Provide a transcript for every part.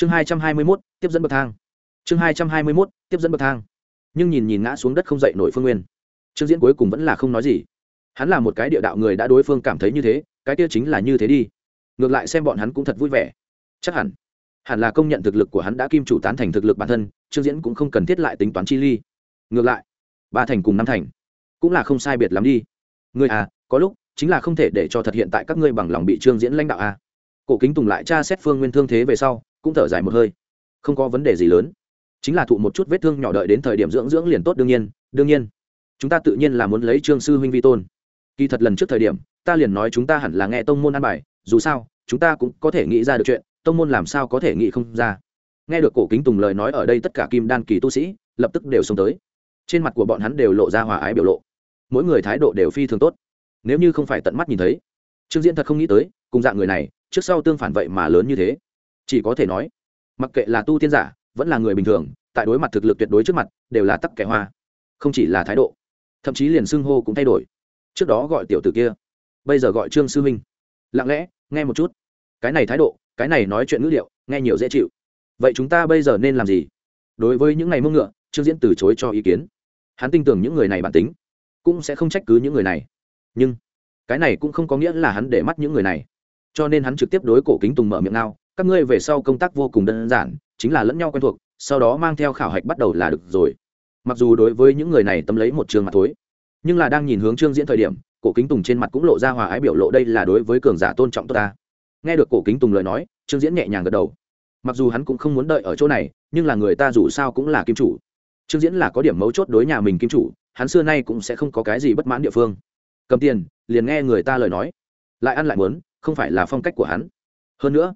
chương hai trăm hai mươi mốt, tiếp dẫn bậc thang. Chương hai trăm hai mươi mốt, tiếp dẫn bậc thang. Nhưng nhìn nhìn ngã xuống đất không dậy nổi phương nguyên. Trương diễn cuối cùng vẫn là không nói gì. Hắn là một cái địa đạo người đã đối phương cảm thấy như thế, cái kia chính là như thế đi. Ngược lại xem bọn hắn cũng thật vui vẻ. Chắc hẳn hẳn là công nhận thực lực của hắn đã kim chủ tán thành thực lực bản thân, trương diễn cũng không cần thiết lại tính toán chi ly. Ngược lại, ba thành cùng năm thành cũng là không sai biệt lắm đi. Người à có lúc chính là không thể để cho thật hiện tại các ngươi bằng lòng bị trương diễn lãnh đạo à. cổ kính tùng lại tra xét phương nguyên thương thế về sau cũng thở dài một hơi. Không có vấn đề gì lớn. Chính là thụ một chút vết thương nhỏ đợi đến thời điểm dưỡng dưỡng liền tốt đương nhiên đương nhiên. Chúng ta tự nhiên là muốn lấy trương sư huynh vi tôn. Kỳ thật lần trước thời điểm, ta liền nói chúng ta hẳn là nghe tông môn an bài, dù sao, chúng ta cũng có thể nghĩ ra được chuyện, tông môn làm sao có thể nghĩ không ra. Nghe được cổ kính tùng lời nói ở đây tất cả kim đan kỳ tu sĩ, lập tức đều xông tới. Trên mặt của bọn hắn đều lộ ra hòa ái biểu lộ. Mỗi người thái độ đều phi thường tốt. Nếu như không phải tận mắt nhìn thấy, trương diễn thật không nghĩ tới, cùng dạng người này, trước sau tương phản vậy mà lớn như thế chỉ có thể nói, mặc kệ là tu tiên giả, vẫn là người bình thường, tại đối mặt thực lực tuyệt đối trước mặt, đều là tắc kẻ hoa. Không chỉ là thái độ, thậm chí liền xưng hô cũng thay đổi. Trước đó gọi tiểu tử kia, bây giờ gọi trương sư huynh lặng lẽ, nghe một chút. Cái này thái độ, cái này nói chuyện ngữ liệu nghe nhiều dễ chịu. Vậy chúng ta bây giờ nên làm gì? Đối với những ngày mông ngựa, trương diễn từ chối cho ý kiến. Hắn tin tưởng những người này bản tính, cũng sẽ không trách cứ những người này. Nhưng, cái này cũng không có nghĩa là hắn để mắt những người này. Cho nên hắn trực tiếp đối cổ kính tùng mở miệng nào các ngươi về sau công tác vô cùng đơn giản, chính là lẫn nhau quen thuộc, sau đó mang theo khảo hạch bắt đầu là được rồi. Mặc dù đối với những người này tâm lấy một trường mặt thối nhưng là đang nhìn hướng trương diễn thời điểm, cổ kính tùng trên mặt cũng lộ ra hòa ái biểu lộ đây là đối với cường giả tôn trọng tốt ta. Nghe được cổ kính tùng lời nói, trương diễn nhẹ nhàng gật đầu. Mặc dù hắn cũng không muốn đợi ở chỗ này, nhưng là người ta dù sao cũng là kim chủ. Trương diễn là có điểm mấu chốt đối nhà mình kim chủ, hắn xưa nay cũng sẽ không có cái gì bất mãn địa phương. Cầm tiền, liền nghe người ta lời nói. Lại ăn lại muốn, không phải là phong cách của hắn. Hơn nữa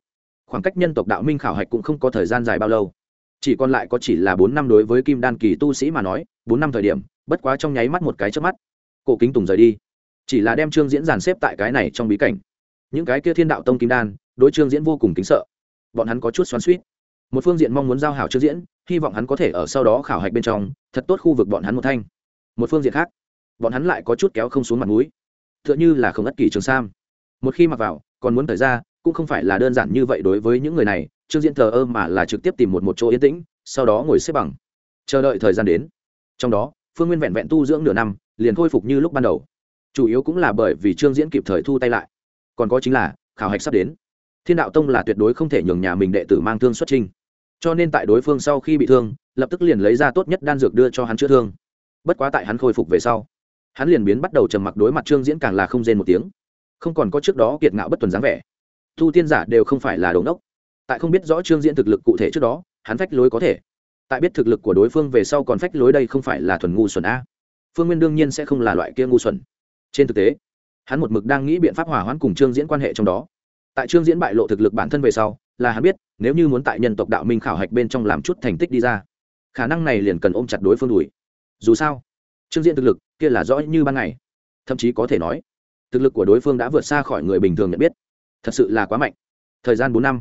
khoảng cách nhân tộc đạo minh khảo hạch cũng không có thời gian dài bao lâu. Chỉ còn lại có chỉ là bốn năm đối với kim đan kỳ tu sĩ mà nói, bốn năm thời điểm, bất quá trong nháy mắt một cái trước mắt. Cổ kính tùng rời đi. Chỉ là đem trương diễn dàn xếp tại cái này trong bí cảnh. Những cái kia thiên đạo tông kim đan, đối trương diễn vô cùng kính sợ. Bọn hắn có chút xoắn suýt một phương diện mong muốn giao hảo trương diễn, hy vọng hắn có thể ở sau đó khảo hạch bên trong, thật tốt khu vực bọn hắn một thanh. Một phương diện khác, bọn hắn lại có chút kéo không xuống mặt mũi. T h ư ợ n h ư là không ất kỷ trường sam. Một khi mặc vào, còn muốn thời ra cũng không phải là đơn giản như vậy đối với những người này, trương diễn thờ ơ mà là trực tiếp tìm một một chỗ yên tĩnh, sau đó ngồi xếp bằng. Chờ đợi thời gian đến. Trong đó, phương nguyên vẹn vẹn tu dưỡng nửa năm, liền khôi phục như lúc ban đầu. Chủ yếu cũng là bởi vì trương diễn kịp thời thu tay lại. Còn có chính là, khảo hạch sắp đến. Thiên đạo tông là tuyệt đối không thể nhường nhà mình đệ tử mang thương xuất trinh cho nên tại đối phương sau khi bị thương, lập tức liền lấy ra tốt nhất đan dược đưa cho hắn chữa thương. Bất quá tại hắn khôi phục về sau, hắn liền biến bắt đầu trầm mặc đối mặt trương diễn càng là không rên một tiếng. Không còn có trước đó kiệt ngạo bất tuần dáng vẻ thu tiên giả đều không phải là đống đốc tại không biết rõ trương diễn thực lực cụ thể trước đó, hắn phách lối có thể. Tại biết thực lực của đối phương về sau còn phách lối đây không phải là thuần ngu xuẩn a. Phương nguyên đương nhiên sẽ không là loại kia ngu xuẩn. Trên thực tế, hắn một mực đang nghĩ biện pháp hòa hoãn cùng trương diễn quan hệ trong đó. Tại trương diễn bại lộ thực lực bản thân về sau, là hắn biết, nếu như muốn tại nhân tộc đạo minh khảo hạch bên trong làm chút thành tích đi ra, khả năng này liền cần ôm chặt đối phương đùi. Dù sao, trương diễn thực lực kia là rõ như ban ngày. Thậm chí có thể nói, thực lực của đối phương đã vượt xa khỏi người bình thường nhận biết thật sự là quá mạnh. Thời gian bốn năm,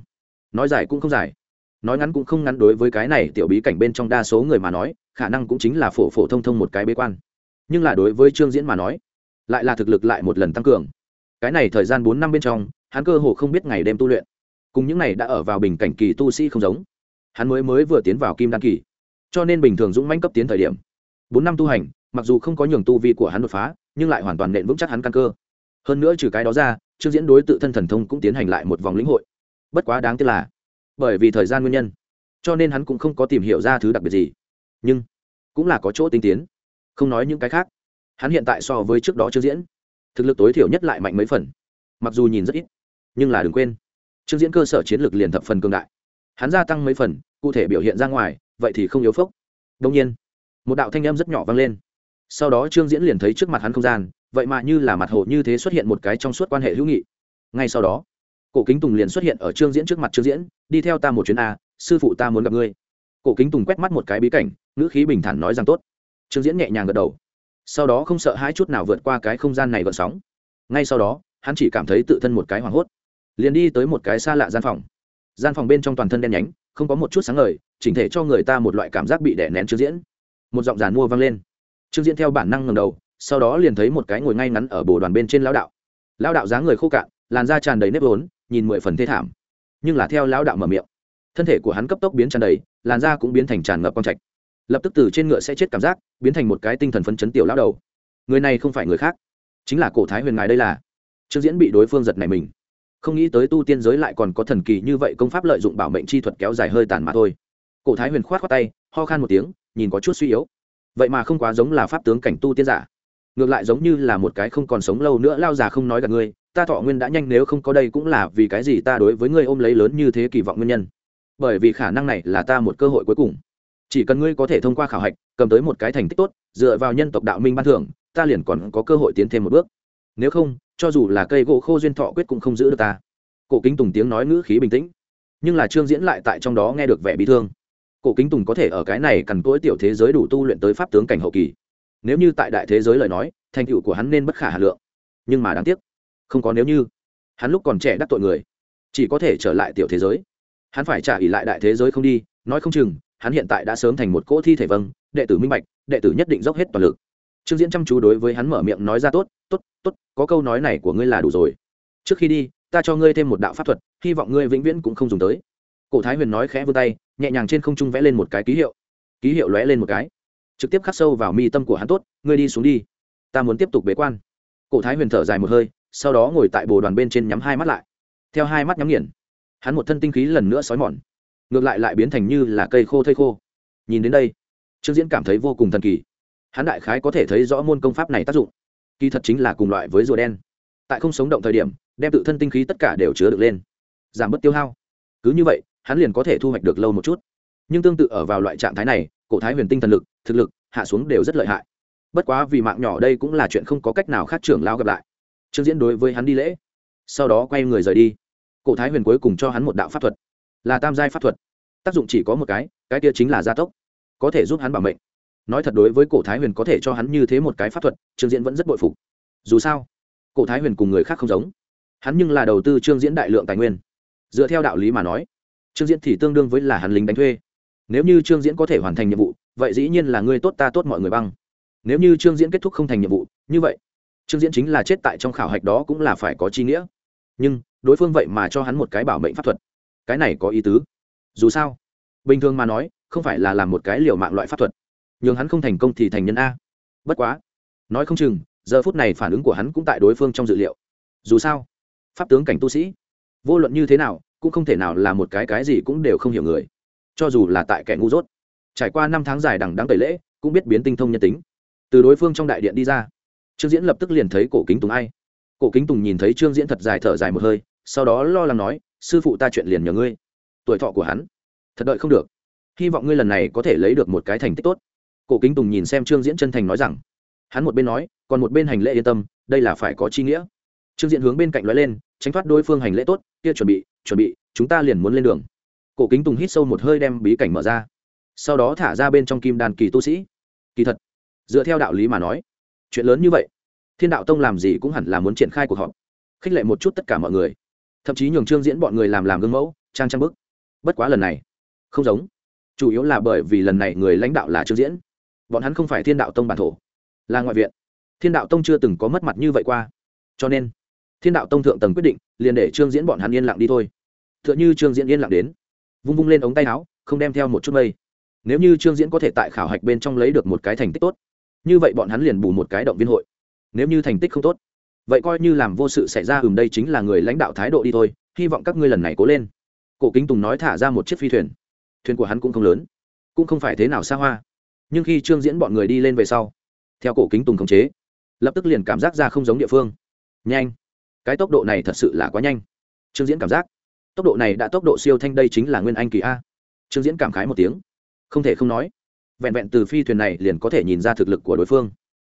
nói dài cũng không dài. Nói ngắn cũng không ngắn đối với cái này tiểu bí cảnh bên trong đa số người mà nói, khả năng cũng chính là phổ phổ thông thông một cái bế quan. Nhưng là đối với trương diễn mà nói, lại là thực lực lại một lần tăng cường. Cái này thời gian bốn năm bên trong, hắn cơ hồ không biết ngày đêm tu luyện. Cùng những này đã ở vào bình cảnh kỳ tu sĩ không giống. Hắn mới mới vừa tiến vào kim đan kỳ. Cho nên bình thường dũng mãnh cấp tiến thời điểm. Bốn năm tu hành, mặc dù không có nhường tu vi của hắn đột phá, nhưng lại hoàn toàn nện vững chắc hắn căn cơ. Hơn nữa trừ cái đó ra trương diễn đối tự thân thần thông cũng tiến hành lại một vòng lĩnh hội. Bất quá đáng tiếc là, bởi vì thời gian nguyên nhân, cho nên hắn cũng không có tìm hiểu ra thứ đặc biệt gì. Nhưng, cũng là có chỗ tinh tiến. Không nói những cái khác, hắn hiện tại so với trước đó trương diễn, thực lực tối thiểu nhất lại mạnh mấy phần. Mặc dù nhìn rất ít, nhưng là đừng quên, trương diễn cơ sở chiến lược liền thập phần cường đại. Hắn gia tăng mấy phần, cụ thể biểu hiện ra ngoài, vậy thì không yếu phốc. Đông nhiên, một đạo thanh âm rất nhỏ vang lên. Sau đó trương diễn liền thấy trước mặt hắn không gian vậy mà như là mặt hồ như thế xuất hiện một cái trong suốt quan hệ hữu nghị. Ngay sau đó, cổ kính tùng liền xuất hiện ở trương diễn trước mặt trương diễn, đi theo ta một chuyến a, sư phụ ta muốn gặp ngươi. Cổ kính tùng quét mắt một cái bí cảnh, ngữ khí bình thản nói rằng, tốt. Trương diễn nhẹ nhàng gật đầu. Sau đó không sợ hai chút nào vượt qua cái không gian này gợn sóng. Ngay sau đó, hắn chỉ cảm thấy tự thân một cái hoảng hốt, liền đi tới một cái xa lạ gian phòng. Gian phòng bên trong toàn thân đen nhánh, không có một chút sáng ngời, chỉnh thể cho người ta một loại cảm giác bị đè nén trương diễn. Một giọng giàn mua vang lên. Trương diễn theo bản năng ngầm đầu sau đó liền thấy một cái ngồi ngay ngắn ở bồ đoàn bên trên lão đạo. Lão đạo dáng người khô cạn, làn da tràn đầy nếp vốn, nhìn mười phần thê thảm. Nhưng là theo lão đạo mở miệng, thân thể của hắn cấp tốc biến tràn đầy, làn da cũng biến thành tràn ngập quang trạch. Lập tức từ trên ngựa sẽ chết cảm giác, biến thành một cái tinh thần phấn chấn tiểu lão đầu. Người này không phải người khác, chính là cổ thái huyền ngài đây là. Trương diễn bị đối phương giật này mình. Không nghĩ tới tu tiên giới lại còn có thần kỳ như vậy công pháp lợi dụng bảo mệnh chi thuật kéo dài hơi tàn mà thôi. Cổ thái huyền khoát khoát tay, ho khan một tiếng, nhìn có chút suy yếu. Vậy mà không quá giống là pháp tướng cảnh tu tiên giả ngược lại giống như là một cái không còn sống lâu nữa lao già không nói gặp ngươi, ta thọ nguyên đã nhanh nếu không có đây cũng là vì cái gì ta đối với ngươi ôm lấy lớn như thế kỳ vọng nguyên nhân. Bởi vì khả năng này là ta một cơ hội cuối cùng. Chỉ cần ngươi có thể thông qua khảo hạch, cầm tới một cái thành tích tốt, dựa vào nhân tộc đạo minh ban thưởng, ta liền còn có cơ hội tiến thêm một bước. Nếu không, cho dù là cây gỗ khô duyên thọ quyết cũng không giữ được ta. Cổ kính tùng tiếng nói ngữ khí bình tĩnh. Nhưng là trương diễn lại tại trong đó nghe được vẻ bị thương. Cổ kính tùng có thể ở cái này cằn cỗi tiểu thế giới đủ tu luyện tới pháp tướng cảnh hậu kỳ nếu như tại đại thế giới lời nói, thành tựu của hắn nên bất khả hà lượng. Nhưng mà đáng tiếc, không có nếu như. Hắn lúc còn trẻ đắc tội người, chỉ có thể trở lại tiểu thế giới. Hắn phải trả ỉ lại đại thế giới không đi, nói không chừng, hắn hiện tại đã sớm thành một cỗ thi thể vâng đệ tử minh bạch, đệ tử nhất định dốc hết toàn lực. Trương diễn chăm chú đối với hắn mở miệng nói ra tốt tốt tốt, có câu nói này của ngươi là đủ rồi. Trước khi đi, ta cho ngươi thêm một đạo pháp thuật, hy vọng ngươi vĩnh viễn cũng không dùng tới. Cổ thái huyền nói khẽ vươn tay, nhẹ nhàng trên không trung vẽ lên một cái ký hiệu. Ký hiệu lóe lên một cái trực tiếp khắc sâu vào mi tâm của hắn tốt, ngươi đi xuống đi, ta muốn tiếp tục bế quan. Cổ thái huyền thở dài một hơi, sau đó ngồi tại bồ đoàn bên trên nhắm hai mắt lại. Theo hai mắt nhắm nghiền, hắn một thân tinh khí lần nữa xói mòn, ngược lại lại biến thành như là cây khô thây khô. Nhìn đến đây, trương diễn cảm thấy vô cùng thần kỳ. Hắn đại khái có thể thấy rõ môn công pháp này tác dụng. Kỳ thật chính là cùng loại với rùa đen. Tại không sống động thời điểm, đem tự thân tinh khí tất cả đều chứa được lên, giảm bớt tiêu hao. Cứ như vậy, hắn liền có thể thu hoạch được lâu một chút. Nhưng tương tự ở vào loại trạng thái này, cổ thái huyền tinh thần lực thực lực, hạ xuống đều rất lợi hại. Bất quá vì mạng nhỏ đây cũng là chuyện không có cách nào khác trưởng lao gặp lại. Trương diễn đối với hắn đi lễ, sau đó quay người rời đi. Cổ thái huyền cuối cùng cho hắn một đạo pháp thuật, là tam giai pháp thuật. Tác dụng chỉ có một cái cái kia chính là gia tốc, có thể giúp hắn bảo mệnh. Nói thật đối với cổ thái huyền có thể cho hắn như thế một cái pháp thuật, trương diễn vẫn rất bội phục. Dù sao, cổ thái huyền cùng người khác không giống. Hắn nhưng là đầu tư trương diễn đại lượng tài nguyên. Dựa theo đạo lý mà nói, trương diễn thì tương đương với là hắn lính đánh thuê. Nếu như trương diễn có thể hoàn thành nhiệm vụ vậy dĩ nhiên là ngươi tốt ta tốt mọi người băng. Nếu như trương diễn kết thúc không thành nhiệm vụ, như vậy, trương diễn chính là chết tại trong khảo hạch đó cũng là phải có chi nghĩa. Nhưng, đối phương vậy mà cho hắn một cái bảo mệnh pháp thuật. Cái này có ý tứ. Dù sao, bình thường mà nói, không phải là làm một cái liều mạng loại pháp thuật. Nhường hắn không thành công thì thành nhân a. Bất quá, nói không chừng, giờ phút này phản ứng của hắn cũng tại đối phương trong dự liệu. Dù sao, pháp tướng cảnh tu sĩ, vô luận như thế nào, cũng không thể nào là một cái cái gì cũng đều không hiểu người. Cho dù là tại kẻ ngu dốt trải qua năm tháng dài đằng đáng tẩy lễ, cũng biết biến tinh thông nhân tính. Từ đối phương trong đại điện đi ra, trương diễn lập tức liền thấy cổ kính tùng ai. Cổ kính tùng nhìn thấy trương diễn thật dài thở dài một hơi, sau đó lo lắng nói, sư phụ ta chuyện liền nhờ ngươi. Tuổi thọ của hắn, thật đợi không được. Hy vọng ngươi lần này có thể lấy được một cái thành tích tốt. Cổ kính tùng nhìn xem trương diễn chân thành nói rằng, hắn một bên nói, còn một bên hành lễ yên tâm, đây là phải có chi nghĩa. Trương diễn hướng bên cạnh nói lên, tránh thoát đối phương hành lễ tốt, kia chuẩn bị chuẩn bị, chúng ta liền muốn lên đường. Cổ kính tùng hít sâu một hơi đem bí cảnh mở ra sau đó thả ra bên trong kim đàn kỳ tu sĩ. Kỳ thật, dựa theo đạo lý mà nói, chuyện lớn như vậy, thiên đạo tông làm gì cũng hẳn là muốn triển khai cuộc họp, khích lệ một chút tất cả mọi người. Thậm chí nhường trương diễn bọn người làm làm gương mẫu, trang trang bức. Bất quá lần này, không giống. Chủ yếu là bởi vì lần này người lãnh đạo là trương diễn. Bọn hắn không phải thiên đạo tông bản thổ, là ngoại viện. Thiên đạo tông chưa từng có mất mặt như vậy qua. Cho nên, thiên đạo tông thượng tầng quyết định, liền để trương diễn bọn hắn yên lặng đi thôi. T h ư ợ n h ư trương diễn yên lặng đến, vung vung lên ống tay áo, không đem theo một chút mây nếu như trương diễn có thể tại khảo hạch bên trong lấy được một cái thành tích tốt, như vậy bọn hắn liền bù một cái động viên hội. Nếu như thành tích không tốt, vậy coi như làm vô sự xảy ra, ừm, đây chính là người lãnh đạo thái độ đi thôi, hy vọng các ngươi lần này cố lên. Cổ kính tùng nói thả ra một chiếc phi thuyền. Thuyền của hắn cũng không lớn, cũng không phải thế nào xa hoa. Nhưng khi trương diễn bọn người đi lên về sau, theo cổ kính tùng khống chế, lập tức liền cảm giác ra không giống địa phương. Nhanh! Cái tốc độ này thật sự là quá nhanh. Trương diễn cảm giác, tốc độ này đã tốc độ siêu thanh đây chính là nguyên anh kỳ a. Trương diễn cảm khái một tiếng không thể không nói, vẹn vẹn từ phi thuyền này liền có thể nhìn ra thực lực của đối phương.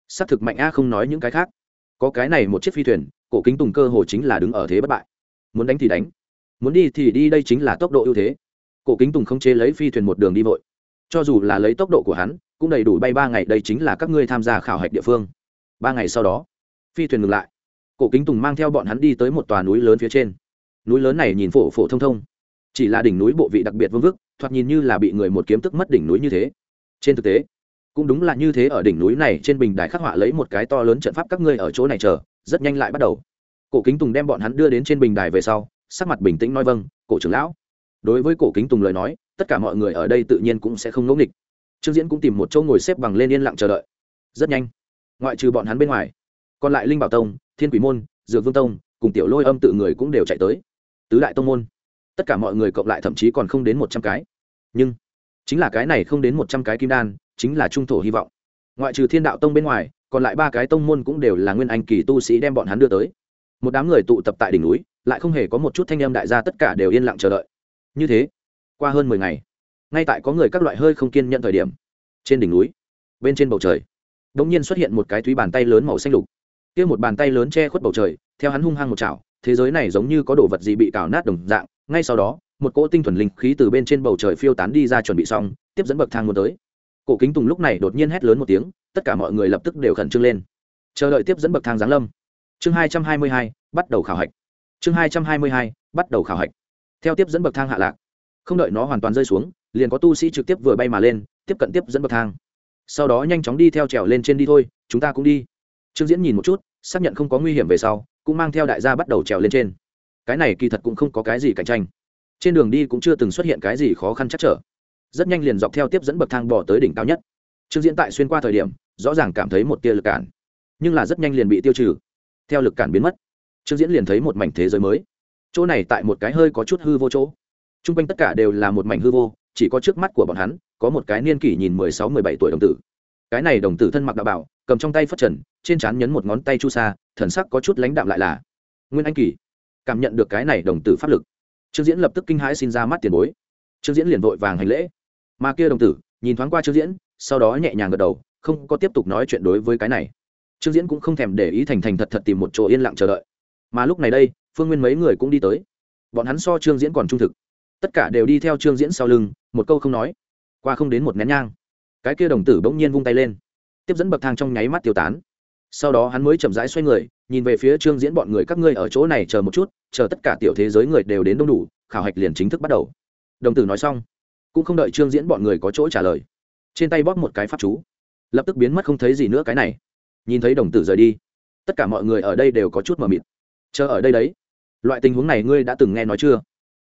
S á c thực mạnh a không nói những cái khác. Có cái này một chiếc phi thuyền, cổ kính tùng cơ hồ chính là đứng ở thế bất bại. Muốn đánh thì đánh, muốn đi thì đi, đây chính là tốc độ ưu thế. Cổ kính tùng không chế lấy phi thuyền một đường đi vội. Cho dù là lấy tốc độ của hắn, cũng đầy đủ bay ba ngày, đây chính là các ngươi tham gia khảo hạch địa phương. Ba ngày sau đó, phi thuyền ngừng lại. Cổ kính tùng mang theo bọn hắn đi tới một tòa núi lớn phía trên. Núi lớn này nhìn phổ phổ thông thông, chỉ là đỉnh núi bộ vị đặc biệt vương vức thoạt nhìn như là bị người một kiếm tức mất đỉnh núi như thế. Trên thực tế, cũng đúng là như thế ở đỉnh núi này trên bình đài khắc họa lấy một cái to lớn trận pháp các ngươi ở chỗ này chờ, rất nhanh lại bắt đầu. Cổ kính tùng đem bọn hắn đưa đến trên bình đài về sau, sắc mặt bình tĩnh nói vâng cổ trưởng lão. Đối với cổ kính tùng lời nói, tất cả mọi người ở đây tự nhiên cũng sẽ không ngẫu nghịch. Trương diễn cũng tìm một chỗ ngồi xếp bằng lên yên lặng chờ đợi. Rất nhanh, ngoại trừ bọn hắn bên ngoài, còn lại linh bảo tông, thiên quỷ môn, dược vương tông, cùng tiểu lôi âm tự người cũng đều chạy tới. Tứ đại tông môn tất cả mọi người cộng lại thậm chí còn không đến một trăm cái. Nhưng, chính là cái này không đến một trăm cái kim đan, chính là trung thổ hy vọng. Ngoại trừ thiên đạo tông bên ngoài, còn lại ba cái tông môn cũng đều là nguyên anh kỳ tu sĩ đem bọn hắn đưa tới. Một đám người tụ tập tại đỉnh núi, lại không hề có một chút thanh âm đại gia tất cả đều yên lặng chờ đợi. Như thế, qua hơn mười ngày, ngay tại có người các loại hơi không kiên nhận thời điểm, trên đỉnh núi, bên trên bầu trời đ ỗ n g nhiên xuất hiện một cái thúy bàn tay lớn màu xanh lục. Kia một bàn tay lớn che khuất bầu trời, theo hắn hung hăng một chảo, thế giới này giống như có đồ vật gì bị cào nát đồng dạng ngay sau đó, một cỗ tinh thuần linh khí từ bên trên bầu trời phiêu tán đi ra chuẩn bị xong, tiếp dẫn bậc thang muốn tới. Cổ kính tùng lúc này đột nhiên hét lớn một tiếng, tất cả mọi người lập tức đều khẩn trương lên. Chờ đợi tiếp dẫn bậc thang giáng lâm. Chương hai trăm hai mươi hai, bắt đầu khảo hạch. Chương hai trăm hai mươi hai, bắt đầu khảo hạch. Theo tiếp dẫn bậc thang hạ lạc, không đợi nó hoàn toàn rơi xuống, liền có tu sĩ trực tiếp vừa bay mà lên, tiếp cận tiếp dẫn bậc thang. Sau đó nhanh chóng đi theo trèo lên trên đi thôi, chúng ta cũng đi. Trương diễn nhìn một chút, xác nhận không có nguy hiểm về sau, cũng mang theo đại gia bắt đầu trèo lên trên cái này kỳ thật cũng không có cái gì cạnh tranh. Trên đường đi cũng chưa từng xuất hiện cái gì khó khăn chắc trở. Rất nhanh liền dọc theo tiếp dẫn bậc thang bỏ tới đỉnh cao nhất. Trương diễn tại xuyên qua thời điểm, rõ ràng cảm thấy một tia lực cản. Nhưng là rất nhanh liền bị tiêu trừ. Theo lực cản biến mất, trương diễn liền thấy một mảnh thế giới mới. Chỗ này tại một cái hơi có chút hư vô chỗ. T r u n g quanh tất cả đều là một mảnh hư vô, chỉ có trước mắt của bọn hắn, có một cái niên kỷ nhìn mười sáu, mười bảy tuổi đồng tử. Cái này đồng tử thân mặc đạo bảo cầm trong tay phất trần, trên trán nhấn một ngón tay chu sa, thần sắc có chút lãnh đạm lại là nguyên anh kỳ cảm nhận được cái này đồng tử pháp lực. Trương diễn lập tức kinh hãi xin ra mắt tiền bối. Trương diễn liền vội vàng hành lễ. Mà kia đồng tử, nhìn thoáng qua trương diễn, sau đó nhẹ nhàng gật đầu, không có tiếp tục nói chuyện đối với cái này. Trương diễn cũng không thèm để ý thành thành thật thật tìm một chỗ yên lặng chờ đợi. Mà lúc này đây, phương nguyên mấy người cũng đi tới. Bọn hắn so trương diễn còn trung thực. Tất cả đều đi theo trương diễn sau lưng, một câu không nói. Qua không đến một nén nhang, cái kia đồng tử bỗng nhiên vung tay lên. Tiếp dẫn bậc thang trong nháy mắt tiêu tán. Sau đó hắn mới chậm rãi xoay người nhìn về phía trương diễn bọn người, các ngươi ở chỗ này chờ một chút, chờ tất cả tiểu thế giới người đều đến đông đủ, khảo hạch liền chính thức bắt đầu. Đồng tử nói xong, cũng không đợi trương diễn bọn người có chỗ trả lời, trên tay bóp một cái pháp chú, lập tức biến mất không thấy gì nữa cái này. Nhìn thấy đồng tử rời đi, tất cả mọi người ở đây đều có chút mờ mịt. Chờ ở đây đấy, loại tình huống này ngươi đã từng nghe nói chưa?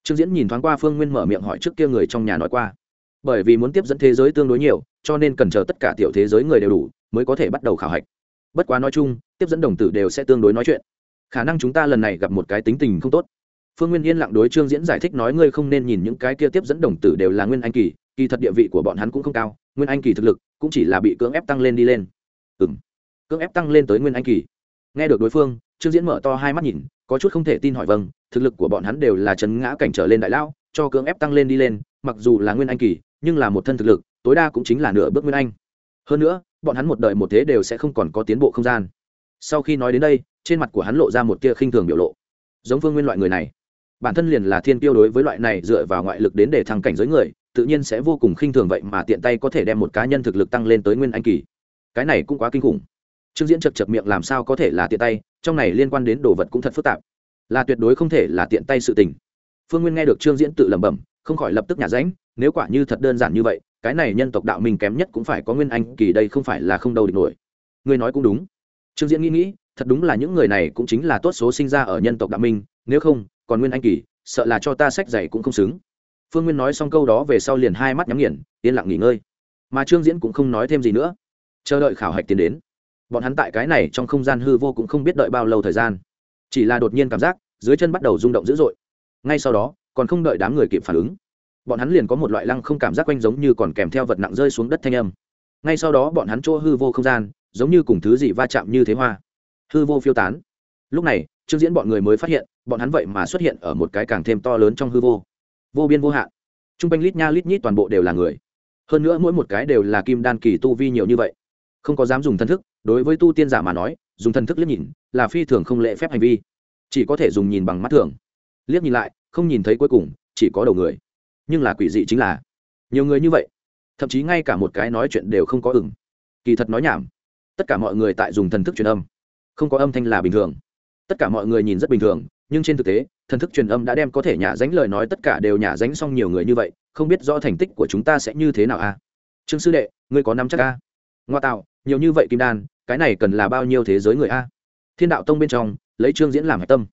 Trương diễn nhìn thoáng qua phương nguyên mở miệng hỏi trước kia người trong nhà nói qua. Bởi vì muốn tiếp dẫn thế giới tương đối nhiều, cho nên cần chờ tất cả tiểu thế giới người đều đủ, mới có thể bắt đầu khảo hạch. Bất quá nói chung tiếp dẫn đồng tử đều sẽ tương đối nói chuyện. Khả năng chúng ta lần này gặp một cái tính tình không tốt. Phương nguyên yên lặng đối trương diễn giải thích nói ngươi không nên nhìn những cái kia tiếp dẫn đồng tử đều là nguyên anh kỳ kỳ thật địa vị của bọn hắn cũng không cao, nguyên anh kỳ thực lực cũng chỉ là bị cưỡng ép tăng lên đi lên. Ừ m cưỡng ép tăng lên tới nguyên anh kỳ. Nghe được đối phương, trương diễn mở to hai mắt nhìn, có chút không thể tin hỏi vâng thực lực của bọn hắn đều là chấn ngã cảnh trở lên đại lao cho cưỡng ép tăng lên đi lên, mặc dù là nguyên anh kỳ, nhưng là một thân thực lực, tối đa cũng chính là nửa bước nguyên anh. Hơn nữa, bọn hắn một đời một thế đều sẽ không còn có tiến bộ không gian sau khi nói đến đây, trên mặt của hắn lộ ra một tia khinh thường biểu lộ. Giống phương nguyên loại người này. Bản thân liền là thiên tiêu đối với loại này dựa vào ngoại lực đến để thăng cảnh giới người, tự nhiên sẽ vô cùng khinh thường vậy mà tiện tay có thể đem một cá nhân thực lực tăng lên tới nguyên anh kỳ. Cái này cũng quá kinh khủng. Trương diễn chật chật miệng làm sao có thể là tiện tay, trong này liên quan đến đồ vật cũng thật phức tạp. Là tuyệt đối không thể là tiện tay sự tình. Phương nguyên nghe được trương diễn tự lẩm bẩm, không khỏi lập tức nhả ránh, nếu quả như thật đơn giản như vậy, cái này nhân tộc đạo mình kém nhất cũng phải có nguyên anh kỳ đây không phải là không đâu địch nổi. Ngươi nói cũng đúng trương diễn nghĩ nghĩ, thật đúng là những người này cũng chính là tốt số sinh ra ở nhân tộc đạo minh, nếu không, còn nguyên anh kỳ, sợ là cho ta sách dạy cũng không xứng. Phương nguyên nói xong câu đó về sau liền hai mắt nhắm nghiền, yên lặng nghỉ ngơi. Mà trương diễn cũng không nói thêm gì nữa. Chờ đợi khảo hạch tiến đến. Bọn hắn tại cái này trong không gian hư vô cũng không biết đợi bao lâu thời gian. Chỉ là đột nhiên cảm giác, dưới chân bắt đầu rung động dữ dội. Ngay sau đó, còn không đợi đám người kịp phản ứng, bọn hắn liền có một loại lăng không cảm giác quanh giống như còn kèm theo vật nặng rơi xuống đất thanh âm. Ngay sau đó bọn hắn chỗ hư vô không gian giống như cùng thứ gì va chạm như thế hoa. Hư vô phiêu tán. Lúc này, trương diễn bọn người mới phát hiện, bọn hắn vậy mà xuất hiện ở một cái càng thêm to lớn trong hư vô. Vô biên vô hạn. T r u n g quanh lít nha lít nhít toàn bộ đều là người. Hơn nữa mỗi một cái đều là kim đan kỳ tu vi nhiều như vậy. Không có dám dùng thân thức, đối với tu tiên giả mà nói, dùng thân thức liếc nhìn, là phi thường không lễ phép hành vi. Chỉ có thể dùng nhìn bằng mắt thường. Liếc nhìn lại, không nhìn thấy cuối cùng, chỉ có đầu người. Nhưng là quỷ dị chính là, nhiều người như vậy. Thậm chí ngay cả một cái nói chuyện đều không có ửng. Kỳ thật nói nhảm tất cả mọi người tại dùng thần thức truyền âm. Không có âm thanh là bình thường. Tất cả mọi người nhìn rất bình thường, nhưng trên thực tế, thần thức truyền âm đã đem có thể nhả dánh lời nói tất cả đều nhả dánh xong nhiều người như vậy, không biết rõ thành tích của chúng ta sẽ như thế nào a à? trương sư đệ, ngươi có nắm chắc a ngoa tạo, nhiều như vậy kim đan, cái này cần là bao nhiêu thế giới người a thiên đạo tông bên trong, lấy trương diễn làm hạch tâm.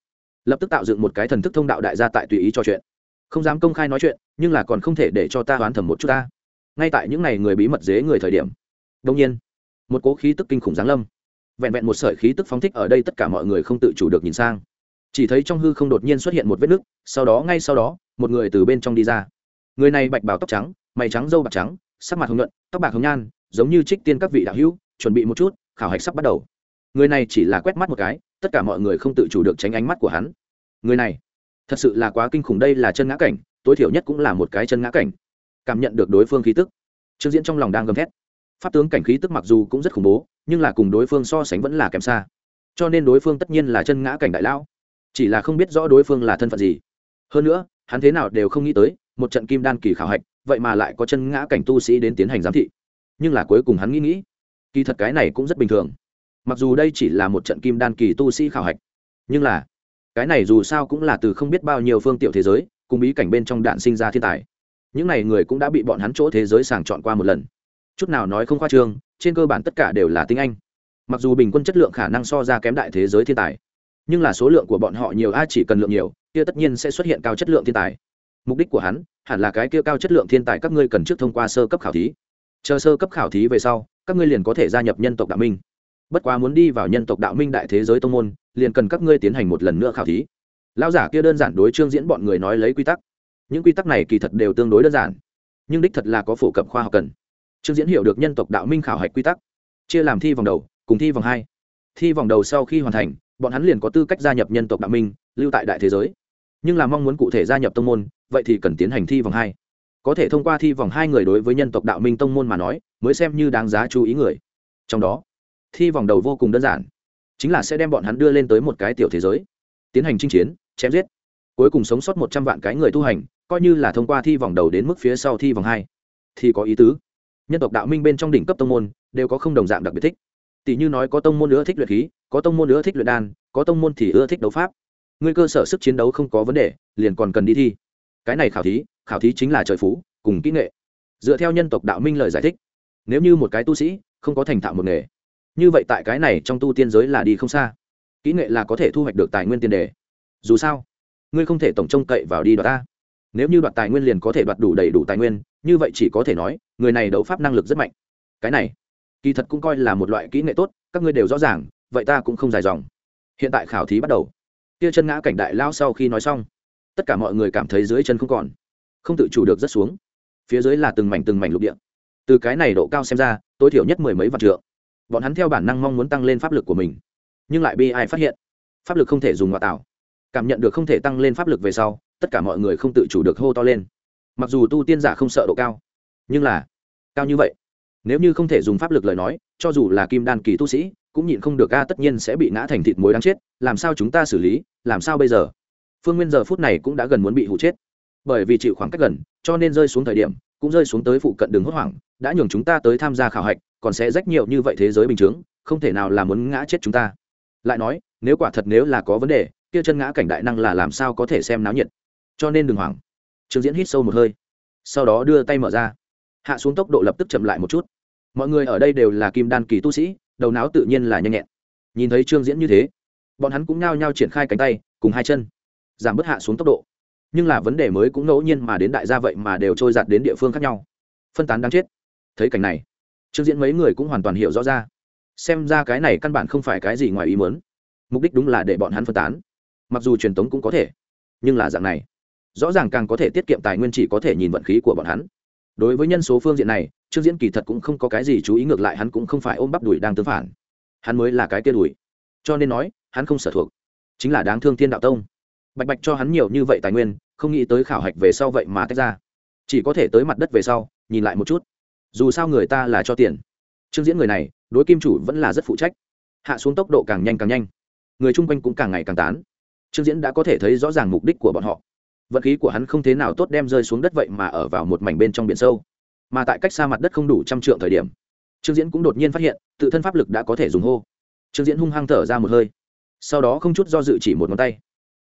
Lập tức tạo dựng một cái thần thức thông đạo đại gia tại tùy ý trò chuyện. Không dám công khai nói chuyện, nhưng là còn không thể để cho ta đoán thầm một chút ta. Ngay tại những ngày người bí mật dế người thời điểm. Đông nhiên một cố khí tức kinh khủng giáng lâm. Vẹn vẹn một sợi khí tức phóng thích ở đây tất cả mọi người không tự chủ được nhìn sang. Chỉ thấy trong hư không đột nhiên xuất hiện một vết nứt, sau đó ngay sau đó, một người từ bên trong đi ra. Người này bạch bào tóc trắng, mày trắng dâu bạc trắng, sắc mặt hồng nhuận, tóc bạc hồng nhan, giống như trích tiên các vị đạo hữu, chuẩn bị một chút, khảo hạch sắp bắt đầu. Người này chỉ là quét mắt một cái, tất cả mọi người không tự chủ được tránh ánh mắt của hắn. Người này, thật sự là quá kinh khủng, đây là chân ngã cảnh, tối thiểu nhất cũng là một cái chân ngã cảnh. Cảm nhận được đối phương khí tức, trương diễn trong lòng đang gầm thét pháp tướng cảnh khí tức mặc dù cũng rất khủng bố, nhưng là cùng đối phương so sánh vẫn là kém xa. Cho nên đối phương tất nhiên là chân ngã cảnh đại lão. Chỉ là không biết rõ đối phương là thân phận gì. Hơn nữa, hắn thế nào đều không nghĩ tới, một trận kim đan kỳ khảo hạch, vậy mà lại có chân ngã cảnh tu sĩ đến tiến hành giám thị. Nhưng là cuối cùng hắn nghĩ nghĩ, kỳ thật cái này cũng rất bình thường. Mặc dù đây chỉ là một trận kim đan kỳ tu sĩ khảo hạch, nhưng là cái này dù sao cũng là từ không biết bao nhiêu phương tiện thế giới, cùng bí cảnh bên trong đạn sinh ra thiên tài. Những n à y người cũng đã bị bọn hắn chỗ thế giới sàng chọn qua một lần chút nào nói không khoa trương, trên cơ bản tất cả đều là tiếng anh. Mặc dù bình quân chất lượng khả năng so ra kém đại thế giới thiên tài, nhưng là số lượng của bọn họ nhiều ai chỉ cần lượng nhiều, kia tất nhiên sẽ xuất hiện cao chất lượng thiên tài. Mục đích của hắn, hẳn là cái kia cao chất lượng thiên tài các ngươi cần trước thông qua sơ cấp khảo thí. Chờ sơ cấp khảo thí về sau, các ngươi liền có thể gia nhập nhân tộc đạo minh. Bất quá muốn đi vào nhân tộc đạo minh đại thế giới tông môn, liền cần các ngươi tiến hành một lần nữa khảo thí. Lao giả kia đơn giản đối trương diễn bọn người nói lấy quy tắc. Những quy tắc này kỳ thật đều tương đối đơn giản, nhưng đích thật là có phổ cập khoa học cần trương diễn hiểu được nhân tộc đạo minh khảo hạch quy tắc, chia làm thi vòng đầu, cùng thi vòng hai. Thi vòng đầu sau khi hoàn thành, bọn hắn liền có tư cách gia nhập nhân tộc đạo minh, lưu tại đại thế giới. Nhưng là mong muốn cụ thể gia nhập tông môn, vậy thì cần tiến hành thi vòng hai. Có thể thông qua thi vòng hai người đối với nhân tộc đạo minh tông môn mà nói, mới xem như đáng giá chú ý người. Trong đó, thi vòng đầu vô cùng đơn giản, chính là sẽ đem bọn hắn đưa lên tới một cái tiểu thế giới. Tiến hành chinh chiến, chém giết. Cuối cùng sống sót một trăm vạn cái người tu hành, coi như là thông qua thi vòng đầu đến mức phía sau thi vòng hai. Thì có ý tứ nhân tộc đạo minh bên trong đỉnh cấp tông môn, đều có không đồng dạng đặc biệt thích. Tỷ như nói có tông môn nữa thích luyện khí, có tông môn nữa thích luyện đan, có tông môn thì ưa thích đấu pháp. Ngươi cơ sở sức chiến đấu không có vấn đề, liền còn cần đi thi. Cái này khảo thí khảo thí chính là trời phú, cùng kỹ nghệ. Dựa theo nhân tộc đạo minh lời giải thích, nếu như một cái tu sĩ không có thành thạo một nghề, như vậy tại cái này trong tu tiên giới là đi không xa. Kỹ nghệ là có thể thu hoạch được tài nguyên tiền đề. Dù sao, ngươi không thể tổng trông cậy vào đi đoạt ta nếu như đoạt tài nguyên liền có thể đoạt đủ đầy đủ tài nguyên, như vậy chỉ có thể nói, người này đấu pháp năng lực rất mạnh. Cái này, kỳ thật cũng coi là một loại kỹ nghệ tốt, các ngươi đều rõ ràng, vậy ta cũng không dài dòng. Hiện tại khảo thí bắt đầu. Kia chân ngã cảnh đại lao sau khi nói xong, tất cả mọi người cảm thấy dưới chân không còn, không tự chủ được rất xuống. Phía dưới là từng mảnh từng mảnh lục địa. Từ cái này độ cao xem ra, tối thiểu nhất mười mấy vạn trượng. Bọn hắn theo bản năng mong muốn tăng lên pháp lực của mình, nhưng lại bi ai phát hiện? Pháp lực không thể dùng ngoại tạo cảm nhận được không thể tăng lên pháp lực về sau, tất cả mọi người không tự chủ được hô to lên. Mặc dù tu tiên giả không sợ độ cao, nhưng là cao như vậy. Nếu như không thể dùng pháp lực lời nói, cho dù là kim đan kỳ tu sĩ, cũng nhịn không được a, tất nhiên sẽ bị ngã thành thịt muối đáng chết, làm sao chúng ta xử lý, làm sao bây giờ? Phương nguyên giờ phút này cũng đã gần muốn bị hụ chết. Bởi vì chịu khoảng cách gần, cho nên rơi xuống thời điểm, cũng rơi xuống tới phụ cận đường hốt hoảng, đã nhường chúng ta tới tham gia khảo hạch, còn sẽ rách nhiều như vậy thế giới bình chướng, không thể nào là muốn ngã chết chúng ta. Lại nói, nếu quả thật nếu là có vấn đề kia chân ngã cảnh đại năng là làm sao có thể xem náo nhiệt? Cho nên đừng hoảng. Trương diễn hít sâu một hơi, sau đó đưa tay mở ra. Hạ xuống tốc độ lập tức chậm lại một chút. Mọi người ở đây đều là kim đan kỳ tu sĩ, đầu não tự nhiên là nhanh nhẹn. Nhìn thấy trương diễn như thế, bọn hắn cũng nao nhao triển khai cánh tay, cùng hai chân, giảm bớt hạ xuống tốc độ. Nhưng là vấn đề mới cũng ngẫu nhiên mà đến đại gia vậy mà đều trôi giặt đến địa phương khác nhau. Phân tán đáng chết. Thấy cảnh này, trương diễn mấy người cũng hoàn toàn hiểu rõ ra. Xem ra cái này căn bản không phải cái gì ngoài ý muốn. Mục đích đúng là để bọn hắn phân tán mặc dù truyền tống cũng có thể, nhưng là dạng này, rõ ràng càng có thể tiết kiệm tài nguyên chỉ có thể nhìn vận khí của bọn hắn. Đối với nhân số phương diện này, trương diễn kỳ thật cũng không có cái gì chú ý, ngược lại hắn cũng không phải ôm bắp đùi đang tương phản. Hắn mới là cái tia đùi cho nên nói, hắn không sở thuộc, chính là đáng thương thiên đạo tông. Bạch bạch cho hắn nhiều như vậy tài nguyên, không nghĩ tới khảo hạch về sau vậy mà tách ra. Chỉ có thể tới mặt đất về sau, nhìn lại một chút. Dù sao người ta là cho tiền. Trương diễn người này, đối kim chủ vẫn là rất phụ trách. Hạ xuống tốc độ càng nhanh càng nhanh. Người chung quanh cũng càng ngày càng tán trương diễn đã có thể thấy rõ ràng mục đích của bọn họ. Vận khí của hắn không thế nào tốt đem rơi xuống đất vậy mà ở vào một mảnh bên trong biển sâu. Mà tại cách xa mặt đất không đủ trăm trượng thời điểm, trương diễn cũng đột nhiên phát hiện, tự thân pháp lực đã có thể dùng hô. Trương diễn hung hăng thở ra một hơi, sau đó không chút do dự chỉ một ngón tay.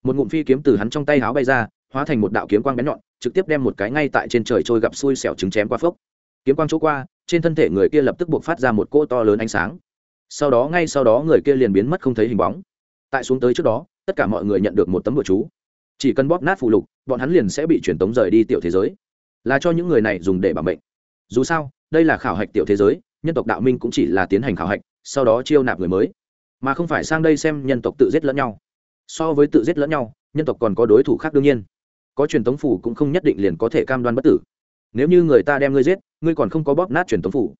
Một ngụm phi kiếm từ hắn trong tay háo bay ra, hóa thành một đạo kiếm quang bén nhọn, trực tiếp đem một cái ngay tại trên trời trôi gặp xui xẻo trứng chém qua phốc. Kiếm quang chỗ qua, trên thân thể người kia lập tức buộc phát ra một cỗ to lớn ánh sáng. Sau đó, ngay sau đó người kia liền biến mất không thấy hình bóng. Tại xuống tới trước đó tất cả mọi người nhận được một tấm bụa chú. Chỉ cần bóp nát phụ lục, bọn hắn liền sẽ bị truyền tống rời đi tiểu thế giới. Là cho những người này dùng để bảo mệnh. Dù sao, đây là khảo hạch tiểu thế giới, nhân tộc đạo minh cũng chỉ là tiến hành khảo hạch, sau đó chiêu nạp người mới. Mà không phải sang đây xem nhân tộc tự giết lẫn nhau. So với tự giết lẫn nhau, nhân tộc còn có đối thủ khác đương nhiên. Có truyền tống phủ cũng không nhất định liền có thể cam đoan bất tử. Nếu như người ta đem ngươi giết, ngươi còn không có bóp nát truyền tống phủ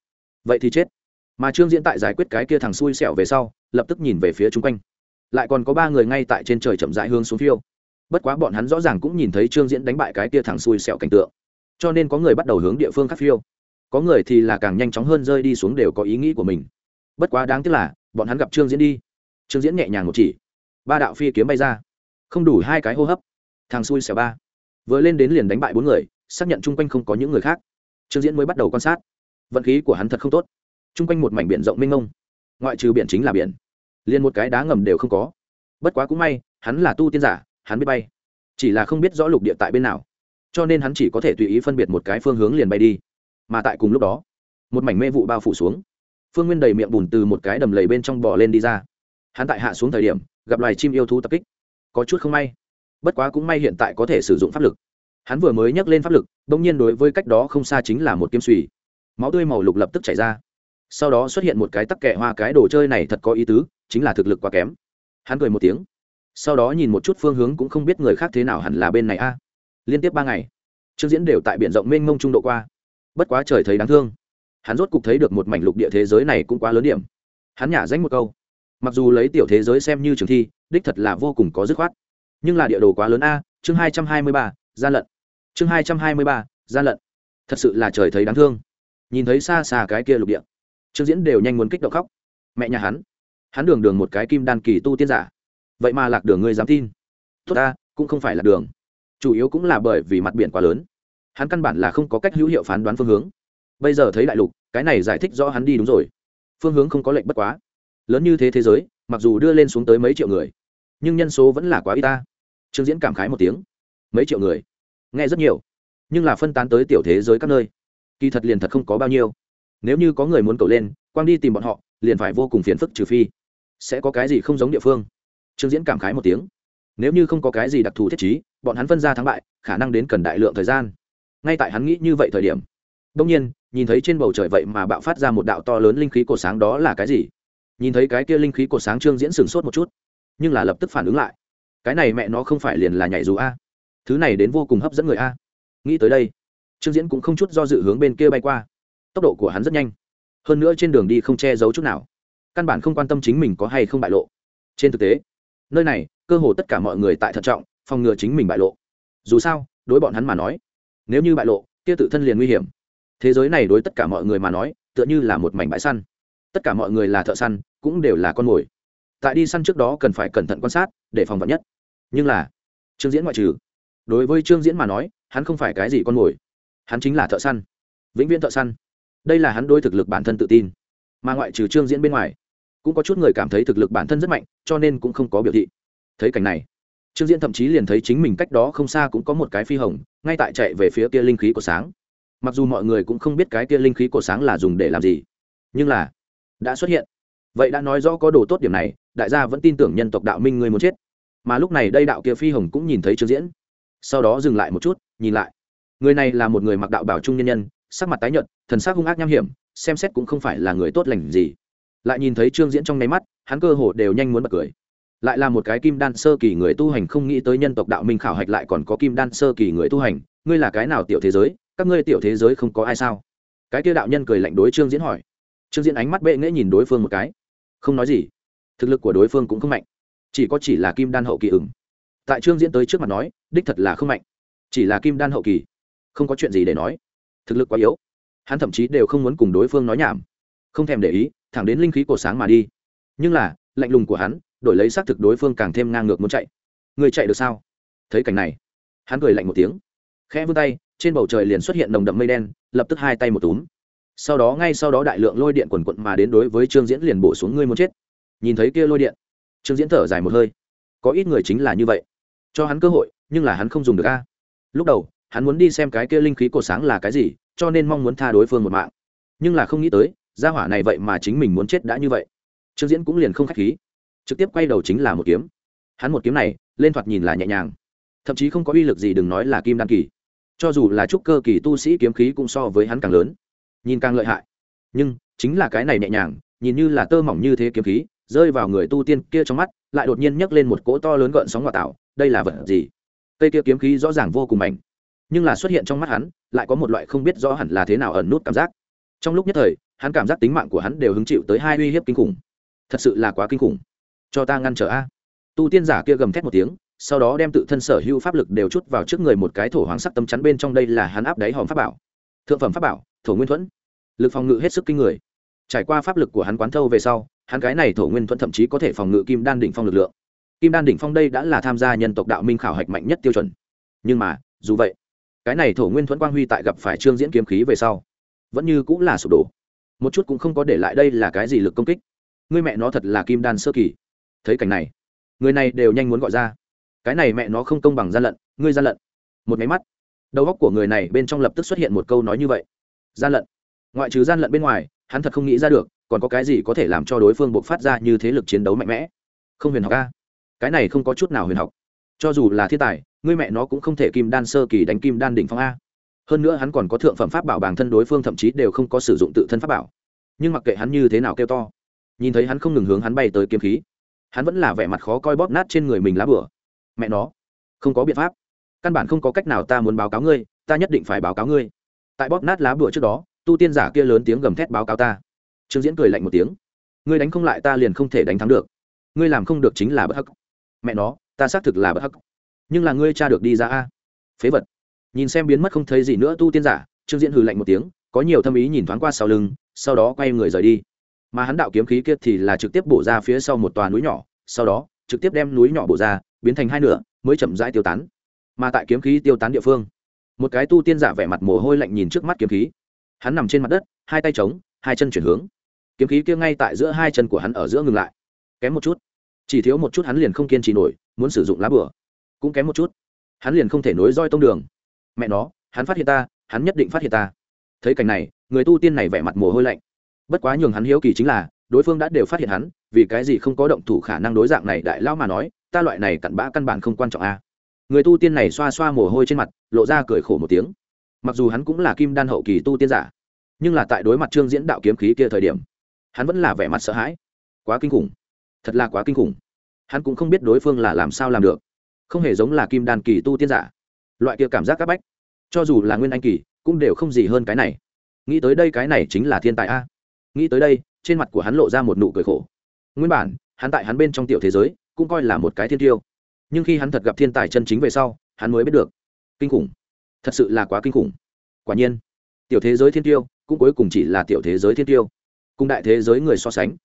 vậy thì chết. Mà trương diễn tại giải quyết cái kia thằng xui xẻo về sau, lập tức nhìn về phía chung quanh lại còn có ba người ngay tại trên trời chậm rãi hướng xuống phiêu. Bất quá bọn hắn rõ ràng cũng nhìn thấy trương diễn đánh bại cái tia thằng xui xẻo cảnh tượng. Cho nên có người bắt đầu hướng địa phương khác phiêu. Có người thì là càng nhanh chóng hơn rơi đi xuống đều có ý nghĩ của mình. Bất quá đáng tiếc là, bọn hắn gặp trương diễn đi. Trương diễn nhẹ nhàng một chỉ. Ba đạo phi kiếm bay ra. Không đủ hai cái hô hấp. Thằng xui xẻo ba. Vừa lên đến liền đánh bại bốn người, xác nhận chung quanh không có những người khác. Trương diễn mới bắt đầu quan sát. Vận khí của hắn thật không tốt. Chung quanh một mảnh biển rộng mênh mông. Ngoại trừ biển chính là biển liền một cái đá ngầm đều không có. Bất quá cũng may, hắn là tu tiên giả, hắn biết bay. Chỉ là không biết rõ lục địa tại bên nào. Cho nên hắn chỉ có thể tùy ý phân biệt một cái phương hướng liền bay đi. Mà tại cùng lúc đó, một mảnh mê vụ bao phủ xuống. Phương nguyên đầy miệng bùn từ một cái đầm lầy bên trong bò lên đi ra. Hắn tại hạ xuống thời điểm, gặp loài chim yêu thú tập kích. Có chút không may. Bất quá cũng may hiện tại có thể sử dụng pháp lực. Hắn vừa mới nhắc lên pháp lực đ ỗ n g nhiên đối với cách đó không xa chính là một kiếm suy máu tươi màu lục lập tức chảy ra sau đó xuất hiện một cái tắc kẹ hoa cái đồ chơi này thật có ý tứ, chính là thực lực quá kém. Hắn cười một tiếng. Sau đó nhìn một chút phương hướng cũng không biết người khác thế nào hẳn là bên này a. Liên tiếp ba ngày, trương diễn đều tại b i ể n rộng mênh mông trung độ qua. Bất quá trời thấy đáng thương. Hắn rốt cục thấy được một mảnh lục địa thế giới này cũng quá lớn điểm. Hắn nhả danh một câu. Mặc dù lấy tiểu thế giới xem như trường thi, đích thật là vô cùng có dứt khoát. Nhưng là địa đồ quá lớn a, chương hai trăm hai mươi ba, gian lận. Chương hai trăm hai mươi ba, gian lận. Thật sự là trời thấy đáng thương. Nhìn thấy xa xa cái kia lục địa trương diễn đều nhanh muốn kích động khóc. Mẹ nhà hắn. Hắn đường đường một cái kim đan kỳ tu tiên giả. Vậy mà lạc đường ngươi dám tin. Tốt ta, cũng không phải là đường. Chủ yếu cũng là bởi vì mặt biển quá lớn. Hắn căn bản là không có cách hữu hiệu phán đoán phương hướng. Bây giờ thấy đại lục, cái này giải thích rõ hắn đi đúng rồi. Phương hướng không có lệnh bất quá. Lớn như thế thế giới, mặc dù đưa lên xuống tới mấy triệu người, nhưng nhân số vẫn là quá y ta. Trương diễn cảm khái một tiếng. Mấy triệu người? Nghe rất nhiều. Nhưng là phân tán tới tiểu thế giới các nơi, kỳ thật liền thật không có bao nhiêu nếu như có người muốn cầu lên, quang đi tìm bọn họ, liền phải vô cùng phiền phức trừ phi sẽ có cái gì không giống địa phương. Trương diễn cảm khái một tiếng. Nếu như không có cái gì đặc thù thiết chí bọn hắn phân ra thắng bại, khả năng đến cần đại lượng thời gian. Ngay tại hắn nghĩ như vậy thời điểm, đông nhiên, nhìn thấy trên bầu trời vậy mà bạo phát ra một đạo to lớn linh khí cột sáng đó là cái gì? Nhìn thấy cái kia linh khí cột sáng, trương diễn sửng sốt một chút, nhưng là lập tức phản ứng lại. Cái này mẹ nó không phải liền là nhảy dù a? Thứ này đến vô cùng hấp dẫn người a. Nghĩ tới đây, trương diễn cũng không chút do dự hướng bên kia bay qua tốc độ của hắn rất nhanh. Hơn nữa trên đường đi không che giấu chút nào. Căn bản không quan tâm chính mình có hay không bại lộ. Trên thực tế, nơi này, cơ hồ tất cả mọi người tại thận trọng, phòng ngừa chính mình bại lộ. Dù sao, đối bọn hắn mà nói, nếu như bại lộ, kia tự thân liền nguy hiểm. Thế giới này đối tất cả mọi người mà nói, tựa như là một mảnh bãi săn. Tất cả mọi người là thợ săn, cũng đều là con mồi. Tại đi săn trước đó cần phải cẩn thận quan sát, để phòng vật nhất. Nhưng là, trương diễn ngoại trừ. Đối với trương diễn mà nói, hắn không phải cái gì con mồi. Hắn chính là thợ săn. Vĩnh viễn thợ săn đây là hắn đôi thực lực bản thân tự tin. Mà ngoại trừ trương diễn bên ngoài, cũng có chút người cảm thấy thực lực bản thân rất mạnh, cho nên cũng không có biểu thị. Thấy cảnh này, trương diễn thậm chí liền thấy chính mình cách đó không xa cũng có một cái phi hồng, ngay tại chạy về phía kia linh khí của sáng. Mặc dù mọi người cũng không biết cái kia linh khí của sáng là dùng để làm gì, nhưng là đã xuất hiện. Vậy đã nói rõ có đồ tốt điểm này, đại gia vẫn tin tưởng nhân tộc đạo minh người muốn chết. Mà lúc này đây đạo kia phi hồng cũng nhìn thấy trương diễn. Sau đó dừng lại một chút, nhìn lại. Người này là một người mặc đạo bảo trung nhân nhân sắc mặt tái nhợt, thần sắc hung ác nham hiểm, xem xét cũng không phải là người tốt lành gì. Lại nhìn thấy trương diễn trong nháy mắt, hắn cơ hồ đều nhanh muốn bật cười. Lại là một cái kim đan sơ kỳ người tu hành không nghĩ tới nhân tộc đạo minh khảo hạch lại còn có kim đan sơ kỳ người tu hành, ngươi là cái nào tiểu thế giới, các ngươi tiểu thế giới không có ai sao? Cái kia đạo nhân cười lạnh đối trương diễn hỏi. Trương diễn ánh mắt bệ nghễ nhìn đối phương một cái. Không nói gì. Thực lực của đối phương cũng không mạnh. Chỉ có chỉ là kim đan hậu kỳ ửng. Tại trương diễn tới trước mặt nói, đích thật là không mạnh. Chỉ là kim đan hậu kỳ. Không có chuyện gì để nói thực lực quá yếu. Hắn thậm chí đều không muốn cùng đối phương nói nhảm. Không thèm để ý, thẳng đến linh khí cổ sáng mà đi. Nhưng là, lạnh lùng của hắn, đổi lấy xác thực đối phương càng thêm ngang ngược muốn chạy. Người chạy được sao? Thấy cảnh này, hắn cười lạnh một tiếng. Khẽ vươn tay, trên bầu trời liền xuất hiện nồng đậm mây đen, lập tức hai tay một túm. Sau đó ngay sau đó đại lượng lôi điện quần quận mà đến đối với trương diễn liền bổ xuống ngươi muốn chết. Nhìn thấy kia lôi điện, trương diễn thở dài một hơi. Có ít người chính là như vậy. Cho hắn cơ hội, nhưng là hắn không dùng được a. Lúc đầu hắn muốn đi xem cái kia linh khí cổ sáng là cái gì, cho nên mong muốn tha đối phương một mạng. Nhưng là không nghĩ tới, gia hỏa này vậy mà chính mình muốn chết đã như vậy. Trương diễn cũng liền không k h á c h khí. Trực tiếp quay đầu chính là một kiếm. Hắn một kiếm này, lên thoạt nhìn là nhẹ nhàng. Thậm chí không có uy lực gì đừng nói là kim đan kỳ. Cho dù là trúc cơ kỳ tu sĩ kiếm khí cũng so với hắn càng lớn. Nhìn càng lợi hại. Nhưng, chính là cái này nhẹ nhàng, nhìn như là tơ mỏng như thế kiếm khí, rơi vào người tu tiên kia trong mắt, lại đột nhiên nhấc lên một cỗ to lớn gợn sóng ngoại tạo, đây là vật gì? Cây kia kiếm khí rõ ràng vô cùng mạnh nhưng là xuất hiện trong mắt hắn, lại có một loại không biết rõ hẳn là thế nào ẩn nút cảm giác. Trong lúc nhất thời, hắn cảm giác tính mạng của hắn đều hứng chịu tới hai uy hiếp kinh khủng. Thật sự là quá kinh khủng. Cho ta ngăn trở a. Tu tiên giả kia gầm thét một tiếng, sau đó đem tự thân sở hữu pháp lực đều chút vào trước người một cái thổ hoàng sắc tâm chắn bên trong đây là hắn áp đáy hòm pháp bảo. Thượng phẩm pháp bảo, thổ nguyên thuẫn. Lực phòng ngự hết sức kinh người. Trải qua pháp lực của hắn quán thâu về sau, hắn cái này thổ nguyên thuẫn thậm chí có thể phòng ngự kim đan đỉnh phong lực lượng. Kim đan đỉnh phong đây đã là tham gia nhân tộc đạo minh khảo hạch mạnh nhất tiêu chuẩn. Nhưng mà, dù vậy cái này thổ nguyên thuẫn quang huy tại gặp phải trương diễn kiếm khí về sau, vẫn như cũng là sụp đổ. Một chút cũng không có để lại đây là cái gì lực công kích. Người mẹ nó thật là kim đan sơ kỳ. Thấy cảnh này, người này đều nhanh muốn gọi ra. Cái này mẹ nó không công bằng gian lận, ngươi gian lận. Một máy mắt, đầu góc của người này bên trong lập tức xuất hiện một câu nói như vậy. Gian lận. Ngoại trừ gian lận bên ngoài, hắn thật không nghĩ ra được, còn có cái gì có thể làm cho đối phương buộc phát ra như thế lực chiến đấu mạnh mẽ. Không huyền học ca cái này không có chút nào huyền học cho dù là thiên tài, ngươi mẹ nó cũng không thể kim đan sơ kỳ đánh kim đan đỉnh phong a. Hơn nữa hắn còn có thượng phẩm pháp bảo bản thân đối phương thậm chí đều không có sử dụng tự thân pháp bảo. Nhưng mặc kệ hắn như thế nào kêu to, nhìn thấy hắn không ngừng hướng hắn bay tới kiếm khí, hắn vẫn là vẻ mặt khó coi bóp nát trên người mình lá bửa mẹ nó, không có biện pháp. Căn bản không có cách nào ta muốn báo cáo ngươi, ta nhất định phải báo cáo ngươi. Tại bóp nát lá bửa trước đó, tu tiên giả kia lớn tiếng gầm thét báo cáo ta. Trương diễn cười lạnh một tiếng. Ngươi đánh không lại ta liền không thể đánh thắng được. Ngươi làm không được chính là bất hắc. Mẹ nó ta xác thực là bất hắc. Nhưng là ngươi cha được đi ra a. Phế vật. Nhìn xem biến mất không thấy gì nữa tu tiên giả, trương diễn hừ lạnh một tiếng, có nhiều thâm ý nhìn thoáng qua sau lưng, sau đó quay người rời đi. Mà hắn đạo kiếm khí kia thì là trực tiếp bổ ra phía sau một tòa núi nhỏ, sau đó, trực tiếp đem núi nhỏ bổ ra, biến thành hai nửa, mới chậm rãi tiêu tán. Mà tại kiếm khí tiêu tán địa phương, một cái tu tiên giả vẻ mặt mồ hôi lạnh nhìn trước mắt kiếm khí. Hắn nằm trên mặt đất, hai tay trống hai chân chuyển hướng. Kiếm khí kia ngay tại giữa hai chân của hắn ở giữa ngừng lại. Kém một chút. Chỉ thiếu một chút hắn liền không kiên trì nổi muốn sử dụng lá bửa cũng kém một chút. Hắn liền không thể nối roi tông đường. Mẹ nó, hắn phát hiện ta, hắn nhất định phát hiện ta. Thấy cảnh này, người tu tiên này vẻ mặt mồ hôi lạnh. Bất quá nhường hắn hiếu kỳ chính là, đối phương đã đều phát hiện hắn, vì cái gì không có động thủ khả năng đối dạng này đại lao mà nói, ta loại này cặn bã căn bản không quan trọng a. Người tu tiên này xoa xoa mồ hôi trên mặt, lộ ra cười khổ một tiếng. Mặc dù hắn cũng là kim đan hậu kỳ tu tiên giả, nhưng là tại đối mặt trương diễn đạo kiếm khí kia thời điểm, hắn vẫn là vẻ mặt sợ hãi. Quá kinh khủng. Thật là quá kinh khủng hắn cũng không biết đối phương là làm sao làm được, không hề giống là kim đan kỳ tu tiên giả. Loại kia cảm giác c áp bách, cho dù là nguyên anh kỳ, cũng đều không gì hơn cái này. Nghĩ tới đây cái này chính là thiên tài a. Nghĩ tới đây, trên mặt của hắn lộ ra một nụ cười khổ. Nguyên bản, hắn tại hắn bên trong tiểu thế giới, cũng coi là một cái thiên tiêu. Nhưng khi hắn thật gặp thiên tài chân chính về sau, hắn mới biết được. Kinh khủng. Thật sự là quá kinh khủng. Quả nhiên, tiểu thế giới thiên tiêu, cũng cuối cùng chỉ là tiểu thế giới thiên tiêu. Cùng đại thế giới người so sánh,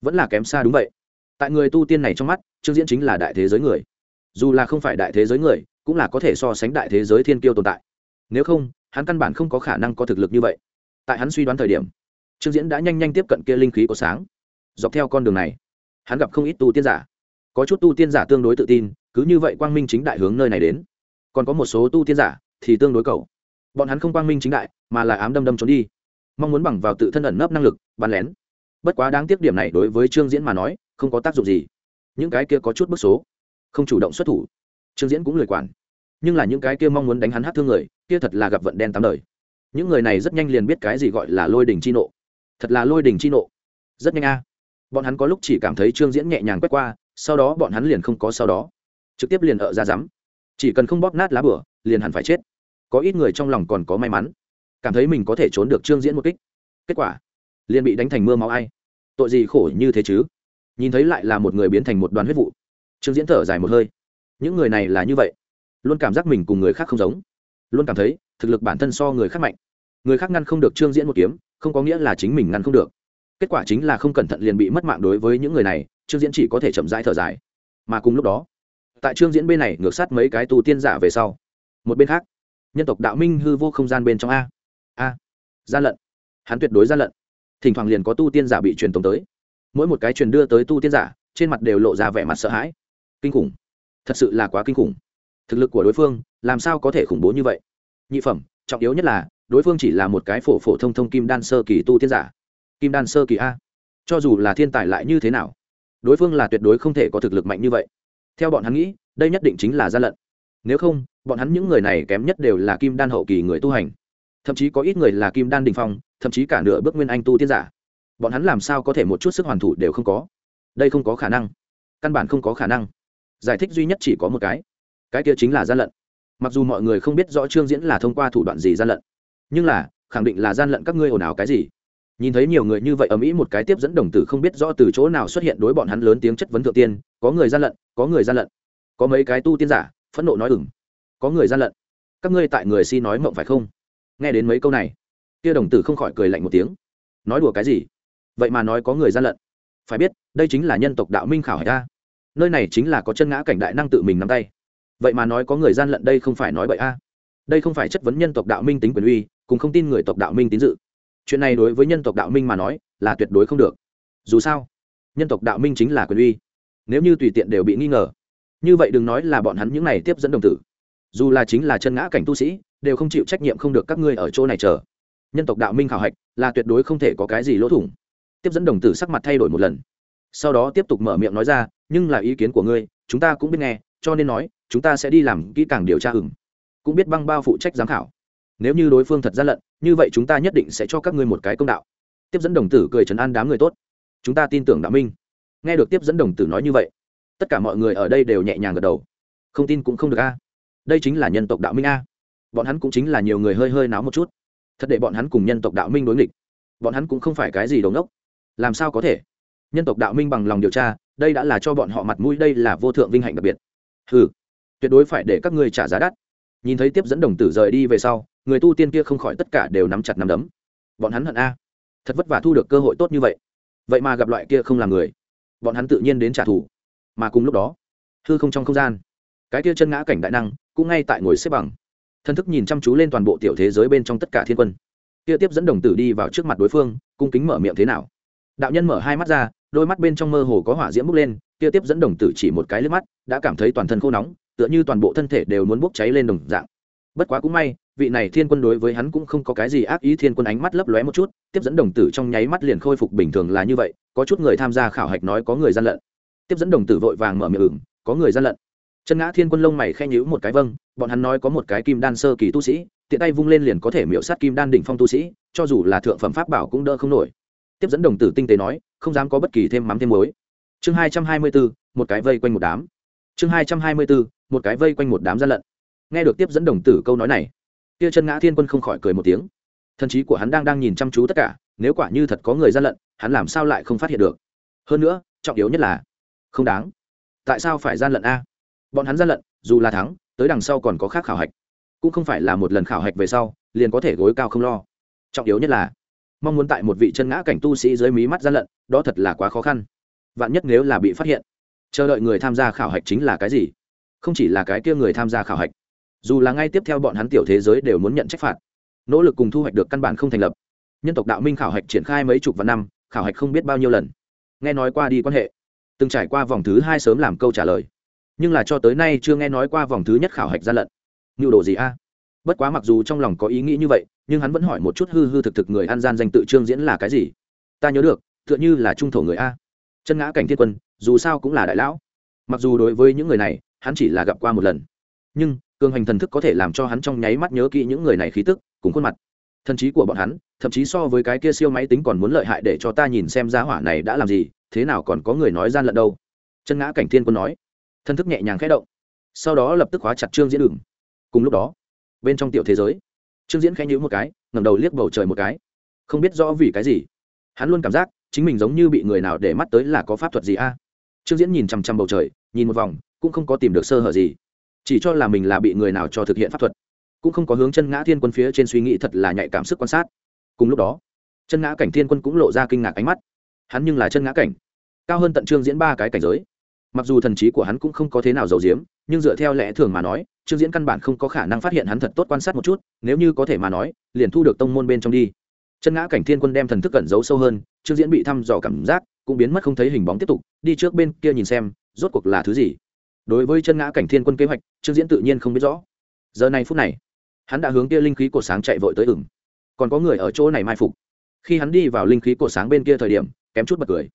vẫn là kém xa đúng vậy. Tại người tu tiên này trong mắt trương diễn chính là đại thế giới người. Dù là không phải đại thế giới người, cũng là có thể so sánh đại thế giới thiên kiêu tồn tại. Nếu không, hắn căn bản không có khả năng có thực lực như vậy. Tại hắn suy đoán thời điểm, trương diễn đã nhanh nhanh tiếp cận kia linh khí của sáng. Dọc theo con đường này, hắn gặp không ít tu tiên giả. Có chút tu tiên giả tương đối tự tin, cứ như vậy quang minh chính đại hướng nơi này đến. Còn có một số tu tiên giả thì tương đối cầu. Bọn hắn không quang minh chính đại, mà là ám đâm đâm trốn đi. Mong muốn bằng vào tự thân ẩn nấp năng lực, bắn lén. Bất quá đáng tiếc điểm này đối với trương diễn mà nói, không có tác dụng gì những cái kia có chút bức số, không chủ động xuất thủ. Trương diễn cũng lười quản, nhưng là những cái kia mong muốn đánh hắn hát thương người, kia thật là gặp vận đen tám đời. Những người này rất nhanh liền biết cái gì gọi là lôi đình chi nộ. Thật là lôi đình chi nộ. Rất nhanh a. Bọn hắn có lúc chỉ cảm thấy trương diễn nhẹ nhàng quét qua, sau đó bọn hắn liền không có sau đó. Trực tiếp liền ở ra rắm. Chỉ cần không bóp nát lá bửa, liền hẳn phải chết. Có ít người trong lòng còn có may mắn. Cảm thấy mình có thể trốn được trương diễn một kích. Kết quả, liền bị đánh thành mưa máu ai. Tội gì khổ như thế chứ? Nhìn thấy lại là một người biến thành một đoàn huyết vụ. Trương diễn thở dài một hơi. Những người này là như vậy. Luôn cảm giác mình cùng người khác không giống. Luôn cảm thấy, thực lực bản thân so người khác mạnh. Người khác ngăn không được trương diễn một kiếm, không có nghĩa là chính mình ngăn không được. Kết quả chính là không cẩn thận liền bị mất mạng đối với những người này, trương diễn chỉ có thể chậm rãi thở dài. Mà cùng lúc đó, tại trương diễn bên này ngược sát mấy cái tu tiên giả về sau, một bên khác, nhân tộc đạo minh hư vô không gian bên trong a. A. Gian lận. Hắn tuyệt đối gian lận. Thỉnh thoảng liền có tu tiên giả bị truyền tống tới mỗi một cái truyền đưa tới tu tiên giả, trên mặt đều lộ ra vẻ mặt sợ hãi. Kinh khủng. Thật sự là quá kinh khủng. Thực lực của đối phương, làm sao có thể khủng bố như vậy? Nhị phẩm, trọng yếu nhất là, đối phương chỉ là một cái phổ phổ thông thông kim đan sơ kỳ tu tiên giả. Kim đan sơ kỳ a. Cho dù là thiên tài lại như thế nào, đối phương là tuyệt đối không thể có thực lực mạnh như vậy. Theo bọn hắn nghĩ, đây nhất định chính là gian lận. Nếu không, bọn hắn những người này kém nhất đều là kim đan hậu kỳ người tu hành. Thậm chí có ít người là kim đan đình phong, thậm chí cả nửa bước nguyên anh tu tiên giả bọn hắn làm sao có thể một chút sức hoàn thủ đều không có? Đây không có khả năng. Căn bản không có khả năng. Giải thích duy nhất chỉ có một cái. Cái kia chính là gian lận. Mặc dù mọi người không biết rõ trương diễn là thông qua thủ đoạn gì gian lận, nhưng là, khẳng định là gian lận các ngươi ồn ào cái gì? Nhìn thấy nhiều người như vậy ở mỹ một cái tiếp dẫn đồng tử không biết rõ từ chỗ nào xuất hiện đối bọn hắn lớn tiếng chất vấn thượng tiên, có người gian lận, có người gian lận. Có mấy cái tu tiên giả, phẫn nộ nói ừng có người gian lận. Các ngươi tại người si nói mộng phải không? Nghe đến mấy câu này, kia đồng tử không khỏi cười lạnh một tiếng. Nói đùa cái gì? Vậy mà nói có người gian lận. Phải biết, đây chính là nhân tộc đạo minh khảo hải ta nơi này chính là có chân ngã cảnh đại năng tự mình nắm tay. Vậy mà nói có người gian lận đây không phải nói bậy a. Đây không phải chất vấn nhân tộc đạo minh tính quyền uy, cùng không tin người tộc đạo minh tín dự. Chuyện này đối với nhân tộc đạo minh mà nói, là tuyệt đối không được. Dù sao, nhân tộc đạo minh chính là quyền uy. Nếu như tùy tiện đều bị nghi ngờ, như vậy đừng nói là bọn hắn những này tiếp dẫn đồng tử. Dù là chính là chân ngã cảnh tu sĩ, đều không chịu trách nhiệm không được các ngươi ở chỗ này chờ. Nhân tộc đạo minh khảo hạch là tuyệt đối không thể có cái gì lỗ thủng tiếp dẫn đồng tử sắc mặt thay đổi một lần. Sau đó tiếp tục mở miệng nói ra, nhưng là ý kiến của ngươi, chúng ta cũng biết nghe, cho nên nói, chúng ta sẽ đi làm kỹ càng điều tra ửng, cũng biết băng bao phụ trách giám khảo. Nếu như đối phương thật gian lận, như vậy chúng ta nhất định sẽ cho các ngươi một cái công đạo. Tiếp dẫn đồng tử cười trấn an đám người tốt. Chúng ta tin tưởng đạo minh. Nghe được tiếp dẫn đồng tử nói như vậy, tất cả mọi người ở đây đều nhẹ nhàng gật đầu. Không tin cũng không được a. Đây chính là nhân tộc đạo minh a. Bọn hắn cũng chính là nhiều người hơi hơi náo một chút. Thật để bọn hắn cùng nhân tộc đạo minh đối nghịch. Bọn hắn cũng không phải cái gì đầu ngốc làm sao có thể? Nhân tộc đạo minh bằng lòng điều tra, đây đã là cho bọn họ mặt mũi, đây là vô thượng vinh hạnh đặc biệt. Ừ tuyệt đối phải để các ngươi trả giá đắt. Nhìn thấy tiếp dẫn đồng tử rời đi về sau, người tu tiên kia không khỏi tất cả đều nắm chặt nắm đấm. Bọn hắn hận a. Thật vất vả thu được cơ hội tốt như vậy. Vậy mà gặp loại kia không là người. Bọn hắn tự nhiên đến trả thù. Mà cùng lúc đó, hư không trong không gian, cái kia chân ngã cảnh đại năng cũng ngay tại ngồi xếp bằng. Thân thức nhìn chăm chú lên toàn bộ tiểu thế giới bên trong tất cả thiên quân. Kia tiếp dẫn đồng tử đi vào trước mặt đối phương, cung kính mở miệng thế nào? Đạo nhân mở hai mắt ra, đôi mắt bên trong mơ hồ có hỏa diễm bốc lên, kia tiếp dẫn đồng tử chỉ một cái lướt mắt, đã cảm thấy toàn thân khô nóng, tựa như toàn bộ thân thể đều muốn bốc cháy lên đồng dạng. Bất quá cũng may, vị này thiên quân đối với hắn cũng không có cái gì ác ý, thiên quân ánh mắt lấp lóe một chút, tiếp dẫn đồng tử trong nháy mắt liền khôi phục bình thường là như vậy, có chút người tham gia khảo hạch nói có người gian lận. Tiếp dẫn đồng tử vội vàng mở miệng ửng có người gian lận. Chân ngã thiên quân lông mày khen nhữ một cái vâng bọn hắn nói có một cái kim đan sơ kỳ tu sĩ, tiện tay vung lên liền có thể miễu sát kim đan đỉnh phong tu sĩ, cho dù là thượng phẩm pháp bảo cũng đỡ không nổi tiếp dẫn đồng tử tinh tế nói, không dám có bất kỳ thêm mắm thêm muối. Chương hai trăm hai mươi bốn, một cái vây quanh một đám. Chương hai trăm hai mươi bốn, một cái vây quanh một đám gian lận. Nghe được tiếp dẫn đồng tử câu nói này kia chân ngã thiên quân không khỏi cười một tiếng. Thần trí của hắn đang đang nhìn chăm chú tất cả, nếu quả như thật có người gian lận, hắn làm sao lại không phát hiện được? Hơn nữa, trọng yếu nhất là, không đáng. Tại sao phải gian lận a? Bọn hắn gian lận, dù là thắng, tới đằng sau còn có khác khảo hạch. Cũng không phải là một lần khảo hạch về sau, liền có thể gối cao không lo. Trọng yếu nhất là mong muốn tại một vị chân ngã cảnh tu sĩ dưới mí mắt gian lận, đó thật là quá khó khăn. Vạn nhất nếu là bị phát hiện, chờ đợi người tham gia khảo hạch chính là cái gì? Không chỉ là cái kia người tham gia khảo hạch, dù là ngay tiếp theo bọn hắn tiểu thế giới đều muốn nhận trách phạt. Nỗ lực cùng thu hoạch được căn bản không thành lập. Nhân tộc đạo minh khảo hạch triển khai mấy chục vạn năm, khảo hạch không biết bao nhiêu lần. Nghe nói qua đi quan hệ, từng trải qua vòng thứ hai sớm làm câu trả lời. Nhưng là cho tới nay chưa nghe nói qua vòng thứ nhất khảo hạch gian lận. Nhu đồ gì a? Bất quá mặc dù trong lòng có ý nghĩ như vậy, nhưng hắn vẫn hỏi một chút hư hư thực thực người An gian danh tự trương diễn là cái gì. Ta nhớ được, tựa như là trung thổ người a. Chân ngã cảnh thiên quân, dù sao cũng là đại lão. Mặc dù đối với những người này, hắn chỉ là gặp qua một lần. Nhưng, cường hành thần thức có thể làm cho hắn trong nháy mắt nhớ kỹ những người này khí tức, cùng khuôn mặt. Thần trí của bọn hắn, thậm chí so với cái kia siêu máy tính còn muốn lợi hại để cho ta nhìn xem giá hỏa này đã làm gì, thế nào còn có người nói gian lận đâu. Chân ngã cảnh thiên quân nói. Thân thức nhẹ nhàng khẽ động. Sau đó lập tức khóa chặt trương diễn đường. Cùng lúc đó bên trong tiểu thế giới. Trương diễn khẽ nhữ một cái ngầm đầu liếc bầu trời một cái. Không biết rõ vì cái gì, hắn luôn cảm giác chính mình giống như bị người nào để mắt tới là có pháp thuật gì a. Trương diễn nhìn chằm chằm bầu trời, nhìn một vòng, cũng không có tìm được sơ hở gì. Chỉ cho là mình là bị người nào cho thực hiện pháp thuật. Cũng không có hướng chân ngã thiên quân phía trên suy nghĩ thật là nhạy cảm sức quan sát. Cùng lúc đó, chân ngã cảnh thiên quân cũng lộ ra kinh ngạc ánh mắt. Hắn nhưng là chân ngã cảnh. Cao hơn tận trương diễn ba cái cảnh giới mặc dù thần trí của hắn cũng không có thế nào giàu diếm nhưng dựa theo lẽ thường mà nói, trương diễn căn bản không có khả năng phát hiện hắn thật tốt quan sát một chút, nếu như có thể mà nói, liền thu được tông môn bên trong đi. Chân ngã cảnh thiên quân đem thần thức cẩn giấu sâu hơn, trương diễn bị thăm dò cảm giác cũng biến mất không thấy hình bóng tiếp tục, đi trước bên kia nhìn xem, rốt cuộc là thứ gì. Đối với chân ngã cảnh thiên quân kế hoạch, trương diễn tự nhiên không biết rõ. Giờ này phút này, hắn đã hướng kia linh khí cổ sáng chạy vội tới ửng. Còn có người ở chỗ này mai phục. Khi hắn đi vào linh khí cổ sáng bên kia thời điểm, kém chút bật cười.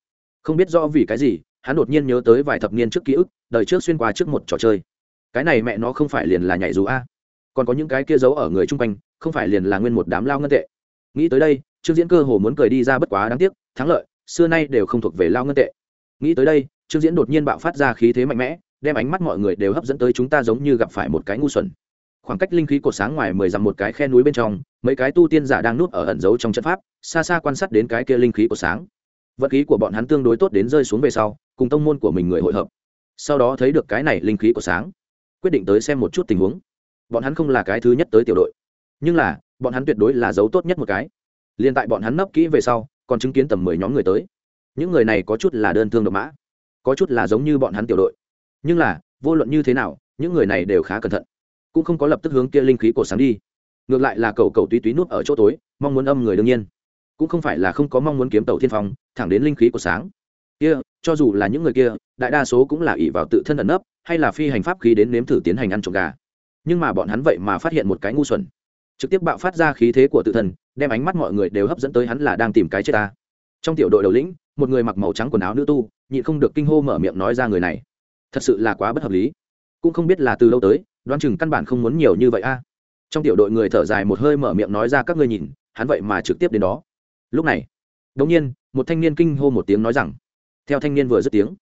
Không biết rõ vì cái gì hắn đột nhiên nhớ tới vài thập niên trước ký ức, đời trước xuyên qua trước một trò chơi. Cái này mẹ nó không phải liền là nhảy dù a. Còn có những cái kia giấu ở người chung quanh, không phải liền là nguyên một đám lao ngân tệ. Nghĩ tới đây, trương diễn cơ hồ muốn cười đi ra bất quá đáng tiếc, thắng lợi, xưa nay đều không thuộc về lao ngân tệ. Nghĩ tới đây, trương diễn đột nhiên bạo phát ra khí thế mạnh mẽ, đem ánh mắt mọi người đều hấp dẫn tới chúng ta giống như gặp phải một cái ngu xuẩn. Khoảng cách linh khí cột sáng ngoài mười dặm một cái khe núi bên trong, mấy cái tu tiên giả đang núp ở ẩn giấu trong trận pháp, xa xa quan sát đến cái kia linh khí cột sáng vật khí của bọn hắn tương đối tốt đến rơi xuống về sau, cùng tông môn của mình người hội hợp. Sau đó thấy được cái này linh khí của sáng, quyết định tới xem một chút tình huống. Bọn hắn không là cái thứ nhất tới tiểu đội, nhưng là, bọn hắn tuyệt đối là dấu tốt nhất một cái. Liền tại bọn hắn nấp kỹ về sau, còn chứng kiến tầm mười nhóm người tới. Những người này có chút là đơn thương độc mã, có chút là giống như bọn hắn tiểu đội. Nhưng là, vô luận như thế nào, những người này đều khá cẩn thận, cũng không có lập tức hướng kia linh khí cổ sáng đi. Ngược lại là cầu cầu túy túy nút ở chỗ tối, mong muốn âm người đương nhiên cũng không phải là không có mong muốn kiếm tàu thiên phong, thẳng đến linh khí của sáng. Kia, cho dù là những người kia, đại đa số cũng là ỷ vào tự thân ẩn nấp, hay là phi hành pháp khí đến nếm thử tiến hành ăn trộm gà. Nhưng mà bọn hắn vậy mà phát hiện một cái ngu xuẩn. Trực tiếp bạo phát ra khí thế của tự thân, đem ánh mắt mọi người đều hấp dẫn tới hắn là đang tìm cái chết ta. Trong tiểu đội đầu lĩnh, một người mặc màu trắng quần áo nữ tu, nhịn không được kinh hô mở miệng nói ra người này. Thật sự là quá bất hợp lý. Cũng không biết là từ lâu tới, đoán chừng căn bản không muốn nhiều như vậy a. Trong tiểu đội người thở dài một hơi mở miệng nói ra các ngươi nhìn, hắn vậy mà trực tiếp đến đó lúc này đống nhiên, một thanh niên kinh hô một tiếng nói rằng, theo thanh niên vừa dứt tiếng,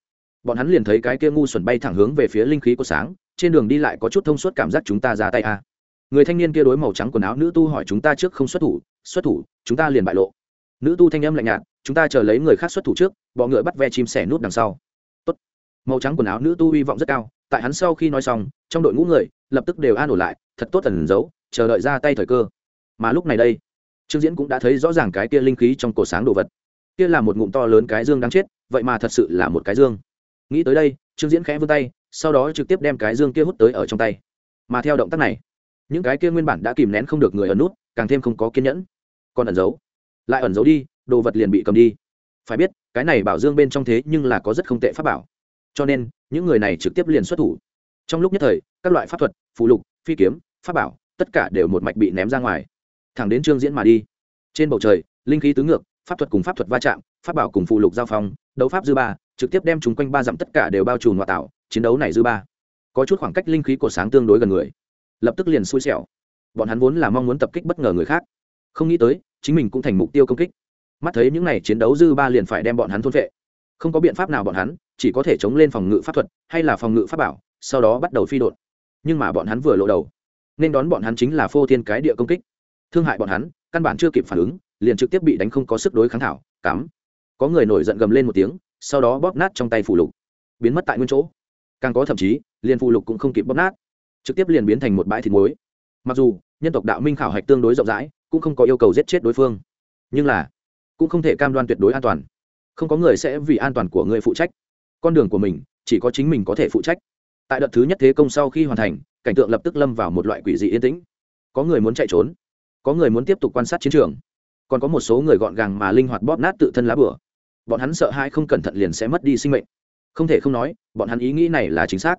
bọn hắn liền thấy cái kia ngu xuẩn bay thẳng hướng về phía linh khí của sáng, trên đường đi lại có chút thông suốt cảm giác chúng ta ra tay a người thanh niên kia đối màu trắng quần áo nữ tu hỏi chúng ta trước không xuất thủ xuất thủ, chúng ta liền bại lộ. Nữ tu thanh âm lạnh nhạt, chúng ta chờ lấy người khác xuất thủ trước, bọ ngựa bắt ve chim sẻ nút đằng sau. Tốt. màu trắng quần áo nữ tu hy vọng rất cao, tại hắn sau khi nói xong, trong đội ngũ người lập tức đều an ổn lại, thật tốt thần giấu, chờ đợi ra tay thời cơ. Mà lúc này đây trương diễn cũng đã thấy rõ ràng cái kia linh khí trong cổ sáng đồ vật. Kia là một ngụm to lớn cái dương đang chết, vậy mà thật sự là một cái dương. Nghĩ tới đây, trương diễn khẽ vươn tay, sau đó trực tiếp đem cái dương kia hút tới ở trong tay. Mà theo động tác này, những cái kia nguyên bản đã kìm nén không được người ẩn nút, càng thêm không có kiên nhẫn. Còn ẩn giấu. Lại ẩn giấu đi, đồ vật liền bị cầm đi. Phải biết, cái này bảo dương bên trong thế nhưng là có rất không tệ pháp bảo. Cho nên, những người này trực tiếp liền xuất thủ. Trong lúc nhất thời, các loại pháp thuật phụ lục, phi kiếm, pháp bảo, tất cả đều một mạch bị ném ra ngoài thẳng đến trương diễn mà đi. Trên bầu trời, linh khí tứ ngược, pháp thuật cùng pháp thuật va chạm, pháp bảo cùng phụ lục giao phong, đấu pháp dư ba, trực tiếp đem chúng quanh ba dặm tất cả đều bao trùm ngoại tạo, chiến đấu này dư ba. Có chút khoảng cách linh khí của sáng tương đối gần người. Lập tức liền xui xẻo. Bọn hắn vốn là mong muốn tập kích bất ngờ người khác. Không nghĩ tới, chính mình cũng thành mục tiêu công kích. Mắt thấy những n à y chiến đấu dư ba liền phải đem bọn hắn thôn vệ. Không có biện pháp nào bọn hắn, chỉ có thể chống lên phòng ngự pháp thuật, hay là phòng ngự pháp bảo, sau đó bắt đầu phi đột nhưng mà bọn hắn vừa lộ đầu. Nên đón bọn hắn chính là phô thiên cái địa công kích thương hại bọn hắn, căn bản chưa kịp phản ứng, liền trực tiếp bị đánh không có sức đối kháng thảo, cắm. Có người nổi giận gầm lên một tiếng, sau đó bóp nát trong tay phủ lục. Biến mất tại nguyên chỗ. Càng có thậm chí, liền phù lục cũng không kịp bóp nát. Trực tiếp liền biến thành một bãi thịt muối. Mặc dù, nhân tộc đạo minh khảo hạch tương đối rộng rãi, cũng không có yêu cầu giết chết đối phương. Nhưng là, cũng không thể cam đoan tuyệt đối an toàn. Không có người sẽ vì an toàn của người phụ trách. Con đường của mình, chỉ có chính mình có thể phụ trách. Tại đợt thứ nhất thế công sau khi hoàn thành, cảnh tượng lập tức lâm vào một loại quỷ dị yên tĩnh. Có người muốn chạy trốn có người muốn tiếp tục quan sát chiến trường, còn có một số người gọn gàng mà linh hoạt bóp nát tự thân lá bửa bọn hắn sợ hai không cẩn thận liền sẽ mất đi sinh mệnh. Không thể không nói, bọn hắn ý nghĩ này là chính xác.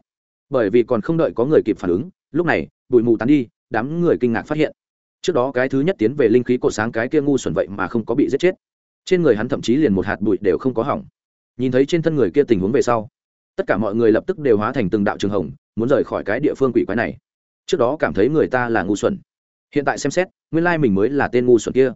Bởi vì còn không đợi có người kịp phản ứng, lúc này, bụi mù tán đi, đám người kinh ngạc phát hiện. Trước đó cái thứ nhất tiến về linh khí cột sáng cái kia ngu xuẩn vậy mà không có bị giết chết. Trên người hắn thậm chí liền một hạt bụi đều không có hỏng. Nhìn thấy trên thân người kia tình huống về sau, tất cả mọi người lập tức đều hóa thành từng đạo trường hồng, muốn rời khỏi cái địa phương quỷ quái này. Trước đó cảm thấy người ta là ngu xuẩn hiện tại xem xét, nguyên lai mình mới là tên ngu xuẩn kia.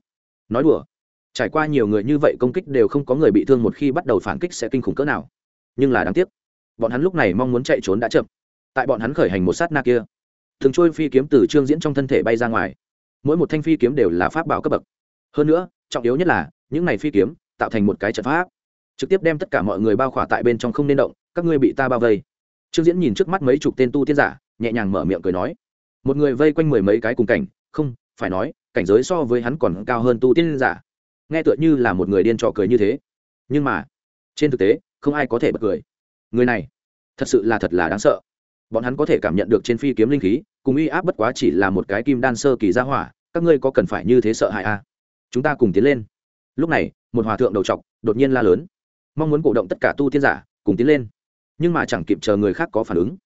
Nói đùa, trải qua nhiều người như vậy công kích đều không có người bị thương một khi bắt đầu phản kích sẽ kinh khủng cỡ nào. Nhưng là đáng tiếc, bọn hắn lúc này mong muốn chạy trốn đã chậm. Tại bọn hắn khởi hành một sát na kia, thường trôi phi kiếm từ trương diễn trong thân thể bay ra ngoài. Mỗi một thanh phi kiếm đều là pháp bảo cấp bậc. Hơn nữa, trọng yếu nhất là, những này phi kiếm tạo thành một cái trận pháp, trực tiếp đem tất cả mọi người bao khỏa tại bên trong không nên động, các ngươi bị ta bao vây. Trương diễn nhìn trước mắt mấy chục tên tu tiên giả, nhẹ nhàng mở miệng cười nói. Một người vây quanh mười mấy cái cùng cảnh không, phải nói, cảnh giới so với hắn còn cao hơn tu tiên giả. Nghe tựa như là một người điên trò cười như thế. Nhưng mà, trên thực tế, không ai có thể bật cười. Người này, thật sự là thật là đáng sợ. Bọn hắn có thể cảm nhận được trên phi kiếm linh khí, cùng uy áp bất quá chỉ là một cái kim đan sơ kỳ gia hỏa, các ngươi có cần phải như thế sợ hãi à? chúng ta cùng tiến lên. Lúc này, một hòa thượng đầu trọc, đột nhiên la lớn. Mong muốn cổ động tất cả tu tiên giả, cùng tiến lên. Nhưng mà chẳng kịp chờ người khác có phản ứng.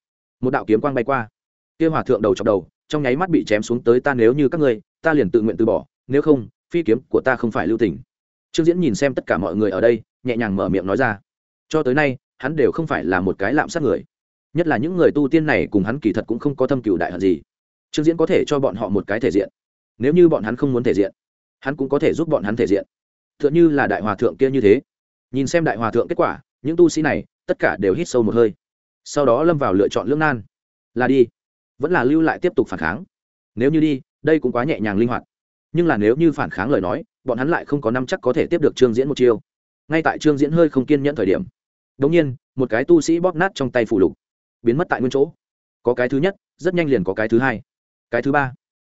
Một đạo kiếm quang bay qua. Kia hòa thượng đầu chọc đầu trong nháy mắt bị chém xuống tới ta nếu như các ngươi, ta liền tự nguyện từ bỏ, nếu không, phi kiếm của ta không phải lưu tình. Trương diễn nhìn xem tất cả mọi người ở đây, nhẹ nhàng mở miệng nói ra. Cho tới nay, hắn đều không phải là một cái lạm sát người. Nhất là những người tu tiên này cùng hắn kỳ thật cũng không có thâm cựu đại hận gì. Trương diễn có thể cho bọn họ một cái thể diện. Nếu như bọn hắn không muốn thể diện, hắn cũng có thể giúp bọn hắn thể diện. T h ư ợ n h ư là đại hòa thượng kia như thế. Nhìn xem đại hòa thượng kết quả, những tu sĩ này, tất cả đều hít sâu một hơi. Sau đó lâm vào lựa chọn lưỡng nan. Là đi vẫn là lưu lại tiếp tục phản kháng. Nếu như đi, đây cũng quá nhẹ nhàng linh hoạt. Nhưng là nếu như phản kháng lời nói, bọn hắn lại không có năm chắc có thể tiếp được trương diễn một chiêu. Ngay tại trương diễn hơi không kiên nhẫn thời điểm đ ỗ n g nhiên, một cái tu sĩ bóp nát trong tay phủ lục, biến mất tại nguyên chỗ. Có cái thứ nhất, rất nhanh liền có cái thứ hai, cái thứ ba.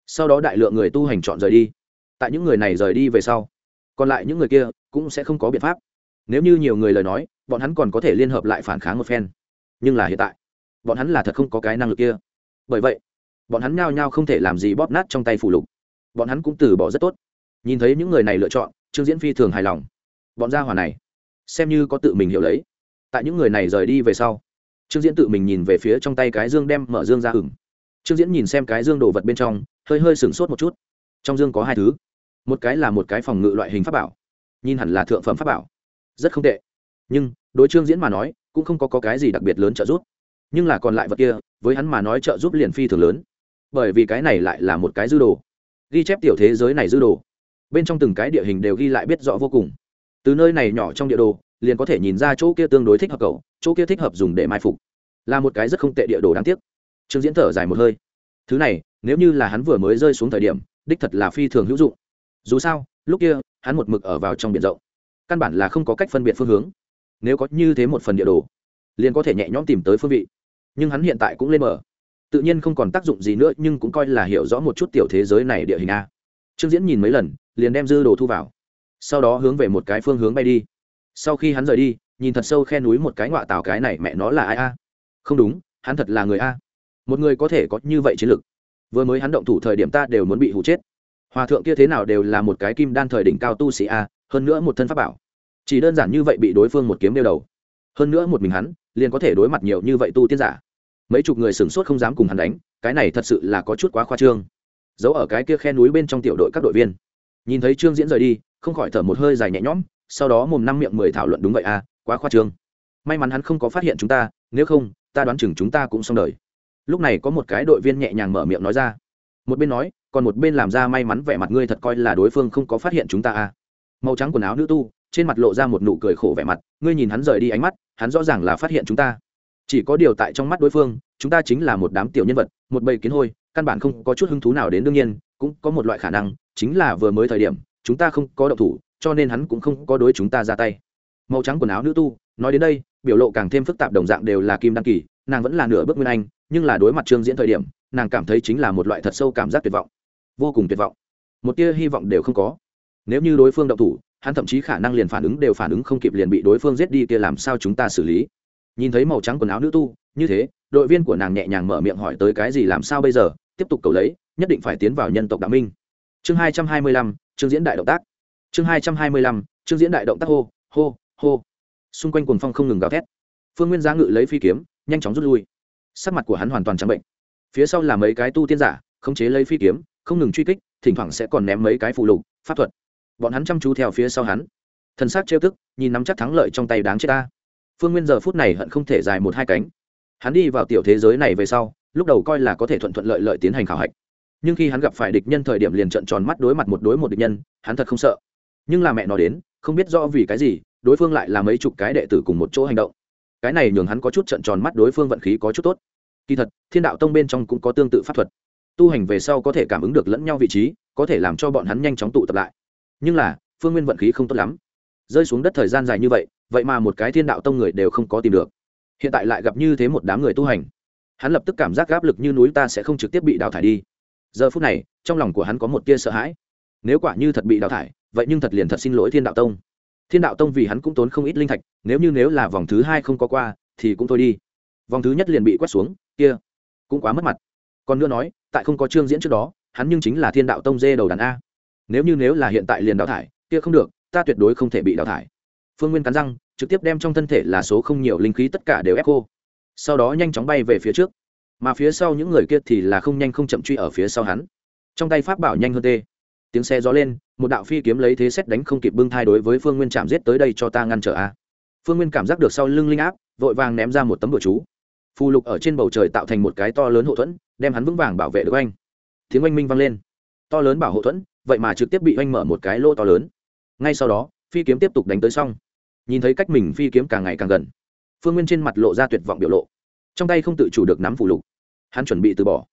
Sau đó đại lượng người tu hành chọn rời đi. Tại những người này rời đi về sau, còn lại những người kia cũng sẽ không có biện pháp. Nếu như nhiều người lời nói, bọn hắn còn có thể liên hợp lại phản kháng một phen. Nhưng là hiện tại, bọn hắn là thật không có cái năng lực kia bởi vậy bọn hắn nhao nhao không thể làm gì bóp nát trong tay phủ lục. Bọn hắn cũng từ bỏ rất tốt. Nhìn thấy những người này lựa chọn trương diễn phi thường hài lòng. Bọn gia hỏa này xem như có tự mình hiểu lấy. Tại những người này rời đi về sau trương diễn tự mình nhìn về phía trong tay cái dương đem mở dương ra hửng trương diễn nhìn xem cái dương đồ vật bên trong hơi hơi sửng sốt một chút. Trong dương có hai thứ. Một cái là một cái phòng ngự loại hình pháp bảo nhìn hẳn là thượng phẩm pháp bảo. Rất không tệ. Nhưng đối trương diễn mà nói cũng không có, có cái gì đặc biệt lớn trợ giúp nhưng là còn lại vật kia, với hắn mà nói trợ giúp liền phi thường lớn. Bởi vì cái này lại là một cái dư đồ. Ghi chép tiểu thế giới này dư đồ. Bên trong từng cái địa hình đều ghi lại biết rõ vô cùng. Từ nơi này nhỏ trong địa đồ, liền có thể nhìn ra chỗ kia tương đối thích hợp cậu, chỗ kia thích hợp dùng để mai phục. Là một cái rất không tệ địa đồ đáng tiếc. Trương diễn thở dài một hơi. Thứ này, nếu như là hắn vừa mới rơi xuống thời điểm, đích thật là phi thường hữu dụng. Dù sao, lúc kia, hắn một mực ở vào trong biển rộng. Căn bản là không có cách phân biệt phương hướng. Nếu có như thế một phần địa đồ, liền có thể nhẹ nhõm tìm tới phương vị nhưng hắn hiện tại cũng lên mở tự nhiên không còn tác dụng gì nữa, nhưng cũng coi là hiểu rõ một chút tiểu thế giới này địa hình a. Trương diễn nhìn mấy lần, liền đem dư đồ thu vào. Sau đó hướng về một cái phương hướng bay đi. Sau khi hắn rời đi, nhìn thật sâu khe núi một cái ngoạ tào cái này mẹ nó là ai a? Không đúng, hắn thật là người a. Một người có thể có như vậy chiến lược vừa mới hắn động thủ thời điểm ta đều muốn bị hụ chết. Hòa thượng kia thế nào đều là một cái kim đan thời đỉnh cao tu sĩ a, hơn nữa một thân pháp bảo. Chỉ đơn giản như vậy bị đối phương một kiếm đeo đầu. Hơn nữa một mình hắn, liền có thể đối mặt nhiều như vậy tu tiên giả mấy chục người sửng sốt không dám cùng hắn đánh, cái này thật sự là có chút quá khoa trương. Giấu ở cái kia khe núi bên trong tiểu đội các đội viên. Nhìn thấy trương diễn rời đi, không khỏi thở một hơi dài nhẹ nhõm, sau đó mồm năm miệng mười thảo luận đúng vậy à quá khoa trương. May mắn hắn không có phát hiện chúng ta, nếu không, ta đoán chừng chúng ta cũng xong đời. Lúc này có một cái đội viên nhẹ nhàng mở miệng nói ra. Một bên nói, còn một bên làm ra may mắn vẻ mặt ngươi thật coi là đối phương không có phát hiện chúng ta à. Màu trắng quần áo nữ tu, trên mặt lộ ra một nụ cười khổ vẻ mặt, ngươi nhìn hắn rời đi ánh mắt, hắn rõ ràng là phát hiện chúng ta chỉ có điều tại trong mắt đối phương, chúng ta chính là một đám tiểu nhân vật, một bầy kiến hôi, căn bản không có chút hứng thú nào đến đương nhiên, cũng có một loại khả năng, chính là vừa mới thời điểm, chúng ta không có động thủ, cho nên hắn cũng không có đối chúng ta ra tay. Màu trắng quần áo nữ tu, nói đến đây, biểu lộ càng thêm phức tạp đồng dạng đều là kim đăng kỳ, nàng vẫn là nửa bước nguyên anh, nhưng là đối mặt trương diễn thời điểm, nàng cảm thấy chính là một loại thật sâu cảm giác tuyệt vọng. Vô cùng tuyệt vọng. Một tia hy vọng đều không có. Nếu như đối phương động thủ, hắn thậm chí khả năng liền phản ứng đều phản ứng không kịp liền bị đối phương giết đi kia làm sao chúng ta xử lý? Nhìn thấy màu trắng quần áo nữ tu, như thế, đội viên của nàng nhẹ nhàng mở miệng hỏi tới cái gì làm sao bây giờ, tiếp tục cầu lấy, nhất định phải tiến vào nhân tộc đạo minh. Chương hai trăm hai mươi lăm chương diễn đại động tác. Chương hai trăm hai mươi lăm chương diễn đại động tác hô hô hô. Xung quanh cuồng phong không ngừng gào thét. Phương nguyên giá ngự lấy phi kiếm, nhanh chóng rút lui. Sắc mặt của hắn hoàn toàn trắng bệnh. Phía sau là mấy cái tu tiên giả, khống chế lấy phi kiếm, không ngừng truy kích, thỉnh thoảng sẽ còn ném mấy cái phụ lục, pháp thuật. Bọn hắn chăm chú theo phía sau hắn. Thân xác trêu tức, nhìn nắm chắc thắng lợi trong tay đáng chết ta phương nguyên giờ phút này hận không thể dài một hai cánh. Hắn đi vào tiểu thế giới này về sau, lúc đầu coi là có thể thuận thuận lợi lợi tiến hành khảo hạch. Nhưng khi hắn gặp phải địch nhân thời điểm liền trận tròn mắt đối mặt một đối một địch nhân, hắn thật không sợ. Nhưng là mẹ nó đến, không biết rõ vì cái gì, đối phương lại là mấy chục cái đệ tử cùng một chỗ hành động. Cái này nhường hắn có chút trận tròn mắt đối phương vận khí có chút tốt. Kỳ thật, thiên đạo tông bên trong cũng có tương tự pháp thuật. Tu hành về sau có thể cảm ứng được lẫn nhau vị trí, có thể làm cho bọn hắn nhanh chóng tụ tập lại. Nhưng là, phương nguyên vận khí không tốt lắm. Rơi xuống đất thời gian dài như vậy vậy mà một cái thiên đạo tông người đều không có tìm được. Hiện tại lại gặp như thế một đám người tu hành. Hắn lập tức cảm giác áp lực như núi ta sẽ không trực tiếp bị đào thải đi. Giờ phút này, trong lòng của hắn có một tia sợ hãi. Nếu quả như thật bị đào thải, vậy nhưng thật liền thật xin lỗi thiên đạo tông. Thiên đạo tông vì hắn cũng tốn không ít linh thạch, nếu như nếu là vòng thứ hai không có qua, thì cũng thôi đi. Vòng thứ nhất liền bị quét xuống, kia, cũng quá mất mặt. Còn nữa nói, tại không có chương diễn trước đó, hắn nhưng chính là thiên đạo tông dê đầu đàn a. Nếu như nếu là hiện tại liền đào thải, kia không được, ta tuyệt đối không thể bị đào thải phương nguyên cắn răng, trực tiếp đem trong thân thể là số không nhiều linh khí tất cả đều ép khô. Sau đó nhanh chóng bay về phía trước. Mà phía sau những người kia thì là không nhanh không chậm truy ở phía sau hắn. Trong tay pháp bảo nhanh hơn tê. Tiếng xe gió lên, một đạo phi kiếm lấy thế xét đánh không kịp bưng thai đối với phương nguyên chạm giết tới đây cho ta ngăn trở a. Phương nguyên cảm giác được sau lưng linh áp, vội vàng ném ra một tấm bừa chú. Phù lục ở trên bầu trời tạo thành một cái to lớn hậu thuẫn, đem hắn vững vàng bảo vệ được anh. Tiếng oanh minh vang lên. To lớn bảo hậu thuẫn, vậy mà trực tiếp bị oanh mở một cái lỗ to lớn. Ngay sau đó, phi kiếm tiếp tục đánh tới xong nhìn thấy cách mình phi kiếm càng ngày càng gần. Phương nguyên trên mặt lộ ra tuyệt vọng biểu lộ. Trong tay không tự chủ được nắm phù lục. Hắn chuẩn bị từ bỏ.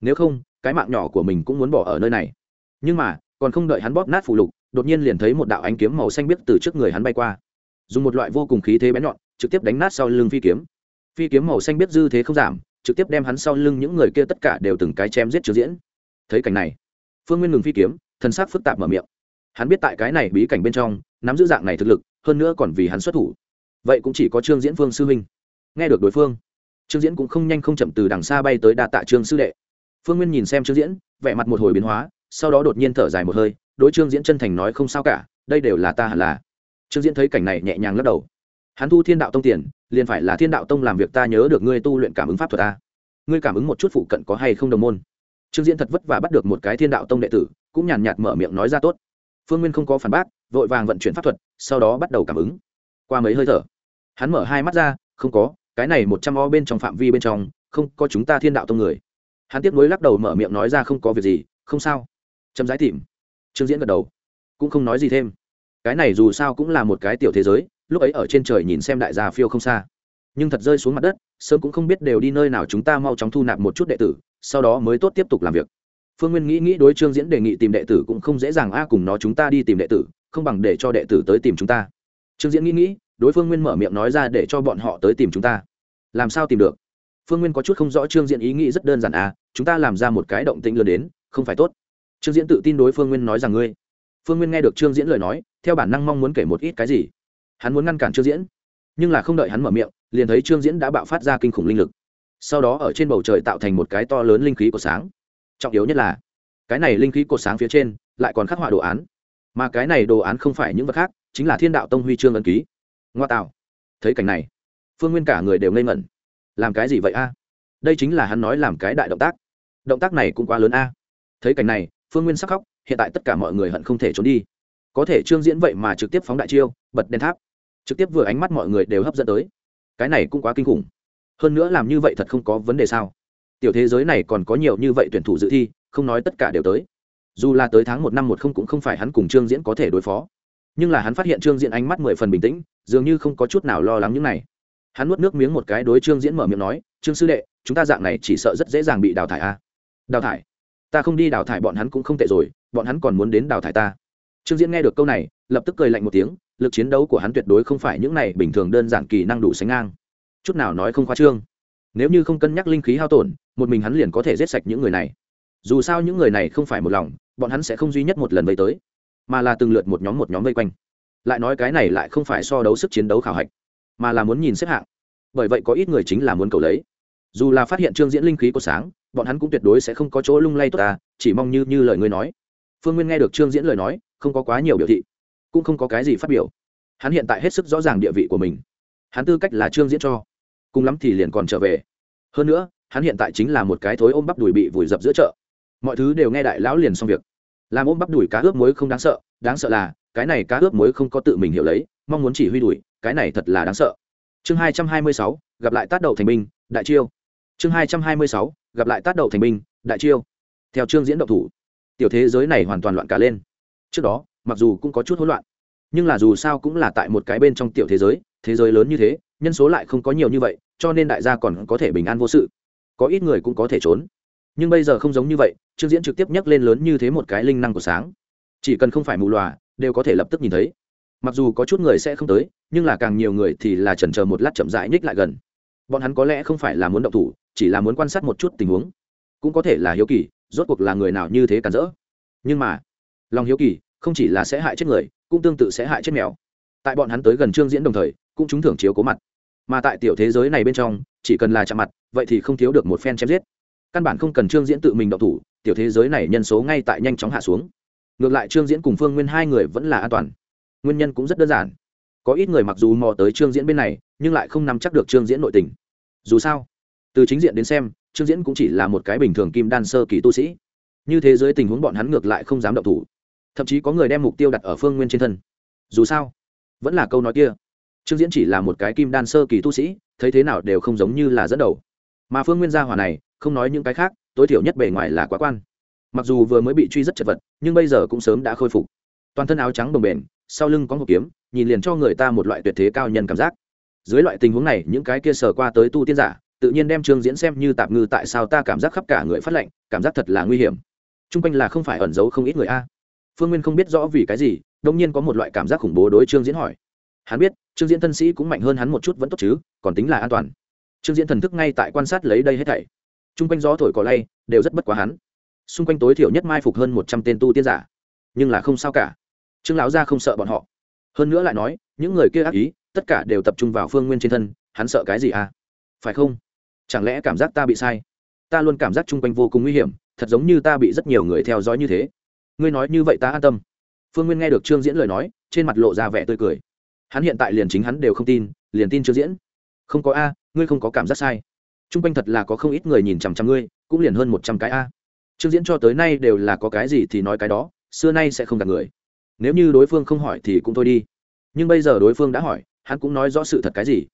Nếu không, cái mạng nhỏ của mình cũng muốn bỏ ở nơi này. Nhưng mà, còn không đợi hắn bóp nát phù lục, đột nhiên liền thấy một đạo ánh kiếm màu xanh biếc từ trước người hắn bay qua. Dùng một loại vô cùng khí thế bén nhọn, trực tiếp đánh nát sau lưng phi kiếm. Phi kiếm màu xanh biếc dư thế không giảm, trực tiếp đem hắn sau lưng những người kia tất cả đều từng cái chém giết trừ diễn. Thấy cảnh này, phương nguyên ngừng phi kiếm thân xác phức tạp mở miệng. Hắn biết tại cái này bí cảnh bên trong nắm giữ dạng này thực lực, hơn nữa còn vì hắn xuất thủ. Vậy cũng chỉ có trương diễn phương sư huynh. Nghe được đối phương, trương diễn cũng không nhanh không chậm từ đằng xa bay tới đa tạ trương sư đệ. Phương nguyên nhìn xem trương diễn, vẻ mặt một hồi biến hóa, sau đó đột nhiên thở dài một hơi, đối trương diễn chân thành nói không sao cả, đây đều là ta hẳn là. Trương diễn thấy cảnh này nhẹ nhàng lắc đầu. Hắn thu thiên đạo tông tiền, liền phải là thiên đạo tông làm việc ta nhớ được ngươi tu luyện cảm ứng pháp thuật ta. Ngươi cảm ứng một chút phụ cận có hay không đồng môn. Trương diễn thật vất vả bắt được một cái thiên đạo tông đệ tử, cũng nhàn nhạt mở miệng nói ra tốt. Phương nguyên không có phản bác vội vàng vận chuyển pháp thuật, sau đó bắt đầu cảm ứng. Qua mấy hơi thở, hắn mở hai mắt ra, không có, cái này một trăm o bên trong phạm vi bên trong, không có chúng ta thiên đạo tông người. Hắn tiếp nối lắc đầu mở miệng nói ra không có việc gì, không sao. Chấm giải tìm. Trương diễn gật đầu. Cũng không nói gì thêm. Cái này dù sao cũng là một cái tiểu thế giới, lúc ấy ở trên trời nhìn xem đại gia phiêu không xa. Nhưng thật rơi xuống mặt đất, sớm cũng không biết đều đi nơi nào chúng ta mau chóng thu nạp một chút đệ tử, sau đó mới tốt tiếp tục làm việc. Phương nguyên nghĩ nghĩ đối trương diễn đề nghị tìm đệ tử cũng không dễ dàng a, cùng nó chúng ta đi tìm đệ tử không bằng để cho đệ tử tới tìm chúng ta. Trương diễn nghĩ nghĩ, đối phương nguyên mở miệng nói ra để cho bọn họ tới tìm chúng ta. Làm sao tìm được? Phương nguyên có chút không rõ trương diễn ý nghĩ rất đơn giản à chúng ta làm ra một cái động tĩnh lớn đến, không phải tốt. Trương diễn tự tin đối phương nguyên nói rằng ngươi. Phương nguyên nghe được trương diễn lời nói, theo bản năng mong muốn kể một ít cái gì. Hắn muốn ngăn cản trương diễn, nhưng là không đợi hắn mở miệng, liền thấy trương diễn đã bạo phát ra kinh khủng linh lực. Sau đó ở trên bầu trời tạo thành một cái to lớn linh khí của sáng. Trọng yếu nhất là, cái này linh khí cột sáng phía trên lại còn khắc họa đồ án mà cái này đồ án không phải những vật khác, chính là thiên đạo tông huy chương ấn ký. Ngoa tạo. Thấy cảnh này, phương nguyên cả người đều ngây ngẩn. Làm cái gì vậy a? Đây chính là hắn nói làm cái đại động tác. Động tác này cũng quá lớn a. Thấy cảnh này, phương nguyên sắc khóc, hiện tại tất cả mọi người hận không thể trốn đi. Có thể trương diễn vậy mà trực tiếp phóng đại chiêu, bật đèn tháp. Trực tiếp vừa ánh mắt mọi người đều hấp dẫn tới. Cái này cũng quá kinh khủng. Hơn nữa làm như vậy thật không có vấn đề sao? Tiểu thế giới này còn có nhiều như vậy tuyển thủ dự thi, không nói tất cả đều tới dù là tới tháng một năm một không cũng không phải hắn cùng trương diễn có thể đối phó. Nhưng là hắn phát hiện trương diễn ánh mắt mười phần bình tĩnh, dường như không có chút nào lo lắng những này. Hắn nuốt nước miếng một cái đối trương diễn mở miệng nói, trương sư đệ, chúng ta dạng này chỉ sợ rất dễ dàng bị đào thải a à? đào thải? Ta không đi đào thải bọn hắn cũng không tệ rồi, bọn hắn còn muốn đến đào thải ta. Trương diễn nghe được câu này, lập tức cười lạnh một tiếng, lực chiến đấu của hắn tuyệt đối không phải những này bình thường đơn giản kỳ năng đủ sánh ngang. Chút nào nói không khoa trương. Nếu như không cân nhắc linh khí hao tổn, một mình hắn liền có thể giết sạch những người này. Dù sao những người này không phải một lòng bọn hắn sẽ không duy nhất một lần vây tới, mà là từng lượt một nhóm một nhóm vây quanh. Lại nói cái này lại không phải so đấu sức chiến đấu khảo hạch, mà là muốn nhìn xếp hạng. Bởi vậy có ít người chính là muốn cầu lấy. Dù là phát hiện trương diễn linh khí của sáng, bọn hắn cũng tuyệt đối sẽ không có chỗ lung lay tốt ta, chỉ mong như như lời ngươi nói. Phương nguyên nghe được trương diễn lời nói, không có quá nhiều biểu thị, cũng không có cái gì phát biểu. Hắn hiện tại hết sức rõ ràng địa vị của mình. Hắn tư cách là trương diễn cho. Cùng lắm thì liền còn trở về. Hơn nữa, hắn hiện tại chính là một cái thối ôm bắp đùi bị vùi dập giữa chợ mọi thứ đều nghe đại lão liền xong việc. Làm ôm bắp đùi cá ướp muối không đáng sợ đáng sợ là, cái này cá ướp muối không có tự mình hiểu lấy, mong muốn chỉ huy đùi, cái này thật là đáng sợ. Chương hai trăm hai mươi sáu, gặp lại tát đầu thành binh, đại chiêu. Chương hai trăm hai mươi sáu, gặp lại tát đầu thành binh, đại chiêu. Theo chương diễn động thủ, tiểu thế giới này hoàn toàn loạn cả lên. Trước đó, mặc dù cũng có chút hỗn loạn, nhưng là dù sao cũng là tại một cái bên trong tiểu thế giới thế giới lớn như thế, nhân số lại không có nhiều như vậy, cho nên đại gia còn có thể bình an vô sự. Có ít người cũng có thể trốn nhưng bây giờ không giống như vậy, trương diễn trực tiếp nhắc lên lớn như thế một cái linh năng của sáng. Chỉ cần không phải mù loà đều có thể lập tức nhìn thấy. Mặc dù có chút người sẽ không tới, nhưng là càng nhiều người thì là chần chờ một lát chậm rãi nhích lại gần. Bọn hắn có lẽ không phải là muốn động thủ, chỉ là muốn quan sát một chút tình huống. Cũng có thể là hiếu kỳ, rốt cuộc là người nào như thế cản rỡ. Nhưng mà, lòng hiếu kỳ không chỉ là sẽ hại chết người, cũng tương tự sẽ hại chết mèo. Tại bọn hắn tới gần trương diễn đồng thời, cũng trúng thưởng chiếu cố mặt. Mà tại tiểu thế giới này bên trong, chỉ cần là chạm mặt, vậy thì không thiếu được một phen chém giết căn bản không cần trương diễn tự mình động thủ, tiểu thế giới này nhân số ngay tại nhanh chóng hạ xuống. Ngược lại trương diễn cùng phương nguyên hai người vẫn là an toàn. Nguyên nhân cũng rất đơn giản. Có ít người mặc dù mò tới trương diễn bên này, nhưng lại không nắm chắc được trương diễn nội tình. Dù sao, từ chính diện đến xem, trương diễn cũng chỉ là một cái bình thường kim đan sơ kỳ tu sĩ. Như thế giới tình huống bọn hắn ngược lại không dám động thủ. Thậm chí có người đem mục tiêu đặt ở phương nguyên trên thân. Dù sao, vẫn là câu nói kia. Trương diễn chỉ là một cái kim đan sơ kỳ tu sĩ, thấy thế nào đều không giống như là dẫn đầu. Mà phương nguyên gia hỏa này không nói những cái khác tối thiểu nhất bề ngoài là quá quan. Mặc dù vừa mới bị truy rất chật vật nhưng bây giờ cũng sớm đã khôi phục. Toàn thân áo trắng bồng bềnh, sau lưng có một kiếm nhìn liền cho người ta một loại tuyệt thế cao nhân cảm giác. Dưới loại tình huống này những cái kia sờ qua tới tu tiên giả tự nhiên đem trương diễn xem như tạp ngư tại sao ta cảm giác khắp cả người phát lệnh cảm giác thật là nguy hiểm. T r u n g quanh là không phải ẩn giấu không ít người a. Phương nguyên không biết rõ vì cái gì đông nhiên có một loại cảm giác khủng bố đối trương diễn hỏi. Hắn biết trương diễn thân sĩ cũng mạnh hơn hắn một chút vẫn tốt chứ còn tính là an toàn. Trương diễn thần thức ngay tại quan sát lấy đây hết thảy t r u n g quanh gió thổi cỏ lay, đều rất bất quá hắn. Xung quanh tối thiểu nhất mai phục hơn một trăm tên tu tiên giả. Nhưng là không sao cả. Trương lão gia không sợ bọn họ. Hơn nữa lại nói, những người kia ác ý, tất cả đều tập trung vào phương nguyên trên thân, hắn sợ cái gì à? Phải không? Chẳng lẽ cảm giác ta bị sai? Ta luôn cảm giác chung quanh vô cùng nguy hiểm, thật giống như ta bị rất nhiều người theo dõi như thế. Ngươi nói như vậy ta an tâm. Phương nguyên nghe được trương diễn lời nói, trên mặt lộ ra vẻ tươi cười. Hắn hiện tại liền chính hắn đều không tin, liền tin trương diễn. Không có a, ngươi không có cảm giác sai. Trung quanh thật là có không ít người nhìn chằm chằm ngươi, cũng liền hơn một trăm cái a. Trương diễn cho tới nay đều là có cái gì thì nói cái đó, xưa nay sẽ không gặp người. Nếu như đối phương không hỏi thì cũng thôi đi. Nhưng bây giờ đối phương đã hỏi, hắn cũng nói rõ sự thật cái gì?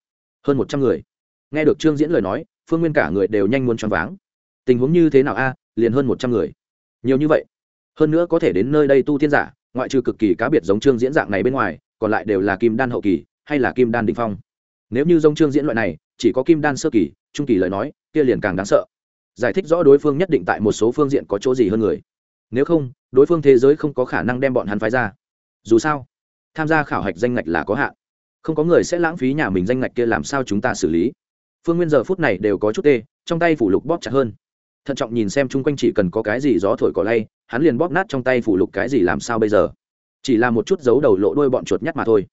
Hơn một trăm người. Nghe được trương diễn lời nói, phương nguyên cả người đều nhanh muốn choáng váng. Tình huống như thế nào a? Liền hơn một trăm người. Nhiều như vậy. Hơn nữa có thể đến nơi đây tu tiên giả, ngoại trừ cực kỳ cá biệt giống trương diễn dạng này bên ngoài, còn lại đều là kim đan hậu kỳ, hay là kim đan đình phong. Nếu như giống trương diễn loại này chỉ có kim đan sơ kỳ, trung kỳ lời nói, kia liền càng đáng sợ. Giải thích rõ đối phương nhất định tại một số phương diện có chỗ gì hơn người. Nếu không, đối phương thế giới không có khả năng đem bọn hắn phái ra. Dù sao, tham gia khảo hạch danh ngạch là có hạn. Không có người sẽ lãng phí nhà mình danh ngạch kia làm sao chúng ta xử lý. Phương nguyên giờ phút này đều có chút tê, trong tay phủ lục bóp chặt hơn. Thận trọng nhìn xem chung quanh chỉ cần có cái gì gió thổi cỏ lay, hắn liền bóp nát trong tay phủ lục cái gì làm sao bây giờ. Chỉ là một chút giấu đầu lộ đôi bọn chuột nhắt mà thôi.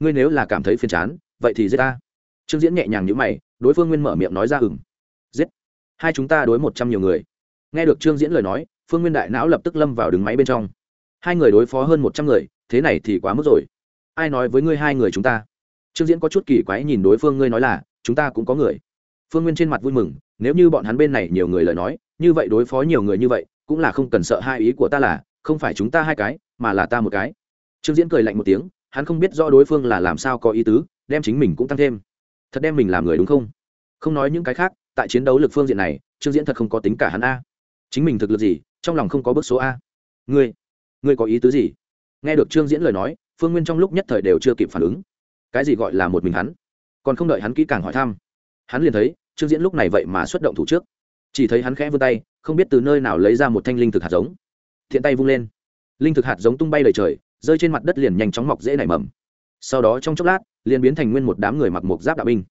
Ngươi nếu là cảm thấy phiền chán, vậy thì giết ta trương diễn nhẹ nhàng nhữ mày, đối phương nguyên mở miệng nói ra hừng giết. Hai chúng ta đối một trăm nhiều người. Nghe được trương diễn lời nói, phương nguyên đại não lập tức lâm vào đứng máy bên trong. Hai người đối phó hơn một trăm người, thế này thì quá mức rồi. Ai nói với ngươi hai người chúng ta? Trương diễn có chút kỳ quái nhìn đối phương, ngươi nói là, chúng ta cũng có người. Phương nguyên trên mặt vui mừng, nếu như bọn hắn bên này nhiều người lời nói, như vậy đối phó nhiều người như vậy, cũng là không cần sợ hai ý của ta là, không phải chúng ta hai cái, mà là ta một cái. Trương diễn cười lạnh một tiếng, hắn không biết rõ đối phương là làm sao có ý tứ, đem chính mình cũng tăng thêm thật đem mình làm người đúng không? Không nói những cái khác, tại chiến đấu lực phương diện này, trương diễn thật không có tính cả hắn a. Chính mình thực lực gì, trong lòng không có bước số a. Ngươi ngươi có ý tứ gì? Nghe được trương diễn lời nói, phương nguyên trong lúc nhất thời đều chưa kịp phản ứng. Cái gì gọi là một mình hắn? Còn không đợi hắn kỹ càng hỏi thăm, hắn liền thấy trương diễn lúc này vậy mà xuất động thủ trước. Chỉ thấy hắn khẽ vươn tay, không biết từ nơi nào lấy ra một thanh linh thực hạt giống. Thiện tay vung lên, linh thực hạt giống tung bay đầy trời, rơi trên mặt đất liền nhanh chóng mọc dễ nảy mầm. Sau đó trong chốc lát liền biến thành nguyên một đám người mặc một giáp đạo binh.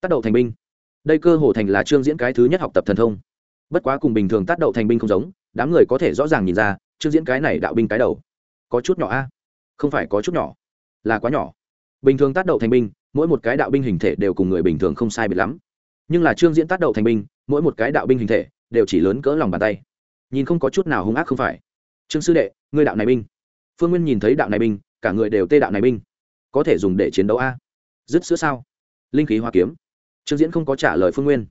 Tác đậu thành binh. Đây cơ hồ thành là trương diễn cái thứ nhất học tập thần thông. Bất quá cùng bình thường tác đậu thành binh không giống, đám người có thể rõ ràng nhìn ra trương diễn cái này đạo binh cái đầu có chút nhỏ a. Không phải có chút nhỏ, là quá nhỏ. Bình thường tác đậu thành binh, mỗi một cái đạo binh hình thể đều cùng người bình thường không sai biệt lắm. Nhưng là trương diễn tác đậu thành binh, mỗi một cái đạo binh hình thể đều chỉ lớn cỡ lòng bàn tay. Nhìn không có chút nào hung ác không phải. Trương sư đệ, ngươi đạo này binh. Phương nguyên nhìn thấy đạo này binh, cả người đều tê đạo này binh có thể dùng để chiến đấu a? Dứt sữa sao? Linh khí hoa kiếm. Trương diễn không có trả lời phương nguyên,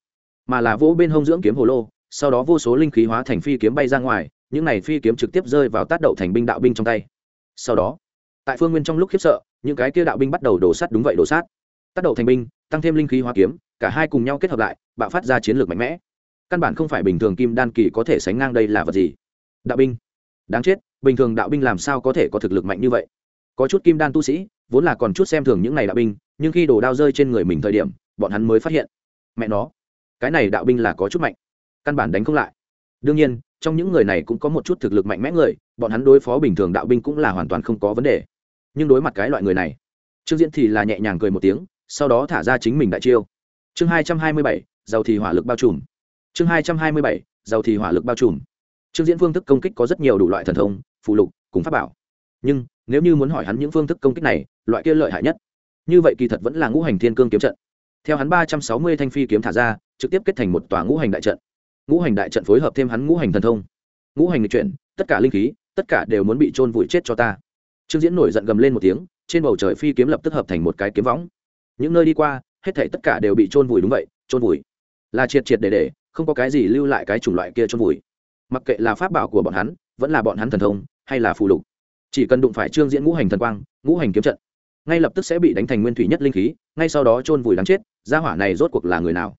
mà là vỗ bên hông dưỡng kiếm hồ lô, sau đó vô số linh khí hóa thành phi kiếm bay ra ngoài, những này phi kiếm trực tiếp rơi vào tát đậu thành binh đạo binh trong tay. Sau đó, tại phương nguyên trong lúc khiếp sợ, những cái kia đạo binh bắt đầu đổ sát đúng vậy đổ sát tác động thành binh, tăng thêm linh khí hoa kiếm, cả hai cùng nhau kết hợp lại, bạo phát ra chiến lược mạnh mẽ. Căn bản không phải bình thường kim đan kỳ có thể sánh ngang đây là vật gì. Đạo binh, đáng chết, bình thường đạo binh làm sao có thể có thực lực mạnh như vậy? Có chút kim đan tu sĩ vốn là còn chút xem thường những này đạo binh, nhưng khi đồ đao rơi trên người mình thời điểm, bọn hắn mới phát hiện. Mẹ nó, cái này đạo binh là có chút mạnh, căn bản đánh không lại. Đương nhiên, trong những người này cũng có một chút thực lực mạnh mẽ người, bọn hắn đối phó bình thường đạo binh cũng là hoàn toàn không có vấn đề. Nhưng đối mặt cái loại người này, trương diễn thì là nhẹ nhàng cười một tiếng, sau đó thả ra chính mình đại chiêu. Chương hai trăm hai mươi bảy, giàu thì hỏa lực bao trùm. Chương hai trăm hai mươi bảy, giàu thì hỏa lực bao trùm. Trương diễn phương thức công kích có rất nhiều đủ loại thần thông phụ lục, cùng pháp bảo. Nhưng nếu như muốn hỏi hắn những phương thức công kích này, loại kia lợi hại nhất. Như vậy kỳ thật vẫn là ngũ hành thiên cương kiếm trận. Theo hắn ba trăm sáu mươi thanh phi kiếm thả ra, trực tiếp kết thành một tòa ngũ hành đại trận. Ngũ hành đại trận phối hợp thêm hắn ngũ hành thần thông. Ngũ hành lịch chuyển, tất cả linh khí, tất cả đều muốn bị trôn vùi chết cho ta. Trương diễn nổi giận gầm lên một tiếng, trên bầu trời phi kiếm lập tức hợp thành một cái kiếm võng. Những nơi đi qua, hết thảy tất cả đều bị trôn vùi đúng vậy trôn vùi. Là triệt triệt để để, không có cái gì lưu lại cái chủng loại kia trôn vùi. Mặc kệ là pháp bảo của bọn hắn, vẫn là bọn hắn thần thông, hay là phù lục chỉ cần đụng phải trương diễn ngũ hành thần quang, ngũ hành kiếm trận, ngay lập tức sẽ bị đánh thành nguyên thủy nhất linh khí, ngay sau đó trôn vùi đáng chết, gia hỏa này rốt cuộc là người nào?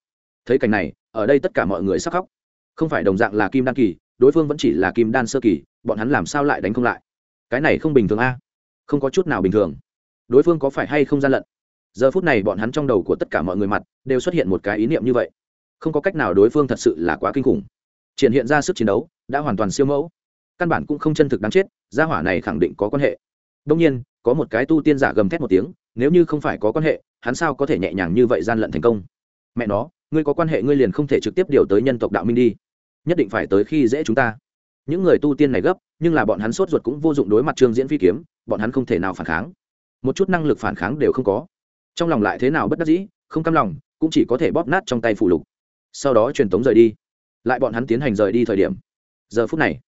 Thấy cảnh này, ở đây tất cả mọi người sắc khóc. Không phải đồng dạng là kim đan kỳ, đối phương vẫn chỉ là kim đan sơ kỳ, bọn hắn làm sao lại đánh không lại? Cái này không bình thường a. Không có chút nào bình thường. Đối phương có phải hay không gian lận? Giờ phút này bọn hắn trong đầu của tất cả mọi người mặt đều xuất hiện một cái ý niệm như vậy. Không có cách nào đối phương thật sự là quá kinh khủng. Triển hiện ra sức chiến đấu, đã hoàn toàn siêu mẫu căn bản cũng không chân thực đáng chết, gia hỏa này khẳng định có quan hệ. Đông nhiên, có một cái tu tiên giả gầm thét một tiếng, nếu như không phải có quan hệ, hắn sao có thể nhẹ nhàng như vậy gian lận thành công? Mẹ nó, ngươi có quan hệ ngươi liền không thể trực tiếp điều tới nhân tộc đạo minh đi. Nhất định phải tới khi dễ chúng ta. Những người tu tiên này gấp, nhưng là bọn hắn sốt ruột cũng vô dụng đối mặt trương diễn phi kiếm, bọn hắn không thể nào phản kháng. Một chút năng lực phản kháng đều không có. Trong lòng lại thế nào bất đắc dĩ, không cam lòng, cũng chỉ có thể bóp nát trong tay phụ lục. Sau đó truyền tống rời đi. Lại bọn hắn tiến hành rời đi thời điểm. Giờ phút này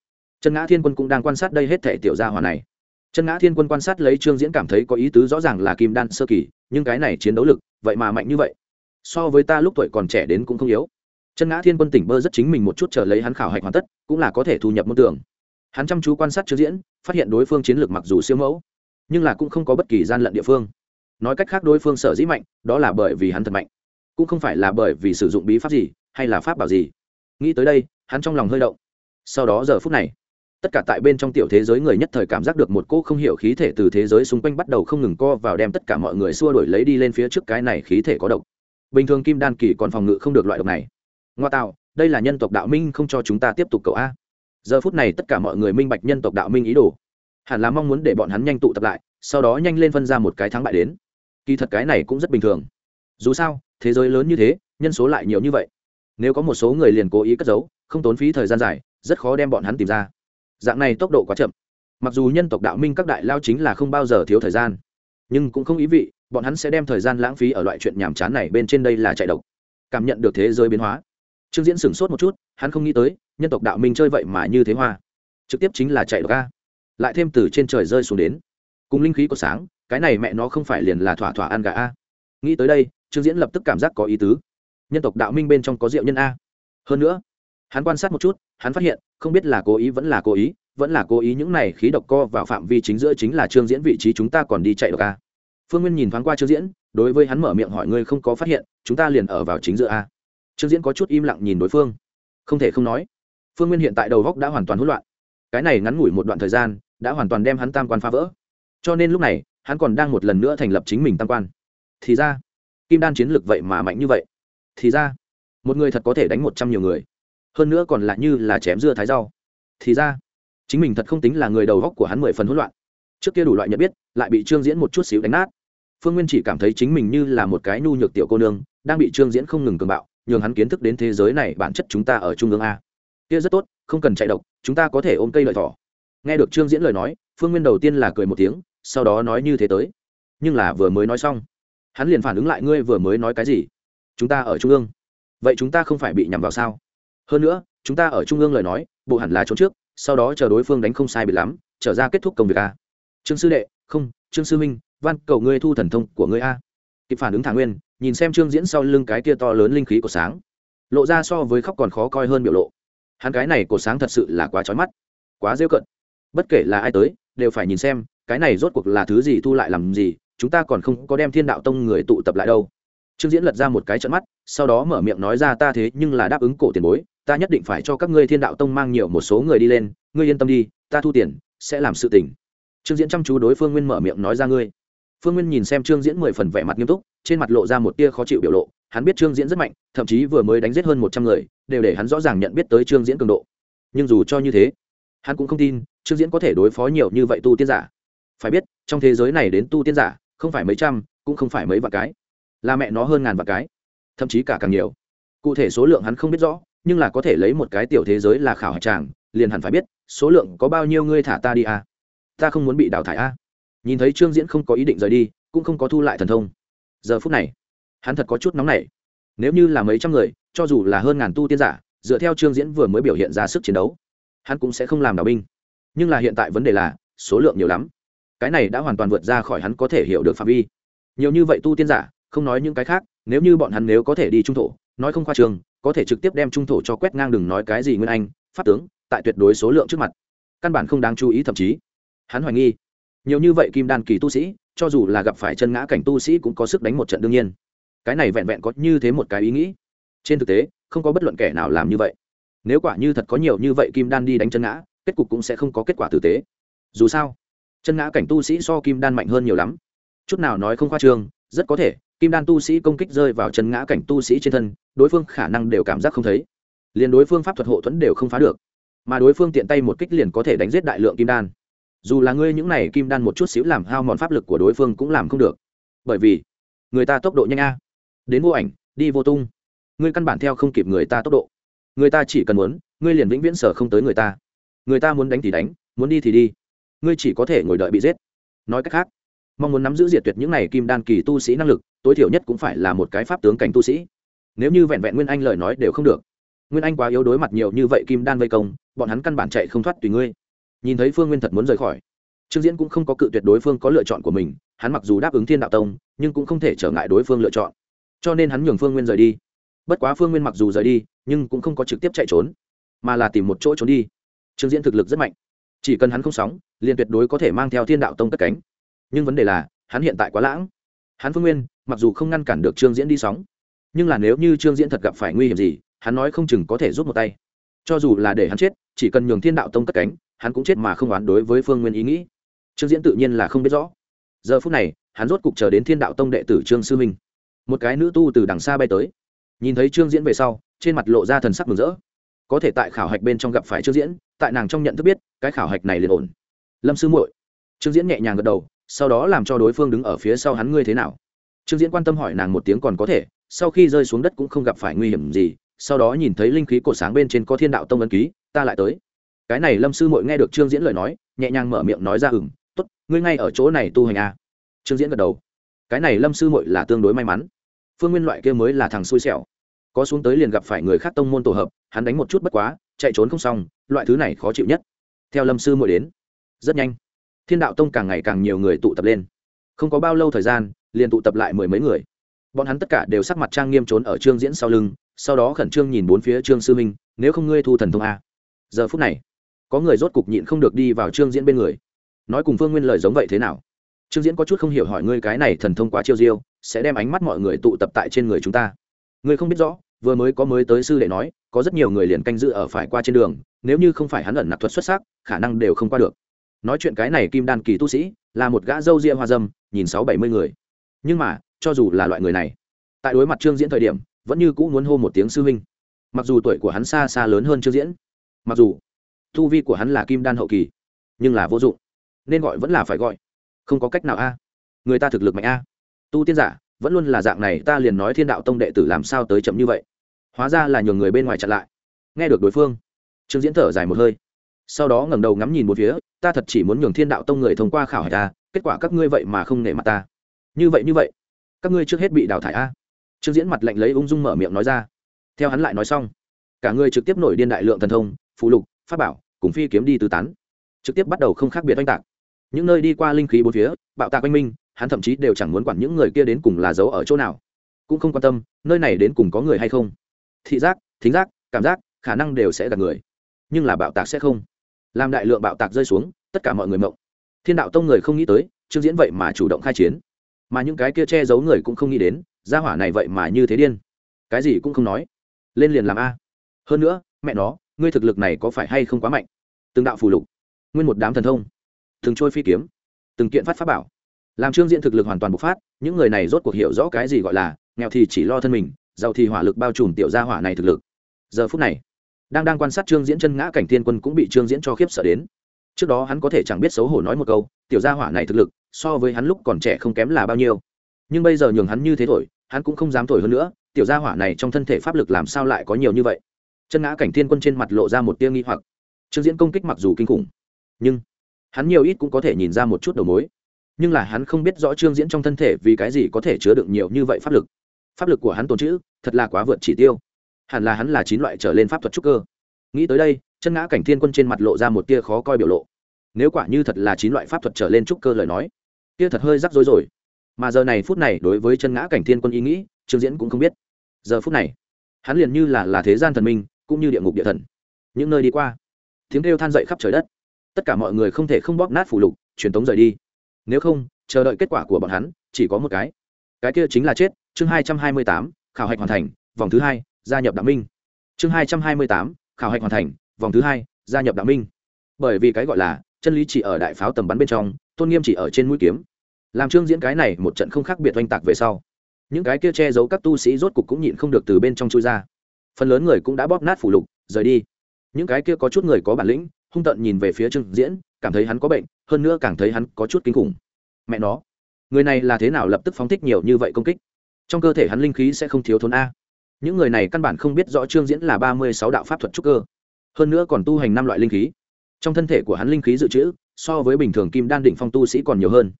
chân ngã thiên quân cũng đang quan sát đây hết thể tiểu gia hòa này. Chân ngã thiên quân quan sát lấy trương diễn cảm thấy có ý tứ rõ ràng là kim đan sơ kỳ, nhưng cái này chiến đấu lực, vậy mà mạnh như vậy. So với ta lúc tuổi còn trẻ đến cũng không yếu. Chân ngã thiên quân tỉnh bơ rất chính mình một chút chờ lấy hắn khảo hạch hoàn tất, cũng là có thể thu nhập môn tưởng hắn chăm chú quan sát trương diễn, phát hiện đối phương chiến lược mặc dù siêu mẫu, nhưng là cũng không có bất kỳ gian lận địa phương. Nói cách khác đối phương sở dĩ mạnh, đó là bởi vì hắn thật mạnh. Cũng không phải là bởi vì sử dụng bí pháp gì, hay là pháp bảo gì. Nghĩ tới đây, hắn trong lòng hơi động. Sau đó giờ phút này tất cả tại bên trong tiểu thế giới người nhất thời cảm giác được một cô không hiểu khí thể từ thế giới xung quanh bắt đầu không ngừng co vào đem tất cả mọi người xua đuổi lấy đi lên phía trước cái này khí thể có độc. Bình thường kim đan kỳ còn phòng ngự không được loại độc này. Ngoa tạo, đây là nhân tộc đạo minh không cho chúng ta tiếp tục cầu a. Giờ phút này tất cả mọi người minh bạch nhân tộc đạo minh ý đồ. Hẳn là mong muốn để bọn hắn nhanh tụ tập lại, sau đó nhanh lên phân ra một cái thắng bại đến. Kỳ thật cái này cũng rất bình thường. Dù sao, thế giới lớn như thế, nhân số lại nhiều như vậy. Nếu có một số người liền cố ý cất giấu, không tốn phí thời gian dài, rất khó đem bọn hắn tìm ra dạng này tốc độ quá chậm. Mặc dù nhân tộc đạo minh các đại lao chính là không bao giờ thiếu thời gian, nhưng cũng không ý vị bọn hắn sẽ đem thời gian lãng phí ở loại chuyện nhàm chán này bên trên đây là chạy độc. Cảm nhận được thế giới biến hóa, trương diễn sửng sốt một chút, hắn không nghĩ tới nhân tộc đạo minh chơi vậy mà như thế hoa. Trực tiếp chính là chạy độc ca lại thêm từ trên trời rơi xuống đến, cùng linh khí có sáng, cái này mẹ nó không phải liền là thỏa thỏa ăn gà a. Nghĩ tới đây, trương diễn lập tức cảm giác có ý tứ. Nhân tộc đạo minh bên trong có rượu nhân a. Hơn nữa, hắn quan sát một chút, hắn phát hiện không biết là cố ý vẫn là cố ý, vẫn là cố ý những này khí độc co vào phạm vi chính giữa chính là trương diễn vị trí chúng ta còn đi chạy độc a. Phương nguyên nhìn thoáng qua trương diễn, đối với hắn mở miệng hỏi ngươi không có phát hiện, chúng ta liền ở vào chính giữa a. Trương diễn có chút im lặng nhìn đối phương. Không thể không nói, phương nguyên hiện tại đầu góc đã hoàn toàn hỗn loạn. Cái này ngắn ngủi một đoạn thời gian, đã hoàn toàn đem hắn tam quan phá vỡ. Cho nên lúc này, hắn còn đang một lần nữa thành lập chính mình tam quan. Thì ra, kim đan chiến lược vậy mà mạnh như vậy. Thì ra, một người thật có thể đánh một trăm nhiều người hơn nữa còn lại như là chém dưa thái rau. Thì ra, chính mình thật không tính là người đầu góc của hắn mười phần hỗn loạn. Trước kia đủ loại nhận biết, lại bị trương diễn một chút xíu đánh nát. Phương nguyên chỉ cảm thấy chính mình như là một cái nhu nhược tiểu cô nương, đang bị trương diễn không ngừng cường bạo, nhường hắn kiến thức đến thế giới này bản chất chúng ta ở trung ương a. Kia rất tốt, không cần chạy độc, chúng ta có thể ôm cây lợi thỏ. Nghe được trương diễn lời nói, phương nguyên đầu tiên là cười một tiếng, sau đó nói như thế tới. Nhưng là vừa mới nói xong, hắn liền phản ứng lại, ngươi vừa mới nói cái gì? Chúng ta ở trung ương. Vậy chúng ta không phải bị nhằm vào sao? Hơn nữa, chúng ta ở trung ương lời nói, bộ hẳn là trốn trước, sau đó chờ đối phương đánh không sai bị lắm, trở ra kết thúc công việc a. Trương sư đệ, không, trương sư minh van cầu ngươi thu thần thông của ngươi a. Kịp phản ứng thả nguyên, nhìn xem trương diễn sau lưng cái kia to lớn linh khí của sáng. Lộ ra so với khóc còn khó coi hơn biểu lộ. Hắn cái này của sáng thật sự là quá trói mắt, quá rêu cận bất kể là ai tới, đều phải nhìn xem, cái này rốt cuộc là thứ gì thu lại làm gì, chúng ta còn không có đem thiên đạo tông người tụ tập lại đâu. Trương diễn lật ra một cái trận mắt, sau đó mở miệng nói ra ta thế nhưng là đáp ứng cổ tiền bối ta nhất định phải cho các ngươi thiên đạo tông mang nhiều một số người đi lên, ngươi yên tâm đi, ta thu tiền, sẽ làm sự tình. Trương diễn chăm chú đối phương nguyên mở miệng nói ra ngươi. Phương nguyên nhìn xem trương diễn mười phần vẻ mặt nghiêm túc, trên mặt lộ ra một tia khó chịu biểu lộ, hắn biết trương diễn rất mạnh, thậm chí vừa mới đánh giết hơn một trăm người, đều để hắn rõ ràng nhận biết tới trương diễn cường độ. Nhưng dù cho như thế, hắn cũng không tin trương diễn có thể đối phó nhiều như vậy tu tiên giả. Phải biết, trong thế giới này đến tu tiên giả, không phải mấy trăm, cũng không phải mấy vạn cái. Là mẹ nó hơn ngàn vạn cái, thậm chí cả càng nhiều. Cụ thể số lượng hắn không biết rõ nhưng là có thể lấy một cái tiểu thế giới là khảo hạch tràng, liền hẳn phải biết, số lượng có bao nhiêu ngươi thả ta đi à. ta không muốn bị đào thải à. nhìn thấy trương diễn không có ý định rời đi, cũng không có thu lại thần thông. Giờ phút này, hắn thật có chút nóng nảy. Nếu như là mấy trăm người, cho dù là hơn ngàn tu tiên giả, dựa theo trương diễn vừa mới biểu hiện ra sức chiến đấu, hắn cũng sẽ không làm đào binh. Nhưng là hiện tại vấn đề là, số lượng nhiều lắm. Cái này đã hoàn toàn vượt ra khỏi hắn có thể hiểu được phạm vi. Nhiều như vậy tu tiên giả, không nói những cái khác, nếu như bọn hắn nếu có thể đi trung thổ, nói không khoa trường có thể trực tiếp đem trung thổ cho quét ngang đừng nói cái gì nguyên anh, pháp tướng, tại tuyệt đối số lượng trước mặt. Căn bản không đáng chú ý, thậm chí, hắn hoài nghi, nhiều như vậy kim đan kỳ tu sĩ, cho dù là gặp phải chân ngã cảnh tu sĩ cũng có sức đánh một trận đương nhiên. Cái này vẹn vẹn có như thế một cái ý nghĩ. Trên thực tế, không có bất luận kẻ nào làm như vậy. Nếu quả như thật có nhiều như vậy kim đan đi đánh chân ngã, kết cục cũng sẽ không có kết quả tử tế. Dù sao, chân ngã cảnh tu sĩ so kim đan mạnh hơn nhiều lắm. Chút nào nói không khoa trương, rất có thể kim đan tu sĩ công kích rơi vào chân ngã cảnh tu sĩ trên thân, đối phương khả năng đều cảm giác không thấy. Liền đối phương pháp thuật hộ thuẫn đều không phá được, mà đối phương tiện tay một kích liền có thể đánh giết đại lượng kim đan. Dù là ngươi những này kim đan một chút xíu làm hao mòn pháp lực của đối phương cũng làm không được. Bởi vì, người ta tốc độ nhanh a. Đến vô ảnh, đi vô tung. Ngươi căn bản theo không kịp người ta tốc độ. Người ta chỉ cần muốn, ngươi liền vĩnh viễn sở không tới người ta. Người ta muốn đánh thì đánh, muốn đi thì đi. Ngươi chỉ có thể ngồi đợi bị giết. Nói cách khác mong muốn nắm giữ diệt tuyệt những này kim đan kỳ tu sĩ năng lực, tối thiểu nhất cũng phải là một cái pháp tướng cảnh tu sĩ. Nếu như vẹn vẹn nguyên anh lời nói đều không được. Nguyên anh quá yếu đối mặt nhiều như vậy kim đan vây công, bọn hắn căn bản chạy không thoát tùy ngươi. Nhìn thấy phương nguyên thật muốn rời khỏi, trương diễn cũng không có cự tuyệt đối phương có lựa chọn của mình, hắn mặc dù đáp ứng thiên đạo tông, nhưng cũng không thể trở ngại đối phương lựa chọn. Cho nên hắn nhường phương nguyên rời đi. Bất quá phương nguyên mặc dù rời đi, nhưng cũng không có trực tiếp chạy trốn, mà là tìm một chỗ trốn đi. Trương diễn thực lực rất mạnh. Chỉ cần hắn không sóng, liền tuyệt đối có thể mang theo thiên đạo tông cất cánh nhưng vấn đề là, hắn hiện tại quá lãng. Hắn phương nguyên, mặc dù không ngăn cản được trương diễn đi sóng, nhưng là nếu như trương diễn thật gặp phải nguy hiểm gì, hắn nói không chừng có thể giúp một tay. Cho dù là để hắn chết, chỉ cần nhường thiên đạo tông cất cánh, hắn cũng chết mà không oán đối với phương nguyên ý nghĩ. Trương diễn tự nhiên là không biết rõ. Giờ phút này, hắn rốt cục chờ đến thiên đạo tông đệ tử trương sư minh. Một cái nữ tu từ đằng xa bay tới. Nhìn thấy trương diễn về sau, trên mặt lộ ra thần sắc mừng rỡ. Có thể tại khảo hạch bên trong gặp phải trương diễn, tại nàng trong nhận thức biết, cái khảo hạch này liền ổn. Lâm sư muội. Trương diễn nhẹ nhàng gật đầu sau đó làm cho đối phương đứng ở phía sau hắn ngươi thế nào? Trương diễn quan tâm hỏi nàng một tiếng còn có thể, sau khi rơi xuống đất cũng không gặp phải nguy hiểm gì, sau đó nhìn thấy linh khí cổ sáng bên trên có thiên đạo tông ấn ký, ta lại tới. Cái này lâm sư mội nghe được trương diễn lời nói, nhẹ nhàng mở miệng nói ra ừng t ố t ngươi ngay ở chỗ này tu hành à. trương diễn gật đầu. Cái này lâm sư mội là tương đối may mắn. Phương nguyên loại kia mới là thằng xui xẻo. Có xuống tới liền gặp phải người khác tông môn tổ hợp, hắn đánh một chút bất quá, chạy trốn không xong, loại thứ này khó chịu nhất. Theo lâm sư mội đến. Rất nhanh thiên đạo tông càng ngày càng nhiều người tụ tập lên. Không có bao lâu thời gian, liền tụ tập lại mười mấy người. Bọn hắn tất cả đều sắc mặt trang nghiêm trốn ở trương diễn sau lưng, sau đó khẩn trương nhìn bốn phía trương sư minh, nếu không ngươi thu thần thông a? Giờ phút này, có người rốt cục nhịn không được đi vào trương diễn bên người. Nói cùng phương nguyên lời giống vậy thế nào? Trương diễn có chút không hiểu hỏi ngươi cái này thần thông quá chiêu diêu, sẽ đem ánh mắt mọi người tụ tập tại trên người chúng ta. Ngươi không biết rõ, vừa mới có mới tới sư đệ nói, có rất nhiều người liền canh giữ ở phải qua trên đường, nếu như không phải hắn ẩn nạp thuật xuất sắc, khả năng đều không qua được nói chuyện cái này kim đan kỳ tu sĩ, là một gã dâu ria hoa dâm, nhìn sáu bảy mươi người. Nhưng mà, cho dù là loại người này, tại đối mặt trương diễn thời điểm, vẫn như cũ muốn hô một tiếng sư huynh. Mặc dù tuổi của hắn xa xa lớn hơn trương diễn, mặc dù thu vi của hắn là kim đan hậu kỳ, nhưng là vô dụng, nên gọi vẫn là phải gọi. Không có cách nào a. Người ta thực lực mạnh a. Tu tiên giả, vẫn luôn là dạng này, ta liền nói thiên đạo tông đệ tử làm sao tới chậm như vậy. Hóa ra là nhường người bên ngoài chặn lại. Nghe được đối phương, trương diễn thở dài một hơi sau đó ngẩng đầu ngắm nhìn một phía, ta thật chỉ muốn nhường thiên đạo tông người thông qua khảo hạch ta kết quả các ngươi vậy mà không nể mặt ta. Như vậy như vậy, các ngươi trước hết bị đào thải a. Trương diễn mặt lạnh lấy ung dung mở miệng nói ra. Theo hắn lại nói xong, cả người trực tiếp nổi điên đại lượng thần thông phụ lục, pháp bảo, cùng phi kiếm đi tứ tán. Trực tiếp bắt đầu không khác biệt oanh tạc. Những nơi đi qua linh khí bốn phía, bạo tạc oanh minh, hắn thậm chí đều chẳng muốn quản những người kia đến cùng là giấu ở chỗ nào. Cũng không quan tâm, nơi này đến cùng có người hay không. Thị giác, thính giác, cảm giác, khả năng đều sẽ gặp người. Nhưng là bạo tạc sẽ không làm đại lượng bạo tạc rơi xuống, tất cả mọi người mộng. Thiên đạo tông người không nghĩ tới, trương diễn vậy mà chủ động khai chiến. Mà những cái kia che giấu người cũng không nghĩ đến, gia hỏa này vậy mà như thế điên. Cái gì cũng không nói. Lên liền làm a. Hơn nữa, mẹ nó, ngươi thực lực này có phải hay không quá mạnh? Từng đạo phù lục. Nguyên một đám thần thông. Từng trôi phi kiếm. Từng kiện phát pháp bảo. Làm trương diễn thực lực hoàn toàn bộc phát, những người này rốt cuộc hiểu rõ cái gì gọi là, nghèo thì chỉ lo thân mình, giàu thì hỏa lực bao trùm tiểu gia hỏa này thực lực. Giờ phút này đang đang quan sát trương diễn chân ngã cảnh tiên quân cũng bị trương diễn cho khiếp sợ đến. Trước đó hắn có thể chẳng biết xấu hổ nói một câu, tiểu gia hỏa này thực lực, so với hắn lúc còn trẻ không kém là bao nhiêu. Nhưng bây giờ nhường hắn như thế thổi, hắn cũng không dám thổi hơn nữa, tiểu gia hỏa này trong thân thể pháp lực làm sao lại có nhiều như vậy? Chân ngã cảnh thiên quân trên mặt lộ ra một tia nghi hoặc. Trương diễn công kích mặc dù kinh khủng, nhưng hắn nhiều ít cũng có thể nhìn ra một chút đầu mối. Nhưng là hắn không biết rõ trương diễn trong thân thể vì cái gì có thể chứa đựng nhiều như vậy pháp lực. Pháp lực của hắn tồn chữ thật là quá vượt chỉ tiêu hẳn là hắn là chín loại trở lên pháp thuật trúc cơ. Nghĩ tới đây, chân ngã cảnh thiên quân trên mặt lộ ra một tia khó coi biểu lộ. Nếu quả như thật là chín loại pháp thuật trở lên trúc cơ lời nói tia thật hơi rắc rối rồi. Mà giờ này phút này đối với chân ngã cảnh thiên quân ý nghĩ, trương diễn cũng không biết. Giờ phút này, hắn liền như là là thế gian thần minh, cũng như địa ngục địa thần. Những nơi đi qua, tiếng kêu than dậy khắp trời đất. Tất cả mọi người không thể không bóp nát phủ lục, truyền tống rời đi. Nếu không, chờ đợi kết quả của bọn hắn, chỉ có một cái. Cái kia chính là chết, chương hai trăm hai mươi tám, khảo hạch hoàn thành, vòng thứ hai gia nhập đạo minh. Chương hai trăm hai mươi tám, khảo hạch hoàn thành, vòng thứ hai, gia nhập đạo minh. Bởi vì cái gọi là, chân lý chỉ ở đại pháo tầm bắn bên trong, tôn nghiêm chỉ ở trên mũi kiếm. Làm trương diễn cái này một trận không khác biệt oanh tạc về sau. Những cái kia che giấu các tu sĩ rốt cục cũng nhịn không được từ bên trong chui ra. Phần lớn người cũng đã bóp nát phủ lục, rời đi. Những cái kia có chút người có bản lĩnh, hung tận nhìn về phía trương diễn, cảm thấy hắn có bệnh, hơn nữa càng thấy hắn có chút kinh khủng. Mẹ nó, người này là thế nào lập tức phóng thích nhiều như vậy công kích? Trong cơ thể hắn linh khí sẽ không thiếu thốn a những người này căn bản không biết rõ trương diễn là ba mươi sáu đạo pháp thuật trúc cơ. Hơn nữa còn tu hành năm loại linh khí. Trong thân thể của hắn linh khí dự trữ, so với bình thường kim đan đỉnh phong tu sĩ còn nhiều hơn.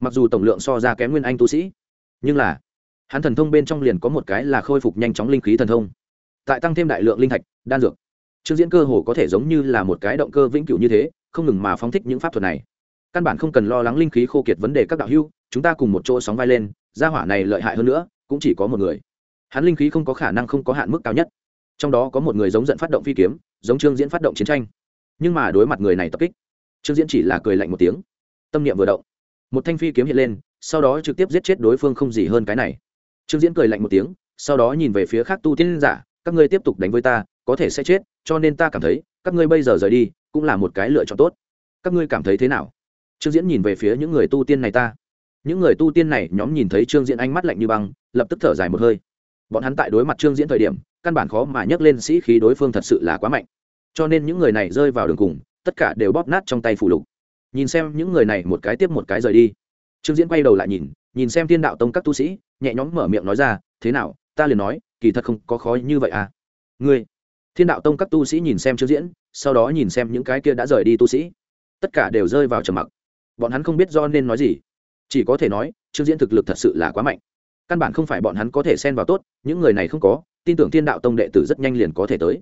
Mặc dù tổng lượng so ra kém nguyên anh tu sĩ, nhưng là, hắn thần thông bên trong liền có một cái là khôi phục nhanh chóng linh khí thần thông. Tại tăng thêm đại lượng linh thạch, đan dược, trương diễn cơ hồ có thể giống như là một cái động cơ vĩnh cửu như thế, không ngừng mà phóng thích những pháp thuật này. Căn bản không cần lo lắng linh khí khô kiệt vấn đề các đạo hưu chúng ta cùng một chỗ sóng vai lên, gia hỏa này lợi hại hơn nữa, cũng chỉ có một người hắn linh khí không có khả năng không có hạn mức cao nhất. Trong đó có một người giống giận phát động phi kiếm, giống trương diễn phát động chiến tranh. Nhưng mà đối mặt người này tập kích, trương diễn chỉ là cười lạnh một tiếng. Tâm niệm vừa động, một thanh phi kiếm hiện lên, sau đó trực tiếp giết chết đối phương không gì hơn cái này. Trương diễn cười lạnh một tiếng, sau đó nhìn về phía khác tu tiên giả, các ngươi tiếp tục đánh với ta, có thể sẽ chết, cho nên ta cảm thấy, các ngươi bây giờ rời đi, cũng là một cái lựa chọn tốt. Các ngươi cảm thấy thế nào? Trương diễn nhìn về phía những người tu tiên này ta. Những người tu tiên này, nhóm nhìn thấy trương diễn ánh mắt lạnh như băng, lập tức thở dài một hơi bọn hắn tại đối mặt trương diễn thời điểm, căn bản khó mà nhấc lên sĩ khí đối phương thật sự là quá mạnh. Cho nên những người này rơi vào đường cùng, tất cả đều bóp nát trong tay phủ lục. Nhìn xem những người này một cái tiếp một cái rời đi. Trương diễn quay đầu lại nhìn nhìn xem thiên đạo tông các tu sĩ, nhẹ nhõm mở miệng nói ra, thế nào, ta liền nói, kỳ thật không có khó như vậy à? Ngươi? Thiên đạo tông các tu sĩ nhìn xem trương diễn, sau đó nhìn xem những cái kia đã rời đi tu sĩ. Tất cả đều rơi vào trầm mặc. Bọn hắn không biết do nên nói gì. Chỉ có thể nói, trương diễn thực lực thật sự là quá mạnh căn bản không phải bọn hắn có thể xen vào tốt, những người này không có, tin tưởng thiên đạo tông đệ tử rất nhanh liền có thể tới.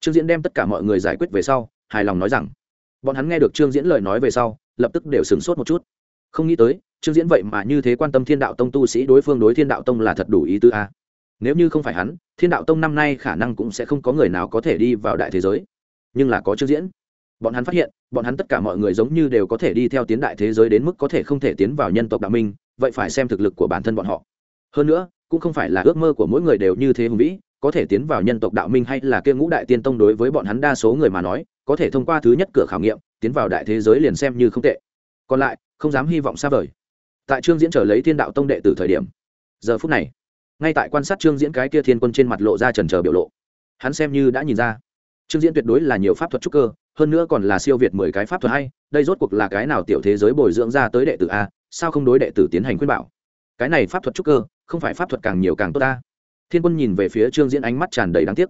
Trương diễn đem tất cả mọi người giải quyết về sau, hài lòng nói rằng, bọn hắn nghe được trương diễn lời nói về sau, lập tức đều sửng sốt một chút. Không nghĩ tới, trương diễn vậy mà như thế quan tâm thiên đạo tông tu sĩ đối phương đối thiên đạo tông là thật đủ ý tứ a. Nếu như không phải hắn, thiên đạo tông năm nay khả năng cũng sẽ không có người nào có thể đi vào đại thế giới. Nhưng là có trương diễn. Bọn hắn phát hiện, bọn hắn tất cả mọi người giống như đều có thể đi theo tiến đại thế giới đến mức có thể không thể tiến vào nhân tộc đạo minh, vậy phải xem thực lực của bản thân bọn họ hơn nữa, cũng không phải là ước mơ của mỗi người đều như thế hùng vĩ, có thể tiến vào nhân tộc đạo minh hay là kia ngũ đại tiên tông đối với bọn hắn đa số người mà nói, có thể thông qua thứ nhất cửa khảo nghiệm, tiến vào đại thế giới liền xem như không tệ. Còn lại, không dám hy vọng xa vời. Tại trương diễn trở lấy thiên đạo tông đệ từ thời điểm, giờ phút này, ngay tại quan sát trương diễn cái kia thiên quân trên mặt lộ ra trần trờ biểu lộ, hắn xem như đã nhìn ra. Trương diễn tuyệt đối là nhiều pháp thuật trúc cơ, hơn nữa còn là siêu việt mười cái pháp thuật hay, đây rốt cuộc là cái nào tiểu thế giới bồi dưỡng ra tới đệ tử a, sao không đối đệ tử tiến hành khuyên bảo? Cái này pháp thuật trúc cơ, không phải pháp thuật càng nhiều càng tốt ta. Thiên quân nhìn về phía trương diễn ánh mắt tràn đầy đáng tiếc.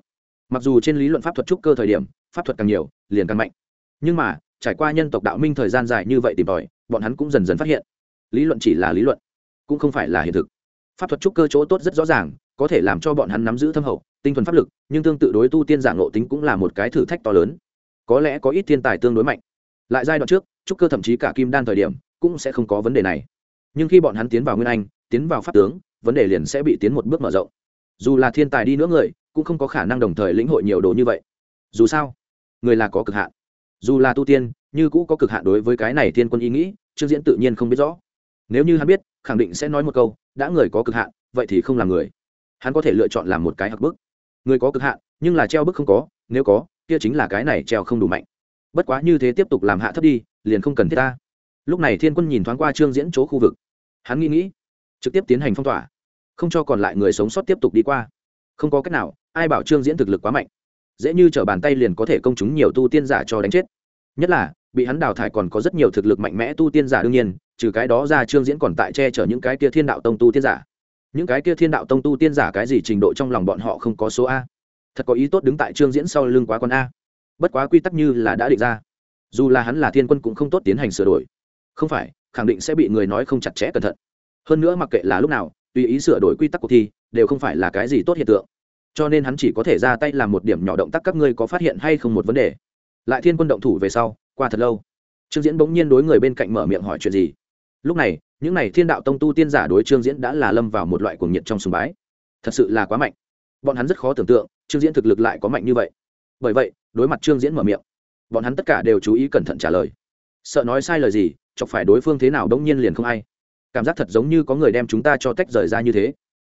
Mặc dù trên lý luận pháp thuật trúc cơ thời điểm, pháp thuật càng nhiều, liền càng mạnh. Nhưng mà, trải qua nhân tộc đạo minh thời gian dài như vậy tìm tòi, bọn hắn cũng dần dần phát hiện. Lý luận chỉ là lý luận, cũng không phải là hiện thực. Pháp thuật trúc cơ chỗ tốt rất rõ ràng, có thể làm cho bọn hắn nắm giữ thâm hậu, tinh thuần pháp lực, nhưng tương tự đối tu tiên giả ngộ tính cũng là một cái thử thách to lớn. Có lẽ có ít thiên tài tương đối mạnh. Lại giai đoạn trước, trúc cơ thậm chí cả kim đan thời điểm, cũng sẽ không có vấn đề này. Nhưng khi bọn hắn tiến vào nguyên anh tiến vào pháp tướng, vấn đề liền sẽ bị tiến một bước mở rộng. Dù là thiên tài đi nữa người, cũng không có khả năng đồng thời lĩnh hội nhiều đồ như vậy. Dù sao, người là có cực hạn. Dù là tu tiên, như cũ có cực hạn đối với cái này thiên quân ý nghĩ, trương diễn tự nhiên không biết rõ. Nếu như hắn biết, khẳng định sẽ nói một câu, đã người có cực hạn, vậy thì không là người. Hắn có thể lựa chọn làm một cái hặc bức. Người có cực hạn, nhưng là treo bức không có, nếu có, kia chính là cái này treo không đủ mạnh. Bất quá như thế tiếp tục làm hạ thấp đi, liền không cần thiết ta. Lúc này thiên quân nhìn thoáng qua trương diễn chỗ khu vực. Hắn nghĩ nghĩ trực tiếp tiến hành phong tỏa, không cho còn lại người sống sót tiếp tục đi qua. Không có cách nào, ai bảo trương diễn thực lực quá mạnh. Dễ như t r ở bàn tay liền có thể công chúng nhiều tu tiên giả cho đánh chết. Nhất là, bị hắn đào thải còn có rất nhiều thực lực mạnh mẽ tu tiên giả đương nhiên, trừ cái đó ra trương diễn còn tại che chở những cái kia thiên đạo tông tu tiên giả. Những cái kia thiên đạo tông tu tiên giả cái gì trình độ trong lòng bọn họ không có số a. Thật có ý tốt đứng tại trương diễn sau lưng quá con a. Bất quá quy tắc như là đã định ra. Dù là hắn là thiên quân cũng không tốt tiến hành sửa đổi. Không phải, khẳng định sẽ bị người nói không chặt chẽ cẩn thận hơn nữa mặc kệ là lúc nào, tùy ý sửa đổi quy tắc cuộc thi, đều không phải là cái gì tốt hiện tượng. Cho nên hắn chỉ có thể ra tay làm một điểm nhỏ động tác các ngươi có phát hiện hay không một vấn đề. Lại thiên quân động thủ về sau, qua thật lâu. Trương diễn bỗng nhiên đối người bên cạnh mở miệng hỏi chuyện gì. Lúc này, những n à y thiên đạo tông tu tiên giả đối trương diễn đã là lâm vào một loại cuồng nhiệt trong sùng bái. Thật sự là quá mạnh. Bọn hắn rất khó tưởng tượng, trương diễn thực lực lại có mạnh như vậy. Bởi vậy, đối mặt trương diễn mở miệng, bọn hắn tất cả đều chú ý cẩn thận trả lời. Sợ nói sai lời gì, chọc phải đối phương thế nào đông nhiên liền không ai cảm giác thật giống như có người đem chúng ta cho tách rời ra như thế.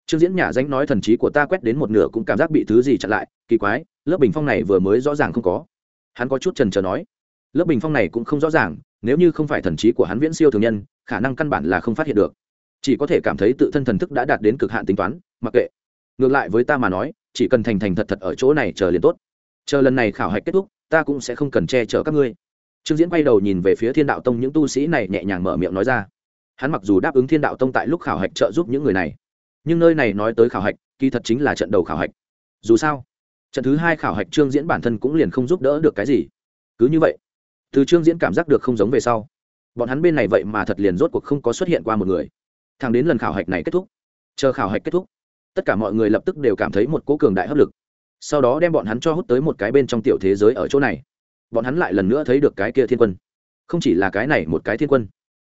Trương diễn nhả danh nói thần trí của ta quét đến một nửa cũng cảm giác bị thứ gì chặn lại, kỳ quái, lớp bình phong này vừa mới rõ ràng không có. Hắn có chút trần trờ nói, lớp bình phong này cũng không rõ ràng, nếu như không phải thần trí của hắn viễn siêu thường nhân, khả năng căn bản là không phát hiện được. Chỉ có thể cảm thấy tự thân thần thức đã đạt đến cực hạn tính toán, mặc kệ. Ngược lại với ta mà nói, chỉ cần thành thành thật thật ở chỗ này chờ liền tốt. Chờ lần này khảo hạch kết thúc, ta cũng sẽ không cần che chở các ngươi. Trương diễn quay đầu nhìn về phía thiên đạo tông, những tu sĩ này nhẹ nhàng mở miệng nói ra hắn mặc dù đáp ứng thiên đạo tông tại lúc khảo hạch trợ giúp những người này, nhưng nơi này nói tới khảo hạch, kỳ thật chính là trận đầu khảo hạch. Dù sao, trận thứ hai khảo hạch trương diễn bản thân cũng liền không giúp đỡ được cái gì. Cứ như vậy, từ trương diễn cảm giác được không giống về sau, bọn hắn bên này vậy mà thật liền rốt cuộc không có xuất hiện qua một người. Thằng đến lần khảo hạch này kết thúc, chờ khảo hạch kết thúc, tất cả mọi người lập tức đều cảm thấy một cố cường đại hấp lực. Sau đó đem bọn hắn cho hút tới một cái bên trong tiểu thế giới ở chỗ này. Bọn hắn lại lần nữa thấy được cái kia thiên quân. Không chỉ là cái này một cái thiên quân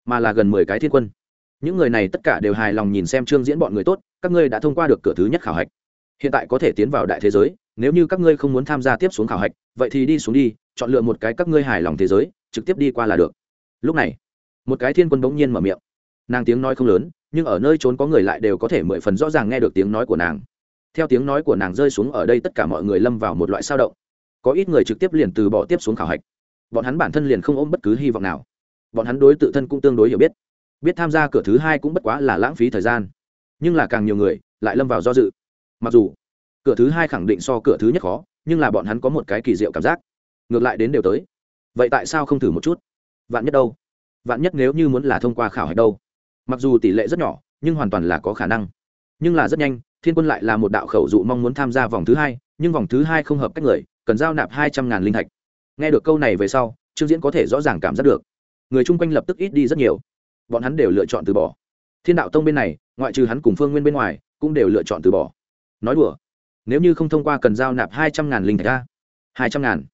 mà là gần mười cái thiên quân. Những người này tất cả đều hài lòng nhìn xem trương diễn bọn người tốt, các ngươi đã thông qua được cửa thứ nhất khảo hạch. Hiện tại có thể tiến vào đại thế giới, nếu như các ngươi không muốn tham gia tiếp xuống khảo hạch, vậy thì đi xuống đi, chọn lựa một cái các ngươi hài lòng thế giới, trực tiếp đi qua là được. Lúc này, một cái thiên quân bỗng nhiên mở miệng. Nàng tiếng nói không lớn, nhưng ở nơi trốn có người lại đều có thể mười phần rõ ràng nghe được tiếng nói của nàng. Theo tiếng nói của nàng rơi xuống ở đây tất cả mọi người lâm vào một loại sao động. Có ít người trực tiếp liền từ bỏ tiếp xuống khảo hạch. Bọn hắn bản thân liền không ôm bất cứ hy vọng nào bọn hắn đối tự thân cũng tương đối hiểu biết. Biết tham gia cửa thứ hai cũng bất quá là lãng phí thời gian. Nhưng là càng nhiều người, lại lâm vào do dự. Mặc dù, cửa thứ hai khẳng định so cửa thứ nhất khó, nhưng là bọn hắn có một cái kỳ diệu cảm giác. Ngược lại đến đều tới. Vậy tại sao không thử một chút? Vạn nhất đâu? Vạn nhất nếu như muốn là thông qua khảo hạch đâu? Mặc dù tỷ lệ rất nhỏ, nhưng hoàn toàn là có khả năng. Nhưng là rất nhanh, thiên quân lại là một đạo khẩu dụ mong muốn tham gia vòng thứ hai, nhưng vòng thứ hai không hợp cách người, cần giao nạp hai trăm ngàn linh thạch. Nghe được câu này về sau, trương diễn có thể rõ ràng cảm giác được người chung quanh lập tức ít đi rất nhiều. Bọn hắn đều lựa chọn từ bỏ. Thiên đạo tông bên này, ngoại trừ hắn cùng phương nguyên bên ngoài, cũng đều lựa chọn từ bỏ. Nói đùa, nếu như không thông qua cần giao nạp hai trăm ngàn linh thạch ra hai trăm ngàn.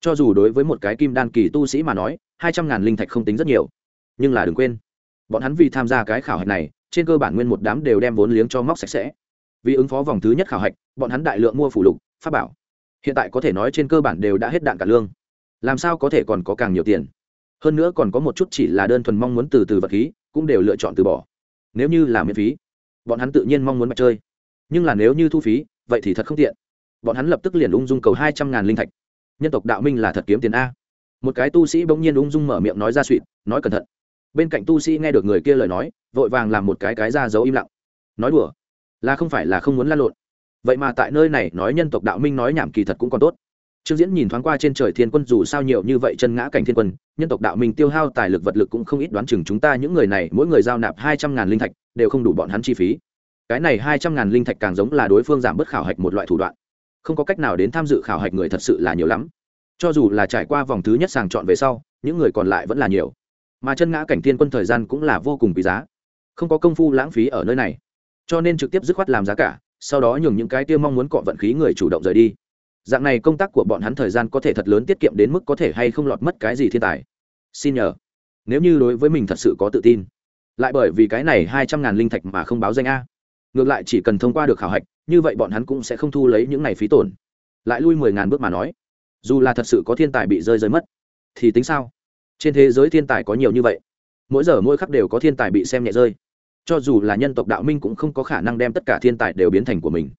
Cho dù đối với một cái kim đan kỳ tu sĩ mà nói, hai trăm ngàn linh thạch không tính rất nhiều. Nhưng là đừng quên, bọn hắn vì tham gia cái khảo hạch này, trên cơ bản nguyên một đám đều đem vốn liếng cho móc sạch sẽ. Vì ứng phó vòng thứ nhất khảo hạch, bọn hắn đại lượng mua phủ lục, pháp bảo. Hiện tại có thể nói trên cơ bản đều đã hết đạn cả lương. Làm sao có thể còn có càng nhiều tiền? Hơn nữa còn có một chút chỉ là đơn thuần mong muốn từ từ vật khí, cũng đều lựa chọn từ bỏ. Nếu như là miễn phí, bọn hắn tự nhiên mong muốn mặt chơi. Nhưng là nếu như thu phí, vậy thì thật không tiện. Bọn hắn lập tức liền ung dung cầu hai trăm ngàn linh thạch. Nhân tộc đạo minh là thật kiếm tiền a. Một cái tu sĩ bỗng nhiên ung dung mở miệng nói ra suỵt nói cẩn thận. Bên cạnh tu sĩ nghe được người kia lời nói, vội vàng làm một cái cái ra giấu im lặng. Nói đùa, là không phải là không muốn lan lộn. Vậy mà tại nơi này nói nhân tộc đạo minh nói nhảm kỳ thật cũng còn tốt trương diễn nhìn thoáng qua trên trời thiên quân, dù sao nhiều như vậy chân ngã cảnh thiên quân, nhân tộc đạo minh tiêu hao tài lực vật lực cũng không ít đoán chừng chúng ta những người này, mỗi người giao nạp hai trăm ngàn linh thạch, đều không đủ bọn hắn chi phí. Cái này hai trăm ngàn linh thạch càng giống là đối phương giảm bớt khảo hạch một loại thủ đoạn. Không có cách nào đến tham dự khảo hạch người thật sự là nhiều lắm. Cho dù là trải qua vòng thứ nhất sàng chọn về sau, những người còn lại vẫn là nhiều. Mà chân ngã cảnh thiên quân thời gian cũng là vô cùng quý giá. Không có công phu lãng phí ở nơi này. Cho nên trực tiếp dứt khoát làm giá cả, sau đó nhường những cái kia mong muốn cọ vận khí người chủ động rời đi dạng này công tác của bọn hắn thời gian có thể thật lớn tiết kiệm đến mức có thể hay không lọt mất cái gì thiên tài. Xin nhờ. Nếu như đối với mình thật sự có tự tin. Lại bởi vì cái này hai trăm ngàn linh thạch mà không báo danh a. Ngược lại chỉ cần thông qua được khảo hạch, như vậy bọn hắn cũng sẽ không thu lấy những này phí tổn. Lại lui mười ngàn bước mà nói. Dù là thật sự có thiên tài bị rơi rơi mất, thì tính sao? Trên thế giới thiên tài có nhiều như vậy. Mỗi giờ mỗi khắc đều có thiên tài bị xem nhẹ rơi. Cho dù là nhân tộc đạo minh cũng không có khả năng đem tất cả thiên tài đều biến thành của mình.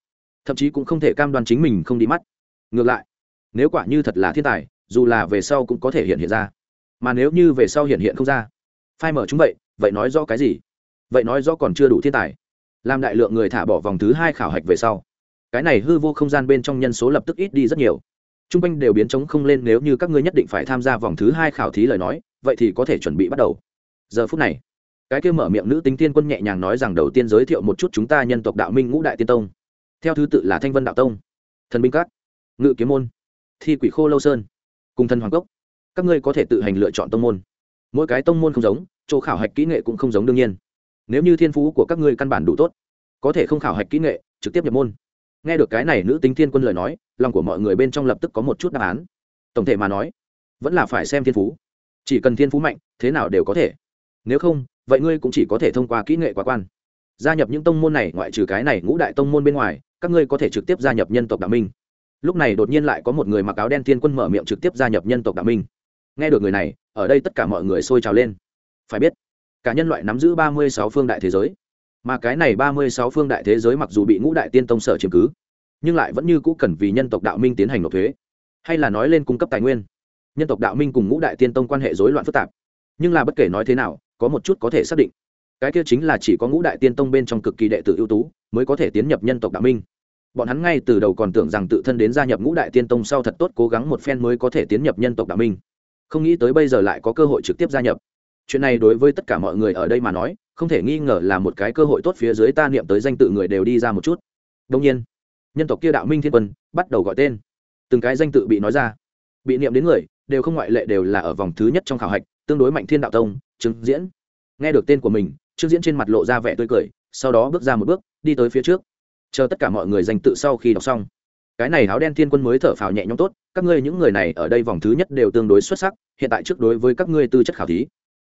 Thậm chí cũng không thể cam đoan chính mình không đi mắt ngược lại, nếu quả như thật là thiên tài, dù là về sau cũng có thể hiện hiện ra. Mà nếu như về sau hiện hiện không ra, phai mở chúng vậy vậy nói rõ cái gì? Vậy nói rõ còn chưa đủ thiên tài. Làm đại lượng người thả bỏ vòng thứ hai khảo hạch về sau, cái này hư vô không gian bên trong nhân số lập tức ít đi rất nhiều. T r u n g quanh đều biến chống không lên nếu như các ngươi nhất định phải tham gia vòng thứ hai khảo thí lời nói, vậy thì có thể chuẩn bị bắt đầu. Giờ phút này, cái kia mở miệng nữ tính tiên quân nhẹ nhàng nói rằng đầu tiên giới thiệu một chút chúng ta nhân tộc đạo minh ngũ đại tiên tông. Theo thứ tự là thanh vân đạo tông, thần binh các ngự kiếm môn, thi quỷ khô lâu sơn, cùng thần hoàng cốc. Các ngươi có thể tự hành lựa chọn tông môn. Mỗi cái tông môn không giống, chỗ khảo hạch kỹ nghệ cũng không giống đương nhiên. Nếu như thiên phú của các ngươi căn bản đủ tốt, có thể không khảo hạch kỹ nghệ, trực tiếp nhập môn. Nghe được cái này nữ tính thiên quân lời nói, lòng của mọi người bên trong lập tức có một chút đáp án. Tổng thể mà nói, vẫn là phải xem thiên phú. Chỉ cần thiên phú mạnh, thế nào đều có thể. Nếu không, vậy ngươi cũng chỉ có thể thông qua kỹ nghệ quá quan. Gia nhập những tông môn này, ngoại trừ cái này ngũ đại tông môn bên ngoài, các ngươi có thể trực tiếp gia nhập nhân tộc đạo minh lúc này đột nhiên lại có một người mặc áo đen thiên quân mở miệng trực tiếp gia nhập nhân tộc đạo minh. Nghe được người này, ở đây tất cả mọi người sôi trào lên. Phải biết, cả nhân loại nắm giữ ba mươi sáu phương đại thế giới. Mà cái này ba mươi sáu phương đại thế giới mặc dù bị ngũ đại tiên tông sở chiếm cứ, nhưng lại vẫn như cũ cần vì nhân tộc đạo minh tiến hành nộp thuế, hay là nói lên cung cấp tài nguyên. Nhân tộc đạo minh cùng ngũ đại tiên tông quan hệ rối loạn phức tạp, nhưng là bất kể nói thế nào, có một chút có thể xác định. Cái kia chính là chỉ có ngũ đại tiên tông bên trong cực kỳ đệ tử ưu tú mới có thể tiến nhập nhân tộc đạo minh bọn hắn ngay từ đầu còn tưởng rằng tự thân đến gia nhập ngũ đại tiên tông sau thật tốt cố gắng một phen mới có thể tiến nhập nhân tộc đạo minh. Không nghĩ tới bây giờ lại có cơ hội trực tiếp gia nhập. Chuyện này đối với tất cả mọi người ở đây mà nói, không thể nghi ngờ là một cái cơ hội tốt phía dưới ta niệm tới danh tự người đều đi ra một chút. Đông nhiên, nhân tộc kia đạo minh thiên quân bắt đầu gọi tên. Từng cái danh tự bị nói ra, bị niệm đến người, đều không ngoại lệ đều là ở vòng thứ nhất trong khảo hạch, tương đối mạnh thiên đạo tông, trương diễn. Nghe được tên của mình, trương diễn trên mặt lộ ra vẻ tươi cười, sau đó bước ra một bước, đi tới phía trước chờ tất cả mọi người danh tự sau khi đọc xong. Cái này áo đen thiên quân mới thở phào nhẹ nhõm tốt, các ngươi những người này ở đây vòng thứ nhất đều tương đối xuất sắc, hiện tại trước đối với các ngươi tư chất khảo thí.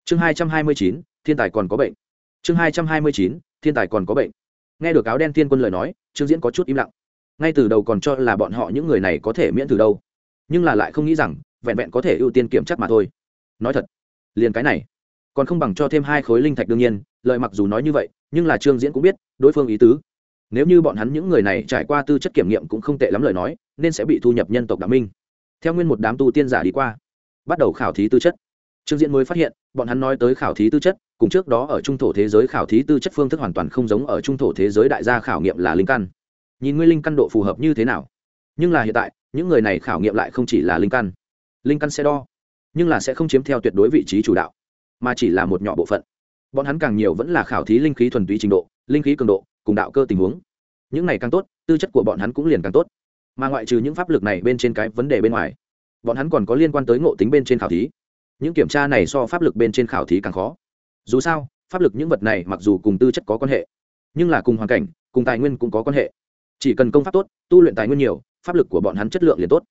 Chương hai trăm hai mươi chín, thiên tài còn có bệnh. Chương hai trăm hai mươi chín, thiên tài còn có bệnh. Nghe được áo đen thiên quân lời nói, trương diễn có chút im lặng. Ngay từ đầu còn cho là bọn họ những người này có thể miễn từ đâu. Nhưng là lại không nghĩ rằng, vẹn vẹn có thể ưu tiên kiểm chắc mà thôi. Nói thật, liền cái này, còn không bằng cho thêm hai khối linh thạch đương nhiên, lợi mặc dù nói như vậy, nhưng là trương diễn cũng biết, đối phương ý tứ nếu như bọn hắn những người này trải qua tư chất kiểm nghiệm cũng không tệ lắm lời nói, nên sẽ bị thu nhập nhân tộc đạo minh. Theo nguyên một đám tu tiên giả đi qua, bắt đầu khảo thí tư chất. Trương diễn mới phát hiện, bọn hắn nói tới khảo thí tư chất, cùng trước đó ở trung thổ thế giới khảo thí tư chất phương thức hoàn toàn không giống ở trung thổ thế giới đại gia khảo nghiệm là linh căn. Nhìn ngươi linh căn độ phù hợp như thế nào? Nhưng là hiện tại, những người này khảo nghiệm lại không chỉ là linh căn. Linh căn sẽ đo, nhưng là sẽ không chiếm theo tuyệt đối vị trí chủ đạo, mà chỉ là một nhỏ bộ phận. Bọn hắn càng nhiều vẫn là khảo thí linh khí thuần túy trình độ, linh khí cường độ cùng đạo cơ tình huống. Những này càng tốt, tư chất của bọn hắn cũng liền càng tốt. Mà ngoại trừ những pháp lực này bên trên cái vấn đề bên ngoài, bọn hắn còn có liên quan tới ngộ tính bên trên khảo thí. Những kiểm tra này so pháp lực bên trên khảo thí càng khó. Dù sao, pháp lực những vật này mặc dù cùng tư chất có quan hệ, nhưng là cùng hoàn cảnh, cùng tài nguyên cũng có quan hệ. Chỉ cần công pháp tốt, tu luyện tài nguyên nhiều, pháp lực của bọn hắn chất lượng liền tốt.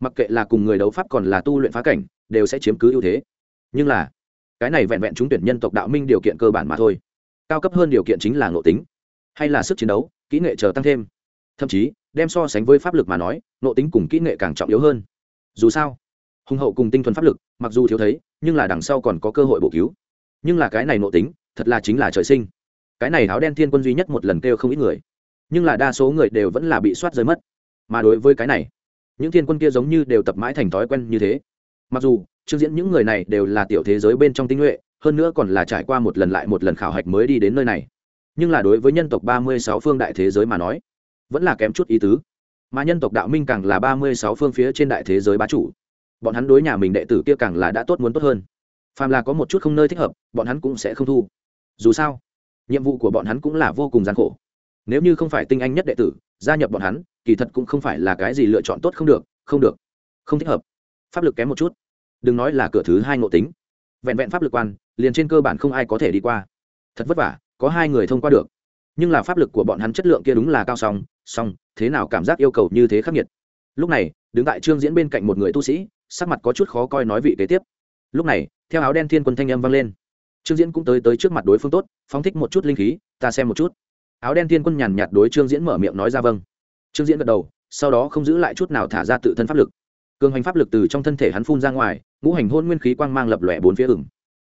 Mặc kệ là cùng người đấu pháp còn là tu luyện phá cảnh, đều sẽ chiếm cứ ưu thế. Nhưng là, cái này vẹn vẹn trúng tuyển nhân tộc đạo minh điều kiện cơ bản mà thôi. Cao cấp hơn điều kiện chính là ngộ tính hay là sức chiến đấu, kỹ nghệ chờ tăng thêm. Thậm chí, đem so sánh với pháp lực mà nói, nội tính cùng kỹ nghệ càng trọng yếu hơn. Dù sao, hùng hậu cùng tinh thuần pháp lực, mặc dù thiếu thấy, nhưng là đằng sau còn có cơ hội bổ cứu. Nhưng là cái này nội tính, thật là chính là trời sinh. Cái này áo đen thiên quân duy nhất một lần kêu không ít người. Nhưng là đa số người đều vẫn là bị soát rơi mất. Mà đối với cái này, những thiên quân kia giống như đều tập mãi thành thói quen như thế. Mặc dù trước diễn những người này đều là tiểu thế giới bên trong tinh nhuệ, hơn nữa còn là trải qua một lần lại một lần khảo hạch mới đi đến nơi này nhưng là đối với nhân tộc ba mươi sáu phương đại thế giới mà nói, vẫn là kém chút ý tứ. Mà nhân tộc đạo minh càng là ba mươi sáu phương phía trên đại thế giới bá chủ. Bọn hắn đối nhà mình đệ tử kia càng là đã tốt muốn tốt hơn. Phàm là có một chút không nơi thích hợp, bọn hắn cũng sẽ không thu. Dù sao, nhiệm vụ của bọn hắn cũng là vô cùng gian khổ. Nếu như không phải tinh anh nhất đệ tử, gia nhập bọn hắn, kỳ thật cũng không phải là cái gì lựa chọn tốt không được không được, không thích hợp. Pháp lực kém một chút. Đừng nói là cửa thứ hai ngộ tính. Vẹn vẹn pháp lực quan, liền trên cơ bản không ai có thể đi qua. Thật vất vả có hai người thông qua được. Nhưng là pháp lực của bọn hắn chất lượng kia đúng là cao song song, thế nào cảm giác yêu cầu như thế khắc nghiệt. Lúc này, đứng tại trương diễn bên cạnh một người tu sĩ, sắc mặt có chút khó coi nói vị kế tiếp. Lúc này, theo áo đen thiên quân thanh âm vang lên. Trương diễn cũng tới tới trước mặt đối phương tốt, phóng thích một chút linh khí, ta xem một chút. Áo đen thiên quân nhàn nhạt đối trương diễn mở miệng nói ra vâng. Trương diễn gật đầu, sau đó không giữ lại chút nào thả ra tự thân pháp lực. Cường hành pháp lực từ trong thân thể hắn phun ra ngoài, ngũ hành hôn nguyên khí quang mang lập lòe bốn phía ửng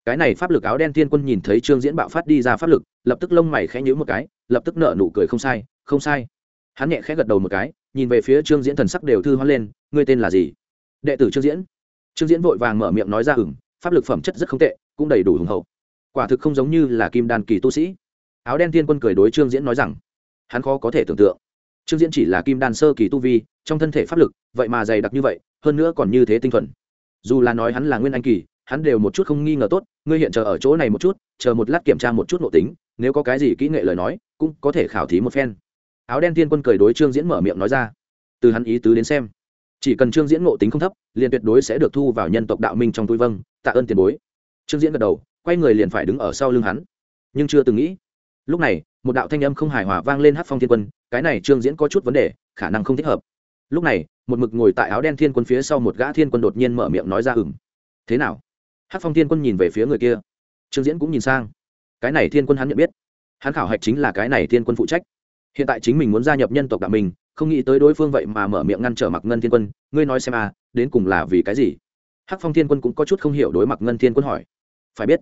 cái này pháp lực áo đen thiên quân nhìn thấy trương diễn bạo phát đi ra pháp lực, lập tức lông mày khẽ nhíu một cái, lập tức nở nụ cười không sai không sai. Hắn nhẹ khẽ gật đầu một cái, nhìn về phía trương diễn thần sắc đều thư hoan lên, ngươi tên là gì? Đệ tử trương diễn. Trương diễn vội vàng mở miệng nói ra hửng pháp lực phẩm chất rất không tệ, cũng đầy đủ hùng hậu. Quả thực không giống như là kim đan kỳ tu sĩ. Áo đen thiên quân cười đối trương diễn nói rằng, hắn khó có thể tưởng tượng. Trương diễn chỉ là kim đan sơ kỳ tu vi, trong thân thể pháp lực, vậy mà dày đặc như vậy, hơn nữa còn như thế tinh thuần. Dù là nói hắn là nguyên anh kỳ hắn đều một chút không nghi ngờ tốt, ngươi hiện chờ ở chỗ này một chút, chờ một lát kiểm tra một chút nội tính, nếu có cái gì kỹ nghệ lời nói, cũng có thể khảo thí một phen. Áo đen thiên quân cười đối trương diễn mở miệng nói ra. Từ hắn ý tứ đến xem, chỉ cần trương diễn ngộ tính không thấp, liền tuyệt đối sẽ được thu vào nhân tộc đạo minh trong túi vâng tạ ơn tiền bối. Trương diễn gật đầu, quay người liền phải đứng ở sau lưng hắn. Nhưng chưa từng nghĩ. Lúc này, một đạo thanh âm không hài hòa vang lên hát phong thiên quân, cái này trương diễn có chút vấn đề, khả năng không thích hợp. Lúc này, một mực ngồi tại áo đen thiên quân phía sau một gã thiên quân đột nhiên mở miệng nói ra ừng thế nào? Hát phong thiên quân nhìn về phía người kia. Trương diễn cũng nhìn sang. Cái này thiên quân hắn nhận biết. Hắn khảo hạch chính là cái này thiên quân phụ trách. Hiện tại chính mình muốn gia nhập nhân tộc đạo mình, không nghĩ tới đối phương vậy mà mở miệng ngăn trở mặc ngân thiên quân. Ngươi nói xem à đến cùng là vì cái gì? Hắc phong thiên quân cũng có chút không hiểu đối mặc ngân thiên quân hỏi. Phải biết,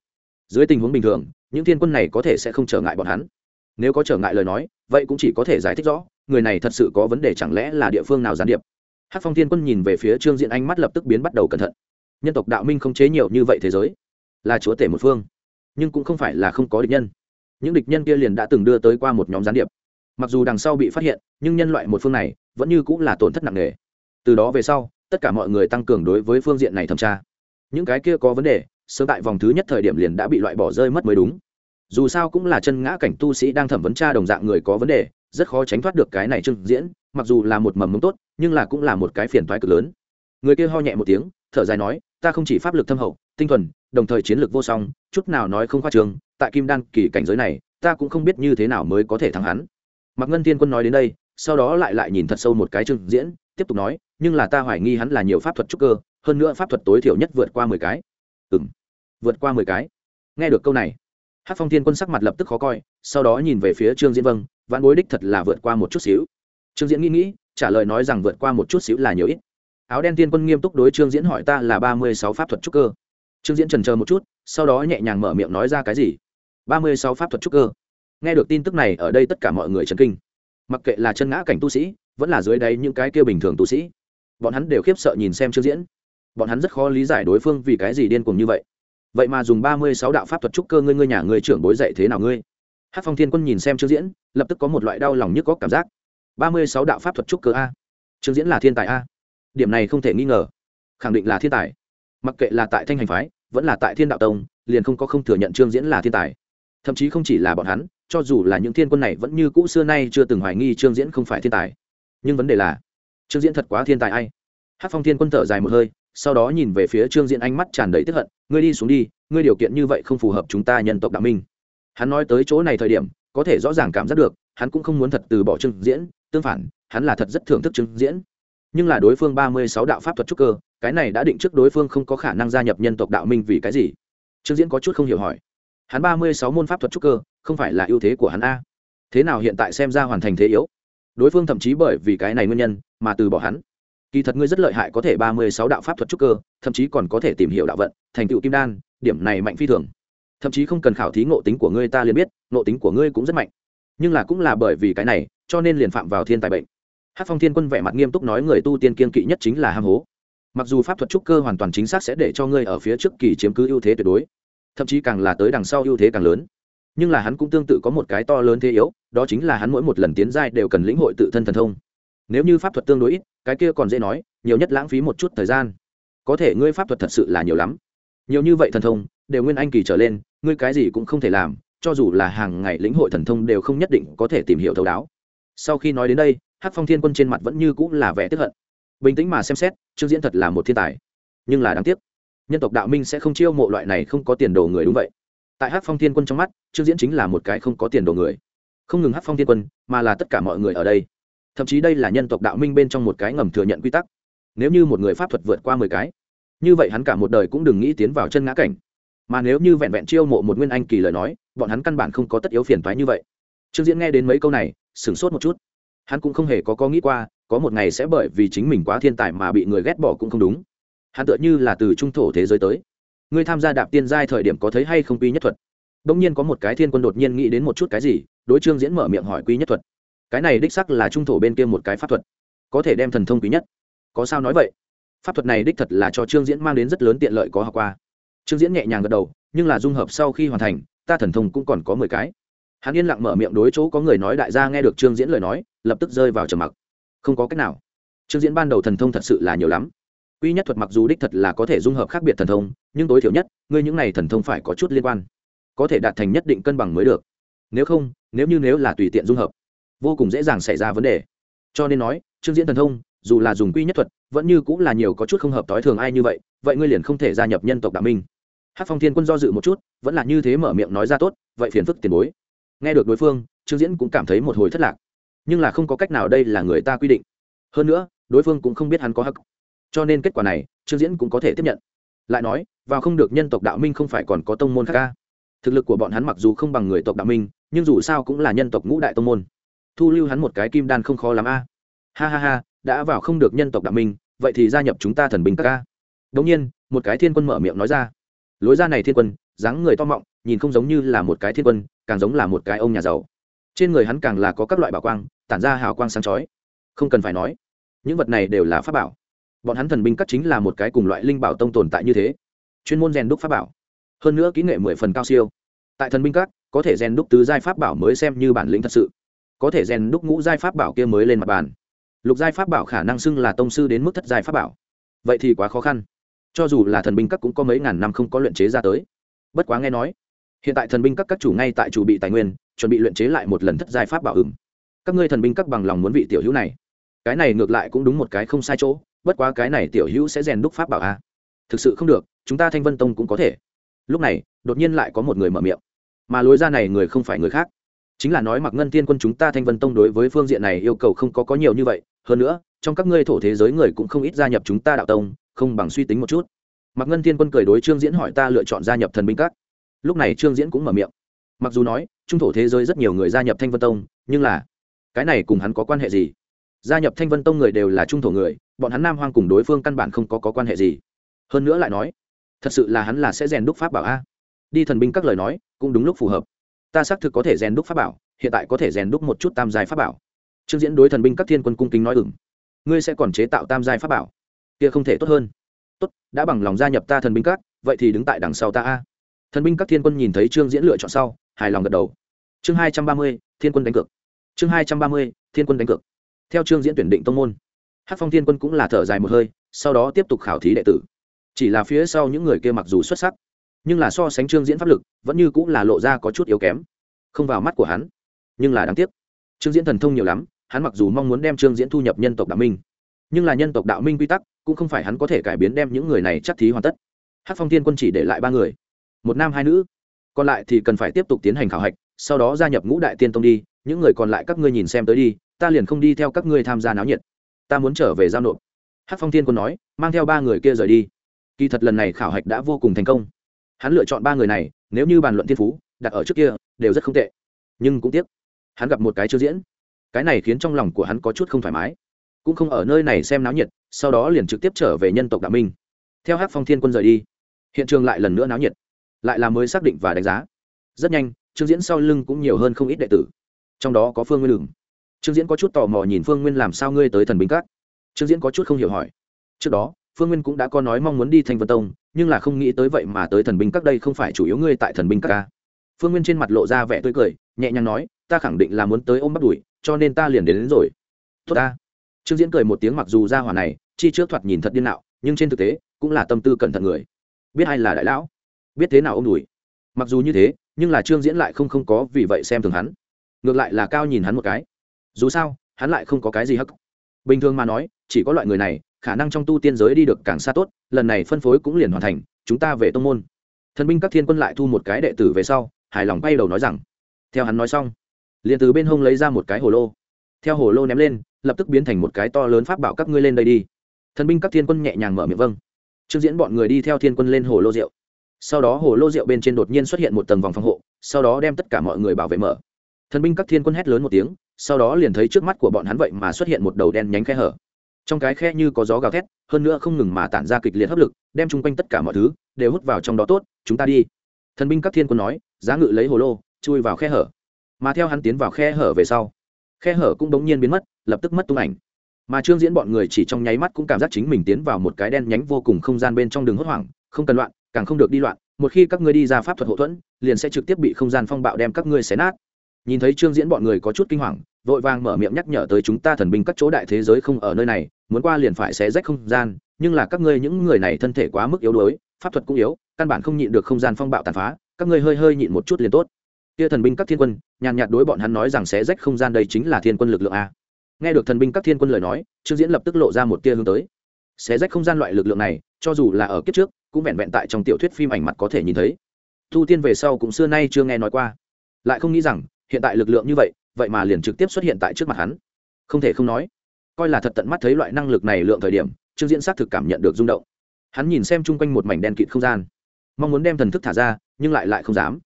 dưới tình huống bình thường, những thiên quân này có thể sẽ không trở ngại bọn hắn. Nếu có trở ngại lời nói, vậy cũng chỉ có thể giải thích rõ, người này thật sự có vấn đề chẳng lẽ là địa phương nào gián điệp. Hắc phong thiên quân nhìn về phía trương diện ánh mắt lập tức biến bắt đầu cẩn thận nhân tộc đạo minh không chế nhiều như vậy thế giới, là chúa tể một phương, nhưng cũng không phải là không có địch nhân. Những địch nhân kia liền đã từng đưa tới qua một nhóm gián điệp. Mặc dù đằng sau bị phát hiện, nhưng nhân loại một phương này vẫn như cũng là tổn thất nặng nề. Từ đó về sau, tất cả mọi người tăng cường đối với phương diện này thẩm tra. Những cái kia có vấn đề, sớm tại vòng thứ nhất thời điểm liền đã bị loại bỏ rơi mất mới đúng. Dù sao cũng là chân ngã cảnh tu sĩ đang thẩm vấn tra đồng dạng người có vấn đề, rất khó tránh thoát được cái này trưng diễn, mặc dù là một mầm mống tốt, nhưng là cũng là một cái phiền toái cực lớn. Người kia ho nhẹ một tiếng, thở dài nói ta không chỉ pháp lực thâm hậu, tinh thuần, đồng thời chiến lược vô song, chút nào nói không khoa trường tại kim đan kỳ cảnh giới này, ta cũng không biết như thế nào mới có thể thắng hắn. Mạc ngân thiên quân nói đến đây, sau đó lại lại nhìn thật sâu một cái trương diễn, tiếp tục nói, nhưng là ta hoài nghi hắn là nhiều pháp thuật trúc cơ, hơn nữa pháp thuật tối thiểu nhất vượt qua mười cái. Ừ m vượt qua mười cái. Nghe được câu này hát phong thiên quân sắc mặt lập tức khó coi, sau đó nhìn về phía trương diễn vâng vãn bối đích thật là vượt qua một chút xíu. Trương diễn nghĩ nghĩ, trả lời nói rằng vượt qua một chút xíu là nhiều ít áo đen tiên quân nghiêm túc đối trương diễn hỏi ta là ba mươi sáu pháp thuật trúc cơ. Trương diễn trần chờ một chút, sau đó nhẹ nhàng mở miệng nói ra cái gì? Ba mươi sáu pháp thuật trúc cơ. Nghe được tin tức này, ở đây tất cả mọi người chấn kinh. Mặc kệ là chân ngã cảnh tu sĩ, vẫn là dưới đáy những cái kia bình thường tu sĩ, bọn hắn đều khiếp sợ nhìn xem trương diễn. Bọn hắn rất khó lý giải đối phương vì cái gì điên cuồng như vậy. Vậy mà dùng ba mươi sáu đạo pháp thuật trúc cơ ngươi ngươi nhà ngươi trưởng bối dạy thế nào ngươi? Hát phong thiên quân nhìn xem trương diễn, lập tức có một loại đau lòng nhức có cảm giác. Ba mươi sáu đạo pháp thuật trúc cơ a. Trương diễn là thiên tài a điểm này không thể nghi ngờ. Khẳng định là thiên tài. Mặc kệ là tại thanh hành phái, vẫn là tại thiên đạo tông, liền không có không thừa nhận trương diễn là thiên tài. Thậm chí không chỉ là bọn hắn, cho dù là những thiên quân này vẫn như cũ xưa nay chưa từng hoài nghi trương diễn không phải thiên tài. Nhưng vấn đề là, trương diễn thật quá thiên tài ai? Hát phong thiên quân thở dài một hơi, sau đó nhìn về phía trương diễn ánh mắt tràn đầy tức hận, ngươi đi xuống đi, ngươi điều kiện như vậy không phù hợp chúng ta nhân tộc đạo minh. Hắn nói tới chỗ này thời điểm, có thể rõ ràng cảm giác được, hắn cũng không muốn thật từ bỏ trương diễn, tương phản, hắn là thật rất thưởng thức trương diễn nhưng là đối phương ba mươi sáu đạo pháp thuật trúc cơ, cái này đã định trước đối phương không có khả năng gia nhập nhân tộc đạo minh vì cái gì? Trương diễn có chút không hiểu hỏi. Hắn ba mươi sáu môn pháp thuật trúc cơ, không phải là ưu thế của hắn a. Thế nào hiện tại xem ra hoàn thành thế yếu? Đối phương thậm chí bởi vì cái này nguyên nhân mà từ bỏ hắn. Kỳ thật ngươi rất lợi hại có thể ba mươi sáu đạo pháp thuật trúc cơ, thậm chí còn có thể tìm hiểu đạo vận, thành tựu kim đan, điểm này mạnh phi thường. Thậm chí không cần khảo thí ngộ tính của ngươi ta liền biết, ngộ tính của ngươi cũng rất mạnh. Nhưng là cũng là bởi vì cái này, cho nên liền phạm vào thiên tài bệnh hát phong thiên quân vẻ mặt nghiêm túc nói người tu tiên kiên kỵ nhất chính là ham hố mặc dù pháp thuật trúc cơ hoàn toàn chính xác sẽ để cho ngươi ở phía trước kỳ chiếm cứ ưu thế tuyệt đối thậm chí càng là tới đằng sau ưu thế càng lớn nhưng là hắn cũng tương tự có một cái to lớn thế yếu đó chính là hắn mỗi một lần tiến giai đều cần lĩnh hội tự thân thần thông nếu như pháp thuật tương đối ít cái kia còn dễ nói nhiều nhất lãng phí một chút thời gian có thể ngươi pháp thuật thật sự là nhiều lắm nhiều như vậy thần thông đều nguyên anh kỳ trở lên ngươi cái gì cũng không thể làm cho dù là hàng ngày lĩnh hội thần thông đều không nhất định có thể tìm hiểu thấu đáo sau khi nói đến đây hát phong thiên quân trên mặt vẫn như cũng là vẻ tức hận. Bình tĩnh mà xem xét, trương diễn thật là một thiên tài. Nhưng là đáng tiếc, nhân tộc đạo minh sẽ không chiêu mộ loại này không có tiền đồ người đúng vậy. Tại hát phong thiên quân trong mắt, trương diễn chính là một cái không có tiền đồ người. Không ngừng hát phong thiên quân, mà là tất cả mọi người ở đây. Thậm chí đây là nhân tộc đạo minh bên trong một cái ngầm thừa nhận quy tắc. Nếu như một người pháp thuật vượt qua mười cái, như vậy hắn cả một đời cũng đừng nghĩ tiến vào chân ngã cảnh. Mà nếu như vẹn vẹn chiêu mộ một nguyên anh kỳ lời nói, bọn hắn căn bản không có tất yếu phiền toái như vậy. Trương diễn nghe đến mấy câu này, sửng sốt một chút hắn cũng không hề có có nghĩ qua, có một ngày sẽ bởi vì chính mình quá thiên tài mà bị người ghét bỏ cũng không đúng. Hắn tựa như là từ trung thổ thế giới tới. Ngươi tham gia đạp tiên giai thời điểm có thấy hay không quy nhất thuật? Đông nhiên có một cái thiên quân đột nhiên nghĩ đến một chút cái gì, đối trương diễn mở miệng hỏi quy nhất thuật. Cái này đích sắc là trung thổ bên kia một cái pháp thuật. Có thể đem thần thông quý nhất. Có sao nói vậy? Pháp thuật này đích thật là cho trương diễn mang đến rất lớn tiện lợi có học qua. Trương diễn nhẹ nhàng gật đầu, nhưng là dung hợp sau khi hoàn thành, ta thần thông cũng còn có mười cái hắn yên lặng mở miệng đối chỗ có người nói đại gia nghe được trương diễn lời nói, lập tức rơi vào trầm mặc. Không có cách nào. Trương diễn ban đầu thần thông thật sự là nhiều lắm. Quy nhất thuật mặc dù đích thật là có thể dung hợp khác biệt thần thông, nhưng tối thiểu nhất, ngươi những này thần thông phải có chút liên quan. Có thể đạt thành nhất định cân bằng mới được. Nếu không, nếu như nếu là tùy tiện dung hợp, vô cùng dễ dàng xảy ra vấn đề. Cho nên nói, trương diễn thần thông, dù là dùng quy nhất thuật, vẫn như cũng là nhiều có chút không hợp tối thường ai như vậy vậy ngươi liền không thể gia nhập nhân tộc đạo minh. Hát phong thiên quân do dự một chút, vẫn là như thế mở miệng nói ra tốt, vậy phiền phức tiền bối nghe được đối phương, trương diễn cũng cảm thấy một hồi thất lạc. Nhưng là không có cách nào đây là người ta quy định. Hơn nữa, đối phương cũng không biết hắn có hắc. Cho nên kết quả này, trương diễn cũng có thể tiếp nhận. Lại nói, vào không được nhân tộc đạo minh không phải còn có tông môn khác ca? Thực lực của bọn hắn mặc dù không bằng người tộc đạo minh, nhưng dù sao cũng là nhân tộc ngũ đại tông môn. Thu lưu hắn một cái kim đan không khó lắm a. Ha ha ha, đã vào không được nhân tộc đạo minh, vậy thì gia nhập chúng ta thần binh các ca. Đống nhiên, một cái thiên quân mở miệng nói ra. Lối ra này thiên quân dáng người to mọng, nhìn không giống như là một cái thiên quân, càng giống là một cái ông nhà giàu. Trên người hắn càng là có các loại bảo quang, tản ra hào quang sáng chói. Không cần phải nói, những vật này đều là pháp bảo. Bọn hắn thần binh cắt chính là một cái cùng loại linh bảo tông tồn tại như thế. Chuyên môn rèn đúc pháp bảo. Hơn nữa kỹ nghệ mười phần cao siêu. Tại thần binh cắt có thể rèn đúc tứ giai pháp bảo mới xem như bản lĩnh thật sự. Có thể rèn đúc ngũ giai pháp bảo kia mới lên mặt bàn. Lục giai pháp bảo khả năng xưng là tông sư đến mức thất giai pháp bảo. Vậy thì quá khó khăn. Cho dù là thần binh các cũng có mấy ngàn năm không có luyện chế ra tới bất quá nghe nói, hiện tại thần binh các các chủ ngay tại chủ bị tài nguyên, chuẩn bị luyện chế lại một lần thất giai pháp bảo ửng. Các ngươi thần binh các bằng lòng muốn vị tiểu hữu này. Cái này ngược lại cũng đúng một cái không sai chỗ, bất quá cái này tiểu hữu sẽ rèn đúc pháp bảo a thực sự không được, chúng ta thanh vân tông cũng có thể. Lúc này, đột nhiên lại có một người mở miệng. Mà lối ra này người không phải người khác, chính là nói mặc ngân thiên quân chúng ta thanh vân tông đối với phương diện này yêu cầu không có có nhiều như vậy. Hơn nữa, trong các ngươi thổ thế giới người cũng không ít gia nhập chúng ta đạo tông, không bằng suy tính một chút mặc ngân thiên quân cười đối trương diễn hỏi ta lựa chọn gia nhập thần binh các. Lúc này trương diễn cũng mở miệng. Mặc dù nói trung thổ thế giới rất nhiều người gia nhập thanh vân tông nhưng là cái này cùng hắn có quan hệ gì? Gia nhập thanh vân tông người đều là trung thổ người bọn hắn nam hoang cùng đối phương căn bản không có, có quan hệ gì. Hơn nữa lại nói thật sự là hắn là sẽ rèn đúc pháp bảo a. Đi thần binh các lời nói cũng đúng lúc phù hợp. Ta xác thực có thể rèn đúc pháp bảo hiện tại có thể rèn đúc một chút tam giai pháp bảo. Trương diễn đối thần binh các thiên quân cung kính nói ừng ngươi sẽ còn chế tạo tam giai pháp bảo. Kia không thể tốt hơn tốt, đã bằng lòng gia nhập ta thần binh các, vậy thì đứng tại đằng sau ta a. Thần binh các thiên quân nhìn thấy trương diễn lựa chọn sau, hài lòng gật đầu. Chương hai trăm ba mươi, thiên quân đánh cược. Chương hai trăm ba mươi, thiên quân đánh cược. Theo trương diễn tuyển định tông môn hát phong thiên quân cũng là thở dài một hơi, sau đó tiếp tục khảo thí đệ tử. Chỉ là phía sau những người kia mặc dù xuất sắc, nhưng là so sánh trương diễn pháp lực, vẫn như cũng là lộ ra có chút yếu kém. Không vào mắt của hắn, nhưng là đáng tiếc. Trương diễn thần thông nhiều lắm, hắn mặc dù mong muốn đem trương diễn thu nhập nhân tộc đạo minh, nhưng là nhân tộc đạo minh quy tắc cũng không phải hắn có thể cải biến đem những người này chắc thí hoàn tất. Hát phong thiên quân chỉ để lại ba người, một nam hai nữ. Còn lại thì cần phải tiếp tục tiến hành khảo hạch, sau đó gia nhập ngũ đại tiên tông đi, những người còn lại các ngươi nhìn xem tới đi, ta liền không đi theo các ngươi tham gia náo nhiệt. Ta muốn trở về giao nộp. Hát phong thiên quân nói, mang theo ba người kia rời đi. Kỳ thật lần này khảo hạch đã vô cùng thành công. Hắn lựa chọn ba người này, nếu như bàn luận thiên phú, đặt ở trước kia, đều rất không tệ. Nhưng cũng tiếc, hắn gặp một cái chưa diễn. Cái này khiến trong lòng của hắn có chút không thoải mái cũng không ở nơi này xem náo nhiệt sau đó liền trực tiếp trở về nhân tộc đạo minh. Theo hát phong thiên quân rời đi hiện trường lại lần nữa náo nhiệt lại là mới xác định và đánh giá. Rất nhanh trương diễn sau lưng cũng nhiều hơn không ít đệ tử trong đó có phương nguyên đường trương diễn có chút tò mò nhìn phương nguyên làm sao ngươi tới thần binh cát trương diễn có chút không hiểu hỏi. Trước đó phương nguyên cũng đã có nói mong muốn đi thanh vân tông nhưng là không nghĩ tới vậy mà tới thần binh các đây không phải chủ yếu ngươi tại thần binh các ca phương nguyên trên mặt lộ ra vẻ tươi cười nhẹ nhàng nói ta khẳng định là muốn tới ôm bắt đùi cho nên ta liền đến, đến rồi. Tốt ta trương diễn cười một tiếng mặc dù ra hỏa này, chi trước thoạt nhìn thật điên nạo, nhưng trên thực tế, cũng là tâm tư cẩn thận người. Biết ai là đại lão, biết thế nào ôm đùi. Mặc dù như thế, nhưng là trương diễn lại không không có vì vậy xem thường hắn. Ngược lại là cao nhìn hắn một cái. Dù sao, hắn lại không có cái gì hắc. Bình thường mà nói, chỉ có loại người này, khả năng trong tu tiên giới đi được càng xa tốt, lần này phân phối cũng liền hoàn thành, chúng ta về tông môn. Thần binh các thiên quân lại thu một cái đệ tử về sau, hài lòng bay đầu nói rằng, theo hắn nói xong, liền từ bên hông lấy ra một cái hồ lô theo hồ lô ném lên, lập tức biến thành một cái to lớn pháp bảo các ngươi lên đây đi. Thần binh các thiên quân nhẹ nhàng mở miệng vâng. Trương diễn bọn người đi theo thiên quân lên hồ lô rượu. Sau đó hồ lô rượu bên trên đột nhiên xuất hiện một tầng vòng phòng hộ, sau đó đem tất cả mọi người bảo vệ mở. Thần binh các thiên quân hét lớn một tiếng, sau đó liền thấy trước mắt của bọn hắn vậy mà xuất hiện một đầu đen nhánh khe hở. Trong cái khe như có gió gào thét, hơn nữa không ngừng mà tản ra kịch liệt hấp lực, đem chung quanh tất cả mọi thứ đều hút vào trong đó tốt, chúng ta đi. Thần binh các thiên quân nói, giá ngự lấy hồ lô, chui vào khe hở. Mà theo hắn tiến vào khe hở về sau khe hở cũng đống nhiên biến mất, lập tức mất tung ảnh. Mà trương diễn bọn người chỉ trong nháy mắt cũng cảm giác chính mình tiến vào một cái đen nhánh vô cùng không gian bên trong đường hốt hoảng, không cần loạn, càng không được đi loạn, một khi các ngươi đi ra pháp thuật hậu thuẫn, liền sẽ trực tiếp bị không gian phong bạo đem các ngươi xé nát. Nhìn thấy trương diễn bọn người có chút kinh hoàng, vội vàng mở miệng nhắc nhở tới chúng ta thần binh các chỗ đại thế giới không ở nơi này, muốn qua liền phải xé rách không gian, nhưng là các ngươi những người này thân thể quá mức yếu đuối, pháp thuật cũng yếu, căn bản không nhịn được không gian phong bạo tàn phá, các ngươi hơi hơi nhịn một chút liền tốt kia thần binh các thiên quân, nhàn nhạt đối bọn hắn nói rằng sẽ rách không gian đây chính là thiên quân lực lượng a. Nghe được thần binh các thiên quân lời nói, trương diễn lập tức lộ ra một tia hướng tới. Xé rách không gian loại lực lượng này, cho dù là ở kiếp trước, cũng vẹn vẹn tại trong tiểu thuyết phim ảnh mặt có thể nhìn thấy. Thu tiên về sau cũng xưa nay chưa nghe nói qua. Lại không nghĩ rằng, hiện tại lực lượng như vậy vậy mà liền trực tiếp xuất hiện tại trước mặt hắn. Không thể không nói, coi là thật tận mắt thấy loại năng lực này lượng thời điểm, trương diễn xác thực cảm nhận được rung động. Hắn nhìn xem chung quanh một mảnh đen kịt không gian. Mong muốn đem thần thức thả ra, nhưng lại lại không dám.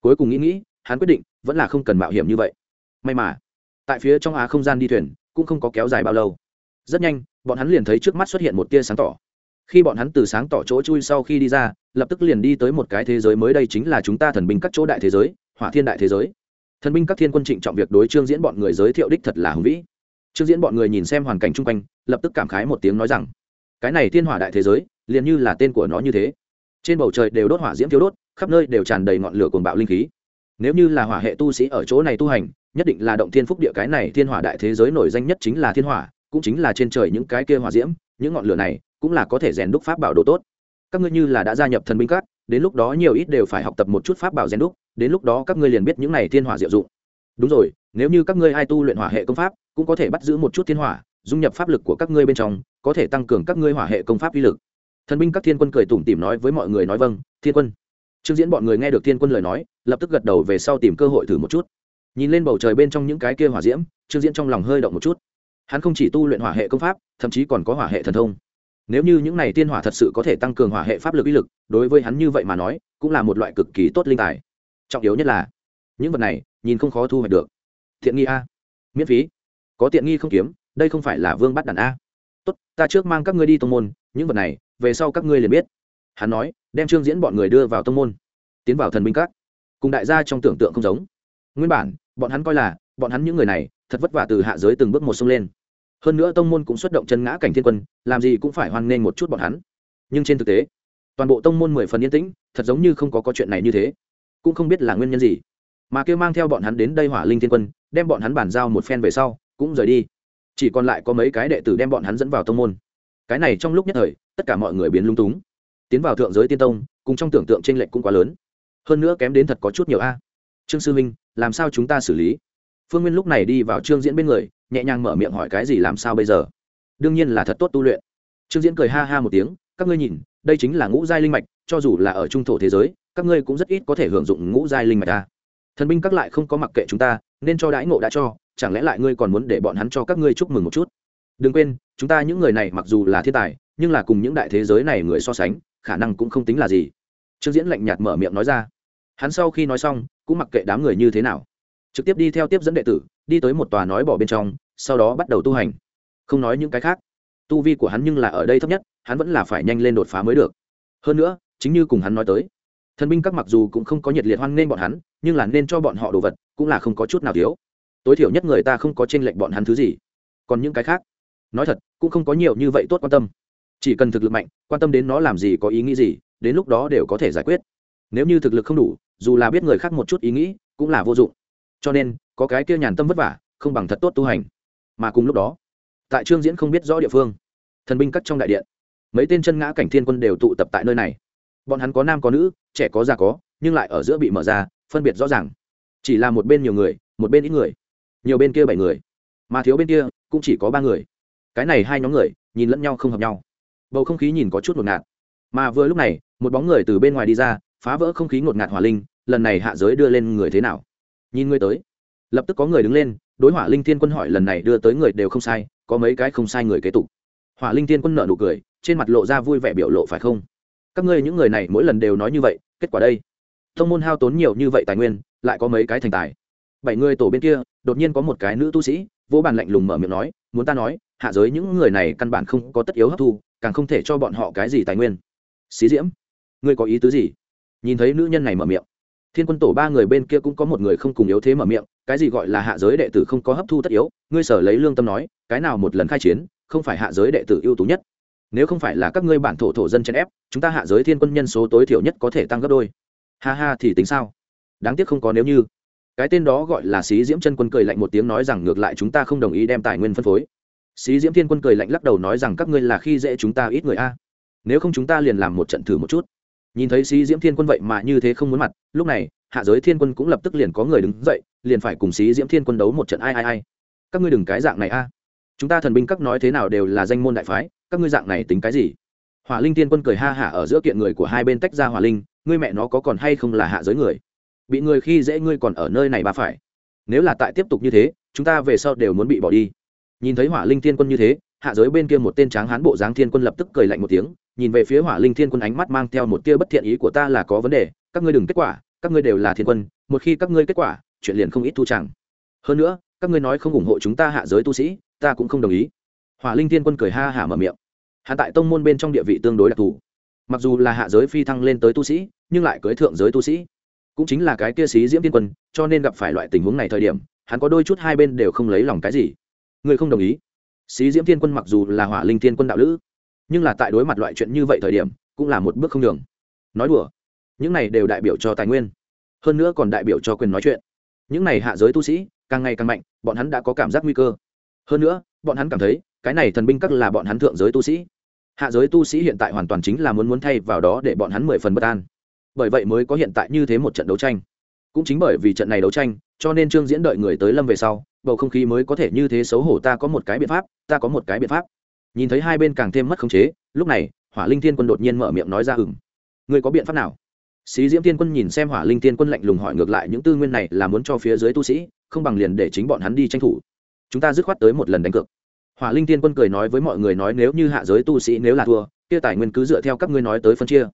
Cuối cùng nghĩ nghĩ hắn quyết định vẫn là không cần mạo hiểm như vậy. May mà, tại phía trong á không gian đi thuyền cũng không có kéo dài bao lâu. Rất nhanh, bọn hắn liền thấy trước mắt xuất hiện một tia sáng tỏ. Khi bọn hắn từ sáng tỏ chỗ chui sau khi đi ra, lập tức liền đi tới một cái thế giới mới đây chính là chúng ta thần binh các chỗ đại thế giới, hỏa thiên đại thế giới. Thần binh các thiên quân trịnh trọng việc đối trương diễn bọn người giới thiệu đích thật là hùng vĩ. Trương diễn bọn người nhìn xem hoàn cảnh chung quanh, lập tức cảm khái một tiếng nói rằng, cái này thiên hỏa đại thế giới, liền như là tên của nó như thế. Trên bầu trời đều đốt hỏa diễm thiếu đốt, khắp nơi đều tràn đầy ngọn lửa cuồng bạo linh khí nếu như là hỏa hệ tu sĩ ở chỗ này tu hành, nhất định là động thiên phúc địa cái này thiên hỏa đại thế giới nổi danh nhất chính là thiên hỏa, cũng chính là trên trời những cái kia hỏa diễm, những ngọn lửa này cũng là có thể rèn đúc pháp bảo đồ tốt. Các ngươi như là đã gia nhập thần binh các, đến lúc đó nhiều ít đều phải học tập một chút pháp bảo rèn đúc, đến lúc đó các ngươi liền biết những này thiên hỏa diệu dụng. Đúng rồi, nếu như các ngươi ai tu luyện hỏa hệ công pháp, cũng có thể bắt giữ một chút thiên hỏa, dung nhập pháp lực của các ngươi bên trong, có thể tăng cường các ngươi hỏa hệ công pháp uy lực. Thần binh các thiên quân cười tủm tỉm nói với mọi người nói vâng thiên quân trương diễn bọn người nghe được thiên quân lời nói, lập tức gật đầu về sau tìm cơ hội thử một chút. Nhìn lên bầu trời bên trong những cái kia hỏa diễm, trương diễn trong lòng hơi động một chút. Hắn không chỉ tu luyện hỏa hệ công pháp, thậm chí còn có hỏa hệ thần thông. Nếu như những này tiên hỏa thật sự có thể tăng cường hỏa hệ pháp lực uy lực, đối với hắn như vậy mà nói, cũng là một loại cực kỳ tốt linh tài. Trọng yếu nhất là, những vật này, nhìn không khó thu hoạch được. Thiện nghi a. Miễn phí. Có tiện nghi không kiếm, đây không phải là vương bắt đàn a. Tốt, ta trước mang các ngươi đi tông môn, những vật này, về sau các ngươi liền biết. Hắn nói đem trương diễn bọn người đưa vào tông môn, tiến vào thần binh các. Cùng đại gia trong tưởng tượng không giống. Nguyên bản, bọn hắn coi là, bọn hắn những người này, thật vất vả từ hạ giới từng bước một sông lên. Hơn nữa tông môn cũng xuất động chân ngã cảnh thiên quân, làm gì cũng phải hoan nghênh một chút bọn hắn. Nhưng trên thực tế, toàn bộ tông môn mười phần yên tĩnh, thật giống như không có có chuyện này như thế. Cũng không biết là nguyên nhân gì. Mà kêu mang theo bọn hắn đến đây hỏa linh thiên quân, đem bọn hắn bàn giao một phen về sau, cũng rời đi. Chỉ còn lại có mấy cái đệ tử đem bọn hắn dẫn vào tông môn. Cái này trong lúc nhất thời, tất cả mọi người biến lung túng tiến vào thượng giới tiên tông, cùng trong tưởng tượng t r ê n lệch cũng quá lớn. Hơn nữa kém đến thật có chút nhiều a. Trương sư minh làm sao chúng ta xử lý? Phương nguyên lúc này đi vào trương diễn bên người, nhẹ nhàng mở miệng hỏi cái gì làm sao bây giờ? Đương nhiên là thật tốt tu luyện. Trương diễn cười ha ha một tiếng, các ngươi nhìn, đây chính là ngũ giai linh mạch, cho dù là ở trung thổ thế giới, các ngươi cũng rất ít có thể hưởng dụng ngũ giai linh mạch ta thần binh các lại không có mặc kệ chúng ta, nên cho đãi ngộ đã cho, chẳng lẽ lại ngươi còn muốn để bọn hắn cho các ngươi chúc mừng một chút? Đừng quên, chúng ta những người này mặc dù là thiên tài, nhưng là cùng những đại thế giới này người so sánh khả năng cũng không tính là gì. Trương diễn lạnh nhạt mở miệng nói ra. Hắn sau khi nói xong, cũng mặc kệ đám người như thế nào. Trực tiếp đi theo tiếp dẫn đệ tử, đi tới một tòa nói bỏ bên trong, sau đó bắt đầu tu hành. Không nói những cái khác. Tu vi của hắn nhưng là ở đây thấp nhất, hắn vẫn là phải nhanh lên đột phá mới được. Hơn nữa, chính như cùng hắn nói tới, thần binh các mặc dù cũng không có nhiệt liệt hoan nghênh bọn hắn, nhưng là nên cho bọn họ đồ vật, cũng là không có chút nào thiếu. Tối thiểu nhất người ta không có t r ê n lệch bọn hắn thứ gì. Còn những cái khác, nói thật, cũng không có nhiều như vậy tốt quan tâm chỉ cần thực lực mạnh, quan tâm đến nó làm gì có ý nghĩ gì, đến lúc đó đều có thể giải quyết. Nếu như thực lực không đủ, dù là biết người khác một chút ý nghĩ, cũng là vô dụng. Cho nên, có cái kia nhàn tâm vất vả, không bằng thật tốt tu hành. Mà cùng lúc đó, tại trương diễn không biết rõ địa phương, thần binh cắt trong đại điện, mấy tên chân ngã cảnh thiên quân đều tụ tập tại nơi này. Bọn hắn có nam có nữ, trẻ có già có, nhưng lại ở giữa bị mở ra, phân biệt rõ ràng. Chỉ là một bên nhiều người, một bên ít người, nhiều bên kia bảy người, mà thiếu bên kia cũng chỉ có ba người. Cái này hai nhóm người, nhìn lẫn nhau không hợp nhau bầu không khí nhìn có chút ngột ngạt. Mà vừa lúc này, một bóng người từ bên ngoài đi ra, phá vỡ không khí ngột ngạt hỏa linh, lần này hạ giới đưa lên người thế nào? Nhìn người tới, lập tức có người đứng lên, đối hỏa linh thiên quân hỏi lần này đưa tới người đều không sai, có mấy cái không sai người kế tục. Hỏa linh thiên quân nợ nụ cười, trên mặt lộ ra vui vẻ biểu lộ phải không? Các ngươi những người này mỗi lần đều nói như vậy, kết quả đây? Thông môn hao tốn nhiều như vậy tài nguyên, lại có mấy cái thành tài. Bảy người tổ bên kia, đột nhiên có một cái nữ tu sĩ, vỗ bàn lạnh lùng mở miệng nói, muốn ta nói, hạ giới những người này căn bản không có tất yếu hấp thu càng không thể cho bọn họ cái gì tài nguyên. Xí diễm, ngươi có ý tứ gì? Nhìn thấy nữ nhân này mở miệng. Thiên quân tổ ba người bên kia cũng có một người không cùng yếu thế mở miệng, cái gì gọi là hạ giới đệ tử không có hấp thu tất yếu, ngươi sở lấy lương tâm nói, cái nào một lần khai chiến, không phải hạ giới đệ tử ưu tú nhất. Nếu không phải là các ngươi bản thổ thổ dân chèn ép, chúng ta hạ giới thiên quân nhân số tối thiểu nhất có thể tăng gấp đôi. Ha ha, thì tính sao? Đáng tiếc không có nếu như. Cái tên đó gọi là xí diễm chân quân cười lạnh một tiếng nói rằng ngược lại chúng ta không đồng ý đem tài nguyên phân phối xí diễm thiên quân cười lạnh lắc đầu nói rằng các ngươi là khi dễ chúng ta ít người a. Nếu không chúng ta liền làm một trận thử một chút. Nhìn thấy xí diễm thiên quân vậy mà như thế không muốn mặt, lúc này, hạ giới thiên quân cũng lập tức liền có người đứng dậy, liền phải cùng xí diễm thiên quân đấu một trận ai ai ai. Các ngươi đừng cái dạng này a. Chúng ta thần binh các nói thế nào đều là danh môn đại phái, các ngươi dạng này tính cái gì? Hỏa linh thiên quân cười ha hả ở giữa kiện người của hai bên tách ra hỏa linh, ngươi mẹ nó có còn hay không là hạ giới người? Bị người khi dễ ngươi còn ở nơi này ba phải. Nếu là tại tiếp tục như thế, chúng ta về sau đều muốn bị bỏ đi nhìn thấy hỏa linh thiên quân như thế, hạ giới bên kia một tên tráng hán bộ dáng thiên quân lập tức cười lạnh một tiếng, nhìn về phía hỏa linh thiên quân ánh mắt mang theo một tia bất thiện ý của ta là có vấn đề, các ngươi đừng kết quả, các ngươi đều là thiên quân, một khi các ngươi kết quả, chuyện liền không ít thu chẳng. Hơn nữa, các ngươi nói không ủng hộ chúng ta hạ giới tu sĩ, ta cũng không đồng ý. Hỏa linh thiên quân cười ha hả mở miệng. Hạ tại tông môn bên trong địa vị tương đối đặc thù. Mặc dù là hạ giới phi thăng lên tới tu sĩ, nhưng lại cưới thượng giới tu sĩ. Cũng chính là cái kia sĩ diễm tiên quân, cho nên gặp phải loại tình huống này thời điểm, hắn có đôi chút hai bên đều không lấy lòng cái gì ngươi không đồng ý. Xí diễm thiên quân mặc dù là hỏa linh thiên quân đạo lữ, nhưng là tại đối mặt loại chuyện như vậy thời điểm, cũng là một bước không đường nói đùa, những này đều đại biểu cho tài nguyên, hơn nữa còn đại biểu cho quyền nói chuyện. Những này hạ giới tu sĩ, càng ngày càng mạnh, bọn hắn đã có cảm giác nguy cơ. Hơn nữa, bọn hắn cảm thấy, cái này thần binh các là bọn hắn thượng giới tu sĩ. Hạ giới tu sĩ hiện tại hoàn toàn chính là muốn muốn thay vào đó để bọn hắn mười phần bất an. Bởi vậy mới có hiện tại như thế một trận đấu tranh. Cũng chính bởi vì trận này đấu tranh, cho nên trương diễn đợi người tới lâm về sau bầu không khí mới có thể như thế xấu hổ, ta có một cái biện pháp, ta có một cái biện pháp. Nhìn thấy hai bên càng thêm mất khống chế, lúc này, hỏa linh thiên quân đột nhiên mở miệng nói ra ừng người có biện pháp nào? Xí diễm thiên quân nhìn xem hỏa linh thiên quân lạnh lùng hỏi ngược lại, những tư nguyên này là muốn cho phía dưới tu sĩ, không bằng liền để chính bọn hắn đi tranh thủ. Chúng ta dứt khoát tới một lần đánh cược. Hỏa linh thiên quân cười nói với mọi người nói, nếu như hạ giới tu sĩ nếu là thua, kia tài nguyên cứ dựa theo các ngươi nói tới phân chia.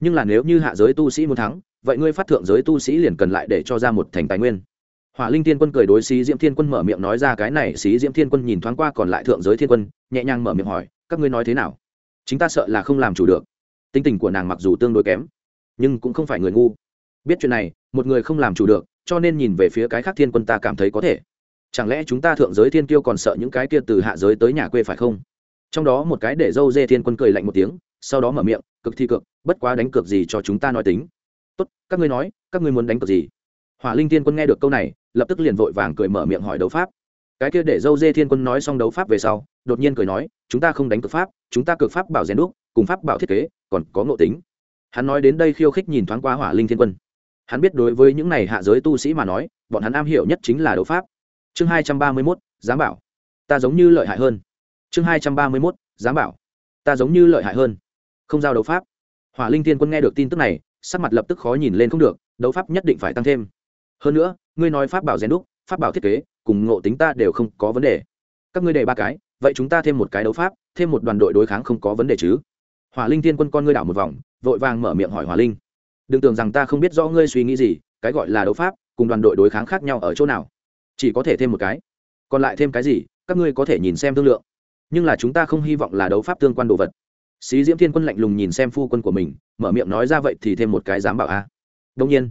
Nhưng là nếu như hạ giới tu sĩ muốn thắng, vậy ngươi phát thượng giới tu sĩ liền cần lại để cho ra một thành tài nguyên hỏa linh thiên quân cười đối xí diễm thiên quân mở miệng nói ra cái này, xí diễm thiên quân nhìn thoáng qua còn lại thượng giới thiên quân, nhẹ nhàng mở miệng hỏi, các ngươi nói thế nào? Chính ta sợ là không làm chủ được. Tính tình của nàng mặc dù tương đối kém, nhưng cũng không phải người ngu. Biết chuyện này, một người không làm chủ được, cho nên nhìn về phía cái khác thiên quân ta cảm thấy có thể. Chẳng lẽ chúng ta thượng giới thiên kiêu còn sợ những cái kia từ hạ giới tới nhà quê phải không? Trong đó một cái để dâu dê thiên quân cười lạnh một tiếng, sau đó mở miệng, cực thi cực, bất quá đánh cược gì cho chúng ta nói tính? Tốt, các ngươi nói, các ngươi muốn đánh cược gì? Hỏa linh thiên quân nghe được câu này lập tức liền vội vàng cười mở miệng hỏi đấu pháp. Cái kia để dâu dê thiên quân nói xong đấu pháp về sau, đột nhiên cười nói, chúng ta không đánh cực pháp, chúng ta cực pháp bảo rèn đúc, cùng pháp bảo thiết kế, còn có ngộ tính. Hắn nói đến đây khiêu khích nhìn thoáng qua hỏa linh thiên quân. Hắn biết đối với những này hạ giới tu sĩ mà nói, bọn hắn am hiểu nhất chính là đấu pháp. Chương hai trăm ba mươi mốt, giám bảo. Ta giống như lợi hại hơn. Chương hai trăm ba mươi mốt, giám bảo. Ta giống như lợi hại hơn. Không giao đấu pháp. Hỏa linh thiên quân nghe được tin tức này, sắc mặt lập tức khó nhìn lên không được, đấu pháp nhất định phải tăng thêm hơn nữa, ngươi nói pháp bảo rèn đúc, pháp bảo thiết kế, cùng ngộ tính ta đều không có vấn đề. Các ngươi đề ba cái, vậy chúng ta thêm một cái đấu pháp, thêm một đoàn đội đối kháng không có vấn đề chứ? Hỏa linh thiên quân con ngươi đảo một vòng, vội vàng mở miệng hỏi hỏa linh. Đừng tưởng rằng ta không biết rõ ngươi suy nghĩ gì, cái gọi là đấu pháp, cùng đoàn đội đối kháng khác nhau ở chỗ nào. Chỉ có thể thêm một cái. Còn lại thêm cái gì, các ngươi có thể nhìn xem thương lượng. Nhưng là chúng ta không hy vọng là đấu pháp tương quan đồ vật. Xí diễm thiên quân lạnh lùng nhìn xem phu quân của mình, mở miệng nói ra vậy thì thêm một cái dám bảo a. Đông nhiên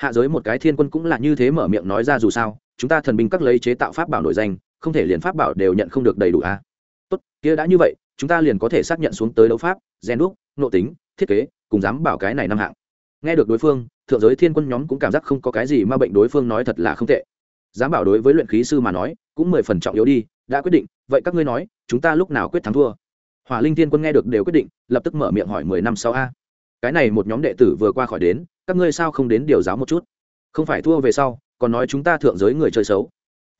hạ giới một cái thiên quân cũng là như thế mở miệng nói ra dù sao, chúng ta thần binh các lấy chế tạo pháp bảo nổi danh, không thể liền pháp bảo đều nhận không được đầy đủ a tốt, kia đã như vậy, chúng ta liền có thể xác nhận xuống tới đấu pháp, gen đúc, nộ tính, thiết kế, cùng dám bảo cái này năm hạng. Nghe được đối phương, thượng giới thiên quân nhóm cũng cảm giác không có cái gì mà bệnh đối phương nói thật là không tệ. Dám bảo đối với luyện khí sư mà nói, cũng mười phần trọng yếu đi, đã quyết định, vậy các ngươi nói, chúng ta lúc nào quyết thắng thua? Hỏa linh thiên quân nghe được đều quyết định, lập tức mở miệng hỏi mười năm sau a cái này một nhóm đệ tử vừa qua khỏi đến, các ngươi sao không đến điều giáo một chút? Không phải thua về sau, còn nói chúng ta thượng giới người chơi xấu.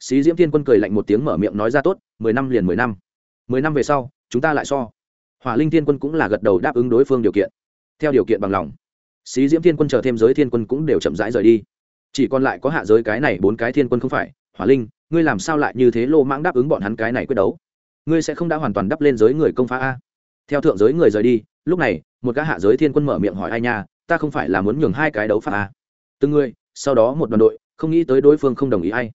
Xí diễm thiên quân cười lạnh một tiếng mở miệng nói ra tốt, mười năm liền mười năm. Mười năm về sau, chúng ta lại so. Hỏa linh thiên quân cũng là gật đầu đáp ứng đối phương điều kiện. Theo điều kiện bằng lòng, xí diễm thiên quân chờ thêm giới thiên quân cũng đều chậm rãi rời đi. Chỉ còn lại có hạ giới cái này bốn cái thiên quân không phải. Hỏa linh, ngươi làm sao lại như thế lô mãng đáp ứng bọn hắn cái này quyết đấu? Ngươi sẽ không đã hoàn toàn đắp lên giới người công phá a. Theo thượng giới người rời đi lúc này, một gã hạ giới thiên quân mở miệng hỏi ai nha, ta không phải là muốn nhường hai cái đấu pháp à? từng người, sau đó một đoàn đội, không nghĩ tới đối phương không đồng ý ai.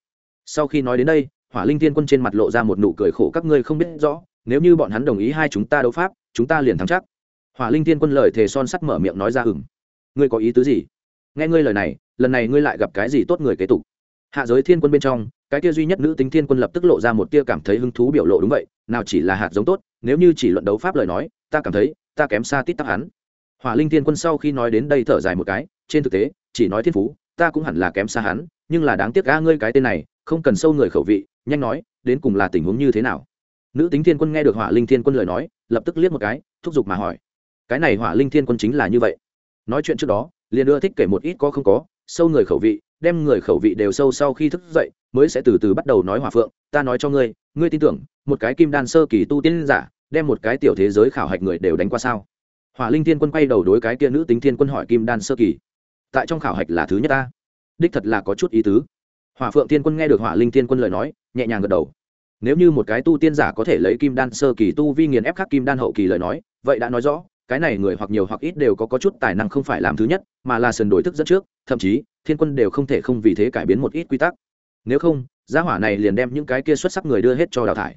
Sau khi nói đến đây, hỏa linh thiên quân trên mặt lộ ra một nụ cười khổ các ngươi không biết rõ, nếu như bọn hắn đồng ý hai chúng ta đấu pháp, chúng ta liền thắng chắc. Hỏa linh thiên quân lời thề son sắt mở miệng nói ra hừng ngươi có ý tứ gì? Nghe ngươi lời này, lần này ngươi lại gặp cái gì tốt người kế tục? Hạ giới thiên quân bên trong, cái kia duy nhất nữ tính thiên quân lập tức lộ ra một tia cảm thấy hứng thú biểu lộ đúng vậy, nào chỉ là hạt giống tốt, nếu như chỉ luận đấu pháp lời nói, ta cảm thấy ta kém xa tít tắc hắn. Hỏa linh thiên quân sau khi nói đến đây thở dài một cái, trên thực tế, chỉ nói thiên phú, ta cũng hẳn là kém xa hắn, nhưng là đáng tiếc ga ngươi cái tên này, không cần sâu người khẩu vị, nhanh nói, đến cùng là tình huống như thế nào? Nữ tính thiên quân nghe được hỏa linh thiên quân lời nói, lập tức liếc một cái, thúc giục mà hỏi. Cái này hỏa linh thiên quân chính là như vậy. Nói chuyện trước đó, liền ưa thích kể một ít có không có, sâu người khẩu vị, đem người khẩu vị đều sâu sau khi thức dậy, mới sẽ từ từ bắt đầu nói hỏa phượng, ta nói cho ngươi ngươi tin tưởng, một cái kim đan sơ kỳ tu tiên giả đem một cái tiểu thế giới khảo hạch người đều đánh qua sao? Hỏa linh thiên quân quay đầu đối cái kia nữ tính thiên quân hỏi kim đan sơ kỳ. Tại trong khảo hạch là thứ nhất ta. Đích thật là có chút ý tứ. Hỏa phượng thiên quân nghe được hỏa linh thiên quân lời nói nhẹ nhàng gật đầu. Nếu như một cái tu tiên giả có thể lấy kim đan sơ kỳ tu vi nghiền ép khắc kim đan hậu kỳ lời nói vậy đã nói rõ cái này người hoặc nhiều hoặc ít đều có, có chút tài năng không phải làm thứ nhất mà là sườn đổi thức dẫn trước thậm chí thiên quân đều không thể không vì thế cải biến một ít quy tắc. Nếu không gia hỏa này liền đem những cái kia xuất sắc người đưa hết cho đào thải.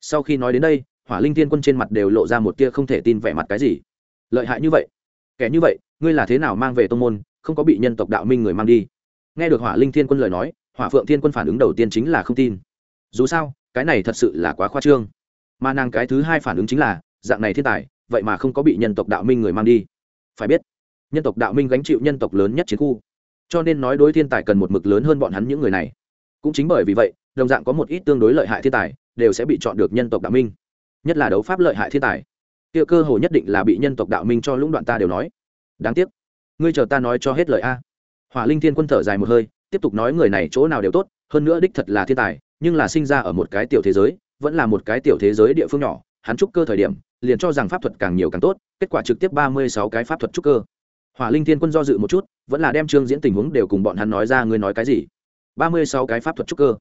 Sau khi nói đến đây hỏa linh thiên quân trên mặt đều lộ ra một tia không thể tin vẻ mặt cái gì. Lợi hại như vậy? Kẻ như vậy, ngươi là thế nào mang về tông môn, không có bị nhân tộc đạo minh người mang đi? Nghe được hỏa linh thiên quân lời nói, hỏa phượng thiên quân phản ứng đầu tiên chính là không tin. Dù sao, cái này thật sự là quá khoa trương. Mà nàng cái thứ hai phản ứng chính là, dạng này thiên tài, vậy mà không có bị nhân tộc đạo minh người mang đi. Phải biết, nhân tộc đạo minh gánh chịu nhân tộc lớn nhất chiến khu. Cho nên nói đối thiên tài cần một mực lớn hơn bọn hắn những người này. Cũng chính bởi vì vậy, đồng dạng có một ít tương đối lợi hại thiên tài, đều sẽ bị chọn được nhân tộc đạo minh nhất là đấu pháp lợi hại thiên tài. Kia cơ hồ nhất định là bị nhân tộc đạo minh cho lũng đoạn ta đều nói. Đáng tiếc, ngươi chờ ta nói cho hết lời a. Hỏa linh thiên quân thở dài một hơi, tiếp tục nói người này chỗ nào đều tốt, hơn nữa đích thật là thiên tài, nhưng là sinh ra ở một cái tiểu thế giới, vẫn là một cái tiểu thế giới địa phương nhỏ, hắn trúc cơ thời điểm, liền cho rằng pháp thuật càng nhiều càng tốt, kết quả trực tiếp ba mươi sáu cái pháp thuật trúc cơ. Hỏa linh thiên quân do dự một chút, vẫn là đem trương diễn tình huống đều cùng bọn hắn nói ra, ngươi nói cái gì? ba mươi sáu cái pháp thuật trúc cơ.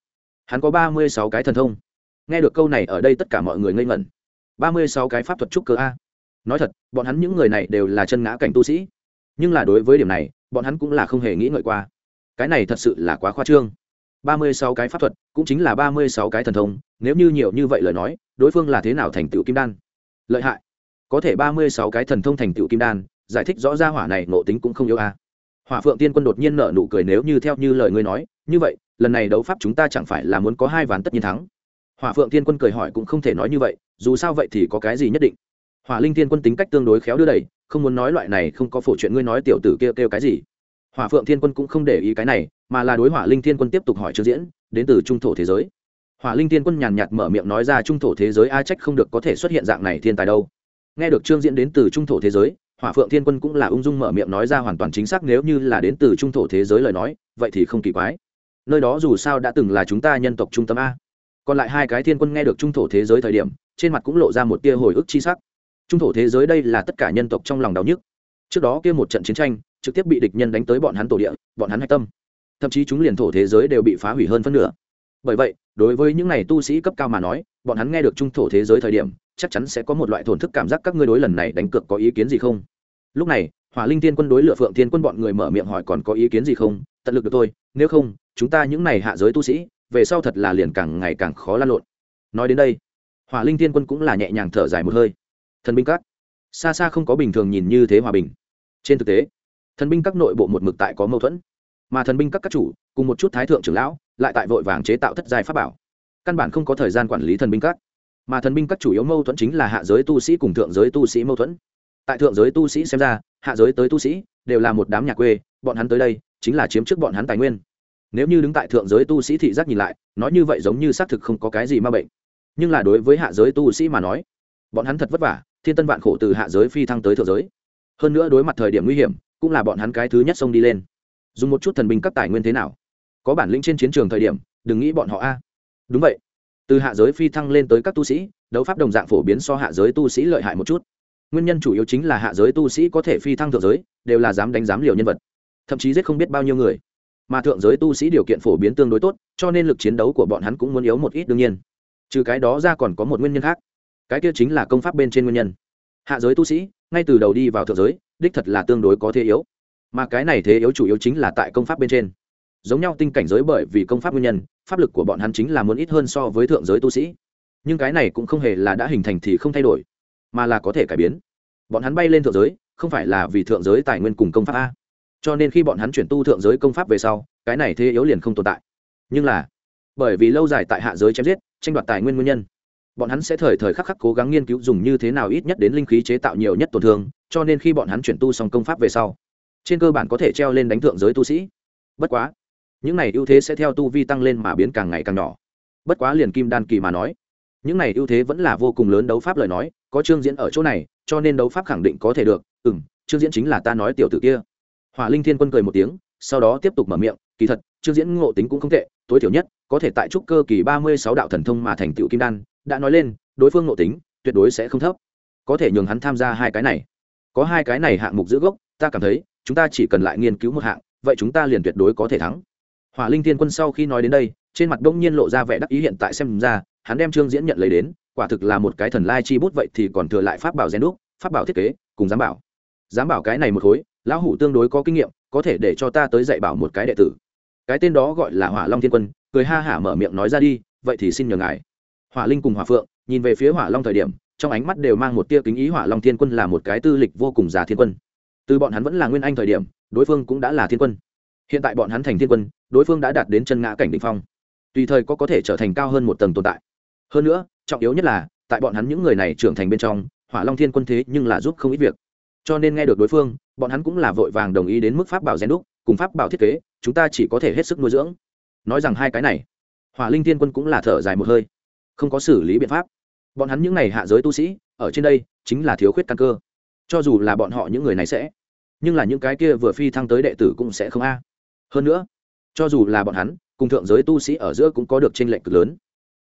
Hắn có ba mươi sáu cái thần thông nghe được câu này ở đây tất cả mọi người ngây ngẩn. Ba mươi sáu cái pháp thuật trúc cơ a. Nói thật, bọn hắn những người này đều là chân ngã cảnh tu sĩ. Nhưng là đối với điểm này, bọn hắn cũng là không hề nghĩ ngợi qua. Cái này thật sự là quá khoa trương. Ba mươi sáu cái pháp thuật cũng chính là ba mươi sáu cái thần thông, nếu như nhiều như vậy lời nói, đối phương là thế nào thành tựu kim đan? Lợi hại. Có thể ba mươi sáu cái thần thông thành tựu kim đan, giải thích rõ ra hỏa này nộ tính cũng không yếu a. Hỏa phượng tiên quân đột nhiên nở nụ cười nếu như theo như lời ngươi nói, như vậy, lần này đấu pháp chúng ta chẳng phải là muốn có hai ván tất nhiên thắng hỏa phượng Thiên quân cười hỏi cũng không thể nói như vậy, dù sao vậy thì có cái gì nhất định? Hỏa linh Thiên quân tính cách tương đối khéo đưa đẩy, không muốn nói loại này không có phổ chuyện ngươi nói tiểu tử kêu kêu cái gì. Hỏa phượng thiên quân cũng không để ý cái này, mà là đối hỏa linh thiên quân tiếp tục hỏi trương diễn, đến từ trung thổ thế giới. Hỏa linh thiên quân nhàn nhạt mở miệng nói ra trung thổ thế giới a trách không được có thể xuất hiện dạng này thiên tài đâu. Nghe được trương diễn đến từ trung thổ thế giới, hỏa phượng thiên quân cũng là ung dung mở miệng nói ra hoàn toàn chính xác nếu như là đến từ trung thổ thế giới lời nói, vậy thì không kỳ quái. Nơi đó dù sao đã từng là chúng ta nhân tộc trung tâm a còn lại hai cái thiên quân nghe được trung thổ thế giới thời điểm, trên mặt cũng lộ ra một tia hồi ức chi sắc. Trung thổ thế giới đây là tất cả nhân tộc trong lòng đau nhức. Trước đó kia một trận chiến tranh, trực tiếp bị địch nhân đánh tới bọn hắn tổ địa, bọn hắn hạch tâm. Thậm chí chúng liền thổ thế giới đều bị phá hủy hơn phân nửa. Bởi vậy, đối với những này tu sĩ cấp cao mà nói, bọn hắn nghe được trung thổ thế giới thời điểm, chắc chắn sẽ có một loại thổn thức cảm giác các ngươi đối lần này đánh cược có ý kiến gì không? Lúc này, hỏa linh tiên quân đối lựa phượng tiên quân bọn người mở miệng hỏi còn có ý kiến gì không? Tận lực được thôi, nếu không, chúng ta những này hạ giới tu sĩ về sau thật là liền càng ngày càng khó lan lộn. Nói đến đây, hỏa linh tiên quân cũng là nhẹ nhàng thở dài một hơi. Thần binh các. Xa xa không có bình thường nhìn như thế hòa bình. Trên thực tế, thần binh các nội bộ một mực tại có mâu thuẫn. Mà thần binh các các chủ, cùng một chút thái thượng trưởng lão, lại tại vội vàng chế tạo thất giai pháp bảo. Căn bản không có thời gian quản lý thần binh các. Mà thần binh các chủ yếu mâu thuẫn chính là hạ giới tu sĩ cùng thượng giới tu sĩ mâu thuẫn. Tại thượng giới tu sĩ xem ra, hạ giới tới tu sĩ đều là một đám nhà quê, bọn hắn tới đây chính là chiếm trước bọn hắn tài nguyên nếu như đứng tại thượng giới tu sĩ thị giác nhìn lại, nói như vậy giống như xác thực không có cái gì ma bệnh. Nhưng là đối với hạ giới tu sĩ mà nói, bọn hắn thật vất vả, thiên tân vạn khổ từ hạ giới phi thăng tới thượng giới. Hơn nữa đối mặt thời điểm nguy hiểm, cũng là bọn hắn cái thứ nhất xông đi lên. Dùng một chút thần binh các tài nguyên thế nào? Có bản lĩnh trên chiến trường thời điểm, đừng nghĩ bọn họ a. À. Đúng vậy. Từ hạ giới phi thăng lên tới các tu sĩ, đấu pháp đồng dạng phổ biến so hạ giới tu sĩ lợi hại một chút. Nguyên nhân chủ yếu chính là hạ giới tu sĩ có thể phi thăng thượng giới, đều là dám đánh giám liều nhân vật. Thậm chí giết không biết bao nhiêu người mà thượng giới tu sĩ điều kiện phổ biến tương đối tốt, cho nên lực chiến đấu của bọn hắn cũng muốn yếu một ít đương nhiên. Trừ cái đó ra còn có một nguyên nhân khác. Cái kia chính là công pháp bên trên nguyên nhân. Hạ giới tu sĩ, ngay từ đầu đi vào thượng giới, đích thật là tương đối có thế yếu. Mà cái này thế yếu chủ yếu chính là tại công pháp bên trên. Giống nhau tinh cảnh giới bởi vì công pháp nguyên nhân, pháp lực của bọn hắn chính là muốn ít hơn so với thượng giới tu sĩ. Nhưng cái này cũng không hề là đã hình thành thì không thay đổi, mà là có thể cải biến. Bọn hắn bay lên thượng giới, không phải là vì thượng giới tài nguyên cùng công pháp a cho nên khi bọn hắn chuyển tu thượng giới công pháp về sau, cái này thế yếu liền không tồn tại. Nhưng là, bởi vì lâu dài tại hạ giới chém giết, tranh đoạt tài nguyên nguyên nhân, bọn hắn sẽ thời thời khắc khắc cố gắng nghiên cứu dùng như thế nào ít nhất đến linh khí chế tạo nhiều nhất tổn thương, cho nên khi bọn hắn chuyển tu xong công pháp về sau, trên cơ bản có thể treo lên đánh thượng giới tu sĩ. Bất quá, những này ưu thế sẽ theo tu vi tăng lên mà biến càng ngày càng nhỏ. Bất quá liền kim đan kỳ mà nói, những này ưu thế vẫn là vô cùng lớn đấu pháp lời nói, có chương diễn ở chỗ này, cho nên đấu pháp khẳng định có thể được. Ừ m chương diễn chính là ta nói tiểu tử kia hỏa linh thiên quân cười một tiếng, sau đó tiếp tục mở miệng, kỳ thật, Trương diễn ngộ tính cũng không tệ, tối thiểu nhất, có thể tại trúc cơ kỳ ba mươi sáu đạo thần thông mà thành tựu kim đan, đã nói lên, đối phương ngộ tính, tuyệt đối sẽ không thấp. Có thể nhường hắn tham gia hai cái này. Có hai cái này hạng mục giữ gốc, ta cảm thấy, chúng ta chỉ cần lại nghiên cứu một hạng, vậy chúng ta liền tuyệt đối có thể thắng. Hỏa linh thiên quân sau khi nói đến đây, trên mặt đông nhiên lộ ra vẻ đắc ý hiện tại xem ra, hắn đem trương diễn nhận lấy đến, quả thực là một cái thần lai chi bút vậy thì còn thừa lại pháp bảo gen đúc, pháp bảo thiết kế, cùng giám bảo. Giám bảo cái này một khối lão hủ tương đối có kinh nghiệm, có thể để cho ta tới dạy bảo một cái đệ tử. Cái tên đó gọi là hỏa long thiên quân, cười ha hả mở miệng nói ra đi, vậy thì xin nhờ ngài. Hỏa linh cùng hỏa phượng, nhìn về phía hỏa long thời điểm, trong ánh mắt đều mang một tia kính ý hỏa long thiên quân là một cái tư lịch vô cùng già thiên quân. Từ bọn hắn vẫn là nguyên anh thời điểm, đối phương cũng đã là thiên quân. Hiện tại bọn hắn thành thiên quân, đối phương đã đạt đến chân ngã cảnh đ ỉ n h phong. Tùy thời có có thể trở thành cao hơn một tầng tồn tại. Hơn nữa, trọng yếu nhất là, tại bọn hắn những người này trưởng thành bên trong, hỏa long thiên quân thế nhưng là giúp không ít việc cho nên nghe được đối phương, bọn hắn cũng là vội vàng đồng ý đến mức pháp bảo gen đúc, cùng pháp bảo thiết kế, chúng ta chỉ có thể hết sức nuôi dưỡng. Nói rằng hai cái này, hỏa linh thiên quân cũng là thở dài một hơi, không có xử lý biện pháp. Bọn hắn những n à y hạ giới tu sĩ, ở trên đây, chính là thiếu khuyết căn cơ. Cho dù là bọn họ những người này sẽ, nhưng là những cái kia vừa phi thăng tới đệ tử cũng sẽ không a. Hơn nữa, cho dù là bọn hắn, cùng thượng giới tu sĩ ở giữa cũng có được tranh lệch cực lớn.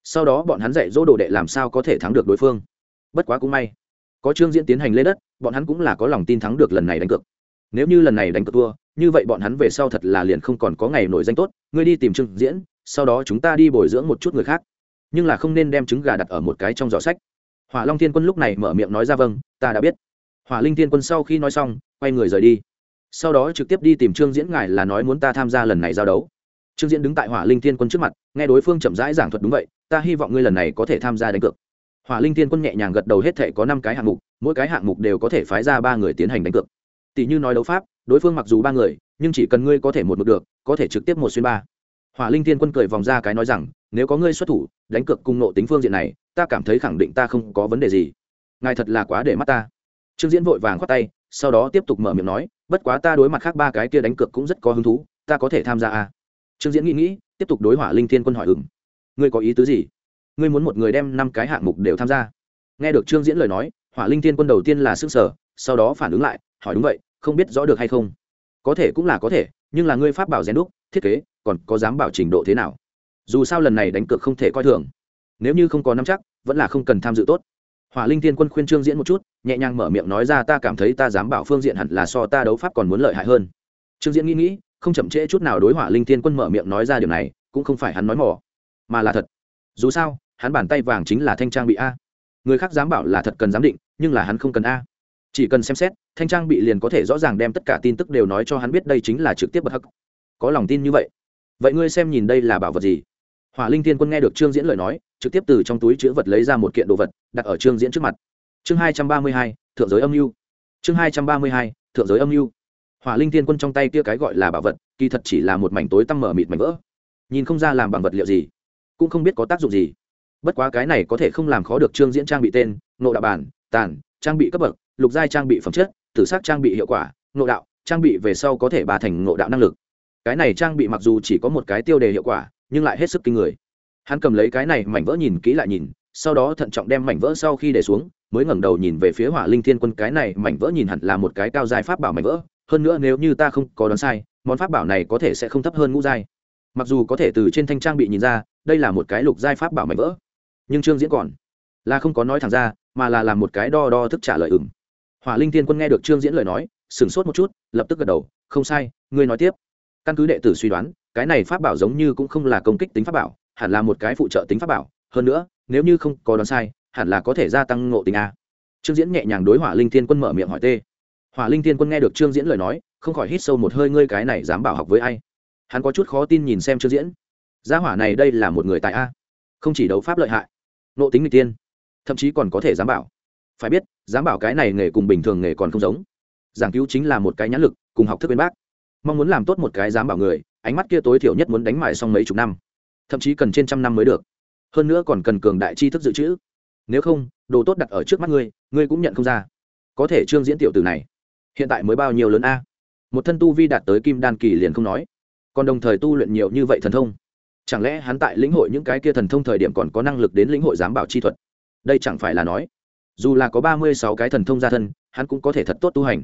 Sau đó bọn hắn dạy dỗ đồ đệ làm sao có thể thắng được đối phương. Bất quá cũng may có trương diễn tiến hành lên đất, bọn hắn cũng là có lòng tin thắng được lần này đánh cược. Nếu như lần này đánh cược thua, như vậy bọn hắn về sau thật là liền không còn có ngày nổi danh tốt, ngươi đi tìm trương diễn, sau đó chúng ta đi bồi dưỡng một chút người khác. Nhưng là không nên đem trứng gà đặt ở một cái trong giỏ sách. Hỏa long thiên quân lúc này mở miệng nói ra vâng ta đã biết. Hỏa linh thiên quân sau khi nói xong, quay người rời đi. Sau đó trực tiếp đi tìm trương diễn, ngài là nói muốn ta tham gia lần này giao đấu. Trương diễn đứng tại hỏa linh thiên quân trước mặt, nghe đối phương chậm rãi giảng thuật đúng vậy, ta hy vọng ngươi lần này có thể tham gia đánh cược hỏa linh thiên quân nhẹ nhàng gật đầu hết thể có năm cái hạng mục, mỗi cái hạng mục đều có thể phái ra ba người tiến hành đánh cược. Tỷ như nói đấu pháp, đối phương mặc dù ba người, nhưng chỉ cần ngươi có thể một mực được, có thể trực tiếp một xuyên ba. Hỏa linh thiên quân cười vòng ra cái nói rằng, nếu có ngươi xuất thủ, đánh cược cùng nộ tính phương diện này, ta cảm thấy khẳng định ta không có vấn đề gì. Ngài thật là quá để mắt ta. Trương diễn vội vàng khoát tay, sau đó tiếp tục mở miệng nói, bất quá ta đối mặt khác ba cái kia đánh cược cũng rất có hứng thú, ta có thể tham gia à? trương diễn nghĩ nghĩ, tiếp tục đối hỏa linh thiên quân hỏi ừng ngươi có ý tứ gì? Ngươi muốn một người đem năm cái hạng mục đều tham gia. Nghe được trương diễn lời nói, hỏa linh thiên quân đầu tiên là s ư n g sở sau đó phản ứng lại, hỏi đúng vậy, không biết rõ được hay không? Có thể cũng là có thể, nhưng là ngươi pháp bảo rèn đúc, thiết kế, còn có dám bảo trình độ thế nào? Dù sao lần này đánh cược không thể coi thường. Nếu như không có nắm chắc, vẫn là không cần tham dự tốt. Hỏa linh thiên quân khuyên trương diễn một chút, nhẹ nhàng mở miệng nói ra ta cảm thấy ta dám bảo phương diện hẳn là so ta đấu pháp còn muốn lợi hại hơn. Trương diễn nghĩ nghĩ, không chậm trễ chút nào đối hỏa linh thiên quân mở miệng nói ra điều này, cũng không phải hắn nói mỏ mà là thật. Dù sao hắn bàn tay vàng chính là thanh trang bị a. Người khác dám bảo là thật cần giám định, nhưng là hắn không cần a. Chỉ cần xem xét, thanh trang bị liền có thể rõ ràng đem tất cả tin tức đều nói cho hắn biết đây chính là trực tiếp bật hắc. Có lòng tin như vậy. Vậy ngươi xem nhìn đây là bảo vật gì? Hỏa linh thiên quân nghe được trương diễn lời nói, trực tiếp từ trong túi chữ vật lấy ra một kiện đồ vật, đặt ở trương diễn trước mặt. Chương hai trăm ba mươi hai, thượng giới âm mưu chương hai trăm ba mươi hai, thượng giới âm mưu hỏa linh thiên quân trong tay kia cái gọi là bảo vật, kỳ thật chỉ là một mảnh tối tăm mở mịt mảnh vỡ. Nhìn không ra làm bằng vật liệu gì, cũng không biết có tác dụng gì bất quá cái này có thể không làm khó được trương diễn trang bị tên nộ đạo bản, tàn, trang bị cấp bậc, lục giai trang bị phẩm chất, tử sắc trang bị hiệu quả nộ đạo, trang bị về sau có thể bà thành nộ đạo năng lực. Cái này trang bị mặc dù chỉ có một cái tiêu đề hiệu quả, nhưng lại hết sức kinh người. Hắn cầm lấy cái này mảnh vỡ nhìn kỹ lại nhìn, sau đó thận trọng đem mảnh vỡ sau khi để xuống, mới ngẩng đầu nhìn về phía hỏa linh thiên quân, cái này mảnh vỡ nhìn hẳn là một cái cao dài pháp bảo mảnh vỡ, hơn nữa nếu như ta không có đoán sai, món pháp bảo này có thể sẽ không thấp hơn ngũ giai. Mặc dù có thể từ trên thanh trang bị nhìn ra, đây là một cái lục giai pháp bảo mảnh vỡ nhưng trương diễn còn là không có nói thẳng ra, mà là làm một cái đo đo thức trả lời ừng hỏa linh thiên quân nghe được trương diễn lời nói, sửng sốt một chút, lập tức gật đầu, không sai, ngươi nói tiếp. Căn cứ đệ tử suy đoán, cái này pháp bảo giống như cũng không là công kích tính pháp bảo, hẳn là một cái phụ trợ tính pháp bảo, hơn nữa, nếu như không có đoán sai, hẳn là có thể gia tăng ngộ tình a. Trương diễn nhẹ nhàng đối hỏa linh thiên quân mở miệng hỏi tê. Hỏa linh thiên quân nghe được trương diễn lời nói, không khỏi hít sâu một hơi, ngươi cái này dám bảo học với ai? Hắn có chút khó tin nhìn xem trương diễn. Gia hỏa này đây là một người tại a, không chỉ đấu pháp lợi hại nộ tính người tiên, thậm chí còn có thể dám bảo. Phải biết dám bảo cái này nghề cùng bình thường nghề còn không giống. Giảng cứu chính là một cái nhãn lực, cùng học thức bên bác. Mong muốn làm tốt một cái dám bảo người, ánh mắt kia tối thiểu nhất muốn đánh mại xong mấy chục năm. Thậm chí cần trên trăm năm mới được. Hơn nữa còn cần cường đại tri thức dự trữ. Nếu không, đồ tốt đặt ở trước mắt ngươi ngươi cũng nhận không ra. Có thể trương diễn tiểu tử này, hiện tại mới bao nhiêu lớn a? Một thân tu vi đạt tới kim đan kỳ liền không nói. Còn đồng thời tu luyện nhiều như vậy thần thông chẳng lẽ hắn tại lĩnh hội những cái kia thần thông thời điểm còn có năng lực đến lĩnh hội giám bảo chi thuật? Đây chẳng phải là nói, dù là có ba mươi sáu cái thần thông gia thân, hắn cũng có thể thật tốt tu hành.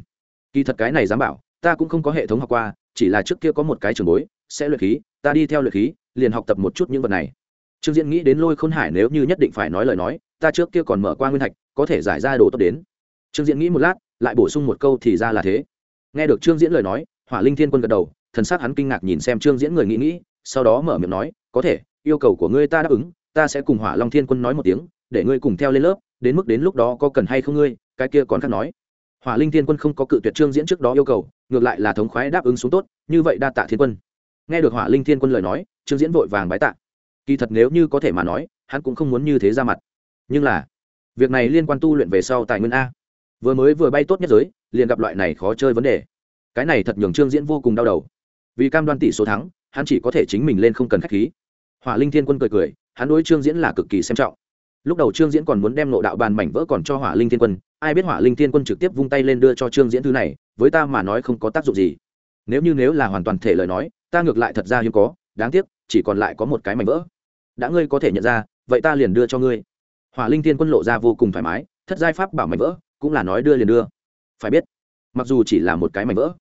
Kỳ thật cái này giám bảo, ta cũng không có hệ thống học qua, chỉ là trước kia có một cái trường bối, sẽ luyện khí, ta đi theo luyện khí, liền học tập một chút những vật này. Trương diễn nghĩ đến lôi khôn hải nếu như nhất định phải nói lời nói, ta trước kia còn mở qua nguyên thạch, có thể giải ra đồ tốt đến. Trương diễn nghĩ một lát, lại bổ sung một câu thì ra là thế. Nghe được trương diễn lời nói, hỏa linh thiên quân gật đầu, thần sắc hắn kinh ngạc nhìn xem trương diễn người nghĩ nghĩ sau đó mở miệng nói, có thể, yêu cầu của ngươi ta đáp ứng, ta sẽ cùng hỏa long thiên quân nói một tiếng, để ngươi cùng theo lên lớp, đến mức đến lúc đó có cần hay không ngươi? Cái kia còn khác nói. Hỏa linh thiên quân không có cự tuyệt trương diễn trước đó yêu cầu, ngược lại là thống khoái đáp ứng xuống tốt, như vậy đa tạ thiên quân. Nghe được hỏa linh thiên quân lời nói, trương diễn vội vàng bái tạ. Kỳ thật nếu như có thể mà nói, hắn cũng không muốn như thế ra mặt. Nhưng là, việc này liên quan tu luyện về sau tài nguyên a. Vừa mới vừa bay tốt nhất giới, liền gặp loại này khó chơi vấn đề. Cái này thật nhường trương diễn vô cùng đau đầu. Vì cam đoan tỷ số thắng hắn chỉ có thể chính mình lên không cần k h á c h khí. Hỏa linh thiên quân cười cười, hắn đối trương diễn là cực kỳ xem trọng. Lúc đầu trương diễn còn muốn đem nộ đạo bàn mảnh vỡ còn cho hỏa linh thiên quân, ai biết hỏa linh thiên quân trực tiếp vung tay lên đưa cho trương diễn thứ này, với ta mà nói không có tác dụng gì. Nếu như nếu là hoàn toàn thể lời nói, ta ngược lại thật ra hiếm có, đáng tiếc, chỉ còn lại có một cái mảnh vỡ. Đã ngươi có thể nhận ra, vậy ta liền đưa cho ngươi. Hỏa linh thiên quân lộ ra vô cùng thoải mái, thất giai pháp bảo mảnh vỡ, cũng là nói đưa liền đưa. Phải biết, mặc dù chỉ là một cái mảnh vỡ,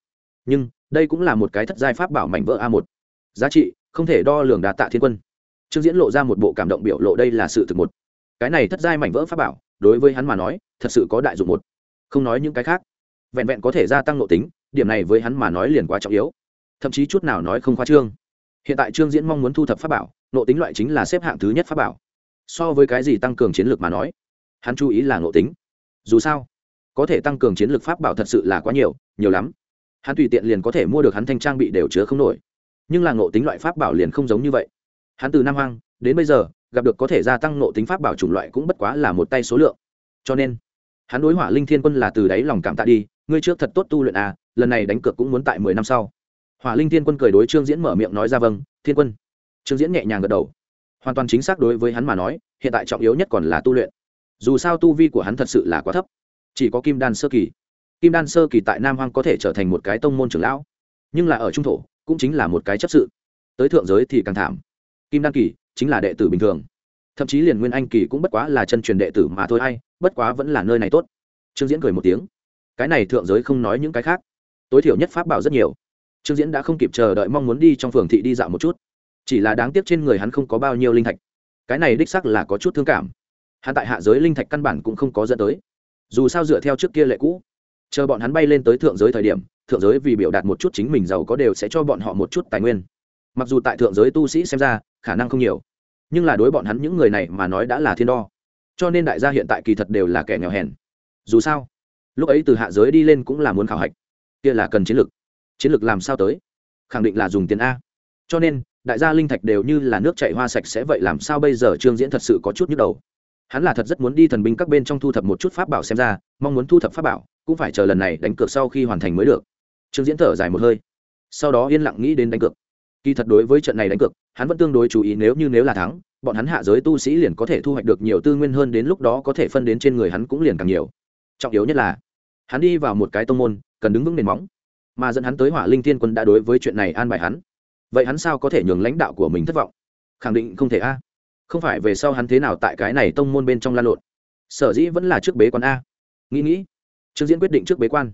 nhưng đây cũng là một cái thất giai pháp bảo mảnh vỡ a một giá trị, không thể đo lường đạt tạ thiên quân. Trương diễn lộ ra một bộ cảm động biểu lộ đây là sự thực một. Cái này thất giai mảnh vỡ pháp bảo, đối với hắn mà nói, thật sự có đại dụng một. Không nói những cái khác. Vẹn vẹn có thể gia tăng nội tính, điểm này với hắn mà nói liền quá trọng yếu. Thậm chí chút nào nói không khoa trương. Hiện tại trương diễn mong muốn thu thập pháp bảo, nội tính loại chính là xếp hạng thứ nhất pháp bảo. So với cái gì tăng cường chiến lược mà nói, hắn chú ý là nội tính. Dù sao, có thể tăng cường chiến lược pháp bảo thật sự là quá nhiều nhiều lắm. Hắn tùy tiện liền có thể mua được hắn thanh trang bị đều chứa không nổi nhưng là ngộ tính loại pháp bảo liền không giống như vậy. Hắn từ nam hoang đến bây giờ, gặp được có thể gia tăng ngộ tính pháp bảo chủng loại cũng bất quá là một tay số lượng. Cho nên, hắn đối hỏa linh thiên quân là từ đáy lòng cảm tạ đi, ngươi trước thật tốt tu luyện à lần này đánh cược cũng muốn tại mười năm sau. Hỏa linh thiên quân cười đối trương diễn mở miệng nói ra vâng thiên quân. Trương diễn nhẹ nhàng gật đầu. Hoàn toàn chính xác đối với hắn mà nói, hiện tại trọng yếu nhất còn là tu luyện. Dù sao tu vi của hắn thật sự là quá thấp. Chỉ có kim đan sơ kỳ. Kim đan sơ kỳ tại nam hoang có thể trở thành một cái tông môn trưởng lão, nhưng là ở trung thổ cũng chính là một cái chấp sự. Tới thượng giới thì càng thảm. Kim đan kỳ chính là đệ tử bình thường. Thậm chí liền nguyên anh kỳ cũng bất quá là chân truyền đệ tử mà thôi hay bất quá vẫn là nơi này tốt. Trương diễn cười một tiếng. Cái này thượng giới không nói những cái khác. Tối thiểu nhất pháp bảo rất nhiều. Trương diễn đã không kịp chờ đợi mong muốn đi trong phường thị đi dạo một chút. Chỉ là đáng tiếc trên người hắn không có bao nhiêu linh thạch. Cái này đích sắc là có chút thương cảm. Hắn tại hạ giới linh thạch căn bản cũng không có dẫn tới. Dù sao dựa theo trước kia lệ cũ chờ bọn hắn bay lên tới thượng giới thời điểm, thượng giới vì biểu đạt một chút chính mình giàu có đều sẽ cho bọn họ một chút tài nguyên. Mặc dù tại thượng giới tu sĩ xem ra, khả năng không nhiều, nhưng là đối bọn hắn những người này mà nói đã là thiên đo. Cho nên đại gia hiện tại kỳ thật đều là kẻ nghèo hèn. Dù sao, lúc ấy từ hạ giới đi lên cũng là muốn khảo hạch. Kia là cần chiến lược. Chiến lược làm sao tới? Khẳng định là dùng tiền a. Cho nên, đại gia linh thạch đều như là nước chạy hoa sạch sẽ vậy làm sao bây giờ trương diễn thật sự có chút nhức đầu. Hắn là thật rất muốn đi thần binh các bên trong thu thập một chút pháp bảo xem ra, mong muốn thu thập pháp bảo cũng phải chờ lần này đánh cược sau khi hoàn thành mới được. Trương diễn thở dài một hơi, sau đó yên lặng nghĩ đến đánh cược. Kỳ thật đối với trận này đánh cược, hắn vẫn tương đối chú ý nếu như nếu là thắng, bọn hắn hạ giới tu sĩ liền có thể thu hoạch được nhiều tư nguyên hơn đến lúc đó có thể phân đến trên người hắn cũng liền càng nhiều. Trọng yếu nhất là, hắn đi vào một cái tông môn, cần đứng vững nền móng, mà dẫn hắn tới hỏa linh thiên quân đã đối với chuyện này an bài hắn. Vậy hắn sao có thể nhường lãnh đạo của mình thất vọng? Khẳng định không thể a. Không phải về sau hắn thế nào tại cái này tông môn bên trong lan lộn? Sở dĩ vẫn là trước bế quan a. Nghĩ nghĩ trương diễn quyết định trước bế quan.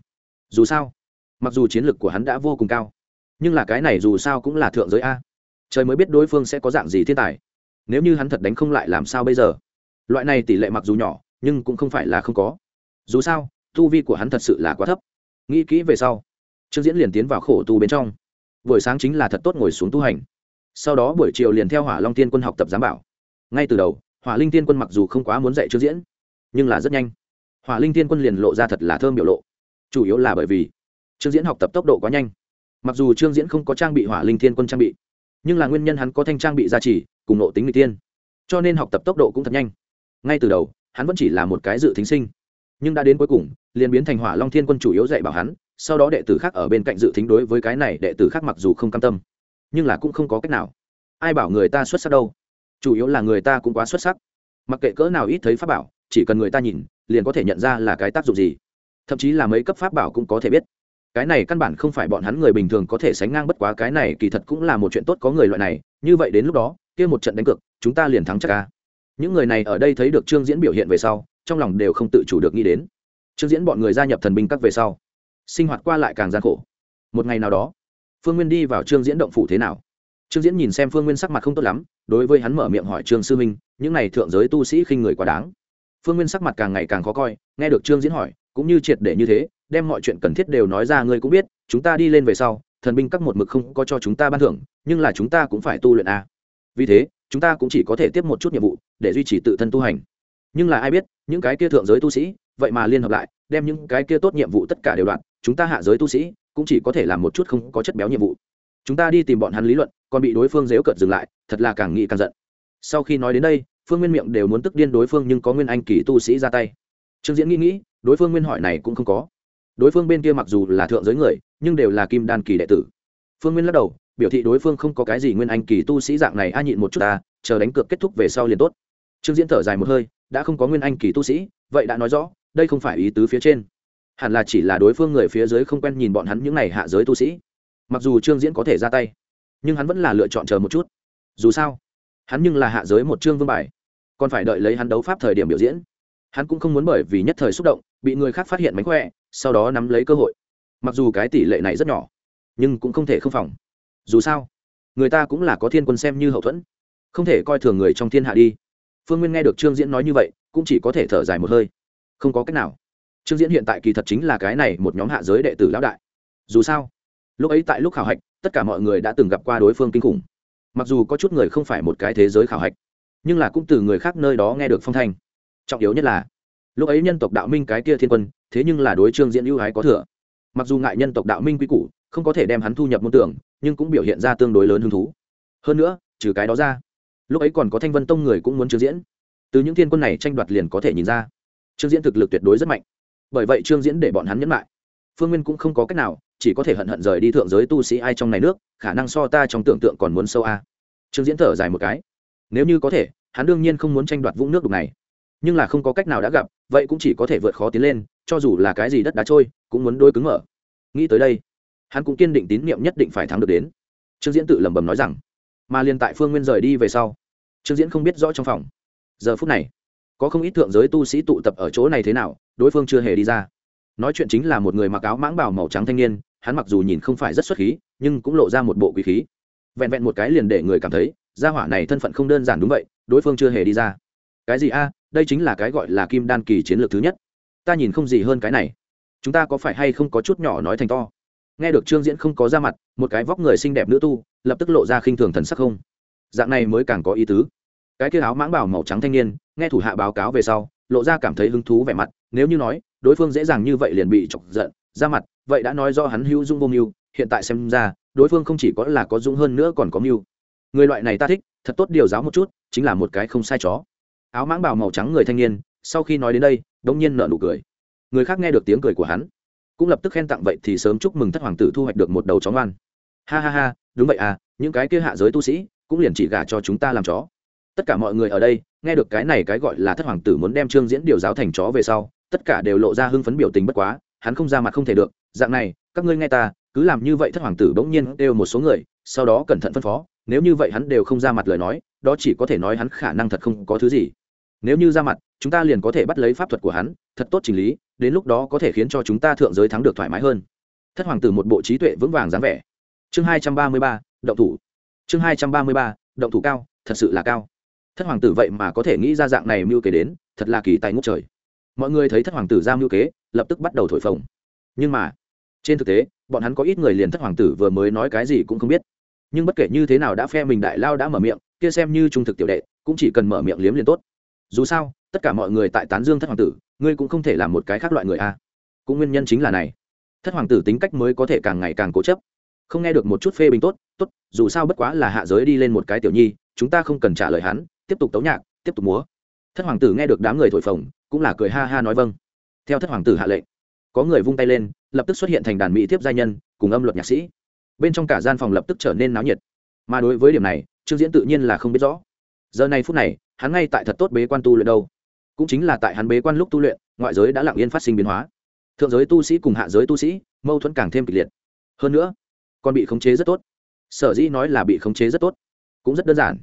Dù sao, mặc dù chiến lược của hắn đã vô cùng cao, nhưng là cái này dù sao cũng là thượng giới a. Trời mới biết đối phương sẽ có dạng gì thiên tài. Nếu như hắn thật đánh không lại làm sao bây giờ? Loại này tỷ lệ mặc dù nhỏ, nhưng cũng không phải là không có. Dù sao, tu vi của hắn thật sự là quá thấp. Nghĩ kỹ về sau, trương diễn liền tiến vào khổ tu bên trong. Buổi sáng chính là thật tốt ngồi xuống tu hành. Sau đó buổi chiều liền theo hỏa long tiên quân học tập giám bảo. Ngay từ đầu, hỏa linh tiên quân mặc dù không quá muốn dạy trương diễn, nhưng là rất nhanh hỏa linh tiên quân liền lộ ra thật là thơm biểu lộ. Chủ yếu là bởi vì trương diễn học tập tốc độ quá nhanh. Mặc dù trương diễn không có trang bị hỏa linh thiên quân trang bị, nhưng là nguyên nhân hắn có thanh trang bị gia trì, cùng nộ tính người tiên cho nên học tập tốc độ cũng thật nhanh. Ngay từ đầu, hắn vẫn chỉ là một cái dự thính sinh, nhưng đã đến cuối cùng, liền biến thành hỏa long thiên quân chủ yếu dạy bảo hắn, sau đó đệ tử khác ở bên cạnh dự thính đối với cái này đệ tử khác mặc dù không cam tâm, nhưng là cũng không có cách nào. Ai bảo người ta xuất sắc đâu? Chủ yếu là người ta cũng quá xuất sắc. Mặc kệ cỡ nào ít thấy pháp bảo, chỉ cần người ta nhìn liền có thể nhận ra là cái tác dụng gì. Thậm chí là mấy cấp pháp bảo cũng có thể biết. Cái này căn bản không phải bọn hắn người bình thường có thể sánh ngang bất quá cái này kỳ thật cũng là một chuyện tốt có người loại này. Như vậy đến lúc đó, kia một trận đánh cược, chúng ta liền thắng chắc ca những người này ở đây thấy được trương diễn biểu hiện về sau, trong lòng đều không tự chủ được nghĩ đến. Trương diễn bọn người gia nhập thần binh các về sau, sinh hoạt qua lại càng gian khổ. Một ngày nào đó, phương nguyên đi vào trương diễn động phủ thế nào? Trương diễn nhìn xem phương nguyên sắc mặt không tốt lắm, đối với hắn mở miệng hỏi trương sư minh, những n à y thượng giới tu sĩ khinh người quá đáng phương nguyên sắc mặt càng ngày càng khó coi, nghe được trương diễn hỏi, cũng như triệt để như thế, đem mọi chuyện cần thiết đều nói ra ngươi cũng biết, chúng ta đi lên về sau, thần binh các một mực không có cho chúng ta ban thưởng, nhưng là chúng ta cũng phải tu luyện a vì thế, chúng ta cũng chỉ có thể tiếp một chút nhiệm vụ, để duy trì tự thân tu hành. Nhưng là ai biết, những cái kia thượng giới tu sĩ, vậy mà liên hợp lại, đem những cái kia tốt nhiệm vụ tất cả đều đoạn chúng ta hạ giới tu sĩ, cũng chỉ có thể làm một chút không có chất béo nhiệm vụ. Chúng ta đi tìm bọn hắn lý luận, còn bị đối phương dếu cợt dừng lại, thật là càng nghĩ càng giận. Sau khi nói đến đây phương nguyên miệng đều muốn tức điên đối phương nhưng có nguyên anh kỳ tu sĩ ra tay. Trương diễn nghĩ nghĩ, đối phương nguyên hỏi này cũng không có. Đối phương bên kia mặc dù là thượng giới người, nhưng đều là kim đan kỳ đệ tử. Phương nguyên lắc đầu, biểu thị đối phương không có cái gì nguyên anh kỳ tu sĩ dạng này, a nhịn một chút ta, chờ đánh cược kết thúc về sau liền tốt. Trương diễn thở dài một hơi, đã không có nguyên anh kỳ tu sĩ, vậy đã nói rõ, đây không phải ý tứ phía trên. Hẳn là chỉ là đối phương người phía dưới không quen nhìn bọn hắn những n à y hạ giới tu sĩ. Mặc dù trương diễn có thể ra tay, nhưng hắn vẫn là lựa chọn chờ một chút. Dù sao, hắn nhưng là hạ giới một chương vương bài còn phải đợi lấy hắn đấu pháp thời điểm biểu diễn. Hắn cũng không muốn bởi vì nhất thời xúc động, bị người khác phát hiện mánh khỏe, sau đó nắm lấy cơ hội. Mặc dù cái tỷ lệ này rất nhỏ, nhưng cũng không thể không phòng. Dù sao, người ta cũng là có thiên quân xem như hậu thuẫn, không thể coi thường người trong thiên hạ đi. Phương nguyên nghe được trương diễn nói như vậy, cũng chỉ có thể thở dài một hơi. Không có cách nào. Trương diễn hiện tại kỳ thật chính là cái này một nhóm hạ giới đệ tử lão đại. Dù sao, lúc ấy tại lúc khảo hạch, tất cả mọi người đã từng gặp qua đối phương kinh khủng. Mặc dù có chút người không phải một cái thế giới khảo hạch nhưng là cũng từ người khác nơi đó nghe được phong thanh. Trọng yếu nhất là, lúc ấy nhân tộc đạo minh cái kia thiên quân, thế nhưng là đối trương diễn ưu ái có thừa. Mặc dù ngại nhân tộc đạo minh quy củ, không có thể đem hắn thu nhập môn tưởng, nhưng cũng biểu hiện ra tương đối lớn hứng thú. Hơn nữa, trừ cái đó ra, lúc ấy còn có thanh vân tông người cũng muốn trương diễn. Từ những thiên quân này tranh đoạt liền có thể nhìn ra, trương diễn thực lực tuyệt đối rất mạnh. Bởi vậy trương diễn để bọn hắn nhấn lại phương nguyên cũng không có cách nào, chỉ có thể hận hận rời đi thượng giới tu sĩ ai trong này nước, khả năng so ta trong tưởng tượng còn muốn sâu a. Trương diễn thở dài một cái. Nếu như có thể hắn đương nhiên không muốn tranh đoạt vũng nước đục này. Nhưng là không có cách nào đã gặp, vậy cũng chỉ có thể vượt khó tiến lên, cho dù là cái gì đất đá trôi, cũng muốn đôi cứng mở. Nghĩ tới đây, hắn cũng kiên định tín nhiệm nhất định phải thắng được đến. Trương diễn tự lẩm bẩm nói rằng, mà liền tại phương nguyên rời đi về sau, trương diễn không biết rõ trong phòng. Giờ phút này, có không ít thượng giới tu sĩ tụ tập ở chỗ này thế nào, đối phương chưa hề đi ra. Nói chuyện chính là một người mặc áo mãng bảo màu trắng thanh niên, hắn mặc dù nhìn không phải rất xuất khí, nhưng cũng lộ ra một bộ quý khí. Vẹn vẹn một cái liền để người cảm thấy, gia hỏa này thân phận không đơn giản đúng vậy đối phương chưa hề đi ra. Cái gì a? Đây chính là cái gọi là kim đan kỳ chiến lược thứ nhất. Ta nhìn không gì hơn cái này. Chúng ta có phải hay không có chút nhỏ nói thành to? Nghe được trương diễn không có ra mặt, một cái vóc người xinh đẹp nữ tu, lập tức lộ ra khinh thường thần sắc không. Dạng này mới càng có ý tứ. Cái kia áo mãng bảo màu trắng thanh niên, nghe thủ hạ báo cáo về sau, lộ ra cảm thấy hứng thú vẻ mặt, nếu như nói, đối phương dễ dàng như vậy liền bị chọc giận, ra mặt, vậy đã nói do hắn hữu dung vô mưu, hiện tại xem ra, đối phương không chỉ có là có dung hơn nữa còn có mưu. Người loại này ta thích thật tốt điều giáo một chút, chính là một cái không sai chó. Áo mãng bào màu trắng người thanh niên, sau khi nói đến đây, đống nhiên nợ nụ cười. Người khác nghe được tiếng cười của hắn, cũng lập tức khen tặng vậy thì sớm chúc mừng thất hoàng tử thu hoạch được một đầu chó ngoan. Ha ha ha, đúng vậy à những cái kia hạ giới tu sĩ, cũng liền chỉ gả cho chúng ta làm chó. Tất cả mọi người ở đây, nghe được cái này cái gọi là thất hoàng tử muốn đem trương diễn điều giáo thành chó về sau, tất cả đều lộ ra hưng phấn biểu tình bất quá, hắn không ra mặt không thể được, dạng này, các ngươi nghe ta, cứ làm như vậy thất hoàng tử bỗng nhiên đều một số người, sau đó cẩn thận phân phó nếu như vậy hắn đều không ra mặt lời nói, đó chỉ có thể nói hắn khả năng thật không có thứ gì. Nếu như ra mặt, chúng ta liền có thể bắt lấy pháp thuật của hắn, thật tốt chỉnh lý, đến lúc đó có thể khiến cho chúng ta thượng giới thắng được thoải mái hơn. Thất hoàng tử một bộ trí tuệ vững vàng dáng vẻ. Chương hai trăm ba mươi ba, động thủ. Chương hai trăm ba mươi ba, động thủ cao, thật sự là cao. Thất hoàng tử vậy mà có thể nghĩ ra dạng này mưu kế đến, thật là kỳ tài ngốc trời. Mọi người thấy thất hoàng tử ra mưu kế, lập tức bắt đầu thổi phồng. Nhưng mà, trên thực tế, bọn hắn có ít người liền thất hoàng tử vừa mới nói cái gì cũng không biết nhưng bất kể như thế nào đã phe mình đại lao đã mở miệng, kia xem như trung thực tiểu đệ, cũng chỉ cần mở miệng liếm liền tốt. Dù sao, tất cả mọi người tại tán dương thất hoàng tử, ngươi cũng không thể làm một cái khác loại người a. Cũng nguyên nhân chính là này. Thất hoàng tử tính cách mới có thể càng ngày càng cố chấp. Không nghe được một chút phê bình tốt tốt, dù sao bất quá là hạ giới đi lên một cái tiểu nhi, chúng ta không cần trả lời hắn, tiếp tục tấu nhạc, tiếp tục múa. Thất hoàng tử nghe được đám người thổi phồng, cũng là cười ha ha nói vâng. Theo thất hoàng tử hạ lệnh, có người vung tay lên, lập tức xuất hiện thành đàn mỹ tiếp gia nhân, cùng âm luật nhạc sĩ bên trong cả gian phòng lập tức trở nên náo nhiệt. Mà đối với điểm này, trương diễn tự nhiên là không biết rõ. Giờ này phút này, hắn ngay tại thật tốt bế quan tu luyện đâu. Cũng chính là tại hắn bế quan lúc tu luyện, ngoại giới đã lặng yên phát sinh biến hóa. Thượng giới tu sĩ cùng hạ giới tu sĩ, mâu thuẫn càng thêm kịch liệt. Hơn nữa, còn bị khống chế rất tốt. Sở dĩ nói là bị khống chế rất tốt, cũng rất đơn giản.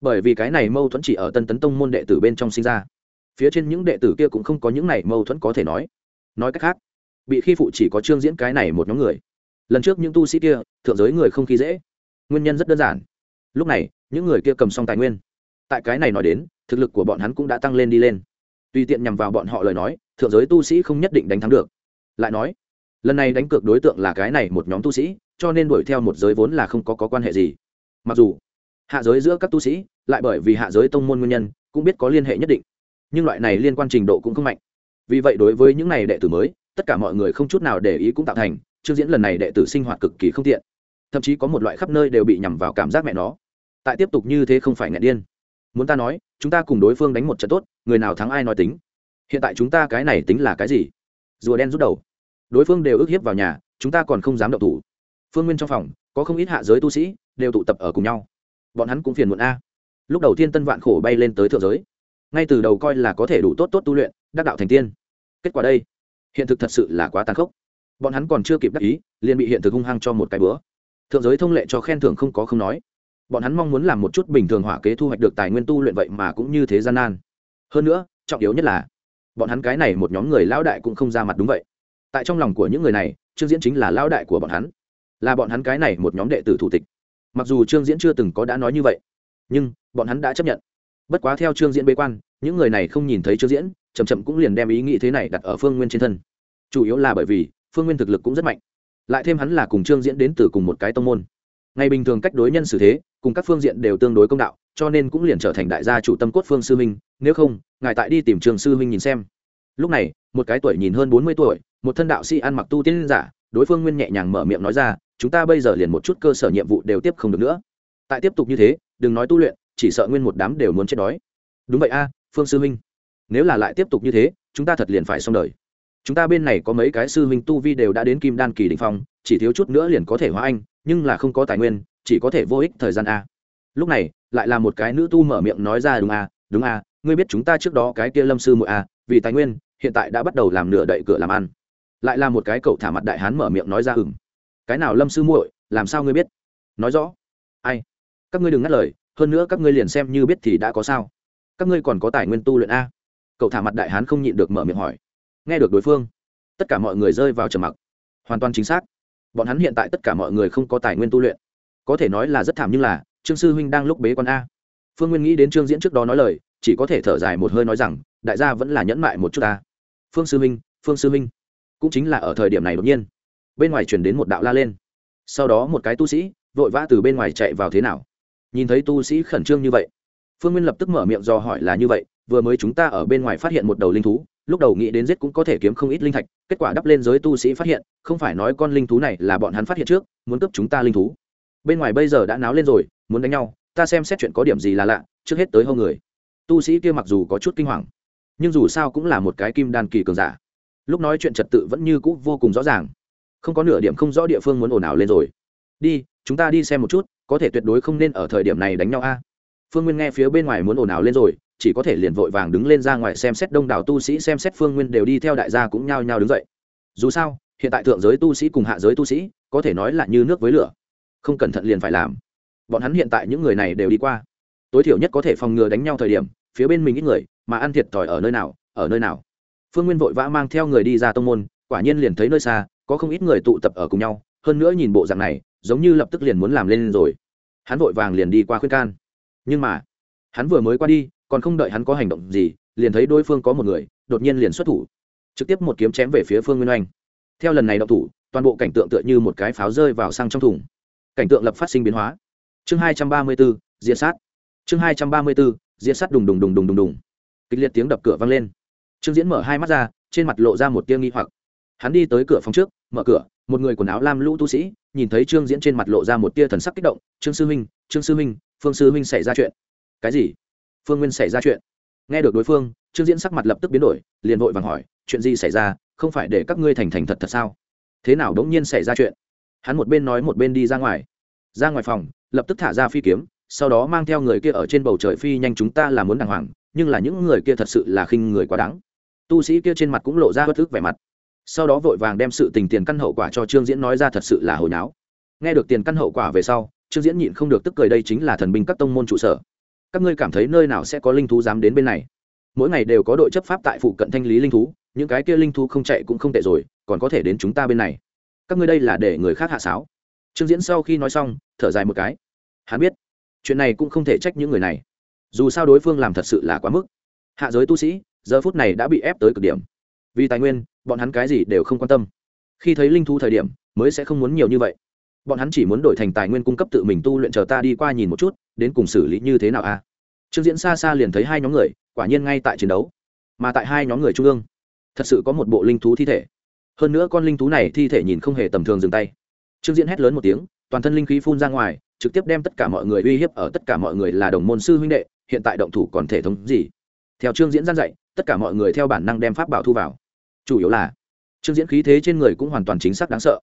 Bởi vì cái này mâu thuẫn chỉ ở tân tấn tông môn đệ tử bên trong sinh ra. Phía trên những đệ tử kia cũng không có những này mâu thuẫn có thể nói. Nói cách khác, bị khi phụ chỉ có trương diễn cái này một nhóm người lần trước những tu sĩ kia thượng giới người không khí dễ. Nguyên nhân rất đơn giản. Lúc này những người kia cầm xong tài nguyên. Tại cái này nói đến thực lực của bọn hắn cũng đã tăng lên đi lên. Tùy tiện nhằm vào bọn họ lời nói thượng giới tu sĩ không nhất định đánh thắng được. Lại nói lần này đánh cược đối tượng là cái này một nhóm tu sĩ cho nên đuổi theo một giới vốn là không có, có quan hệ gì. Mặc dù hạ giới giữa các tu sĩ lại bởi vì hạ giới tông môn nguyên nhân cũng biết có liên hệ nhất định. Nhưng loại này liên quan trình độ cũng không mạnh. Vì vậy đối với những này đệ tử mới tất cả mọi người không chút nào để ý cũng tạo thành trương diễn lần này đệ tử sinh hoạt cực kỳ không tiện. Thậm chí có một loại khắp nơi đều bị nhằm vào cảm giác mẹ nó. Tại tiếp tục như thế không phải ngại điên. Muốn ta nói, chúng ta cùng đối phương đánh một trận tốt, người nào thắng ai nói tính. Hiện tại chúng ta cái này tính là cái gì? Rùa đen rút đầu. Đối phương đều ức hiếp vào nhà, chúng ta còn không dám động thủ. Phương nguyên trong phòng, có không ít hạ giới tu sĩ, đều tụ tập ở cùng nhau. Bọn hắn cũng phiền muộn a. Lúc đầu tiên tân vạn khổ bay lên tới thượng giới. Ngay từ đầu coi là có thể đủ tốt tốt tu luyện, đắc đạo thành tiên. Kết quả đây, hiện thực thật sự là quá tàn khốc bọn hắn còn chưa kịp đắc ý, liền bị hiện thực hung hăng cho một cái bữa. Thượng giới thông lệ cho khen thưởng không có không nói. Bọn hắn mong muốn làm một chút bình thường hỏa kế thu hoạch được tài nguyên tu luyện vậy mà cũng như thế gian nan. Hơn nữa, trọng yếu nhất là, bọn hắn cái này một nhóm người lão đại cũng không ra mặt đúng vậy. Tại trong lòng của những người này, trương diễn chính là lão đại của bọn hắn. Là bọn hắn cái này một nhóm đệ tử thủ tịch. Mặc dù trương diễn chưa từng có đã nói như vậy, nhưng bọn hắn đã chấp nhận. Bất quá theo trương diễn bế quan, những người này không nhìn thấy trương diễn chầm chậm cũng liền đem ý nghĩ thế này đặt ở phương nguyên trên thân. Chủ yếu là bởi vì phương nguyên thực lực cũng rất mạnh. Lại thêm hắn là cùng trương diễn đến từ cùng một cái tông môn. Ngày bình thường cách đối nhân xử thế, cùng các phương diện đều tương đối công đạo, cho nên cũng liền trở thành đại gia chủ tâm cốt phương sư minh, nếu không, ngài tại đi tìm trường sư minh nhìn xem. Lúc này, một cái tuổi nhìn hơn bốn mươi tuổi, một thân đạo sĩ ăn mặc tu tiên giả, đối phương nguyên nhẹ nhàng mở miệng nói ra, chúng ta bây giờ liền một chút cơ sở nhiệm vụ đều tiếp không được nữa. Tại tiếp tục như thế, đừng nói tu luyện, chỉ sợ nguyên một đám đều muốn chết đói. Đúng vậy a, phương sư minh. Nếu là lại tiếp tục như thế, chúng ta thật liền phải xong đời chúng ta bên này có mấy cái sư minh tu vi đều đã đến kim đan kỳ đình phong, chỉ thiếu chút nữa liền có thể hóa anh, nhưng là không có tài nguyên, chỉ có thể vô ích thời gian a. Lúc này, lại là một cái nữ tu mở miệng nói ra, đúng a đúng a, ngươi biết chúng ta trước đó cái kia lâm sư muội a, vì tài nguyên, hiện tại đã bắt đầu làm nửa đậy cửa làm ăn. Lại là một cái cậu thả mặt đại hán mở miệng nói ra ừng cái nào lâm sư muội, làm sao ngươi biết? Nói rõ. Ai? Các ngươi đừng ngắt lời, hơn nữa các ngươi liền xem như biết thì đã có sao. Các ngươi còn có tài nguyên tu luyện a. Cậu thả mặt đại hán không nhịn được mở miệng hỏi nghe được đối phương, tất cả mọi người rơi vào trầm mặc. Hoàn toàn chính xác. Bọn hắn hiện tại tất cả mọi người không có tài nguyên tu luyện. Có thể nói là rất thảm nhưng là, trương sư huynh đang lúc bế con a. Phương nguyên nghĩ đến trương diễn trước đó nói lời, chỉ có thể thở dài một hơi nói rằng, đại gia vẫn là nhẫn mại một chút ta. Phương sư huynh, phương sư huynh. Cũng chính là ở thời điểm này đột nhiên, bên ngoài chuyển đến một đạo la lên. Sau đó một cái tu sĩ, vội vã từ bên ngoài chạy vào thế nào. Nhìn thấy tu sĩ khẩn trương như vậy, phương nguyên lập tức mở miệng do hỏi là như vậy, vừa mới chúng ta ở bên ngoài phát hiện một đầu linh thú lúc đầu nghĩ đến giết cũng có thể kiếm không ít linh thạch, kết quả đắp lên giới tu sĩ phát hiện, không phải nói con linh thú này là bọn hắn phát hiện trước, muốn cướp chúng ta linh thú. Bên ngoài bây giờ đã náo lên rồi, muốn đánh nhau, ta xem xét chuyện có điểm gì là lạ, trước hết tới hâu người. Tu sĩ kia mặc dù có chút kinh hoàng, nhưng dù sao cũng là một cái kim đan kỳ cường giả. Lúc nói chuyện trật tự vẫn như cũ vô cùng rõ ràng. Không có nửa điểm không rõ địa phương muốn ồn ào lên rồi. Đi, chúng ta đi xem một chút, có thể tuyệt đối không nên ở thời điểm này đánh nhau a. Phương nguyên nghe phía bên ngoài muốn ồn ào lên rồi chỉ có thể liền vội vàng đứng lên ra ngoài xem xét đông đảo tu sĩ, xem xét phương nguyên đều đi theo đại gia cũng nhao nhao đứng dậy. Dù sao, hiện tại thượng giới tu sĩ cùng hạ giới tu sĩ, có thể nói là như nước với lửa. Không cẩn thận liền phải làm. Bọn hắn hiện tại những người này đều đi qua. Tối thiểu nhất có thể phòng ngừa đánh nhau thời điểm, phía bên mình ít người, mà ăn thiệt thòi ở nơi nào, ở nơi nào. Phương nguyên vội vã mang theo người đi ra tông môn, quả nhiên liền thấy nơi xa, có không ít người tụ tập ở cùng nhau, hơn nữa nhìn bộ dạng này, giống như lập tức liền muốn làm lên rồi. Hắn vội vàng liền đi qua khuyên can. Nhưng mà, hắn vừa mới qua đi còn không đợi hắn có hành động gì, liền thấy đối phương có một người, đột nhiên liền xuất thủ. Trực tiếp một kiếm chém về phía phương nguyên oanh. Theo lần này động thủ, toàn bộ cảnh tượng tựa như một cái pháo rơi vào sang trong thùng. Cảnh tượng lập phát sinh biến hóa. Chương hai trăm ba mươi bốn diễn sát. Chương hai trăm ba mươi bốn diễn sát đùng đùng đùng đùng đùng đùng. Kịch liệt tiếng đập cửa vang lên. Trương diễn mở hai mắt ra, trên mặt lộ ra một tia nghi hoặc. Hắn đi tới cửa phòng trước, mở cửa, một người quần áo lam lũ tu sĩ, nhìn thấy trương diễn trên mặt lộ ra một tia thần sắc kích động. Trương sư huynh, trương sư huynh, phương sư huynh xảy ra chuyện. Cái gì? Phương nguyên xảy ra chuyện. Nghe được đối phương, trương diễn sắc mặt lập tức biến đổi, liền vội vàng hỏi, chuyện gì xảy ra? Không phải để các ngươi thành thành thật thật sao? Thế nào đống nhiên xảy ra chuyện? Hắn một bên nói một bên đi ra ngoài. Ra ngoài phòng, lập tức thả ra phi kiếm, sau đó mang theo người kia ở trên bầu trời phi nhanh chúng ta là muốn đàng hoàng, nhưng là những người kia thật sự là khinh người quá đáng. Tu sĩ kia trên mặt cũng lộ ra bất thức vẻ mặt. Sau đó vội vàng đem sự tình tiền căn hậu quả cho trương diễn nói ra thật sự là hồi náo. Nghe được tiền căn hậu quả về sau, trương diễn nhịn không được tức cười, đây chính là thần binh các tông môn trụ sở các ngươi cảm thấy nơi nào sẽ có linh thú dám đến bên này? Mỗi ngày đều có đội chấp pháp tại phụ cận thanh lý linh thú, những cái kia linh thú không chạy cũng không tệ rồi, còn có thể đến chúng ta bên này. Các ngươi đây là để người khác hạ sáo. Trương diễn sau khi nói xong, thở dài một cái. Hắn biết, chuyện này cũng không thể trách những người này. Dù sao đối phương làm thật sự là quá mức. Hạ giới tu sĩ, giờ phút này đã bị ép tới cực điểm. Vì tài nguyên, bọn hắn cái gì đều không quan tâm. Khi thấy linh thú thời điểm, mới sẽ không muốn nhiều như vậy bọn hắn chỉ muốn đổi thành tài nguyên cung cấp tự mình tu luyện chờ ta đi qua nhìn một chút, đến cùng xử lý như thế nào a trương diễn xa xa liền thấy hai nhóm người, quả nhiên ngay tại chiến đấu. Mà tại hai nhóm người trung ương, thật sự có một bộ linh thú thi thể. Hơn nữa con linh thú này thi thể nhìn không hề tầm thường dừng tay. Trương diễn hét lớn một tiếng, toàn thân linh khí phun ra ngoài, trực tiếp đem tất cả mọi người uy hiếp ở tất cả mọi người là đồng môn sư huynh đệ, hiện tại động thủ còn thể thống gì? Theo trương diễn gian dạy, tất cả mọi người theo bản năng đem pháp bảo thu vào. Chủ yếu là, trương diễn khí thế trên người cũng hoàn toàn chính xác đáng sợ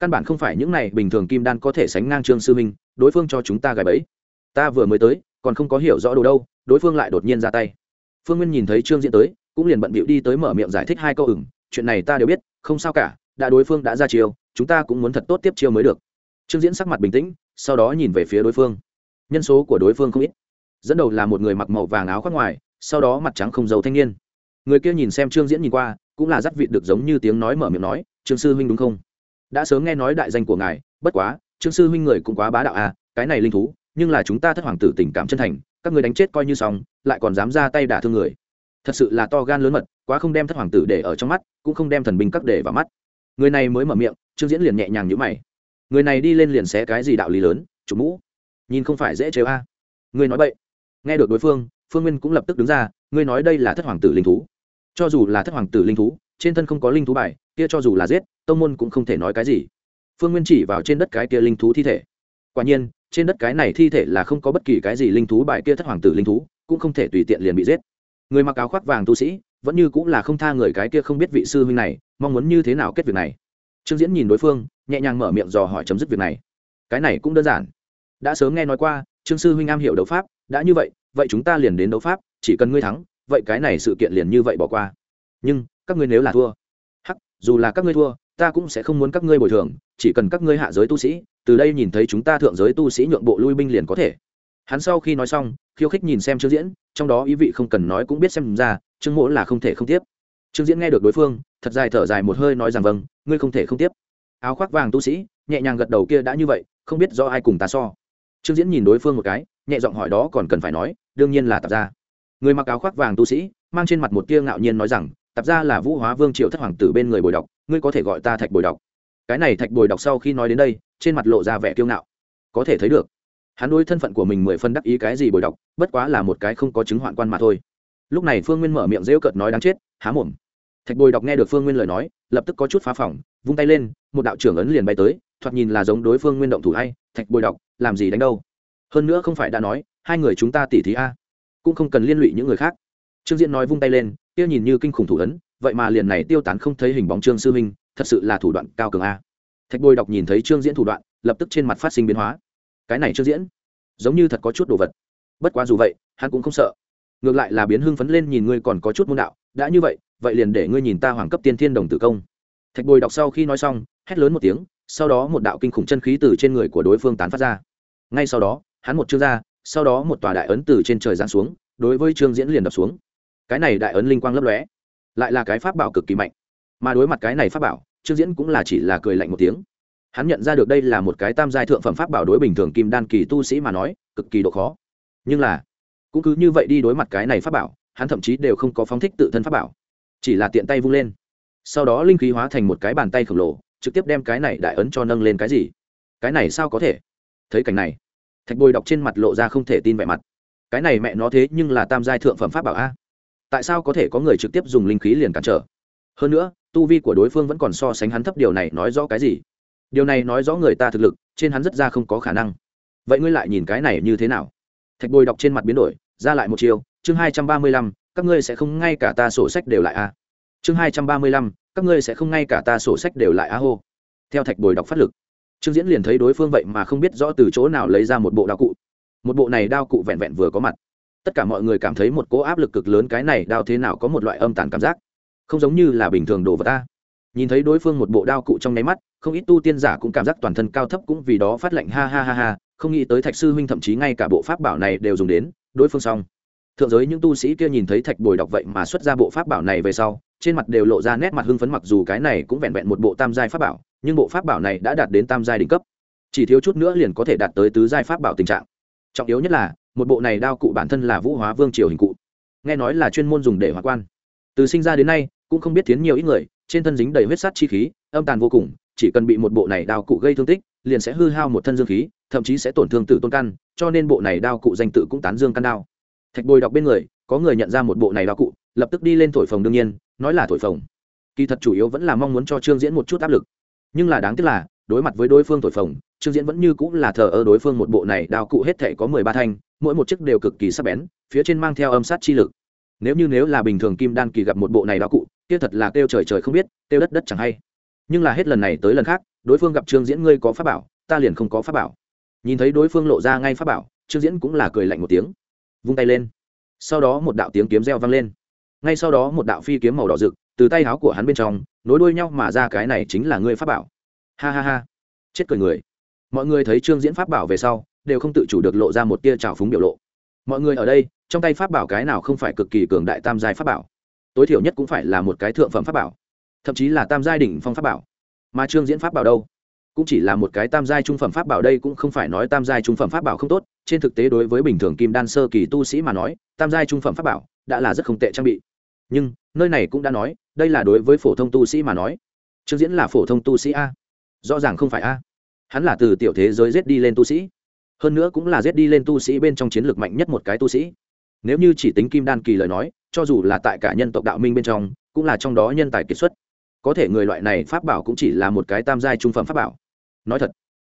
căn bản không phải những này bình thường kim đan có thể sánh ngang trương sư minh, đối phương cho chúng ta gài bẫy. Ta vừa mới tới, còn không có hiểu rõ đồ đâu, đối phương lại đột nhiên ra tay. Phương nguyên nhìn thấy trương diễn tới, cũng liền bận bịu đi tới mở miệng giải thích hai câu ửng, chuyện này ta đều biết, không sao cả, đã đối phương đã ra chiêu, chúng ta cũng muốn thật tốt tiếp chiêu mới được. Trương diễn sắc mặt bình tĩnh, sau đó nhìn về phía đối phương. Nhân số của đối phương không ít. Dẫn đầu là một người mặc màu vàng áo khoác ngoài, sau đó mặt trắng không giàu thanh niên. Người kia nhìn xem trương diễn nhìn qua, cũng là dắt vị được giống như tiếng nói mở miệng nói, trương sư huynh đúng không? Đã sớm nghe nói đại danh của ngài, bất quá, trương sư huynh người cũng quá bá đạo à cái này linh thú, nhưng là chúng ta thất hoàng tử tình cảm chân thành, các người đánh chết coi như xong, lại còn dám ra tay đả thương người. Thật sự là to gan lớn mật, quá không đem thất hoàng tử để ở trong mắt, cũng không đem thần binh các để vào mắt. Người này mới mở miệng, trương diễn liền nhẹ nhàng nhữ mày. Người này đi lên liền xé cái gì đạo lý lớn, chủ mũ. Nhìn không phải dễ chế a à. ngươi nói vậy nghe được đối phương phương nguyên cũng lập tức đứng ra ngươi nói đây là thất hoàng tử linh thú. Cho dù là thất hoàng tử linh thú trên thân không có linh thú bài, kia cho dù là giết, tông môn cũng không thể nói cái gì. Phương nguyên chỉ vào trên đất cái kia linh thú thi thể. Quả nhiên, trên đất cái này thi thể là không có bất kỳ cái gì linh thú bài kia thất hoàng tử linh thú, cũng không thể tùy tiện liền bị giết. Người mặc áo khoác vàng tu sĩ, vẫn như cũng là không tha người cái kia không biết vị sư huynh này, mong muốn như thế nào kết việc này. Trương diễn nhìn đối phương, nhẹ nhàng mở miệng dò hỏi chấm dứt việc này. Cái này cũng đơn giản. Đã sớm nghe nói qua, trương sư huynh am hiểu đấu pháp, đã như vậy vậy chúng ta liền đến đấu pháp, chỉ cần ngươi thắng, vậy cái này sự kiện liền như vậy bỏ qua. Nhưng các ngươi nếu là thua, hắc, dù là các ngươi thua, ta cũng sẽ không muốn các ngươi bồi thường, chỉ cần các ngươi hạ giới tu sĩ, từ đây nhìn thấy chúng ta thượng giới tu sĩ nhượng bộ lui binh liền có thể. Hắn sau khi nói xong, khiêu khích nhìn xem trương diễn, trong đó ý vị không cần nói cũng biết xem ra, trương mỗ là không thể không tiếp. Trương diễn nghe được đối phương, thật dài thở dài một hơi nói rằng vâng ngươi không thể không tiếp. Áo khoác vàng tu sĩ, nhẹ nhàng gật đầu kia đã như vậy, không biết do ai cùng ta so. Trương diễn nhìn đối phương một cái, nhẹ giọng hỏi đó còn cần phải nói, đương nhiên là tạp ra. người mặc áo khoác vàng tu sĩ, mang trên mặt một tia ngạo nhiên nói rằng tạp ra là vũ hóa vương triệu thất hoàng tử bên người bồi đọc, ngươi có thể gọi ta thạch bồi đọc. Cái này thạch bồi đọc sau khi nói đến đây, trên mặt lộ ra vẻ kiêu ngạo. Có thể thấy được, hắn đối thân phận của mình mười phân đắc ý cái gì bồi đọc, bất quá là một cái không có chứng hoạn quan mà thôi. Lúc này phương nguyên mở miệng rêu cợt nói đáng chết, há mồm. Thạch bồi đọc nghe được phương nguyên lời nói, lập tức có chút phá phỏng, vung tay lên, một đạo trưởng ấn liền bay tới, thoạt nhìn là giống đối phương nguyên động thủ hay, thạch bồi đọc, làm gì đánh đâu? Hơn nữa không phải đã nói, hai người chúng ta tỉ thí a, cũng không cần liên lụy những người khác. Trương diễn nói vung tay lên kia nhìn như kinh khủng thủ ấn, vậy mà liền này tiêu tán không thấy hình bóng trương sư minh, thật sự là thủ đoạn cao cường a. Thạch bồi đọc nhìn thấy trương diễn thủ đoạn, lập tức trên mặt phát sinh biến hóa. Cái này trương diễn, giống như thật có chút đồ vật. Bất quá dù vậy, hắn cũng không sợ. Ngược lại là biến hưng phấn lên nhìn ngươi còn có chút môn đạo, đã như vậy vậy liền để ngươi nhìn ta hoàng cấp tiên thiên đồng tử công. Thạch bồi đọc sau khi nói xong, hét lớn một tiếng, sau đó một đạo kinh khủng chân khí từ trên người của đối phương tán phát ra. Ngay sau đó, hắn một chương ra, sau đó một tòa đại ấn từ trên trời giáng xuống, đối với trương diễn liền đập xuống cái này đại ấn linh quang lấp lóe, lại là cái pháp bảo cực kỳ mạnh. Mà đối mặt cái này pháp bảo, trương diễn cũng là chỉ là cười lạnh một tiếng. Hắn nhận ra được đây là một cái tam giai thượng phẩm pháp bảo đối bình thường kim đan kỳ tu sĩ mà nói, cực kỳ độ khó. Nhưng là, cũng cứ như vậy đi đối mặt cái này pháp bảo, hắn thậm chí đều không có phóng thích tự thân pháp bảo. Chỉ là tiện tay vung lên. Sau đó linh khí hóa thành một cái bàn tay khổng lồ, trực tiếp đem cái này đại ấn cho nâng lên cái gì? Cái này sao có thể? Thấy cảnh này, thạch bồi đọc trên mặt lộ ra không thể tin vẻ mặt. Cái này mẹ nó thế nhưng là tam giai thượng phẩm pháp bảo a tại sao có thể có người trực tiếp dùng linh khí liền cản trở? Hơn nữa, tu vi của đối phương vẫn còn so sánh hắn thấp, điều này nói rõ cái gì? Điều này nói rõ người ta thực lực, trên hắn rất ra không có khả năng. Vậy ngươi lại nhìn cái này như thế nào? Thạch bồi đọc trên mặt biến đổi, ra lại một chiều chương hai trăm ba mươi lăm, các ngươi sẽ không ngay cả ta sổ sách đều lại a. Chương hai trăm ba mươi lăm, các ngươi sẽ không ngay cả ta sổ sách đều lại a hô. Theo thạch bồi đọc phát lực, trương diễn liền thấy đối phương vậy mà không biết rõ từ chỗ nào lấy ra một bộ đao cụ. Một bộ này đao cụ vẹn vẹn vừa có mặt tất cả mọi người cảm thấy một cỗ áp lực cực lớn, cái này đao thế nào có một loại âm tàn cảm giác? Không giống như là bình thường đồ vật ta. Nhìn thấy đối phương một bộ đao cụ trong nháy mắt, không ít tu tiên giả cũng cảm giác toàn thân cao thấp cũng vì đó phát lệnh ha ha ha ha, không nghĩ tới thạch sư huynh thậm chí ngay cả bộ pháp bảo này đều dùng đến, đối phương xong. Thượng giới những tu sĩ kia nhìn thấy thạch bồi đọc vậy mà xuất ra bộ pháp bảo này về sau, trên mặt đều lộ ra nét mặt hưng phấn mặc dù cái này cũng vẹn vẹn một bộ tam giai pháp bảo, nhưng bộ pháp bảo này đã đạt đến tam giai đỉnh cấp. Chỉ thiếu chút nữa liền có thể đạt tới tứ giai pháp bảo tình trạng. Trọng yếu nhất là một bộ này đao cụ bản thân là vũ hóa vương triều hình cụ. Nghe nói là chuyên môn dùng để hóa quan. Từ sinh ra đến nay, cũng không biết tiến nhiều ít người, trên thân dính đầy huyết sắt chi khí, âm tàn vô cùng, chỉ cần bị một bộ này đao cụ gây thương tích, liền sẽ hư hao một thân dương khí, thậm chí sẽ tổn thương tử tôn căn, cho nên bộ này đao cụ danh tự cũng tán dương căn đao. Thạch bồi đọc bên người, có người nhận ra một bộ này đao cụ, lập tức đi lên thổi phồng đương nhiên, nói là thổi phồng. Kỳ thật chủ yếu vẫn là mong muốn cho trương diễn một chút áp lực. Nhưng là đáng tiếc là, đối mặt với đối phương thổi phồng, trương diễn vẫn như cũng là thờ ơ đối phương một bộ này đao cụ hết thể có mười ba thanh mỗi một chiếc đều cực kỳ sắc bén, phía trên mang theo âm sát chi lực. Nếu như nếu là bình thường kim đan kỳ gặp một bộ này đạo cụ, kia thật là kêu trời trời không biết, kêu đất đất chẳng hay. Nhưng là hết lần này tới lần khác, đối phương gặp trương diễn ngươi có pháp bảo, ta liền không có pháp bảo. Nhìn thấy đối phương lộ ra ngay pháp bảo, trương diễn cũng là cười lạnh một tiếng. Vung tay lên. Sau đó một đạo tiếng kiếm reo vang lên. Ngay sau đó một đạo phi kiếm màu đỏ rực, từ tay áo của hắn bên trong, nối đuôi nhau mà ra cái này chính là ngươi pháp bảo. Ha ha ha. Chết cười người. Mọi người thấy trương diễn pháp bảo về sau đều không tự chủ được lộ ra một tia trào phúng biểu lộ. Mọi người ở đây, trong tay pháp bảo cái nào không phải cực kỳ cường đại tam giai pháp bảo. Tối thiểu nhất cũng phải là một cái thượng phẩm pháp bảo, thậm chí là tam giai đỉnh phong pháp bảo. Mà trương diễn pháp bảo đâu? Cũng chỉ là một cái tam giai trung phẩm pháp bảo đây cũng không phải nói tam giai trung phẩm pháp bảo không tốt, trên thực tế đối với bình thường kim đan sơ kỳ tu sĩ mà nói, tam giai trung phẩm pháp bảo đã là rất không tệ trang bị. Nhưng, nơi này cũng đã nói, đây là đối với phổ thông tu sĩ mà nói. Trương diễn là phổ thông tu sĩ a? Rõ ràng không phải a. Hắn là từ tiểu thế giới giết đi lên tu sĩ hơn nữa cũng là giết đi lên tu sĩ bên trong chiến lược mạnh nhất một cái tu sĩ. Nếu như chỉ tính kim đan kỳ lời nói, cho dù là tại cả nhân tộc đạo minh bên trong, cũng là trong đó nhân tài kiệt xuất. Có thể người loại này pháp bảo cũng chỉ là một cái tam giai trung phẩm pháp bảo. Nói thật,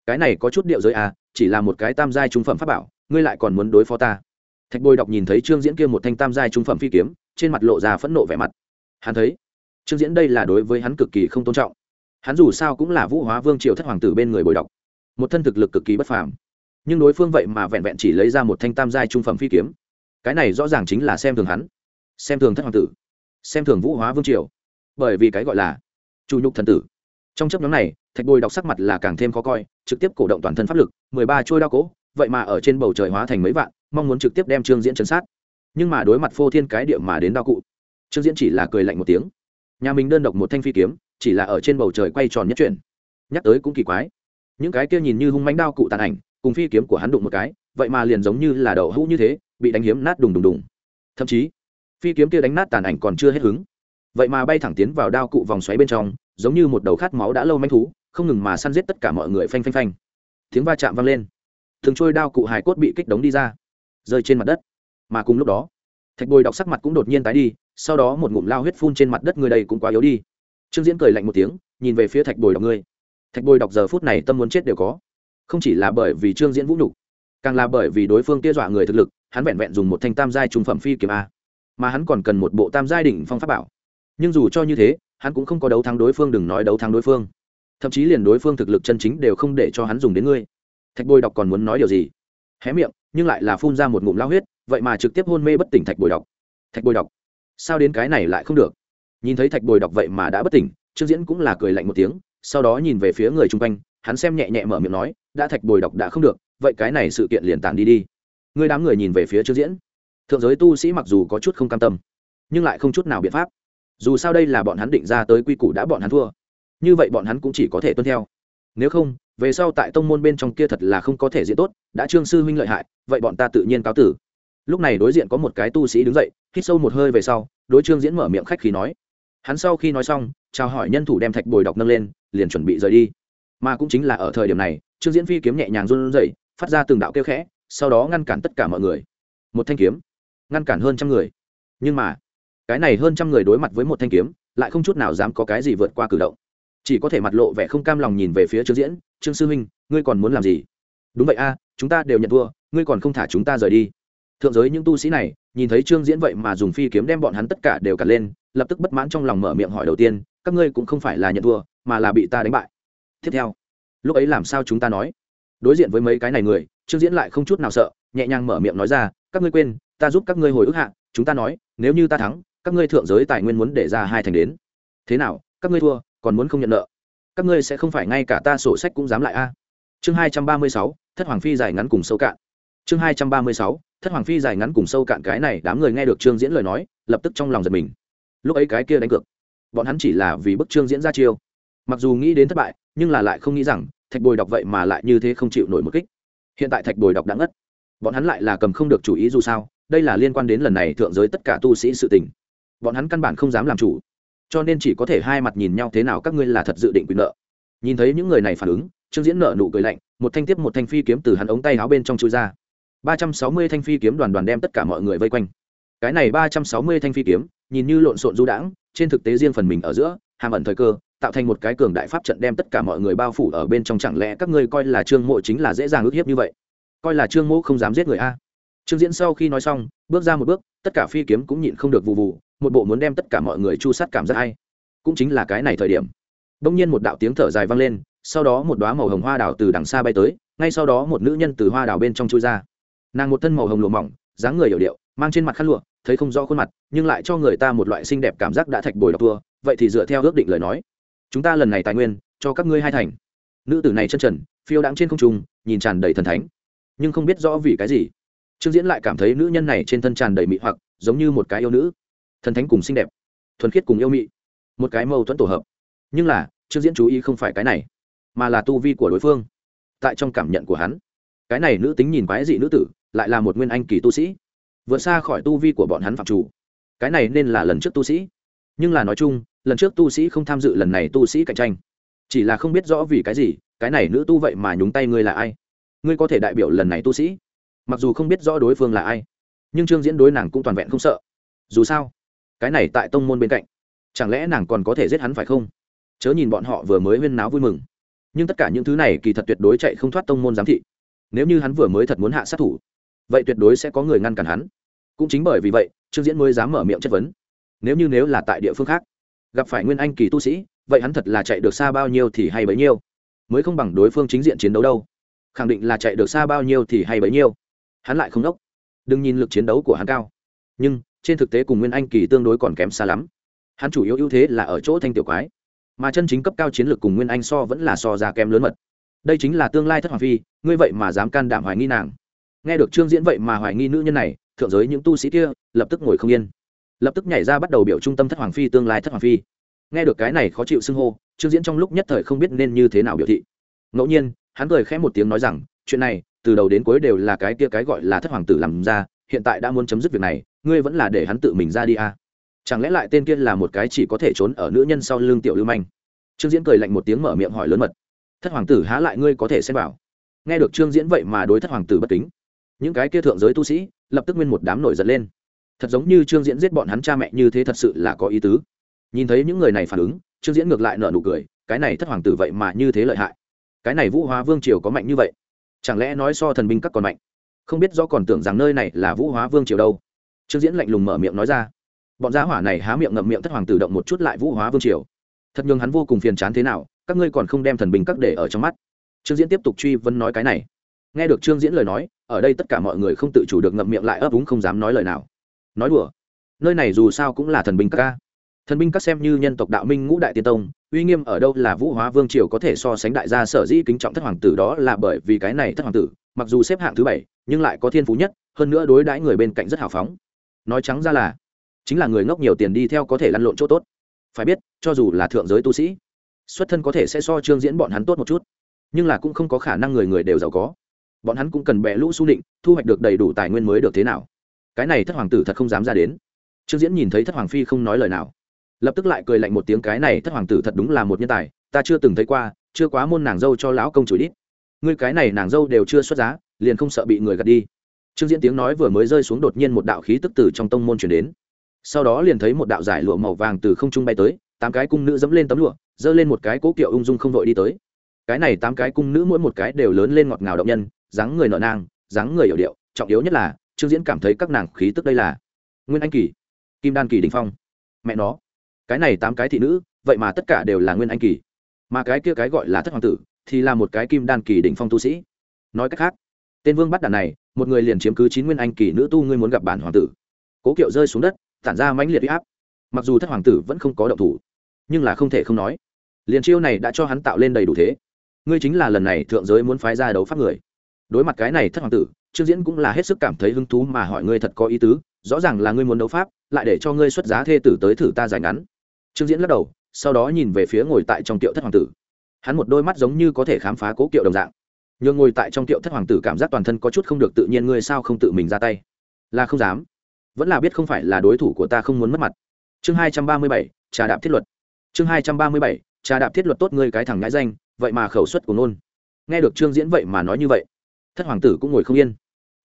cái này có chút điệu giới à chỉ là một cái tam giai trung phẩm pháp bảo, ngươi lại còn muốn đối phó ta. Thạch bồi đọc nhìn thấy trương diễn kia một thanh tam giai trung phẩm phi kiếm, trên mặt lộ ra phẫn nộ vẻ mặt. Hắn thấy, trương diễn đây là đối với hắn cực kỳ không tôn trọng. Hắn dù sao cũng là vũ hóa vương triều thất hoàng tử bên người bồi đọc. Một thân thực lực cực kỳ bất phàm nhưng đối phương vậy mà vẹn vẹn chỉ lấy ra một thanh tam giai trung phẩm phi kiếm. Cái này rõ ràng chính là xem thường hắn. Xem thường thất hoàng tử. Xem thường vũ hóa vương triều. Bởi vì cái gọi là chủ nhục thần tử. Trong chấp nhóm này, thạch bồi đọc sắc mặt là càng thêm khó coi, trực tiếp cổ động toàn thân pháp lực, mười ba trôi đao cỗ vậy mà ở trên bầu trời hóa thành mấy vạn, mong muốn trực tiếp đem trương diễn chấn sát. Nhưng mà đối mặt phô thiên cái địa mà đến đao cụ, trương diễn chỉ là cười lạnh một tiếng. Nhà mình đơn độc một thanh phi kiếm, chỉ là ở trên bầu trời quay tròn nhất chuyển. Nhắc tới cũng kỳ quái. Những cái kia nhìn như hung mánh đao cụ tàn ảnh cùng phi kiếm của hắn đụng một cái, vậy mà liền giống như là đậu hũ như thế, bị đánh hiếm nát đùng đùng đùng. Thậm chí, phi kiếm kia đánh nát tàn ảnh còn chưa hết hứng. Vậy mà bay thẳng tiến vào đao cụ vòng xoáy bên trong, giống như một đầu khát máu đã lâu manh thú, không ngừng mà săn giết tất cả mọi người phanh phanh phanh. Tiếng va chạm vang lên. Thường trôi đao cụ hài cốt bị kích đống đi ra, rơi trên mặt đất. Mà cùng lúc đó, thạch bồi đọc sắc mặt cũng đột nhiên tái đi, sau đó một ngụm lao huyết phun trên mặt đất người đây cũng quá yếu đi. Trương diễn cười lạnh một tiếng, nhìn về phía thạch bồi đọc ngươi thạch bồi đọc giờ phút này tâm muốn chết đều có không chỉ là bởi vì trương diễn vũ nhục, càng là bởi vì đối phương kia dọa người thực lực, hắn vẹn vẹn dùng một thanh tam giai trung phẩm phi kiếm a. Mà hắn còn cần một bộ tam giai đỉnh phong pháp bảo. Nhưng dù cho như thế, hắn cũng không có đấu thắng đối phương, đừng nói đấu thắng đối phương. Thậm chí liền đối phương thực lực chân chính đều không để cho hắn dùng đến ngươi. Thạch bồi đọc còn muốn nói điều gì? Hé miệng, nhưng lại là phun ra một ngụm lao huyết, vậy mà trực tiếp hôn mê bất tỉnh thạch bồi đọc. Thạch bồi đọc, sao đến cái này lại không được? Nhìn thấy thạch bồi đọc vậy mà đã bất tỉnh, trương diễn cũng là cười lạnh một tiếng, sau đó nhìn về phía người chung quanh hắn xem nhẹ nhẹ mở miệng nói, đã thạch bồi đọc đã không được, vậy cái này sự kiện liền tàn đi đi. Người đám người nhìn về phía trước diễn. Thượng giới tu sĩ mặc dù có chút không cam tâm, nhưng lại không chút nào biện pháp. Dù sao đây là bọn hắn định ra tới quy củ đã bọn hắn thua. Như vậy bọn hắn cũng chỉ có thể tuân theo. Nếu không, về sau tại tông môn bên trong kia thật là không có thể diễn tốt, đã trương sư huynh lợi hại, vậy bọn ta tự nhiên cáo tử. Lúc này đối diện có một cái tu sĩ đứng dậy, hít sâu một hơi về sau, đối trương diễn mở miệng khách khí nói. Hắn sau khi nói xong, chào hỏi nhân thủ đem thạch bồi đọc nâng lên, liền chuẩn bị rời đi mà cũng chính là ở thời điểm này, trương diễn phi kiếm nhẹ nhàng run rẩy, phát ra từng đạo kêu khẽ, sau đó ngăn cản tất cả mọi người. Một thanh kiếm, ngăn cản hơn trăm người. Nhưng mà, cái này hơn trăm người đối mặt với một thanh kiếm, lại không chút nào dám có cái gì vượt qua cử động. Chỉ có thể mặt lộ vẻ không cam lòng nhìn về phía trương diễn, trương sư huynh, ngươi còn muốn làm gì? Đúng vậy a, chúng ta đều nhận thua, ngươi còn không thả chúng ta rời đi. Thượng giới những tu sĩ này, nhìn thấy trương diễn vậy mà dùng phi kiếm đem bọn hắn tất cả đều cặt lên, lập tức bất mãn trong lòng mở miệng hỏi đầu tiên, các ngươi cũng không phải là nhận thua, mà là bị ta đánh bại tiếp theo. Lúc ấy làm sao chúng ta nói? Đối diện với mấy cái này người, trương diễn lại không chút nào sợ, nhẹ nhàng mở miệng nói ra, các ngươi quên, ta giúp các ngươi hồi ức hạ, chúng ta nói, nếu như ta thắng, các ngươi thượng giới tài nguyên muốn để ra hai thành đến. Thế nào, các ngươi thua, còn muốn không nhận nợ? Các ngươi sẽ không phải ngay cả ta sổ sách cũng dám lại a? Chương hai trăm ba mươi sáu, thất hoàng phi dài ngắn cùng sâu cạn. Chương hai trăm ba mươi sáu, thất hoàng phi dài ngắn cùng sâu cạn cái này đám người nghe được trương diễn lời nói, lập tức trong lòng giật mình. Lúc ấy cái kia đánh cược, bọn hắn chỉ là vì bức trương diễn ra chiêu mặc dù nghĩ đến thất bại, nhưng là lại không nghĩ rằng thạch bồi đọc vậy mà lại như thế không chịu nổi một kích. Hiện tại thạch bồi đọc đã ngất. Bọn hắn lại là cầm không được chủ ý dù sao, đây là liên quan đến lần này thượng giới tất cả tu sĩ sự tình. Bọn hắn căn bản không dám làm chủ. Cho nên chỉ có thể hai mặt nhìn nhau thế nào các ngươi là thật dự định quyền nợ. Nhìn thấy những người này phản ứng, trương diễn nợ nụ cười lạnh, một thanh tiếp một thanh phi kiếm từ hắn ống tay áo bên trong chui ra. ba trăm sáu mươi thanh phi kiếm đoàn đoàn đem tất cả mọi người vây quanh. Cái này ba trăm sáu mươi thanh phi kiếm, nhìn như lộn xộn du đãng, trên thực tế riêng phần mình ở giữa, hàm ẩn thời cơ tạo thành một cái cường đại pháp trận đem tất cả mọi người bao phủ ở bên trong. Chẳng lẽ các ngươi coi là trương mộ chính là dễ dàng ức hiếp như vậy? Coi là trương mộ không dám giết người a? Trương diễn sau khi nói xong, bước ra một bước, tất cả phi kiếm cũng nhịn không được vụ vụ một bộ muốn đem tất cả mọi người chu sát cảm giác hay. Cũng chính là cái này thời điểm. Đông nhiên một đạo tiếng thở dài vang lên, sau đó một đoá màu hồng hoa đào từ đằng xa bay tới, ngay sau đó một nữ nhân từ hoa đào bên trong chui ra. Nàng một thân màu hồng lụa mỏng, dáng người hiểu điệu, mang trên mặt khăn lụa, thấy không rõ khuôn mặt, nhưng lại cho người ta một loại xinh đẹp cảm giác đã thạch bồi đọc tua. Vậy thì dựa theo ước định lời nói chúng ta lần này tài nguyên, cho các ngươi hai thành. Nữ tử này chân trần, phiêu đáng trên không trung, nhìn tràn đầy thần thánh. Nhưng không biết rõ vì cái gì. Trương diễn lại cảm thấy nữ nhân này trên thân tràn đầy mị hoặc, giống như một cái yêu nữ. Thần thánh cùng xinh đẹp, thuần khiết cùng yêu mị. Một cái mâu thuẫn tổ hợp. Nhưng là, trương diễn chú ý không phải cái này, mà là tu vi của đối phương. Tại trong cảm nhận của hắn, cái này nữ tính nhìn quái dị nữ tử, lại là một nguyên anh kỳ tu sĩ. Vượt xa khỏi tu vi của bọn hắn phạm chủ. Cái này nên là lần trước tu sĩ. Nhưng là nói chung lần trước tu sĩ không tham dự lần này tu sĩ cạnh tranh. Chỉ là không biết rõ vì cái gì, cái này nữ tu vậy mà nhúng tay ngươi là ai? Ngươi có thể đại biểu lần này tu sĩ? Mặc dù không biết rõ đối phương là ai, nhưng trương diễn đối nàng cũng toàn vẹn không sợ. Dù sao, cái này tại tông môn bên cạnh, chẳng lẽ nàng còn có thể giết hắn phải không? Chớ nhìn bọn họ vừa mới huyên náo vui mừng. Nhưng tất cả những thứ này kỳ thật tuyệt đối chạy không thoát tông môn giám thị. Nếu như hắn vừa mới thật muốn hạ sát thủ, vậy tuyệt đối sẽ có người ngăn cản hắn. Cũng chính bởi vì vậy, trương diễn mới dám mở miệng chất vấn. Nếu như nếu là tại địa phương khác gặp phải nguyên anh kỳ tu sĩ, vậy hắn thật là chạy được xa bao nhiêu thì hay bấy nhiêu. Mới không bằng đối phương chính diện chiến đấu đâu. Khẳng định là chạy được xa bao nhiêu thì hay bấy nhiêu. Hắn lại không đốc. Đừng nhìn lực chiến đấu của hắn cao. Nhưng, trên thực tế cùng nguyên anh kỳ tương đối còn kém xa lắm. Hắn chủ yếu ưu thế là ở chỗ thanh tiểu quái. Mà chân chính cấp cao chiến lược cùng nguyên anh so vẫn là so ra kém lớn mật. Đây chính là tương lai thất hoàng phi, ngươi vậy mà dám can đảm hoài nghi nàng. Nghe được trương diễn vậy mà hoài nghi nữ nhân này, thượng giới những tu sĩ kia lập tức ngồi không yên lập tức nhảy ra bắt đầu biểu trung tâm thất hoàng phi, tương lai thất hoàng phi. Nghe được cái này khó chịu xưng hô, trương diễn trong lúc nhất thời không biết nên như thế nào biểu thị. Ngẫu nhiên, hắn cười khẽ một tiếng nói rằng, chuyện này, từ đầu đến cuối đều là cái kia cái gọi là thất hoàng tử làm ra, hiện tại đã muốn chấm dứt việc này, ngươi vẫn là để hắn tự mình ra đi à. chẳng lẽ lại tên kia là một cái chỉ có thể trốn ở nữ nhân sau lưng tiểu lưu manh? Trương diễn cười lạnh một tiếng mở miệng hỏi lớn mật. Thất hoàng tử há lại ngươi có thể xem bảo nghe được trương diễn vậy mà đối thất hoàng tử bất kính. Những cái kia thượng giới tu sĩ, lập tức nguyên một đám nổi giận lên thật giống như trương diễn giết bọn hắn cha mẹ như thế thật sự là có ý tứ. Nhìn thấy những người này phản ứng, trương diễn ngược lại nở nụ cười, cái này thất hoàng tử vậy mà như thế lợi hại. Cái này vũ hóa vương triều có mạnh như vậy? Chẳng lẽ nói so thần binh các còn mạnh? Không biết do còn tưởng rằng nơi này là vũ hóa vương triều đâu. Trương diễn lạnh lùng mở miệng nói ra. Bọn gia hỏa này há miệng ngậm miệng thất hoàng tử động một chút lại vũ hóa vương triều. Thật nhường hắn vô cùng phiền chán thế nào, các ngươi còn không đem thần binh các để ở trong mắt. Trương diễn tiếp tục truy vấn nói cái này. Nghe được trương diễn lời nói, ở đây tất cả mọi người không tự chủ được ngậm miệng lại ấp úng không dám nói lời nào nói đùa. Nơi này dù sao cũng là thần binh các ca. Thần binh các xem như nhân tộc đạo minh ngũ đại tiên tông, uy nghiêm ở đâu là vũ hóa vương triều có thể so sánh đại gia sở dĩ kính trọng thất hoàng tử đó là bởi vì cái này thất hoàng tử, mặc dù xếp hạng thứ bảy, nhưng lại có thiên phú nhất, hơn nữa đối đãi người bên cạnh rất hào phóng. Nói trắng ra là, chính là người ngốc nhiều tiền đi theo có thể lăn lộn chỗ tốt. Phải biết, cho dù là thượng giới tu sĩ, xuất thân có thể sẽ so trương diễn bọn hắn tốt một chút, nhưng là cũng không có khả năng người người đều giàu có. Bọn hắn cũng cần bẹ lũ su định thu hoạch được đầy đủ tài nguyên mới được thế nào cái này thất hoàng tử thật không dám ra đến. Trương diễn nhìn thấy thất hoàng phi không nói lời nào. Lập tức lại cười lạnh một tiếng, cái này thất hoàng tử thật đúng là một nhân tài, ta chưa từng thấy qua, chưa quá môn nàng dâu cho lão công chửi đít ngươi cái này nàng dâu đều chưa xuất giá, liền không sợ bị người gạt đi. Trương diễn tiếng nói vừa mới rơi xuống đột nhiên một đạo khí tức từ trong tông môn chuyển đến. Sau đó liền thấy một đạo giải lụa màu vàng từ không trung bay tới, tám cái cung nữ dẫm lên tấm lụa, giơ lên một cái cố kiệu ung dung không vội đi tới. Cái này tám cái cung nữ mỗi một cái đều lớn lên ngọt ngào động nhân, dáng người nợ nang, dáng người hiểu điệu, trọng yếu nhất là trương diễn cảm thấy các nàng khí tức đây là nguyên anh kỳ, kim đan kỳ đình phong. Mẹ nó, cái này tám cái thị nữ, vậy mà tất cả đều là nguyên anh kỳ. Mà cái kia cái gọi là thất hoàng tử thì là một cái kim đan kỳ đỉnh phong tu sĩ. Nói cách khác, tên vương bắt đàn này, một người liền chiếm cứ chín nguyên anh kỳ nữ tu ngươi muốn gặp bản hoàng tử. Cố kiệu rơi xuống đất, tản ra mãnh liệt huy áp. Mặc dù thất hoàng tử vẫn không có động thủ, nhưng là không thể không nói, liền chiêu này đã cho hắn tạo lên đầy đủ thế. Ngươi chính là lần này thượng giới muốn phái ra đấu pháp người. Đối mặt cái này thất hoàng tử trương diễn cũng là hết sức cảm thấy hứng thú mà hỏi ngươi thật có ý tứ, rõ ràng là ngươi muốn đấu pháp, lại để cho ngươi xuất giá thê tử tới thử ta giải ngắn. Trương diễn lắc đầu, sau đó nhìn về phía ngồi tại trong tiệu thất hoàng tử. Hắn một đôi mắt giống như có thể khám phá cố kiệu đồng dạng. Nhường ngồi tại trong tiệu thất hoàng tử cảm giác toàn thân có chút không được tự nhiên, ngươi sao không tự mình ra tay? Là không dám. Vẫn là biết không phải là đối thủ của ta không muốn mất mặt. Chương hai trăm ba mươi bảy, trà đạp thiết luật. Chương hai trăm ba mươi bảy, trà đạp thiết luật tốt, ngươi cái thằng ngãi danh, vậy mà khẩu suất của nôn nghe được trương diễn vậy mà nói như vậy thất hoàng tử cũng ngồi không yên.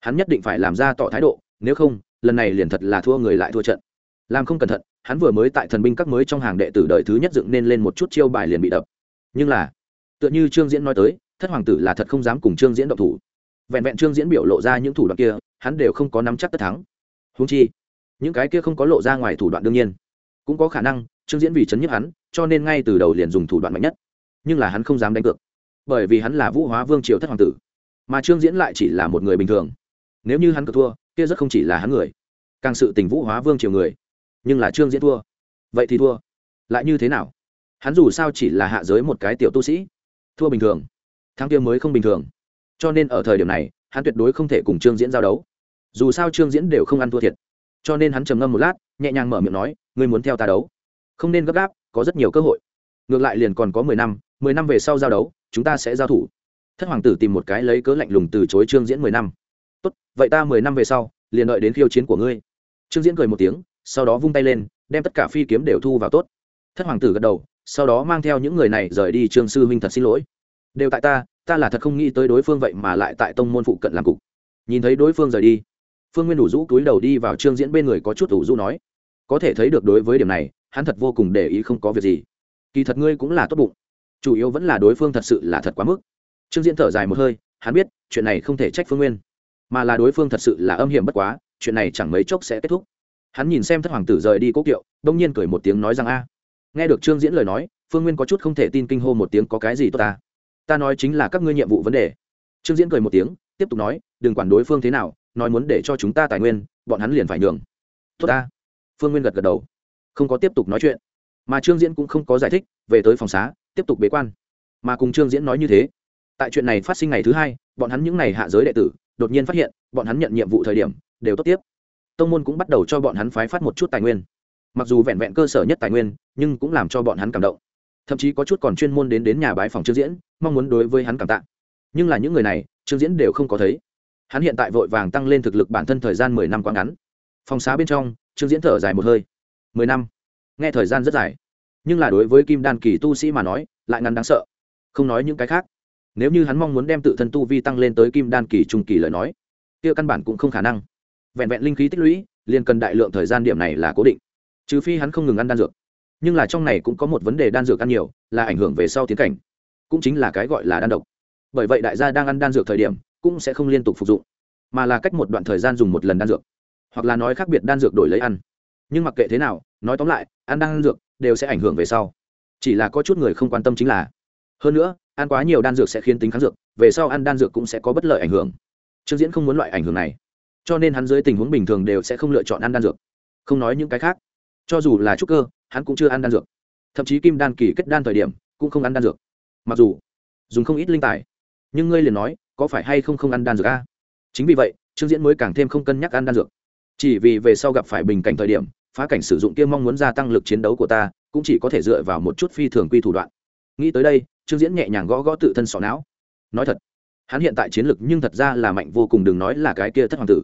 Hắn nhất định phải làm ra tỏ thái độ, nếu không, lần này liền thật là thua người lại thua trận. Làm không cẩn thận, hắn vừa mới tại thần binh các mới trong hàng đệ tử đời thứ nhất dựng nên lên một chút chiêu bài liền bị đập. Nhưng là, tựa như trương diễn nói tới, thất hoàng tử là thật không dám cùng trương diễn động thủ. Vẹn vẹn trương diễn biểu lộ ra những thủ đoạn kia, hắn đều không có nắm chắc tất thắng. Húng chi, những cái kia không có lộ ra ngoài thủ đoạn đương nhiên. Cũng có khả năng, trương diễn vì chấn nhức hắn, cho nên ngay từ đầu liền dùng thủ đoạn mạnh nhất. Nhưng là hắn không dám đánh cược. Bởi vì hắn là vũ hóa vương triều thất hoàng tử mà trương diễn lại chỉ là một người bình thường nếu như hắn cứ thua kia rất không chỉ là hắn người càng sự tình vũ hóa vương triều người nhưng là trương diễn thua vậy thì thua lại như thế nào hắn dù sao chỉ là hạ giới một cái tiểu tu sĩ thua bình thường thắng kia mới không bình thường cho nên ở thời điểm này hắn tuyệt đối không thể cùng trương diễn giao đấu dù sao trương diễn đều không ăn thua thiệt cho nên hắn trầm ngâm một lát nhẹ nhàng mở miệng nói ngươi muốn theo ta đấu không nên gấp gáp có rất nhiều cơ hội ngược lại liền còn có mười năm mười năm về sau giao đấu chúng ta sẽ giao thủ thất hoàng tử tìm một cái lấy cớ lạnh lùng từ chối trương diễn mười năm. Tốt, vậy ta mười năm về sau, liền đợi đến khiêu chiến của ngươi. Trương diễn cười một tiếng, sau đó vung tay lên, đem tất cả phi kiếm đều thu vào tốt. Thất hoàng tử gật đầu, sau đó mang theo những người này rời đi trương sư huynh thật xin lỗi. Đều tại ta ta là thật không nghĩ tới đối phương vậy mà lại tại tông môn phụ cận làm cục. Nhìn thấy đối phương rời đi, phương nguyên đủ rũ túi đầu đi vào trương diễn bên người có chút ủ rũ nói, có thể thấy được đối với điểm này, hắn thật vô cùng để ý không có việc gì. Kỳ thật ngươi cũng là tốt bụng, chủ yếu vẫn là đối phương thật sự là thật quá mức trương diễn thở dài một hơi, hắn biết, chuyện này không thể trách phương nguyên, mà là đối phương thật sự là âm hiểm bất quá, chuyện này chẳng mấy chốc sẽ kết thúc. Hắn nhìn xem thất hoàng tử rời đi cố kiệu, đông nhiên cười một tiếng nói rằng, a, nghe được trương diễn lời nói, phương nguyên có chút không thể tin kinh hô một tiếng có cái gì tốt ta? Ta nói chính là các ngươi nhiệm vụ vấn đề. Trương diễn cười một tiếng, tiếp tục nói, đừng quản đối phương thế nào, nói muốn để cho chúng ta tài nguyên, bọn hắn liền phải nhường. Tốt ta. Phương nguyên gật gật đầu, không có tiếp tục nói chuyện. Mà trương diễn cũng không có giải thích, về tới phòng xá, tiếp tục bế quan. Mà cùng trương diễn nói như thế tại chuyện này phát sinh ngày thứ hai, bọn hắn những ngày hạ giới đệ tử, đột nhiên phát hiện, bọn hắn nhận nhiệm vụ thời điểm, đều tốt tiếp. Tông môn cũng bắt đầu cho bọn hắn phái phát một chút tài nguyên. Mặc dù vẹn vẹn cơ sở nhất tài nguyên, nhưng cũng làm cho bọn hắn cảm động. Thậm chí có chút còn chuyên môn đến đến nhà bái phòng trương diễn, mong muốn đối với hắn cảm tạ. Nhưng là những người này, trương diễn đều không có thấy. Hắn hiện tại vội vàng tăng lên thực lực bản thân thời gian mười năm quá ngắn. Phòng xá bên trong, trương diễn thở dài một hơi. Mười năm? Nghe thời gian rất dài. Nhưng là đối với kim đan kỳ tu sĩ mà nói, lại ngắn đáng sợ. Không nói những cái khác nếu như hắn mong muốn đem tự thân tu vi tăng lên tới kim đan kỳ trung kỳ lời nói, kia căn bản cũng không khả năng. Vẹn vẹn linh khí tích lũy, liền cần đại lượng thời gian điểm này là cố định. Trừ phi hắn không ngừng ăn đan dược. Nhưng là trong này cũng có một vấn đề đan dược ăn nhiều, là ảnh hưởng về sau tiến cảnh. Cũng chính là cái gọi là đan độc. Bởi vậy đại gia đang ăn đan dược thời điểm, cũng sẽ không liên tục phục dụng, mà là cách một đoạn thời gian dùng một lần đan dược. Hoặc là nói khác biệt đan dược đổi lấy ăn. Nhưng mặc kệ thế nào, nói tóm lại, ăn đan dược đều sẽ ảnh hưởng về sau. Chỉ là có chút người không quan tâm chính là. Hơn nữa ăn quá nhiều đan dược sẽ khiến tính kháng dược, về sau ăn đan dược cũng sẽ có bất lợi ảnh hưởng. Trương diễn không muốn loại ảnh hưởng này, cho nên hắn dưới tình huống bình thường đều sẽ không lựa chọn ăn đan dược. Không nói những cái khác, cho dù là trúc cơ, hắn cũng chưa ăn đan dược. Thậm chí kim đan kỳ kết đan thời điểm cũng không ăn đan dược. Mặc dù dùng không ít linh tài, nhưng ngươi liền nói, có phải hay không không ăn đan dược a? Chính vì vậy, trương diễn mới càng thêm không cân nhắc ăn đan dược. Chỉ vì về sau gặp phải bình cảnh thời điểm, phá cảnh sử dụng kia mong muốn gia tăng lực chiến đấu của ta, cũng chỉ có thể dựa vào một chút phi thường quy thủ đoạn nghĩ tới đây, trương diễn nhẹ nhàng gõ gõ tự thân sọ não. Nói thật, hắn hiện tại chiến lực nhưng thật ra là mạnh vô cùng, đừng nói là cái kia thất hoàng tử.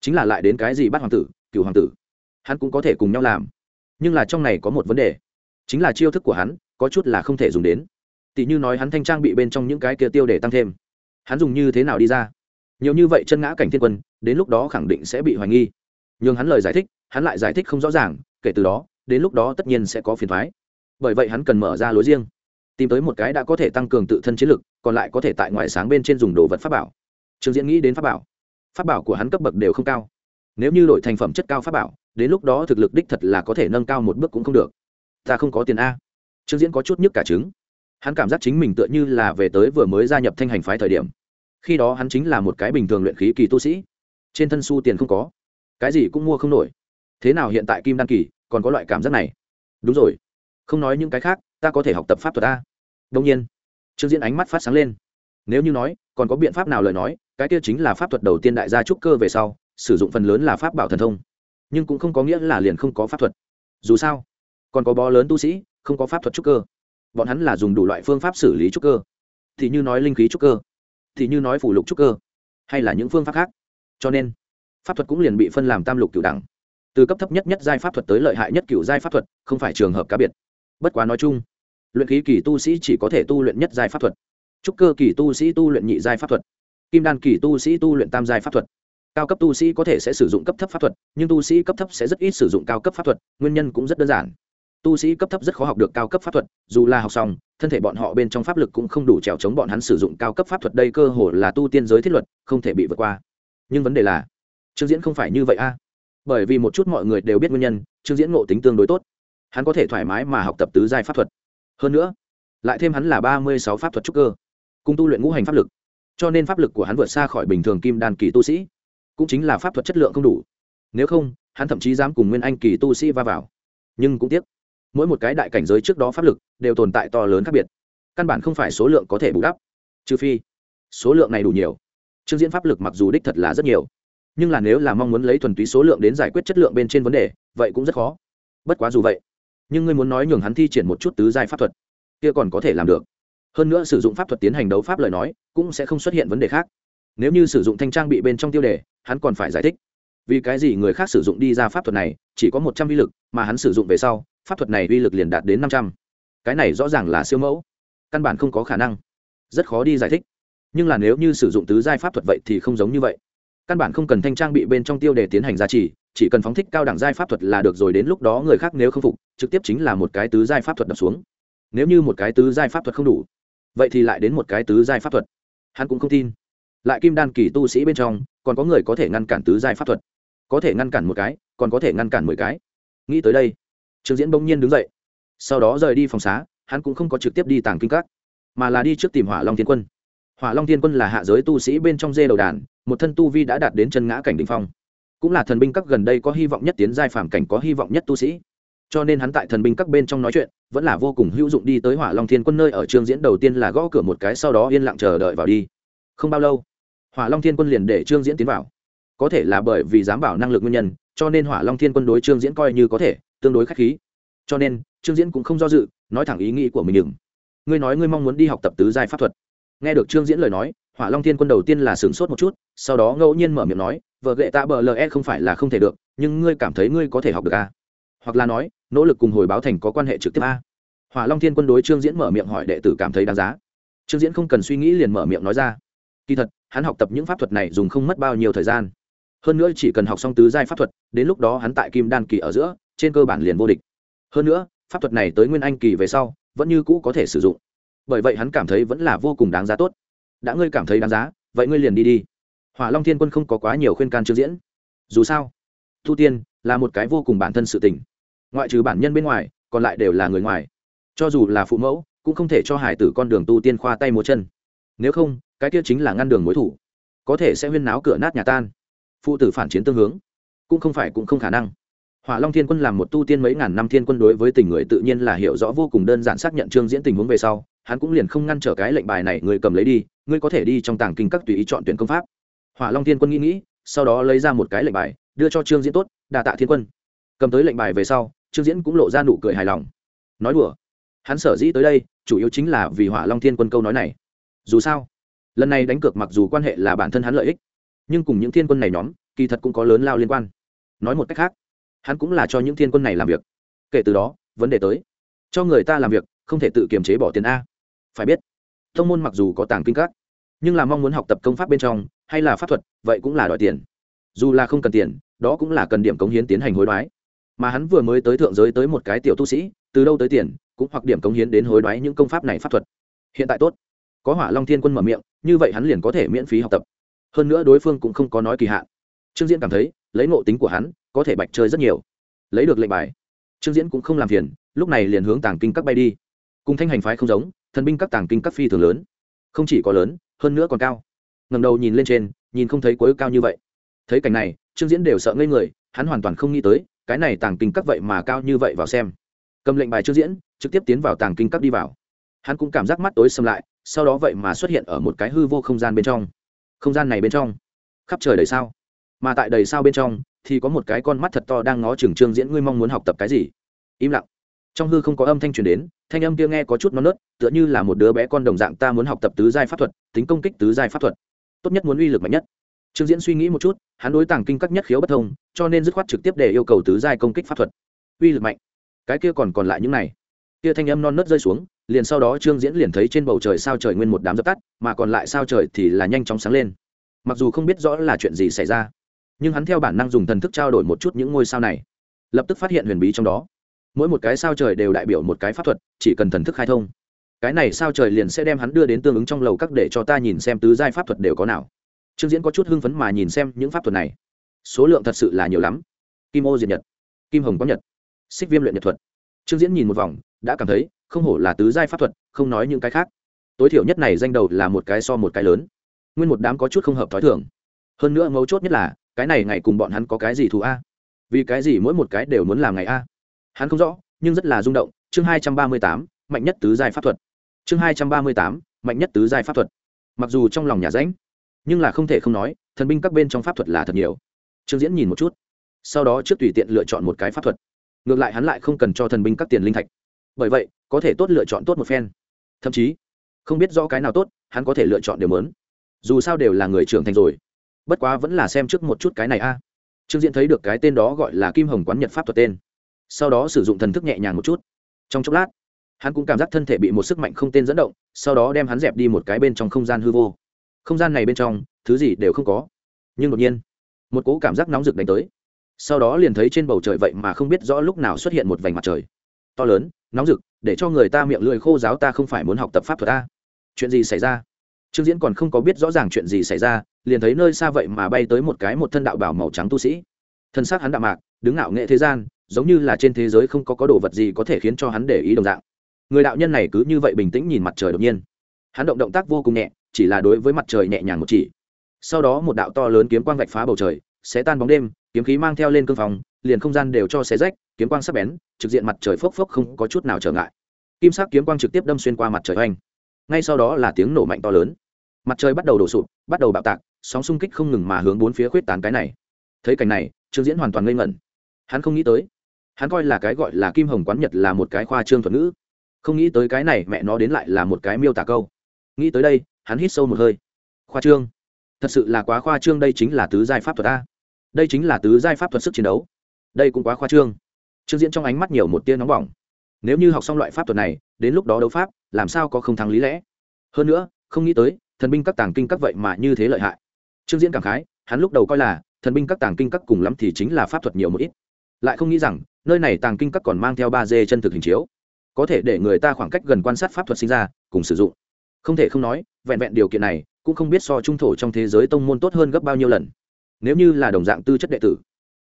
Chính là lại đến cái gì bắt hoàng tử, cựu hoàng tử, hắn cũng có thể cùng nhau làm. Nhưng là trong này có một vấn đề, chính là chiêu thức của hắn, có chút là không thể dùng đến. Tỷ như nói hắn thanh trang bị bên trong những cái kia tiêu để tăng thêm. Hắn dùng như thế nào đi ra? Nhiều như vậy chân ngã cảnh thiên quân, đến lúc đó khẳng định sẽ bị hoài nghi. Nhưng hắn lời giải thích, hắn lại giải thích không rõ ràng, kể từ đó, đến lúc đó tất nhiên sẽ có phiền thoái. Bởi vậy hắn cần mở ra lối riêng tìm tới một cái đã có thể tăng cường tự thân chiến lực, còn lại có thể tại ngoại sáng bên trên dùng đồ vật pháp bảo. Trương diễn nghĩ đến pháp bảo. Pháp bảo của hắn cấp bậc đều không cao. Nếu như đổi thành phẩm chất cao pháp bảo, đến lúc đó thực lực đích thật là có thể nâng cao một bước cũng không được. Ta không có tiền a. Trương diễn có chút nhức cả trứng. Hắn cảm giác chính mình tựa như là về tới vừa mới gia nhập thanh hành phái thời điểm. Khi đó hắn chính là một cái bình thường luyện khí kỳ tu sĩ. Trên thân su tiền không có. Cái gì cũng mua không nổi. Thế nào hiện tại kim đan kỳ, còn có loại cảm giác này? Đúng rồi. Không nói những cái khác, ta có thể học tập pháp thuật ta đông nhiên, trương diễn ánh mắt phát sáng lên. Nếu như nói, còn có biện pháp nào lời nói, cái kia chính là pháp thuật đầu tiên đại gia trúc cơ về sau, sử dụng phần lớn là pháp bảo thần thông. Nhưng cũng không có nghĩa là liền không có pháp thuật. Dù sao, còn có bó lớn tu sĩ, không có pháp thuật trúc cơ. Bọn hắn là dùng đủ loại phương pháp xử lý trúc cơ. Thì như nói linh khí trúc cơ, thì như nói phủ lục trúc cơ, hay là những phương pháp khác. Cho nên, pháp thuật cũng liền bị phân làm tam lục cửu đẳng. Từ cấp thấp nhất nhất giai pháp thuật tới lợi hại nhất cửu giai pháp thuật, không phải trường hợp cá biệt. Bất quá nói chung luyện khí kỳ tu sĩ chỉ có thể tu luyện nhất giai pháp thuật. Trúc cơ kỳ tu sĩ tu luyện nhị giai pháp thuật. Kim đan kỳ tu sĩ tu luyện tam giai pháp thuật. Cao cấp tu sĩ có thể sẽ sử dụng cấp thấp pháp thuật, nhưng tu sĩ cấp thấp sẽ rất ít sử dụng cao cấp pháp thuật, nguyên nhân cũng rất đơn giản. Tu sĩ cấp thấp rất khó học được cao cấp pháp thuật, dù là học xong, thân thể bọn họ bên trong pháp lực cũng không đủ trèo chống bọn hắn sử dụng cao cấp pháp thuật đây cơ hồ là tu tiên giới thiết luật, không thể bị vượt qua. Nhưng vấn đề là, trương diễn không phải như vậy a. Bởi vì một chút mọi người đều biết nguyên nhân, trương diễn ngộ tính tương đối tốt. Hắn có thể thoải mái mà học tập tứ giai pháp thuật hơn nữa, lại thêm hắn là ba mươi sáu pháp thuật trúc cơ, cùng tu luyện ngũ hành pháp lực, cho nên pháp lực của hắn vượt xa khỏi bình thường kim đàn kỳ tu sĩ, cũng chính là pháp thuật chất lượng không đủ. Nếu không, hắn thậm chí dám cùng nguyên anh kỳ tu sĩ va vào. Nhưng cũng tiếc, mỗi một cái đại cảnh giới trước đó pháp lực đều tồn tại to lớn khác biệt. Căn bản không phải số lượng có thể bù đắp. Trừ phi, số lượng này đủ nhiều. Chương diễn pháp lực mặc dù đích thật là rất nhiều, nhưng là nếu là mong muốn lấy thuần túy số lượng đến giải quyết chất lượng bên trên vấn đề, vậy cũng rất khó. Bất quá dù vậy nhưng ngươi muốn nói nhường hắn thi triển một chút tứ giai pháp thuật, kia còn có thể làm được. Hơn nữa sử dụng pháp thuật tiến hành đấu pháp lời nói, cũng sẽ không xuất hiện vấn đề khác. Nếu như sử dụng thanh trang bị bên trong tiêu đề, hắn còn phải giải thích. Vì cái gì người khác sử dụng đi ra pháp thuật này, chỉ có một trăm vi lực, mà hắn sử dụng về sau, pháp thuật này uy lực liền đạt đến năm trăm. Cái này rõ ràng là siêu mẫu. Căn bản không có khả năng. Rất khó đi giải thích. Nhưng là nếu như sử dụng tứ giai pháp thuật vậy thì không giống như vậy. Căn bản không cần thanh trang bị bên trong tiêu đề tiến hành giá trị chỉ cần phóng thích cao đẳng giai pháp thuật là được rồi, đến lúc đó người khác nếu không phục, trực tiếp chính là một cái tứ giai pháp thuật đập xuống. Nếu như một cái tứ giai pháp thuật không đủ, vậy thì lại đến một cái tứ giai pháp thuật. Hắn cũng không tin. Lại kim đan kỳ tu sĩ bên trong, còn có người có thể ngăn cản tứ giai pháp thuật. Có thể ngăn cản một cái, còn có thể ngăn cản mười cái. Nghĩ tới đây, trương diễn bỗng nhiên đứng dậy. Sau đó rời đi phòng xá, hắn cũng không có trực tiếp đi tàng kinh các, mà là đi trước tìm hỏa long thiên quân. Hỏa long thiên quân là hạ giới tu sĩ bên trong dê đầu đàn, một thân tu vi đã đạt đến chân ngã cảnh đ ỉ n h phong cũng là thần binh các gần đây có hy vọng nhất tiến giai phàm cảnh có hy vọng nhất tu sĩ. Cho nên hắn tại thần binh các bên trong nói chuyện, vẫn là vô cùng hữu dụng đi tới hỏa long thiên quân nơi ở trương diễn đầu tiên là gõ cửa một cái sau đó yên lặng chờ đợi vào đi. Không bao lâu, hỏa long thiên quân liền để trương diễn tiến vào. Có thể là bởi vì dám bảo năng lực nguyên nhân, cho nên hỏa long thiên quân đối trương diễn coi như có thể, tương đối k h á c h khí. Cho nên, trương diễn cũng không do dự, nói thẳng ý nghĩ của mình đừng ngươi nói ngươi mong muốn đi học tập tứ giai pháp thuật. Nghe được trương diễn lời nói, hỏa long thiên quân đầu tiên là sửng sốt một chút, sau đó ngẫu nhiên mở miệng nói vợ gệ tạ bờ le không phải là không thể được, nhưng ngươi cảm thấy ngươi có thể học được a à? hoặc là nói, nỗ lực cùng hồi báo thành có quan hệ trực tiếp a à? hỏa long thiên quân đối trương diễn mở miệng hỏi đệ tử cảm thấy đáng giá. Trương diễn không cần suy nghĩ liền mở miệng nói ra. Kỳ thật, hắn học tập những pháp thuật này dùng không mất bao nhiêu thời gian. Hơn nữa chỉ cần học xong tứ giai pháp thuật, đến lúc đó hắn tại kim đan kỳ ở giữa, trên cơ bản liền vô địch. Hơn nữa, pháp thuật này tới nguyên anh kỳ về sau, vẫn như cũ có thể sử dụng. Bởi vậy hắn cảm thấy vẫn là vô cùng đáng giá tốt. Đã ngươi cảm thấy đáng giá, vậy ngươi liền đi đi hỏa long thiên quân không có quá nhiều khuyên can trương diễn. Dù sao, thu tiên là một cái vô cùng bản thân sự tình. Ngoại trừ bản nhân bên ngoài, còn lại đều là người ngoài. Cho dù là phụ mẫu, cũng không thể cho hải tử con đường tu tiên khoa tay múa chân. Nếu không, cái kia chính là ngăn đường mối thủ. Có thể sẽ huyên náo cửa nát nhà tan. Phụ tử phản chiến tương hướng, cũng không phải cũng không khả năng. Hỏa long thiên quân làm một tu tiên mấy ngàn năm thiên quân đối với tình người tự nhiên là hiểu rõ vô cùng đơn giản xác nhận trương diễn tình huống về sau, hắn cũng liền không ngăn trở cái lệnh bài này, người cầm lấy đi, ngươi có thể đi trong tàng kinh các tùy ý chọn tuyển công pháp hỏa long thiên quân nghĩ nghĩ, sau đó lấy ra một cái lệnh bài, đưa cho trương diễn tốt, đà tạ thiên quân. Cầm tới lệnh bài về sau, trương diễn cũng lộ ra nụ cười hài lòng. Nói đùa. Hắn sở dĩ tới đây, chủ yếu chính là vì hỏa long thiên quân câu nói này. Dù sao, lần này đánh cược mặc dù quan hệ là bản thân hắn lợi ích, nhưng cùng những thiên quân này nhóm, kỳ thật cũng có lớn lao liên quan. Nói một cách khác, hắn cũng là cho những thiên quân này làm việc. Kể từ đó, vấn đề tới. Cho người ta làm việc, không thể tự kiềm chế bỏ tiền a. Phải biết thông môn mặc dù có tàng kinh các nhưng là mong muốn học tập công pháp bên trong, hay là pháp thuật, vậy cũng là đòi tiền. Dù là không cần tiền, đó cũng là cần điểm cống hiến tiến hành hối đoái. Mà hắn vừa mới tới thượng giới tới một cái tiểu tu sĩ, từ đâu tới tiền, cũng hoặc điểm cống hiến đến hối đoái những công pháp này pháp thuật. Hiện tại tốt. Có hỏa long thiên quân mở miệng, như vậy hắn liền có thể miễn phí học tập. Hơn nữa đối phương cũng không có nói kỳ hạn. Trương diễn cảm thấy, lấy ngộ tính của hắn, có thể bạch chơi rất nhiều. Lấy được lệnh bài. Trương diễn cũng không làm phiền, lúc này liền hướng tàng kinh các bay đi. Cùng thanh hành phái không giống, thần binh các tàng kinh các phi thường lớn không chỉ có lớn, hơn nữa còn cao. Ngầm đầu nhìn lên trên, nhìn không thấy cuối cao như vậy. Thấy cảnh này, trương diễn đều sợ ngây người, hắn hoàn toàn không nghĩ tới, cái này tàng kinh các vậy mà cao như vậy vào xem. Cầm lệnh bài trương diễn, trực tiếp tiến vào tàng kinh các đi vào. Hắn cũng cảm giác mắt tối xâm lại, sau đó vậy mà xuất hiện ở một cái hư vô không gian bên trong. Không gian này bên trong, khắp trời đầy sao? Mà tại đầy sao bên trong, thì có một cái con mắt thật to đang ngó chừng trương diễn, ngươi mong muốn học tập cái gì? Im lặng trong hư không có âm thanh truyền đến, thanh âm kia nghe có chút non nớt, tựa như là một đứa bé con đồng dạng, ta muốn học tập tứ giai pháp thuật, tính công kích tứ giai pháp thuật. Tốt nhất muốn uy lực mạnh nhất. Trương diễn suy nghĩ một chút, hắn đối tàng kinh các nhất khiếu bất thông, cho nên dứt khoát trực tiếp để yêu cầu tứ giai công kích pháp thuật. Uy lực mạnh. Cái kia còn còn lại những này. Kia thanh âm non nớt rơi xuống, liền sau đó trương diễn liền thấy trên bầu trời sao trời nguyên một đám dập tắt, mà còn lại sao trời thì là nhanh chóng sáng lên. Mặc dù không biết rõ là chuyện gì xảy ra, nhưng hắn theo bản năng dùng thần thức trao đổi một chút những ngôi sao này. Lập tức phát hiện huyền bí trong đó mỗi một cái sao trời đều đại biểu một cái pháp thuật, chỉ cần thần thức khai thông. Cái này sao trời liền sẽ đem hắn đưa đến tương ứng trong lầu các để cho ta nhìn xem tứ giai pháp thuật đều có nào. Trương diễn có chút hưng phấn mà nhìn xem những pháp thuật này. Số lượng thật sự là nhiều lắm. Kim ô diệt nhật, kim hồng có nhật, xích viêm luyện nhật thuật. Trương diễn nhìn một vòng, đã cảm thấy, không hổ là tứ giai pháp thuật, không nói những cái khác. Tối thiểu nhất này danh đầu là một cái so một cái lớn. Nguyên một đám có chút không hợp t h ó i thường. Hơn nữa mấu chốt nhất là, cái này ngày cùng bọn hắn có cái gì thù a? Vì cái gì mỗi một cái đều muốn làm ngày a? Hắn không rõ, nhưng rất là rung động, chương hai trăm ba mươi tám, mạnh nhất tứ giai pháp thuật. Chương hai trăm ba mươi tám, mạnh nhất tứ giai pháp thuật. Mặc dù trong lòng nhà ránh, nhưng là không thể không nói, thần binh các bên trong pháp thuật là thật nhiều. Trương diễn nhìn một chút, sau đó trước tùy tiện lựa chọn một cái pháp thuật. Ngược lại hắn lại không cần cho thần binh các tiền linh thạch. Bởi vậy, có thể tốt lựa chọn tốt một phen. Thậm chí, không biết rõ cái nào tốt, hắn có thể lựa chọn đều mớn dù sao đều là người trưởng thành rồi. Bất quá vẫn là xem trước một chút cái này a. Trương diễn thấy được cái tên đó gọi là kim hồng quán nhật pháp thuật tên sau đó sử dụng thần thức nhẹ nhàng một chút. Trong chốc lát, hắn cũng cảm giác thân thể bị một sức mạnh không tên dẫn động, sau đó đem hắn dẹp đi một cái bên trong không gian hư vô. Không gian này bên trong, thứ gì đều không có. Nhưng đột nhiên, một cỗ cảm giác nóng rực đánh tới. Sau đó liền thấy trên bầu trời vậy mà không biết rõ lúc nào xuất hiện một vành mặt trời. To lớn, nóng rực, để cho người ta miệng lưỡi khô giáo ta không phải muốn học tập pháp thuật ta. Chuyện gì xảy ra? Trương diễn còn không có biết rõ ràng chuyện gì xảy ra, liền thấy nơi xa vậy mà bay tới một cái một thân đạo bảo màu trắng tu sĩ. Thân xác hắn đạo mạc, đứng ngạo nghệ thế gian giống như là trên thế giới không có có đồ vật gì có thể khiến cho hắn để ý đồng dạng. Người đạo nhân này cứ như vậy bình tĩnh nhìn mặt trời đột nhiên. Hắn động động tác vô cùng nhẹ, chỉ là đối với mặt trời nhẹ nhàng một chỉ. Sau đó một đạo to lớn kiếm quang vạch phá bầu trời, sẽ tan bóng đêm, kiếm khí mang theo lên cương phòng, liền không gian đều cho xé rách, kiếm quang sắp bén, trực diện mặt trời phốc phốc không có chút nào trở ngại. Kim sắc kiếm quang trực tiếp đâm xuyên qua mặt trời oanh. Ngay sau đó là tiếng nổ mạnh to lớn. Mặt trời bắt đầu đổ sụp, bắt đầu bạo tạc, sóng xung kích không ngừng mà hướng bốn phía khuyết tán cái này. Thấy cảnh này, trương diễn hoàn toàn ngây ngẩn. Hắn không nghĩ tới hắn coi là cái gọi là kim hồng quán nhật là một cái khoa trương thuật ngữ. Không nghĩ tới cái này mẹ nó đến lại là một cái miêu tả câu. Nghĩ tới đây, hắn hít sâu một hơi. Khoa trương? Thật sự là quá khoa trương, đây chính là tứ giai pháp thuật a. Đây chính là tứ giai pháp thuật sức chiến đấu. Đây cũng quá khoa trương. Trương diễn trong ánh mắt nhiều một tia nóng bỏng. Nếu như học xong loại pháp thuật này, đến lúc đó đấu pháp, làm sao có không thắng lý lẽ? Hơn nữa, không nghĩ tới, thần binh các tàng kinh các vậy mà như thế lợi hại. Trương diễn cảm khái, hắn lúc đầu coi là, thần binh các tàng kinh các cùng lắm thì chính là pháp thuật nhiều một ít. Lại không nghĩ rằng nơi này tàng kinh các còn mang theo ba d chân thực hình chiếu. Có thể để người ta khoảng cách gần quan sát pháp thuật sinh ra, cùng sử dụng. Không thể không nói, vẹn vẹn điều kiện này, cũng không biết so trung thổ trong thế giới tông môn tốt hơn gấp bao nhiêu lần. Nếu như là đồng dạng tư chất đệ tử,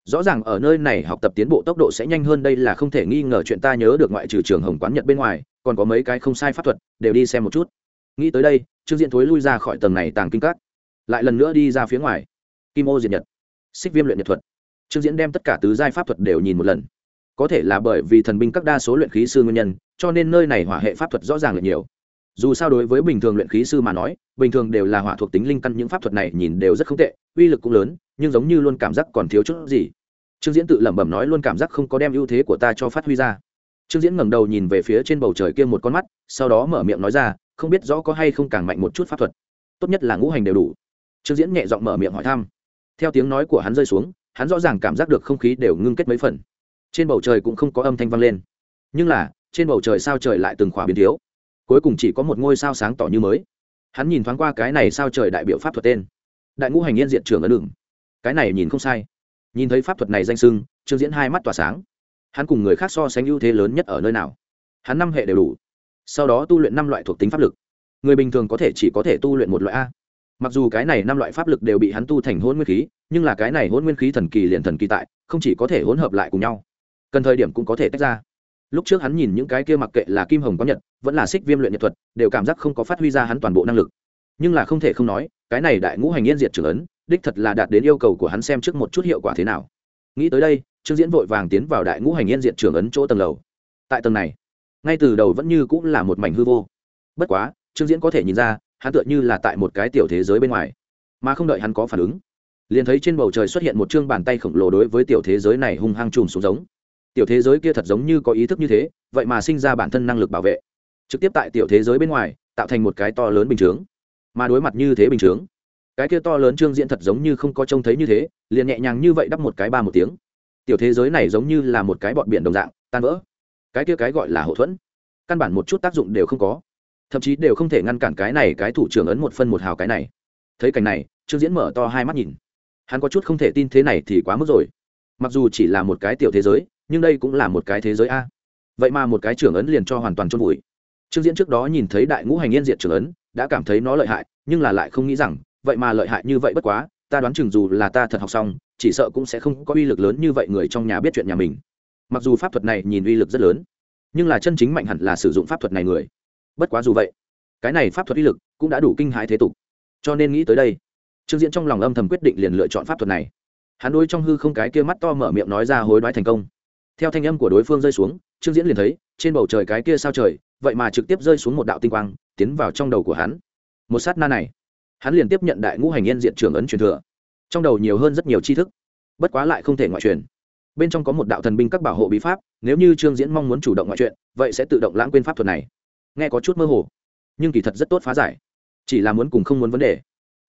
rõ ràng ở nơi này học tập tiến bộ tốc độ sẽ nhanh hơn đây là không thể nghi ngờ chuyện ta nhớ được ngoại trừ trường hồng quán nhật bên ngoài, còn có mấy cái không sai pháp thuật, đều đi xem một chút. Nghĩ tới đây, trương diện thối lui ra khỏi tầng này tàng kinh các, lại lần nữa đi ra phía ngoài. Kim ô diệt nhật, xích viêm luyện nhật thuật. Trương diễn đem tất cả tứ giai pháp thuật đều nhìn một lần có thể là bởi vì thần binh các đa số luyện khí sư nguyên nhân, cho nên nơi này hỏa hệ pháp thuật rõ ràng là nhiều. Dù sao đối với bình thường luyện khí sư mà nói, bình thường đều là hỏa thuộc tính linh căn, những pháp thuật này nhìn đều rất không tệ, uy lực cũng lớn, nhưng giống như luôn cảm giác còn thiếu chút gì. Trương diễn tự lẩm bẩm nói luôn cảm giác không có đem ưu thế của ta cho phát huy ra. Trương diễn ngẩng đầu nhìn về phía trên bầu trời kia một con mắt, sau đó mở miệng nói ra, không biết rõ có hay không càng mạnh một chút pháp thuật. Tốt nhất là ngũ hành đều đủ. Trương diễn nhẹ giọng mở miệng hỏi thăm. Theo tiếng nói của hắn rơi xuống, hắn rõ ràng cảm giác được không khí đều ngưng kết mấy phần trên bầu trời cũng không có âm thanh vang lên. Nhưng là, trên bầu trời sao trời lại từng khỏa biến thiếu? Cuối cùng chỉ có một ngôi sao sáng tỏ như mới. Hắn nhìn thoáng qua cái này sao trời đại biểu pháp thuật tên. Đại ngũ hành yên diện trưởng ấn đường. Cái này nhìn không sai. Nhìn thấy pháp thuật này danh sưng, trương diễn hai mắt tỏa sáng. Hắn cùng người khác so sánh ưu thế lớn nhất ở nơi nào? Hắn năm hệ đều đủ. Sau đó tu luyện năm loại thuộc tính pháp lực. Người bình thường có thể chỉ có thể tu luyện một loại a. Mặc dù cái này năm loại pháp lực đều bị hắn tu thành hôn nguyên khí, nhưng là cái này hôn nguyên khí thần kỳ liền thần kỳ tại, không chỉ có thể hỗn hợp lại cùng nhau cần thời điểm cũng có thể tách ra. Lúc trước hắn nhìn những cái kia mặc kệ là kim hồng có nhật, vẫn là xích viêm luyện nhật thuật, đều cảm giác không có phát huy ra hắn toàn bộ năng lực. Nhưng là không thể không nói, cái này đại ngũ hành yên diệt trưởng ấn, đích thật là đạt đến yêu cầu của hắn xem trước một chút hiệu quả thế nào. Nghĩ tới đây, trương diễn vội vàng tiến vào đại ngũ hành yên diệt trưởng ấn chỗ tầng lầu. Tại tầng này, ngay từ đầu vẫn như cũng là một mảnh hư vô. Bất quá, trương diễn có thể nhìn ra, hắn tựa như là tại một cái tiểu thế giới bên ngoài, mà không đợi hắn có phản ứng, liền thấy trên bầu trời xuất hiện một chương bàn tay khổng lồ đối với tiểu thế giới này hung hăng chùm xuống giống tiểu thế giới kia thật giống như có ý thức như thế, vậy mà sinh ra bản thân năng lực bảo vệ. Trực tiếp tại tiểu thế giới bên ngoài, tạo thành một cái to lớn bình chướng. Mà đối mặt như thế bình chướng, cái kia to lớn trương diễn thật giống như không có trông thấy như thế, liền nhẹ nhàng như vậy đắp một cái ba một tiếng. Tiểu thế giới này giống như là một cái bọn biển đồng dạng, tan vỡ. Cái kia cái gọi là hậu thuẫn, căn bản một chút tác dụng đều không có. Thậm chí đều không thể ngăn cản cái này, cái thủ trưởng ấn một phân một hào cái này. Thấy cảnh này, trương diễn mở to hai mắt nhìn. Hắn có chút không thể tin thế này thì quá mức rồi. Mặc dù chỉ là một cái tiểu thế giới nhưng đây cũng là một cái thế giới a. Vậy mà một cái trưởng ấn liền cho hoàn toàn chôn vùi. Trương diễn trước đó nhìn thấy đại ngũ hành yên diệt trưởng ấn, đã cảm thấy nó lợi hại, nhưng là lại không nghĩ rằng, vậy mà lợi hại như vậy bất quá, ta đoán chừng dù là ta thật học xong, chỉ sợ cũng sẽ không có uy lực lớn như vậy người trong nhà biết chuyện nhà mình. Mặc dù pháp thuật này nhìn uy lực rất lớn, nhưng là chân chính mạnh hẳn là sử dụng pháp thuật này người. Bất quá dù vậy, cái này pháp thuật uy lực cũng đã đủ kinh hãi thế tục. Cho nên nghĩ tới đây, trương diễn trong lòng âm thầm quyết định liền lựa chọn pháp thuật này. Hắn đôi trong hư không cái kia mắt to mở miệng nói ra hối đoái thành công theo thanh âm của đối phương rơi xuống, trương diễn liền thấy, trên bầu trời cái kia sao trời, vậy mà trực tiếp rơi xuống một đạo tinh quang, tiến vào trong đầu của hắn. Một sát na này, hắn liền tiếp nhận đại ngũ hành yên diện trường ấn truyền thừa. Trong đầu nhiều hơn rất nhiều tri thức, bất quá lại không thể ngoại truyền. Bên trong có một đạo thần binh các bảo hộ bí pháp, nếu như trương diễn mong muốn chủ động ngoại chuyện, vậy sẽ tự động lãng quên pháp thuật này. Nghe có chút mơ hồ, nhưng kỳ thật rất tốt phá giải. Chỉ là muốn cùng không muốn vấn đề.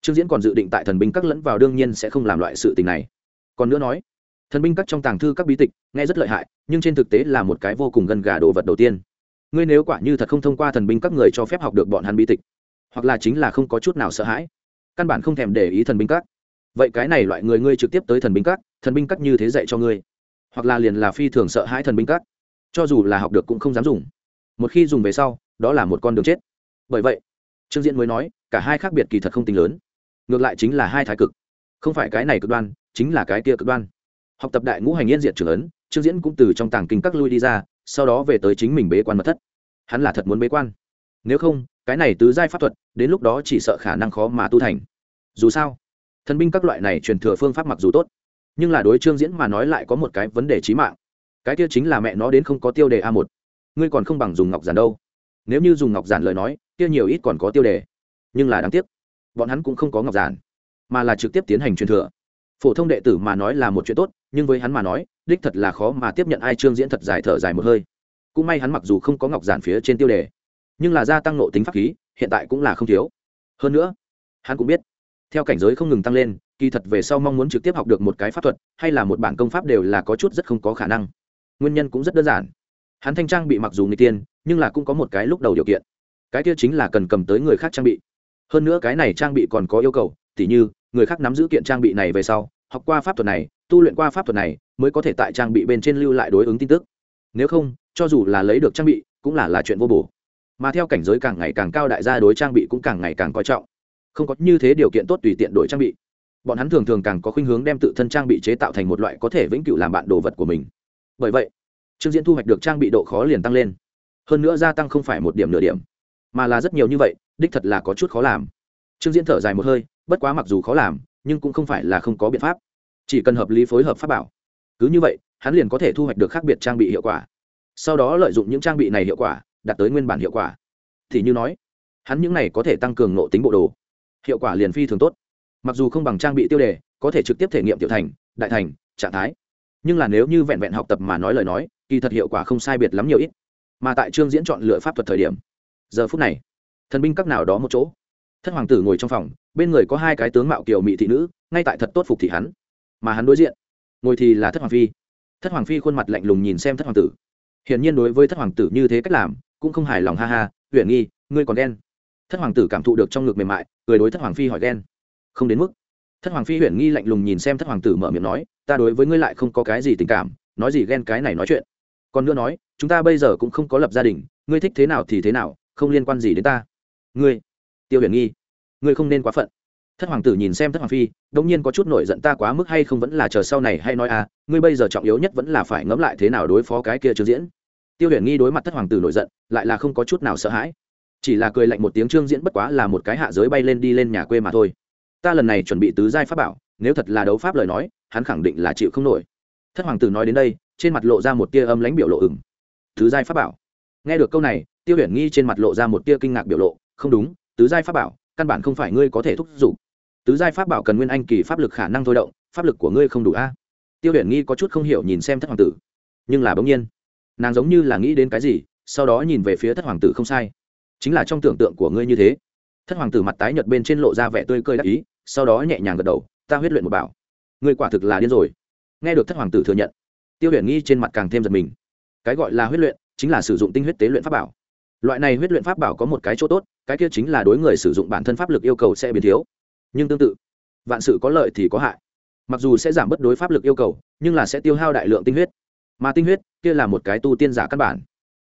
Trương diễn còn dự định tại thần binh các lẫn vào đương nhiên sẽ không làm loại sự tình này. Còn nữa nói thần binh các trong tàng thư các bí tịch, nghe rất lợi hại, nhưng trên thực tế là một cái vô cùng gần gà đồ vật đầu tiên. Ngươi nếu quả như thật không thông qua thần binh các người cho phép học được bọn hắn bí tịch, hoặc là chính là không có chút nào sợ hãi, căn bản không thèm để ý thần binh các. Vậy cái này loại người ngươi trực tiếp tới thần binh các, thần binh các như thế dạy cho ngươi, hoặc là liền là phi thường sợ hãi thần binh các, cho dù là học được cũng không dám dùng. Một khi dùng về sau, đó là một con đường chết. Bởi vậy, trương diễn mới nói, cả hai khác biệt kỳ thật không tính lớn. Ngược lại chính là hai thái cực. Không phải cái này cực đoan, chính là cái kia cực đoan học tập đại ngũ hành yên diệt trưởng ấn, trương diễn cũng từ trong tàng kinh các lui đi ra, sau đó về tới chính mình bế quan mật thất. Hắn là thật muốn bế quan. Nếu không, cái này tứ giai pháp thuật, đến lúc đó chỉ sợ khả năng khó mà tu thành. Dù sao, thần binh các loại này truyền thừa phương pháp mặc dù tốt, nhưng là đối trương diễn mà nói lại có một cái vấn đề trí mạng. Cái kia chính là mẹ nó đến không có tiêu đề a một. Ngươi còn không bằng dùng ngọc giản đâu. Nếu như dùng ngọc giản lời nói, kia nhiều ít còn có tiêu đề. Nhưng là đáng tiếc, bọn hắn cũng không có ngọc giản, mà là trực tiếp tiến hành truyền thừa. Phổ thông đệ tử mà nói là một chuyện tốt nhưng với hắn mà nói, đích thật là khó mà tiếp nhận ai trương diễn thật dài thở dài một hơi. Cũng may hắn mặc dù không có ngọc giản phía trên tiêu đề, nhưng là gia tăng nộ tính pháp khí, hiện tại cũng là không thiếu. Hơn nữa, hắn cũng biết, theo cảnh giới không ngừng tăng lên, kỳ thật về sau mong muốn trực tiếp học được một cái pháp thuật, hay là một bản công pháp đều là có chút rất không có khả năng. Nguyên nhân cũng rất đơn giản. Hắn thanh trang bị mặc dù người tiên, nhưng là cũng có một cái lúc đầu điều kiện. Cái kia chính là cần cầm tới người khác trang bị. Hơn nữa cái này trang bị còn có yêu cầu, tỉ như, người khác nắm giữ kiện trang bị này về sau, học qua pháp thuật này tu luyện qua pháp thuật này, mới có thể tại trang bị bên trên lưu lại đối ứng tin tức. Nếu không, cho dù là lấy được trang bị, cũng là là chuyện vô bổ. Mà theo cảnh giới càng ngày càng cao đại gia đối trang bị cũng càng ngày càng coi trọng. Không có như thế điều kiện tốt tùy tiện đổi trang bị. Bọn hắn thường thường càng có khuynh hướng đem tự thân trang bị chế tạo thành một loại có thể vĩnh cửu làm bạn đồ vật của mình. Bởi vậy trương diễn thu hoạch được trang bị độ khó liền tăng lên. Hơn nữa gia tăng không phải một điểm nửa điểm, mà là rất nhiều như vậy, đích thật là có chút khó làm. Trương diễn thở dài một hơi, bất quá mặc dù khó làm, nhưng cũng không phải là không có biện pháp chỉ cần hợp lý phối hợp pháp bảo. Cứ như vậy, hắn liền có thể thu hoạch được khác biệt trang bị hiệu quả. Sau đó lợi dụng những trang bị này hiệu quả, đạt tới nguyên bản hiệu quả. Thì như nói, hắn những này có thể tăng cường nộ tính bộ đồ. Hiệu quả liền phi thường tốt. Mặc dù không bằng trang bị tiêu đề, có thể trực tiếp thể nghiệm tiểu thành, đại thành, trạng thái. Nhưng là nếu như vẹn vẹn học tập mà nói lời nói, kỳ thật hiệu quả không sai biệt lắm nhiều ít. Mà tại trương diễn chọn lựa pháp thuật thời điểm, giờ phút này, thần binh các nào đó một chỗ. Thất hoàng tử ngồi trong phòng, bên người có hai cái tướng mạo kiều mỹ thị nữ, ngay tại thật tốt phục thị hắn mà hắn đối diện. Ngồi thì là thất hoàng phi. Thất hoàng phi khuôn mặt lạnh lùng nhìn xem thất hoàng tử. Hiển nhiên đối với thất hoàng tử như thế cách làm, cũng không hài lòng ha ha huyền nghi ngươi còn ghen? thất hoàng tử cảm thụ được trong ngực mềm mại, cười đối thất hoàng phi hỏi ghen? không đến mức. Thất hoàng phi huyền nghi lạnh lùng nhìn xem thất hoàng tử mở miệng nói, ta đối với ngươi lại không có cái gì tình cảm, nói gì ghen cái này nói chuyện. Còn nữa nói, chúng ta bây giờ cũng không có lập gia đình, ngươi thích thế nào thì thế nào, không liên quan gì đến ta. Ngươi, tiêu huyền nghi ngươi không nên quá phận thất hoàng tử nhìn xem thất hoàng phi đông nhiên có chút nổi giận, ta quá mức hay không vẫn là chờ sau này hay nói à ngươi bây giờ trọng yếu nhất vẫn là phải ngẫm lại thế nào đối phó cái kia trương diễn. Tiêu huyền nghi đối mặt thất hoàng tử nổi giận, lại là không có chút nào sợ hãi. Chỉ là cười lạnh một tiếng, trương diễn bất quá là một cái hạ giới bay lên đi lên nhà quê mà thôi. Ta lần này chuẩn bị tứ giai pháp bảo, nếu thật là đấu pháp lời nói, hắn khẳng định là chịu không nổi. Thất hoàng tử nói đến đây, trên mặt lộ ra một tia âm lãnh biểu lộ ửng. Tứ giai pháp bảo? Nghe được câu này, tiêu huyền nghi trên mặt lộ ra một tia kinh ngạc biểu lộ. Không đúng, tứ giai pháp bảo, căn bản không phải ngươi có thể thúc giục tứ giai pháp bảo cần nguyên anh kỳ pháp lực khả năng thôi động, pháp lực của ngươi không đủ a. Tiêu huyền nghi có chút không hiểu nhìn xem thất hoàng tử. Nhưng là bỗng nhiên, nàng giống như là nghĩ đến cái gì, sau đó nhìn về phía thất hoàng tử không sai. Chính là trong tưởng tượng của ngươi như thế. Thất hoàng tử mặt tái nhợt bên trên lộ ra vẻ tươi cười đắc ý, sau đó nhẹ nhàng gật đầu, ta huyết luyện một bảo. Ngươi quả thực là điên rồi. Nghe được thất hoàng tử thừa nhận, tiêu huyền nghi trên mặt càng thêm giật mình. Cái gọi là huyết luyện chính là sử dụng tinh huyết tế luyện pháp bảo. Loại này huyết luyện pháp bảo có một cái chỗ tốt, cái kia chính là đối người sử dụng bản thân pháp lực yêu cầu sẽ biến thiếu nhưng tương tự. Vạn sự có lợi thì có hại. Mặc dù sẽ giảm bớt đối pháp lực yêu cầu, nhưng là sẽ tiêu hao đại lượng tinh huyết. Mà tinh huyết, kia là một cái tu tiên giả căn bản.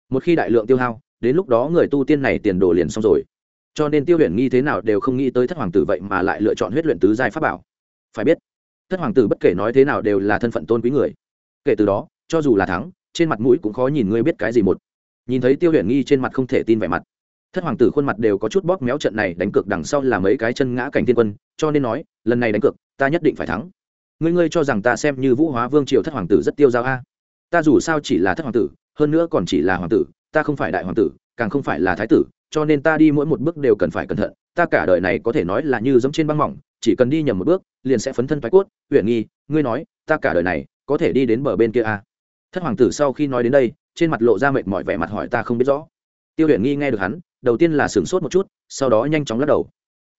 Một khi đại lượng tiêu hao, đến lúc đó người tu tiên này tiền đồ liền xong rồi. Cho nên tiêu huyền nghi thế nào đều không nghĩ tới thất hoàng tử vậy mà lại lựa chọn huyết luyện tứ giai pháp bảo. Phải biết, thất hoàng tử bất kể nói thế nào đều là thân phận tôn quý người. Kể từ đó, cho dù là thắng, trên mặt mũi cũng khó nhìn ngươi biết cái gì một. Nhìn thấy tiêu huyền nghi trên mặt không thể tin vẻ mặt thất hoàng tử khuôn mặt đều có chút bóp méo trận này đánh cược đằng sau là mấy cái chân ngã cảnh thiên quân, cho nên nói, lần này đánh cược, ta nhất định phải thắng. Ngươi ngươi cho rằng ta xem như vũ hóa vương triều thất hoàng tử rất tiêu dao a? Ta dù sao chỉ là thất hoàng tử, hơn nữa còn chỉ là hoàng tử, ta không phải đại hoàng tử, càng không phải là thái tử, cho nên ta đi mỗi một bước đều cần phải cẩn thận, ta cả đời này có thể nói là như giống trên băng mỏng, chỉ cần đi nhầm một bước, liền sẽ phấn thân thoái cốt huyện nghi, ngươi nói, ta cả đời này có thể đi đến bờ bên kia a? Thất hoàng tử sau khi nói đến đây, trên mặt lộ ra mệt mỏi vẻ mặt hỏi ta không biết rõ. Tiêu huyện nghi nghe được hắn đầu tiên là sửng sốt một chút, sau đó nhanh chóng lắc đầu.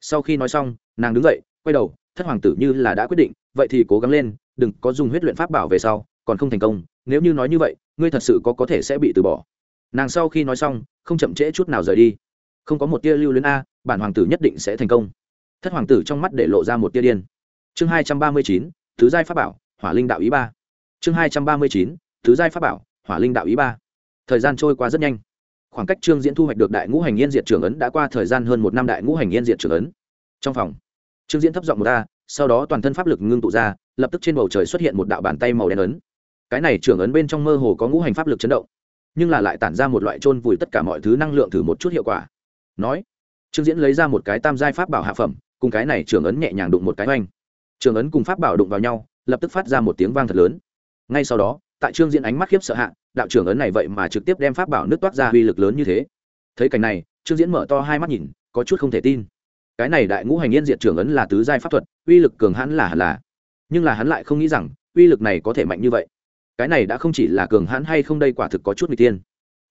Sau khi nói xong, nàng đứng dậy, quay đầu, thất hoàng tử như là đã quyết định, vậy thì cố gắng lên, đừng có dùng huyết luyện pháp bảo về sau, còn không thành công, nếu như nói như vậy, ngươi thật sự có có thể sẽ bị từ bỏ. Nàng sau khi nói xong, không chậm trễ chút nào rời đi. Không có một tia lưu luyến a, bản hoàng tử nhất định sẽ thành công. Thất hoàng tử trong mắt để lộ ra một tia điên. Chương hai trăm ba mươi chín thứ giai pháp bảo, hỏa linh đạo ý ba. Chương hai trăm ba mươi chín thứ giai pháp bảo, hỏa linh đạo ý ba. Thời gian trôi qua rất nhanh khoảng cách trương diễn thu hoạch được đại ngũ hành yên diệt trưởng ấn đã qua thời gian hơn một năm đại ngũ hành yên diệt trưởng ấn. Trong phòng, trương diễn thấp giọng một ta sau đó toàn thân pháp lực ngưng tụ ra, lập tức trên bầu trời xuất hiện một đạo bàn tay màu đen ấn. Cái này trưởng ấn bên trong mơ hồ có ngũ hành pháp lực chấn động, nhưng là lại tản ra một loại trôn vùi tất cả mọi thứ năng lượng thử một chút hiệu quả. Nói, trương diễn lấy ra một cái tam giai pháp bảo hạ phẩm, cùng cái này trưởng ấn nhẹ nhàng đụng một cái oanh. Trưởng ấn cùng pháp bảo đụng vào nhau, lập tức phát ra một tiếng vang thật lớn. Ngay sau đó, tại trương diễn ánh mắt khiếp sợ hạ đạo trưởng ấn này vậy mà trực tiếp đem pháp bảo nước toát ra uy lực lớn như thế. Thấy cảnh này, trương diễn mở to hai mắt nhìn, có chút không thể tin. Cái này đại ngũ hành yên diện trưởng ấn là tứ giai pháp thuật, uy lực cường hãn là hẳn là. Nhưng là hắn lại không nghĩ rằng, uy lực này có thể mạnh như vậy. Cái này đã không chỉ là cường hãn hay không đây quả thực có chút n tiên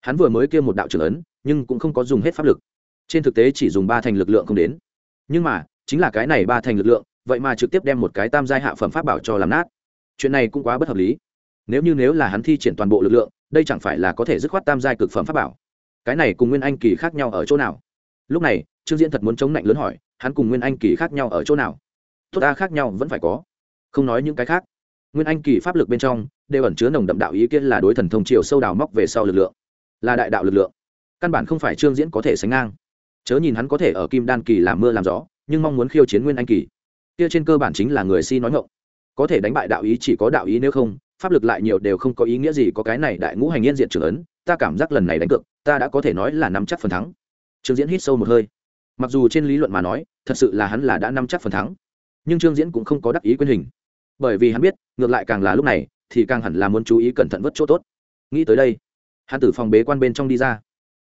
hắn vừa mới kêu một đạo trưởng ấn, nhưng cũng không có dùng hết pháp lực. Trên thực tế chỉ dùng ba thành lực lượng không đến. Nhưng mà, chính là cái này ba thành lực lượng, vậy mà trực tiếp đem một cái tam giai hạ phẩm pháp bảo cho làm nát. Chuyện này cũng quá bất hợp lý nếu như nếu là hắn thi triển toàn bộ lực lượng, đây chẳng phải là có thể dứt khoát tam giai cực phẩm pháp bảo? Cái này cùng nguyên anh kỳ khác nhau ở chỗ nào? Lúc này, trương diễn thật muốn chống lạnh lớn hỏi, hắn cùng nguyên anh kỳ khác nhau ở chỗ nào? Tốt ta khác nhau vẫn phải có. Không nói những cái khác. Nguyên anh kỳ pháp lực bên trong, đều ẩn chứa nồng đậm đạo ý kiến là đối thần thông triều sâu đào móc về sau lực lượng. Là đại đạo lực lượng. Căn bản không phải trương diễn có thể sánh ngang. Chớ nhìn hắn có thể ở kim đan kỳ làm mưa làm gió, nhưng mong muốn khiêu chiến nguyên anh kỳ. Kia trên cơ bản chính là người si nói ngộng có thể đánh bại đạo ý chỉ có đạo ý nếu không pháp lực lại nhiều đều không có ý nghĩa gì có cái này đại ngũ hành yên diện trưởng ấn, ta cảm giác lần này đánh cược, ta đã có thể nói là nắm chắc phần thắng. Trương diễn hít sâu một hơi. Mặc dù trên lý luận mà nói, thật sự là hắn là đã nắm chắc phần thắng, nhưng trương diễn cũng không có đắc ý quyền hình. Bởi vì hắn biết, ngược lại càng là lúc này, thì càng hẳn là muốn chú ý cẩn thận vớt chỗ tốt. Nghĩ tới đây, hắn từ phòng bế quan bên trong đi ra.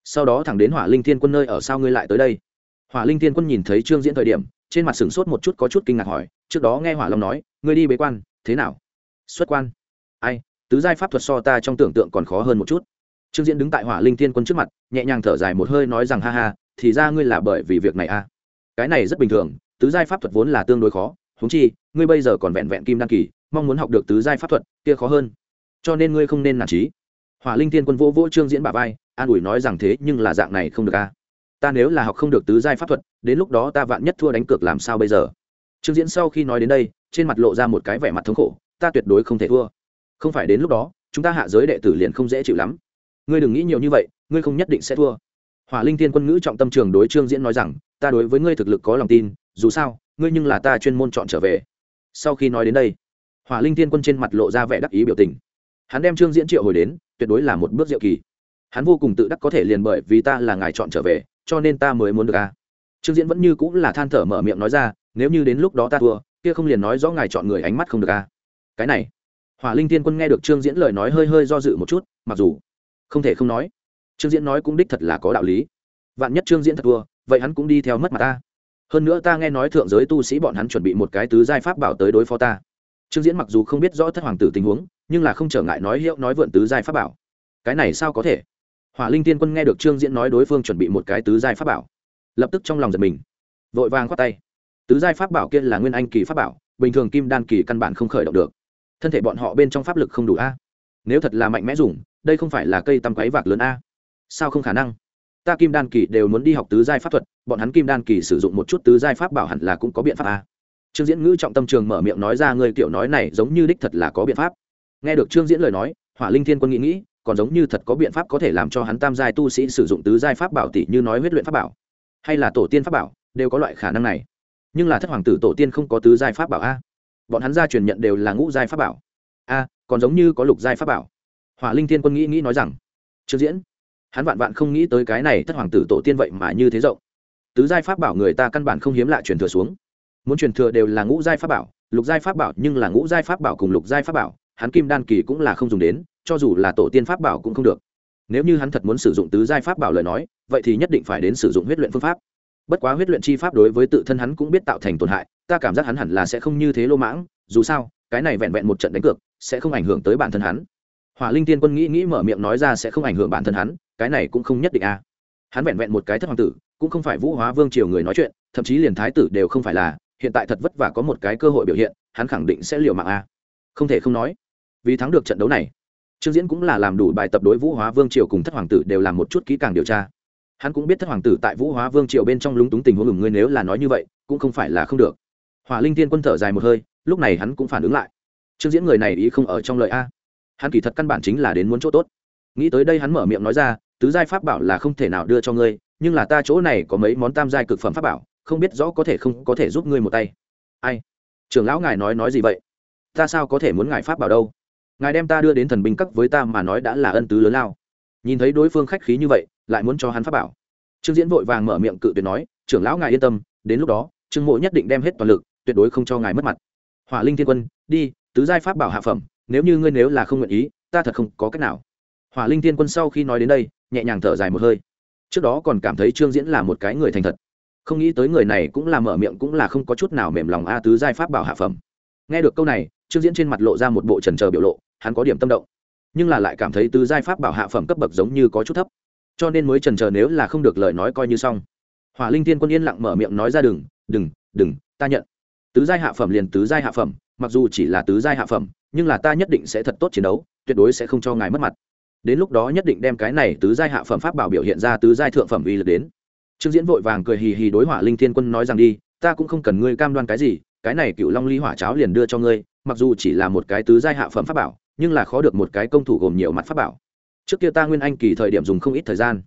Sau đó thẳng đến hỏa linh thiên quân nơi ở sao ngươi lại tới đây. Hỏa linh thiên quân nhìn thấy trương diễn thời điểm, trên mặt sửng sốt một chút có chút kinh ngạc hỏi, trước đó nghe hỏa long nói, ngươi đi bế quan, thế nào? Xuất quan ai, tứ giai pháp thuật so ta trong tưởng tượng còn khó hơn một chút. Trương diễn đứng tại hỏa linh thiên quân trước mặt, nhẹ nhàng thở dài một hơi nói rằng, ha ha, thì ra ngươi là bởi vì việc này à? Cái này rất bình thường, tứ giai pháp thuật vốn là tương đối khó húng chi, ngươi bây giờ còn vẹn vẹn kim đăng kỳ, mong muốn học được tứ giai pháp thuật, kia khó hơn. Cho nên ngươi không nên nản trí hỏa linh thiên quân vỗ vỗ trương diễn bà vai, an ủi nói rằng, thế nhưng là dạng này không được a à. ta nếu là học không được tứ giai pháp thuật, đến lúc đó ta vạn nhất thua đánh cược làm sao bây giờ? Trương diễn sau khi nói đến đây, trên mặt lộ ra một cái vẻ mặt thống khổ, ta tuyệt đối không thể thua không phải đến lúc đó, chúng ta hạ giới đệ tử liền không dễ chịu lắm. Ngươi đừng nghĩ nhiều như vậy, ngươi không nhất định sẽ thua. Hỏa linh thiên quân ngữ trọng tâm trường đối trương diễn nói rằng, ta đối với ngươi thực lực có lòng tin, dù sao, ngươi nhưng là ta chuyên môn chọn trở về. Sau khi nói đến đây, hỏa linh thiên quân trên mặt lộ ra vẻ đắc ý biểu tình. Hắn đem trương diễn triệu hồi đến, tuyệt đối là một bước diệu kỳ. Hắn vô cùng tự đắc có thể liền bởi vì ta là ngài chọn trở về, cho nên ta mới muốn được a. Trương diễn vẫn như cũng là than thở mở miệng nói ra, nếu như đến lúc đó ta thua, kia không liền nói rõ ngài chọn người ánh mắt không được a. Cái này hỏa linh tiên quân nghe được trương diễn lời nói hơi hơi do dự một chút, mặc dù không thể không nói, trương diễn nói cũng đích thật là có đạo lý. Vạn nhất trương diễn thật thua, vậy hắn cũng đi theo mất mặt ta. Hơn nữa ta nghe nói thượng giới tu sĩ bọn hắn chuẩn bị một cái tứ giai pháp bảo tới đối phó ta. Trương diễn mặc dù không biết rõ thất hoàng tử tình huống, nhưng là không trở ngại nói hiệu nói vượn tứ giai pháp bảo. Cái này sao có thể? Hỏa linh tiên quân nghe được trương diễn nói đối phương chuẩn bị một cái tứ giai pháp bảo, lập tức trong lòng giật mình, vội vàng khoát tay. Tứ giai pháp bảo kia là nguyên anh kỳ pháp bảo, bình thường kim đan kỳ căn bản không khởi động được thân thể bọn họ bên trong pháp lực không đủ a. Nếu thật là mạnh mẽ dùng, đây không phải là cây tăm quáy vạc lớn a. Sao không khả năng? Ta kim đan kỳ đều muốn đi học tứ giai pháp thuật, bọn hắn kim đan kỳ sử dụng một chút tứ giai pháp bảo hẳn là cũng có biện pháp a. Trương diễn ngữ trọng tâm trường mở miệng nói ra người kiểu nói này giống như đích thật là có biện pháp. Nghe được trương diễn lời nói, hỏa linh thiên quân nghĩ nghĩ, còn giống như thật có biện pháp có thể làm cho hắn tam giai tu sĩ sử dụng tứ giai pháp bảo tỷ như nói huyết luyện pháp bảo, hay là tổ tiên pháp bảo, đều có loại khả năng này. Nhưng là thất hoàng tử tổ tiên không có tứ giai pháp bảo a bọn hắn ra truyền nhận đều là ngũ giai pháp bảo. A, còn giống như có lục giai pháp bảo. Hỏa linh thiên quân nghĩ nghĩ nói rằng, trương diễn, hắn vạn vạn không nghĩ tới cái này thất hoàng tử tổ tiên vậy mà như thế rộng. Tứ giai pháp bảo người ta căn bản không hiếm lạ truyền thừa xuống. Muốn truyền thừa đều là ngũ giai pháp bảo, lục giai pháp bảo nhưng là ngũ giai pháp bảo cùng lục giai pháp bảo, hắn kim đan kỳ cũng là không dùng đến, cho dù là tổ tiên pháp bảo cũng không được. Nếu như hắn thật muốn sử dụng tứ giai pháp bảo lời nói, vậy thì nhất định phải đến sử dụng huyết luyện phương pháp. Bất quá huyết luyện chi pháp đối với tự thân hắn cũng biết tạo thành tổn hại ta cảm giác hắn hẳn là sẽ không như thế lô mãng, dù sao, cái này vẹn vẹn một trận đánh cược, sẽ không ảnh hưởng tới bản thân hắn hỏa linh tiên quân nghĩ nghĩ mở miệng nói ra sẽ không ảnh hưởng bản thân hắn, cái này cũng không nhất định a à. hắn vẹn vẹn một cái thất hoàng tử, cũng không phải vũ hóa vương triều người nói chuyện, thậm chí liền thái tử đều không phải là, hiện tại thật vất vả có một cái cơ hội biểu hiện, hắn khẳng định sẽ liều mạng a à. không thể không nói, vì thắng được trận đấu này, trương diễn cũng là làm đủ bài tập đối vũ hóa vương triều cùng thất hoàng tử đều làm một chút kỹ càng điều tra hắn cũng biết thất hoàng tử tại vũ hóa vương triều bên trong lúng túng tình huống ngừng ngươi nếu là nói như vậy, cũng không phải là không được hỏa linh tiên quân thở dài một hơi, lúc này hắn cũng phản ứng lại. Trương diễn người này ý không ở trong lời a. Hắn kỳ thật căn bản chính là đến muốn chỗ tốt. Nghĩ tới đây hắn mở miệng nói ra, tứ giai pháp bảo là không thể nào đưa cho ngươi, nhưng là ta chỗ này có mấy món tam giai cực phẩm pháp bảo, không biết rõ có thể không có thể giúp ngươi một tay. Ai? Trưởng lão ngài nói nói gì vậy? Ta sao có thể muốn ngài pháp bảo đâu? Ngài đem ta đưa đến thần binh cấp với ta mà nói đã là ân tứ lớn lao. Nhìn thấy đối phương khách khí như vậy, lại muốn cho hắn pháp bảo. Trương diễn vội vàng mở miệng cự tuyệt nói, trưởng lão ngài yên tâm, đến lúc đó, trương mộ nhất định đem hết toàn lực tuyệt đối không cho ngài mất mặt. Hỏa linh thiên quân, đi, tứ giai pháp bảo hạ phẩm, nếu như ngươi nếu là không nguyện ý, ta thật không có cách nào. Hỏa linh thiên quân sau khi nói đến đây, nhẹ nhàng thở dài một hơi. Trước đó còn cảm thấy trương diễn là một cái người thành thật. Không nghĩ tới người này cũng là mở miệng cũng là không có chút nào mềm lòng a tứ giai pháp bảo hạ phẩm. Nghe được câu này, trương diễn trên mặt lộ ra một bộ trần trờ biểu lộ, hắn có điểm tâm động. Nhưng là lại cảm thấy tứ giai pháp bảo hạ phẩm cấp bậc giống như có chút thấp. Cho nên mới trần trờ nếu là không được lời nói coi như xong. Hỏa linh thiên quân yên lặng mở miệng nói ra, đừng đừng đừng, ta nhận tứ giai hạ phẩm liền tứ giai hạ phẩm, mặc dù chỉ là tứ giai hạ phẩm, nhưng là ta nhất định sẽ thật tốt chiến đấu, tuyệt đối sẽ không cho ngài mất mặt. Đến lúc đó nhất định đem cái này tứ giai hạ phẩm pháp bảo biểu hiện ra tứ giai thượng phẩm uy lực đến. Trương diễn vội vàng cười hì hì đối hỏa linh thiên quân nói rằng đi, ta cũng không cần ngươi cam đoan cái gì, cái này cựu long ly hỏa cháo liền đưa cho ngươi, mặc dù chỉ là một cái tứ giai hạ phẩm pháp bảo, nhưng là khó được một cái công thủ gồm nhiều mặt pháp bảo. Trước kia ta nguyên anh kỳ thời điểm dùng không ít thời gian,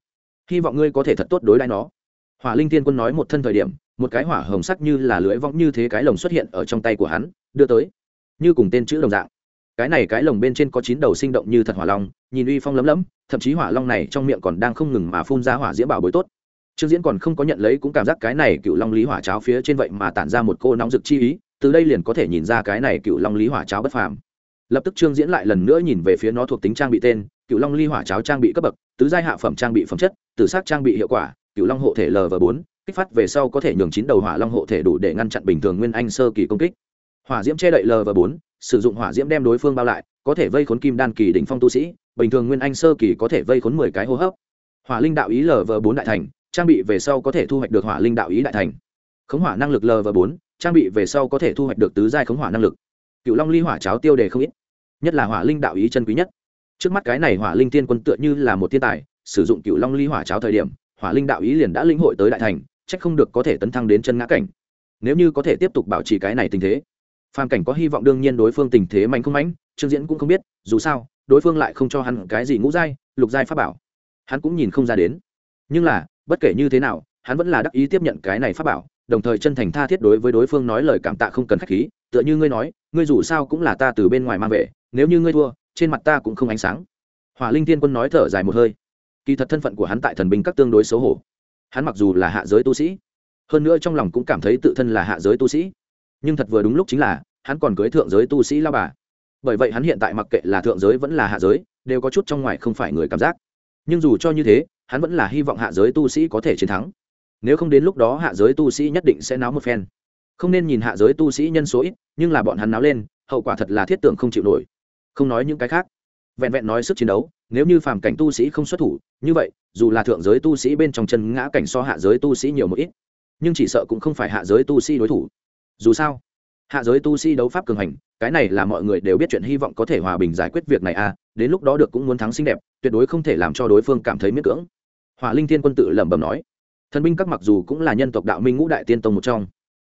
hy vọng ngươi có thể thật tốt đối đãi nó. Hỏa linh thiên quân nói một thân thời điểm một cái hỏa hồng sắc như là lưỡi võng như thế cái lồng xuất hiện ở trong tay của hắn, đưa tới. Như cùng tên chữ đồng dạng. Cái này cái lồng bên trên có chín đầu sinh động như thật hỏa long, nhìn uy phong lấm lấm thậm chí hỏa long này trong miệng còn đang không ngừng mà phun ra hỏa diễm bảo bối tốt. Trương diễn còn không có nhận lấy cũng cảm giác cái này cựu long lý hỏa cháo phía trên vậy mà tản ra một cô nóng rực chi ý, từ đây liền có thể nhìn ra cái này cựu long lý hỏa cháo bất phàm. Lập tức trương diễn lại lần nữa nhìn về phía nó thuộc tính trang bị tên, cựu long ly hỏa cháo trang bị cấp bậc, tứ giai hạ phẩm trang bị phẩm chất, tử sắc trang bị hiệu quả, cựu long hộ thể lv bốn kích phát về sau có thể nhường chín đầu hỏa long hộ thể đủ để ngăn chặn bình thường nguyên anh sơ kỳ công kích. Hỏa diễm che đậy l và bốn, sử dụng hỏa diễm đem đối phương bao lại, có thể vây khốn kim đan kỳ đỉnh phong tu sĩ, bình thường nguyên anh sơ kỳ có thể vây khốn mười cái hô hấp. Hỏa linh đạo ý l và bốn đại thành, trang bị về sau có thể thu hoạch được hỏa linh đạo ý đại thành. Khống hỏa năng lực l và bốn, trang bị về sau có thể thu hoạch được tứ giai khống hỏa năng lực. Cựu long ly hỏa cháo tiêu đề không ít, nhất là hỏa linh đạo ý chân quý nhất. Trước mắt cái này hỏa linh tiên quân tựa như là một thiên tài, sử dụng cựu long ly hỏa cháo thời điểm, hỏa linh đạo ý liền đã linh hội tới đại thành chắc không được có thể tấn thăng đến chân ngã cảnh. Nếu như có thể tiếp tục bảo trì cái này tình thế phàm cảnh có hy vọng đương nhiên đối phương tình thế mạnh không mạnh, trương diễn cũng không biết dù sao đối phương lại không cho hắn cái gì ngũ giai lục giai pháp bảo. Hắn cũng nhìn không ra đến. Nhưng là bất kể như thế nào hắn vẫn là đắc ý tiếp nhận cái này pháp bảo đồng thời chân thành tha thiết đối với đối phương nói lời cảm tạ không cần khách khí tựa như ngươi nói ngươi dù sao cũng là ta từ bên ngoài mang về nếu như ngươi thua trên mặt ta cũng không ánh sáng. Hỏa linh tiên quân nói thở dài một hơi. Kỳ thật thân phận của hắn tại thần binh các tương đối xấu hổ hắn mặc dù là hạ giới tu sĩ, hơn nữa trong lòng cũng cảm thấy tự thân là hạ giới tu sĩ. Nhưng thật vừa đúng lúc chính là, hắn còn cưới thượng giới tu sĩ lao bà. Bởi vậy hắn hiện tại mặc kệ là thượng giới vẫn là hạ giới, đều có chút trong ngoài không phải người cảm giác. Nhưng dù cho như thế, hắn vẫn là hy vọng hạ giới tu sĩ có thể chiến thắng. Nếu không đến lúc đó hạ giới tu sĩ nhất định sẽ náo một phen. Không nên nhìn hạ giới tu sĩ nhân số ít, nhưng là bọn hắn náo lên, hậu quả thật là thiết tưởng không chịu nổi. Không nói những cái khác vẹn vẹn nói sức chiến đấu, nếu như phàm cảnh tu sĩ không xuất thủ, như vậy, dù là thượng giới tu sĩ bên trong chân ngã cảnh so hạ giới tu sĩ nhiều một ít, nhưng chỉ sợ cũng không phải hạ giới tu sĩ đối thủ. Dù sao, hạ giới tu sĩ đấu pháp cường hành, cái này là mọi người đều biết chuyện hy vọng có thể hòa bình giải quyết việc này à đến lúc đó được cũng muốn thắng xinh đẹp, tuyệt đối không thể làm cho đối phương cảm thấy miễn cưỡng. Hỏa linh thiên quân tự lẩm bẩm nói, thần binh các mặc dù cũng là nhân tộc đạo minh ngũ đại tiên tông một trong,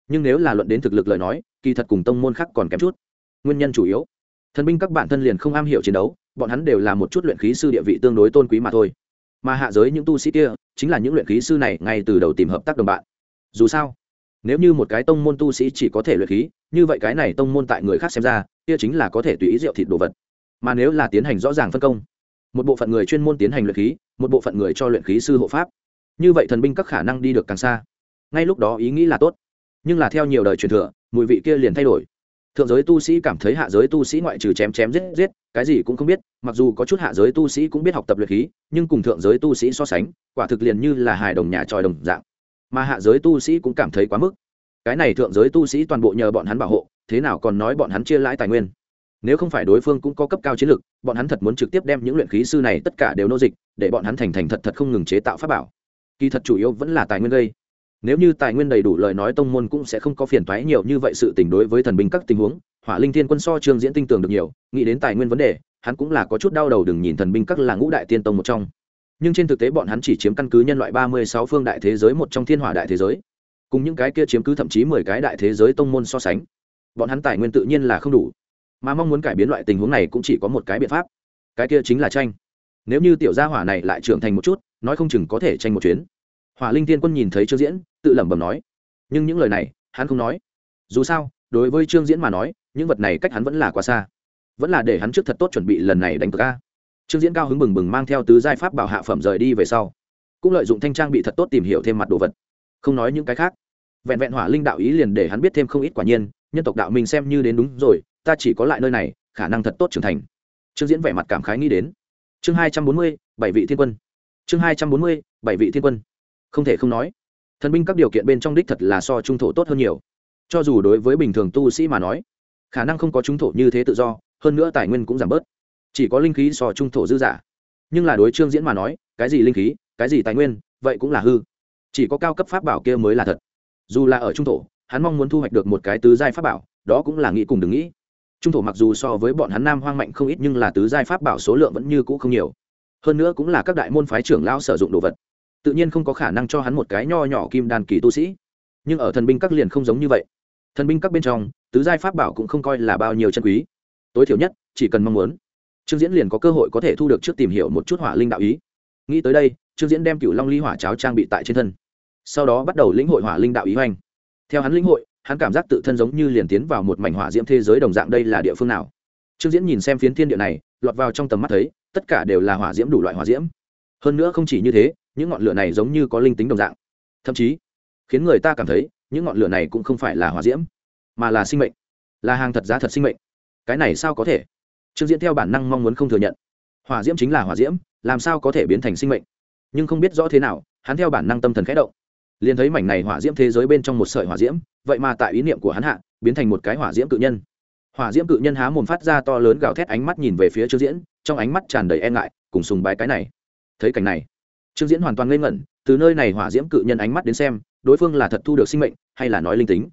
nhưng nếu là luận đến thực lực lời nói, kỳ thật cùng tông môn khác còn kém chút. Nguyên nhân chủ yếu, thần binh các bạn thân liền không am hiểu chiến đấu bọn hắn đều là một chút luyện khí sư địa vị tương đối tôn quý mà thôi. Mà hạ giới những tu sĩ kia, chính là những luyện khí sư này ngay từ đầu tìm hợp tác đồng bạn. Dù sao, nếu như một cái tông môn tu sĩ chỉ có thể luyện khí, như vậy cái này tông môn tại người khác xem ra, kia chính là có thể tùy ý rượu thịt đồ vật. Mà nếu là tiến hành rõ ràng phân công, một bộ phận người chuyên môn tiến hành luyện khí, một bộ phận người cho luyện khí sư hộ pháp, như vậy thần binh các khả năng đi được càng xa. Ngay lúc đó ý nghĩ là tốt, nhưng là theo nhiều đời truyền thừa, mùi vị kia liền thay đổi thượng giới tu sĩ cảm thấy hạ giới tu sĩ ngoại trừ chém chém giết giết, cái gì cũng không biết, mặc dù có chút hạ giới tu sĩ cũng biết học tập luyện khí, nhưng cùng thượng giới tu sĩ so sánh, quả thực liền như là hài đồng nhà tròi đồng dạng. Mà hạ giới tu sĩ cũng cảm thấy quá mức. Cái này thượng giới tu sĩ toàn bộ nhờ bọn hắn bảo hộ, thế nào còn nói bọn hắn chia lãi tài nguyên? Nếu không phải đối phương cũng có cấp cao chiến lược, bọn hắn thật muốn trực tiếp đem những luyện khí sư này tất cả đều nô dịch, để bọn hắn thành thành thật thật không ngừng chế tạo pháp bảo. Kỳ thật chủ yếu vẫn là tài nguyên gây nếu như tài nguyên đầy đủ lời nói tông môn cũng sẽ không có phiền toái nhiều như vậy sự tình đối với thần binh các tình huống, hỏa linh thiên quân so trương diễn tinh tường được nhiều, nghĩ đến tài nguyên vấn đề, hắn cũng là có chút đau đầu đừng nhìn thần binh các là ngũ đại tiên tông một trong. Nhưng trên thực tế bọn hắn chỉ chiếm căn cứ nhân loại ba mươi sáu phương đại thế giới một trong thiên hỏa đại thế giới. Cùng những cái kia chiếm cứ thậm chí mười cái đại thế giới tông môn so sánh, bọn hắn tài nguyên tự nhiên là không đủ. Mà mong muốn cải biến loại tình huống này cũng chỉ có một cái biện pháp. Cái kia chính là tranh. Nếu như tiểu gia hỏa này lại trưởng thành một chút, nói không chừng có thể tranh một chuyến hỏa linh tiên quân nhìn thấy trương diễn, tự lẩm bẩm nói, nhưng những lời này, hắn không nói. Dù sao, đối với trương diễn mà nói, những vật này cách hắn vẫn là quá xa. Vẫn là để hắn trước thật tốt chuẩn bị lần này đánh cược ca trương diễn cao hứng bừng bừng mang theo tứ giai pháp bảo hạ phẩm rời đi về sau, cũng lợi dụng thanh trang bị thật tốt tìm hiểu thêm mặt đồ vật. Không nói những cái khác. Vẹn vẹn hỏa linh đạo ý liền để hắn biết thêm không ít quả nhiên, nhân tộc đạo mình xem như đến đúng rồi, ta chỉ có lại nơi này, khả năng thật tốt trưởng thành. Trương diễn vẻ mặt cảm khái nghĩ đến. Chương hai trăm bốn mươi, bảy vị thiên quân. Chương hai trăm bốn mươi, bảy vị thiên quân không thể không nói, thần binh các điều kiện bên trong đích thật là so trung thổ tốt hơn nhiều. Cho dù đối với bình thường tu sĩ mà nói, khả năng không có trung thổ như thế tự do, hơn nữa tài nguyên cũng giảm bớt. Chỉ có linh khí so trung thổ dư giả nhưng là đối trương diễn mà nói, cái gì linh khí, cái gì tài nguyên, vậy cũng là hư. Chỉ có cao cấp pháp bảo kia mới là thật. Dù là ở trung thổ, hắn mong muốn thu hoạch được một cái tứ giai pháp bảo, đó cũng là nghĩ cùng đừng nghĩ. Trung thổ mặc dù so với bọn hắn nam hoang mạnh không ít nhưng là tứ giai pháp bảo số lượng vẫn như cũ không nhiều. Hơn nữa cũng là các đại môn phái trưởng lao sử dụng đồ vật tự nhiên không có khả năng cho hắn một cái nho nhỏ kim đàn kỳ tu sĩ. Nhưng ở thần binh các liền không giống như vậy. Thần binh các bên trong, tứ giai pháp bảo cũng không coi là bao nhiêu chân quý. Tối thiểu nhất, chỉ cần mong muốn, trương diễn liền có cơ hội có thể thu được trước tìm hiểu một chút hỏa linh đạo ý. Nghĩ tới đây, trương diễn đem cựu long ly hỏa cháo trang bị tại trên thân. Sau đó bắt đầu lĩnh hội hỏa linh đạo ý hoành. Theo hắn lĩnh hội, hắn cảm giác tự thân giống như liền tiến vào một mảnh hỏa diễm thế giới đồng dạng đây là địa phương nào. Trương diễn nhìn xem phiến thiên địa này, lọt vào trong tầm mắt thấy, tất cả đều là hỏa diễm đủ loại hỏa diễm. Hơn nữa không chỉ như thế những ngọn lửa này giống như có linh tính đồng dạng. Thậm chí, khiến người ta cảm thấy những ngọn lửa này cũng không phải là hỏa diễm, mà là sinh mệnh, là hàng thật giá thật sinh mệnh. Cái này sao có thể? Trương diễn theo bản năng mong muốn không thừa nhận. Hỏa diễm chính là hỏa diễm, làm sao có thể biến thành sinh mệnh? Nhưng không biết rõ thế nào, hắn theo bản năng tâm thần khẽ động. Liền thấy mảnh này hỏa diễm thế giới bên trong một sợi hỏa diễm, vậy mà tại ý niệm của hắn hạ, biến thành một cái hỏa diễm cự nhân. Hỏa diễm cự nhân há mồm phát ra to lớn gào thét ánh mắt nhìn về phía trương diễn, trong ánh mắt tràn đầy e ngại, cùng sùng bái cái này. Thấy cảnh này trương diễn hoàn toàn ngây ngẩn, từ nơi này hỏa diễm cự nhân ánh mắt đến xem, đối phương là thật thu được sinh mệnh, hay là nói linh tính?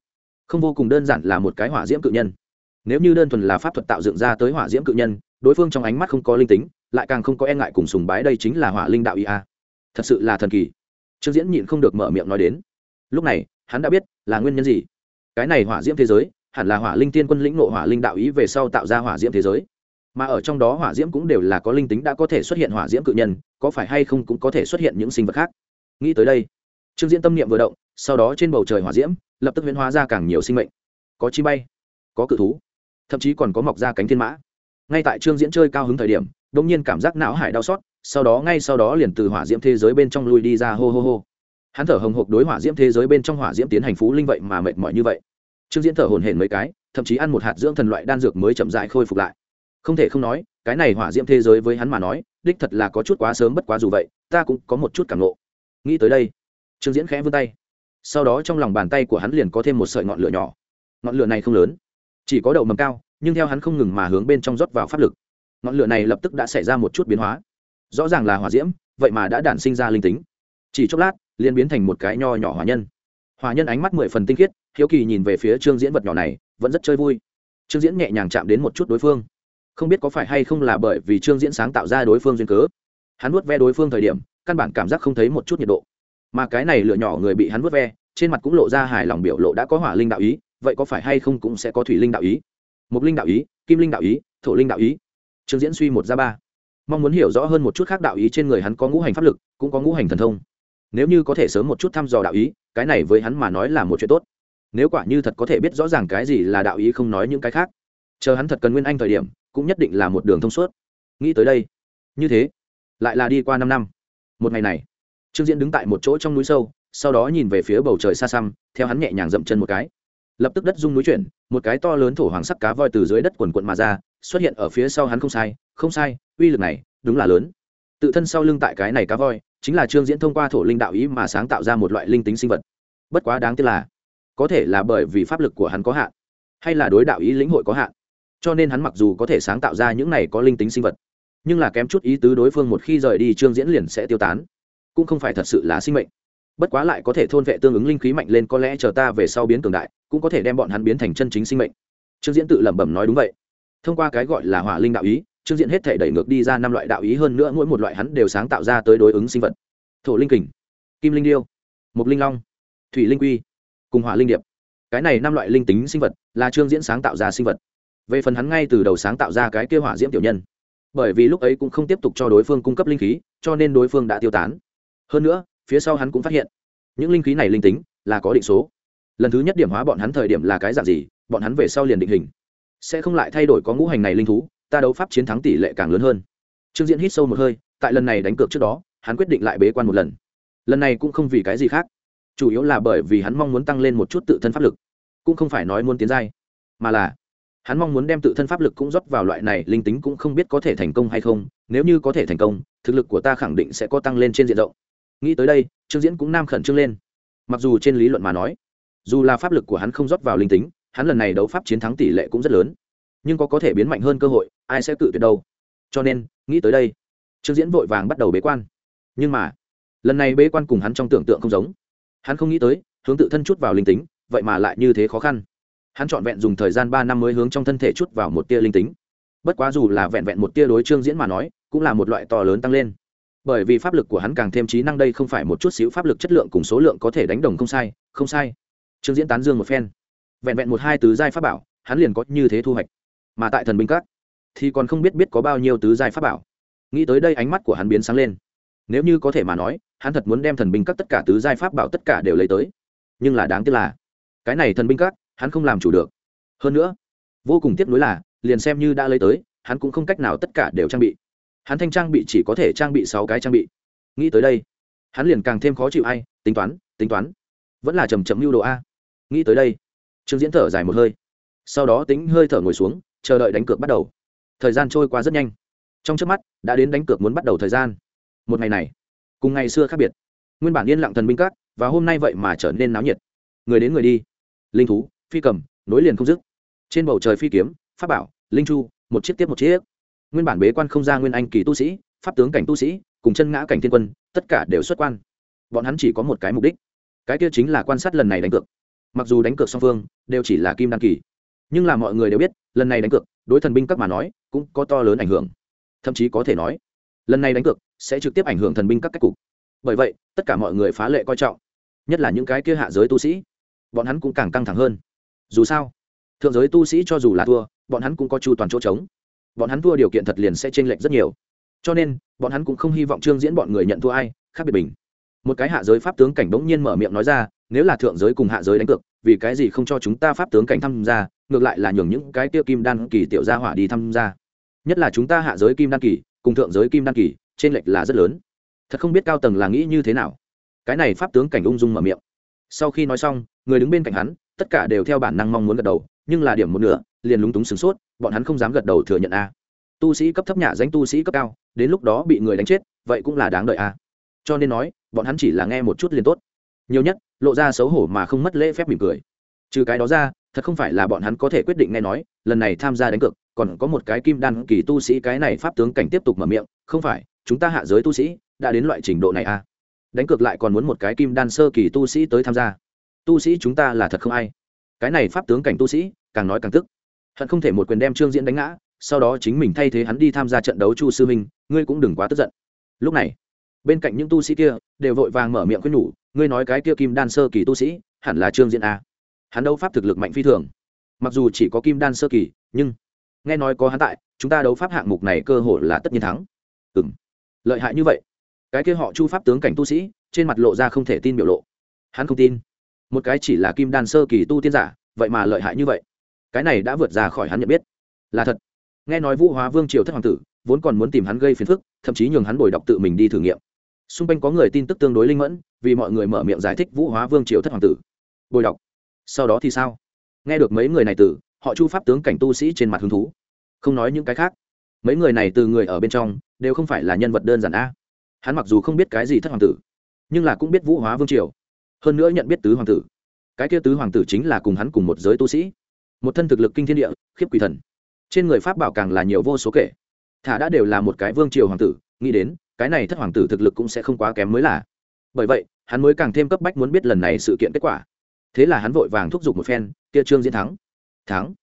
Không vô cùng đơn giản là một cái hỏa diễm cự nhân. Nếu như đơn thuần là pháp thuật tạo dựng ra tới hỏa diễm cự nhân, đối phương trong ánh mắt không có linh tính, lại càng không có e ngại cùng sùng bái đây chính là hỏa linh đạo ý a. Thật sự là thần kỳ. Trương diễn nhịn không được mở miệng nói đến. Lúc này, hắn đã biết là nguyên nhân gì. Cái này hỏa diễm thế giới, hẳn là hỏa linh tiên quân lĩnh nộ hỏa linh đạo ý về sau tạo ra hỏa diễm thế giới mà ở trong đó hỏa diễm cũng đều là có linh tính đã có thể xuất hiện hỏa diễm cự nhân, có phải hay không cũng có thể xuất hiện những sinh vật khác. Nghĩ tới đây, trương diễn tâm niệm vừa động, sau đó trên bầu trời hỏa diễm lập tức huyễn hóa ra càng nhiều sinh mệnh. Có chi bay, có cự thú, thậm chí còn có mọc ra cánh thiên mã. Ngay tại trương diễn chơi cao hứng thời điểm đ ỗ n g nhiên cảm giác não hải đau xót, sau đó ngay sau đó liền từ hỏa diễm thế giới bên trong lui đi ra hô hô hô. Hắn thở hồng hộc đối hỏa diễm thế giới bên trong hỏa diễm tiến hành phú linh vậy mà mệt mỏi như vậy. Trương diễn thở hồn hển mấy cái, thậm chí ăn một hạt dưỡng thần loại đan dược mới chậm dại khôi phục lại không thể không nói, cái này hỏa diễm thế giới với hắn mà nói, đích thật là có chút quá sớm bất quá dù vậy, ta cũng có một chút cảm nộ nghĩ tới đây, trương diễn khẽ vươn tay. Sau đó trong lòng bàn tay của hắn liền có thêm một sợi ngọn lửa nhỏ. Ngọn lửa này không lớn, chỉ có đậu mầm cao, nhưng theo hắn không ngừng mà hướng bên trong rót vào pháp lực. Ngọn lửa này lập tức đã xảy ra một chút biến hóa. Rõ ràng là hỏa diễm, vậy mà đã đản sinh ra linh tính. Chỉ chốc lát, liền biến thành một cái nho nhỏ hỏa nhân. Hỏa nhân ánh mắt mười phần tinh khiết, hiếu kỳ nhìn về phía trương diễn vật nhỏ này, vẫn rất chơi vui. Trương diễn nhẹ nhàng chạm đến một chút đối phương không biết có phải hay không là bởi vì trương diễn sáng tạo ra đối phương duyên cớ. Hắn vuốt ve đối phương thời điểm, căn bản cảm giác không thấy một chút nhiệt độ. Mà cái này lựa nhỏ người bị hắn vuốt ve, trên mặt cũng lộ ra hài lòng biểu lộ đã có hỏa linh đạo ý, vậy có phải hay không cũng sẽ có thủy linh đạo ý? Mục linh đạo ý, kim linh đạo ý, thổ linh đạo ý. Trương diễn suy một ra ba. Mong muốn hiểu rõ hơn một chút khác đạo ý trên người hắn có ngũ hành pháp lực, cũng có ngũ hành thần thông. Nếu như có thể sớm một chút thăm dò đạo ý, cái này với hắn mà nói là một chuyện tốt. Nếu quả như thật có thể biết rõ ràng cái gì là đạo ý không nói những cái khác. Chờ hắn thật cần nguyên anh thời điểm cũng nhất định là một đường thông suốt. Nghĩ tới đây, như thế, lại là đi qua năm năm. Một ngày này, trương diễn đứng tại một chỗ trong núi sâu, sau đó nhìn về phía bầu trời xa xăm, theo hắn nhẹ nhàng dậm chân một cái. Lập tức đất rung núi chuyển, một cái to lớn thổ hoàng sắc cá voi từ dưới đất quần quận mà ra, xuất hiện ở phía sau hắn không sai không sai, uy lực này, đúng là lớn. Tự thân sau lưng tại cái này cá voi, chính là trương diễn thông qua thổ linh đạo ý mà sáng tạo ra một loại linh tính sinh vật. Bất quá đáng tiếc là, có thể là bởi vì pháp lực của hắn có hạn, hay là đối đạo ý lĩnh hội có hạn cho nên hắn mặc dù có thể sáng tạo ra những này có linh tính sinh vật, nhưng là kém chút ý tứ đối phương một khi rời đi trương diễn liền sẽ tiêu tán, cũng không phải thật sự là sinh mệnh. Bất quá lại có thể thôn vệ tương ứng linh khí mạnh lên có lẽ chờ ta về sau biến cường đại, cũng có thể đem bọn hắn biến thành chân chính sinh mệnh. Trương diễn tự lẩm bẩm nói đúng vậy. Thông qua cái gọi là hỏa linh đạo ý, trương diễn hết thể đẩy ngược đi ra năm loại đạo ý hơn nữa mỗi một loại hắn đều sáng tạo ra tới đối ứng sinh vật. Thổ linh kình, kim linh điêu mục linh long, thủy linh quy, cùng hỏa linh điệp. Cái này năm loại linh tính sinh vật là trương diễn sáng tạo ra sinh vật về phần hắn ngay từ đầu sáng tạo ra cái kia hỏa diễm tiểu nhân. Bởi vì lúc ấy cũng không tiếp tục cho đối phương cung cấp linh khí, cho nên đối phương đã tiêu tán. Hơn nữa, phía sau hắn cũng phát hiện, những linh khí này linh tính là có định số. Lần thứ nhất điểm hóa bọn hắn thời điểm là cái dạng gì, bọn hắn về sau liền định hình. Sẽ không lại thay đổi có ngũ hành này linh thú, ta đấu pháp chiến thắng tỷ lệ càng lớn hơn. Trương diễn hít sâu một hơi, tại lần này đánh cược trước đó, hắn quyết định lại bế quan một lần. Lần này cũng không vì cái gì khác, chủ yếu là bởi vì hắn mong muốn tăng lên một chút tự thân pháp lực, cũng không phải nói muốn tiến giai, mà là hắn mong muốn đem tự thân pháp lực cũng rót vào loại này, linh tính cũng không biết có thể thành công hay không, nếu như có thể thành công, thực lực của ta khẳng định sẽ có tăng lên trên diện rộng. Nghĩ tới đây, trương diễn cũng nam khẩn trương lên. Mặc dù trên lý luận mà nói, dù là pháp lực của hắn không rót vào linh tính, hắn lần này đấu pháp chiến thắng tỷ lệ cũng rất lớn. Nhưng có có thể biến mạnh hơn cơ hội, ai sẽ cự tuyệt đâu. Cho nên, nghĩ tới đây, trương diễn vội vàng bắt đầu bế quan. Nhưng mà, lần này bế quan cùng hắn trong tưởng tượng không giống. Hắn không nghĩ tới, hướng tự thân chút vào linh tính, vậy mà lại như thế khó khăn hắn trọn vẹn dùng thời gian ba năm mới hướng trong thân thể chút vào một tia linh tính. Bất quá dù là vẹn vẹn một tia đối trương diễn mà nói, cũng là một loại to lớn tăng lên. Bởi vì pháp lực của hắn càng thêm trí năng đây không phải một chút xíu pháp lực chất lượng cùng số lượng có thể đánh đồng không sai không sai. Trương diễn tán dương một phen. Vẹn vẹn một hai tứ giai pháp bảo, hắn liền có như thế thu hoạch. Mà tại thần binh các, thì còn không biết biết có bao nhiêu tứ giai pháp bảo. Nghĩ tới đây ánh mắt của hắn biến sáng lên. Nếu như có thể mà nói, hắn thật muốn đem thần binh các tất cả tứ giai pháp bảo tất cả đều lấy tới. Nhưng là đáng tiếc là, cái này thần binh các hắn không làm chủ được. Hơn nữa, vô cùng tiếc nuối là, liền xem như đã lấy tới, hắn cũng không cách nào tất cả đều trang bị. Hắn thanh trang bị chỉ có thể trang bị sáu cái trang bị. Nghĩ tới đây, hắn liền càng thêm khó chịu ai, tính toán tính toán. Vẫn là chầm chậm lưu đồ a. Nghĩ tới đây, trương diễn thở dài một hơi. Sau đó tính hơi thở ngồi xuống, chờ đợi đánh cược bắt đầu. Thời gian trôi qua rất nhanh. Trong trước mắt, đã đến đánh cược muốn bắt đầu thời gian. Một ngày này, cùng ngày xưa khác biệt. Nguyên bản yên lặng thần binh các, và hôm nay vậy mà trở nên náo nhiệt. Người đến người đi. Linh thú phi cầm, nối liền không dứt. Trên bầu trời phi kiếm, pháp bảo, linh chu, một chiếc tiếp một chiếc. Nguyên bản bế quan không ra nguyên anh kỳ tu sĩ, pháp tướng cảnh tu sĩ, cùng chân ngã cảnh thiên quân, tất cả đều xuất quan. Bọn hắn chỉ có một cái mục đích. Cái kia chính là quan sát lần này đánh cược. Mặc dù đánh cược song phương, đều chỉ là kim đăng kỳ. Nhưng là mọi người đều biết, lần này đánh cược, đối thần binh các mà nói, cũng có to lớn ảnh hưởng. Thậm chí có thể nói, lần này đánh cược sẽ trực tiếp ảnh hưởng thần binh các cách cục. Bởi vậy, tất cả mọi người phá lệ coi trọng. Nhất là những cái kia hạ giới tu sĩ, bọn hắn cũng càng căng thẳng hơn dù sao, thượng giới tu sĩ cho dù là thua, bọn hắn cũng có chu toàn chỗ trống. Bọn hắn thua điều kiện thật liền sẽ chênh lệch rất nhiều. Cho nên, bọn hắn cũng không hy vọng trương diễn bọn người nhận thua ai, khác biệt bình. Một cái hạ giới pháp tướng cảnh bỗng nhiên mở miệng nói ra, nếu là thượng giới cùng hạ giới đánh cược, vì cái gì không cho chúng ta pháp tướng cảnh tham gia, ngược lại là nhường những cái tiêu kim đan kỳ tiểu gia hỏa đi tham gia. Nhất là chúng ta hạ giới kim đan kỳ, cùng thượng giới kim đan kỳ trên lệch là rất lớn. Thật không biết cao tầng là nghĩ như thế nào. Cái này pháp tướng cảnh ung dung mở miệng. Sau khi nói xong, người đứng bên cạnh hắn tất cả đều theo bản năng mong muốn gật đầu, nhưng là điểm một nửa, liền lúng túng sửng sốt, bọn hắn không dám gật đầu thừa nhận a. Tu sĩ cấp thấp nhà danh tu sĩ cấp cao, đến lúc đó bị người đánh chết, vậy cũng là đáng đợi a. Cho nên nói, bọn hắn chỉ là nghe một chút liền tốt. Nhiều nhất, lộ ra xấu hổ mà không mất lễ phép mỉm cười. Trừ cái đó ra, thật không phải là bọn hắn có thể quyết định nghe nói, lần này tham gia đánh cược, còn có một cái kim đan kỳ tu sĩ cái này pháp tướng cảnh tiếp tục mở miệng, không phải, chúng ta hạ giới tu sĩ đã đến loại trình độ này a. Đánh cược lại còn muốn một cái kim đan sơ kỳ tu sĩ tới tham gia tu sĩ chúng ta là thật không ai. Cái này pháp tướng cảnh tu sĩ, càng nói càng tức. Hận không thể một quyền đem trương diễn đánh ngã, sau đó chính mình thay thế hắn đi tham gia trận đấu chu sư minh, ngươi cũng đừng quá tức giận. Lúc này, bên cạnh những tu sĩ kia, đều vội vàng mở miệng khuyên nhủ, ngươi nói cái kia kim đan sơ kỳ tu sĩ, hẳn là trương diễn a hắn đấu pháp thực lực mạnh phi thường. Mặc dù chỉ có kim đan sơ kỳ, nhưng, nghe nói có hắn tại, chúng ta đấu pháp hạng mục này cơ hội là tất nhiên thắng. Ừ m lợi hại như vậy. Cái kia họ chu pháp tướng cảnh tu sĩ, trên mặt lộ ra không thể tin biểu lộ. Hắn không tin một cái chỉ là kim đan sơ kỳ tu tiên giả, vậy mà lợi hại như vậy. Cái này đã vượt ra khỏi hắn nhận biết. Là thật. Nghe nói vũ hóa vương triều thất hoàng tử, vốn còn muốn tìm hắn gây phiền phức, thậm chí nhường hắn bồi đọc tự mình đi thử nghiệm. Xung quanh có người tin tức tương đối linh mẫn, vì mọi người mở miệng giải thích vũ hóa vương triều thất hoàng tử. Bồi đọc. Sau đó thì sao? Nghe được mấy người này từ, họ chu pháp tướng cảnh tu sĩ trên mặt hứng thú. Không nói những cái khác. Mấy người này từ người ở bên trong, đều không phải là nhân vật đơn giản a. Hắn mặc dù không biết cái gì thất hoàng tử, nhưng là cũng biết vũ hóa vương triều hơn nữa nhận biết tứ hoàng tử. Cái kia tứ hoàng tử chính là cùng hắn cùng một giới tu sĩ. Một thân thực lực kinh thiên địa, khiếp quỷ thần. Trên người pháp bảo càng là nhiều vô số kể. Thả đã đều là một cái vương triều hoàng tử, nghĩ đến, cái này thất hoàng tử thực lực cũng sẽ không quá kém mới là. Bởi vậy, hắn mới càng thêm cấp bách muốn biết lần này sự kiện kết quả. Thế là hắn vội vàng thúc giục một phen, kia trương diễn thắng. Thắng.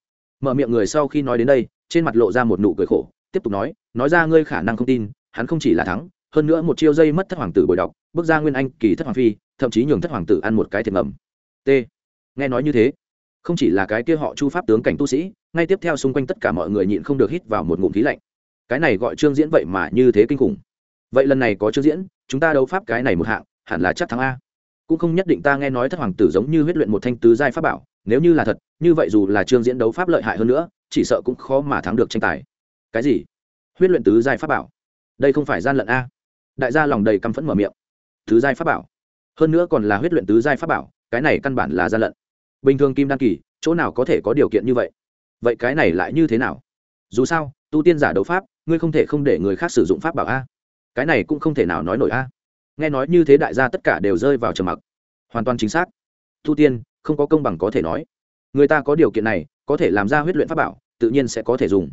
Mở miệng người sau khi nói đến đây, trên mặt lộ ra một nụ cười khổ, tiếp tục nói nói ra ngươi khả năng không tin, hắn không chỉ là thắng, hơn nữa một chiêu dây mất thất hoàng tử bồi đọc, bước ra nguyên anh kỳ thất hoàng phi thậm chí nhường thất hoàng tử ăn một cái thiệt ngầm. T. Nghe nói như thế, không chỉ là cái kia họ chu pháp tướng cảnh tu sĩ, ngay tiếp theo xung quanh tất cả mọi người nhịn không được hít vào một ngụm khí lạnh. Cái này gọi trương diễn vậy mà như thế kinh khủng. Vậy lần này có trương diễn, chúng ta đấu pháp cái này một hạng, hẳn là chắc thắng a. Cũng không nhất định ta nghe nói thất hoàng tử giống như huyết luyện một thanh tứ giai pháp bảo, nếu như là thật, như vậy dù là trương diễn đấu pháp lợi hại hơn nữa, chỉ sợ cũng khó mà thắng được tranh tài. Cái gì? Huyết luyện tứ giai pháp bảo? Đây không phải gian lận a. Đại gia lòng đầy căm phẫn mở miệng. Tứ giai pháp bảo? Hơn nữa còn là huyết luyện tứ giai pháp bảo, cái này căn bản là gian lận. Bình thường kim đan kỳ, chỗ nào có thể có điều kiện như vậy? Vậy cái này lại như thế nào? Dù sao, tu tiên giả đấu pháp, ngươi không thể không để người khác sử dụng pháp bảo a. Cái này cũng không thể nào nói nổi a. Nghe nói như thế đại gia tất cả đều rơi vào trầm mặc. Hoàn toàn chính xác. Tu tiên, không có công bằng có thể nói. Người ta có điều kiện này, có thể làm ra huyết luyện pháp bảo, tự nhiên sẽ có thể dùng.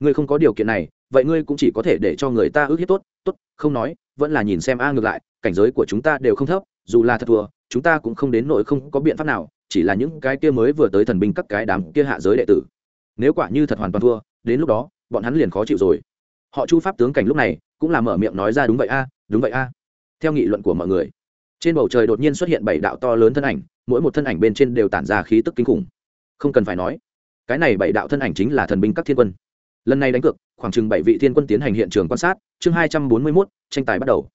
Ngươi không có điều kiện này, vậy ngươi cũng chỉ có thể để cho người ta ước hiếp tốt. Tốt, không nói, vẫn là nhìn xem a ngược lại, cảnh giới của chúng ta đều không thấp dù là thật thua, chúng ta cũng không đến nỗi không có biện pháp nào, chỉ là những cái kia mới vừa tới thần binh các cái đám kia hạ giới đệ tử. Nếu quả như thật hoàn toàn thua, đến lúc đó, bọn hắn liền khó chịu rồi. Họ chu pháp tướng cảnh lúc này, cũng là mở miệng nói ra đúng vậy a, đúng vậy a. Theo nghị luận của mọi người, trên bầu trời đột nhiên xuất hiện bảy đạo to lớn thân ảnh, mỗi một thân ảnh bên trên đều tản ra khí tức kinh khủng. Không cần phải nói, cái này bảy đạo thân ảnh chính là thần binh các thiên quân. Lần này đánh cược, khoảng chừng bảy vị thiên quân tiến hành hiện trường quan sát, chương hai trăm bốn mươi mốt, tranh tài bắt đầu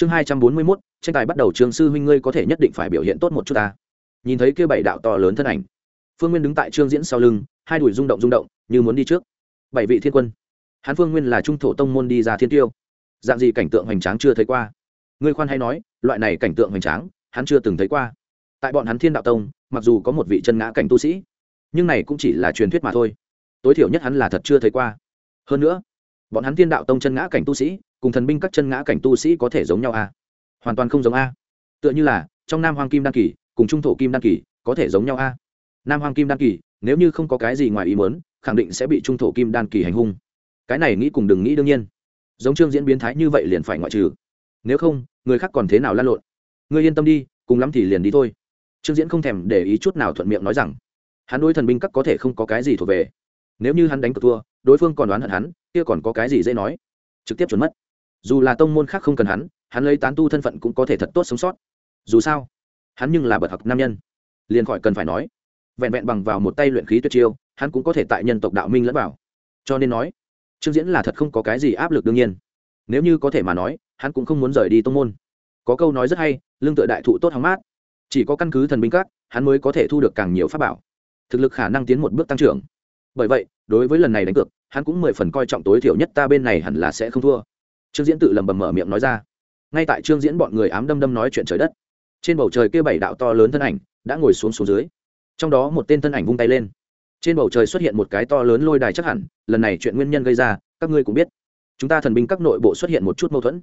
chương hai trăm bốn mươi mốt, tranh tài bắt đầu trường sư huynh ngươi có thể nhất định phải biểu hiện tốt một chút ta. Nhìn thấy kia bảy đạo to lớn thân ảnh, phương nguyên đứng tại trương diễn sau lưng, hai đùi rung động rung động, như muốn đi trước. Bảy vị thiên quân. Hán phương nguyên là trung thổ tông môn đi ra thiên tiêu. Dạng gì cảnh tượng hoành tráng chưa thấy qua? Ngươi khoan hay nói, loại này cảnh tượng hoành tráng, hắn chưa từng thấy qua. Tại bọn hắn thiên đạo tông, mặc dù có một vị chân ngã cảnh tu sĩ, nhưng này cũng chỉ là truyền thuyết mà thôi. Tối thiểu nhất hắn là thật chưa thấy qua. Hơn nữa bọn hắn thiên đạo tông chân ngã cảnh tu sĩ, cùng thần binh các chân ngã cảnh tu sĩ có thể giống nhau a à? hoàn toàn không giống a à? tựa như là, trong nam hoàng kim đan kỳ, cùng trung thổ kim đan kỳ, có thể giống nhau a à? nam hoàng kim đan kỳ, nếu như không có cái gì ngoài ý mớn khẳng định sẽ bị trung thổ kim đan kỳ hành hung cái này nghĩ cùng đừng nghĩ đương nhiên giống trương diễn biến thái như vậy liền phải ngoại trừ nếu không, người khác còn thế nào lan lộn Người yên tâm đi, cùng lắm thì liền đi thôi trương diễn không thèm để ý chút nào thuận miệng nói rằng, hắn đối thần binh các có thể không có cái gì thuộc về nếu như hắn đánh cược thua, đối phương còn đoán hận hắn, kia còn có cái gì dễ nói? Trực tiếp chuẩn mất. Dù là tông môn khác không cần hắn hắn lấy tán tu thân phận cũng có thể thật tốt sống sót. Dù sao, hắn nhưng là bậc học nam nhân. Liền khỏi cần phải nói, vẹn vẹn bằng vào một tay luyện khí tuyệt chiêu, hắn cũng có thể tại nhân tộc đạo minh lẫn vào. Cho nên nói, trương diễn là thật không có cái gì áp lực đương nhiên. Nếu như có thể mà nói, hắn cũng không muốn rời đi tông môn. Có câu nói rất hay, lương tựa đại thụ tốt hóng mát. Chỉ có căn cứ thần binh các, hắn mới có thể thu được càng nhiều pháp bảo. Thực lực khả năng tiến một bước tăng trưởng bởi vậy, đối với lần này đánh cược, hắn cũng mười phần coi trọng tối thiểu nhất ta bên này hẳn là sẽ không thua. Trương diễn tự lầm bầm mở miệng nói ra. Ngay tại trương diễn bọn người ám đâm đâm nói chuyện trời đất, trên bầu trời kia bảy đạo to lớn thân ảnh đã ngồi xuống xuống dưới. Trong đó một tên thân ảnh vung tay lên. Trên bầu trời xuất hiện một cái to lớn lôi đài chắc hẳn, lần này chuyện nguyên nhân gây ra, các ngươi cũng biết. Chúng ta thần binh các nội bộ xuất hiện một chút mâu thuẫn.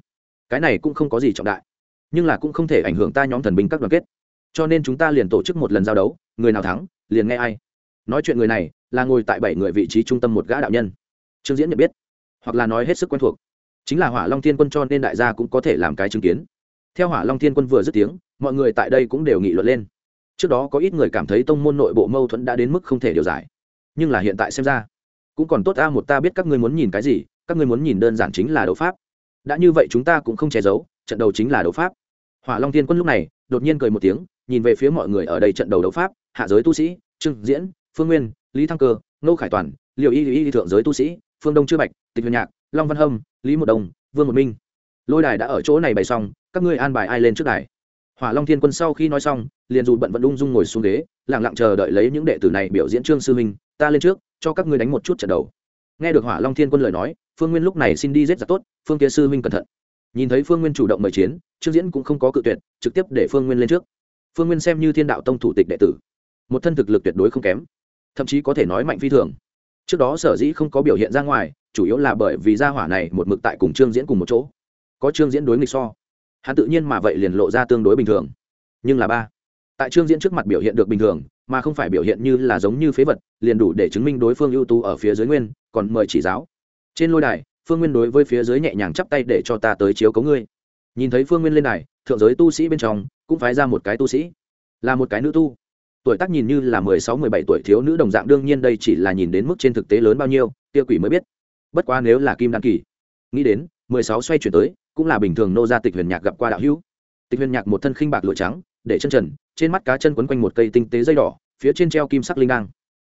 Cái này cũng không có gì trọng đại, nhưng là cũng không thể ảnh hưởng ta nhóm thần binh các đoàn kết. Cho nên chúng ta liền tổ chức một lần giao đấu, người nào thắng, liền nghe ai. Nói chuyện người này là ngồi tại bảy người vị trí trung tâm một gã đạo nhân. Trương diễn nhận biết, hoặc là nói hết sức quen thuộc, chính là hỏa long thiên quân cho nên đại gia cũng có thể làm cái chứng kiến. Theo hỏa long thiên quân vừa dứt tiếng, mọi người tại đây cũng đều nghị luận lên. Trước đó có ít người cảm thấy tông môn nội bộ mâu thuẫn đã đến mức không thể điều giải, nhưng là hiện tại xem ra, cũng còn tốt a, một ta biết các ngươi muốn nhìn cái gì, các ngươi muốn nhìn đơn giản chính là đấu pháp. Đã như vậy chúng ta cũng không che giấu, trận đầu chính là đấu pháp. Hỏa long thiên quân lúc này, đột nhiên cười một tiếng, nhìn về phía mọi người ở đây trận đầu đấu pháp, hạ giới tu sĩ, trương diễn, phương nguyên lý thăng cơ nô khải toàn liệu y y thượng giới tu sĩ phương đông chư bạch tịch huyền nhạc long văn hâm lý một Đồng, vương một minh. Lôi đài đã ở chỗ này bày xong các ngươi an bài ai lên trước đài? Hỏa long thiên quân sau khi nói xong liền dù bận vẫn ung dung ngồi xuống ghế lẳng lặng chờ đợi lấy những đệ tử này biểu diễn trương sư minh. ta lên trước cho các ngươi đánh một chút trận đầu. Nghe được hỏa long thiên quân lời nói phương nguyên lúc này xin đi giết giặc tốt phương kia sư Minh cẩn thận. Nhìn thấy phương nguyên chủ động mời chiến trương diễn cũng không có cự tuyệt trực tiếp để phương nguyên lên trước. Phương nguyên xem như thiên đạo tông thủ tịch đệ tử. Một thân thực lực tuyệt đối không kém thậm chí có thể nói mạnh phi thường. Trước đó sở dĩ không có biểu hiện ra ngoài, chủ yếu là bởi vì gia hỏa này một mực tại cùng trương diễn cùng một chỗ. Có trương diễn đối nghịch so, hắn tự nhiên mà vậy liền lộ ra tương đối bình thường. Nhưng là ba, tại trương diễn trước mặt biểu hiện được bình thường, mà không phải biểu hiện như là giống như phế vật, liền đủ để chứng minh đối phương ưu tú ở phía dưới nguyên, còn mời chỉ giáo. Trên lôi đài, phương nguyên đối với phía dưới nhẹ nhàng chắp tay để cho ta tới chiếu cấu ngươi. Nhìn thấy phương nguyên lên đài, thượng giới tu sĩ bên trong, cũng phái ra một cái tu sĩ. Là một cái nữ tu tuổi tác nhìn như là mười sáu, mười bảy tuổi thiếu nữ đồng dạng, đương nhiên đây chỉ là nhìn đến mức trên thực tế lớn bao nhiêu, kia quỷ mới biết. Bất quá nếu là kim đan kỳ, nghĩ đến, mười sáu xoay chuyển tới, cũng là bình thường nô gia tịch huyền nhạc gặp qua đạo hữu. Tịch huyền nhạc một thân khinh bạc lụa trắng, để chân trần, trên mắt cá chân quấn quanh một cây tinh tế dây đỏ, phía trên treo kim sắc linh đang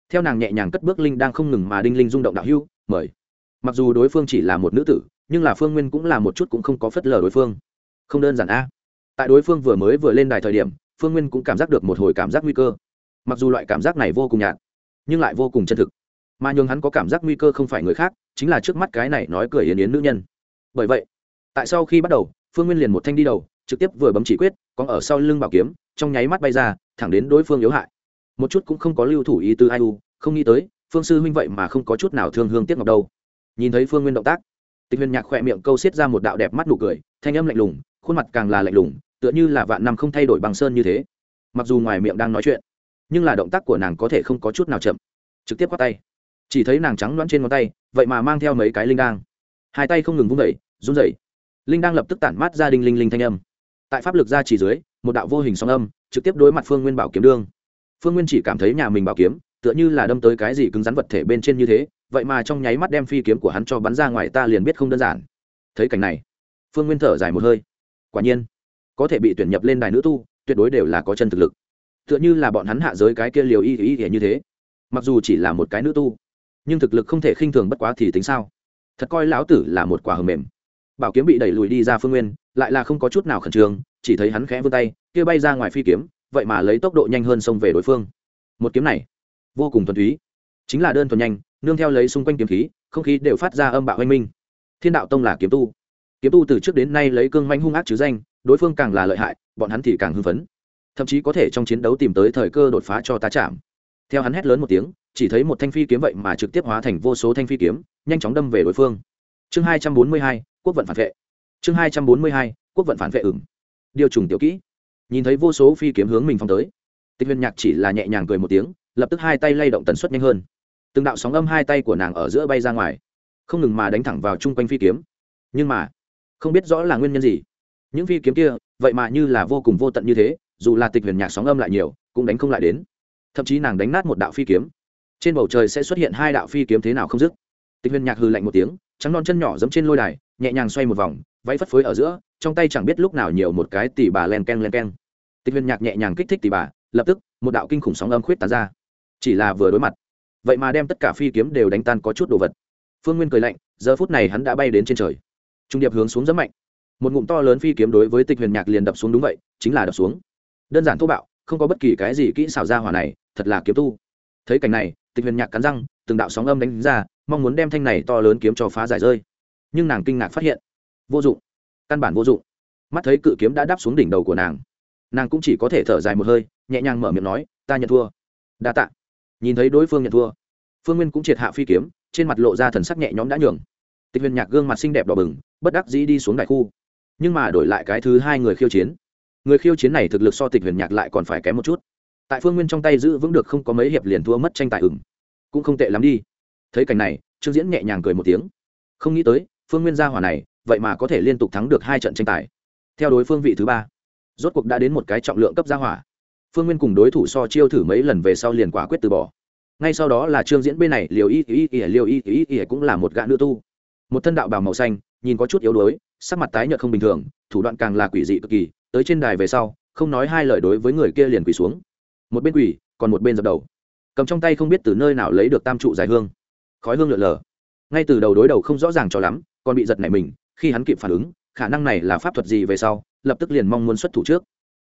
theo nàng nhẹ nhàng cất bước linh đang không ngừng mà đinh linh rung động đạo hữu, mời. Mặc dù đối phương chỉ là một nữ tử, nhưng là phương nguyên cũng là một chút cũng không có phất lờ đối phương. Không đơn giản a. Tại đối phương vừa mới vừa lên đài thời điểm phương nguyên cũng cảm giác được một hồi cảm giác nguy cơ. Mặc dù loại cảm giác này vô cùng nhạt, nhưng lại vô cùng chân thực. Mà nhường hắn có cảm giác nguy cơ không phải người khác, chính là trước mắt cái này nói cười yến yến nữ nhân. Bởi vậy, tại sau khi bắt đầu, phương nguyên liền một thanh đi đầu, trực tiếp vừa bấm chỉ quyết còn ở sau lưng bảo kiếm, trong nháy mắt bay ra, thẳng đến đối phương yếu hại. Một chút cũng không có lưu thủ ý tư ai u, không nghĩ tới, phương sư huynh vậy mà không có chút nào thương hương tiếc ngọc đâu. Nhìn thấy phương nguyên động tác, tịch huyền nhạc khỏe miệng câu xiết ra một đạo đẹp mắt nụ cười, thanh âm lạnh lùng, khuôn mặt càng là lạnh lùng tựa như là vạn năm không thay đổi bằng sơn như thế. Mặc dù ngoài miệng đang nói chuyện, nhưng là động tác của nàng có thể không có chút nào chậm. Trực tiếp quát tay. Chỉ thấy nàng trắng loãng trên ngón tay, vậy mà mang theo mấy cái linh đang hai tay không ngừng vung vẩy run rẩy. Linh đang lập tức tản mát ra đinh linh linh thanh âm. Tại pháp lực ra chỉ dưới, một đạo vô hình song âm, trực tiếp đối mặt phương nguyên bảo kiếm đương. Phương nguyên chỉ cảm thấy nhà mình bảo kiếm, tựa như là đâm tới cái gì cứng rắn vật thể bên trên như thế, vậy mà trong nháy mắt đem phi kiếm của hắn cho bắn ra ngoài ta liền biết không đơn giản. Thấy cảnh này, phương nguyên thở dài một hơi. Quả nhiên có thể bị tuyển nhập lên đài nữ tu, tuyệt đối đều là có chân thực lực. Tựa như là bọn hắn hạ giới cái kia liều y y y như thế. Mặc dù chỉ là một cái nữ tu, nhưng thực lực không thể khinh thường bất quá thì tính sao? Thật coi lão tử là một quả hầm mềm. Bảo kiếm bị đẩy lùi đi ra phương nguyên, lại là không có chút nào khẩn trương, chỉ thấy hắn khẽ vươn tay, kia bay ra ngoài phi kiếm, vậy mà lấy tốc độ nhanh hơn xông về đối phương. Một kiếm này, vô cùng thuần túy. Chính là đơn thuần nhanh, nương theo lấy xung quanh kiếm khí, không khí đều phát ra âm bạo oanh minh. Thiên đạo tông là kiếm tu. Kiếm tu từ trước đến nay lấy cương manh hung ác chứ danh đối phương càng là lợi hại, bọn hắn thì càng hưng phấn. Thậm chí có thể trong chiến đấu tìm tới thời cơ đột phá cho tá chạm theo hắn hét lớn một tiếng, chỉ thấy một thanh phi kiếm vậy mà trực tiếp hóa thành vô số thanh phi kiếm, nhanh chóng đâm về đối phương. Chương hai trăm bốn mươi hai, quốc vận phản vệ. Chương hai trăm bốn mươi hai, quốc vận phản vệ ửng. Điều trùng tiểu kỹ. Nhìn thấy vô số phi kiếm hướng mình phong tới, tịch huyền nhạc chỉ là nhẹ nhàng cười một tiếng, lập tức hai tay lay động tần suất nhanh hơn. Từng đạo sóng âm hai tay của nàng ở giữa bay ra ngoài, không ngừng mà đánh thẳng vào chung quanh phi kiếm. Nhưng mà, không biết rõ là nguyên nhân gì những phi kiếm kia, vậy mà như là vô cùng vô tận như thế, dù là tịch huyền nhạc sóng âm lại nhiều, cũng đánh không lại đến. Thậm chí nàng đánh nát một đạo phi kiếm. Trên bầu trời sẽ xuất hiện hai đạo phi kiếm thế nào không dứt. Tịch huyền nhạc hư lạnh một tiếng, trắng non chân nhỏ giẫm trên lôi đài, nhẹ nhàng xoay một vòng, váy phất phới ở giữa, trong tay chẳng biết lúc nào nhiều một cái tỉ bà len ken len ken tịch huyền nhạc nhẹ nhàng kích thích tỉ bà, lập tức, một đạo kinh khủng sóng âm khuyết tán ra. Chỉ là vừa đối mặt, vậy mà đem tất cả phi kiếm đều đánh tan có chút đồ vật. Phương nguyên cười lạnh, giờ phút này hắn đã bay đến trên trời. Trung điệp hướng xuống rất mạnh một ngụm to lớn phi kiếm đối với tịch huyền nhạc liền đập xuống đúng vậy, chính là đập xuống. Đơn giản thô bạo, không có bất kỳ cái gì kỹ xảo ra hỏa này, thật là kiếm tu. Thấy cảnh này, tịch huyền nhạc cắn răng, từng đạo sóng âm đánh ra, mong muốn đem thanh này to lớn kiếm cho phá giải rơi. Nhưng nàng kinh ngạc phát hiện, vô dụng, căn bản vô dụng. Mắt thấy cự kiếm đã đáp xuống đỉnh đầu của nàng nàng cũng chỉ có thể thở dài một hơi, nhẹ nhàng mở miệng nói, ta nhận thua. Đa t ạ nhìn thấy đối phương nhận thua, phương nguyên cũng triệt hạ phi kiếm, trên mặt lộ ra thần sắc nhẹ nhõm đã nhường. Tịch huyền nhạc gương mặt xinh đẹp đỏ bừng, bất đắc dĩ đi xuống đại khu nhưng mà đổi lại cái thứ hai người khiêu chiến. Người khiêu chiến này thực lực so tịch huyền nhạc lại còn phải kém một chút. Tại phương nguyên trong tay giữ vững được không có mấy hiệp liền thua mất tranh tài ửng. Cũng không tệ lắm đi. Thấy cảnh này, trương diễn nhẹ nhàng cười một tiếng. Không nghĩ tới, phương nguyên gia hỏa này, vậy mà có thể liên tục thắng được hai trận tranh tài. Theo đối phương vị thứ ba, rốt cuộc đã đến một cái trọng lượng cấp gia hỏa. Phương nguyên cùng đối thủ so chiêu thử mấy lần về sau liền quả quyết từ bỏ. Ngay sau đó là trương diễn bên này liều y y y liều y y y cũng là một gã nữ tu một thân đạo bào màu xanh, nhìn có chút yếu đuối, sắc mặt tái nhợt không bình thường, thủ đoạn càng là quỷ dị cực kỳ, tới trên đài về sau, không nói hai lời đối với người kia liền quỳ xuống. Một bên quỳ, còn một bên dập đầu. Cầm trong tay không biết từ nơi nào lấy được tam trụ dài hương. Khói hương lượn lờ. Ngay từ đầu đối đầu không rõ ràng cho lắm, còn bị giật nảy mình, khi hắn kịp phản ứng, khả năng này là pháp thuật gì về sau, lập tức liền mong muốn xuất thủ trước.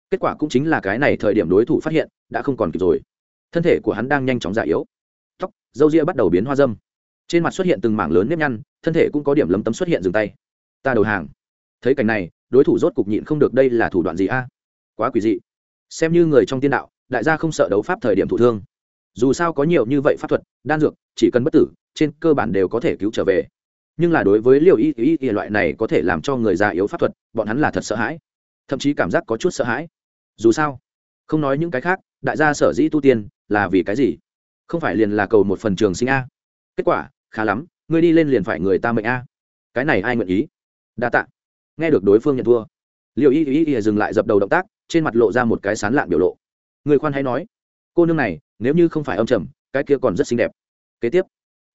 Kết quả cũng chính là cái này thời điểm đối thủ phát hiện, đã không còn kịp rồi. Thân thể của hắn đang nhanh chóng già yếu. Tóc dâu ria bắt đầu biến hoa dâm trên mặt xuất hiện từng mảng lớn nếp nhăn, thân thể cũng có điểm lấm tấm xuất hiện dừng tay. Ta đầu hàng. Thấy cảnh này, đối thủ rốt cục nhịn không được đây là thủ đoạn gì a? Quá quỷ dị. Xem như người trong tiên đạo, đại gia không sợ đấu pháp thời điểm thụ thương. Dù sao có nhiều như vậy pháp thuật, đan dược, chỉ cần bất tử, trên cơ bản đều có thể cứu trở về. Nhưng là đối với liều y y y loại này có thể làm cho người già yếu pháp thuật, bọn hắn là thật sợ hãi. Thậm chí cảm giác có chút sợ hãi. Dù sao, không nói những cái khác, đại gia sở dĩ tu tiên là vì cái gì? Không phải liền là cầu một phần trường sinh a? Kết quả khá lắm, ngươi đi lên liền phải người ta mệnh a. Cái này ai nguyện ý? Đa t ạ nghe được đối phương nhận thua. Liệu y y y dừng lại dập đầu động tác, trên mặt lộ ra một cái sán lạn biểu lộ. Người khoan hay nói, cô nương này, nếu như không phải âm trầm, cái kia còn rất xinh đẹp. Kế tiếp,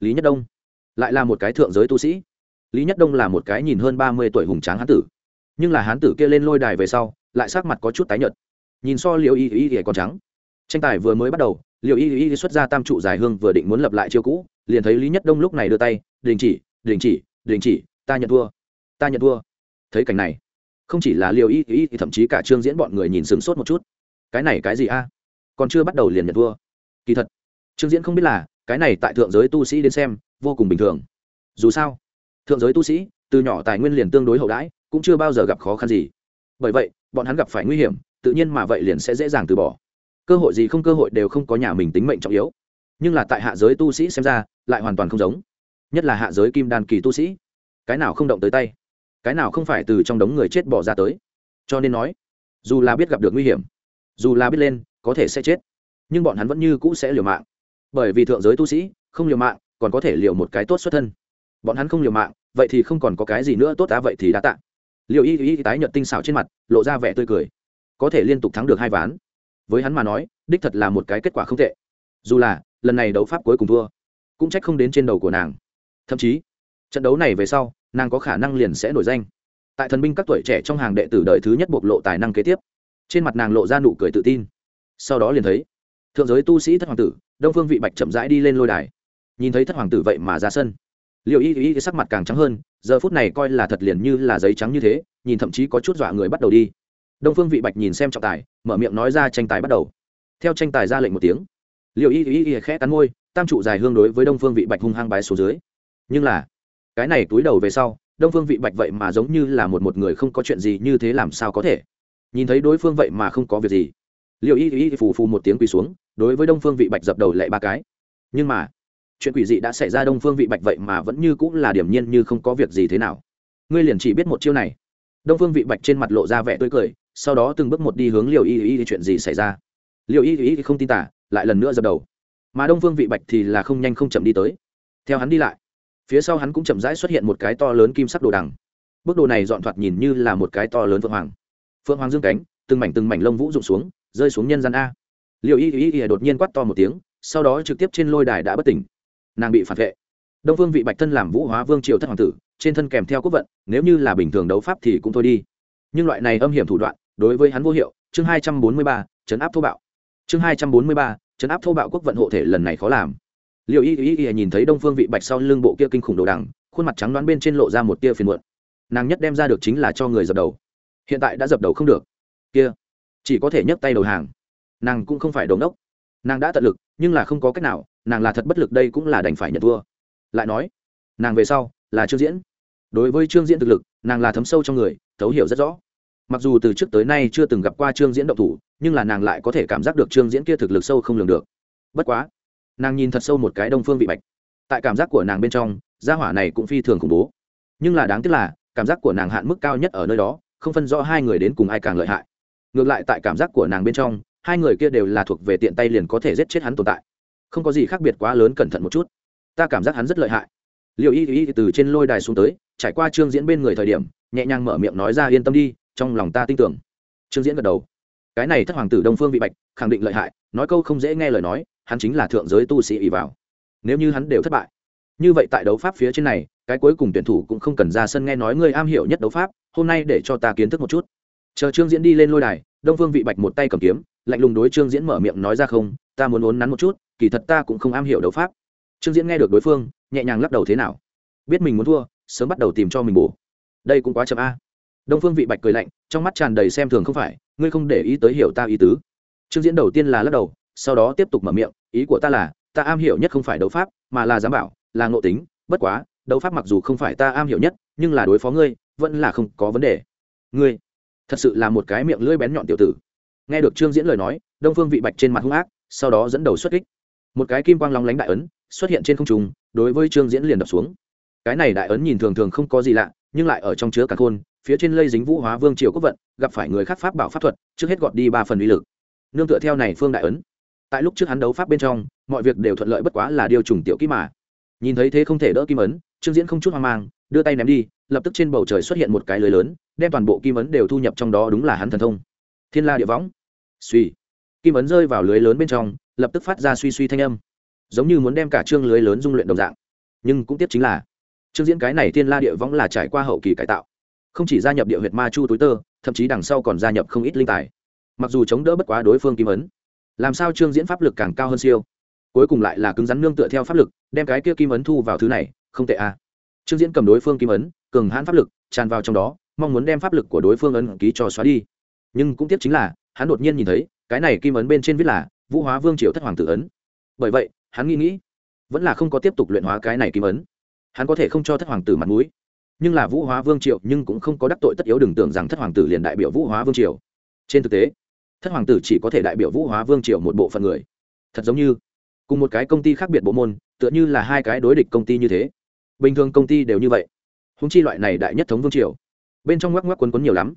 lý nhất đông lại là một cái thượng giới tu sĩ. Lý nhất đông là một cái nhìn hơn ba mươi tuổi hùng tráng hán tử, nhưng là hán tử kia lên lôi đài về sau, lại sắc mặt có chút tái nhợt. Nhìn so liệu y y y còn trắng. Tranh tài vừa mới bắt đầu liệu y y xuất ra tam trụ dài hương vừa định muốn lập lại chiêu cũ liền thấy lý nhất đông lúc này đưa tay, đình chỉ đình chỉ đình chỉ, ta nhận thua, ta nhận thua. Thấy cảnh này, không chỉ là liều y y, thậm chí cả trương diễn bọn người nhìn sửng sốt một chút. Cái này cái gì a? Còn chưa bắt đầu liền nhận thua. Kỳ thật, trương diễn không biết là, cái này tại thượng giới tu sĩ đến xem, vô cùng bình thường. Dù sao, thượng giới tu sĩ, từ nhỏ tài nguyên liền tương đối hậu đãi, cũng chưa bao giờ gặp khó khăn gì. Bởi vậy, bọn hắn gặp phải nguy hiểm, tự nhiên mà vậy liền sẽ dễ dàng từ bỏ. Cơ hội gì không cơ hội đều không có nhà mình tính mệnh trọng yếu nhưng là tại hạ giới tu sĩ xem ra, lại hoàn toàn không giống. Nhất là hạ giới kim đan kỳ tu sĩ. Cái nào không động tới tay? Cái nào không phải từ trong đống người chết bỏ ra tới? Cho nên nói, dù là biết gặp được nguy hiểm, dù là biết lên, có thể sẽ chết. Nhưng bọn hắn vẫn như cũ sẽ liều mạng. Bởi vì thượng giới tu sĩ, không liều mạng, còn có thể liều một cái tốt xuất thân. Bọn hắn không liều mạng, vậy thì không còn có cái gì nữa tốt đã vậy thì đã tạ. Liều y y tái nhợt tinh xảo trên mặt, lộ ra vẻ tươi cười. Có thể liên tục thắng được hai ván. Với hắn mà nói, đích thật là một cái kết quả không tệ. Dù là lần này đấu pháp cuối cùng thua, cũng trách không đến trên đầu của nàng. Thậm chí, trận đấu này về sau, nàng có khả năng liền sẽ nổi danh. Tại thần binh các tuổi trẻ trong hàng đệ tử đời thứ nhất bộc lộ tài năng kế tiếp, trên mặt nàng lộ ra nụ cười tự tin. Sau đó liền thấy, thượng giới tu sĩ thất hoàng tử, đông phương vị bạch chậm rãi đi lên lôi đài. Nhìn thấy thất hoàng tử vậy mà ra sân. Liệu y y sắc mặt càng trắng hơn, giờ phút này coi là thật liền như là giấy trắng như thế, nhìn thậm chí có chút dọa người bắt đầu đi. Đông phương vị bạch nhìn xem trọng tài, mở miệng nói ra tranh tài bắt đầu. Theo tranh tài ra lệnh một tiếng liệu y y y khẽ cắn môi, tam trụ dài hương đối với đông phương vị bạch hung hăng bái xuống dưới. Nhưng là, cái này túi đầu về sau, đông phương vị bạch vậy mà giống như là một một người không có chuyện gì như thế làm sao có thể? Nhìn thấy đối phương vậy mà không có việc gì. Liệu y y phù phù một tiếng quỳ xuống, đối với đông phương vị bạch dập đầu lại ba cái. Nhưng mà, chuyện quỷ dị đã xảy ra đông phương vị bạch vậy mà vẫn như cũng là điểm nhiên như không có việc gì thế nào. Ngươi liền chỉ biết một chiêu này. Đông phương vị bạch trên mặt lộ ra vẻ tươi cười, sau đó từng bước một đi hướng Liệu y y chuyện gì xảy ra. Liệu y y không tin tả lại lần nữa dập đầu. Mà đông phương vị bạch thì là không nhanh không chậm đi tới. Theo hắn đi lại, phía sau hắn cũng chậm rãi xuất hiện một cái to lớn kim sắc đồ đằng. Bức đồ này dọn thoạt nhìn như là một cái to lớn phượng hoàng. Phượng hoàng dương cánh, từng mảnh từng mảnh lông vũ rụng xuống, rơi xuống nhân gian a. Liệu y y y đột nhiên quát to một tiếng, sau đó trực tiếp trên lôi đài đã bất tỉnh. Nàng bị phản vệ. Đông phương vị bạch thân làm vũ hóa vương triều thất hoàng tử, trên thân kèm theo quốc vận, nếu như là bình thường đấu pháp thì cũng thôi đi. Nhưng loại này âm hiểm thủ đoạn, đối với hắn vô hiệu. Chương hai trăm bốn mươi ba, chấn áp thô bạo. Chương hai trăm bốn mươi ba chấn áp thô bạo quốc vận hộ thể lần này khó làm. Liệu y y y nhìn thấy đông phương vị bạch sau lưng bộ kia kinh khủng đồ đằng, khuôn mặt trắng đoán bên trên lộ ra một tia phiền muộn. Nàng nhất đem ra được chính là cho người dập đầu. Hiện tại đã dập đầu không được. Kia, chỉ có thể nhấc tay đầu hàng. Nàng cũng không phải đồn đốc. Nàng đã tận lực, nhưng là không có cách nào, nàng là thật bất lực đây cũng là đành phải nhận thua. Lại nói, nàng về sau là trương diễn. Đối với trương diễn thực lực, nàng là thấm sâu trong người, thấu hiểu rất rõ mặc dù từ trước tới nay chưa từng gặp qua trương diễn động thủ, nhưng là nàng lại có thể cảm giác được trương diễn kia thực lực sâu không lường được. Bất quá, nàng nhìn thật sâu một cái đông phương vị bạch. Tại cảm giác của nàng bên trong, gia hỏa này cũng phi thường khủng bố. Nhưng là đáng tiếc là, cảm giác của nàng hạn mức cao nhất ở nơi đó, không phân rõ hai người đến cùng ai càng lợi hại. Ngược lại tại cảm giác của nàng bên trong, hai người kia đều là thuộc về tiện tay liền có thể giết chết hắn tồn tại. Không có gì khác biệt quá lớn cẩn thận một chút. Ta cảm giác hắn rất lợi hại. Liệu y y từ trên lôi đài xuống tới, trải qua trương diễn bên người thời điểm, nhẹ nhàng mở miệng nói ra yên tâm đi trong lòng ta tin tưởng. Trương diễn gật đầu. Cái này thất hoàng tử đông phương vị bạch, khẳng định lợi hại, nói câu không dễ nghe lời nói, hắn chính là thượng giới tu sĩ ỷ vào. Nếu như hắn đều thất bại, như vậy tại đấu pháp phía trên này, cái cuối cùng tuyển thủ cũng không cần ra sân nghe nói người am hiểu nhất đấu pháp, hôm nay để cho ta kiến thức một chút. Chờ trương diễn đi lên lôi đài, đông phương vị bạch một tay cầm kiếm, lạnh lùng đối trương diễn mở miệng nói ra không, ta muốn uốn nắn một chút, kỳ thật ta cũng không am hiểu đấu pháp. Trương diễn nghe được đối phương, nhẹ nhàng lắc đầu thế nào? Biết mình muốn thua, sớm bắt đầu tìm cho mình bổ. Đây cũng quá chậm a đông phương vị bạch cười lạnh, trong mắt tràn đầy xem thường không phải, ngươi không để ý tới hiểu ta ý tứ. Trương diễn đầu tiên là lắc đầu, sau đó tiếp tục mở miệng, ý của ta là, ta am hiểu nhất không phải đấu pháp, mà là giám bảo, là ngộ tính, bất quá, đấu pháp mặc dù không phải ta am hiểu nhất, nhưng là đối phó ngươi, vẫn là không có vấn đề. Ngươi, thật sự là một cái miệng lưỡi bén nhọn tiểu tử. Nghe được trương diễn lời nói, đông phương vị bạch trên mặt hung ác, sau đó dẫn đầu xuất kích. Một cái kim quang long lánh đại ấn xuất hiện trên không trung, đối với trương diễn liền đập xuống. Cái này đại ấn nhìn thường thường không có gì lạ, nhưng lại ở trong chứa cả khôn phía trên lây dính vũ hóa vương triều quốc vận, gặp phải người khác pháp bảo pháp thuật, trước hết gọt đi ba phần uy lực. Nương tựa theo này phương đại ấn. Tại lúc trước hắn đấu pháp bên trong, mọi việc đều thuận lợi bất quá là điều trùng tiểu kỹ mà. Nhìn thấy thế không thể đỡ kim ấn, trương diễn không chút hoang mang, đưa tay ném đi, lập tức trên bầu trời xuất hiện một cái lưới lớn, đem toàn bộ kim ấn đều thu nhập trong đó đúng là hắn thần thông. Thiên la địa võng. Suy kim ấn rơi vào lưới lớn bên trong, lập tức phát ra suy suy thanh âm. Giống như muốn đem cả chương lưới lớn dung luyện đồng dạng. Nhưng cũng tiếp chính là chương diễn cái này thiên la địa võng là trải qua hậu kỳ cải tạo không chỉ gia nhập địa huyệt ma chu túi tơ, thậm chí đằng sau còn gia nhập không ít linh tài. Mặc dù chống đỡ bất quá đối phương kim ấn, làm sao trương diễn pháp lực càng cao hơn siêu? Cuối cùng lại là cứng rắn nương tựa theo pháp lực, đem cái kia kim ấn thu vào thứ này, không tệ à. trương diễn cầm đối phương kim ấn, cường hãn pháp lực, tràn vào trong đó, mong muốn đem pháp lực của đối phương ấn ký cho xóa đi. Nhưng cũng tiếp chính là, hắn đột nhiên nhìn thấy, cái này kim ấn bên trên viết là, vũ hóa vương triều thất hoàng tử ấn. Bởi vậy, hắn nghĩ nghĩ, vẫn là không có tiếp tục luyện hóa cái này kim ấn. Hắn có thể không cho thất hoàng tử mặt mũi nhưng là vũ hóa vương triều nhưng cũng không có đắc tội tất yếu đừng tưởng rằng thất hoàng tử liền đại biểu vũ hóa vương triều. Trên thực tế, thất hoàng tử chỉ có thể đại biểu vũ hóa vương triều một bộ phận người. Thật giống như, cùng một cái công ty khác biệt bộ môn, tựa như là hai cái đối địch công ty như thế. Bình thường công ty đều như vậy. Húng chi loại này đại nhất thống vương triều, bên trong ngoắc ngoắc quấn quấn nhiều lắm.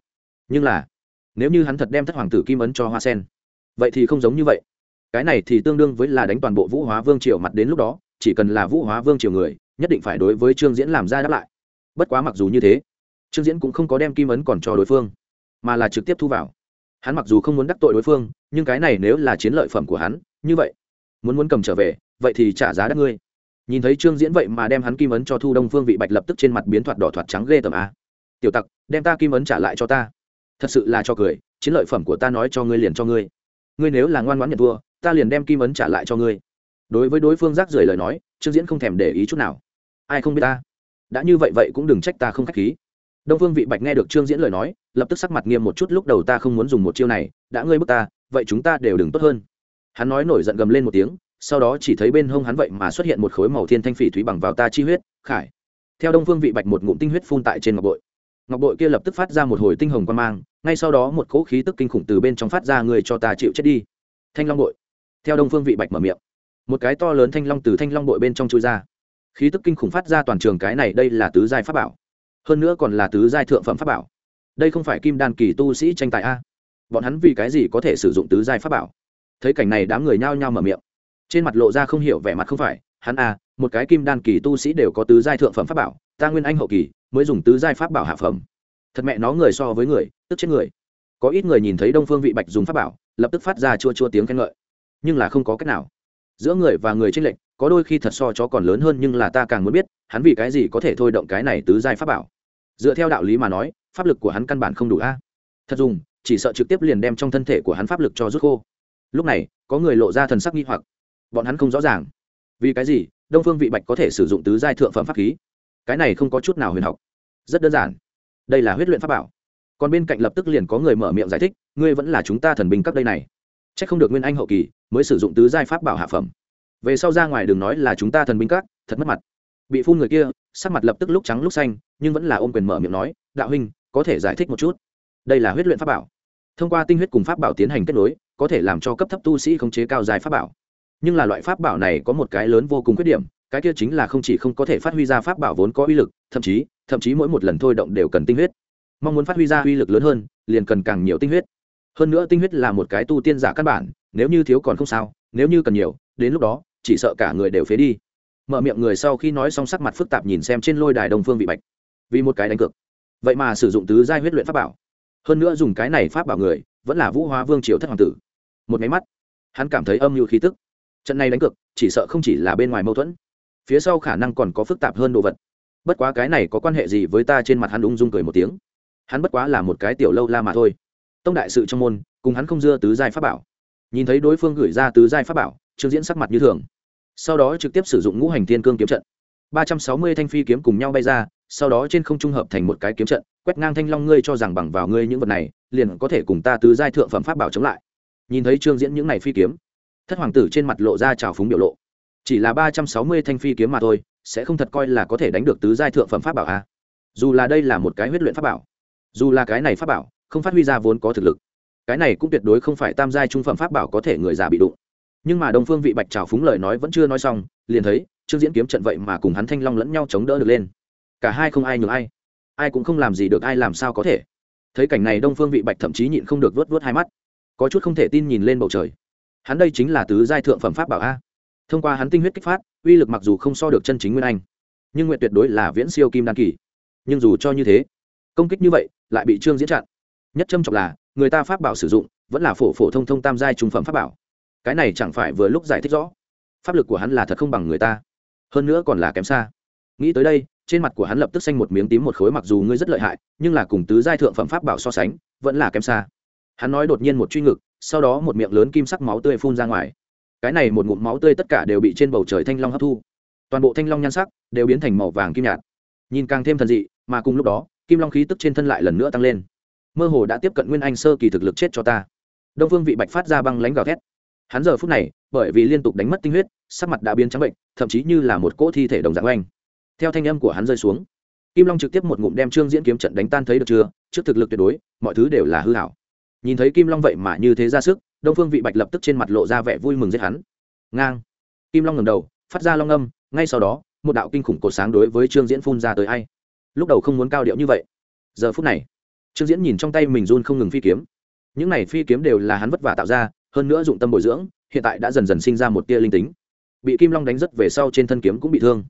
Nhưng là, nếu như hắn thật đem thất hoàng tử kim ấn cho hoa sen, vậy thì không giống như vậy. Cái này thì tương đương với là đánh toàn bộ vũ hóa vương triều mặt đến lúc đó, chỉ cần là vũ hóa vương triều người, nhất định phải đối với trương diễn làm ra đáp lại bất quá mặc dù như thế, trương diễn cũng không có đem kim ấn còn cho đối phương, mà là trực tiếp thu vào. Hắn mặc dù không muốn đắc tội đối phương, nhưng cái này nếu là chiến lợi phẩm của hắn, như vậy, muốn muốn cầm trở về, vậy thì trả giá đắt ngươi. Nhìn thấy trương diễn vậy mà đem hắn kim ấn cho thu đông phương vị bạch lập tức trên mặt biến thoạt đỏ thoạt trắng ghê tởm a. Tiểu tặc, đem ta kim ấn trả lại cho ta. Thật sự là cho cười, chiến lợi phẩm của ta nói cho ngươi liền cho ngươi. Ngươi nếu là ngoan ngoãn nhận thua, ta liền đem kim ấn trả lại cho ngươi. Đối với đối phương rác rưởi lời nói, trương diễn không thèm để ý chút nào. Ai không biết ta? Đã như vậy vậy cũng đừng trách ta không k h á c h khí. Đông phương vị bạch nghe được trương diễn lời nói, lập tức sắc mặt nghiêm một chút, lúc đầu ta không muốn dùng một chiêu này, đã ngươi bước ta, vậy chúng ta đều đừng tốt hơn. Hắn nói nổi giận gầm lên một tiếng, sau đó chỉ thấy bên hông hắn vậy mà xuất hiện một khối màu thiên thanh phỉ thúy bằng vào ta chi huyết, khải. Theo đông phương vị bạch một ngụm tinh huyết phun tại trên ngọc bội. Ngọc bội kia lập tức phát ra một hồi tinh hồng quan mang, ngay sau đó một cỗ khí tức kinh khủng từ bên trong phát ra người cho ta chịu chết đi. Thanh long bội. Theo đông phương vị bạch mở miệng, một cái to lớn thanh long từ thanh long bội bên trong chui ra khí tức kinh khủng phát ra toàn trường cái này, đây là tứ giai pháp bảo. Hơn nữa còn là tứ giai thượng phẩm pháp bảo. Đây không phải kim đan kỳ tu sĩ tranh tài a? Bọn hắn vì cái gì có thể sử dụng tứ giai pháp bảo? Thấy cảnh này, đám người nhao nhao mở miệng. Trên mặt lộ ra không hiểu vẻ mặt không phải, hắn a, một cái kim đan kỳ tu sĩ đều có tứ giai thượng phẩm pháp bảo, ta nguyên anh hậu kỳ, mới dùng tứ giai pháp bảo hạ phẩm. Thật mẹ nó, người so với người, tức chết người. Có ít người nhìn thấy đông phương vị bạch dùng pháp bảo, lập tức phát ra chua chua tiếng khen ngợi. Nhưng là không có cách nào giữa người và người tranh lệch, có đôi khi thật so chó còn lớn hơn nhưng là ta càng muốn biết, hắn vì cái gì có thể thôi động cái này tứ giai pháp bảo. Dựa theo đạo lý mà nói, pháp lực của hắn căn bản không đủ a. Thật dùng, chỉ sợ trực tiếp liền đem trong thân thể của hắn pháp lực cho rút khô. Lúc này, có người lộ ra thần sắc nghi hoặc. Bọn hắn không rõ ràng. Vì cái gì, đông phương vị bạch có thể sử dụng tứ giai thượng phẩm pháp khí? Cái này không có chút nào huyền học. Rất đơn giản. Đây là huyết luyện pháp bảo. Còn bên cạnh lập tức liền có người mở miệng giải thích, ngươi vẫn là chúng ta thần binh cấp đây này c h ắ c không được nguyên anh hậu kỳ mới sử dụng tứ giai pháp bảo hạ phẩm. Về sau ra ngoài đừng nói là chúng ta thần binh các, thật mất mặt. Bị phun người kia, sắc mặt lập tức lúc trắng lúc xanh, nhưng vẫn là ôm quyền mở miệng nói, đạo huynh, có thể giải thích một chút. Đây là huyết luyện pháp bảo. Thông qua tinh huyết cùng pháp bảo tiến hành kết nối, có thể làm cho cấp thấp tu sĩ khống chế cao dài pháp bảo. Nhưng là loại pháp bảo này có một cái lớn vô cùng khuyết điểm, cái kia chính là không chỉ không có thể phát huy ra pháp bảo vốn có uy lực, thậm chí thậm chí mỗi một lần thôi động đều cần tinh huyết. Mong muốn phát huy ra uy lực lớn hơn, liền cần càng nhiều tinh huyết hơn nữa tinh huyết là một cái tu tiên giả căn bản, nếu như thiếu còn không sao, nếu như cần nhiều, đến lúc đó, chỉ sợ cả người đều phế đi. Mở miệng người sau khi nói xong sắc mặt phức tạp nhìn xem trên lôi đài đồng phương vị bạch. Vì một cái đánh cược. Vậy mà sử dụng tứ giai huyết luyện pháp bảo. Hơn nữa dùng cái này pháp bảo người, vẫn là vũ hóa vương triều thất hoàng tử. Một máy mắt, hắn cảm thấy âm mưu khí tức. Trận này đánh cược, chỉ sợ không chỉ là bên ngoài mâu thuẫn. Phía sau khả năng còn có phức tạp hơn đồ vật. Bất quá cái này có quan hệ gì với ta trên mặt hắn ung dung cười một tiếng. Hắn bất quá là một cái tiểu lâu la mà thôi tông đại sự trong môn, cùng hắn không dưa tứ giai pháp bảo. Nhìn thấy đối phương gửi ra tứ giai pháp bảo, trương diễn sắc mặt như thường. Sau đó trực tiếp sử dụng ngũ hành thiên cương kiếm trận. Ba trăm sáu mươi thanh phi kiếm cùng nhau bay ra, sau đó trên không trung hợp thành một cái kiếm trận, quét ngang thanh long ngươi cho rằng bằng vào ngươi những vật này, liền có thể cùng ta tứ giai thượng phẩm pháp bảo chống lại. Nhìn thấy trương diễn những này phi kiếm, thất hoàng tử trên mặt lộ ra trào phúng biểu lộ. Chỉ là ba trăm sáu mươi thanh phi kiếm mà thôi, sẽ không thật coi là có thể đánh được tứ giai thượng phẩm pháp bảo a à? dù là đây là một cái huyết luyện pháp bảo, dù là cái này pháp bảo không phát huy ra vốn có thực lực. Cái này cũng tuyệt đối không phải tam giai trung phẩm pháp bảo có thể người già bị đụng. Nhưng mà đồng phương vị bạch trào phúng lời nói vẫn chưa nói xong, liền thấy trương diễn kiếm trận vậy mà cùng hắn thanh long lẫn nhau chống đỡ được lên. Cả hai không ai nhường ai. Ai cũng không làm gì được, ai làm sao có thể. Thấy cảnh này đông phương vị bạch thậm chí nhịn không được vớt vớt hai mắt. Có chút không thể tin nhìn lên bầu trời. Hắn đây chính là tứ giai thượng phẩm pháp bảo a. Thông qua hắn tinh huyết kích phát, uy lực mặc dù không so được chân chính nguyên anh, nhưng nguyện tuyệt đối là viễn siêu kim đan kỳ. Nhưng dù cho như thế, công kích như vậy lại bị trương diễn chặn nhất trâm trọng là, người ta pháp bảo sử dụng, vẫn là phổ phổ thông thông tam giai trung phẩm pháp bảo. Cái này chẳng phải vừa lúc giải thích rõ. Pháp lực của hắn là thật không bằng người ta. Hơn nữa còn là kém xa. Nghĩ tới đây, trên mặt của hắn lập tức xanh một miếng tím một khối mặc dù ngươi rất lợi hại, nhưng là cùng tứ giai thượng phẩm pháp bảo so sánh, vẫn là kém xa. Hắn nói đột nhiên một truy ngực, sau đó một miệng lớn kim sắc máu tươi phun ra ngoài. Cái này một ngụm máu tươi tất cả đều bị trên bầu trời thanh long hấp thu. Toàn bộ thanh long nhan sắc đều biến thành màu vàng kim nhạt. Nhìn càng thêm thần dị, mà cùng lúc đó, kim long khí tức trên thân lại lần nữa tăng lên mơ hồ đã tiếp cận nguyên anh sơ kỳ thực lực chết cho ta. Đông phương vị bạch phát ra băng lánh gào thét. Hắn giờ phút này, bởi vì liên tục đánh mất tinh huyết, sắc mặt đã biến trắng bệnh, thậm chí như là một cỗ thi thể đồng dạng oanh. Theo thanh âm của hắn rơi xuống, kim long trực tiếp một ngụm đem trương diễn kiếm trận đánh tan thấy được chưa? Trước thực lực tuyệt đối, mọi thứ đều là hư hảo. Nhìn thấy kim long vậy mà như thế ra sức, đông phương vị bạch lập tức trên mặt lộ ra vẻ vui mừng giết hắn. Ngang. Kim long ngầm đầu, phát ra long âm, ngay sau đó, một đạo kinh khủng cột sáng đối với trương diễn phun ra tới ai. Lúc đầu không muốn cao điệu như vậy. Giờ phút này trương diễn nhìn trong tay mình run không ngừng phi kiếm. Những này phi kiếm đều là hắn vất vả tạo ra, hơn nữa dụng tâm bồi dưỡng, hiện tại đã dần dần sinh ra một tia linh tính. Bị kim long đánh rất về sau trên thân kiếm cũng bị thương.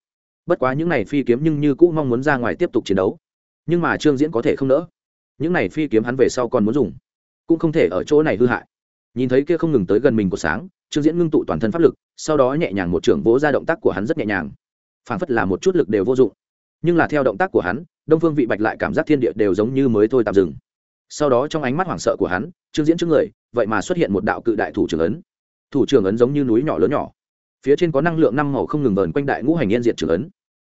Bất quá những này phi kiếm nhưng như cũng mong muốn ra ngoài tiếp tục chiến đấu. Nhưng mà trương diễn có thể không nỡ. Những này phi kiếm hắn về sau còn muốn dùng, cũng không thể ở chỗ này hư hại. Nhìn thấy kia không ngừng tới gần mình của sáng, trương diễn ngưng tụ toàn thân pháp lực, sau đó nhẹ nhàng một trưởng vỗ ra động tác của hắn rất nhẹ nhàng. Phản phất là một chút lực đều vô dụng nhưng là theo động tác của hắn, đông phương vị bạch lại cảm giác thiên địa đều giống như mới thôi tạm dừng. Sau đó trong ánh mắt hoảng sợ của hắn, trương diễn trước người, vậy mà xuất hiện một đạo cự đại thủ trưởng ấn. Thủ trưởng ấn giống như núi nhỏ lớn nhỏ. Phía trên có năng lượng năm màu không ngừng vờn quanh đại ngũ hành yên diện trưởng ấn.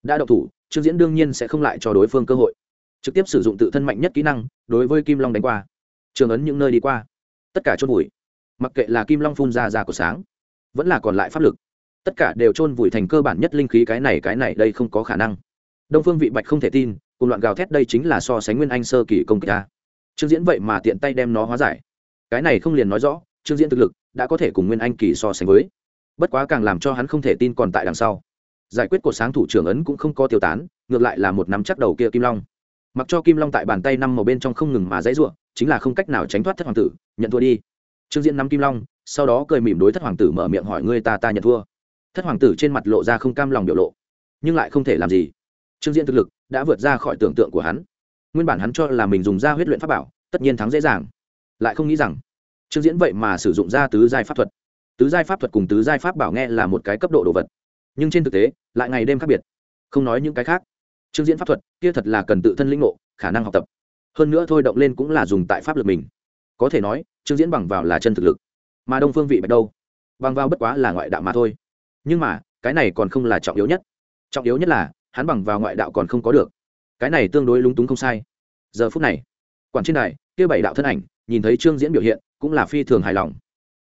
Đã động thủ, trương diễn đương nhiên sẽ không lại cho đối phương cơ hội. Trực tiếp sử dụng tự thân mạnh nhất kỹ năng, đối với kim long đánh qua. Trường ấn những nơi đi qua. Tất cả chôn vùi. Mặc kệ là kim long phun ra ra của sáng, vẫn là còn lại pháp lực. Tất cả đều chôn vùi thành cơ bản nhất linh khí cái này cái này đây không có khả năng đông phương vị bạch không thể tin, cùng loạn gào thét đây chính là so sánh nguyên anh sơ kỳ công kích ta. Trương diễn vậy mà tiện tay đem nó hóa giải. Cái này không liền nói rõ, trương diễn thực lực đã có thể cùng nguyên anh kỳ so sánh với. Bất quá càng làm cho hắn không thể tin còn tại đằng sau. Giải quyết của sáng thủ trưởng ấn cũng không có tiêu tán, ngược lại là một nắm chắc đầu kia kim long. Mặc cho kim long tại bàn tay năm màu bên trong không ngừng mà dãy ruộng, chính là không cách nào tránh thoát thất hoàng tử, nhận thua đi. Trương diễn nắm kim long, sau đó cười mỉm đối thất hoàng tử mở miệng hỏi ngươi ta ta nhận thua. Thất hoàng tử trên mặt lộ ra không cam lòng biểu lộ, nhưng lại không thể làm gì trương diễn thực lực đã vượt ra khỏi tưởng tượng của hắn. Nguyên bản hắn cho là mình dùng da huyết luyện pháp bảo, tất nhiên thắng dễ dàng. Lại không nghĩ rằng, trương diễn vậy mà sử dụng ra tứ giai pháp thuật. Tứ giai pháp thuật cùng tứ giai pháp bảo nghe là một cái cấp độ đồ vật. Nhưng trên thực tế, lại ngày đêm khác biệt. Không nói những cái khác. Trương diễn pháp thuật, kia thật là cần tự thân lĩnh ngộ, khả năng học tập. Hơn nữa thôi động lên cũng là dùng tại pháp lực mình. Có thể nói, trương diễn bằng vào là chân thực lực. Mà đông phương vị bạch đâu? Bằng vào bất quá là ngoại đạo mà thôi. Nhưng mà, cái này còn không là trọng yếu nhất. Trọng yếu nhất là hắn bằng vào ngoại đạo còn không có được. Cái này tương đối lúng túng không sai. Giờ phút này, quản trên đài, kia bảy đạo thân ảnh, nhìn thấy trương diễn biểu hiện, cũng là phi thường hài lòng.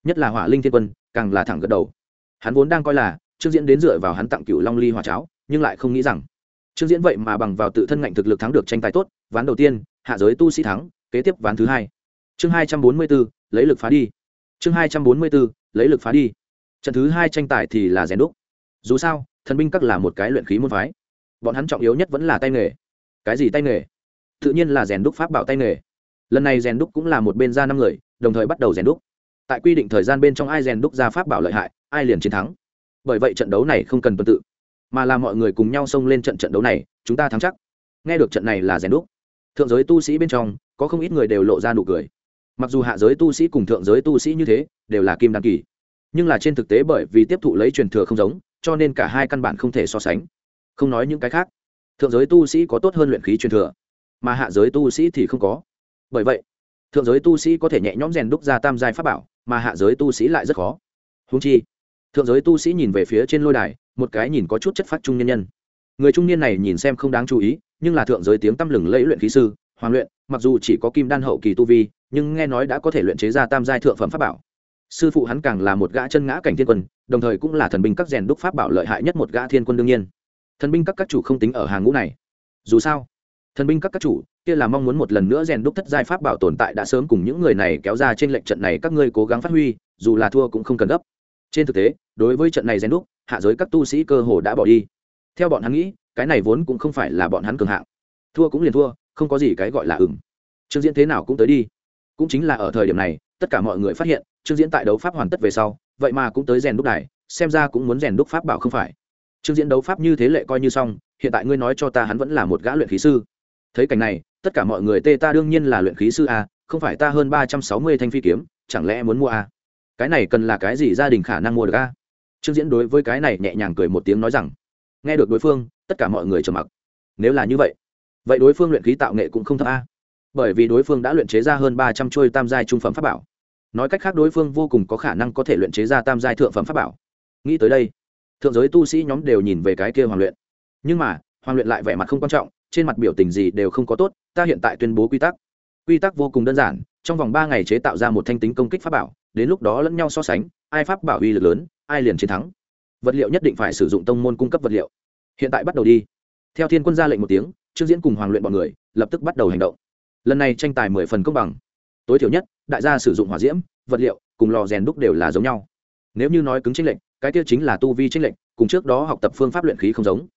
Nhất là hỏa linh thiên quân, càng là thẳng gật đầu. Hắn vốn đang coi là, trương diễn đến dựa vào hắn tặng cựu long ly hòa cháo, nhưng lại không nghĩ rằng, trương diễn vậy mà bằng vào tự thân ngạnh thực lực thắng được tranh tài tốt, ván đầu tiên, hạ giới tu sĩ thắng, kế tiếp ván thứ hai. Chương hai trăm bốn mươi b ố lấy lực phá đi. Chương hai trăm bốn mươi b ố lấy lực phá đi. Trận thứ hai tranh tài thì là rèn đúc. Dù sao, thần binh các là một cái luyện khí môn phái bọn hắn trọng yếu nhất vẫn là tay nghề. Cái gì tay nghề? Tự nhiên là rèn đúc pháp bảo tay nghề. Lần này rèn đúc cũng là một bên ra năm người, đồng thời bắt đầu rèn đúc. Tại quy định thời gian bên trong ai rèn đúc ra pháp bảo lợi hại, ai liền chiến thắng. Bởi vậy trận đấu này không cần tuần tự, mà là mọi người cùng nhau xông lên trận trận đấu này, chúng ta thắng chắc. Nghe được trận này là rèn đúc, thượng giới tu sĩ bên trong, có không ít người đều lộ ra nụ cười. Mặc dù hạ giới tu sĩ cùng thượng giới tu sĩ như thế, đều là kim đăng kỳ, nhưng là trên thực tế bởi vì tiếp thụ lấy truyền thừa không giống, cho nên cả hai căn bản không thể so sánh không nói những cái khác. Thượng giới tu sĩ có tốt hơn luyện khí truyền thừa, mà hạ giới tu sĩ thì không có. Bởi vậy, thượng giới tu sĩ có thể nhẹ nhõm rèn đúc ra tam giai pháp bảo, mà hạ giới tu sĩ lại rất khó. Húng chi, thượng giới tu sĩ nhìn về phía trên lôi đài, một cái nhìn có chút chất phát trung nhân nhân. Người trung niên này nhìn xem không đáng chú ý, nhưng là thượng giới tiếng tăm lừng lẫy luyện khí sư, hoàng luyện, mặc dù chỉ có kim đan hậu kỳ tu vi, nhưng nghe nói đã có thể luyện chế ra tam giai thượng phẩm pháp bảo. Sư phụ hắn càng là một gã chân ngã cảnh thiên quân, đồng thời cũng là thần binh các rèn đúc pháp bảo lợi hại nhất một gã thiên quân đương nhiên thần binh các các chủ không tính ở hàng ngũ này. Dù sao, thần binh các các chủ, kia là mong muốn một lần nữa rèn đúc thất giai pháp bảo tồn tại đã sớm cùng những người này kéo ra trên lệnh trận này các ngươi cố gắng phát huy, dù là thua cũng không cần gấp. Trên thực tế, đối với trận này rèn đúc, hạ giới các tu sĩ cơ hồ đã bỏ đi. Theo bọn hắn nghĩ, cái này vốn cũng không phải là bọn hắn cường hạng. Thua cũng liền thua, không có gì cái gọi là ừng trương diễn thế nào cũng tới đi. Cũng chính là ở thời điểm này, tất cả mọi người phát hiện, trương diễn tại đấu pháp hoàn tất về sau, vậy mà cũng tới rèn đúc đài, xem ra cũng muốn rèn đúc pháp bảo không phải trương diễn đấu pháp như thế lệ coi như xong, hiện tại ngươi nói cho ta hắn vẫn là một gã luyện khí sư. Thấy cảnh này, tất cả mọi người tê ta đương nhiên là luyện khí sư a, không phải ta hơn ba trăm sáu mươi thanh phi kiếm, chẳng lẽ muốn mua a? Cái này cần là cái gì gia đình khả năng mua được a? Trương diễn đối với cái này nhẹ nhàng cười một tiếng nói rằng, nghe được đối phương, tất cả mọi người trầm mặc. Nếu là như vậy vậy đối phương luyện khí tạo nghệ cũng không thấp a. Bởi vì đối phương đã luyện chế ra hơn ba trăm trôi tam giai trung phẩm pháp bảo. Nói cách khác đối phương vô cùng có khả năng có thể luyện chế ra tam giai thượng phẩm pháp bảo. Nghĩ tới đây thượng giới tu sĩ nhóm đều nhìn về cái kia hoàng luyện. Nhưng mà, hoàng luyện lại vẻ mặt không quan trọng, trên mặt biểu tình gì đều không có tốt, ta hiện tại tuyên bố quy tắc. Quy tắc vô cùng đơn giản, trong vòng ba ngày chế tạo ra một thanh tính công kích pháp bảo, đến lúc đó lẫn nhau so sánh, ai pháp bảo uy lực lớn, ai liền chiến thắng. Vật liệu nhất định phải sử dụng tông môn cung cấp vật liệu. Hiện tại bắt đầu đi. Theo thiên quân ra lệnh một tiếng, trương diễn cùng hoàng luyện bọn người lập tức bắt đầu hành động. Lần này tranh tài mười phần công bằng. Tối thiểu nhất, đại gia sử dụng hỏa diễm, vật liệu, cùng lò rèn đúc đều là giống nhau. Nếu như nói cứng tranh lệnh cái tiêu chính là tu vi tranh lệnh cùng trước đó học tập phương pháp luyện khí không giống.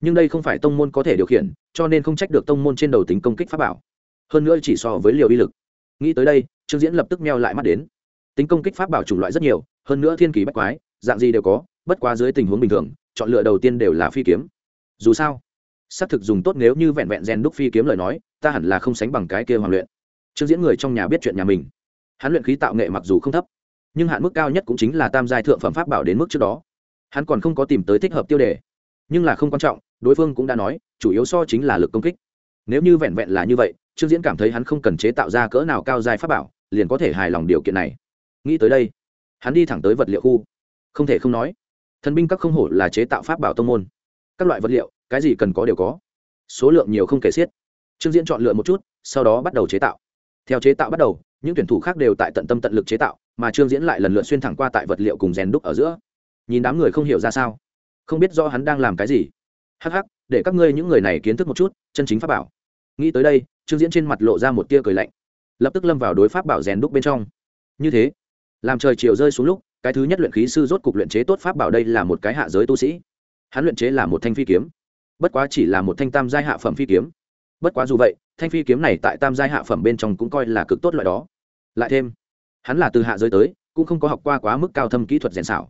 Nhưng đây không phải tông môn có thể điều khiển, cho nên không trách được tông môn trên đầu tính công kích pháp bảo. Hơn nữa chỉ so với liều uy lực. Nghĩ tới đây, trương diễn lập tức meo lại mắt đến. Tính công kích pháp bảo chủng loại rất nhiều, hơn nữa thiên kỳ bách quái, dạng gì đều có, bất quá dưới tình huống bình thường, chọn lựa đầu tiên đều là phi kiếm. Dù sao, xác thực dùng tốt nếu như vẹn vẹn gen đúc phi kiếm lời nói, ta hẳn là không sánh bằng cái kia hoàng luyện. Trương diễn người trong nhà biết chuyện nhà mình. Hắn luyện khí tạo nghệ mặc dù không thấp nhưng hạn mức cao nhất cũng chính là tam giai thượng phẩm pháp bảo đến mức trước đó. Hắn còn không có tìm tới thích hợp tiêu đề, nhưng là không quan trọng, đối phương cũng đã nói, chủ yếu so chính là lực công kích. Nếu như vẹn vẹn là như vậy, trương diễn cảm thấy hắn không cần chế tạo ra cỡ nào cao dài pháp bảo, liền có thể hài lòng điều kiện này. Nghĩ tới đây, hắn đi thẳng tới vật liệu khu. Không thể không nói, thần binh các không hổ là chế tạo pháp bảo tông môn. Các loại vật liệu, cái gì cần có đều có. Số lượng nhiều không kể xiết. Trương diễn chọn lựa một chút, sau đó bắt đầu chế tạo. Theo chế tạo bắt đầu những tuyển thủ khác đều tại tận tâm tận lực chế tạo, mà trương diễn lại lần lượt xuyên thẳng qua tại vật liệu cùng rèn đúc ở giữa. Nhìn đám người không hiểu ra sao, không biết do hắn đang làm cái gì. Hắc hắc, để các ngươi những người này kiến thức một chút, chân chính pháp bảo. Nghĩ tới đây, trương diễn trên mặt lộ ra một tia cười lạnh, lập tức lâm vào đối pháp bảo rèn đúc bên trong. Như thế, làm trời chiều rơi xuống lúc, cái thứ nhất luyện khí sư rốt cục luyện chế tốt pháp bảo đây là một cái hạ giới tu sĩ. Hắn luyện chế là một thanh phi kiếm, bất quá chỉ là một thanh tam giai hạ phẩm phi kiếm. Bất quá dù vậy thanh phi kiếm này tại tam giai hạ phẩm bên trong cũng coi là cực tốt loại đó. Lại thêm, hắn là từ hạ giới tới, cũng không có học qua quá mức cao thâm kỹ thuật rèn xảo.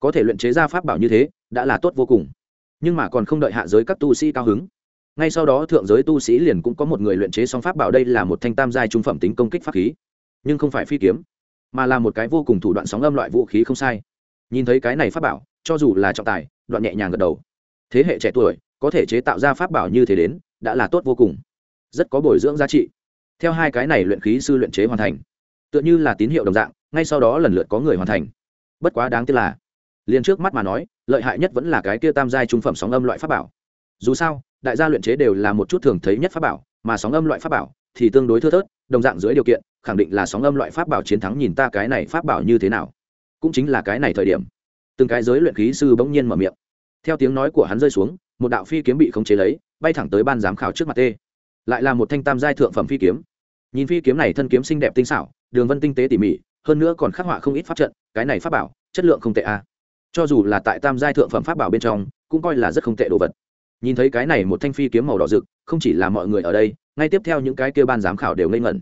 Có thể luyện chế ra pháp bảo như thế, đã là tốt vô cùng. Nhưng mà còn không đợi hạ giới các tu sĩ cao hứng. Ngay sau đó thượng giới tu sĩ liền cũng có một người luyện chế xong pháp bảo đây là một thanh tam giai trung phẩm tính công kích pháp khí. Nhưng không phải phi kiếm, mà là một cái vô cùng thủ đoạn sóng âm loại vũ khí không sai. Nhìn thấy cái này pháp bảo, cho dù là trọng tài, đoạn nhẹ nhàng gật đầu. Thế hệ trẻ tuổi, có thể chế tạo ra pháp bảo như thế đến, đã là tốt vô cùng rất có bồi dưỡng giá trị. Theo hai cái này luyện khí sư luyện chế hoàn thành, tựa như là tín hiệu đồng dạng, ngay sau đó lần lượt có người hoàn thành. Bất quá đáng tiếc là, liền trước mắt mà nói, lợi hại nhất vẫn là cái kia tam giai trung phẩm sóng âm loại pháp bảo. Dù sao, đại gia luyện chế đều là một chút thường thấy nhất pháp bảo, mà sóng âm loại pháp bảo thì tương đối thưa thớt, đồng dạng dưới điều kiện, khẳng định là sóng âm loại pháp bảo chiến thắng nhìn ta cái này pháp bảo như thế nào. Cũng chính là cái này thời điểm. Từng cái giới luyện khí sư bỗng nhiên mở miệng. Theo tiếng nói của hắn rơi xuống, một đạo phi kiếm bị khống chế lấy, bay thẳng tới ban giám khảo trước mặt tê lại là một thanh tam giai thượng phẩm phi kiếm. Nhìn phi kiếm này thân kiếm xinh đẹp tinh xảo, đường vân tinh tế tỉ mỉ, hơn nữa còn khắc họa không ít pháp trận, cái này pháp bảo, chất lượng không tệ a. Cho dù là tại tam giai thượng phẩm pháp bảo bên trong, cũng coi là rất không tệ đồ vật. Nhìn thấy cái này một thanh phi kiếm màu đỏ rực, không chỉ là mọi người ở đây, ngay tiếp theo những cái kia ban giám khảo đều ngây ngẩn.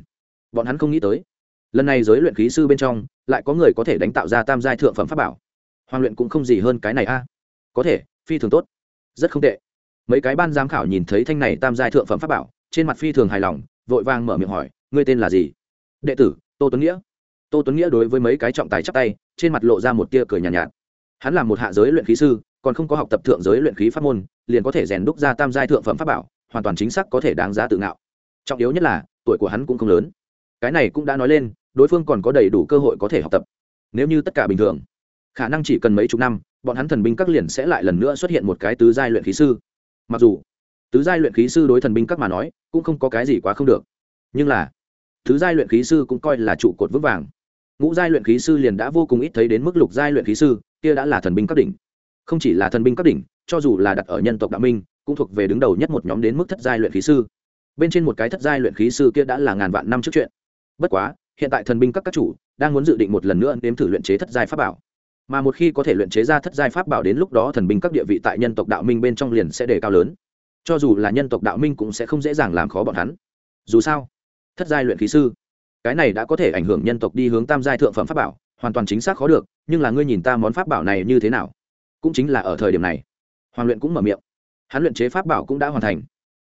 Bọn hắn không nghĩ tới, lần này giới luyện khí sư bên trong, lại có người có thể đánh tạo ra tam giai thượng phẩm pháp bảo. Hoàng luyện cũng không gì hơn cái này a. Có thể, phi thường tốt. Rất không tệ. Mấy cái ban giám khảo nhìn thấy thanh này tam giai thượng phẩm pháp bảo trên mặt phi thường hài lòng vội vàng mở miệng hỏi ngươi tên là gì? Đệ tử tô tuấn nghĩa. Tô tuấn nghĩa đối với mấy cái trọng tài chắp tay trên mặt lộ ra một tia cười nhàn nhạt, nhạt. Hắn là một hạ giới luyện khí sư còn không có học tập thượng giới luyện khí pháp môn liền có thể rèn đúc ra tam giai thượng phẩm pháp bảo hoàn toàn chính xác có thể đáng giá tự ngạo. Trọng yếu nhất là tuổi của hắn cũng không lớn. Cái này cũng đã nói lên đối phương còn có đầy đủ cơ hội có thể học tập. Nếu như tất cả bình thường khả năng chỉ cần mấy chục năm bọn hắn thần binh các liền sẽ lại lần nữa xuất hiện một cái tứ giai luyện khí sư. Mặc dù tứ giai luyện khí sư đối thần binh các mà nói, cũng không có cái gì quá không được. Nhưng là, tứ giai luyện khí sư cũng coi là trụ cột vững vàng. Ngũ giai luyện khí sư liền đã vô cùng ít thấy đến mức lục giai luyện khí sư, kia đã là thần binh các đỉnh. Không chỉ là thần binh các đỉnh, cho dù là đặt ở nhân tộc đạo minh, cũng thuộc về đứng đầu nhất một nhóm đến mức thất giai luyện khí sư. Bên trên một cái thất giai luyện khí sư kia đã là ngàn vạn năm trước chuyện. Bất quá, hiện tại thần binh các các chủ đang muốn dự định một lần nữa nếm thử luyện chế thất giai pháp bảo. Mà một khi có thể luyện chế ra thất giai pháp bảo đến lúc đó thần binh các địa vị tại nhân tộc đạo minh bên trong liền sẽ đề cao lớn cho dù là nhân tộc đạo minh cũng sẽ không dễ dàng làm khó bọn hắn. Dù sao, thất giai luyện khí sư, cái này đã có thể ảnh hưởng nhân tộc đi hướng tam giai thượng phẩm pháp bảo, hoàn toàn chính xác khó được, nhưng là ngươi nhìn ta món pháp bảo này như thế nào? Cũng chính là ở thời điểm này. Hoàng luyện cũng mở miệng. Hắn luyện chế pháp bảo cũng đã hoàn thành.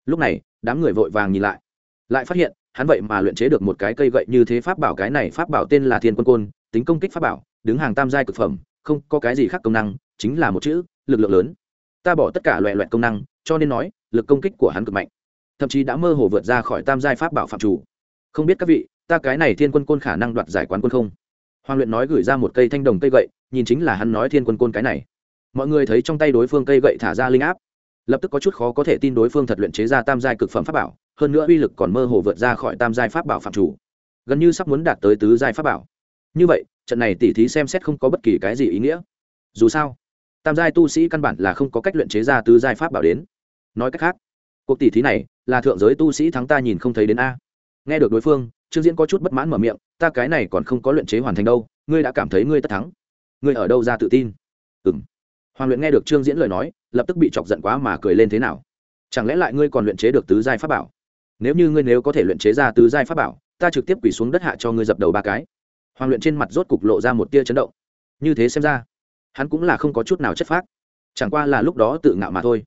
Lúc này, đám người vội vàng nhìn lại. Lại phát hiện, hắn vậy mà luyện chế được một cái cây gậy như thế pháp bảo, cái này pháp bảo tên là thiên quân côn, tính công kích pháp bảo, đứng hàng tam giai cực phẩm, không có cái gì khác công năng, chính là một chữ, lực lượng lớn. Ta bỏ tất cả loại loại công năng, cho nên nói lực công kích của hắn cực mạnh. Thậm chí đã mơ hồ vượt ra khỏi tam giai pháp bảo phạm chủ. Không biết các vị, ta cái này thiên quân côn khả năng đoạt giải quán quân không? Hoàng luyện nói gửi ra một cây thanh đồng cây gậy, nhìn chính là hắn nói thiên quân côn cái này. Mọi người thấy trong tay đối phương cây gậy thả ra linh áp, lập tức có chút khó có thể tin đối phương thật luyện chế ra tam giai cực phẩm pháp bảo, hơn nữa uy lực còn mơ hồ vượt ra khỏi tam giai pháp bảo phạm chủ. Gần như sắp muốn đạt tới tứ giai pháp bảo. Như vậy, trận này tỉ thí xem xét không có bất kỳ cái gì ý nghĩa. Dù sao, tam giai tu sĩ căn bản là không có cách luyện chế ra tứ giai pháp bảo đến nói cách khác, cuộc tỷ thí này là thượng giới tu sĩ thắng ta nhìn không thấy đến a. Nghe được đối phương, trương diễn có chút bất mãn mở miệng, ta cái này còn không có luyện chế hoàn thành đâu, ngươi đã cảm thấy ngươi tất thắng. Ngươi ở đâu ra tự tin? Ừ m hoàng luyện nghe được trương diễn lời nói, lập tức bị chọc giận quá mà cười lên thế nào? Chẳng lẽ lại ngươi còn luyện chế được tứ giai pháp bảo? Nếu như ngươi nếu có thể luyện chế ra tứ giai pháp bảo, ta trực tiếp quỳ xuống đất hạ cho ngươi dập đầu ba cái. Hoàng luyện trên mặt rốt cục lộ ra một tia chấn động. Như thế xem ra, hắn cũng là không có chút nào chất phác. Chẳng qua là lúc đó tự ngạo mà thôi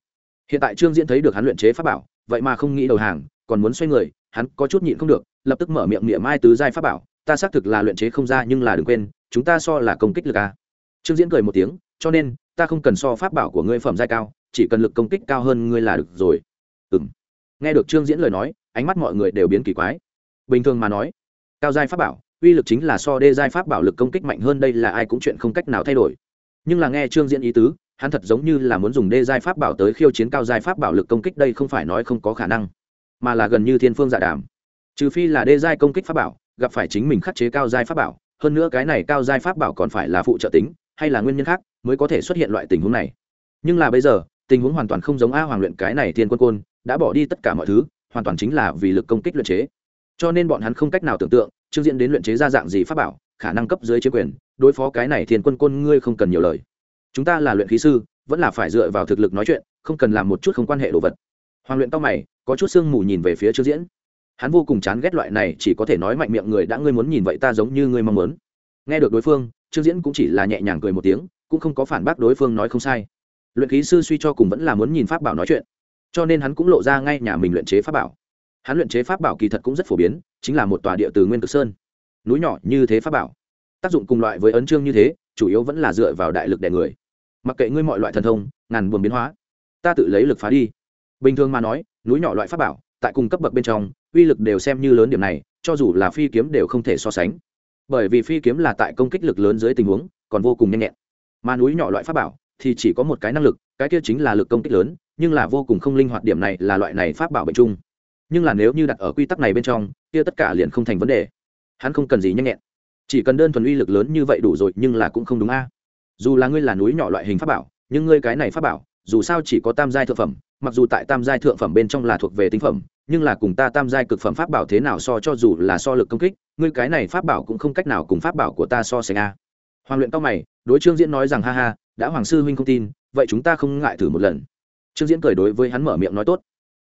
hiện tại trương diễn thấy được hắn luyện chế pháp bảo, vậy mà không nghĩ đầu hàng, còn muốn xoay người, hắn có chút nhịn không được, lập tức mở miệng miệng mai tứ giai pháp bảo. Ta xác thực là luyện chế không ra, nhưng là đừng quên, chúng ta so là công kích lực à. trương diễn cười một tiếng, cho nên, ta không cần so pháp bảo của ngươi phẩm giai cao, chỉ cần lực công kích cao hơn ngươi là được rồi. Ừ m nghe được trương diễn lời nói, ánh mắt mọi người đều biến kỳ quái. Bình thường mà nói, cao giai pháp bảo, uy lực chính là so đê giai pháp bảo lực công kích mạnh hơn, đây là ai cũng chuyện không cách nào thay đổi. Nhưng là nghe trương diễn ý tứ hắn thật giống như là muốn dùng đê giai pháp bảo tới khiêu chiến cao giai pháp bảo lực công kích, đây không phải nói không có khả năng, mà là gần như thiên phương dạ đàm. Trừ phi là đê giai công kích pháp bảo, gặp phải chính mình khắc chế cao giai pháp bảo, hơn nữa cái này cao giai pháp bảo còn phải là phụ trợ tính, hay là nguyên nhân khác mới có thể xuất hiện loại tình huống này. Nhưng là bây giờ, tình huống hoàn toàn không giống a hoàng luyện cái này thiên quân côn, đã bỏ đi tất cả mọi thứ, hoàn toàn chính là vì lực công kích luyện chế. Cho nên bọn hắn không cách nào tưởng tượng trương diễn đến luyện chế ra dạng gì pháp bảo, khả năng cấp dưới chế quyền, đối phó cái này thiên quân côn ngươi không cần nhiều lời chúng ta là luyện khí sư, vẫn là phải dựa vào thực lực nói chuyện, không cần làm một chút không quan hệ đồ vật. Hoàng luyện tao mày, có chút sương mù nhìn về phía trương diễn. Hắn vô cùng chán ghét loại này, chỉ có thể nói mạnh miệng người đã ngươi muốn nhìn vậy ta giống như ngươi mong muốn. Nghe được đối phương, trương diễn cũng chỉ là nhẹ nhàng cười một tiếng, cũng không có phản bác đối phương nói không sai. Luyện khí sư suy cho cùng vẫn là muốn nhìn pháp bảo nói chuyện, cho nên hắn cũng lộ ra ngay nhà mình luyện chế pháp bảo. Hắn luyện chế pháp bảo kỳ thật cũng rất phổ biến, chính là một tòa địa từ nguyên cực sơn. Núi nhỏ như thế pháp bảo. Tác dụng cùng loại với ấn trương như thế, chủ yếu vẫn là dựa vào đại lực đè người mặc kệ ngươi mọi loại thần thông, ngàn buồn biến hóa, ta tự lấy lực phá đi. Bình thường mà nói, núi nhỏ loại pháp bảo, tại cùng cấp bậc bên trong, uy lực đều xem như lớn điểm này, cho dù là phi kiếm đều không thể so sánh. Bởi vì phi kiếm là tại công kích lực lớn dưới tình huống, còn vô cùng nhanh nhẹn. Mà núi nhỏ loại pháp bảo, thì chỉ có một cái năng lực, cái kia chính là lực công kích lớn, nhưng là vô cùng không linh hoạt điểm này là loại này pháp bảo bệnh chung. Nhưng là nếu như đặt ở quy tắc này bên trong, kia tất cả liền không thành vấn đề. Hắn không cần gì nhanh nhẹn. Chỉ cần đơn thuần uy lực lớn như vậy đủ rồi, nhưng là cũng không đúng a dù là ngươi là núi nhỏ loại hình pháp bảo, nhưng ngươi cái này pháp bảo, dù sao chỉ có tam giai thượng phẩm, mặc dù tại tam giai thượng phẩm bên trong là thuộc về tinh phẩm, nhưng là cùng ta tam giai cực phẩm pháp bảo thế nào so cho dù là so lực công kích, ngươi cái này pháp bảo cũng không cách nào cùng pháp bảo của ta so sánh a. Hoàng luyện tóc mày, đối trương diễn nói rằng, ha ha, đã hoàng sư huynh không tin, vậy chúng ta không ngại thử một lần. Trương diễn cười đối với hắn mở miệng nói tốt.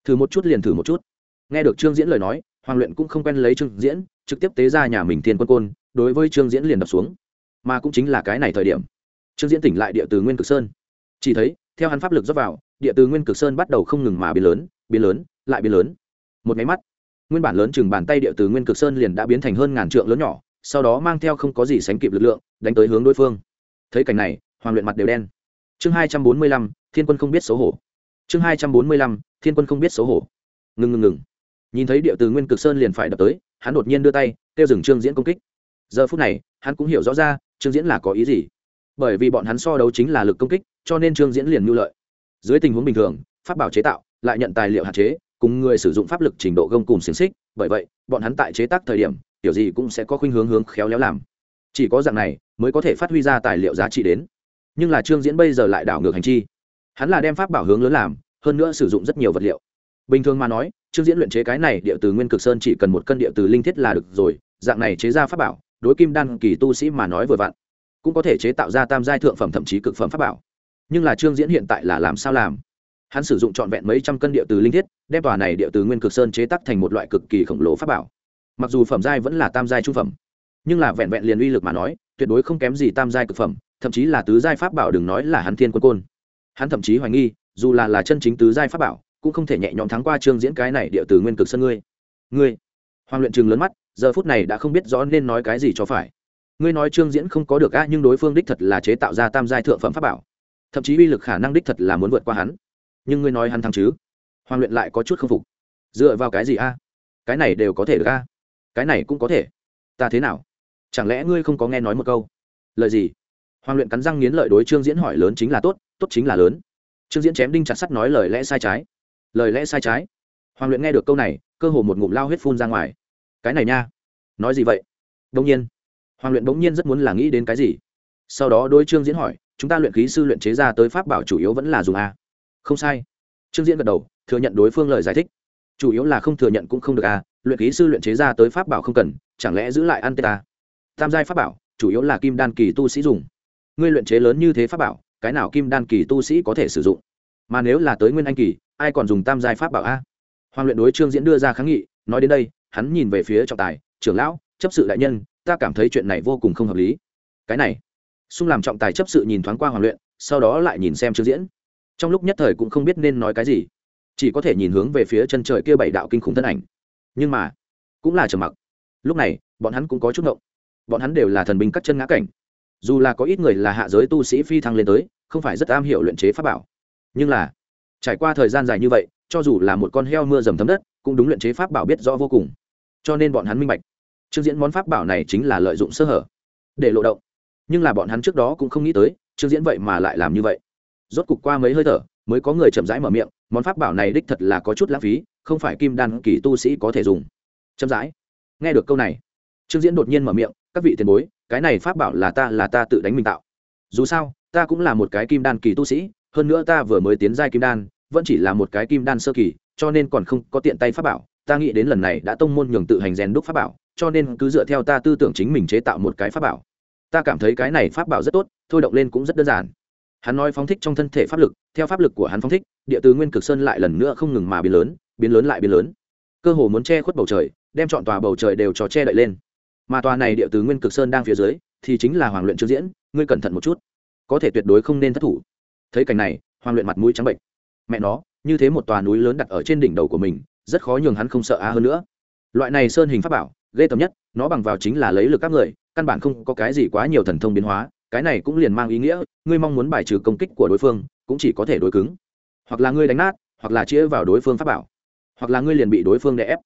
Thử một chút liền thử một chút. Nghe được trương diễn lời nói, hoàng luyện cũng không quen lấy trương diễn, trực tiếp tế ra nhà mình thiên quân côn, đối với trương diễn liền đập xuống. Mà cũng chính là cái này thời điểm trương diễn tỉnh lại địa từ nguyên cực sơn. Chỉ thấy, theo hắn pháp lực dốc vào, địa từ nguyên cực sơn bắt đầu không ngừng mà biến lớn biến lớn, lại biến lớn. Một máy mắt, nguyên bản lớn chừng bàn tay địa từ nguyên cực sơn liền đã biến thành hơn ngàn trượng lớn nhỏ, sau đó mang theo không có gì sánh kịp lực lượng, đánh tới hướng đối phương. Thấy cảnh này, hoàng luyện mặt đều đen. Chương hai trăm bốn mươi lăm, thiên quân không biết xấu hổ. Chương hai trăm bốn mươi lăm, thiên quân không biết xấu hổ. Ngừng ngừng ngừng. Nhìn thấy địa từ nguyên cực sơn liền phải đập tới, hắn đột nhiên đưa tay, kêu dừng trương diễn công kích. Giờ phút này, hắn cũng hiểu rõ ra, trương diễn là có ý gì bởi vì bọn hắn so đấu chính là lực công kích, cho nên trương diễn liền mưu lợi. Dưới tình huống bình thường, pháp bảo chế tạo, lại nhận tài liệu hạn chế, cùng người sử dụng pháp lực trình độ gông cùng xiềng xích, bởi vậy, bọn hắn tại chế tác thời điểm, kiểu gì cũng sẽ có khuynh hướng hướng khéo léo làm. Chỉ có dạng này, mới có thể phát huy ra tài liệu giá trị đến. Nhưng là trương diễn bây giờ lại đảo ngược hành chi. Hắn là đem pháp bảo hướng lớn làm, hơn nữa sử dụng rất nhiều vật liệu. Bình thường mà nói, trương diễn luyện chế cái này địa từ nguyên cực sơn chỉ cần một cân địa từ linh thiết là được rồi, dạng này chế ra pháp bảo, đối kim đan kỳ tu sĩ mà nói vừa vặn cũng có thể chế tạo ra tam giai thượng phẩm thậm chí cực phẩm pháp bảo. Nhưng là trương diễn hiện tại là làm sao làm? Hắn sử dụng trọn vẹn mấy trăm cân địa từ linh thiết, đem tòa này địa từ nguyên cực sơn chế tác thành một loại cực kỳ khổng lồ pháp bảo. Mặc dù phẩm giai vẫn là tam giai trung phẩm, nhưng là vẹn vẹn liền uy lực mà nói, tuyệt đối không kém gì tam giai cực phẩm, thậm chí là tứ giai pháp bảo đừng nói là hắn thiên quân côn. Hắn thậm chí hoài nghi, dù là là chân chính tứ giai pháp bảo, cũng không thể nhẹ nhõm thắng qua trương diễn cái này địa từ nguyên cực sơn ngươi. Ngươi. Hoàng luyện trường lớn mắt, giờ phút này đã không biết rõ nên nói cái gì cho phải ngươi nói trương diễn không có được a, nhưng đối phương đích thật là chế tạo ra tam giai thượng phẩm pháp bảo. Thậm chí uy lực khả năng đích thật là muốn vượt qua hắn. Nhưng ngươi nói hắn thắng chứ? Hoàng luyện lại có chút k phục. Dựa vào cái gì a? Cái này đều có thể được a? Cái này cũng có thể. Ta thế nào? Chẳng lẽ ngươi không có nghe nói một câu? Lời gì? Hoàng luyện cắn răng nghiến lợi đối trương diễn hỏi lớn chính là tốt tốt chính là lớn. Trương diễn chém đinh chặt sắt nói lời lẽ sai trái. Lời lẽ sai trái? Hoàng luyện nghe được câu này, cơ hồ một ngụm lao huyết phun ra ngoài. Cái này nha. Nói gì vậy? Đông nhiên hoàng luyện bỗng nhiên rất muốn là nghĩ đến cái gì. Sau đó đôi trương diễn hỏi, chúng ta luyện khí sư luyện chế ra tới pháp bảo chủ yếu vẫn là dùng a? Không sai. Trương diễn gật đầu, thừa nhận đối phương lời giải thích. Chủ yếu là không thừa nhận cũng không được a, luyện khí sư luyện chế ra tới pháp bảo không cần, chẳng lẽ giữ lại ăn tê ta? Tam giai pháp bảo, chủ yếu là kim đan kỳ tu sĩ dùng. Ngươi luyện chế lớn như thế pháp bảo, cái nào kim đan kỳ tu sĩ có thể sử dụng? Mà nếu là tới nguyên anh kỳ, ai còn dùng tam giai pháp bảo a? Hoàng luyện đối trương diễn đưa ra kháng nghị, nói đến đây, hắn nhìn về phía trọng tài, trưởng lão, chấp sự đại nhân ta cảm thấy chuyện này vô cùng không hợp lý. Cái này xung làm trọng tài chấp sự nhìn thoáng qua hoàng luyện, sau đó lại nhìn xem trương diễn. Trong lúc nhất thời cũng không biết nên nói cái gì. Chỉ có thể nhìn hướng về phía chân trời kia bảy đạo kinh khủng thân ảnh. Nhưng mà, cũng là trầm mặc. Lúc này, bọn hắn cũng có chút ngộng bọn hắn đều là thần binh các chân ngã cảnh. Dù là có ít người là hạ giới tu sĩ phi thăng lên tới, không phải rất am hiểu luyện chế pháp bảo. Nhưng là, trải qua thời gian dài như vậy, cho dù là một con heo mưa dầm thấm đất, cũng đúng luyện chế pháp bảo biết rõ vô cùng. Cho nên bọn hắn minh bạch trương diễn món pháp bảo này chính là lợi dụng sơ hở, để lộ động. Nhưng là bọn hắn trước đó cũng không nghĩ tới, trương diễn vậy mà lại làm như vậy. Rốt cục qua mấy hơi thở, mới có người chậm rãi mở miệng, món pháp bảo này đích thật là có chút lãng phí, không phải kim đan kỳ tu sĩ có thể dùng. Chậm rãi. Nghe được câu này, trương diễn đột nhiên mở miệng, các vị tiền bối, cái này pháp bảo là ta là ta tự đánh mình tạo. Dù sao, ta cũng là một cái kim đan kỳ tu sĩ, hơn nữa ta vừa mới tiến giai kim đan, vẫn chỉ là một cái kim đan sơ kỳ, cho nên còn không có tiện tay pháp bảo. Ta nghĩ đến lần này đã tông môn nhường tự hành rèn đúc pháp bảo cho nên cứ dựa theo ta tư tưởng chính mình chế tạo một cái pháp bảo. Ta cảm thấy cái này pháp bảo rất tốt, thôi động lên cũng rất đơn giản. Hắn nói phóng thích trong thân thể pháp lực, theo pháp lực của hắn phóng thích, địa từ nguyên cực sơn lại lần nữa không ngừng mà biến lớn biến lớn lại biến lớn. Cơ hồ muốn che khuất bầu trời, đem chọn tòa bầu trời đều cho che đậy lên. Mà tòa này địa từ nguyên cực sơn đang phía dưới, thì chính là hoàng luyện trương diễn, ngươi cẩn thận một chút. Có thể tuyệt đối không nên thất thủ. Thấy cảnh này, hoàng luyện mặt mũi trắng bệnh mẹ nó, như thế một tòa núi lớn đặt ở trên đỉnh đầu của mình, rất khó nhường hắn không sợ á hơn nữa. Loại này sơn hình pháp bảo ghê tầm nhất, nó bằng vào chính là lấy lực các người, căn bản không có cái gì quá nhiều thần thông biến hóa, cái này cũng liền mang ý nghĩa, ngươi mong muốn bài trừ công kích của đối phương, cũng chỉ có thể đối cứng. Hoặc là ngươi đánh nát, hoặc là chĩa vào đối phương pháp bảo. Hoặc là ngươi liền bị đối phương đè ép.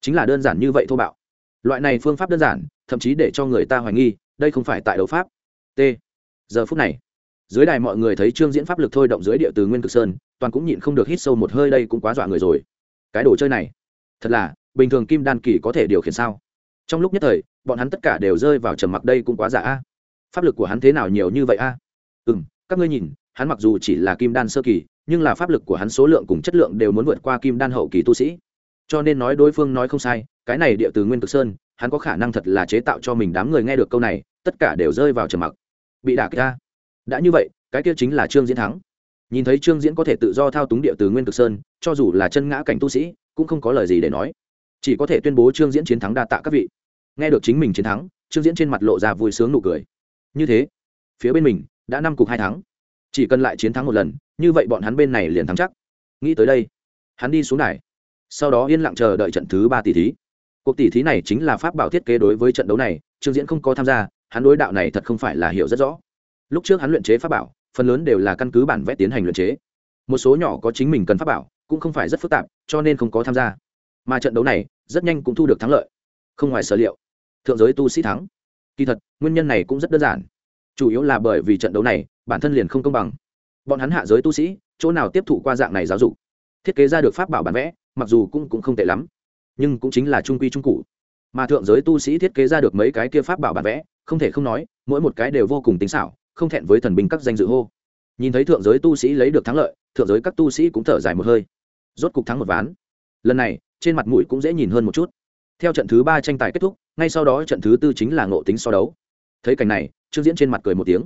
Chính là đơn giản như vậy thô bạo. Loại này phương pháp đơn giản, thậm chí để cho người ta hoài nghi, đây không phải tại đấu pháp. T. Giờ phút này, dưới đài mọi người thấy trương diễn pháp lực thôi động dưới địa từ nguyên cực sơn, toàn cũng nhịn không được hít sâu một hơi, đây cũng quá dọa người rồi. Cái đồ chơi này, thật là, bình thường kim đan kỳ có thể điều khiển sao? Trong lúc nhất thời, bọn hắn tất cả đều rơi vào trầm mặc đây cũng quá giả a. Pháp lực của hắn thế nào nhiều như vậy a? Ừ m các ngươi nhìn, hắn mặc dù chỉ là kim đan sơ kỳ, nhưng là pháp lực của hắn số lượng cùng chất lượng đều muốn vượt qua kim đan hậu kỳ tu sĩ. Cho nên nói đối phương nói không sai, cái này địa từ nguyên cực sơn, hắn có khả năng thật là chế tạo cho mình đám người nghe được câu này, tất cả đều rơi vào trầm mặc. Bị đả kích ra đã như vậy, cái kia chính là trương diễn thắng. Nhìn thấy trương diễn có thể tự do thao túng địa từ nguyên cực sơn, cho dù là chân ngã cảnh tu sĩ, cũng không có lời gì để nói. Chỉ có thể tuyên bố trương diễn chiến thắng đa tạ các vị nghe được chính mình chiến thắng, trương diễn trên mặt lộ ra vui sướng nụ cười. Như thế, phía bên mình đã năm cục hai thắng. Chỉ cần lại chiến thắng một lần, như vậy bọn hắn bên này liền thắng chắc. Nghĩ tới đây, hắn đi xuống đài. Sau đó yên lặng chờ đợi trận thứ ba tỷ thí. Cuộc tỷ thí này chính là pháp bảo thiết kế đối với trận đấu này, trương diễn không có tham gia, hắn đối đạo này thật không phải là hiểu rất rõ. Lúc trước hắn luyện chế pháp bảo, phần lớn đều là căn cứ bản vẽ tiến hành luyện chế. Một số nhỏ có chính mình cần pháp bảo, cũng không phải rất phức tạp, cho nên không có tham gia. Mà trận đấu này, rất nhanh cũng thu được thắng lợi. Không ngoài sở liệu thượng giới tu sĩ thắng. Kỳ thật, nguyên nhân này cũng rất đơn giản. Chủ yếu là bởi vì trận đấu này, bản thân liền không công bằng. Bọn hắn hạ giới tu sĩ, chỗ nào tiếp thụ qua dạng này giáo dục? Thiết kế ra được pháp bảo bản vẽ, mặc dù cũng cũng không tệ lắm, nhưng cũng chính là trung quy trung cụ. Mà thượng giới tu sĩ thiết kế ra được mấy cái kia pháp bảo bản vẽ, không thể không nói, mỗi một cái đều vô cùng tính xảo, không thẹn với thần binh các danh dự hô. Nhìn thấy thượng giới tu sĩ lấy được thắng lợi, thượng giới các tu sĩ cũng thở dài một hơi. Rốt cục thắng một ván. Lần này, trên mặt mũi cũng dễ nhìn hơn một chút theo trận thứ ba tranh tài kết thúc, ngay sau đó trận thứ tư chính là ngộ tính so đấu. Thấy cảnh này, trương diễn trên mặt cười một tiếng.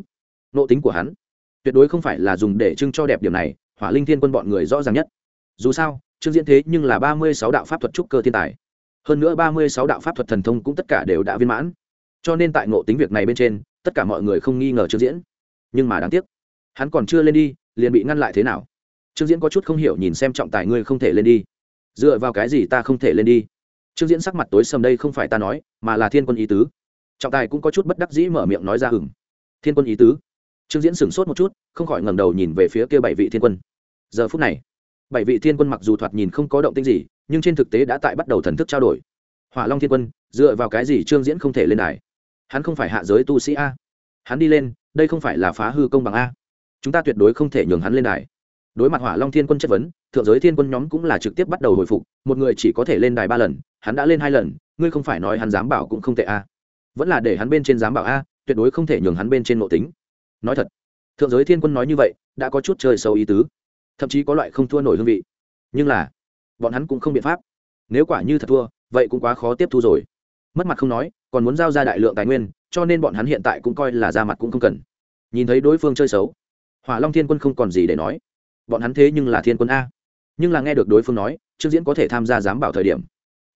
Ngộ tính của hắn, tuyệt đối không phải là dùng để trưng cho đẹp điểm này, hỏa linh thiên quân bọn người rõ ràng nhất. Dù sao, trương diễn thế nhưng là ba mươi sáu đạo pháp thuật trúc cơ thiên tài. Hơn nữa ba mươi sáu đạo pháp thuật thần thông cũng tất cả đều đã viên mãn. Cho nên tại ngộ tính việc này bên trên, tất cả mọi người không nghi ngờ trương diễn. Nhưng mà đáng tiếc, hắn còn chưa lên đi, liền bị ngăn lại thế nào? Trương diễn có chút không hiểu nhìn xem trọng tài ngươi không thể lên đi. Dựa vào cái gì ta không thể lên đi? Trương diễn sắc mặt tối sầm đây không phải ta nói, mà là thiên quân ý tứ. Trọng tài cũng có chút bất đắc dĩ mở miệng nói ra hừng thiên quân ý tứ? Trương diễn sửng sốt một chút, không khỏi ngẩng đầu nhìn về phía kia bảy vị thiên quân. Giờ phút này, bảy vị thiên quân mặc dù thoạt nhìn không có động tĩnh gì, nhưng trên thực tế đã tại bắt đầu thần thức trao đổi. Hỏa long thiên quân, dựa vào cái gì trương diễn không thể lên đài? Hắn không phải hạ giới tu sĩ a. Hắn đi lên, đây không phải là phá hư công bằng a. Chúng ta tuyệt đối không thể nhường hắn lên đài. Đối mặt hỏa long thiên quân chất vấn thượng giới thiên quân nhóm cũng là trực tiếp bắt đầu hồi phục, một người chỉ có thể lên đài ba lần, hắn đã lên hai lần, ngươi không phải nói hắn dám bảo cũng không tệ a. Vẫn là để hắn bên trên dám bảo a, tuyệt đối không thể nhường hắn bên trên nội tính. Nói thật, thượng giới thiên quân nói như vậy, đã có chút chơi sâu ý tứ. Thậm chí có loại không thua nổi hương vị. Nhưng là, bọn hắn cũng không biện pháp. Nếu quả như thật thua, vậy cũng quá khó tiếp thu rồi. Mất mặt không nói, còn muốn giao ra đại lượng tài nguyên, cho nên bọn hắn hiện tại cũng coi là ra mặt cũng không cần. Nhìn thấy đối phương chơi xấu, hỏa long thiên quân không còn gì để nói. Bọn hắn thế nhưng là thiên quân a nhưng là nghe được đối phương nói, trương diễn có thể tham gia giám bảo thời điểm.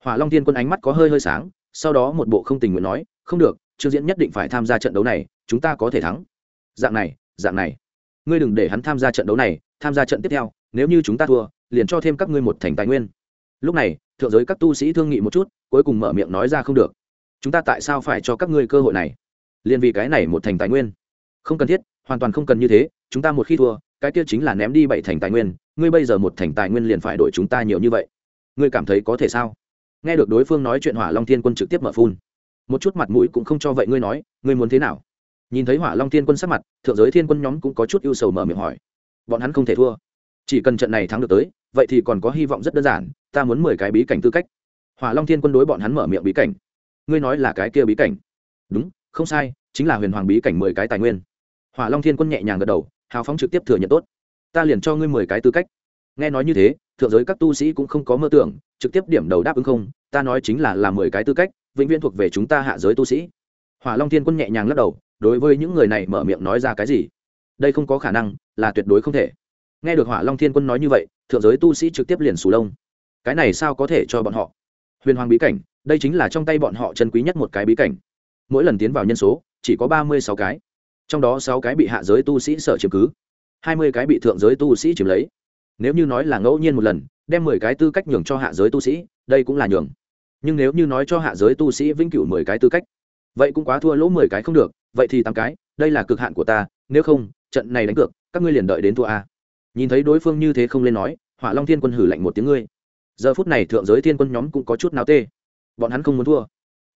Hỏa long thiên quân ánh mắt có hơi hơi sáng, sau đó một bộ không tình nguyện nói, không được, trương diễn nhất định phải tham gia trận đấu này, chúng ta có thể thắng. Dạng này dạng này. Ngươi đừng để hắn tham gia trận đấu này, tham gia trận tiếp theo, nếu như chúng ta thua, liền cho thêm các ngươi một thành tài nguyên. Lúc này, thượng giới các tu sĩ thương nghị một chút, cuối cùng mở miệng nói ra không được. Chúng ta tại sao phải cho các ngươi cơ hội này? Liền vì cái này một thành tài nguyên. Không cần thiết, hoàn toàn không cần như thế, chúng ta một khi thua, cái kia chính là ném đi bảy thành tài nguyên ngươi bây giờ một thành tài nguyên liền phải đổi chúng ta nhiều như vậy. Ngươi cảm thấy có thể sao? Nghe được đối phương nói chuyện hỏa long thiên quân trực tiếp mở phun. Một chút mặt mũi cũng không cho vậy ngươi nói, ngươi muốn thế nào? Nhìn thấy hỏa long thiên quân sắc mặt, thượng giới thiên quân nhóm cũng có chút ưu sầu mở miệng hỏi. Bọn hắn không thể thua. Chỉ cần trận này thắng được tới, vậy thì còn có hy vọng rất đơn giản, ta muốn mười cái bí cảnh tư cách. Hỏa long thiên quân đối bọn hắn mở miệng bí cảnh. Ngươi nói là cái kia bí cảnh? Đúng, không sai, chính là huyền hoàng bí cảnh mười cái tài nguyên. Hỏa long thiên quân nhẹ nhàng gật đầu, hào phóng trực tiếp thừa nhận tốt ta liền cho ngươi mười cái tư cách. Nghe nói như thế, thượng giới các tu sĩ cũng không có mơ tưởng, trực tiếp điểm đầu đáp ứng không, ta nói chính là làm mười cái tư cách, vĩnh viễn thuộc về chúng ta hạ giới tu sĩ. Hỏa long thiên quân nhẹ nhàng lắc đầu, đối với những người này mở miệng nói ra cái gì? Đây không có khả năng, là tuyệt đối không thể. Nghe được hỏa long thiên quân nói như vậy, thượng giới tu sĩ trực tiếp liền sù lông. Cái này sao có thể cho bọn họ? Huyền hoàng bí cảnh, đây chính là trong tay bọn họ chân quý nhất một cái bí cảnh. Mỗi lần tiến vào nhân số, chỉ có ba mươi sáu cái. Trong đó sáu cái bị hạ giới tu sĩ sở chiếm cứ hai mươi cái bị thượng giới tu sĩ chiếm lấy. Nếu như nói là ngẫu nhiên một lần, đem mười cái tư cách nhường cho hạ giới tu sĩ, đây cũng là nhường. Nhưng nếu như nói cho hạ giới tu sĩ vĩnh cửu mười cái tư cách, vậy cũng quá thua lỗ mười cái không được, vậy thì tám cái, đây là cực hạn của ta, nếu không, trận này đánh cược, các ngươi liền đợi đến thua a. Nhìn thấy đối phương như thế không lên nói, hỏa long thiên quân hử lạnh một tiếng ngươi. Giờ phút này thượng giới thiên quân nhóm cũng có chút nào tê. Bọn hắn không muốn thua.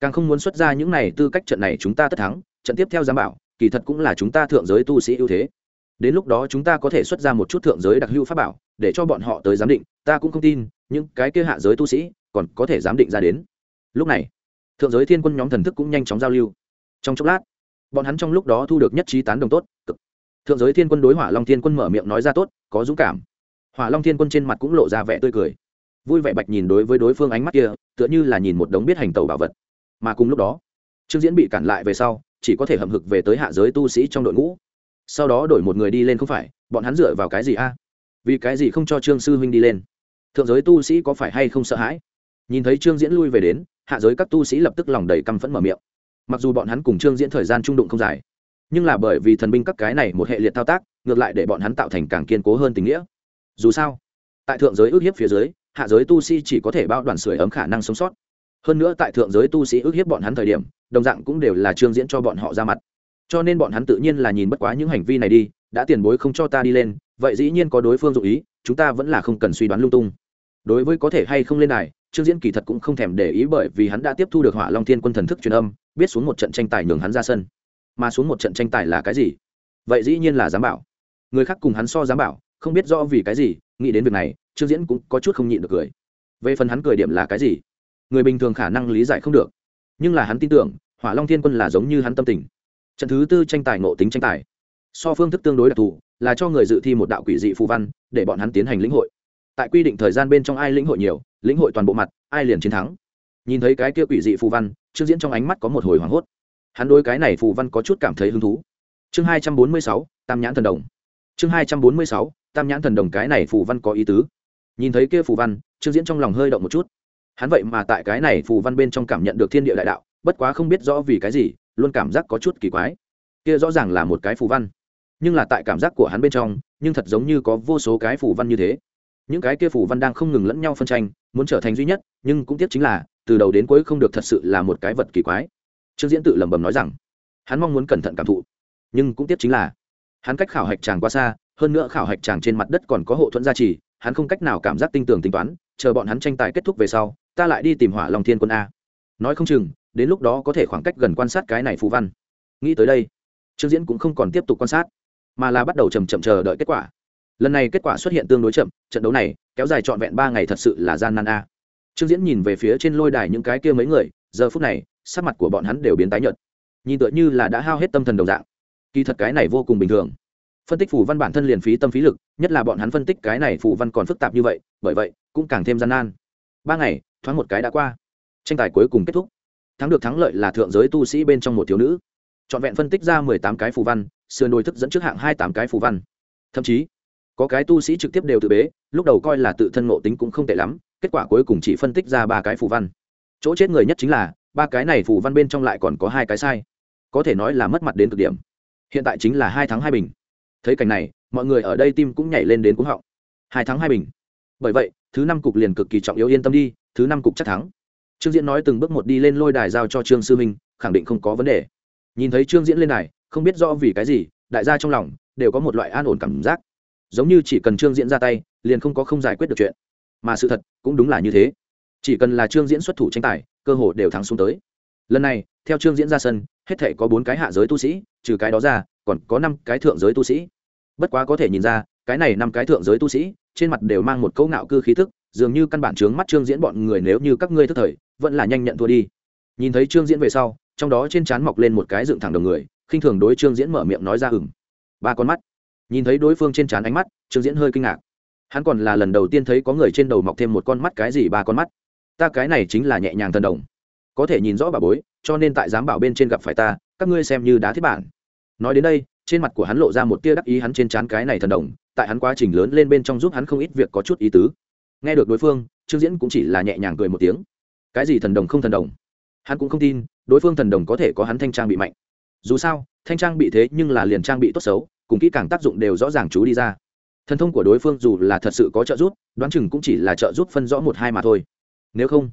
Càng không muốn xuất ra những này tư cách trận này chúng ta tất thắng, trận tiếp theo giám bảo, kỳ thật cũng là chúng ta thượng giới tu sĩ ưu thế đến lúc đó chúng ta có thể xuất ra một chút thượng giới đặc hữu pháp bảo, để cho bọn họ tới giám định. Ta cũng không tin, những cái kia hạ giới tu sĩ còn có thể giám định ra đến. Lúc này, thượng giới thiên quân nhóm thần thức cũng nhanh chóng giao lưu. Trong chốc lát, bọn hắn trong lúc đó thu được nhất trí tán đồng tốt, cực. Thượng giới thiên quân đối hỏa long thiên quân mở miệng nói ra tốt, có dũng cảm. Hỏa long thiên quân trên mặt cũng lộ ra vẻ tươi cười. Vui vẻ bạch nhìn đối với đối phương ánh mắt kia, tựa như là nhìn một đống biết hành tàu bảo vật. Mà cùng lúc đó, trương diễn bị cản lại về sau, chỉ có thể hậm hực về tới hạ giới tu sĩ trong đội ngũ sau đó đổi một người đi lên không phải, bọn hắn dựa vào cái gì a? Vì cái gì không cho trương sư huynh đi lên? Thượng giới tu sĩ có phải hay không sợ hãi? Nhìn thấy trương diễn lui về đến, hạ giới các tu sĩ lập tức lòng đầy căm phẫn mở miệng. Mặc dù bọn hắn cùng trương diễn thời gian trung đụng không dài, nhưng là bởi vì thần binh các cái này một hệ liệt thao tác, ngược lại để bọn hắn tạo thành càng kiên cố hơn tình nghĩa. Dù sao, tại thượng giới ước hiếp phía dưới, hạ giới tu sĩ chỉ có thể bao đoàn sưởi ấm khả năng sống sót. Hơn nữa tại thượng giới tu sĩ ước hiếp bọn hắn thời điểm, đồng dạng cũng đều là trương diễn cho bọn họ ra mặt cho nên bọn hắn tự nhiên là nhìn bất quá những hành vi này đi, đã tiền bối không cho ta đi lên, vậy dĩ nhiên có đối phương dụ ý, chúng ta vẫn là không cần suy đoán lung tung. Đối với có thể hay không lên này trương diễn kỳ thật cũng không thèm để ý bởi vì hắn đã tiếp thu được hỏa long thiên quân thần thức truyền âm, biết xuống một trận tranh tài nhường hắn ra sân. Mà xuống một trận tranh tài là cái gì? Vậy dĩ nhiên là giám bảo. Người khác cùng hắn so giám bảo, không biết rõ vì cái gì, nghĩ đến việc này, trương diễn cũng có chút không nhịn được cười. Về phần hắn cười điểm là cái gì? Người bình thường khả năng lý giải không được. Nhưng là hắn tin tưởng, hỏa long thiên quân là giống như hắn tâm tình trận thứ tư tranh tài ngộ tính tranh tài. So phương thức tương đối đặc thù, là cho người dự thi một đạo quỷ dị phù văn, để bọn hắn tiến hành lĩnh hội. Tại quy định thời gian bên trong ai lĩnh hội nhiều, lĩnh hội toàn bộ mặt, ai liền chiến thắng. Nhìn thấy cái kia quỷ dị phù văn, trương diễn trong ánh mắt có một hồi hoảng hốt. Hắn đối cái này phù văn có chút cảm thấy hứng thú. Chương hai trăm bốn mươi sáu, tam nhãn thần đồng. Chương hai trăm bốn mươi sáu, tam nhãn thần đồng cái này phù văn có ý tứ. Nhìn thấy kia phù văn, trương diễn trong lòng hơi động một chút. Hắn vậy mà tại cái này phù văn bên trong cảm nhận được thiên địa đại đạo, bất quá không biết rõ vì cái gì luôn cảm giác có chút kỳ quái. Kia rõ ràng là một cái phù văn. Nhưng là tại cảm giác của hắn bên trong, nhưng thật giống như có vô số cái phù văn như thế. Những cái kia phù văn đang không ngừng lẫn nhau phân tranh, muốn trở thành duy nhất, nhưng cũng tiếc chính là, từ đầu đến cuối không được thật sự là một cái vật kỳ quái. Trương diễn tự lẩm bẩm nói rằng, hắn mong muốn cẩn thận cảm thụ. Nhưng cũng tiếc chính là, hắn cách khảo hạch chàng quá xa, hơn nữa khảo hạch chàng trên mặt đất còn có hộ thuẫn gia trì, hắn không cách nào cảm giác tinh tường tính toán, chờ bọn hắn tranh tài kết thúc về sau, ta lại đi tìm hỏa long thiên quân a. Nói không chừng đến lúc đó có thể khoảng cách gần quan sát cái này phù văn. Nghĩ tới đây, trương diễn cũng không còn tiếp tục quan sát, mà là bắt đầu chầm chậm chờ đợi kết quả. Lần này kết quả xuất hiện tương đối chậm, trận đấu này kéo dài trọn vẹn ba ngày thật sự là gian nan a. Trương diễn nhìn về phía trên lôi đài những cái kia mấy người, giờ phút này, sắc mặt của bọn hắn đều biến tái nhợt. Nhìn tựa như là đã hao hết tâm thần đồng dạng. Kỳ thật cái này vô cùng bình thường. Phân tích phù văn bản thân liền phí tâm phí lực, nhất là bọn hắn phân tích cái này phù văn còn phức tạp như vậy, bởi vậy, cũng càng thêm gian nan. Ba ngày, thoáng một cái đã qua. Tranh tài cuối cùng kết thúc thắng được thắng lợi là thượng giới tu sĩ bên trong một thiếu nữ. Trọn vẹn phân tích ra mười tám cái phù văn, sườn đôi thức dẫn trước hạng hai tám cái phù văn. Thậm chí, có cái tu sĩ trực tiếp đều tự bế, lúc đầu coi là tự thân ngộ tính cũng không tệ lắm, kết quả cuối cùng chỉ phân tích ra ba cái phù văn. Chỗ chết người nhất chính là, ba cái này phù văn bên trong lại còn có hai cái sai. Có thể nói là mất mặt đến cực điểm. Hiện tại chính là hai tháng hai bình. Thấy cảnh này, mọi người ở đây tim cũng nhảy lên đến cúng họng. Hai tháng hai bình. Bởi vậy, thứ năm cục liền cực kỳ trọng yếu yên tâm đi, thứ năm cục chắc thắng trương diễn nói từng bước một đi lên lôi đài giao cho trương sư minh, khẳng định không có vấn đề. Nhìn thấy trương diễn lên đài, không biết rõ vì cái gì, đại gia trong lòng đều có một loại an ổn cảm giác. Giống như chỉ cần trương diễn ra tay, liền không có không giải quyết được chuyện. Mà sự thật cũng đúng là như thế. Chỉ cần là trương diễn xuất thủ tranh tài, cơ hội đều thắng xuống tới. Lần này, theo trương diễn ra sân, hết thể có bốn cái hạ giới tu sĩ, trừ cái đó ra, còn có năm cái thượng giới tu sĩ. Bất quá có thể nhìn ra, cái này năm cái thượng giới tu sĩ trên mặt đều mang một câu ngạo cư khí thức, dường như căn bản trướng mắt trương diễn bọn người nếu như các ngươi thức thời, vẫn là nhanh nhận thua đi. Nhìn thấy trương diễn về sau, trong đó trên trán mọc lên một cái dựng thẳng đầu người, khinh thường đối trương diễn mở miệng nói ra hừng ba con mắt. Nhìn thấy đối phương trên trán ánh mắt, trương diễn hơi kinh ngạc. Hắn còn là lần đầu tiên thấy có người trên đầu mọc thêm một con mắt cái gì ba con mắt. Ta cái này chính là nhẹ nhàng thần đồng. Có thể nhìn rõ bà bối, cho nên tại giám bảo bên trên gặp phải ta, các ngươi xem như đá thiết bản. Nói đến đây trên mặt của hắn lộ ra một tia đắc ý, hắn trên trán cái này thần đồng, tại hắn quá trình lớn lên bên trong giúp hắn không ít việc có chút ý tứ. Nghe được đối phương, trương diễn cũng chỉ là nhẹ nhàng cười một tiếng. Cái gì thần đồng không thần đồng? Hắn cũng không tin, đối phương thần đồng có thể có hắn thanh trang bị mạnh. Dù sao, thanh trang bị thế nhưng là liền trang bị tốt xấu, cùng kỹ càng tác dụng đều rõ ràng chú đi ra. Thần thông của đối phương dù là thật sự có trợ giúp, đoán chừng cũng chỉ là trợ giúp phân rõ một hai mà thôi. Nếu không,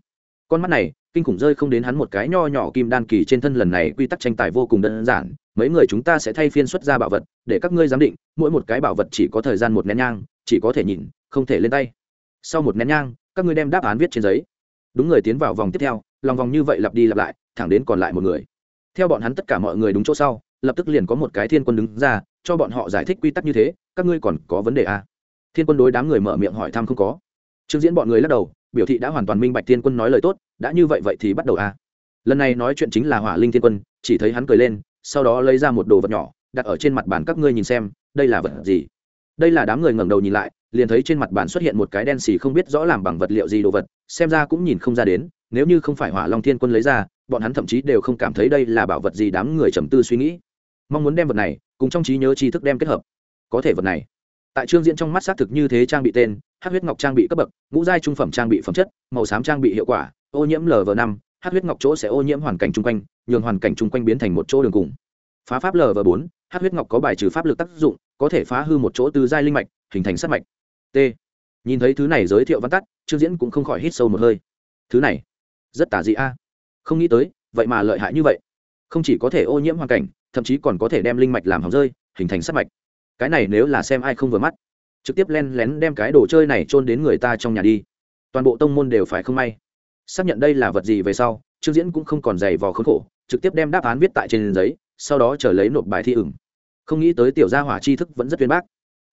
con mắt này kinh khủng rơi không đến hắn một cái nho nhỏ kim đan kỳ trên thân lần này quy tắc tranh tài vô cùng đơn giản mấy người chúng ta sẽ thay phiên xuất ra bảo vật, để các ngươi giám định, mỗi một cái bảo vật chỉ có thời gian một nén nhang, chỉ có thể nhìn, không thể lên tay sau một nén nhang, các ngươi đem đáp án viết trên giấy đúng người tiến vào vòng tiếp theo, lòng vòng như vậy lặp đi lặp lại, thẳng đến còn lại một người theo bọn hắn tất cả mọi người đúng chỗ sau, lập tức liền có một cái thiên quân đứng ra, cho bọn họ giải thích quy tắc như thế, các ngươi còn có vấn đề à? thiên quân đối đám người mở miệng hỏi thăm không có trương diễn bọn người lắc đầu, biểu thị đã hoàn toàn minh bạch thiên quân nói lời tốt, đã như vậy vậy thì bắt đầu à? lần này nói chuyện chính là hỏa linh thiên quân, chỉ thấy hắn cười lên sau đó lấy ra một đồ vật nhỏ, đặt ở trên mặt bàn các ngươi nhìn xem, đây là vật gì? Đây là đám người ngẩng đầu nhìn lại, liền thấy trên mặt bàn xuất hiện một cái đen xì không biết rõ làm bằng vật liệu gì đồ vật, xem ra cũng nhìn không ra đến, nếu như không phải hỏa long thiên quân lấy ra, bọn hắn thậm chí đều không cảm thấy đây là bảo vật gì đám người trầm tư suy nghĩ. Mong muốn đem vật này, cùng trong trí nhớ tri thức đem kết hợp. Có thể vật này. Tại trương diễn trong mắt xác thực như thế trang bị tên hát huyết ngọc trang bị cấp bậc, ngũ giai trung phẩm trang bị phẩm chất, màu xám trang bị hiệu quả, ô nhiễm lv năm hát huyết ngọc chỗ sẽ ô nhiễm hoàn cảnh chung quanh, nhường hoàn cảnh chung quanh biến thành một chỗ đường cùng. Phá pháp lv bốn, hát huyết ngọc có bài trừ pháp lực tác dụng, có thể phá hư một chỗ từ giai linh mạch, hình thành sát mạch. T. Nhìn thấy thứ này giới thiệu văn tắt, trương diễn cũng không khỏi hít sâu một hơi. Thứ này, rất tả dị a. Không nghĩ tới, vậy mà lợi hại như vậy. Không chỉ có thể ô nhiễm hoàn cảnh, thậm chí còn có thể đem linh mạch làm hỏng rơi, hình thành sát mạch. Cái này nếu là xem ai không vừa mắt. Trực tiếp len lén đem cái đồ chơi này trôn đến người ta trong nhà đi. Toàn bộ tông môn đều phải không may xác nhận đây là vật gì về sau, trương diễn cũng không còn dày vò khốn khổ, trực tiếp đem đáp án viết tại trên giấy, sau đó chờ lấy nộp bài thi ửng. Không nghĩ tới tiểu gia hỏa tri thức vẫn rất viên bác.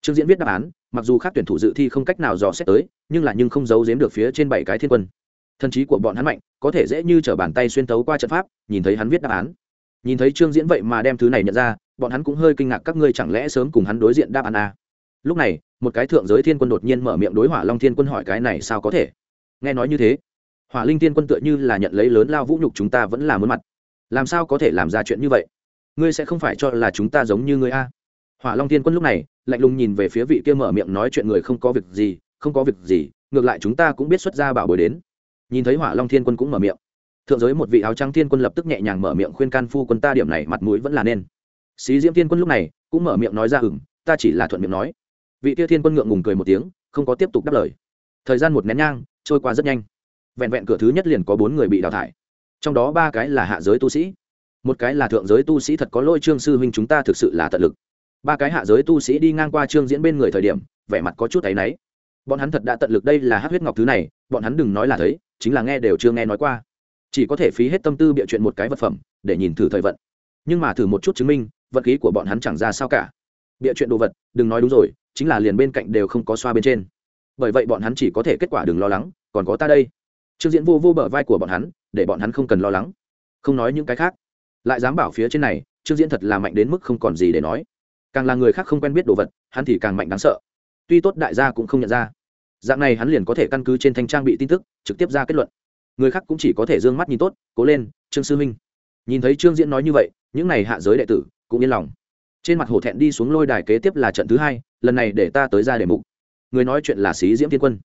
Trương diễn viết đáp án, mặc dù các tuyển thủ dự thi không cách nào dò xét tới, nhưng là nhưng không giấu giếm được phía trên bảy cái thiên quân. Thần trí của bọn hắn mạnh, có thể dễ như t r ở bàn tay xuyên tấu qua trận pháp, nhìn thấy hắn viết đáp án. Nhìn thấy trương diễn vậy mà đem thứ này nhận ra, bọn hắn cũng hơi kinh ngạc các ngươi chẳng lẽ sớm cùng hắn đối diện đáp án a. Lúc này, một cái thượng giới thiên quân đột nhiên mở miệng đối hỏa long thiên quân hỏi cái này sao có thể? Nghe nói như thế hỏa linh thiên quân tựa như là nhận lấy lớn lao vũ nhục chúng ta vẫn là muốn mặt. Làm sao có thể làm ra chuyện như vậy? Ngươi sẽ không phải cho là chúng ta giống như ngươi a? Hỏa long thiên quân lúc này, lạnh lùng nhìn về phía vị kia mở miệng nói chuyện người không có việc gì, không có việc gì, ngược lại chúng ta cũng biết xuất ra bảo bối đến. Nhìn thấy hỏa long thiên quân cũng mở miệng. Thượng giới một vị áo trắng thiên quân lập tức nhẹ nhàng mở miệng khuyên can phu quân ta điểm này mặt mũi vẫn là nên. Xí diễm thiên quân lúc này cũng mở miệng nói ra hừng ta chỉ là thuận miệng nói. Vị kia thiên quân ngượng ngùng cười một tiếng, không có tiếp tục đáp lời. Thời gian một nén nhang, trôi qua rất nhanh vẹn vẹn cửa thứ nhất liền có bốn người bị đào thải. Trong đó ba cái là hạ giới tu sĩ. Một cái là thượng giới tu sĩ thật có lỗi trương sư huynh chúng ta thực sự là tận lực. Ba cái hạ giới tu sĩ đi ngang qua trương diễn bên người thời điểm, vẻ mặt có chút áy náy. Bọn hắn thật đã tận lực đây là hát huyết ngọc thứ này, bọn hắn đừng nói là thấy, chính là nghe đều chưa nghe nói qua. Chỉ có thể phí hết tâm tư bịa chuyện một cái vật phẩm, để nhìn thử thời vận. Nhưng mà thử một chút chứng minh vật khí của bọn hắn chẳng ra sao cả. Bịa chuyện đồ vật, đừng nói đúng rồi, chính là liền bên cạnh đều không có xoa bên trên. Bởi vậy bọn hắn chỉ có thể kết quả đừng lo lắng, còn có ta đây trương diễn vô vô bờ vai của bọn hắn, để bọn hắn không cần lo lắng. Không nói những cái khác. Lại dám bảo phía trên này, trương diễn thật là mạnh đến mức không còn gì để nói. Càng là người khác không quen biết đồ vật, hắn thì càng mạnh đáng sợ. Tuy tốt đại gia cũng không nhận ra. Dạng này hắn liền có thể căn cứ trên thanh trang bị tin tức, trực tiếp ra kết luận. Người khác cũng chỉ có thể d ư ơ n g mắt nhìn tốt, cố lên, trương sư minh. Nhìn thấy trương diễn nói như vậy, những n à y hạ giới đệ tử cũng yên lòng. Trên mặt hổ thẹn đi xuống lôi đài kế tiếp là trận thứ hai, lần này để ta tới ra đề mục. Người nói chuyện là xí diễm thiên quân.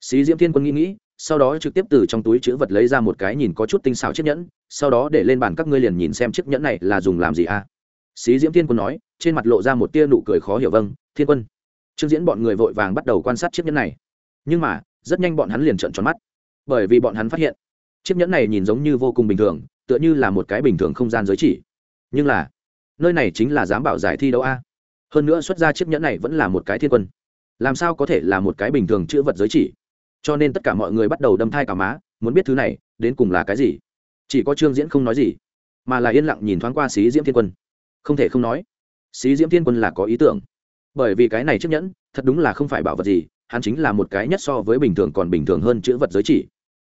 Xí diễm thiên quân nghĩ nghĩ sau đó trực tiếp từ trong túi chữ vật lấy ra một cái nhìn có chút tinh xảo chiếc nhẫn, sau đó để lên bàn các ngươi liền nhìn xem chiếc nhẫn này là dùng làm gì a à? xí diễm thiên quân nói, trên mặt lộ ra một tia nụ cười khó hiểu vâng thiên quân. Trương diễn bọn người vội vàng bắt đầu quan sát chiếc nhẫn này. Nhưng mà, rất nhanh bọn hắn liền trợn tròn mắt. Bởi vì bọn hắn phát hiện, chiếc nhẫn này nhìn giống như vô cùng bình thường, tựa như là một cái bình thường không gian giới chỉ. Nhưng là, nơi này chính là giám bảo giải thi đấu a. Hơn nữa xuất ra chiếc nhẫn này vẫn là một cái thiên quân. Làm sao có thể là một cái bình thường chữ vật giới chỉ? Cho nên tất cả mọi người bắt đầu đâm thai cả má, muốn biết thứ này, đến cùng là cái gì. Chỉ có trương diễn không nói gì, mà là yên lặng nhìn thoáng qua xí diễm thiên quân. Không thể không nói, xí diễm thiên quân là có ý tưởng. Bởi vì cái này chiếc nhẫn, thật đúng là không phải bảo vật gì, hắn chính là một cái nhất so với bình thường còn bình thường hơn chữ vật giới chỉ.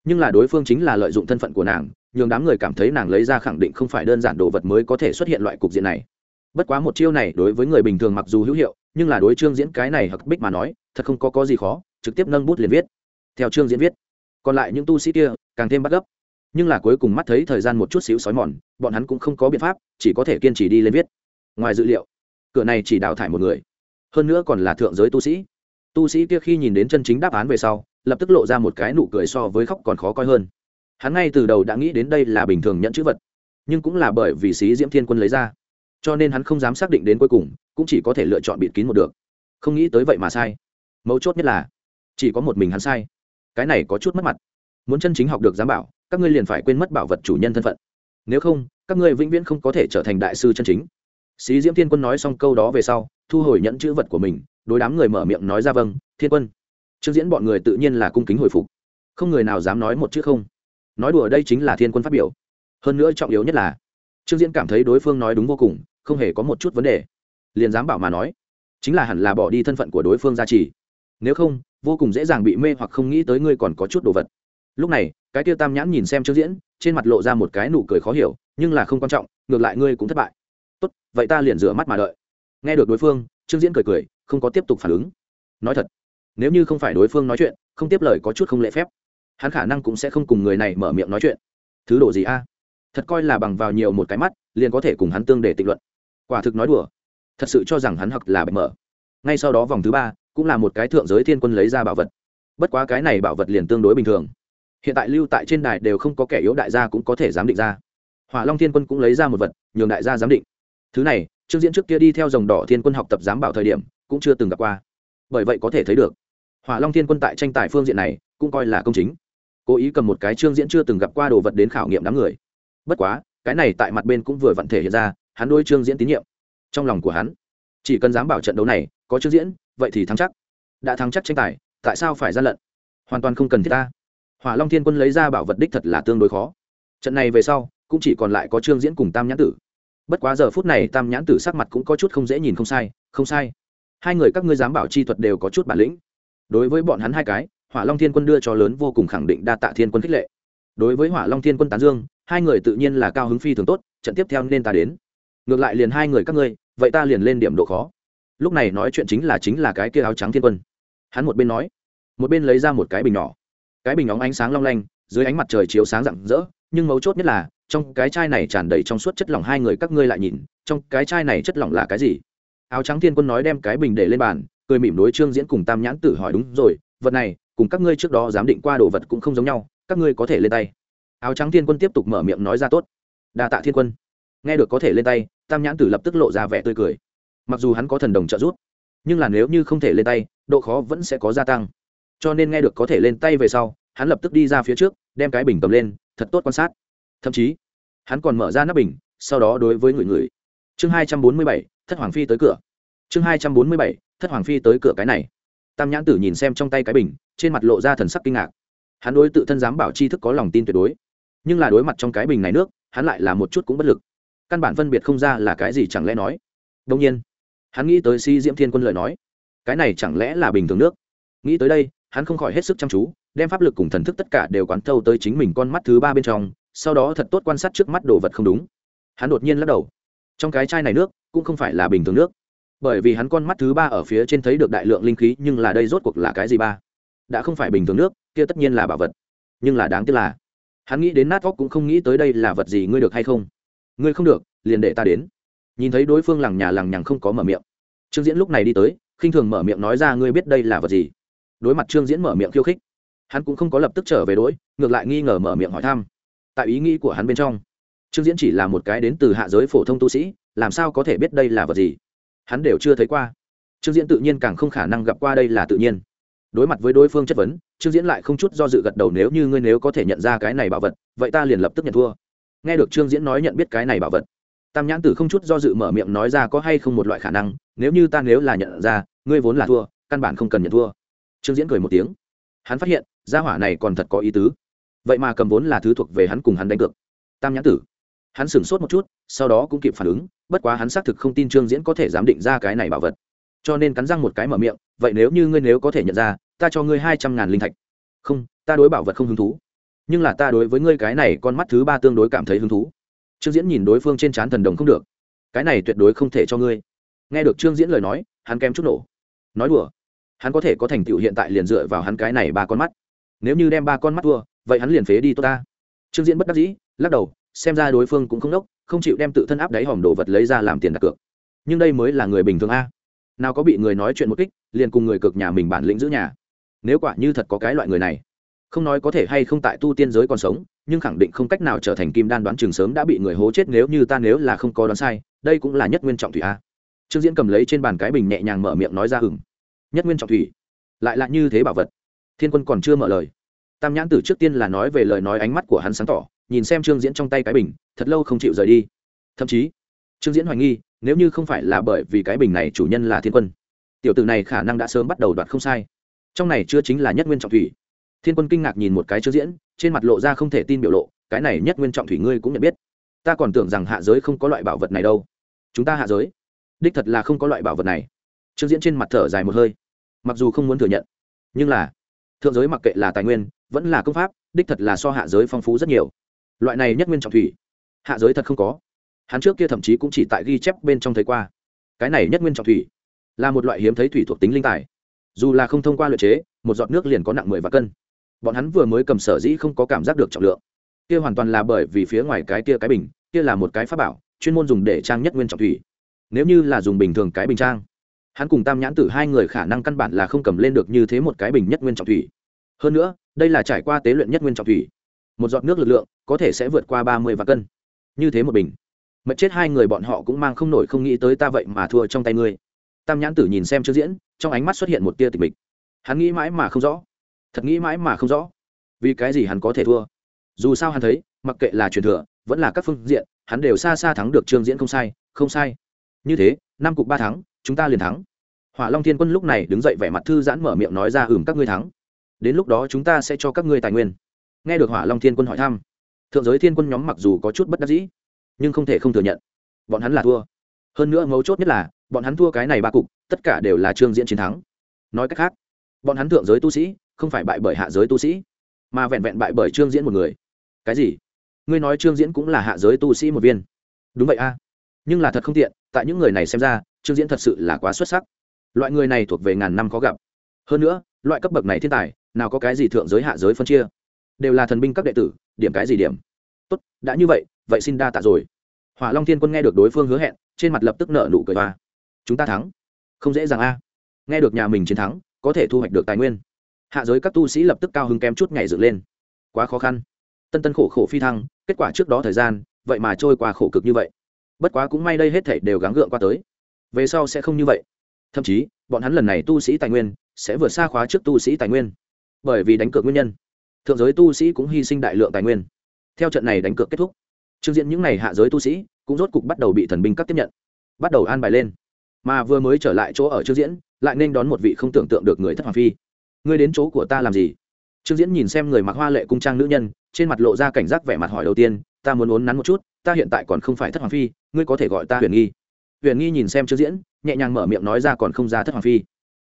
Nhưng là đối phương chính là lợi dụng thân phận của nàng, nhường đám người cảm thấy nàng lấy ra khẳng định không phải đơn giản đồ vật mới có thể xuất hiện loại cục diện này. Bất quá một chiêu này đối với người bình thường mặc dù hữu hiệu, nhưng là đối trương diễn cái này hặc bích mà nói, thật không có có gì khó, trực tiếp nâng bút liền viết theo trương diễn viết. Còn lại những tu sĩ kia, càng thêm bắt gấp. Nhưng là cuối cùng mắt thấy thời gian một chút xíu xói mòn, bọn hắn cũng không có biện pháp, chỉ có thể kiên trì đi lên viết. Ngoài dự liệu, cửa này chỉ đào thải một người. Hơn nữa còn là thượng giới tu sĩ. Tu sĩ kia khi nhìn đến chân chính đáp án về sau, lập tức lộ ra một cái nụ cười so với khóc còn khó coi hơn. Hắn ngay từ đầu đã nghĩ đến đây là bình thường nhận chữ vật, nhưng cũng là bởi vì sĩ diễm thiên quân lấy ra. Cho nên hắn không dám xác định đến cuối cùng, cũng chỉ có thể lựa chọn bịt kín một được. Không nghĩ tới vậy mà sai. Mấu chốt nhất là, chỉ có một mình hắn sai cái này có chút mất mặt. Muốn chân chính học được giám bảo, các ngươi liền phải quên mất bảo vật chủ nhân thân phận. Nếu không, các ngươi vĩnh viễn không có thể trở thành đại sư chân chính. Sĩ diễm thiên quân nói xong câu đó về sau, thu hồi nhẫn chữ vật của mình, đối đám người mở miệng nói ra vâng thiên quân. Trương diễn bọn người tự nhiên là cung kính hồi phục. Không người nào dám nói một chữ không. Nói đùa đây chính là thiên quân phát biểu. Hơn nữa trọng yếu nhất là, trương diễn cảm thấy đối phương nói đúng vô cùng, không hề có một chút vấn đề. Liền dám bảo mà nói, chính là hẳn là bỏ đi thân phận của đối phương ra trì nếu không, vô cùng dễ dàng bị mê hoặc không nghĩ tới ngươi còn có chút đồ vật. Lúc này, cái tiêu tam nhãn nhìn xem trương diễn, trên mặt lộ ra một cái nụ cười khó hiểu, nhưng là không quan trọng, ngược lại ngươi cũng thất bại. Tốt, vậy ta liền rửa mắt mà đợi. Nghe được đối phương, trương diễn cười cười, không có tiếp tục phản ứng. Nói thật, nếu như không phải đối phương nói chuyện, không tiếp lời có chút không lễ phép, hắn khả năng cũng sẽ không cùng người này mở miệng nói chuyện. Thứ độ gì a? Thật coi là bằng vào nhiều một cái mắt, liền có thể cùng hắn tương để tịnh luận. Quả thực nói đùa, thật sự cho rằng hắn học là bệnh mở. Ngay sau đó vòng thứ ba cũng là một cái thượng giới thiên quân lấy ra bảo vật. Bất quá cái này bảo vật liền tương đối bình thường. Hiện tại lưu tại trên đài đều không có kẻ yếu đại gia cũng có thể giám định ra. Hỏa long thiên quân cũng lấy ra một vật, nhường đại gia giám định. Thứ này trương diễn trước kia đi theo dòng đỏ thiên quân học tập giám bảo thời điểm, cũng chưa từng gặp qua. Bởi vậy có thể thấy được, hỏa long thiên quân tại tranh tài phương diện này, cũng coi là công chính. Cố ý cầm một cái trương diễn chưa từng gặp qua đồ vật đến khảo nghiệm đám người. Bất quá, cái này tại mặt bên cũng vừa vặn thể hiện ra, hắn đôi trương diễn tín nhiệm. Trong lòng của hắn, chỉ cần dám bảo trận đấu này, có trương diễn vậy thì thắng chắc. Đã thắng chắc tranh tài, tại sao phải gian lận? Hoàn toàn không cần thiết ta. Hỏa long thiên quân lấy ra bảo vật đích thật là tương đối khó. Trận này về sau, cũng chỉ còn lại có trương diễn cùng tam nhãn tử. Bất quá giờ phút này tam nhãn tử sắc mặt cũng có chút không dễ nhìn không sai không sai. Hai người các ngươi dám bảo chi thuật đều có chút bản lĩnh. Đối với bọn hắn hai cái, hỏa long thiên quân đưa cho lớn vô cùng khẳng định đa tạ thiên quân khích lệ. Đối với hỏa long thiên quân tán dương, hai người tự nhiên là cao hứng phi thường tốt, trận tiếp theo nên ta đến. Ngược lại liền hai người các ngươi, vậy ta liền lên điểm độ khó lúc này nói chuyện chính là chính là cái kia áo trắng thiên quân. Hắn một bên nói, một bên lấy ra một cái bình nhỏ. Cái bình óng ánh sáng long lanh, dưới ánh mặt trời chiếu sáng rạng rỡ, nhưng mấu chốt nhất là, trong cái chai này tràn đầy trong suốt chất lỏng hai người các ngươi lại nhìn, trong cái chai này chất lỏng là cái gì? Áo trắng thiên quân nói đem cái bình để lên bàn, cười mỉm đối trương diễn cùng tam nhãn tử hỏi đúng rồi, vật này, cùng các ngươi trước đó giám định qua đồ vật cũng không giống nhau, các ngươi có thể lên tay. Áo trắng thiên quân tiếp tục mở miệng nói ra tốt. Đa tạ thiên quân. Nghe được có thể lên tay, tam nhãn tử lập tức lộ ra vẻ tươi cười mặc dù hắn có thần đồng trợ giúp, nhưng là nếu như không thể lên tay, độ khó vẫn sẽ có gia tăng. Cho nên nghe được có thể lên tay về sau, hắn lập tức đi ra phía trước, đem cái bình cầm lên, thật tốt quan sát. Thậm chí, hắn còn mở ra nắp bình, sau đó đối với người người. Chương hai trăm bốn mươi bảy, thất hoàng phi tới cửa. Chương hai trăm bốn mươi bảy, thất hoàng phi tới cửa cái này. Tam nhãn tử nhìn xem trong tay cái bình, trên mặt lộ ra thần sắc kinh ngạc. Hắn đối tự thân dám bảo tri thức có lòng tin tuyệt đối. Nhưng là đối mặt trong cái bình này nước, hắn lại là một chút cũng bất lực. Căn bản phân biệt không ra là cái gì chẳng lẽ nói. Đông nhiên hắn nghĩ tới si diễm thiên quân lời nói. Cái này chẳng lẽ là bình thường nước? Nghĩ tới đây, hắn không khỏi hết sức chăm chú, đem pháp lực cùng thần thức tất cả đều quán thâu tới chính mình con mắt thứ ba bên trong, sau đó thật tốt quan sát trước mắt đồ vật không đúng. Hắn đột nhiên lắc đầu. Trong cái chai này nước, cũng không phải là bình thường nước. Bởi vì hắn con mắt thứ ba ở phía trên thấy được đại lượng linh khí, nhưng là đây rốt cuộc là cái gì ba? Đã không phải bình thường nước, kia tất nhiên là bảo vật. Nhưng là đáng tiếc là, hắn nghĩ đến nát óc cũng không nghĩ tới đây là vật gì ngươi được hay không? Ngươi không được, liền để ta đến nhìn thấy đối phương lằng nhà lằng nhằng không có mở miệng. Trương diễn lúc này đi tới, khinh thường mở miệng nói ra, ngươi biết đây là vật gì? Đối mặt trương diễn mở miệng khiêu khích, hắn cũng không có lập tức trở về đỗi ngược lại nghi ngờ mở miệng hỏi thăm. Tại ý nghĩ của hắn bên trong, trương diễn chỉ là một cái đến từ hạ giới phổ thông tu sĩ, làm sao có thể biết đây là vật gì? Hắn đều chưa thấy qua. Trương diễn tự nhiên càng không khả năng gặp qua đây là tự nhiên. Đối mặt với đối phương chất vấn, trương diễn lại không chút do dự gật đầu, nếu như ngươi nếu có thể nhận ra cái này bảo vật, vậy ta liền lập tức nhận thua. Nghe được trương diễn nói nhận biết cái này bảo vật tam nhãn tử không chút do dự mở miệng nói ra có hay không một loại khả năng, nếu như ta nếu là nhận ra, ngươi vốn là thua, căn bản không cần nhận thua. Trương diễn cười một tiếng. Hắn phát hiện, gia hỏa này còn thật có ý tứ. Vậy mà cầm vốn là thứ thuộc về hắn cùng hắn đánh cược. Tam nhãn tử. Hắn sửng sốt một chút, sau đó cũng kịp phản ứng, bất quá hắn xác thực không tin trương diễn có thể giám định ra cái này bảo vật. Cho nên cắn răng một cái mở miệng, vậy nếu như ngươi nếu có thể nhận ra, ta cho ngươi hai trăm ngàn linh thạch. Không, ta đối bảo vật không hứng thú. Nhưng là ta đối với ngươi cái này con mắt thứ ba tương đối cảm thấy hứng thú trương diễn nhìn đối phương trên trán thần đồng không được. Cái này tuyệt đối không thể cho ngươi. Nghe được trương diễn lời nói, hắn kém chút nổ. Nói đùa. Hắn có thể có thành tựu hiện tại liền dựa vào hắn cái này ba con mắt. Nếu như đem ba con mắt thua, vậy hắn liền phế đi tốt ta. Trương diễn bất đắc dĩ, lắc đầu, xem ra đối phương cũng không đốc, không chịu đem tự thân áp đáy hòm đồ vật lấy ra làm tiền đặt cược. Nhưng đây mới là người bình thường a. Nào có bị người nói chuyện một kích, liền cùng người cực nhà mình bản lĩnh giữ nhà. Nếu quả như thật có cái loại người này, không nói có thể hay không tại tu tiên giới còn sống nhưng khẳng định không cách nào trở thành kim đan đoán chừng sớm đã bị người hố chết nếu như ta nếu là không có đoán sai, đây cũng là nhất nguyên trọng thủy a. Trương diễn cầm lấy trên bàn cái bình nhẹ nhàng mở miệng nói ra hừng nhất nguyên trọng thủy, lại là như thế bảo vật. Thiên quân còn chưa mở lời, tam nhãn tử trước tiên là nói về lời nói ánh mắt của hắn sáng tỏ, nhìn xem trương diễn trong tay cái bình, thật lâu không chịu rời đi. Thậm chí, trương diễn hoài nghi, nếu như không phải là bởi vì cái bình này chủ nhân là thiên quân, tiểu tử này khả năng đã sớm bắt đầu đoạt không sai. Trong này chưa chính là nhất nguyên trọng thủy. Thiên quân kinh ngạc nhìn một cái trương diễn trên mặt lộ ra không thể tin biểu lộ, cái này nhất nguyên trọng thủy ngươi cũng nhận biết. Ta còn tưởng rằng hạ giới không có loại bảo vật này đâu. Chúng ta hạ giới, đích thật là không có loại bảo vật này. Trương diễn trên mặt thở dài một hơi, mặc dù không muốn thừa nhận, nhưng là, thượng giới mặc kệ là tài nguyên, vẫn là công pháp, đích thật là so hạ giới phong phú rất nhiều. Loại này nhất nguyên trọng thủy, hạ giới thật không có. Hắn trước kia thậm chí cũng chỉ tại ghi chép bên trong thấy qua. Cái này nhất nguyên trọng thủy, là một loại hiếm thấy thủy thuộc tính linh tài. Dù là không thông qua luyện chế, một giọt nước liền có nặng mười và cân bọn hắn vừa mới cầm sở dĩ không có cảm giác được trọng lượng. Kia hoàn toàn là bởi vì phía ngoài cái kia cái bình, kia là một cái pháp bảo, chuyên môn dùng để trang nhất nguyên trọng thủy. Nếu như là dùng bình thường cái bình trang, hắn cùng tam nhãn tử hai người khả năng căn bản là không cầm lên được như thế một cái bình nhất nguyên trọng thủy. Hơn nữa, đây là trải qua tế luyện nhất nguyên trọng thủy. Một giọt nước lực lượng có thể sẽ vượt qua ba mươi vạn cân. Như thế một bình mật chết hai người bọn họ cũng mang không nổi không nghĩ tới ta vậy mà thua trong tay ngươi. Tam nhãn tử nhìn xem chưa diễn, trong ánh mắt xuất hiện một tia tịch mịch. Hắn nghĩ mãi mà không rõ thật nghĩ mãi mà không rõ. Vì cái gì hắn có thể thua? Dù sao hắn thấy, mặc kệ là truyền thừa, vẫn là các phương diện, hắn đều xa xa thắng được trương diễn không sai không sai. Như thế, năm cục ba thắng, chúng ta liền thắng. Hỏa long thiên quân lúc này đứng dậy vẻ mặt thư giãn mở miệng nói ra, ừm, các ngươi thắng. Đến lúc đó chúng ta sẽ cho các ngươi tài nguyên. Nghe được hỏa long thiên quân hỏi thăm, thượng giới thiên quân nhóm mặc dù có chút bất đắc dĩ, nhưng không thể không thừa nhận, bọn hắn là thua. Hơn nữa mấu chốt nhất là, bọn hắn thua cái này ba cục, tất cả đều là trương diễn chiến thắng. Nói cách khác, bọn hắn thượng giới tu sĩ không phải bại bởi hạ giới tu sĩ, mà vẹn vẹn bại bởi trương diễn một người. Cái gì? Ngươi nói trương diễn cũng là hạ giới tu sĩ một viên. Đúng vậy a. Nhưng là thật không tiện, tại những người này xem ra, trương diễn thật sự là quá xuất sắc. Loại người này thuộc về ngàn năm khó gặp. Hơn nữa, loại cấp bậc này thiên tài, nào có cái gì thượng giới hạ giới phân chia? Đều là thần binh các đệ tử, điểm cái gì điểm? Tốt, đã như vậy vậy xin đa tạ rồi. Hỏa long thiên quân nghe được đối phương hứa hẹn, trên mặt lập tức nợ nụ cười và chúng ta thắng. Không dễ dàng a. Nghe được nhà mình chiến thắng, có thể thu hoạch được tài nguyên hạ giới các tu sĩ lập tức cao hứng kém chút nhảy dựng lên. Quá khó khăn. Tân tân khổ khổ phi thăng, kết quả trước đó thời gian, vậy mà trôi qua khổ cực như vậy. Bất quá cũng may đây hết thảy đều gắng gượng qua tới. Về sau sẽ không như vậy. Thậm chí, bọn hắn lần này tu sĩ tài nguyên sẽ vượt xa khóa trước tu sĩ tài nguyên. Bởi vì đánh cược nguyên nhân. Thượng giới tu sĩ cũng hy sinh đại lượng tài nguyên. Theo trận này đánh cược kết thúc, trương diễn những n à y hạ giới tu sĩ cũng rốt cục bắt đầu bị thần binh các tiếp nhận, bắt đầu an bài lên. Mà vừa mới trở lại chỗ ở trương diễn, lại nên đón một vị không tưởng tượng được người thất hoàng phi ngươi đến chỗ của ta làm gì? Trương diễn nhìn xem người mặc hoa lệ cung trang nữ nhân trên mặt lộ ra cảnh giác vẻ mặt hỏi đầu tiên ta muốn uốn nắn một chút ta hiện tại còn không phải thất hoàng phi ngươi có thể gọi ta huyền nghi. Huyền nghi nhìn xem trương diễn nhẹ nhàng mở miệng nói ra còn không ra thất hoàng phi.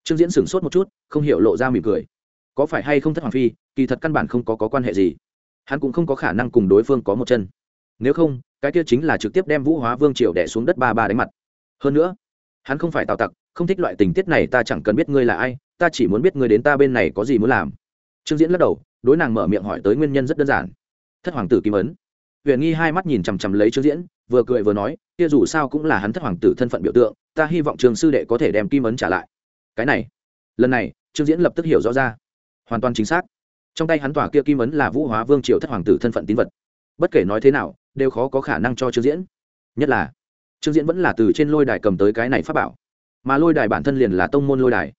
Trương diễn sửng sốt một chút không hiểu lộ ra mỉm cười. Có phải hay không thất hoàng phi kỳ thật căn bản không có, có quan hệ gì. Hắn cũng không có khả năng cùng đối phương có một chân. Nếu không cái kia chính là trực tiếp đem vũ hóa vương triều đẻ xuống đất ba ba đánh mặt. Hơn nữa hắn không phải tào tặc không thích loại tình tiết này ta chẳng cần biết ngươi là ai ta chỉ muốn biết ngươi đến ta bên này có gì muốn làm. Trương diễn lắc đầu, đối nàng mở miệng hỏi tới nguyên nhân rất đơn giản. Thất hoàng tử kim ấn. Huyền nghi hai mắt nhìn chằm chằm lấy trương diễn, vừa cười vừa nói, kia dù sao cũng là hắn thất hoàng tử thân phận biểu tượng, ta hy vọng trường sư đệ có thể đem kim ấn trả lại. Cái này, lần này, trương diễn lập tức hiểu rõ ra. Hoàn toàn chính xác. Trong tay hắn tòa kia kim ấn là vũ hóa vương triều thất hoàng tử thân phận tín vật. Bất kể nói thế nào, đều khó có khả năng cho trương diễn. Nhất là, trương diễn vẫn là từ trên lôi đài cầm tới cái này pháp bảo. Mà lôi đài bản thân liền là tông môn lôi đài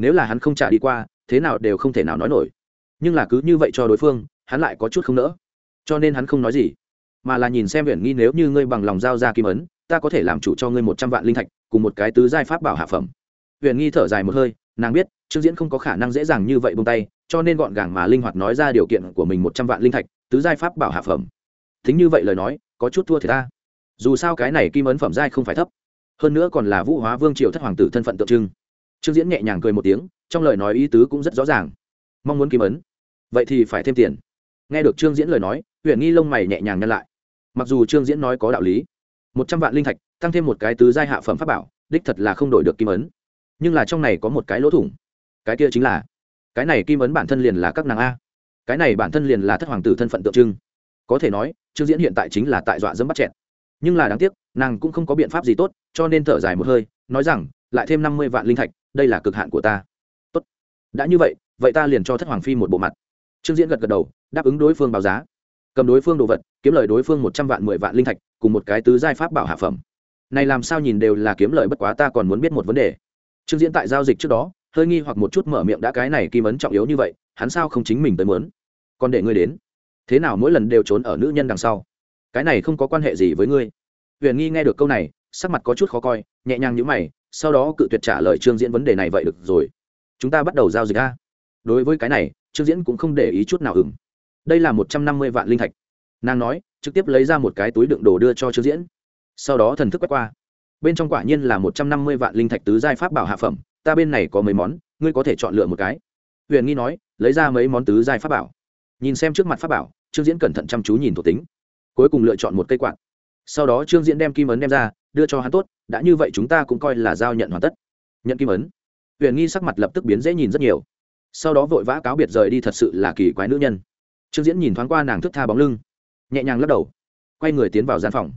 nếu là hắn không trả đi qua, thế nào đều không thể nào nói nổi. Nhưng là cứ như vậy cho đối phương, hắn lại có chút không nỡ. Cho nên hắn không nói gì. Mà là nhìn xem huyện nghi nếu như ngươi bằng lòng giao ra kim ấn, ta có thể làm chủ cho ngươi một trăm vạn linh thạch, cùng một cái tứ giai pháp bảo hạ phẩm. Huyện nghi thở dài một hơi, nàng biết, trương diễn không có khả năng dễ dàng như vậy bông tay, cho nên gọn gàng mà linh hoạt nói ra điều kiện của mình một trăm vạn linh thạch, tứ giai pháp bảo hạ phẩm. Thính như vậy lời nói, có chút thua thì ta. Dù sao cái này kim ấn phẩm giai không phải thấp. Hơn nữa còn là vũ hóa vương triều thất hoàng tử thân phận tượng trưng trương diễn nhẹ nhàng cười một tiếng, trong lời nói ý tứ cũng rất rõ ràng. Mong muốn kim ấn. Vậy thì phải thêm tiền. Nghe được trương diễn lời nói huyện nghi lông mày nhẹ nhàng nhăn lại. Mặc dù trương diễn nói có đạo lý, một trăm vạn linh thạch, tăng thêm một cái tứ giai hạ phẩm pháp bảo, đích thật là không đổi được kim ấn. Nhưng là trong này có một cái lỗ thủng. Cái kia chính là, cái này kim ấn bản thân liền là các nàng a. Cái này bản thân liền là thất hoàng tử thân phận tượng trưng. Có thể nói, trương diễn hiện tại chính là tại dọa dẫm bắt chẹt. Nhưng là đáng tiếc, nàng cũng không có biện pháp gì tốt, cho nên thở dài một hơi, nói rằng, lại thêm năm mươi vạn linh thạch đây là cực hạn của ta. Tốt. Đã như vậy vậy ta liền cho thất hoàng phi một bộ mặt. Trương diễn gật gật đầu, đáp ứng đối phương báo giá. Cầm đối phương đồ vật, kiếm lời đối phương một trăm vạn mười vạn linh thạch, cùng một cái tứ giai pháp bảo hạ phẩm. Này làm sao nhìn đều là kiếm lời bất quá ta còn muốn biết một vấn đề. Trương diễn tại giao dịch trước đó, hơi nghi hoặc một chút mở miệng đã cái này kim ấn trọng yếu như vậy, hắn sao không chính mình tới muốn? Còn để ngươi đến. Thế nào mỗi lần đều trốn ở nữ nhân đằng sau? Cái này không có quan hệ gì với ngươi. Huyền nghi nghe được câu này, sắc mặt có chút khó coi, nhẹ nhàng nhữ mày sau đó cự tuyệt trả lời trương diễn vấn đề này vậy được rồi. Chúng ta bắt đầu giao dịch a. Đối với cái này, trương diễn cũng không để ý chút nào ừng đây là một trăm năm mươi vạn linh thạch. Nàng nói, trực tiếp lấy ra một cái túi đựng đồ đưa cho trương diễn. Sau đó thần thức quét qua. Bên trong quả nhiên là một trăm năm mươi vạn linh thạch tứ giai pháp bảo hạ phẩm. Ta bên này có mấy món, ngươi có thể chọn lựa một cái. Huyền nghi nói, lấy ra mấy món tứ giai pháp bảo. Nhìn xem trước mặt pháp bảo, trương diễn cẩn thận chăm chú nhìn thuộc tính. Cuối cùng lựa chọn một cây quạt. Sau đó trương diễn đem kim ấn đem ra đưa cho hắn tốt, đã như vậy chúng ta cũng coi là giao nhận hoàn tất. Nhận kim ấn. Huyền nghi sắc mặt lập tức biến dễ nhìn rất nhiều. Sau đó vội vã cáo biệt rời đi thật sự là kỳ quái nữ nhân. Trương diễn nhìn thoáng qua nàng thức tha bóng lưng, nhẹ nhàng lắc đầu, quay người tiến vào gian phòng.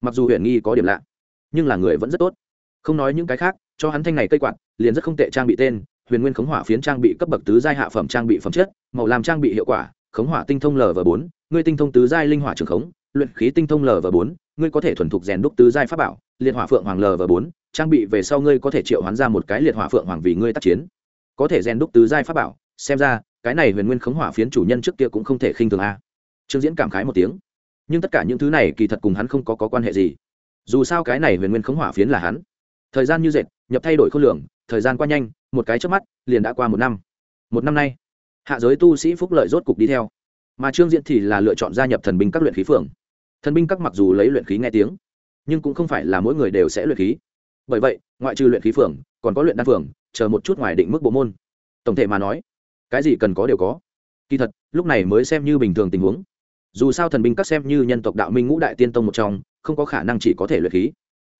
Mặc dù huyền nghi có điểm lạ, nhưng là người vẫn rất tốt. Không nói những cái khác, cho hắn thanh này cây quạt, liền rất không tệ trang bị tên, huyền nguyên khống hỏa phiến trang bị cấp bậc tứ giai hạ phẩm trang bị phẩm chất, màu làm trang bị hiệu quả, khống hỏa tinh thông lv và bốn ngươi tinh thông tứ giai linh hỏa trường khống luyện khí tinh thông l và bốn ngươi có thể thuần thục rèn đúc tứ giai pháp bảo liệt hỏa phượng hoàng l và bốn trang bị về sau ngươi có thể triệu hoán ra một cái liệt hỏa phượng hoàng vì ngươi tác chiến. Có thể rèn đúc tứ giai pháp bảo xem ra cái này huyền nguyên khống hỏa phiến chủ nhân trước kia cũng không thể khinh thường a. Trương diễn cảm khái một tiếng. Nhưng tất cả những thứ này kỳ thật cùng hắn không có, có quan hệ gì. Dù sao cái này huyền nguyên khống hỏa phiến là hắn. Thời gian như dệt nhập thay đổi khối lượng thời gian qua nhanh một cái trước mắt liền đã qua một năm. Một năm nay hạ giới tu sĩ phúc lợi rốt cục đi theo mà trương diễn thì là lựa chọn gia nhập thần binh các luyện khí phường. Thần binh các mặc dù lấy luyện khí nghe tiếng, nhưng cũng không phải là mỗi người đều sẽ luyện khí. Bởi vậy, ngoại trừ luyện khí phường, còn có luyện đan phường, chờ một chút ngoài định mức bộ môn. Tổng thể mà nói, cái gì cần có đều có. Kỳ thật, lúc này mới xem như bình thường tình huống. Dù sao thần binh các xem như nhân tộc đạo minh ngũ đại tiên tông một trong, không có khả năng chỉ có thể luyện khí.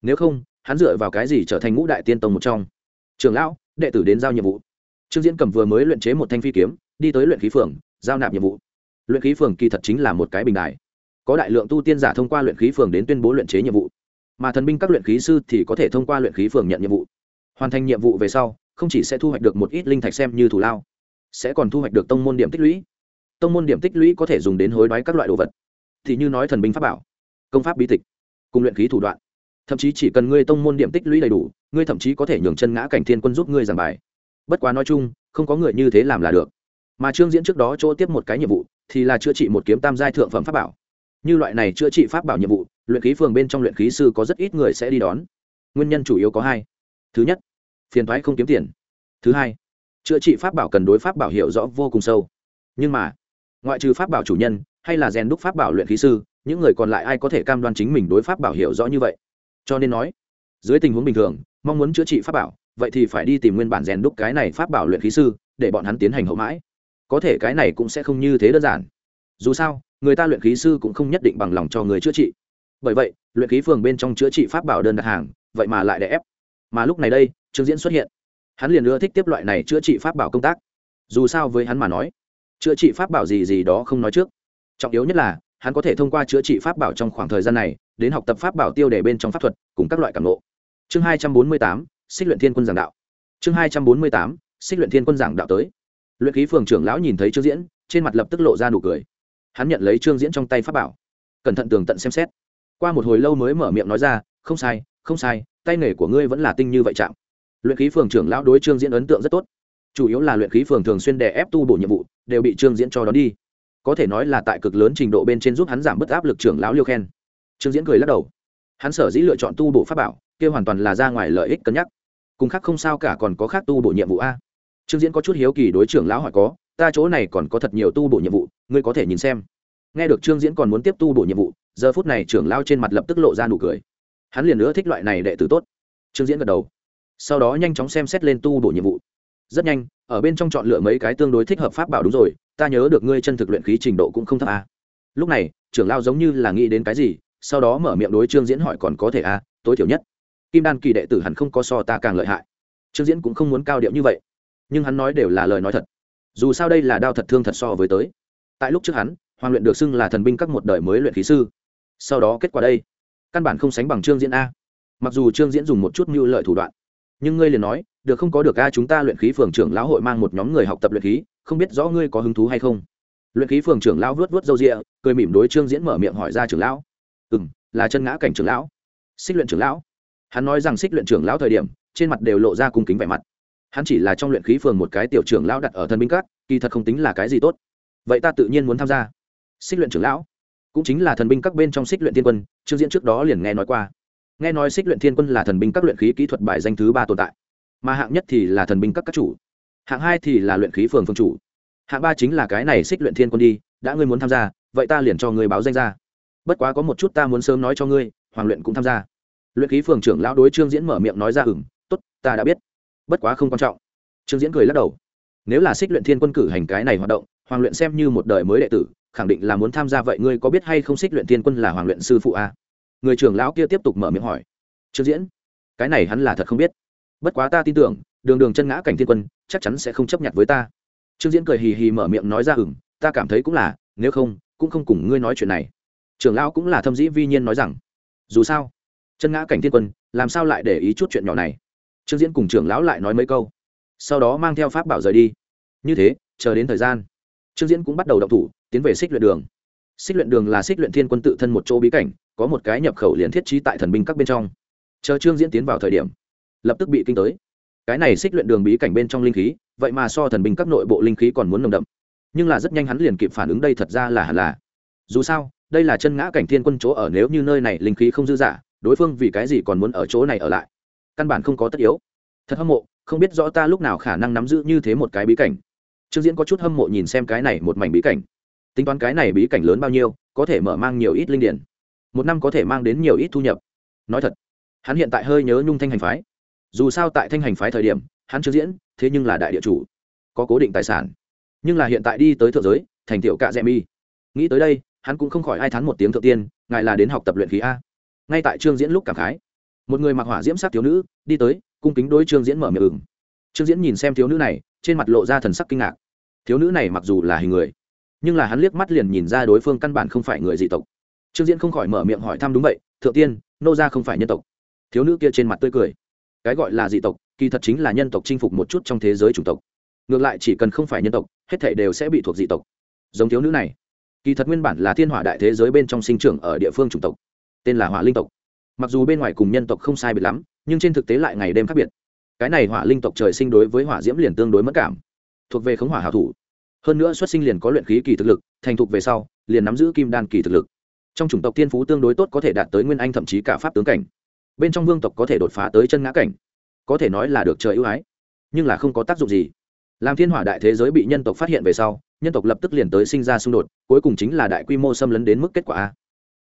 Nếu không, hắn dựa vào cái gì trở thành ngũ đại tiên tông một trong? Trường lão, đệ tử đến giao nhiệm vụ. Trương diễn cầm vừa mới luyện chế một thanh phi kiếm, đi tới luyện khí phường, giao nạp nhiệm vụ luyện khí phường kỳ thật chính là một cái bình đài. Có đại lượng tu tiên giả thông qua luyện khí phường đến tuyên bố luyện chế nhiệm vụ. Mà thần binh các luyện khí sư thì có thể thông qua luyện khí phường nhận nhiệm vụ. Hoàn thành nhiệm vụ về sau, không chỉ sẽ thu hoạch được một ít linh thạch xem như thủ lao, sẽ còn thu hoạch được tông môn điểm tích lũy. Tông môn điểm tích lũy có thể dùng đến hối đoái các loại đồ vật. Thì như nói thần binh pháp bảo, công pháp bí tịch, cùng luyện khí thủ đoạn. Thậm chí chỉ cần ngươi tông môn điểm tích lũy đầy đủ, ngươi thậm chí có thể nhường chân ngã cảnh thiên quân giúp ngươi giảng bài. Bất quá nói chung, không có người như thế làm là được. Mà trương diễn trước đó chỗ tiếp một cái nhiệm vụ thì là chữa trị một kiếm tam giai thượng phẩm pháp bảo. Như loại này chữa trị pháp bảo nhiệm vụ, luyện khí phường bên trong luyện khí sư có rất ít người sẽ đi đón. Nguyên nhân chủ yếu có hai. Thứ nhất, phiền thoái không kiếm tiền. Thứ hai, chữa trị pháp bảo cần đối pháp bảo hiểu rõ vô cùng sâu. Nhưng mà, ngoại trừ pháp bảo chủ nhân hay là rèn đúc pháp bảo luyện khí sư, những người còn lại ai có thể cam đoan chính mình đối pháp bảo hiểu rõ như vậy? Cho nên nói, dưới tình huống bình thường, mong muốn chữa trị pháp bảo, vậy thì phải đi tìm nguyên bản rèn đúc cái này pháp bảo luyện khí sư để bọn hắn tiến hành hậu mãi có thể cái này cũng sẽ không như thế đơn giản. Dù sao, người ta luyện khí sư cũng không nhất định bằng lòng cho người chữa trị. Bởi vậy, luyện khí phường bên trong chữa trị pháp bảo đơn đặt hàng, vậy mà lại đè ép. Mà lúc này đây, trương diễn xuất hiện. Hắn liền ưa thích tiếp loại này chữa trị pháp bảo công tác. Dù sao với hắn mà nói, chữa trị pháp bảo gì gì đó không nói trước. Trọng yếu nhất là, hắn có thể thông qua chữa trị pháp bảo trong khoảng thời gian này, đến học tập pháp bảo tiêu đề bên trong pháp thuật, cùng các loại cảm lộ chương hai trăm bốn mươi tám, xích luyện thiên quân giảng đạo. Chương hai trăm bốn mươi tám, xích luyện thiên quân giảng đạo tới luyện ký phường trưởng lão nhìn thấy trương diễn, trên mặt lập tức lộ ra nụ cười. Hắn nhận lấy trương diễn trong tay pháp bảo. Cẩn thận tường tận xem xét. Qua một hồi lâu mới mở miệng nói ra, không sai không sai, tay nghề của ngươi vẫn là tinh như vậy chạm. Luyện khí phường trưởng lão đối trương diễn ấn tượng rất tốt. Chủ yếu là luyện khí phường thường xuyên đè ép tu bổ nhiệm vụ, đều bị trương diễn cho đón đi. Có thể nói là tại cực lớn trình độ bên trên giúp hắn giảm bớt áp lực trưởng lão liêu khen. Trương diễn cười lắc đầu. Hắn sở dĩ lựa chọn tu bổ pháp bảo, kia hoàn toàn là ra ngoài lợi ích cân nhắc. Cùng khác không sao cả còn có khác tu bổ nhiệm vụ a trương diễn có chút hiếu kỳ đối trưởng lão hỏi có, ta chỗ này còn có thật nhiều tu bổ nhiệm vụ, ngươi có thể nhìn xem. Nghe được trương diễn còn muốn tiếp tu bổ nhiệm vụ, giờ phút này trưởng lão trên mặt lập tức lộ ra nụ cười. Hắn liền nữa thích loại này đệ tử tốt. Trương diễn gật đầu. Sau đó nhanh chóng xem xét lên tu bổ nhiệm vụ. Rất nhanh, ở bên trong chọn lựa mấy cái tương đối thích hợp pháp bảo đúng rồi, ta nhớ được ngươi chân thực luyện khí trình độ cũng không thấp à. lúc này, trưởng lao giống như là nghĩ đến cái gì, sau đó mở miệng đối trương diễn hỏi còn có thể à tối thiểu nhất. Kim đan kỳ đệ tử hẳn không có so ta càng lợi hại. Trương diễn cũng không muốn cao điệu như vậy nhưng hắn nói đều là lời nói thật. Dù sao đây là đao thật thương thật so với tới. Tại lúc trước hắn, hoàng luyện được xưng là thần binh các một đời mới luyện khí sư. Sau đó kết quả đây. Căn bản không sánh bằng trương diễn a. Mặc dù trương diễn dùng một chút mưu lợi thủ đoạn, nhưng ngươi liền nói, được không có được a, chúng ta luyện khí phường trưởng lão hội mang một nhóm người học tập luyện khí, không biết rõ ngươi có hứng thú hay không? Luyện khí phường trưởng lão vớt vớt râu rịa cười mỉm đối trương diễn mở miệng hỏi ra trưởng lão. Ừ m là chân ngã cảnh trưởng lão. Xích luyện trưởng lão? Hắn nói rằng xích luyện trưởng lão thời điểm, trên mặt đều lộ ra cung kính vẻ mặt hắn chỉ là trong luyện khí phường một cái tiểu trưởng lão đặt ở thân binh các, kỳ thật không tính là cái gì tốt. Vậy ta tự nhiên muốn tham gia. Xích luyện trưởng lão, cũng chính là thần binh các bên trong xích luyện thiên quân, trương diễn trước đó liền nghe nói qua. Nghe nói xích luyện thiên quân là thần binh các luyện khí kỹ thuật bài danh thứ ba tồn tại, mà hạng nhất thì là thần binh các các chủ. Hạng hai thì là luyện khí phường phương chủ. Hạng ba chính là cái này xích luyện thiên quân đi, đã ngươi muốn tham gia, vậy ta liền cho ngươi báo danh ra. Bất quá có một chút ta muốn sớm nói cho ngươi, hoàng luyện cũng tham gia. Luyện khí phường trưởng lão đối trương diễn mở miệng nói ra ừng t ố t ta đã biết bất quá không quan trọng. Trương diễn cười lắc đầu. Nếu là xích luyện thiên quân cử hành cái này hoạt động, hoàng luyện xem như một đời mới đệ tử, khẳng định là muốn tham gia vậy ngươi có biết hay không xích luyện thiên quân là hoàng luyện sư phụ a? Người trưởng lão kia tiếp tục mở miệng hỏi. Trương diễn, cái này hắn là thật không biết. Bất quá ta tin tưởng, đường đường chân ngã cảnh thiên quân, chắc chắn sẽ không chấp nhận với ta. Trương diễn cười hì hì mở miệng nói ra ừng ta cảm thấy cũng là, nếu không, cũng không cùng ngươi nói chuyện này. Trưởng lão cũng là thâm dĩ vi nhiên nói rằng, dù sao, chân ngã cảnh thiên quân, làm sao lại để ý chút chuyện nhỏ này? Trương diễn cùng trưởng lão lại nói mấy câu, sau đó mang theo pháp bảo rời đi. Như thế, chờ đến thời gian, trương diễn cũng bắt đầu động thủ, tiến về xích luyện đường. Xích luyện đường là xích luyện thiên quân tự thân một chỗ bí cảnh, có một cái nhập khẩu liền thiết trí tại thần binh các bên trong. Chờ trương diễn tiến vào thời điểm, lập tức bị kinh tới. Cái này xích luyện đường bí cảnh bên trong linh khí, vậy mà so thần binh các nội bộ linh khí còn muốn nồng đậm. Nhưng là rất nhanh hắn liền kịp phản ứng đây thật ra là hẳn là. Dù sao, đây là chân ngã cảnh thiên quân chỗ ở, nếu như nơi này linh khí không dư dả, đối phương vì cái gì còn muốn ở chỗ này ở lại? Căn bản không có tất yếu. Thật hâm mộ, không biết rõ ta lúc nào khả năng nắm giữ như thế một cái bí cảnh. Trương diễn có chút hâm mộ nhìn xem cái này một mảnh bí cảnh. Tính toán cái này bí cảnh lớn bao nhiêu, có thể mở mang nhiều ít linh điển. Một năm có thể mang đến nhiều ít thu nhập. Nói thật, hắn hiện tại hơi nhớ nhung thanh hành phái. Dù sao tại thanh hành phái thời điểm, hắn chưa diễn, thế nhưng là đại địa chủ. Có cố định tài sản. Nhưng là hiện tại đi tới thượng giới, thành tiểu cạ rẽ mi. Nghĩ tới đây, hắn cũng không khỏi ai thán một tiếng thượng tiên, ngài là đến học tập luyện khí a. Ngay tại trương diễn lúc cảm khái một người mặc hỏa diễm sắc thiếu nữ đi tới, cung kính đối trương diễn mở miệng ừng trương diễn nhìn xem thiếu nữ này, trên mặt lộ ra thần sắc kinh ngạc. Thiếu nữ này mặc dù là hình người, nhưng là hắn liếc mắt liền nhìn ra đối phương căn bản không phải người dị tộc. Trương diễn không khỏi mở miệng hỏi thăm đúng vậy, thượng tiên, nô ra không phải nhân tộc. Thiếu nữ kia trên mặt tươi cười. Cái gọi là dị tộc, kỳ thật chính là nhân tộc chinh phục một chút trong thế giới chủng tộc. Ngược lại chỉ cần không phải nhân tộc, hết thể đều sẽ bị thuộc dị tộc. Giống thiếu nữ này, kỳ thật nguyên bản là thiên hỏa đại thế giới bên trong sinh trưởng ở địa phương chủng tộc, tên là hỏa linh tộc mặc dù bên ngoài cùng nhân tộc không sai biệt lắm, nhưng trên thực tế lại ngày đêm khác biệt. Cái này hỏa linh tộc trời sinh đối với hỏa diễm liền tương đối mất cảm, thuộc về khống hỏa hảo thủ. Hơn nữa xuất sinh liền có luyện khí kỳ thực lực, thành thục về sau, liền nắm giữ kim đan kỳ thực lực. Trong chủng tộc tiên phú tương đối tốt có thể đạt tới nguyên anh thậm chí cả pháp tướng cảnh. Bên trong vương tộc có thể đột phá tới chân ngã cảnh. Có thể nói là được trời ưu ái, nhưng là không có tác dụng gì. Làm thiên hỏa đại thế giới bị nhân tộc phát hiện về sau, nhân tộc lập tức liền tới sinh ra xung đột, cuối cùng chính là đại quy mô xâm lấn đến mức kết quả a.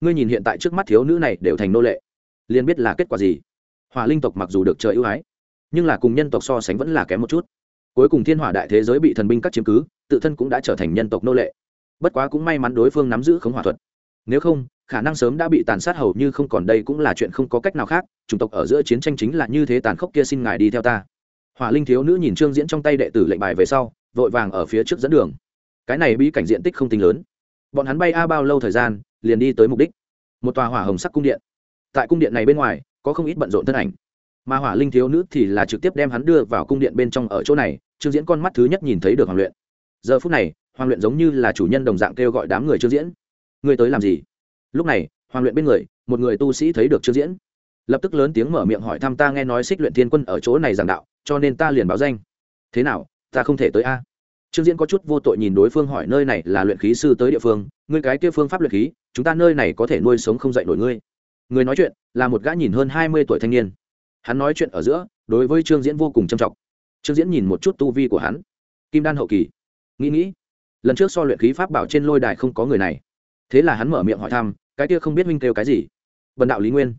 Ngươi nhìn hiện tại trước mắt thiếu nữ này đều thành nô lệ liền biết là kết quả gì. Hỏa linh tộc mặc dù được trời ưu ái, nhưng là cùng nhân tộc so sánh vẫn là kém một chút. Cuối cùng thiên hỏa đại thế giới bị thần binh các chiếm cứ, tự thân cũng đã trở thành nhân tộc nô lệ. Bất quá cũng may mắn đối phương nắm giữ khống hỏa thuật. Nếu không, khả năng sớm đã bị tàn sát hầu như không còn đây cũng là chuyện không có cách nào khác, chủng tộc ở giữa chiến tranh chính là như thế tàn khốc kia xin ngài đi theo ta. Hỏa linh thiếu nữ nhìn trương diễn trong tay đệ tử lệnh bài về sau, vội vàng ở phía trước dẫn đường. Cái này bi cảnh diện tích không tính lớn. Bọn hắn bay a bao lâu thời gian, liền đi tới mục đích. Một tòa hỏa hồng sắc cung điện tại cung điện này bên ngoài, có không ít bận rộn thân ảnh. Mà hỏa linh thiếu nữ thì là trực tiếp đem hắn đưa vào cung điện bên trong ở chỗ này, trương diễn con mắt thứ nhất nhìn thấy được hoàng luyện. Giờ phút này, hoàng luyện giống như là chủ nhân đồng dạng kêu gọi đám người trương diễn. Ngươi tới làm gì? Lúc này, hoàng luyện bên người, một người tu sĩ thấy được trương diễn. Lập tức lớn tiếng mở miệng hỏi thăm ta nghe nói xích luyện thiên quân ở chỗ này giảng đạo, cho nên ta liền báo danh. Thế nào, ta không thể tới a? Trương diễn có chút vô tội nhìn đối phương hỏi, nơi này là luyện khí sư tới địa phương, ngươi cái kia phương pháp luyện khí, chúng ta nơi này có thể nuôi sống không dạy nổi ngươi người nói chuyện là một gã nhìn hơn hai mươi tuổi thanh niên. Hắn nói chuyện ở giữa, đối với trương diễn vô cùng trầm trọng. Trương diễn nhìn một chút tu vi của hắn. Kim đan hậu kỳ. Nghĩ nghĩ, lần trước so luyện khí pháp bảo trên lôi đài không có người này. Thế là hắn mở miệng hỏi thăm, cái kia không biết minh kêu cái gì? Bần đạo lý nguyên.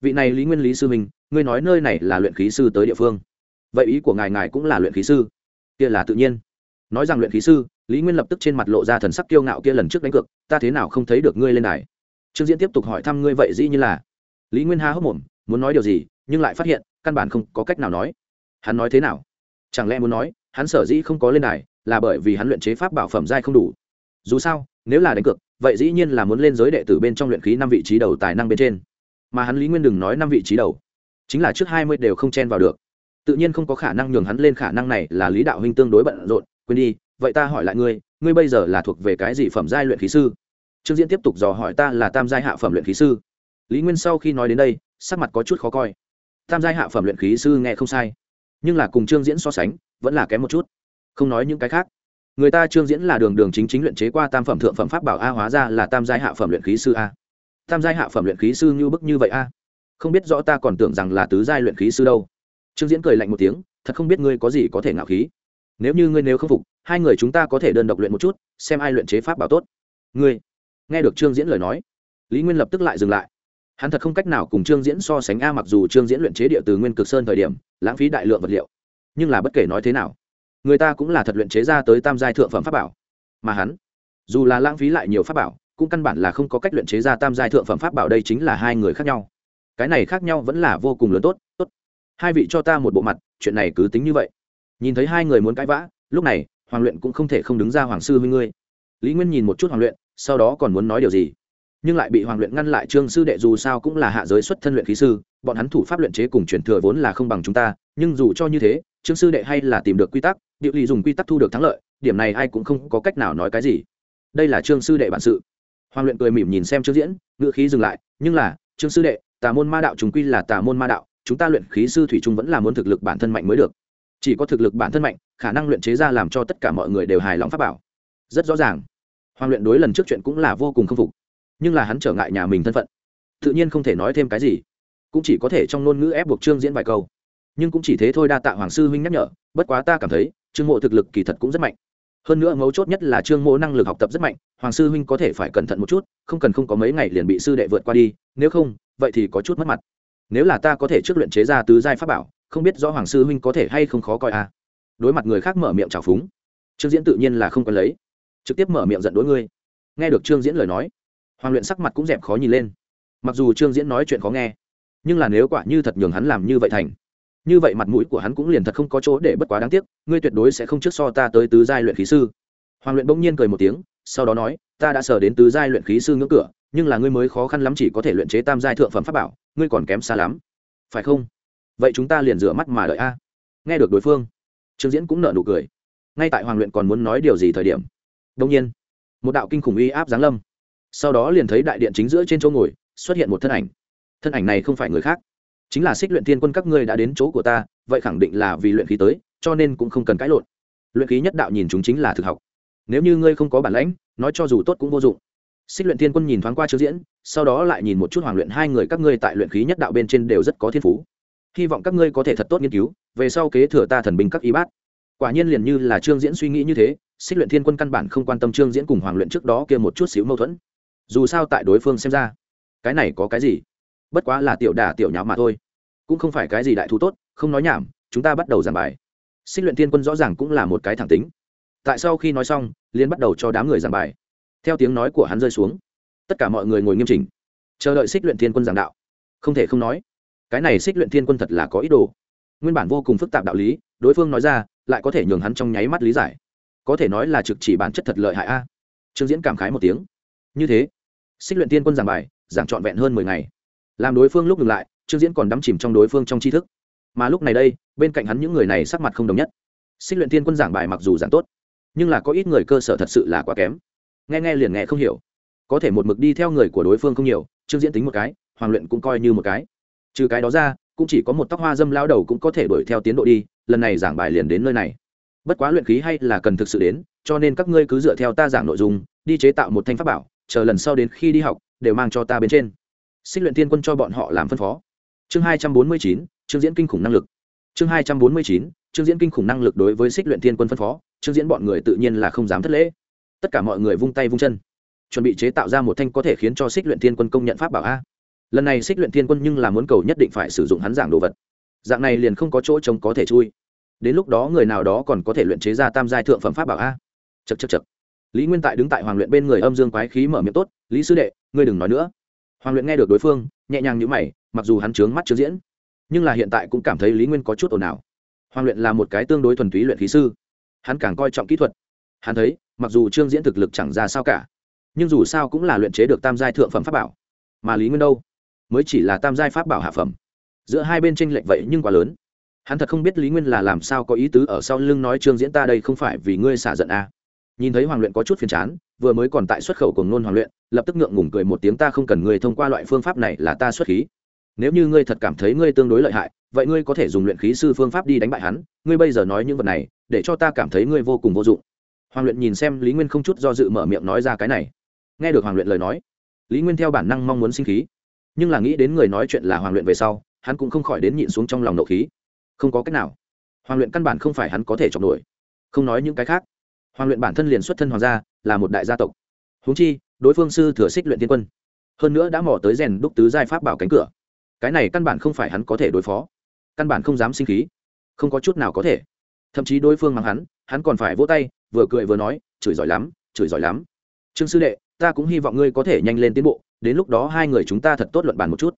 Vị này lý nguyên lý sư minh, ngươi nói nơi này là luyện khí sư tới địa phương. Vậy ý của ngài ngài cũng là luyện khí sư? Kia là tự nhiên. Nói rằng luyện khí sư, lý nguyên lập tức trên mặt lộ ra thần sắc kiêu ngạo kia lần trước đánh cược, ta thế nào không thấy được ngươi lên đài? Trương diễn tiếp tục hỏi thăm ngươi vậy dĩ như là. Lý nguyên Hà hốc mồm, muốn nói điều gì, nhưng lại phát hiện, căn bản không có cách nào nói. Hắn nói thế nào? Chẳng lẽ muốn nói, hắn sở dĩ không có lên đài, là bởi vì hắn luyện chế pháp bảo phẩm giai không đủ? Dù sao, nếu là đánh cược, vậy dĩ nhiên là muốn lên giới đệ tử bên trong luyện khí năm vị trí đầu tài năng bên trên. Mà hắn lý nguyên đừng nói năm vị trí đầu, chính là trước hai mươi đều không chen vào được. Tự nhiên không có khả năng nhường hắn lên khả năng này là lý đạo huynh tương đối bận rộn. Quên đi, vậy ta hỏi lại ngươi ngươi bây giờ là thuộc về cái gì phẩm giai luyện khí sư? Trương diễn tiếp tục dò hỏi ta là tam giai hạ phẩm luyện khí sư. Lý nguyên sau khi nói đến đây, sắc mặt có chút khó coi. Tam giai hạ phẩm luyện khí sư nghe không sai, nhưng là cùng trương diễn so sánh, vẫn là kém một chút. Không nói những cái khác. Người ta trương diễn là đường đường chính chính luyện chế qua tam phẩm thượng phẩm pháp bảo a hóa ra là tam giai hạ phẩm luyện khí sư a. Tam giai hạ phẩm luyện khí sư như bức như vậy a. Không biết rõ ta còn tưởng rằng là tứ giai luyện khí sư đâu. Trương diễn cười lạnh một tiếng, thật không biết ngươi có gì có thể ngạo khí. Nếu như ngươi nếu không phục, hai người chúng ta có thể đơn độc luyện một chút, xem ai luyện chế pháp bảo tốt. Ngươi nghe được trương diễn lời nói, lý nguyên lập tức lại dừng lại. Hắn thật không cách nào cùng trương diễn so sánh a, mặc dù trương diễn luyện chế địa từ nguyên cực sơn thời điểm, lãng phí đại lượng vật liệu. Nhưng là bất kể nói thế nào, người ta cũng là thật luyện chế ra tới tam giai thượng phẩm pháp bảo. Mà hắn, dù là lãng phí lại nhiều pháp bảo, cũng căn bản là không có cách luyện chế ra tam giai thượng phẩm pháp bảo đây chính là hai người khác nhau. Cái này khác nhau vẫn là vô cùng lớn tốt tốt. Hai vị cho ta một bộ mặt, chuyện này cứ tính như vậy. Nhìn thấy hai người muốn cãi vã, lúc này, hoàng luyện cũng không thể không đứng ra hoàng sư với ngươi. Lý nguyên nhìn một chút hoàng luyện sau đó còn muốn nói điều gì? Nhưng lại bị hoàng luyện ngăn lại trương sư đệ dù sao cũng là hạ giới xuất thân luyện khí sư, bọn hắn thủ pháp luyện chế cùng truyền thừa vốn là không bằng chúng ta, nhưng dù cho như thế, trương sư đệ hay là tìm được quy tắc, điệu lì dùng quy tắc thu được thắng lợi, điểm này ai cũng không có cách nào nói cái gì. Đây là trương sư đệ bản sự. Hoàng luyện cười mỉm nhìn xem trương diễn, ngữ khí dừng lại, nhưng là, trương sư đệ, tà môn ma đạo chúng quy là tà môn ma đạo, chúng ta luyện khí sư thủy trung vẫn là muốn thực lực bản thân mạnh mới được. Chỉ có thực lực bản thân mạnh, khả năng luyện chế ra làm cho tất cả mọi người đều hài lòng pháp bảo. Rất rõ ràng hoàng luyện đối lần trước chuyện cũng là vô cùng k phục. Nhưng là hắn trở ngại nhà mình thân phận. Tự nhiên không thể nói thêm cái gì. Cũng chỉ có thể trong ngôn ngữ ép buộc trương diễn vài câu. Nhưng cũng chỉ thế thôi đa tạ hoàng sư huynh nhắc nhở, bất quá ta cảm thấy, trương mộ thực lực kỳ thật cũng rất mạnh. Hơn nữa mấu chốt nhất là trương mộ năng lực học tập rất mạnh, hoàng sư huynh có thể phải cẩn thận một chút, không cần không có mấy ngày liền bị sư đệ vượt qua đi, nếu không, vậy thì có chút mất mặt. Nếu là ta có thể trước luyện chế ra tứ giai pháp bảo, không biết do hoàng sư huynh có thể hay không khó coi à. Đối mặt người khác mở miệng trào phúng, trương diễn tự nhiên là không cần lấy trực tiếp mở miệng giận đối ngươi. Nghe được trương diễn lời nói, hoàng luyện sắc mặt cũng dẹp khó nhìn lên. Mặc dù trương diễn nói chuyện khó nghe, nhưng là nếu quả như thật nhường hắn làm như vậy thành, như vậy mặt mũi của hắn cũng liền thật không có chỗ để bất quá đáng tiếc, ngươi tuyệt đối sẽ không trước so ta tới tứ giai luyện khí sư. Hoàng luyện bỗng nhiên cười một tiếng, sau đó nói, ta đã sờ đến tứ giai luyện khí sư ngưỡng cửa, nhưng là ngươi mới khó khăn lắm chỉ có thể luyện chế tam giai thượng phẩm pháp bảo, ngươi còn kém xa lắm. Phải không? Vậy chúng ta liền rửa mắt mà đợi a. Nghe được đối phương, trương diễn cũng nợ nụ cười. Ngay tại hoàng luyện còn muốn nói điều gì thời điểm đông nhiên, một đạo kinh khủng uy áp giáng lâm. Sau đó liền thấy đại điện chính giữa trên chỗ ngồi, xuất hiện một thân ảnh. Thân ảnh này không phải người khác, chính là xích luyện thiên quân các ngươi đã đến chỗ của ta, vậy khẳng định là vì luyện khí tới, cho nên cũng không cần cãi lộn. Luyện khí nhất đạo nhìn chúng chính là thực học. Nếu như ngươi không có bản lãnh, nói cho dù tốt cũng vô dụng. Xích luyện thiên quân nhìn thoáng qua chiếu diễn, sau đó lại nhìn một chút hoàng luyện hai người các ngươi tại luyện khí nhất đạo bên trên đều rất có thiên phú. Hy vọng các ngươi có thể thật tốt nghiên cứu, về sau kế thừa ta thần binh các y bát quả nhiên liền như là trương diễn suy nghĩ như thế, xích luyện thiên quân căn bản không quan tâm trương diễn cùng hoàng luyện trước đó kia một chút xíu mâu thuẫn. Dù sao tại đối phương xem ra, cái này có cái gì? Bất quá là tiểu đả tiểu nháo mà thôi. Cũng không phải cái gì đại thú tốt, không nói nhảm, chúng ta bắt đầu giảng bài. Xích luyện thiên quân rõ ràng cũng là một cái thẳng tính. Tại sau khi nói xong liên bắt đầu cho đám người giảng bài. Theo tiếng nói của hắn rơi xuống, tất cả mọi người ngồi nghiêm chỉnh, chờ đợi xích luyện thiên quân giảng đạo. Không thể không nói, cái này xích luyện thiên quân thật là có ý đồ. Nguyên bản vô cùng phức tạp đạo lý, đối phương nói ra lại có thể nhường hắn trong nháy mắt lý giải. Có thể nói là trực chỉ bản chất thật lợi hại a. Trương diễn cảm khái một tiếng. Như thế, xích luyện tiên quân giảng bài, giảng trọn vẹn hơn mười ngày. Làm đối phương lúc ngừng lại, trương diễn còn đắm chìm trong đối phương trong tri thức. Mà lúc này đây, bên cạnh hắn những người này sắc mặt không đồng nhất. Xích luyện tiên quân giảng bài mặc dù giảng tốt, nhưng là có ít người cơ sở thật sự là quá kém. Nghe nghe liền nghe không hiểu. Có thể một mực đi theo người của đối phương không nhiều, trương diễn tính một cái, hoàng luyện cũng coi như một cái. Trừ cái đó ra cũng chỉ có một tóc hoa dâm lao đầu cũng có thể đuổi theo tiến độ đi, lần này giảng bài liền đến nơi này. Bất quá luyện khí hay là cần thực sự đến, cho nên các ngươi cứ dựa theo ta giảng nội dung, đi chế tạo một thanh pháp bảo, chờ lần sau đến khi đi học, đều mang cho ta bên trên. Xích luyện tiên quân cho bọn họ làm phân phó. Chương hai trăm bốn mươi chín chương diễn kinh khủng năng lực. Chương hai trăm bốn mươi chín chương diễn kinh khủng năng lực đối với xích luyện tiên quân phân phó chương diễn bọn người tự nhiên là không dám thất lễ. Tất cả mọi người vung tay vung chân. Chuẩn bị chế tạo ra một thanh có thể khiến cho xích luyện tiên quân công nhận pháp bảo a lần này xích luyện thiên quân nhưng là muốn cầu nhất định phải sử dụng hắn giảng đồ vật. Dạng này liền không có chỗ trống có thể chui. Đến lúc đó người nào đó còn có thể luyện chế ra tam giai thượng phẩm pháp bảo a? Chật chật chật lý nguyên tại đứng tại hoàng luyện bên người âm dương quái khí mở miệng tốt, lý sư đệ, ngươi đừng nói nữa. Hoàng luyện nghe được đối phương, nhẹ nhàng như mày, mặc dù hắn trướng mắt chưa diễn, nhưng là hiện tại cũng cảm thấy lý nguyên có chút ồn ào. Hoàng luyện là một cái tương đối thuần túy luyện khí sư. Hắn càng coi trọng kỹ thuật. Hắn thấy, mặc dù trương diễn thực lực chẳng ra sao cả, nhưng dù sao cũng là luyện chế được tam giai thượng phẩm pháp bảo. Mà lý nguyên đâu? Mới chỉ là tam giai pháp bảo hạ phẩm. Giữa hai bên tranh lệch vậy nhưng quá lớn. Hắn thật không biết lý nguyên là làm sao có ý tứ ở sau lưng nói trương diễn ta đây không phải vì ngươi xả giận a à. nhìn thấy hoàng luyện có chút phiền chán, vừa mới còn tại xuất khẩu của ngôn hoàng luyện, lập tức ngượng ngùng cười một tiếng ta không cần ngươi thông qua loại phương pháp này là ta xuất khí. Nếu như ngươi thật cảm thấy ngươi tương đối lợi hại, vậy ngươi có thể dùng luyện khí sư phương pháp đi đánh bại hắn, ngươi bây giờ nói những vật này, để cho ta cảm thấy ngươi vô cùng vô dụng. Hoàng luyện nhìn xem lý nguyên không chút do dự mở miệng nói ra cái này. Nghe được hoàng luyện lời nói, lý nguyên theo bản năng mong muốn sinh khí nhưng là nghĩ đến người nói chuyện là hoàng luyện về sau, hắn cũng không khỏi đến nhịn xuống trong lòng nộ khí. Không có cách nào. Hoàng luyện căn bản không phải hắn có thể chọc nổi. Không nói những cái khác. Hoàng luyện bản thân liền xuất thân hoàng gia, là một đại gia tộc. Húng chi, đối phương sư thừa xích luyện tiên quân. Hơn nữa đã mò tới rèn đúc tứ giai pháp bảo cánh cửa. Cái này căn bản không phải hắn có thể đối phó. Căn bản không dám sinh khí. Không có chút nào có thể. Thậm chí đối phương mắng hắn hắn còn phải vỗ tay, vừa cười vừa nói, chửi giỏi lắm, chửi giỏi lắm. Trương sư đệ, ta cũng hy vọng ngươi có thể nhanh lên tiến bộ đến lúc đó hai người chúng ta thật tốt luận bàn một chút.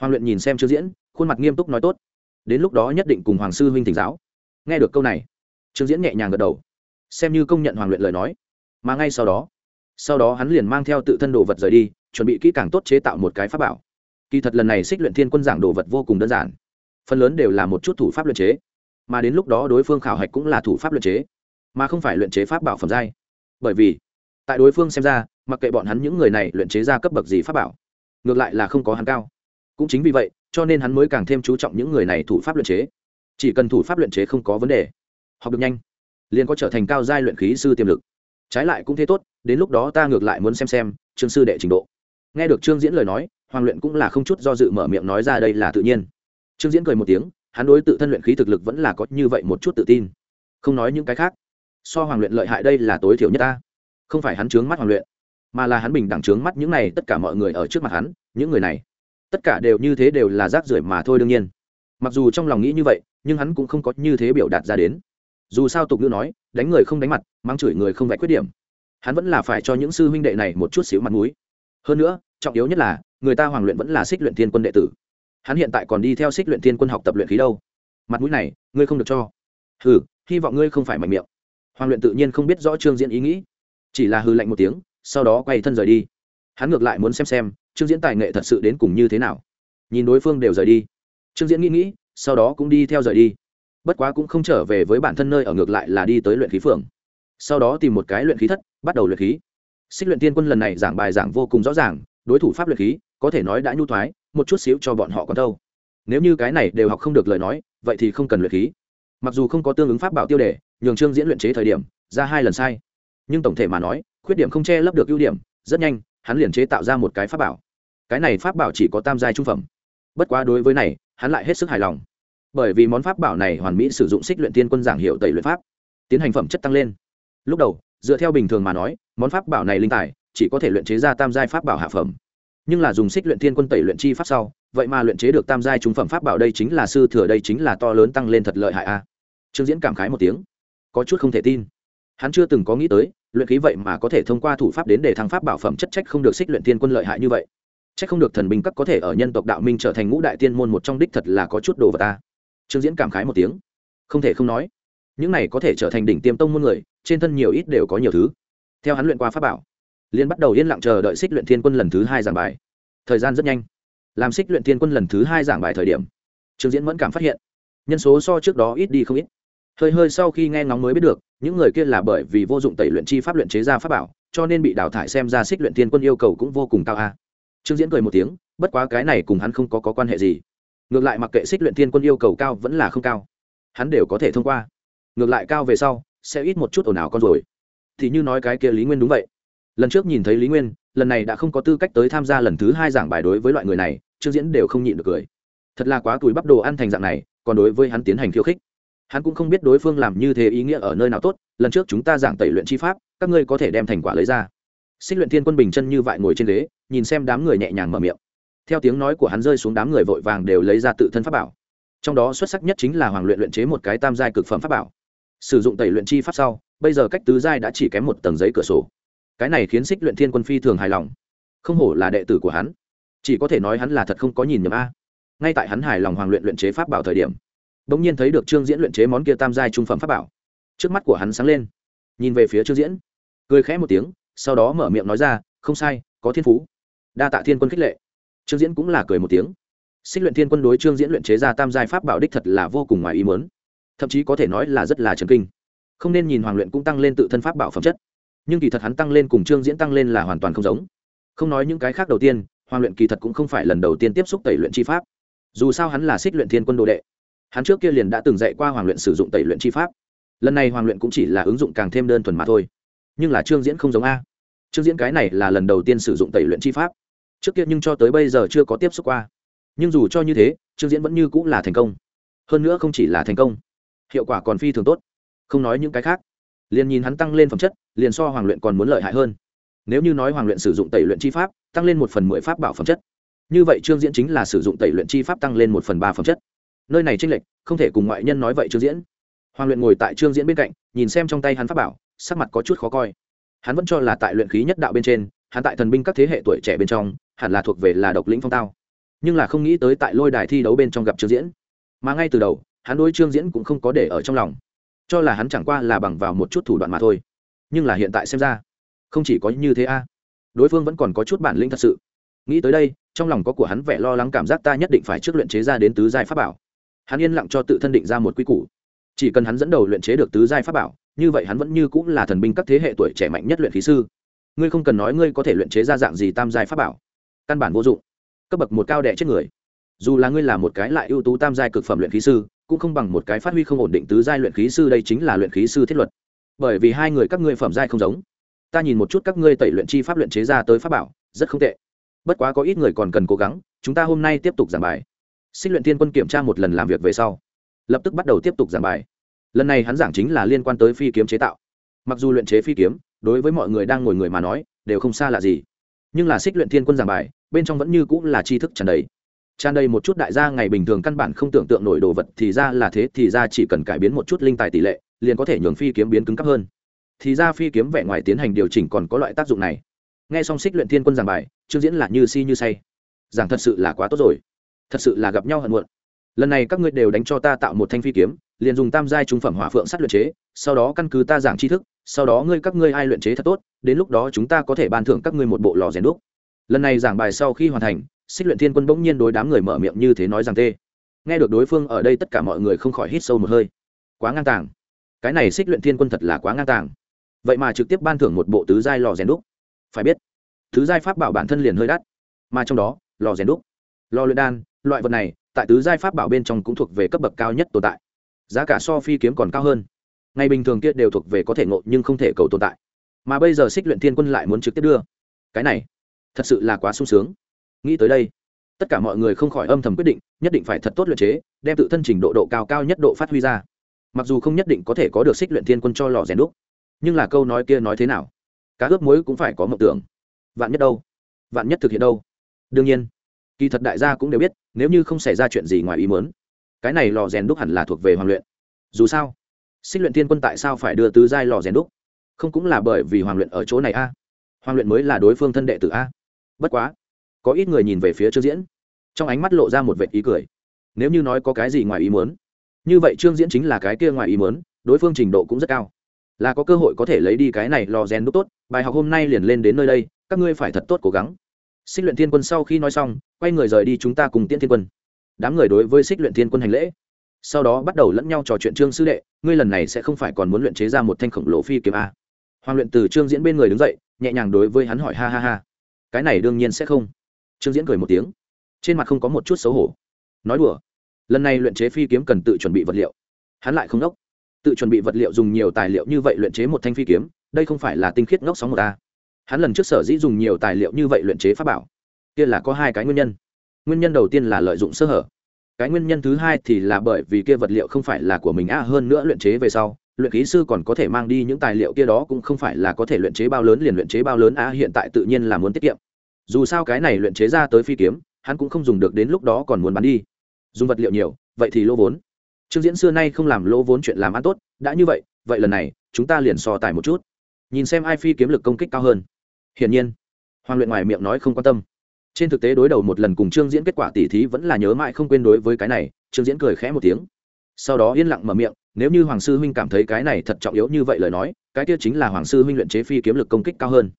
Hoàng luyện nhìn xem chưa diễn, khuôn mặt nghiêm túc nói tốt. Đến lúc đó nhất định cùng hoàng sư huynh thỉnh giáo. Nghe được câu này, trương diễn nhẹ nhàng gật đầu. Xem như công nhận hoàng luyện lời nói. Mà ngay sau đó sau đó hắn liền mang theo tự thân đồ vật rời đi, chuẩn bị kỹ càng tốt chế tạo một cái pháp bảo. Kỳ thật lần này xích luyện thiên quân giảng đồ vật vô cùng đơn giản. Phần lớn đều là một chút thủ pháp luyện chế. Mà đến lúc đó đối phương khảo hạch cũng là thủ pháp luyện chế. Mà không phải luyện chế pháp bảo phẩm giai. Bởi vì, tại đối phương xem ra mặc kệ bọn hắn những người này luyện chế ra cấp bậc gì pháp bảo, ngược lại là không có hắn cao. Cũng chính vì vậy, cho nên hắn mới càng thêm chú trọng những người này thủ pháp luyện chế. Chỉ cần thủ pháp luyện chế không có vấn đề, học được nhanh, liền có trở thành cao giai luyện khí sư tiềm lực. Trái lại cũng thế tốt, đến lúc đó ta ngược lại muốn xem xem, trương sư đệ trình độ. Nghe được trương diễn lời nói, hoàng luyện cũng là không chút do dự mở miệng nói ra đây là tự nhiên. Trương diễn cười một tiếng, hắn đối tự thân luyện khí thực lực vẫn là có như vậy một chút tự tin. Không nói những cái khác, so hoàng luyện lợi hại đây là tối thiểu nhất ta. Không phải hắn trướng mắt hoàng luyện mà là hắn bình đẳng trướng mắt những này, tất cả mọi người ở trước mặt hắn, những người này, tất cả đều như thế đều là rác rưởi mà thôi đương nhiên. Mặc dù trong lòng nghĩ như vậy, nhưng hắn cũng không có như thế biểu đạt ra đến. Dù sao tục ngữ nói, đánh người không đánh mặt, mang chửi người không vạch khuyết điểm. Hắn vẫn là phải cho những sư huynh đệ này một chút xíu mặt mũi. Hơn nữa, trọng yếu nhất là, người ta hoàng luyện vẫn là xích luyện thiên quân đệ tử. Hắn hiện tại còn đi theo xích luyện thiên quân học tập luyện khí đâu. Mặt mũi này, ngươi không được cho. Hừ, hy vọng ngươi không phải mạnh miệng. Hoàng luyện tự nhiên không biết rõ trương diễn ý nghĩ. Chỉ là hư lạnh một tiếng sau đó quay thân rời đi. Hắn ngược lại muốn xem xem, trương diễn tài nghệ thật sự đến cùng như thế nào. Nhìn đối phương đều rời đi. Trương diễn nghĩ nghĩ, sau đó cũng đi theo rời đi. Bất quá cũng không trở về với bản thân nơi ở ngược lại là đi tới luyện khí phường. Sau đó tìm một cái luyện khí thất, bắt đầu luyện khí. Xích luyện tiên quân lần này giảng bài giảng vô cùng rõ ràng, đối thủ pháp luyện khí, có thể nói đã nhu thoái, một chút xíu cho bọn họ còn đâu. Nếu như cái này đều học không được lời nói, vậy thì không cần luyện khí. Mặc dù không có tương ứng pháp bảo tiêu đề, nhường trương diễn luyện chế thời điểm, ra hai lần sai nhưng tổng thể mà nói, khuyết điểm không che lấp được ưu điểm, rất nhanh, hắn liền chế tạo ra một cái pháp bảo. Cái này pháp bảo chỉ có tam giai trung phẩm. Bất quá đối với này, hắn lại hết sức hài lòng. Bởi vì món pháp bảo này hoàn mỹ sử dụng xích luyện tiên quân giảng hiệu tẩy luyện pháp, tiến hành phẩm chất tăng lên. Lúc đầu, dựa theo bình thường mà nói, món pháp bảo này linh tài, chỉ có thể luyện chế ra tam giai pháp bảo hạ phẩm. Nhưng là dùng xích luyện tiên quân tẩy luyện chi pháp sau, vậy mà luyện chế được tam giai trung phẩm pháp bảo đây chính là sư thừa đây chính là to lớn tăng lên thật lợi hại a. Trương diễn cảm khái một tiếng, có chút không thể tin hắn chưa từng có nghĩ tới, luyện khí vậy mà có thể thông qua thủ pháp đến để thăng pháp bảo phẩm chất trách không được xích luyện thiên quân lợi hại như vậy. Trách không được thần binh các có thể ở nhân tộc đạo minh trở thành ngũ đại tiên môn một trong đích thật là có chút đồ vật ta. Trương diễn cảm khái một tiếng. Không thể không nói, những này có thể trở thành đỉnh tiêm tông môn người, trên thân nhiều ít đều có nhiều thứ. Theo hắn luyện qua pháp bảo liên bắt đầu yên lặng chờ đợi xích luyện thiên quân lần thứ hai giảng bài. Thời gian rất nhanh. Làm xích luyện thiên quân lần thứ hai giảng bài thời điểm, trương diễn mẫn cảm phát hiện, nhân số so trước đó ít đi không ít hơi hơi sau khi nghe ngóng mới biết được những người kia là bởi vì vô dụng tẩy luyện chi pháp luyện chế ra pháp bảo cho nên bị đào thải xem ra xích luyện thiên quân yêu cầu cũng vô cùng cao a. Trương diễn cười một tiếng bất quá cái này cùng hắn không có, có quan hệ gì. Ngược lại mặc kệ xích luyện thiên quân yêu cầu cao vẫn là không cao. Hắn đều có thể thông qua. Ngược lại cao về sau sẽ ít một chút ồn ào con rồi thì như nói cái kia lý nguyên đúng vậy. Lần trước nhìn thấy lý nguyên lần này đã không có tư cách tới tham gia lần thứ hai giảng bài đối với loại người này trương diễn đều không nhịn được cười. Thật là quá tuổi bắp đồ ăn thành dạng này còn đối với hắn tiến hành khiêu khích hắn cũng không biết đối phương làm như thế ý nghĩa ở nơi nào tốt, lần trước chúng ta giảng tẩy luyện chi pháp, các ngươi có thể đem thành quả lấy ra. Xích luyện thiên quân bình chân như vậy ngồi trên ghế, nhìn xem đám người nhẹ nhàng mở miệng. Theo tiếng nói của hắn rơi xuống đám người vội vàng đều lấy ra tự thân pháp bảo. Trong đó xuất sắc nhất chính là hoàng luyện luyện chế một cái tam giai cực phẩm pháp bảo. Sử dụng tẩy luyện chi pháp sau, bây giờ cách tứ giai đã chỉ kém một tầng giấy cửa sổ. Cái này khiến xích luyện thiên quân phi thường hài lòng. Không hổ là đệ tử của hắn. Chỉ có thể nói hắn là thật không có nhìn nhầm a. Ngay tại hắn hài lòng hoàng luyện luyện chế pháp bảo thời điểm bỗng nhiên thấy được trương diễn luyện chế món kia tam giai trung phẩm pháp bảo. Trước mắt của hắn sáng lên. Nhìn về phía trương diễn, cười khẽ một tiếng, sau đó mở miệng nói ra, không sai, có thiên phú. Đa tạ thiên quân khích lệ. Trương diễn cũng là cười một tiếng. Xích luyện thiên quân đối trương diễn luyện chế ra tam giai pháp bảo đích thật là vô cùng ngoài ý mớn thậm chí có thể nói là rất là trần kinh. Không nên nhìn hoàng luyện cũng tăng lên tự thân pháp bảo phẩm chất. Nhưng kỳ thật hắn tăng lên cùng trương diễn tăng lên là hoàn toàn không giống. Không nói những cái khác đầu tiên, hoàng luyện kỳ thật cũng không phải lần đầu tiên tiếp xúc tẩy luyện chi pháp. Dù sao hắn là xích luyện thiên quân đồ đệ hắn trước kia liền đã từng dạy qua hoàng luyện sử dụng tẩy luyện chi pháp. Lần này hoàng luyện cũng chỉ là ứng dụng càng thêm đơn thuần mà thôi. Nhưng là trương diễn không giống a. Trương diễn cái này là lần đầu tiên sử dụng tẩy luyện chi pháp. Trước kia nhưng cho tới bây giờ chưa có tiếp xúc qua. Nhưng dù cho như thế, trương diễn vẫn như cũng là thành công. Hơn nữa không chỉ là thành công, hiệu quả còn phi thường tốt. Không nói những cái khác, liền nhìn hắn tăng lên phẩm chất, liền so hoàng luyện còn muốn lợi hại hơn. Nếu như nói hoàng luyện sử dụng tẩy luyện chi pháp, tăng lên một phần mười pháp bảo phẩm chất. Như vậy trương diễn chính là sử dụng tẩy luyện chi pháp tăng lên một phần ba phẩm chất nơi này tranh lệch, không thể cùng ngoại nhân nói vậy trương diễn. Hoàng luyện ngồi tại trương diễn bên cạnh, nhìn xem trong tay hắn pháp bảo, sắc mặt có chút khó coi. Hắn vẫn cho là tại luyện khí nhất đạo bên trên, hắn tại thần binh các thế hệ tuổi trẻ bên trong, hẳn là thuộc về là độc lĩnh phong tao. Nhưng là không nghĩ tới tại lôi đài thi đấu bên trong gặp trương diễn. Mà ngay từ đầu, hắn đối trương diễn cũng không có để ở trong lòng. Cho là hắn chẳng qua là bằng vào một chút thủ đoạn mà thôi. Nhưng là hiện tại xem ra, không chỉ có như thế a. Đối phương vẫn còn có chút bản lĩnh thật sự. Nghĩ tới đây, trong lòng có của hắn vẻ lo lắng cảm giác ta nhất định phải trước luyện chế ra đến tứ giai pháp bảo hắn yên lặng cho tự thân định ra một quy củ. Chỉ cần hắn dẫn đầu luyện chế được tứ giai pháp bảo, như vậy hắn vẫn như cũng là thần binh các thế hệ tuổi trẻ mạnh nhất luyện khí sư. Ngươi không cần nói ngươi có thể luyện chế ra dạng gì tam giai pháp bảo. Căn bản vô dụng. Cấp bậc một cao đẻ chết người. Dù là ngươi là một cái lại ưu tú tam giai cực phẩm luyện khí sư, cũng không bằng một cái phát huy không ổn định tứ giai luyện khí sư đây chính là luyện khí sư thiết luật. Bởi vì hai người các ngươi phẩm giai không giống. Ta nhìn một chút các ngươi tẩy luyện chi pháp luyện chế ra tới pháp bảo, rất không tệ. Bất quá có ít người còn cần cố gắng, chúng ta hôm nay tiếp tục giảng bài xích luyện thiên quân kiểm tra một lần làm việc về sau, lập tức bắt đầu tiếp tục giảng bài. Lần này hắn giảng chính là liên quan tới phi kiếm chế tạo. Mặc dù luyện chế phi kiếm, đối với mọi người đang ngồi người mà nói, đều không xa lạ gì. Nhưng là xích luyện thiên quân giảng bài, bên trong vẫn như cũng là tri thức tràn đầy. Tràn đầy một chút đại gia ngày bình thường căn bản không tưởng tượng nổi đồ vật thì ra là thế, thì ra chỉ cần cải biến một chút linh tài tỷ lệ, liền có thể nhường phi kiếm biến cứng cấp hơn. Thì ra phi kiếm vẻ ngoài tiến hành điều chỉnh còn có loại tác dụng này. Nghe xong xích luyện thiên quân giảng bài, chương diễn là như si như say. Giảng thật sự là quá tốt rồi thật sự là gặp nhau hận muộn. Lần này các ngươi đều đánh cho ta tạo một thanh phi kiếm, liền dùng tam giai trung phẩm hỏa phượng sắt luyện chế, sau đó căn cứ ta giảng tri thức, sau đó ngươi các ngươi ai luyện chế thật tốt, đến lúc đó chúng ta có thể ban thưởng các ngươi một bộ lò rèn đúc. Lần này giảng bài sau khi hoàn thành, xích luyện thiên quân bỗng nhiên đối đám người mở miệng như thế nói rằng tê. Nghe được đối phương ở đây tất cả mọi người không khỏi hít sâu một hơi. Quá ngang tàng. Cái này xích luyện thiên quân thật là quá ngang tàng. Vậy mà trực tiếp ban thưởng một bộ tứ giai lò rèn đúc. Phải biết, tứ giai pháp bảo bản thân liền hơi đắt, mà trong đó, lò rèn đúc, lò luyện đan loại vật này, tại tứ giai pháp bảo bên trong cũng thuộc về cấp bậc cao nhất tồn tại. Giá cả so phi kiếm còn cao hơn. Ngày bình thường kia đều thuộc về có thể ngộ nhưng không thể cầu tồn tại. Mà bây giờ xích luyện thiên quân lại muốn trực tiếp đưa. Cái này, thật sự là quá sung sướng. Nghĩ tới đây, tất cả mọi người không khỏi âm thầm quyết định, nhất định phải thật tốt luyện chế, đem tự thân trình độ độ cao cao nhất độ phát huy ra. Mặc dù không nhất định có thể có được xích luyện thiên quân cho lò rèn đúc, nhưng là câu nói kia nói thế nào? Cá ướp muối cũng phải có mộng tưởng. Vạn nhất đâu? Vạn nhất thực hiện đâu? Đương nhiên kỳ thật đại gia cũng đều biết, nếu như không xảy ra chuyện gì ngoài ý mớn cái này lò rèn đúc hẳn là thuộc về hoàng luyện. Dù sao, xích luyện thiên quân tại sao phải đưa tứ giai lò rèn đúc? Không cũng là bởi vì hoàng luyện ở chỗ này a. Hoàng luyện mới là đối phương thân đệ tử a. Bất quá, có ít người nhìn về phía trương diễn, trong ánh mắt lộ ra một vệ ý cười. Nếu như nói có cái gì ngoài ý muốn, như vậy trương diễn chính là cái kia ngoài ý muốn, đối phương trình độ cũng rất cao. Là có cơ hội có thể lấy đi cái này lò rèn đúc tốt, bài học hôm nay liền lên đến nơi đây, các ngươi phải thật tốt cố gắng xích luyện thiên quân sau khi nói xong, quay người rời đi chúng ta cùng tiễn thiên quân. Đám người đối với xích luyện thiên quân hành lễ. Sau đó bắt đầu lẫn nhau trò chuyện trương sư đệ, ngươi lần này sẽ không phải còn muốn luyện chế ra một thanh khổng lồ phi kiếm a. Hoàng luyện từ trương diễn bên người đứng dậy, nhẹ nhàng đối với hắn hỏi ha ha ha. Cái này đương nhiên sẽ không. Trương diễn cười một tiếng. Trên mặt không có một chút xấu hổ. Nói đùa. Lần này luyện chế phi kiếm cần tự chuẩn bị vật liệu. Hắn lại không đốc. Tự chuẩn bị vật liệu dùng nhiều tài liệu như vậy luyện chế một thanh phi kiếm, đây không phải là tinh khiết ngốc sóng một a hắn lần trước sở dĩ dùng nhiều tài liệu như vậy luyện chế pháp bảo. Kia là có hai cái nguyên nhân. Nguyên nhân đầu tiên là lợi dụng sơ hở. Cái nguyên nhân thứ hai thì là bởi vì kia vật liệu không phải là của mình a hơn nữa luyện chế về sau, luyện khí sư còn có thể mang đi những tài liệu kia đó cũng không phải là có thể luyện chế bao lớn liền luyện chế bao lớn a hiện tại tự nhiên là muốn tiết kiệm. Dù sao cái này luyện chế ra tới phi kiếm, hắn cũng không dùng được đến lúc đó còn muốn bán đi. Dùng vật liệu nhiều, vậy thì lỗ vốn. Trương diễn xưa nay không làm lỗ vốn chuyện làm ăn tốt, đã như vậy vậy lần này, chúng ta liền so tài một chút nhìn xem ai phi kiếm lực công kích cao hơn. Hiển nhiên, hoàng luyện ngoài miệng nói không quan tâm. Trên thực tế đối đầu một lần cùng trương diễn kết quả tỉ thí vẫn là nhớ mãi không quên đối với cái này, trương diễn cười khẽ một tiếng. Sau đó yên lặng mở miệng, nếu như hoàng sư huynh cảm thấy cái này thật trọng yếu như vậy lời nói, cái kia chính là hoàng sư huynh luyện chế phi kiếm lực công kích cao hơn.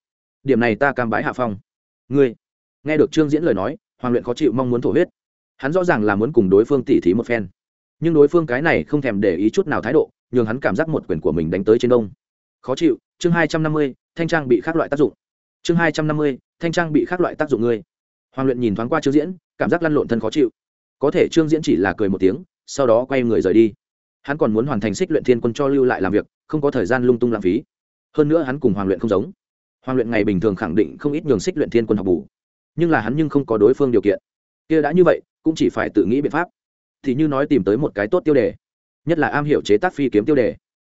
Điểm này ta cam bái hạ phong. Ngươi, nghe được trương diễn lời nói, hoàng luyện khó chịu mong muốn thổ huyết. Hắn rõ ràng là muốn cùng đối phương tỉ thí một phen. Nhưng đối phương cái này không thèm để ý chút nào thái độ, nhường hắn cảm giác một quyền của mình đánh tới trên đông. Khó chịu chương hai trăm năm mươi, thanh trang bị khác loại tác dụng. Chương hai trăm năm mươi, thanh trang bị khác loại tác dụng ngươi. Hoàng luyện nhìn thoáng qua trương diễn, cảm giác lăn lộn thân khó chịu. Có thể trương diễn chỉ là cười một tiếng, sau đó quay người rời đi. Hắn còn muốn hoàn thành xích luyện thiên quân cho lưu lại làm việc, không có thời gian lung tung lãng phí. Hơn nữa hắn cùng hoàng luyện không giống. Hoàng luyện ngày bình thường khẳng định không ít nhường xích luyện thiên quân học bù. Nhưng là hắn nhưng không có đối phương điều kiện. Kia đã như vậy, cũng chỉ phải tự nghĩ biện pháp. Thì như nói tìm tới một cái tốt tiêu đề. Nhất là am hiểu chế tác phi kiếm tiêu đề.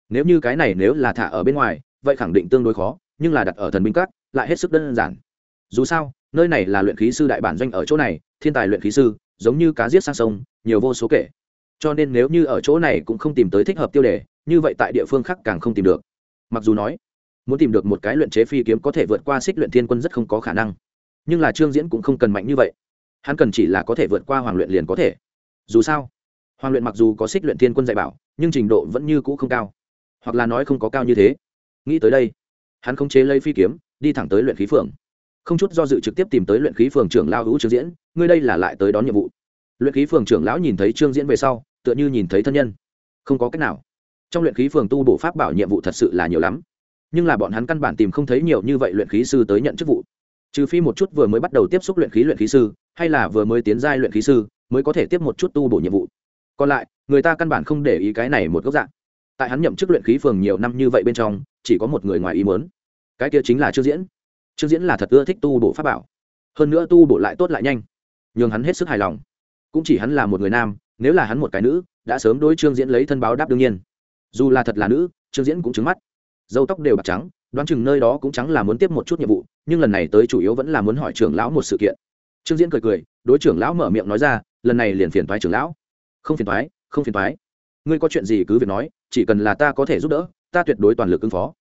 Nếu như cái này nếu là thả ở bên ngoài vậy khẳng định tương đối khó, nhưng là đặt ở thần binh các, lại hết sức đơn giản. Dù sao, nơi này là luyện khí sư đại bản doanh ở chỗ này, thiên tài luyện khí sư, giống như cá giết sang sông, nhiều vô số kể. Cho nên nếu như ở chỗ này cũng không tìm tới thích hợp tiêu đề, như vậy tại địa phương khác càng không tìm được. Mặc dù nói, muốn tìm được một cái luyện chế phi kiếm có thể vượt qua xích luyện thiên quân rất không có khả năng. Nhưng là trương diễn cũng không cần mạnh như vậy. Hắn cần chỉ là có thể vượt qua hoàng luyện liền có thể. Dù sao, hoàng luyện mặc dù có xích luyện thiên quân dạy bảo, nhưng trình độ vẫn như cũ không cao. Hoặc là nói không có cao như thế nghĩ tới đây. Hắn không chế lấy phi kiếm, đi thẳng tới luyện khí phường. Không chút do dự trực tiếp tìm tới luyện khí phường trưởng lao hữu trương diễn, ngươi đây là lại tới đón nhiệm vụ. Luyện khí phường trưởng lão nhìn thấy trương diễn về sau, tựa như nhìn thấy thân nhân. Không có cách nào. Trong luyện khí phường tu bổ pháp bảo nhiệm vụ thật sự là nhiều lắm. Nhưng là bọn hắn căn bản tìm không thấy nhiều như vậy luyện khí sư tới nhận chức vụ. Trừ phi một chút vừa mới bắt đầu tiếp xúc luyện khí luyện khí sư, hay là vừa mới tiến giai luyện khí sư, mới có thể tiếp một chút tu bổ nhiệm vụ. Còn lại, người ta căn bản không để ý cái này một góc dạng. Tại hắn nhậm chức luyện khí phường nhiều năm như vậy bên trong chỉ có một người ngoài ý muốn. Cái kia chính là trương diễn. Trương diễn là thật ưa thích tu bổ pháp bảo. Hơn nữa tu bổ lại tốt lại nhanh. Nhường hắn hết sức hài lòng. Cũng chỉ hắn là một người nam, nếu là hắn một cái nữ, đã sớm đối trương diễn lấy thân báo đáp đương nhiên. Dù là thật là nữ, trương diễn cũng trứng mắt. Dâu tóc đều bạc trắng, đoán chừng nơi đó cũng trắng là muốn tiếp một chút nhiệm vụ, nhưng lần này tới chủ yếu vẫn là muốn hỏi trưởng lão một sự kiện. Trương diễn cười cười, đối trưởng lão mở miệng nói ra, lần này liền phiền thoái trưởng lão. Không phiền thoái không phiền thoái ngươi có chuyện gì cứ việc nói, chỉ cần là ta có thể giúp đỡ ta tuyệt đối toàn lực ứng phó.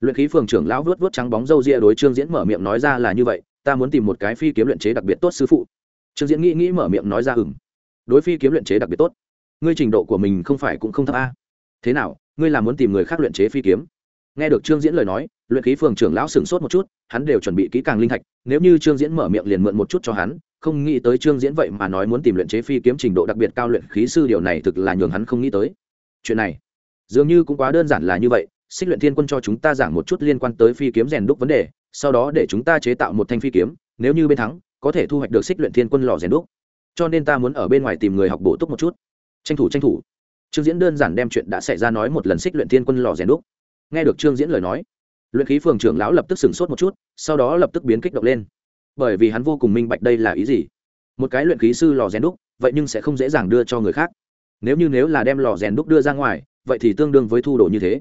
Luyện khí phường trưởng lão vớt vớt trắng bóng râu ria đối trương diễn mở miệng nói ra là như vậy, ta muốn tìm một cái phi kiếm luyện chế đặc biệt tốt sư phụ. Trương diễn nghĩ nghĩ mở miệng nói ra ừng đối phi kiếm luyện chế đặc biệt tốt. Ngươi trình độ của mình không phải cũng không thấp a. Thế nào, ngươi là muốn tìm người khác luyện chế phi kiếm? Nghe được trương diễn lời nói, luyện khí phường trưởng lão sửng sốt một chút, hắn đều chuẩn bị kỹ càng linh thạch, nếu như trương diễn mở miệng liền mượn một chút cho hắn, không nghĩ tới trương diễn vậy mà nói muốn tìm luyện chế phi kiếm trình độ đặc biệt cao luyện khí sư, điều này thực là nhường hắn không nghĩ tới. Chuyện này dường như cũng quá đơn giản là như vậy, xích luyện thiên quân cho chúng ta giảng một chút liên quan tới phi kiếm rèn đúc vấn đề, sau đó để chúng ta chế tạo một thanh phi kiếm, nếu như bên thắng, có thể thu hoạch được xích luyện thiên quân lò rèn đúc. Cho nên ta muốn ở bên ngoài tìm người học bổ túc một chút. Tranh thủ tranh thủ. Trương diễn đơn giản đem chuyện đã xảy ra nói một lần xích luyện thiên quân lò rèn đúc. Nghe được trương diễn lời nói, luyện khí phường trưởng lão lập tức sửng sốt một chút, sau đó lập tức biến kích động lên. Bởi vì hắn vô cùng minh bạch đây là ý gì. Một cái luyện khí sư lò rèn đúc, vậy nhưng sẽ không dễ dàng đưa cho người khác. Nếu như, nếu là đem lò rèn đúc đưa ra ngoài vậy thì tương đương với thu đồ như thế.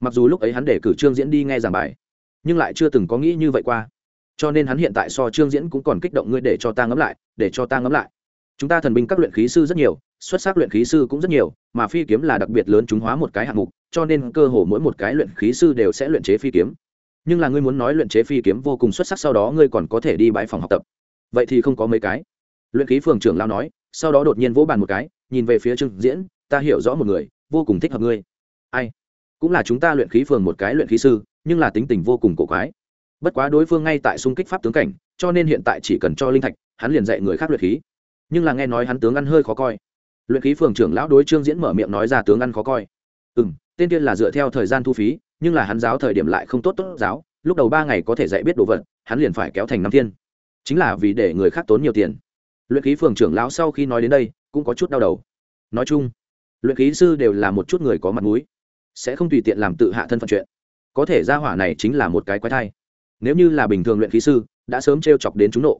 Mặc dù lúc ấy hắn để cử trương diễn đi nghe giảng bài, nhưng lại chưa từng có nghĩ như vậy qua. Cho nên hắn hiện tại so trương diễn cũng còn kích động ngươi để cho ta ngẫm lại, để cho ta ngẫm lại. Chúng ta thần binh các luyện khí sư rất nhiều, xuất sắc luyện khí sư cũng rất nhiều, mà phi kiếm là đặc biệt lớn chúng hóa một cái hạng mục, cho nên cơ hồ mỗi một cái luyện khí sư đều sẽ luyện chế phi kiếm. Nhưng là ngươi muốn nói luyện chế phi kiếm vô cùng xuất sắc sau đó ngươi còn có thể đi bãi phòng học tập. Vậy thì không có mấy cái. Luyện khí phường trưởng lao nói, sau đó đột nhiên vỗ bàn một cái, nhìn về phía trương diễn, ta hiểu rõ một người vô cùng thích hợp ngươi. Ai? Cũng là chúng ta luyện khí phường một cái luyện khí sư, nhưng là tính tình vô cùng cổ quái. Bất quá đối phương ngay tại xung kích pháp tướng cảnh, cho nên hiện tại chỉ cần cho linh thạch, hắn liền dạy người khác luyện khí. Nhưng là nghe nói hắn tướng ăn hơi khó coi. Luyện khí phường trưởng lão đối trương diễn mở miệng nói ra tướng ăn khó coi. Ừ m tên tiên là dựa theo thời gian thu phí, nhưng là hắn giáo thời điểm lại không tốt tốt giáo, lúc đầu ba ngày có thể dạy biết đồ vật, hắn liền phải kéo thành năm thiên. Chính là vì để người khác tốn nhiều tiền. Luyện khí phường trưởng lão sau khi nói đến đây, cũng có chút đau đầu. Nói chung luyện khí sư đều là một chút người có mặt mũi, sẽ không tùy tiện làm tự hạ thân phận chuyện. Có thể ra hỏa này chính là một cái quái thai. Nếu như là bình thường luyện khí sư, đã sớm t r e o chọc đến chúng nộ.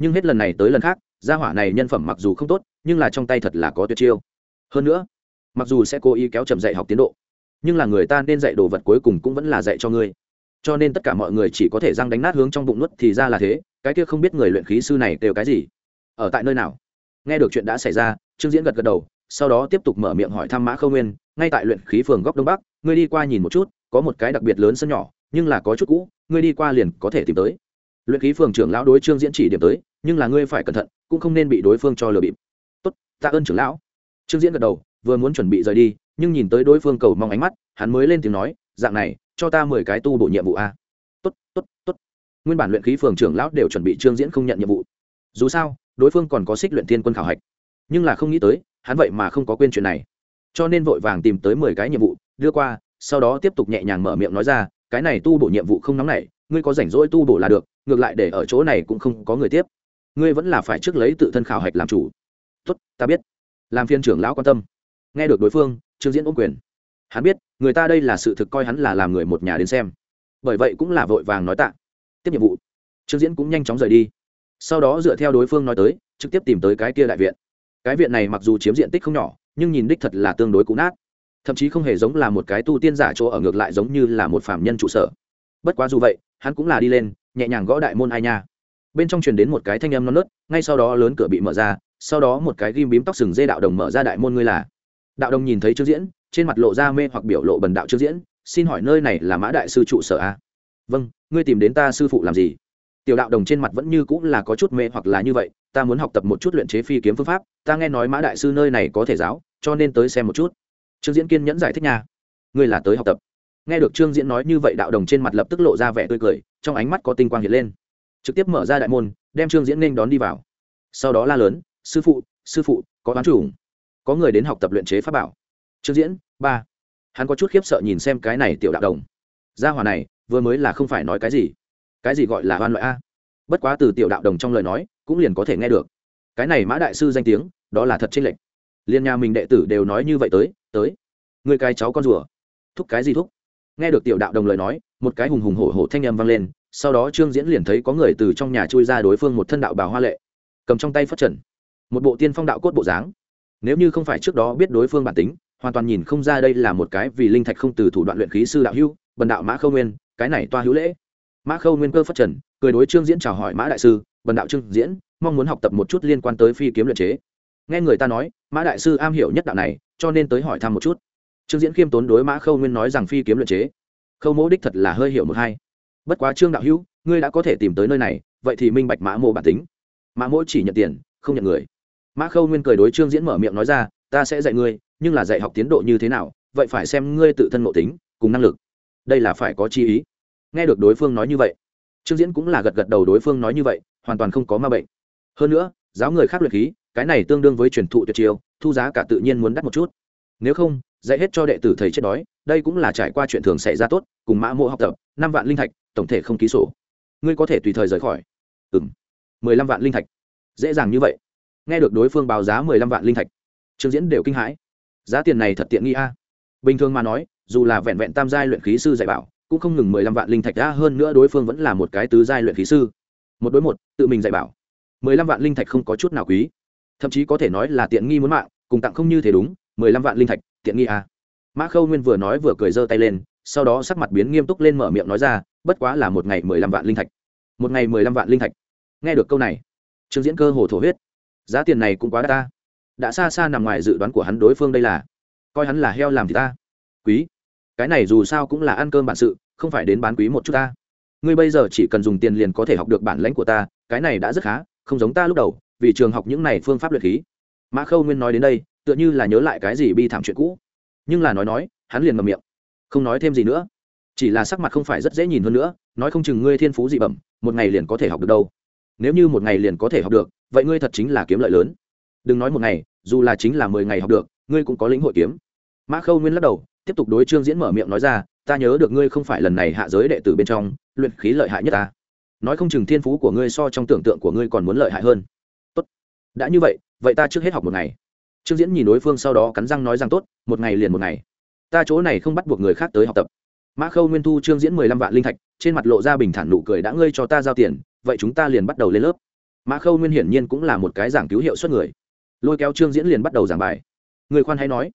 Nhưng hết lần này tới lần khác, gia hỏa này nhân phẩm mặc dù không tốt, nhưng là trong tay thật là có tuyệt chiêu. Hơn nữa, mặc dù sẽ cố ý kéo chậm dạy học tiến độ, nhưng là người ta nên dạy đồ vật cuối cùng cũng vẫn là dạy cho ngươi. Cho nên tất cả mọi người chỉ có thể răng đánh nát hướng trong bụng nuốt thì ra là thế, cái kia không biết người luyện khí sư này đều cái gì. Ở tại nơi nào? Nghe được chuyện đã xảy ra, trương diễn gật gật đầu sau đó tiếp tục mở miệng hỏi thăm mã khâu nguyên, ngay tại luyện khí phường góc đông bắc, ngươi đi qua nhìn một chút, có một cái đặc biệt lớn sân nhỏ, nhưng là có chút cũ, ngươi đi qua liền có thể tìm tới. Luyện khí phường trưởng lão đối trương diễn chỉ điểm tới, nhưng là ngươi phải cẩn thận, cũng không nên bị đối phương cho lừa bịp. Tốt, tạ ơn trưởng lão. Trương diễn gật đầu, vừa muốn chuẩn bị rời đi, nhưng nhìn tới đối phương cầu mong ánh mắt, hắn mới lên tiếng nói, dạng này, cho ta mười cái tu bổ nhiệm vụ a. Tốt tốt tốt. Nguyên bản luyện khí phường trưởng lão đều chuẩn bị trương diễn không nhận nhiệm vụ. Dù sao, đối phương còn có xích luyện thiên quân khảo hạch. Nhưng là không nghĩ tới hắn vậy mà không có quên chuyện này. Cho nên vội vàng tìm tới mười cái nhiệm vụ, đưa qua, sau đó tiếp tục nhẹ nhàng mở miệng nói ra, cái này tu bổ nhiệm vụ không nóng này ngươi có rảnh rỗi tu bổ là được, ngược lại để ở chỗ này cũng không có người tiếp. Ngươi vẫn là phải trước lấy tự thân khảo hạch làm chủ. Tốt, ta biết. Làm phiên trưởng lão quan tâm. Nghe được đối phương, trương diễn ôm quyền. Hắn biết, người ta đây là sự thực coi hắn là làm người một nhà đến xem. Bởi vậy cũng là vội vàng nói tạ. Tiếp nhiệm vụ. Trương diễn cũng nhanh chóng rời đi. Sau đó dựa theo đối phương nói tới, trực tiếp tìm tới cái kia đại viện cái viện này mặc dù chiếm diện tích không nhỏ, nhưng nhìn đích thật là tương đối cũ nát. Thậm chí không hề giống là một cái tu tiên giả chỗ ở ngược lại giống như là một phạm nhân trụ sở. Bất quá dù vậy, hắn cũng là đi lên, nhẹ nhàng gõ đại môn ai nha. Bên trong truyền đến một cái thanh âm non nớt, ngay sau đó lớn cửa bị mở ra, sau đó một cái ghim bím tóc sừng dê đạo đồng mở ra đại môn ngươi là. Đạo đồng nhìn thấy trương diễn, trên mặt lộ ra mê hoặc biểu lộ bần đạo trương diễn, xin hỏi nơi này là mã đại sư trụ sở a à? vâng ngươi tìm đến ta sư phụ làm gì? Tiểu đạo đồng trên mặt vẫn như cũng là có chút mê hoặc là như vậy, ta muốn học tập một chút luyện chế phi kiếm phương pháp, ta nghe nói mã đại sư nơi này có thể giáo, cho nên tới xem một chút. Trương diễn kiên nhẫn giải thích nha. Ngươi là tới học tập. Nghe được trương diễn nói như vậy đạo đồng trên mặt lập tức lộ ra vẻ tươi cười, trong ánh mắt có tinh quang hiện lên. Trực tiếp mở ra đại môn, đem trương diễn nên đón đi vào. Sau đó la lớn, sư phụ sư phụ, có bán chủ có người đến học tập luyện chế pháp bảo. Trương diễn, ba. Hắn có chút khiếp sợ nhìn xem cái này tiểu đạo đồng. Gia hòa này, vừa mới là không phải nói cái gì cái gì gọi là hoan loại a? Bất quá từ tiểu đạo đồng trong lời nói, cũng liền có thể nghe được. Cái này mã đại sư danh tiếng, đó là thật chênh lệch. Liên nhà mình đệ tử đều nói như vậy tới tới. Người cái cháu con rùa. Thúc cái gì thúc? Nghe được tiểu đạo đồng lời nói, một cái hùng hùng hổ hổ thanh âm vang lên, sau đó trương diễn liền thấy có người từ trong nhà chui ra đối phương một thân đạo bào hoa lệ. Cầm trong tay phất trần. Một bộ tiên phong đạo cốt bộ dáng. Nếu như không phải trước đó biết đối phương bản tính, hoàn toàn nhìn không ra đây là một cái vì linh thạch không từ thủ đoạn luyện khí sư đạo hưu bần đạo mã khâu nguyên, cái này toa hữu lễ mã khâu nguyên cơ phát trần, cười đối trương diễn chào hỏi mã đại sư, bần đạo trương diễn, mong muốn học tập một chút liên quan tới phi kiếm luyện chế. Nghe người ta nói, mã đại sư am hiểu nhất đạo này, cho nên tới hỏi thăm một chút. Trương diễn khiêm tốn đối mã khâu nguyên nói rằng phi kiếm luyện chế. Khâu mỗ đích thật là hơi hiểu một hai. Bất quá trương đạo hữu, ngươi đã có thể tìm tới nơi này, vậy thì minh bạch mã mô bản tính. Mã mỗ chỉ nhận tiền, không nhận người. Mã khâu nguyên cười đối trương diễn mở miệng nói ra, ta sẽ dạy ngươi, nhưng là dạy học tiến độ như thế nào, vậy phải xem ngươi tự thân ngộ tính, cùng năng lực. Đây là phải có chi ý nghe được đối phương nói như vậy, trương diễn cũng là gật gật đầu đối phương nói như vậy, hoàn toàn không có ma bệnh. Hơn nữa, giáo người khác luyện khí, cái này tương đương với truyền thụ tuyệt chiêu, thu giá cả tự nhiên muốn đắt một chút. Nếu không, dạy hết cho đệ tử thầy chết đói, đây cũng là trải qua chuyện thường xảy ra tốt, cùng mã mộ học tập, năm vạn linh thạch, tổng thể không ký sổ. Ngươi có thể tùy thời rời khỏi. Ừ m mười lăm vạn linh thạch. Dễ dàng như vậy. Nghe được đối phương báo giá mười lăm vạn linh thạch, trương diễn đều kinh hãi. Giá tiền này thật tiện nghi a. Bình thường mà nói, dù là vẹn vẹn tam giai luyện khí sư dạy bảo cũng không ngừng mười lăm vạn linh thạch đã hơn nữa đối phương vẫn là một cái tứ giai luyện khí sư. Một đối một, tự mình dạy bảo. Mười lăm vạn linh thạch không có chút nào quý. Thậm chí có thể nói là tiện nghi muốn mạng, cùng tặng không như thế đúng, mười lăm vạn linh thạch, tiện nghi à. mã khâu nguyên vừa nói vừa cười giơ tay lên, sau đó sắc mặt biến nghiêm túc lên mở miệng nói ra, bất quá là một ngày mười lăm vạn linh thạch. Một ngày mười lăm vạn linh thạch. Nghe được câu này, trương diễn cơ hồ thổ huyết. Giá tiền này cũng quá đắt ta. Đã xa xa nằm ngoài dự đoán của hắn đối phương đây là, coi hắn là heo làm thì ta. Quý. Cái này dù sao cũng là ăn cơm bản sự không phải đến bán quý một chút ta. Ngươi bây giờ chỉ cần dùng tiền liền có thể học được bản lãnh của ta, cái này đã rất khá, không giống ta lúc đầu, vì trường học những này phương pháp luyện khí. Mã khâu nguyên nói đến đây, tựa như là nhớ lại cái gì bi thảm chuyện cũ. Nhưng là nói nói, hắn liền ngậm miệng. Không nói thêm gì nữa. Chỉ là sắc mặt không phải rất dễ nhìn hơn nữa, nói không chừng ngươi thiên phú dị bẩm, một ngày liền có thể học được đâu. Nếu như một ngày liền có thể học được, vậy ngươi thật chính là kiếm lợi lớn. Đừng nói một ngày, dù là chính là mười ngày học được, ngươi cũng có lĩnh hội kiếm. Mã khâu nguyên lắc đầu, tiếp tục đối trương diễn mở miệng nói ra ta nhớ được ngươi không phải lần này hạ giới đệ tử bên trong, luyện khí lợi hại nhất ta. Nói không chừng thiên phú của ngươi so trong tưởng tượng của ngươi còn muốn lợi hại hơn. Tốt. Đã như vậy vậy ta trước hết học một ngày. Trương diễn nhìn đối phương sau đó cắn răng nói rằng tốt, một ngày liền một ngày. Ta chỗ này không bắt buộc người khác tới học tập. Mã khâu nguyên thu trương diễn mười lăm vạn linh thạch, trên mặt lộ ra bình thản nụ cười đã ngươi cho ta giao tiền, vậy chúng ta liền bắt đầu lên lớp. Mã khâu nguyên hiển nhiên cũng là một cái giảng cứu hiệu suất người. Lôi kéo trương diễn liền bắt đầu giảng bài. Người khoan hay nói,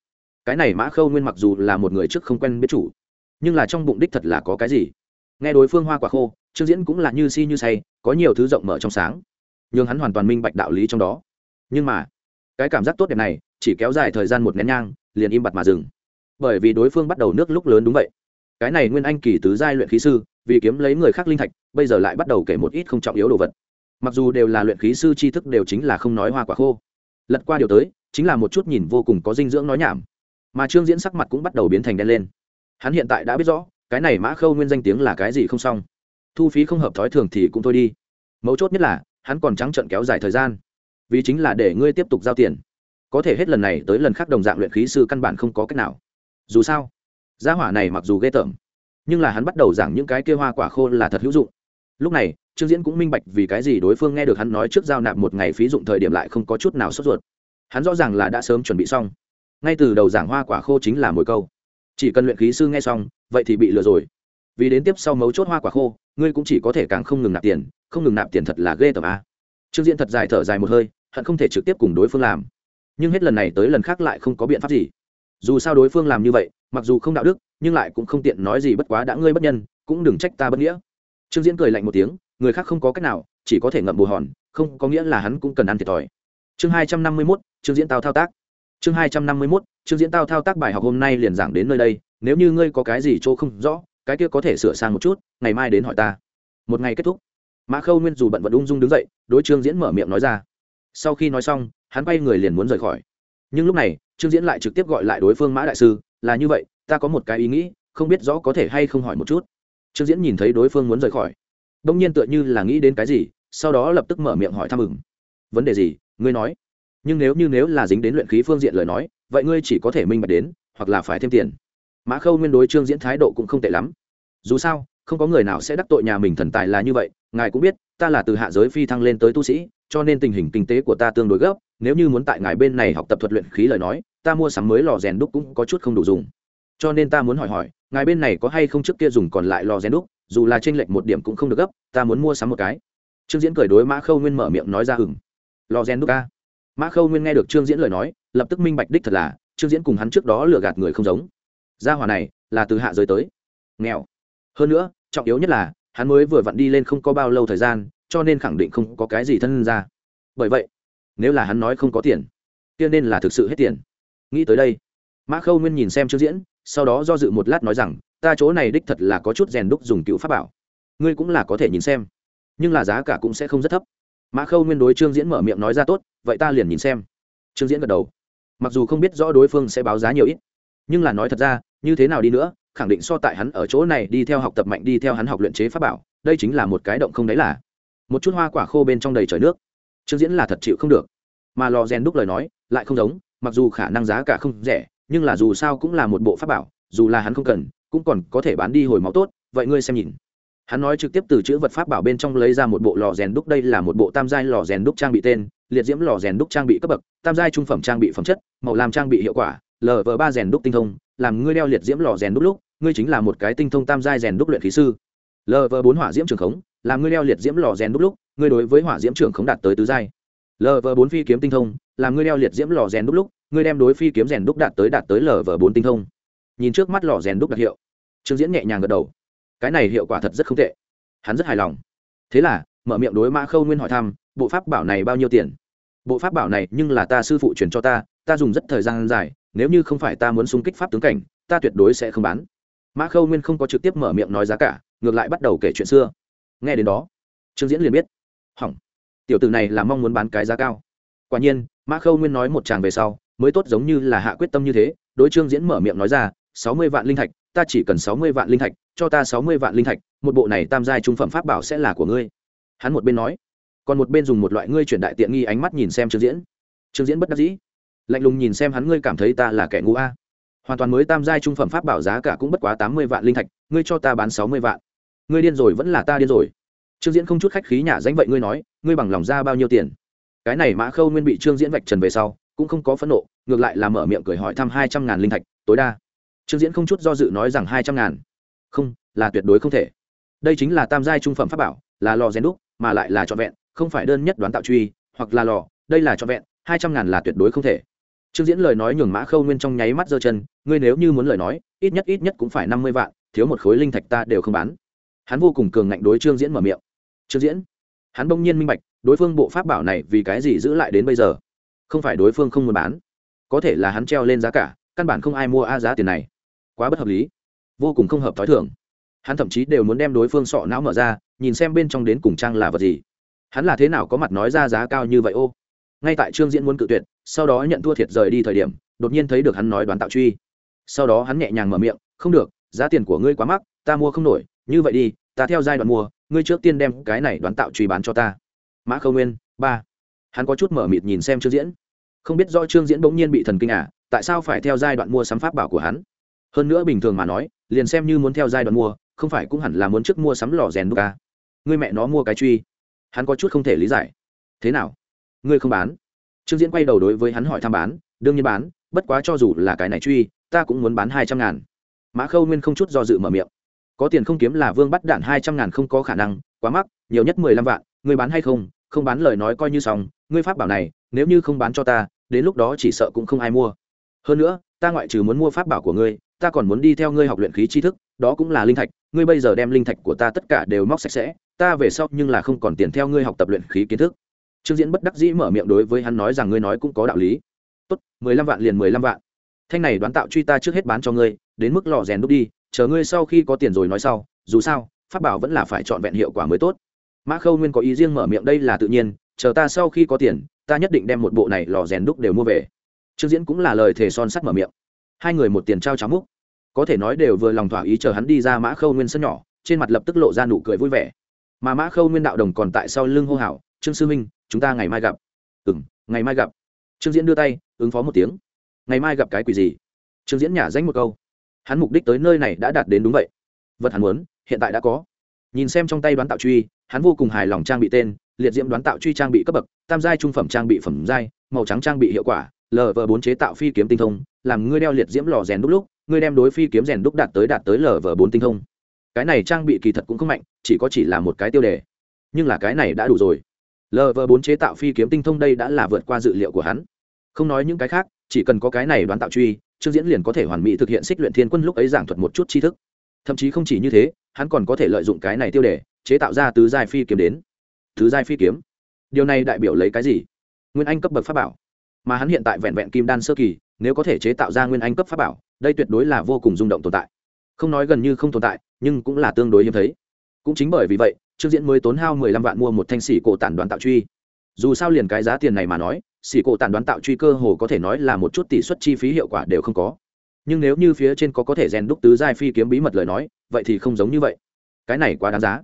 cái này mã khâu nguyên mặc dù là một người trước không quen biết chủ nhưng là trong bụng đích thật là có cái gì? Nghe đối phương hoa quả khô, trương diễn cũng là như si như say, có nhiều thứ rộng mở trong sáng. Nhưng hắn hoàn toàn minh bạch đạo lý trong đó. Nhưng mà, cái cảm giác tốt đẹp này, chỉ kéo dài thời gian một nén nhang, liền im bặt mà dừng. Bởi vì đối phương bắt đầu nước lúc lớn đúng vậy. Cái này nguyên anh kỳ tứ giai luyện khí sư, vì kiếm lấy người khác linh thạch, bây giờ lại bắt đầu kể một ít không trọng yếu đồ vật. Mặc dù đều là luyện khí sư tri thức đều chính là không nói hoa quả khô. Lật qua điều tới, chính là một chút nhìn vô cùng có dinh dưỡng nói nhảm. Mà trương diễn sắc mặt cũng bắt đầu biến thành đen lên hắn hiện tại đã biết rõ, cái này mã khâu nguyên danh tiếng là cái gì không xong. Thu phí không hợp thói thường thì cũng thôi đi. Mấu chốt nhất là, hắn còn trắng trận kéo dài thời gian. Vì chính là để ngươi tiếp tục giao tiền. Có thể hết lần này tới lần khác đồng dạng luyện khí sư căn bản không có cách nào. Dù sao, gia hỏa này mặc dù ghê tởm, nhưng là hắn bắt đầu giảng những cái kia hoa quả khô là thật hữu dụng. Lúc này, trương diễn cũng minh bạch vì cái gì đối phương nghe được hắn nói trước giao nạp một ngày phí dụng thời điểm lại không có chút nào sốt ruột. Hắn rõ ràng là đã sớm chuẩn bị xong. Ngay từ đầu giảng hoa quả khô chính là mồi câu chỉ cần luyện khí sư nghe xong, vậy thì bị lừa rồi. Vì đến tiếp sau mấu chốt hoa quả khô, ngươi cũng chỉ có thể càng không ngừng nạp tiền, không ngừng nạp tiền thật là ghê tởm a. Trương diễn thật dài thở dài một hơi, hận không thể trực tiếp cùng đối phương làm. Nhưng hết lần này tới lần khác lại không có biện pháp gì. Dù sao đối phương làm như vậy, mặc dù không đạo đức, nhưng lại cũng không tiện nói gì bất quá đã ngươi bất nhân, cũng đừng trách ta bất nghĩa. Trương diễn cười lạnh một tiếng, người khác không có cách nào, chỉ có thể ngậm bù hòn, không có nghĩa là hắn cũng cần ăn thiệt thòi. Chương hai trăm năm mươi mốt, trương diễn tao thao tác. Chương hai trăm năm mươi mốt trương diễn tao thao tác bài học hôm nay liền giảng đến nơi đây, nếu như ngươi có cái gì chỗ không rõ, cái kia có thể sửa sang một chút, ngày mai đến hỏi ta. Một ngày kết thúc. Mã khâu nguyên dù bận vẫn ung dung đứng dậy, đối trương diễn mở miệng nói ra. Sau khi nói xong, hắn quay người liền muốn rời khỏi. Nhưng lúc này, trương diễn lại trực tiếp gọi lại đối phương mã đại sư, là như vậy, ta có một cái ý nghĩ, không biết rõ có thể hay không hỏi một chút. Trương diễn nhìn thấy đối phương muốn rời khỏi. Đông nhiên tựa như là nghĩ đến cái gì, sau đó lập tức mở miệng hỏi thăm mừng vấn đề gì? Ngươi nói. Nhưng nếu như nếu là dính đến luyện khí phương diện lời nói vậy ngươi chỉ có thể minh bạch đến, hoặc là phải thêm tiền. Mã khâu nguyên đối trương diễn thái độ cũng không tệ lắm. Dù sao, không có người nào sẽ đắc tội nhà mình thần tài là như vậy, ngài cũng biết, ta là từ hạ giới phi thăng lên tới tu sĩ, cho nên tình hình kinh tế của ta tương đối gấp, nếu như muốn tại ngài bên này học tập thuật luyện khí lời nói, ta mua sắm mới lò rèn đúc cũng có chút không đủ dùng. Cho nên ta muốn hỏi hỏi, ngài bên này có hay không trước kia dùng còn lại lò rèn đúc, dù là tranh lệch một điểm cũng không được gấp, ta muốn mua sắm một cái. Trương diễn cười đối mã khâu nguyên mở miệng nói ra hừng lò rèn đúc ca mã khâu nguyên nghe được trương diễn lời nói, lập tức minh bạch đích thật là, trương diễn cùng hắn trước đó lừa gạt người không giống. Gia hòa này, là từ hạ giới tới. Nghèo. Hơn nữa, trọng yếu nhất là, hắn mới vừa vặn đi lên không có bao lâu thời gian, cho nên khẳng định không có cái gì thân ra. Bởi vậy, nếu là hắn nói không có tiền, kia nên là thực sự hết tiền. Nghĩ tới đây, mã khâu nguyên nhìn xem Trương diễn, sau đó do dự một lát nói rằng, ta chỗ này đích thật là có chút rèn đúc dùng cựu pháp bảo. Ngươi cũng là có thể nhìn xem, nhưng là giá cả cũng sẽ không rất thấp mã khâu nguyên đối trương diễn mở miệng nói ra tốt, vậy ta liền nhìn xem. Trương diễn gật đầu. Mặc dù không biết rõ đối phương sẽ báo giá nhiều ít, nhưng là nói thật ra, như thế nào đi nữa, khẳng định so tại hắn ở chỗ này đi theo học tập mạnh, đi theo hắn học luyện chế pháp bảo, đây chính là một cái động không đấy là. Một chút hoa quả khô bên trong đầy trời nước. Trương diễn là thật chịu không được. Mà lò rèn đúc lời nói, lại không giống, mặc dù khả năng giá cả không rẻ, nhưng là dù sao cũng là một bộ pháp bảo, dù là hắn không cần, cũng còn có thể bán đi hồi máu tốt, vậy ngươi xem nhìn hắn nói trực tiếp từ chữ vật pháp bảo bên trong lấy ra một bộ lò rèn đúc, đây là một bộ tam giai lò rèn đúc trang bị tên, liệt diễm lò rèn đúc trang bị cấp bậc, tam giai trung phẩm trang bị phẩm chất, màu làm trang bị hiệu quả lv ba rèn đúc tinh thông, làm ngươi đeo liệt diễm lò rèn đúc lúc, ngươi chính là một cái tinh thông tam giai rèn đúc luyện khí sư. Lv bốn hỏa diễm trường khống, làm ngươi đeo liệt diễm lò rèn đúc lúc, ngươi đối với hỏa diễm trường khống đạt tới tứ giai. Lv bốn phi kiếm tinh thông, làm ngươi đeo liệt diễm lò rèn đúc lúc, ngươi đem đối phi kiếm rèn đúc đạt tới đạt tới lv bốn tinh thông. Nhìn trước mắt lò rèn đúc đặc hiệu. Trương diễn nhẹ nhàng gật đầu cái này hiệu quả thật rất không tệ. Hắn rất hài lòng. Thế là, mở miệng đối mã khâu nguyên hỏi thăm, bộ pháp bảo này bao nhiêu tiền? Bộ pháp bảo này nhưng là ta sư phụ truyền cho ta ta dùng rất thời gian dài, nếu như không phải ta muốn xung kích pháp tướng cảnh, ta tuyệt đối sẽ không bán. Mã khâu nguyên không có trực tiếp mở miệng nói giá cả, ngược lại bắt đầu kể chuyện xưa. Nghe đến đó, trương diễn liền biết. Hỏng. Tiểu tử này là mong muốn bán cái giá cao. Quả nhiên, mã khâu nguyên nói một tràng về sau, mới tốt giống như là hạ quyết tâm như thế, đối trương diễn mở miệng nói ra, sáu mươi vạn linh thạch ta chỉ cần sáu mươi vạn linh thạch, cho ta sáu mươi vạn linh thạch, một bộ này tam giai trung phẩm pháp bảo sẽ là của ngươi. Hắn một bên nói. Còn một bên dùng một loại ngươi chuyển đại tiện nghi ánh mắt nhìn xem trương diễn. Trương diễn bất đắc dĩ. Lạnh lùng nhìn xem hắn, ngươi cảm thấy ta là kẻ ngu a? Hoàn toàn mới tam giai trung phẩm pháp bảo giá cả cũng bất quá tám mươi vạn linh thạch, ngươi cho ta bán sáu mươi vạn. Ngươi điên rồi vẫn là ta điên rồi. Trương diễn không chút khách khí nhả danh vậy ngươi nói, ngươi bằng lòng ra bao nhiêu tiền? Cái này mã khâu nguyên bị trương diễn vạch trần về sau, cũng không có phẫn nộ, ngược lại là mở miệng cười hỏi thăm hai trăm ngàn linh thạch, tối đa trương diễn không chút do dự nói rằng hai trăm ngàn. Không, là tuyệt đối không thể. Đây chính là tam giai trung phẩm pháp bảo, là lò rèn đúc, mà lại là trọn vẹn, không phải đơn nhất đoán tạo truy, hoặc là lò. Đây là trọn vẹn, hai trăm ngàn là tuyệt đối không thể. Trương diễn lời nói nhường mã khâu nguyên trong nháy mắt giơ chân, ngươi nếu như muốn lời nói, ít nhất ít nhất cũng phải năm mươi vạn, thiếu một khối linh thạch ta đều không bán. Hắn vô cùng cường ngạnh đối trương diễn mở miệng. Trương diễn, hắn bỗng nhiên minh bạch, đối phương bộ pháp bảo này vì cái gì giữ lại đến bây giờ? Không phải đối phương không muốn bán. Có thể là hắn treo lên giá cả, căn bản không ai mua a giá tiền này quá bất hợp lý. Vô cùng không hợp t h ó i thường. Hắn thậm chí đều muốn đem đối phương sọ não mở ra, nhìn xem bên trong đến cùng trang là vật gì. Hắn là thế nào có mặt nói ra giá cao như vậy ô? Ngay tại trương diễn muốn cự tuyệt, sau đó nhận thua thiệt rời đi thời điểm, đột nhiên thấy được hắn nói đoán tạo truy. Sau đó hắn nhẹ nhàng mở miệng, không được, giá tiền của ngươi quá mắc, ta mua không nổi, như vậy đi, ta theo giai đoạn mua, ngươi trước tiên đem cái này đoán tạo truy bán cho ta. Mã khâu nguyên, ba. Hắn có chút mở mịt nhìn xem trương diễn. Không biết do trương diễn bỗng nhiên bị thần kinh à tại sao phải theo giai đoạn mua sắm pháp bảo của hắn? Hơn nữa bình thường mà nói, liền xem như muốn theo giai đoạn mua, không phải cũng hẳn là muốn trước mua sắm lò rèn đúc à. người mẹ nó mua cái truy. Hắn có chút không thể lý giải. Thế nào? Ngươi không bán? Trương diễn quay đầu đối với hắn hỏi thăm bán, đương nhiên bán, bất quá cho dù là cái này truy, ta cũng muốn bán hai trăm ngàn. Mã khâu nguyên không chút do dự mở miệng. Có tiền không kiếm là vương bắt đạn hai trăm ngàn không có khả năng, quá mắc, nhiều nhất mười lăm vạn, ngươi bán hay không? Không bán lời nói coi như xong, ngươi pháp bảo này, nếu như không bán cho ta, đến lúc đó chỉ sợ cũng không ai mua. Hơn nữa ta ngoại trừ muốn mua pháp bảo của ngươi, ta còn muốn đi theo ngươi học luyện khí tri thức, đó cũng là linh thạch, ngươi bây giờ đem linh thạch của ta tất cả đều móc sạch sẽ, ta về sau nhưng là không còn tiền theo ngươi học tập luyện khí kiến thức. Trương diễn bất đắc dĩ mở miệng đối với hắn nói rằng ngươi nói cũng có đạo lý. Tốt, mười lăm vạn liền mười lăm vạn. Thanh này đoán tạo truy ta trước hết bán cho ngươi, đến mức lò rèn đúc đi, chờ ngươi sau khi có tiền rồi nói sau, dù sao, pháp bảo vẫn là phải chọn vẹn hiệu quả mới tốt. Mã khâu nguyên có ý riêng mở miệng đây là tự nhiên, chờ ta sau khi có tiền, ta nhất định đem một bộ này lò rèn đúc đều mua về trương diễn cũng là lời thề son sắt mở miệng. Hai người một tiền trao cháo múc. Có thể nói đều vừa lòng thỏa ý chờ hắn đi ra mã khâu nguyên sân nhỏ, trên mặt lập tức lộ ra nụ cười vui vẻ. Mà mã khâu nguyên đạo đồng còn tại sau lưng hô hào, trương sư minh chúng ta ngày mai gặp. Ừ m ngày mai gặp. Trương diễn đưa tay, ứng phó một tiếng. Ngày mai gặp cái quỷ gì? Trương diễn nhả danh một câu. Hắn mục đích tới nơi này đã đạt đến đúng vậy. Vật hắn muốn, hiện tại đã có. Nhìn xem trong tay đoán tạo truy, hắn vô cùng hài lòng trang bị tên, liệt diễm đoán tạo truy trang bị cấp bậc, tam giai trung phẩm trang bị phẩm giai, màu trắng trang bị hiệu quả lv bốn chế tạo phi kiếm tinh thông, làm ngươi đeo liệt diễm lò rèn đúc lúc, ngươi đem đối phi kiếm rèn đúc đạt tới đạt tới lv bốn tinh thông. Cái này trang bị kỳ thật cũng không mạnh, chỉ có chỉ là một cái tiêu đề. Nhưng là cái này đã đủ rồi. Lv bốn chế tạo phi kiếm tinh thông đây đã là vượt qua dự liệu của hắn. Không nói những cái khác, chỉ cần có cái này đoán tạo truy, trương diễn liền có thể hoàn mỹ thực hiện xích luyện thiên quân lúc ấy giảng thuật một chút tri thức. Thậm chí không chỉ như thế, hắn còn có thể lợi dụng cái này tiêu đề, chế tạo ra tứ giai phi kiếm đến. Tứ giai phi kiếm? Điều này đại biểu lấy cái gì? Nguyên anh cấp bậc pháp bảo mà hắn hiện tại vẹn vẹn kim đan sơ kỳ, nếu có thể chế tạo ra nguyên anh cấp pháp bảo, đây tuyệt đối là vô cùng rung động tồn tại. Không nói gần như không tồn tại, nhưng cũng là tương đối hiếm thấy. Cũng chính bởi vì vậy, trương diễn mới tốn hao mười lăm vạn mua một thanh xỉ cổ tản đoán tạo truy. Dù sao liền cái giá tiền này mà nói xỉ cổ tản đoán tạo truy cơ hồ có thể nói là một chút tỷ suất chi phí hiệu quả đều không có. Nhưng nếu như phía trên có có thể rèn đúc tứ giai phi kiếm bí mật lời nói, vậy thì không giống như vậy. Cái này quá đáng giá.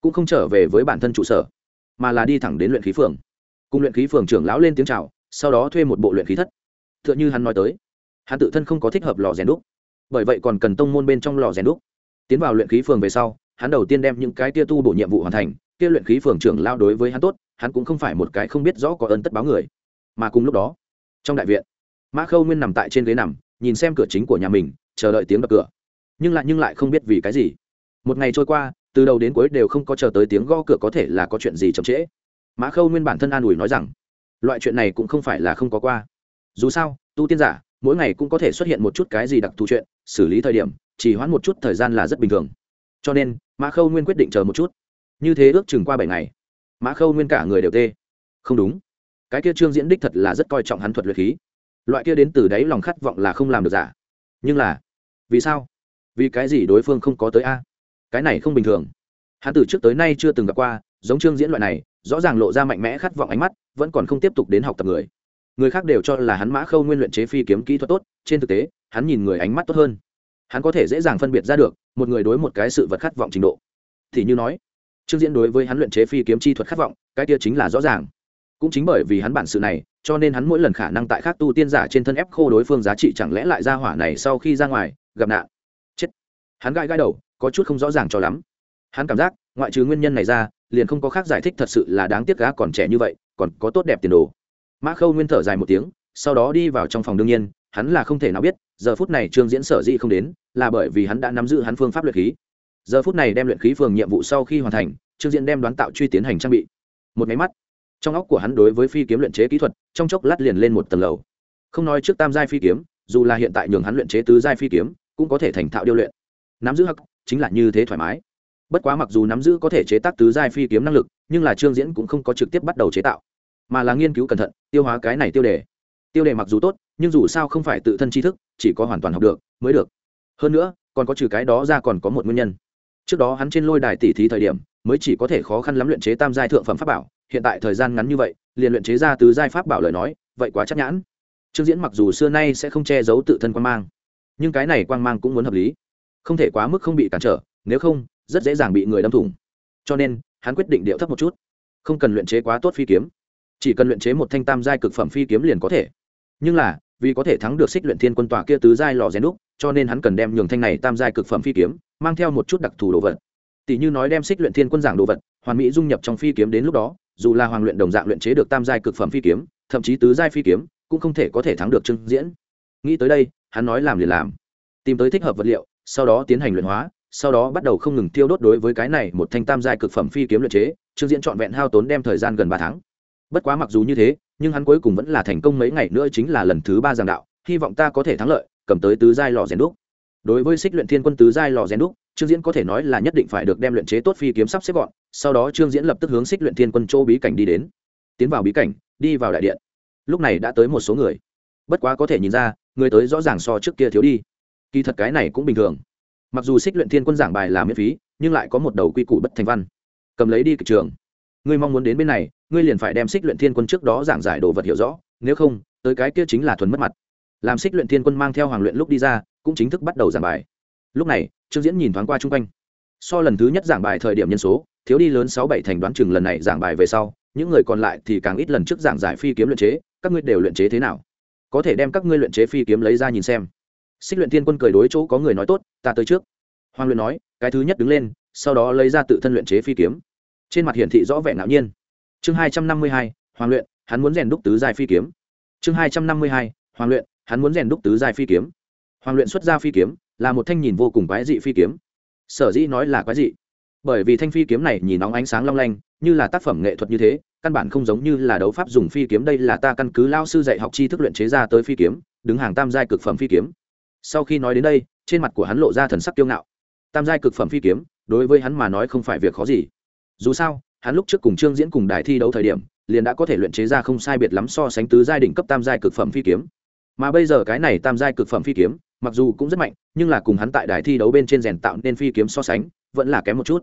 Cũng không trở về với bản thân trụ sở, mà là đi thẳng đến luyện khí phường. Cùng luyện khí phường trưởng lão lên tiếng c h à o sau đó thuê một bộ luyện khí thất. T h ư ợ n h ư hắn nói tới, hắn tự thân không có thích hợp lò rèn đúc, bởi vậy còn cần tông môn bên trong lò rèn đúc. Tiến vào luyện khí phường về sau, hắn đầu tiên đem những cái tia tu bổ nhiệm vụ hoàn thành, kia luyện khí phường trưởng lao đối với hắn tốt, hắn cũng không phải một cái không biết rõ có ơn tất báo người. Mà cùng lúc đó, trong đại viện, mã khâu nguyên nằm tại trên ghế nằm, nhìn xem cửa chính của nhà mình, chờ đợi tiếng đập cửa. Nhưng lại nhưng lại không biết vì cái gì. Một ngày trôi qua, từ đầu đến cuối đều không có chờ tới tiếng gõ cửa có thể là có chuyện gì chậm trễ. Mã khâu nguyên bản thân an ủi nói rằng loại chuyện này cũng không phải là không có qua. Dù sao, tu tiên giả, mỗi ngày cũng có thể xuất hiện một chút cái gì đặc thù chuyện, xử lý thời điểm, chỉ hoãn một chút thời gian là rất bình thường. Cho nên, mã khâu nguyên quyết định chờ một chút. Như thế ước chừng qua bảy ngày, mã khâu nguyên cả người đều tê. Không đúng. Cái kia trương diễn đích thật là rất coi trọng hắn thuật luyện khí. Loại kia đến từ đáy lòng khát vọng là không làm được giả. Nhưng là, vì sao? Vì cái gì đối phương không có tới a? Cái này không bình thường. Hắn từ trước tới nay chưa từng gặp qua, giống trương diễn loại này rõ ràng lộ ra mạnh mẽ khát vọng ánh mắt, vẫn còn không tiếp tục đến học tập người. Người khác đều cho là hắn mã khâu nguyên luyện chế phi kiếm kỹ thuật tốt, trên thực tế, hắn nhìn người ánh mắt tốt hơn. Hắn có thể dễ dàng phân biệt ra được, một người đối một cái sự vật khát vọng trình độ. Thì như nói, trương diễn đối với hắn luyện chế phi kiếm chi thuật khát vọng, cái kia chính là rõ ràng. Cũng chính bởi vì hắn bản sự này, cho nên hắn mỗi lần khả năng tại khác tu tiên giả trên thân ép khô đối phương giá trị chẳng lẽ lại ra hỏa này sau khi ra ngoài, gặp nạn. Chết. Hắn gãi gãi đầu, có chút không rõ ràng cho lắm. Hắn cảm giác ngoại trừ nguyên nhân này ra, liền không có khác giải thích thật sự là đáng tiếc gã còn trẻ như vậy, còn có tốt đẹp tiền đồ. Mã khâu nguyên thở dài một tiếng, sau đó đi vào trong phòng đương nhiên, hắn là không thể nào biết, giờ phút này trương diễn sở dĩ không đến, là bởi vì hắn đã nắm giữ hắn phương pháp luyện khí. Giờ phút này đem luyện khí phường nhiệm vụ sau khi hoàn thành, trương diễn đem đoán tạo truy tiến hành trang bị. Một máy mắt, trong óc của hắn đối với phi kiếm luyện chế kỹ thuật, trong chốc lát liền lên một tầng lầu. Không nói trước tam giai phi kiếm, dù là hiện tại nhường hắn luyện chế tứ giai phi kiếm, cũng có thể thành thạo điêu luyện. Nắm giữ hắc, chính là như thế thoải mái bất quá mặc dù nắm giữ có thể chế tác tứ giai phi kiếm năng lực, nhưng là trương diễn cũng không có trực tiếp bắt đầu chế tạo, mà là nghiên cứu cẩn thận, tiêu hóa cái này tiêu đề. Tiêu đề mặc dù tốt, nhưng dù sao không phải tự thân tri thức, chỉ có hoàn toàn học được, mới được. Hơn nữa, còn có trừ cái đó ra còn có một nguyên nhân. Trước đó hắn trên lôi đài tỉ thí thời điểm, mới chỉ có thể khó khăn lắm luyện chế tam giai thượng phẩm pháp bảo, hiện tại thời gian ngắn như vậy, liền luyện chế ra tứ giai pháp bảo lời nói, vậy quá chắc nhãn. Trương diễn mặc dù xưa nay sẽ không che giấu tự thân quan mang, nhưng cái này quan mang cũng muốn hợp lý, không thể quá mức không bị cản trở, nếu không rất dễ dàng bị người đâm thủng. Cho nên, hắn quyết định điệu thấp một chút. Không cần luyện chế quá tốt phi kiếm. Chỉ cần luyện chế một thanh tam giai cực phẩm phi kiếm liền có thể. Nhưng là, vì có thể thắng được xích luyện thiên quân tòa kia tứ giai lò rèn đúc, cho nên hắn cần đem nhường thanh này tam giai cực phẩm phi kiếm, mang theo một chút đặc thù đồ vật. Tỷ như nói đem xích luyện thiên quân giảng đồ vật, hoàn mỹ dung nhập trong phi kiếm đến lúc đó, dù là hoàng luyện đồng dạng luyện chế được tam giai cực phẩm phi kiếm, thậm chí tứ giai phi kiếm, cũng không thể có thể thắng được trưng diễn. Nghĩ tới đây, hắn nói làm liền làm. Tìm tới thích hợp vật liệu, sau đó tiến hành luyện hóa sau đó bắt đầu không ngừng tiêu đốt đối với cái này một thanh tam giai cực phẩm phi kiếm luyện chế, trương diễn trọn vẹn hao tốn đem thời gian gần ba tháng. Bất quá mặc dù như thế, nhưng hắn cuối cùng vẫn là thành công mấy ngày nữa chính là lần thứ ba giảng đạo, hy vọng ta có thể thắng lợi, cầm tới tứ giai lò rèn đúc. Đối với xích luyện thiên quân tứ giai lò rèn đúc, trương diễn có thể nói là nhất định phải được đem luyện chế tốt phi kiếm sắp xếp gọn, sau đó trương diễn lập tức hướng xích luyện thiên quân châu bí cảnh đi đến. Tiến vào bí cảnh, đi vào đại điện. Lúc này đã tới một số người. Bất quá có thể nhìn ra, người tới rõ ràng so trước kia thiếu đi. Kỳ thật cái này cũng bình thường mặc dù xích luyện thiên quân giảng bài là miễn phí, nhưng lại có một đầu quy củ bất thành văn. Cầm lấy đi kịch trường. Ngươi mong muốn đến bên này, ngươi liền phải đem xích luyện thiên quân trước đó giảng giải đồ vật hiểu rõ, nếu không, tới cái kia chính là thuần mất mặt. Làm xích luyện thiên quân mang theo hoàng luyện lúc đi ra, cũng chính thức bắt đầu giảng bài. Lúc này, trương diễn nhìn thoáng qua chung quanh. So lần thứ nhất giảng bài thời điểm nhân số, thiếu đi lớn sáu bảy thành đoán chừng lần này giảng bài về sau, những người còn lại thì càng ít lần trước giảng giải phi kiếm luyện chế, các ngươi đều luyện chế thế nào? Có thể đem các ngươi luyện chế phi kiếm lấy ra nhìn xem xích luyện thiên quân cười đối chỗ có người nói tốt, ta tới trước. Hoàng luyện nói, cái thứ nhất đứng lên, sau đó lấy ra tự thân luyện chế phi kiếm. Trên mặt hiển thị rõ vẻ ngạo nhiên. Chương hai trăm năm mươi hai, hoàng luyện, hắn muốn rèn đúc tứ giai phi kiếm. Chương hai trăm năm mươi hai, hoàng luyện, hắn muốn rèn đúc tứ giai phi kiếm. Hoàng luyện xuất ra phi kiếm, là một thanh nhìn vô cùng quái dị phi kiếm. Sở dĩ nói là quái dị, bởi vì thanh phi kiếm này nhìn nóng ánh sáng long lanh, như là tác phẩm nghệ thuật như thế, căn bản không giống như là đấu pháp dùng phi kiếm, đây là ta căn cứ lao sư dạy học chi thức luyện chế ra tới phi kiếm, đứng hàng tam giai cực phẩm phi kiếm sau khi nói đến đây, trên mặt của hắn lộ ra thần sắc kiêu ngạo. Tam giai cực phẩm phi kiếm, đối với hắn mà nói không phải việc khó gì. Dù sao, hắn lúc trước cùng trương diễn cùng đài thi đấu thời điểm, liền đã có thể luyện chế ra không sai biệt lắm so sánh tứ giai đỉnh cấp tam giai cực phẩm phi kiếm. Mà bây giờ cái này tam giai cực phẩm phi kiếm, mặc dù cũng rất mạnh, nhưng là cùng hắn tại đài thi đấu bên trên rèn tạo nên phi kiếm so sánh, vẫn là kém một chút.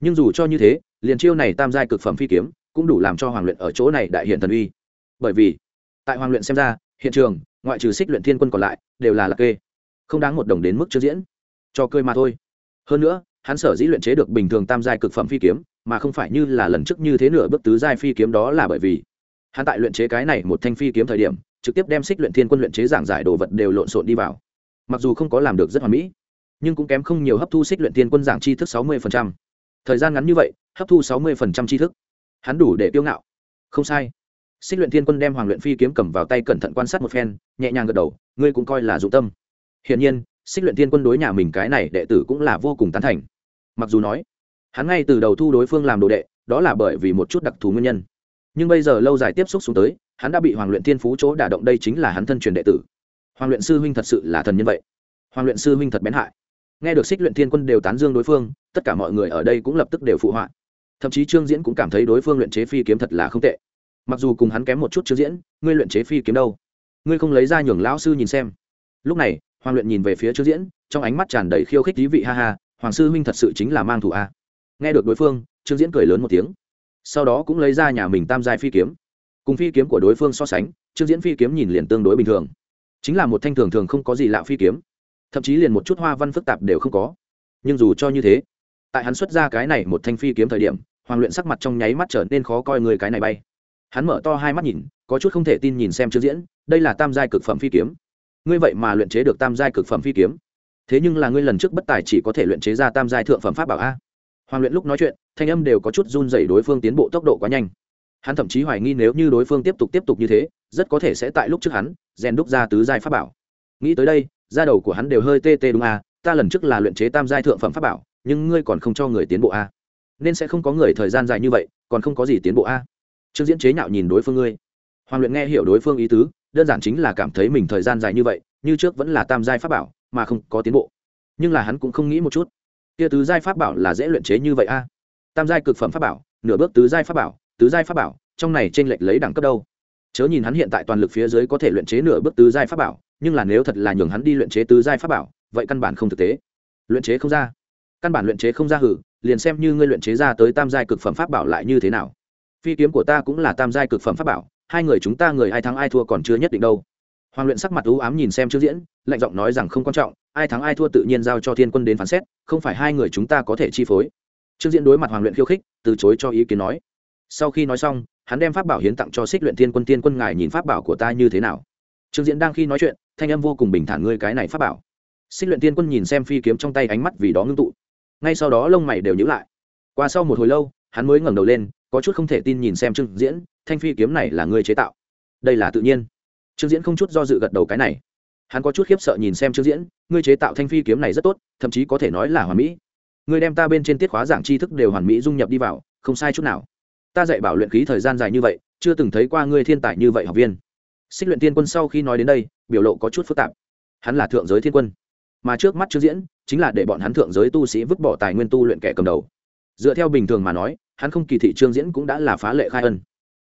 Nhưng dù cho như thế, liền chiêu này tam giai cực phẩm phi kiếm cũng đủ làm cho hoàng luyện ở chỗ này đại hiện thần uy. Bởi vì, tại hoàng luyện xem ra, hiện trường, ngoại trừ xích luyện thiên quân còn lại, đều là lạc kê không đáng một đồng đến mức chưa diễn. Cho cười mà thôi. Hơn nữa, hắn sở dĩ luyện chế được bình thường tam giai cực phẩm phi kiếm, mà không phải như là lần trước như thế nửa bước tứ giai phi kiếm đó là bởi vì hắn tại luyện chế cái này một thanh phi kiếm thời điểm, trực tiếp đem xích luyện thiên quân luyện chế giảng giải đồ vật đều lộn xộn đi vào. Mặc dù không có làm được rất hoàn mỹ, nhưng cũng kém không nhiều hấp thu xích luyện thiên quân giảng tri thức sáu mươi thời gian ngắn như vậy, hấp thu sáu mươi tri thức. Hắn đủ để tiêu ngạo. Không sai. Xích luyện thiên quân đem hoàng luyện phi kiếm cầm vào tay cẩn thận quan sát một phen, nhẹ nhàng gật đầu, ngươi cũng coi là dụng tâm hiển nhiên, xích luyện thiên quân đối nhà mình cái này đệ tử cũng là vô cùng tán thành. Mặc dù nói, hắn ngay từ đầu thu đối phương làm đồ đệ, đó là bởi vì một chút đặc thù nguyên nhân. Nhưng bây giờ lâu dài tiếp xúc xuống tới, hắn đã bị hoàng luyện thiên phú chỗ đả động đây chính là hắn thân truyền đệ tử. Hoàng luyện sư huynh thật sự là thần nhân vậy. Hoàng luyện sư huynh thật bén hại. Nghe được xích luyện thiên quân đều tán dương đối phương, tất cả mọi người ở đây cũng lập tức đều phụ họa. Thậm chí trương diễn cũng cảm thấy đối phương luyện chế phi kiếm thật là không tệ. Mặc dù cùng hắn kém một chút trương diễn, ngươi luyện chế phi kiếm đâu? Ngươi không lấy ra nhường lão sư nhìn xem. Lúc này hoàng luyện nhìn về phía trương diễn, trong ánh mắt tràn đầy khiêu khích, thí vị, ha ha, hoàng sư huynh thật sự chính là mang thủ a. Nghe được đối phương, trương diễn cười lớn một tiếng. Sau đó cũng lấy ra nhà mình tam giai phi kiếm. Cùng phi kiếm của đối phương so sánh, trương diễn phi kiếm nhìn liền tương đối bình thường. Chính là một thanh thường thường không có gì lạ phi kiếm. Thậm chí liền một chút hoa văn phức tạp đều không có. Nhưng dù cho như thế, tại hắn xuất ra cái này một thanh phi kiếm thời điểm, hoàng luyện sắc mặt trong nháy mắt trở nên khó coi người cái này bay. Hắn mở to hai mắt nhìn, có chút không thể tin nhìn xem trương diễn, đây là tam giai cực phẩm phi kiếm ngươi vậy mà luyện chế được tam giai cực phẩm phi kiếm. Thế nhưng là ngươi lần trước bất tài chỉ có thể luyện chế ra tam giai thượng phẩm pháp bảo a. Hoàng luyện lúc nói chuyện, thanh âm đều có chút run dày đối phương tiến bộ tốc độ quá nhanh. Hắn thậm chí hoài nghi nếu như đối phương tiếp tục tiếp tục như thế, rất có thể sẽ tại lúc trước hắn, rèn đúc ra tứ giai pháp bảo. Nghĩ tới đây, da đầu của hắn đều hơi tê tê đúng a, ta lần trước là luyện chế tam giai thượng phẩm pháp bảo, nhưng ngươi còn không cho người tiến bộ a. Nên sẽ không có người thời gian dài như vậy, còn không có gì tiến bộ a. Trương diễn chế nhạo nhìn đối phương ngươi. Hoàng luyện nghe hiểu đối phương ý tứ đơn giản chính là cảm thấy mình thời gian dài như vậy, như trước vẫn là tam giai pháp bảo, mà không có tiến bộ. Nhưng là hắn cũng không nghĩ một chút. Kia tứ giai pháp bảo là dễ luyện chế như vậy a? À? Tam giai cực phẩm pháp bảo, nửa bước tứ giai pháp bảo, tứ giai pháp bảo, trong này t r ê n lệch lấy đẳng cấp đâu? Chớ nhìn hắn hiện tại toàn lực phía dưới có thể luyện chế nửa bước tứ giai pháp bảo, nhưng là nếu thật là nhường hắn đi luyện chế tứ giai pháp bảo, vậy căn bản không thực tế. Luyện chế không ra. Căn bản luyện chế không ra hử, liền xem như ngươi luyện chế ra tới tam giai cực phẩm pháp bảo lại như thế nào. Phi kiếm của ta cũng là tam giai cực phẩm pháp bảo hai người chúng ta người ai thắng ai thua còn chưa nhất định đâu. Hoàng luyện sắc mặt u ám nhìn xem trước diễn, lạnh giọng nói rằng không quan trọng, ai thắng ai thua tự nhiên giao cho thiên quân đến phán xét, không phải hai người chúng ta có thể chi phối. Trương diễn đối mặt hoàng luyện khiêu khích, từ chối cho ý kiến nói. Sau khi nói xong, hắn đem pháp bảo hiến tặng cho xích luyện thiên quân tiên quân ngài nhìn pháp bảo của ta như thế nào? Trương diễn đang khi nói chuyện, thanh âm vô cùng bình thản ngươi cái này pháp bảo. Xích luyện tiên quân nhìn xem phi kiếm trong tay ánh mắt vì đó ngưng tụ. Ngay sau đó lông mày đều nhữ lại. Qua sau một hồi lâu, hắn mới ngẩng đầu lên có chút không thể tin nhìn xem trương diễn, thanh phi kiếm này là ngươi chế tạo. Đây là tự nhiên. Trương diễn không chút do dự gật đầu cái này. Hắn có chút khiếp sợ nhìn xem trương diễn, ngươi chế tạo thanh phi kiếm này rất tốt, thậm chí có thể nói là hoàn mỹ. Ngươi đem ta bên trên tiết khóa giảng tri thức đều hoàn mỹ dung nhập đi vào, không sai chút nào. Ta dạy bảo luyện khí thời gian dài như vậy, chưa từng thấy qua ngươi thiên tài như vậy học viên. Xích luyện tiên quân sau khi nói đến đây, biểu lộ có chút phức tạp. Hắn là thượng giới thiên quân, mà trước mắt trương diễn chính là để bọn hắn thượng giới tu sĩ vứt bỏ tài nguyên tu luyện kẻ cầm đầu. Dựa theo bình thường mà nói hắn không kỳ thị trương diễn cũng đã là phá lệ khai ân.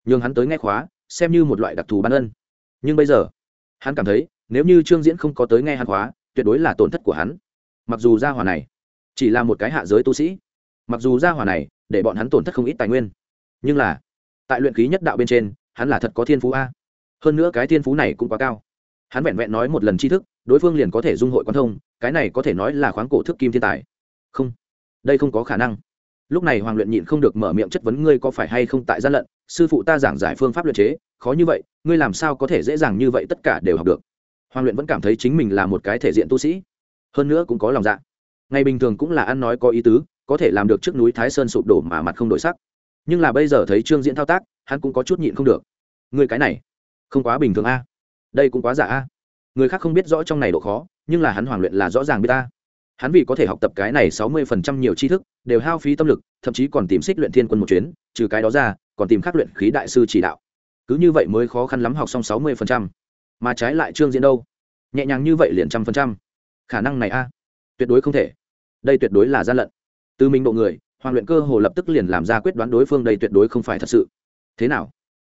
Nhưng hắn tới nghe khóa, xem như một loại đặc thù ban ân. Nhưng bây giờ, hắn cảm thấy, nếu như trương diễn không có tới nghe hắn khóa, tuyệt đối là tổn thất của hắn. Mặc dù gia hỏa này chỉ là một cái hạ giới tu sĩ, mặc dù gia hỏa này để bọn hắn tổn thất không ít tài nguyên, nhưng là tại luyện khí nhất đạo bên trên, hắn là thật có thiên phú a. Hơn nữa cái thiên phú này cũng quá cao. Hắn vẹn vẹn nói một lần tri thức, đối phương liền có thể dung hội quan thông, cái này có thể nói là khoáng cổ thức kim thiên tài. Không, đây không có khả năng lúc này hoàng luyện nhịn không được mở miệng chất vấn ngươi có phải hay không tại gian lận, sư phụ ta giảng giải phương pháp luyện chế, khó như vậy, ngươi làm sao có thể dễ dàng như vậy tất cả đều học được? Hoàng luyện vẫn cảm thấy chính mình là một cái thể diện tu sĩ. Hơn nữa cũng có lòng dạ. Ngày bình thường cũng là ăn nói có ý tứ, có thể làm được trước núi thái sơn sụp đổ mà mặt không đổi sắc. Nhưng là bây giờ thấy trương diễn thao tác, hắn cũng có chút nhịn không được. Người cái này, không quá bình thường a. Đây cũng quá giả a. Người khác không biết rõ trong này độ khó, nhưng là hắn hoàng luyện là rõ ràng biết ta hắn vì có thể học tập cái này sáu mươi phần trăm nhiều tri thức, đều hao phí tâm lực, thậm chí còn tìm xích luyện thiên quân một chuyến, trừ cái đó ra, còn tìm khắc luyện khí đại sư chỉ đạo. Cứ như vậy mới khó khăn lắm học xong sáu mươi phần trăm. Mà trái lại trương diễn đâu? Nhẹ nhàng như vậy liền trăm phần trăm. Khả năng này a? À? Tuyệt đối không thể. Đây tuyệt đối là gian lận. Từ mình độ người, hoàng luyện cơ hồ lập tức liền làm ra quyết đoán đối phương đây tuyệt đối không phải thật sự. Thế nào?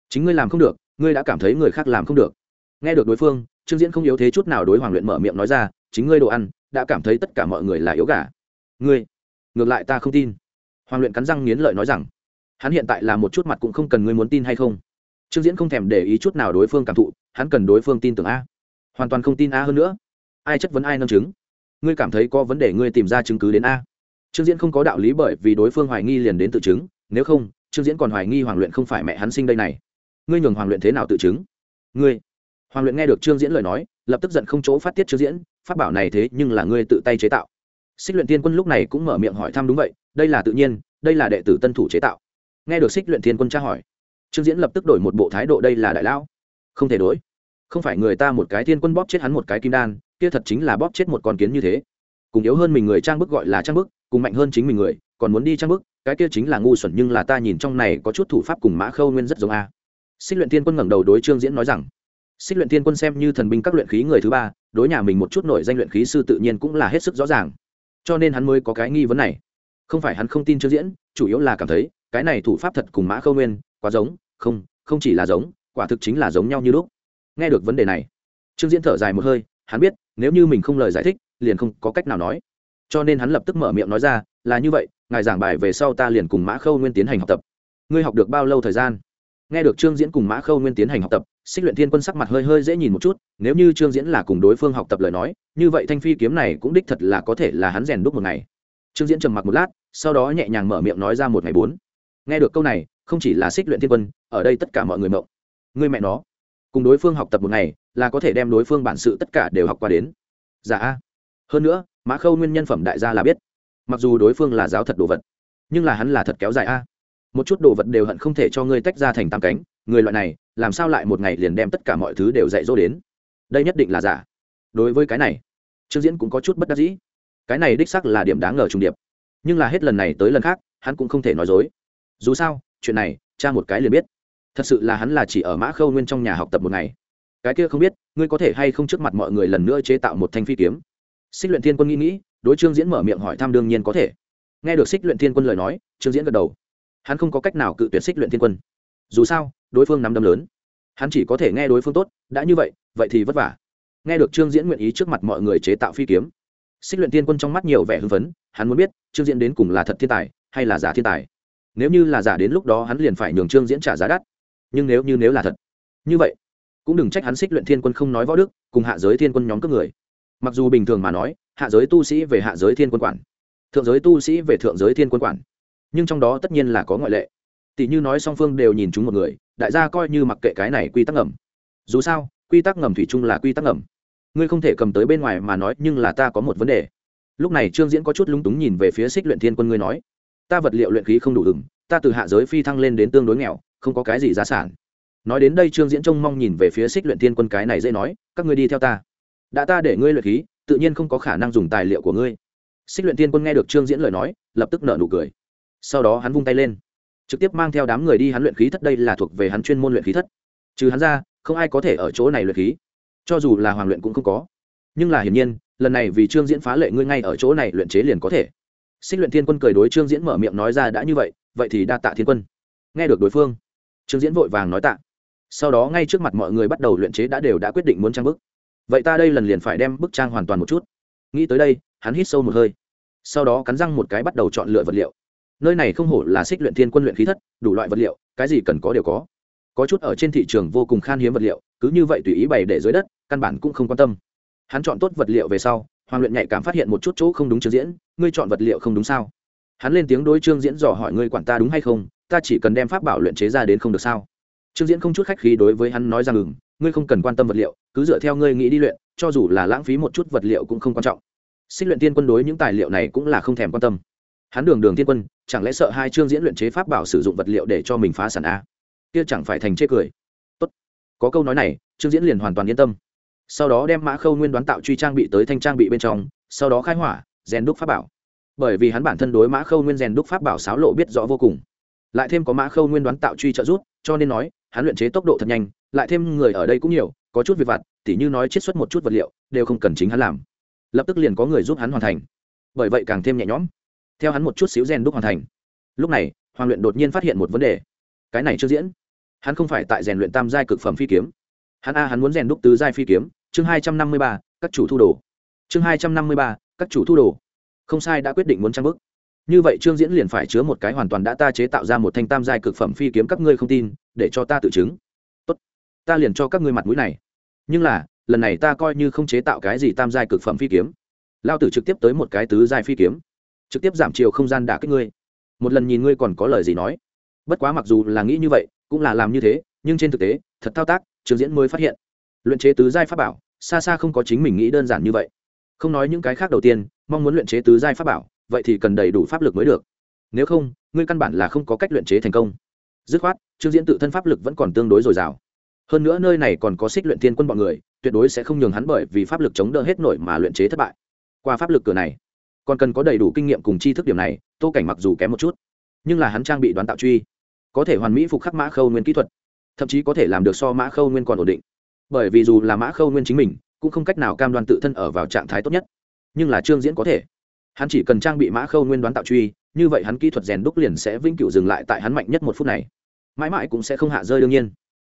Chính ngươi làm không được, ngươi đã cảm thấy người khác làm không được. Nghe được đối phương, trương diễn không yếu thế chút nào đối hoàng luyện mở miệng nói ra, chính ngươi đồ ăn đã cảm thấy tất cả mọi người là yếu gà. Ngươi, ngược lại ta không tin. Hoàng luyện cắn răng nghiến lợi nói rằng, hắn hiện tại là một chút mặt cũng không cần ngươi muốn tin hay không. Trương diễn không thèm để ý chút nào đối phương cảm thụ, hắn cần đối phương tin tưởng a. Hoàn toàn không tin a hơn nữa. Ai chất vấn ai nâng chứng? Ngươi cảm thấy có vấn đề ngươi tìm ra chứng cứ đến a. Trương diễn không có đạo lý bởi vì đối phương hoài nghi liền đến tự chứng. Nếu không, trương diễn còn hoài nghi hoàng luyện không phải mẹ hắn sinh đây này. Ngươi nhường hoàng luyện thế nào tự chứng? Ngươi. Hoàng luyện nghe được trương diễn lời nói, lập tức giận không chỗ phát tiết trương diễn phát bảo này thế nhưng là ngươi tự tay chế tạo. Xích luyện tiên quân lúc này cũng mở miệng hỏi thăm đúng vậy, đây là tự nhiên, đây là đệ tử tân thủ chế tạo. Nghe được xích luyện tiên quân tra hỏi, trương diễn lập tức đổi một bộ thái độ, đây là đại lão. Không thể đối. Không phải người ta một cái thiên quân bóp chết hắn một cái kim đan, kia thật chính là bóp chết một con kiến như thế. Cùng yếu hơn mình người trang bức gọi là trang bức, cùng mạnh hơn chính mình người, còn muốn đi trang bức, cái kia chính là ngu xuẩn nhưng là ta nhìn trong này có chút thủ pháp cùng mã khâu nguyên rất giống a. Xích luyện tiên quân ngẩng đầu đối trương diễn nói rằng, xích luyện tiên quân xem như thần binh các luyện khí người thứ ba đối nhà mình một chút nổi danh luyện khí sư tự nhiên cũng là hết sức rõ ràng. Cho nên hắn mới có cái nghi vấn này. Không phải hắn không tin trương diễn, chủ yếu là cảm thấy, cái này thủ pháp thật cùng mã khâu nguyên, quá giống, không không chỉ là giống, quả thực chính là giống nhau như lúc. Nghe được vấn đề này, trương diễn thở dài một hơi, hắn biết, nếu như mình không lời giải thích, liền không có cách nào nói. Cho nên hắn lập tức mở miệng nói ra, là như vậy, ngài giảng bài về sau ta liền cùng mã khâu nguyên tiến hành học tập. Ngươi học được bao lâu thời gian? Nghe được trương diễn cùng mã khâu nguyên tiến hành học tập xích luyện thiên quân sắc mặt hơi hơi dễ nhìn một chút, nếu như trương diễn là cùng đối phương học tập lời nói, như vậy thanh phi kiếm này cũng đích thật là có thể là hắn rèn đúc một ngày. Trương diễn trầm mặc một lát, sau đó nhẹ nhàng mở miệng nói ra một ngày bốn. Nghe được câu này, không chỉ là xích luyện thiên quân, ở đây tất cả mọi người mộng. Người mẹ nó, cùng đối phương học tập một ngày, là có thể đem đối phương bản sự tất cả đều học qua đến. Dạ hơn nữa, mã khâu nguyên nhân phẩm đại gia là biết. Mặc dù đối phương là giáo thật đồ vật, nhưng là hắn là thật kéo dài a. Một chút đồ vật đều hận không thể cho ngươi tách ra thành tám cánh người loại này, làm sao lại một ngày liền đem tất cả mọi thứ đều dạy dỗ đến? Đây nhất định là giả. Đối với cái này, trương diễn cũng có chút bất đắc dĩ. Cái này đích sắc là điểm đáng ngờ trùng điệp. Nhưng là hết lần này tới lần khác, hắn cũng không thể nói dối. Dù sao, chuyện này, cha một cái liền biết. Thật sự là hắn là chỉ ở mã khâu nguyên trong nhà học tập một ngày. Cái kia không biết, ngươi có thể hay không trước mặt mọi người lần nữa chế tạo một thanh phi kiếm? Xích luyện thiên quân nghĩ nghĩ, đối trương diễn mở miệng hỏi thăm đương nhiên có thể. Nghe được xích luyện thiên quân lời nói, trương diễn gật đầu. Hắn không có cách nào cự tuyệt xích luyện thiên quân dù sao, đối phương nắm đấm lớn. Hắn chỉ có thể nghe đối phương tốt, đã như vậy vậy thì vất vả. Nghe được trương diễn nguyện ý trước mặt mọi người chế tạo phi kiếm. Xích luyện thiên quân trong mắt nhiều vẻ hưng phấn, hắn muốn biết, trương diễn đến cùng là thật thiên tài, hay là giả thiên tài. Nếu như là giả đến lúc đó hắn liền phải nhường trương diễn trả giá đắt. Nhưng nếu như nếu là thật, như vậy, cũng đừng trách hắn xích luyện thiên quân không nói võ đức, cùng hạ giới thiên quân nhóm cướp người. Mặc dù bình thường mà nói, hạ giới tu sĩ về hạ giới thiên quân quản, thượng giới tu sĩ về thượng giới thiên quân quản, nhưng trong đó tất nhiên là có ngoại lệ tỷ như nói song phương đều nhìn chúng một người, đại gia coi như mặc kệ cái này quy tắc ngầm. Dù sao, quy tắc ngầm thủy chung là quy tắc ngầm. Ngươi không thể cầm tới bên ngoài mà nói, nhưng là ta có một vấn đề. Lúc này trương diễn có chút lúng túng nhìn về phía xích luyện thiên quân ngươi nói, ta vật liệu luyện khí không đủ ừng ta từ hạ giới phi thăng lên đến tương đối nghèo, không có cái gì giá sản. Nói đến đây trương diễn trông mong nhìn về phía xích luyện thiên quân cái này dễ nói, các ngươi đi theo ta. Đã ta để ngươi luyện khí, tự nhiên không có khả năng dùng tài liệu của ngươi. Xích luyện thiên quân nghe được trương diễn lời nói, lập tức nở nụ cười. Sau đó hắn vung tay lên trực tiếp mang theo đám người đi hắn luyện khí thất đây là thuộc về hắn chuyên môn luyện khí thất. Trừ hắn ra, không ai có thể ở chỗ này luyện khí. Cho dù là hoàng luyện cũng không có. Nhưng là hiển nhiên, lần này vì trương diễn phá lệ ngươi ngay ở chỗ này luyện chế liền có thể. Xích luyện thiên quân cười đối trương diễn mở miệng nói ra đã như vậy vậy thì đa tạ thiên quân. Nghe được đối phương, trương diễn vội vàng nói tạ. Sau đó ngay trước mặt mọi người bắt đầu luyện chế đã đều đã quyết định muốn trang bức. Vậy ta đây lần liền phải đem bức trang hoàn toàn một chút. Nghĩ tới đây, hắn hít sâu một hơi. Sau đó cắn răng một cái bắt đầu chọn lựa vật liệu nơi này không hổ là xích luyện thiên quân luyện khí thất, đủ loại vật liệu, cái gì cần có đều có. Có chút ở trên thị trường vô cùng khan hiếm vật liệu, cứ như vậy tùy ý bày để dưới đất, căn bản cũng không quan tâm. Hắn chọn tốt vật liệu về sau, hoàng luyện nhạy cảm phát hiện một chút chỗ không đúng trương diễn, ngươi chọn vật liệu không đúng sao? Hắn lên tiếng đối trương diễn dò hỏi, ngươi quản ta đúng hay không? Ta chỉ cần đem pháp bảo luyện chế ra đến không được sao? Trương diễn không chút khách khí đối với hắn nói rằng ngừng ngươi không cần quan tâm vật liệu, cứ dựa theo ngươi nghĩ đi luyện, cho dù là lãng phí một chút vật liệu cũng không quan trọng. Xích luyện tiên quân đối những tài liệu này cũng là không thèm quan tâm hắn đường đường Thiên quân, chẳng lẽ sợ hai chương diễn luyện chế pháp bảo sử dụng vật liệu để cho mình phá sản a? Kia chẳng phải thành chê cười. Tốt. có câu nói này, chương diễn liền hoàn toàn yên tâm. Sau đó đem mã khâu nguyên đoán tạo truy trang bị tới thanh trang bị bên trong, sau đó khai hỏa, rèn đúc pháp bảo. Bởi vì hắn bản thân đối mã khâu nguyên rèn đúc pháp bảo sáo lộ biết rõ vô cùng. Lại thêm có mã khâu nguyên đoán tạo truy trợ giúp, cho nên nói, hắn luyện chế tốc độ thật nhanh, lại thêm người ở đây cũng nhiều, có chút việc vặt, tỉ như nói chiết xuất một chút vật liệu, đều không cần chính hắn làm. Lập tức liền có người giúp hắn hoàn thành. Bởi vậy càng thêm nhẹ nhõm theo hắn một chút xíu rèn đúc hoàn thành. Lúc này, hoàng luyện đột nhiên phát hiện một vấn đề. Cái này chưa diễn. Hắn không phải tại rèn luyện tam giai cực phẩm phi kiếm. Hắn a, hắn muốn rèn đúc tứ giai phi kiếm. Chương hai trăm năm mươi ba, các chủ thu đồ. Chương hai trăm năm mươi ba, các chủ thu đồ. Không sai, đã quyết định muốn trang bức như vậy trương diễn liền phải chứa một cái hoàn toàn đã ta chế tạo ra một thanh tam giai cực phẩm phi kiếm các ngươi không tin, để cho ta tự chứng. Tốt. Ta liền cho các ngươi mặt mũi này. Nhưng là, lần này ta coi như không chế tạo cái gì tam giai cực phẩm phi kiếm. Lao tử trực tiếp tới một cái tứ giai phi kiếm trực tiếp giảm chiều không gian đả kích ngươi. Một lần nhìn ngươi còn có lời gì nói. Bất quá mặc dù là nghĩ như vậy, cũng là làm như thế, nhưng trên thực tế, thật thao tác Trường diễn mới phát hiện. Luyện chế tứ giai pháp bảo, xa xa không có chính mình nghĩ đơn giản như vậy. Không nói những cái khác đầu tiên, mong muốn luyện chế tứ giai pháp bảo, vậy thì cần đầy đủ pháp lực mới được. Nếu không, ngươi căn bản là không có cách luyện chế thành công. Dứt khoát, trương diễn tự thân pháp lực vẫn còn tương đối dồi dào. Hơn nữa nơi này còn có xích luyện thiên quân b ọ n người, tuyệt đối sẽ không nhường hắn bởi vì pháp lực chống đỡ hết nổi mà luyện chế thất bại. Qua pháp lực cửa này còn cần có đầy đủ kinh nghiệm cùng tri thức điểm này, tô cảnh mặc dù kém một chút, nhưng là hắn trang bị đoán tạo truy, có thể hoàn mỹ phục khắc mã khâu nguyên kỹ thuật, thậm chí có thể làm được so mã khâu nguyên còn ổn định. Bởi vì dù là mã khâu nguyên chính mình, cũng không cách nào cam đoan tự thân ở vào trạng thái tốt nhất. Nhưng là trương diễn có thể. Hắn chỉ cần trang bị mã khâu nguyên đoán tạo truy, như vậy hắn kỹ thuật rèn đúc liền sẽ vĩnh cửu dừng lại tại hắn mạnh nhất một phút này. Mãi mãi cũng sẽ không hạ rơi đương nhiên.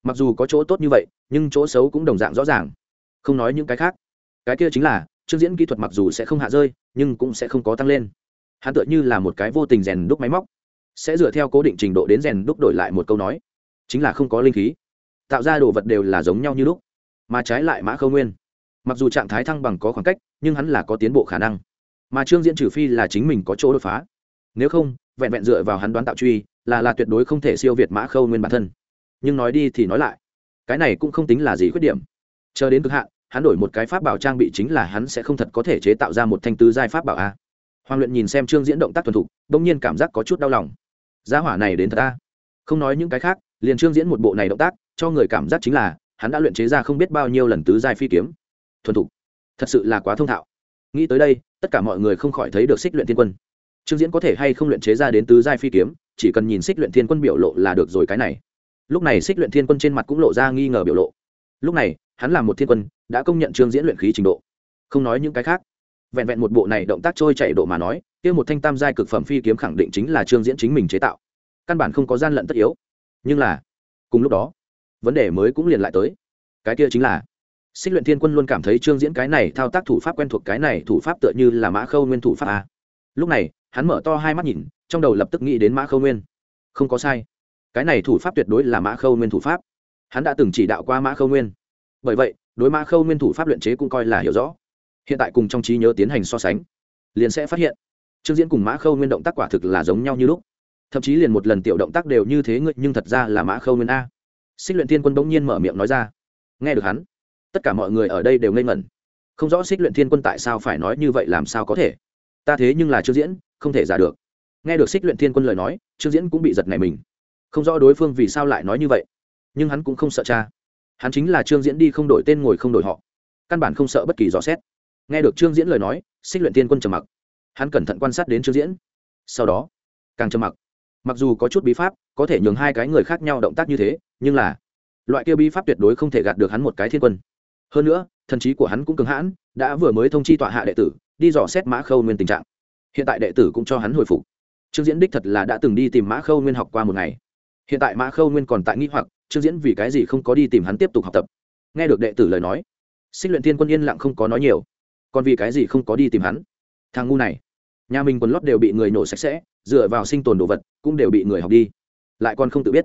Mặc dù có chỗ tốt như vậy, nhưng chỗ xấu cũng đồng dạng rõ ràng. Không nói những cái khác. Cái kia chính là chương diễn kỹ thuật mặc dù sẽ không hạ rơi, nhưng cũng sẽ không có tăng lên. Hắn tựa như là một cái vô tình rèn đúc máy móc. Sẽ dựa theo cố định trình độ đến rèn đúc đổi lại một câu nói. Chính là không có linh khí. Tạo ra đồ vật đều là giống nhau như lúc, mà trái lại mã khâu nguyên. Mặc dù trạng thái thăng bằng có khoảng cách, nhưng hắn là có tiến bộ khả năng. Mà trương diễn trừ phi là chính mình có chỗ đột phá. Nếu không, vẹn vẹn dựa vào hắn đoán tạo truy, là là tuyệt đối không thể siêu việt mã khâu nguyên bản thân. Nhưng nói đi thì nói lại, cái này cũng không tính là gì khuyết điểm. Chờ đến cực hạn hắn đổi một cái pháp bảo trang bị chính là hắn sẽ không thật có thể chế tạo ra một thanh tứ giai pháp bảo a. Hoàng luyện nhìn xem trương diễn động tác thuần thục, bỗng nhiên cảm giác có chút đau lòng. Gia hỏa này đến thật ta không nói những cái khác, liền trương diễn một bộ này động tác, cho người cảm giác chính là hắn đã luyện chế ra không biết bao nhiêu lần tứ giai phi kiếm. Thuần thục. Thật sự là quá thông thạo. Nghĩ tới đây, tất cả mọi người không khỏi thấy được xích luyện thiên quân. Trương diễn có thể hay không luyện chế ra đến tứ giai phi kiếm, chỉ cần nhìn xích luyện thiên quân biểu lộ là được rồi cái này. Lúc này xích luyện thiên quân trên mặt cũng lộ ra nghi ngờ biểu lộ. Lúc này hắn là một thiên quân, đã công nhận trương diễn luyện khí trình độ. Không nói những cái khác. Vẹn vẹn một bộ này động tác trôi chạy độ mà nói, kia một thanh tam giai cực phẩm phi kiếm khẳng định chính là trương diễn chính mình chế tạo. Căn bản không có gian lận tất yếu. Nhưng là, cùng lúc đó, vấn đề mới cũng liền lại tới. Cái kia chính là, xích luyện thiên quân luôn cảm thấy trương diễn cái này thao tác thủ pháp quen thuộc, cái này thủ pháp tựa như là mã khâu nguyên thủ pháp a. Lúc này, hắn mở to hai mắt nhìn, trong đầu lập tức nghĩ đến mã khâu nguyên. Không có sai. Cái này thủ pháp tuyệt đối là mã khâu nguyên thủ pháp. Hắn đã từng chỉ đạo qua mã khâu nguyên bởi vậy, đối mã khâu nguyên thủ pháp luyện chế cũng coi là hiểu rõ. Hiện tại cùng trong trí nhớ tiến hành so sánh, liền sẽ phát hiện, trương diễn cùng mã khâu nguyên động tác quả thực là giống nhau như lúc. Thậm chí liền một lần tiểu động tác đều như thế nhưng thật ra là mã khâu nguyên a. Xích luyện thiên quân bỗng nhiên mở miệng nói ra. Nghe được hắn, tất cả mọi người ở đây đều ngây ngẩn. Không rõ xích luyện thiên quân tại sao phải nói như vậy, làm sao có thể? Ta thế nhưng là trương diễn, không thể giả được. Nghe được xích luyện thiên quân lời nói, trương diễn cũng bị giật này mình. Không rõ đối phương vì sao lại nói như vậy, nhưng hắn cũng không sợ cha hắn chính là trương diễn đi không đổi tên ngồi không đổi họ. Căn bản không sợ bất kỳ dò xét. Nghe được trương diễn lời nói, xích luyện thiên quân trầm mặc. Hắn cẩn thận quan sát đến trương diễn. Sau đó, càng trầm mặc. Mặc dù có chút bí pháp, có thể nhường hai cái người khác nhau động tác như thế, nhưng là loại kia bí pháp tuyệt đối không thể gạt được hắn một cái thiên quân. Hơn nữa, thần trí của hắn cũng cứng hãn, đã vừa mới thông chi tọa hạ đệ tử, đi dò xét mã khâu nguyên tình trạng. Hiện tại đệ tử cũng cho hắn hồi phục. Trương diễn đích thật là đã từng đi tìm mã khâu nguyên học qua một ngày. Hiện tại mã khâu nguyên còn tại nghĩ hoặc trương diễn vì cái gì không có đi tìm hắn tiếp tục học tập? Nghe được đệ tử lời nói, xích luyện thiên quân yên lặng không có nói nhiều. Còn vì cái gì không có đi tìm hắn? Thằng ngu này, nhà mình quần lót đều bị người nổ sạch sẽ, dựa vào sinh tồn đồ vật cũng đều bị người học đi. Lại còn không tự biết.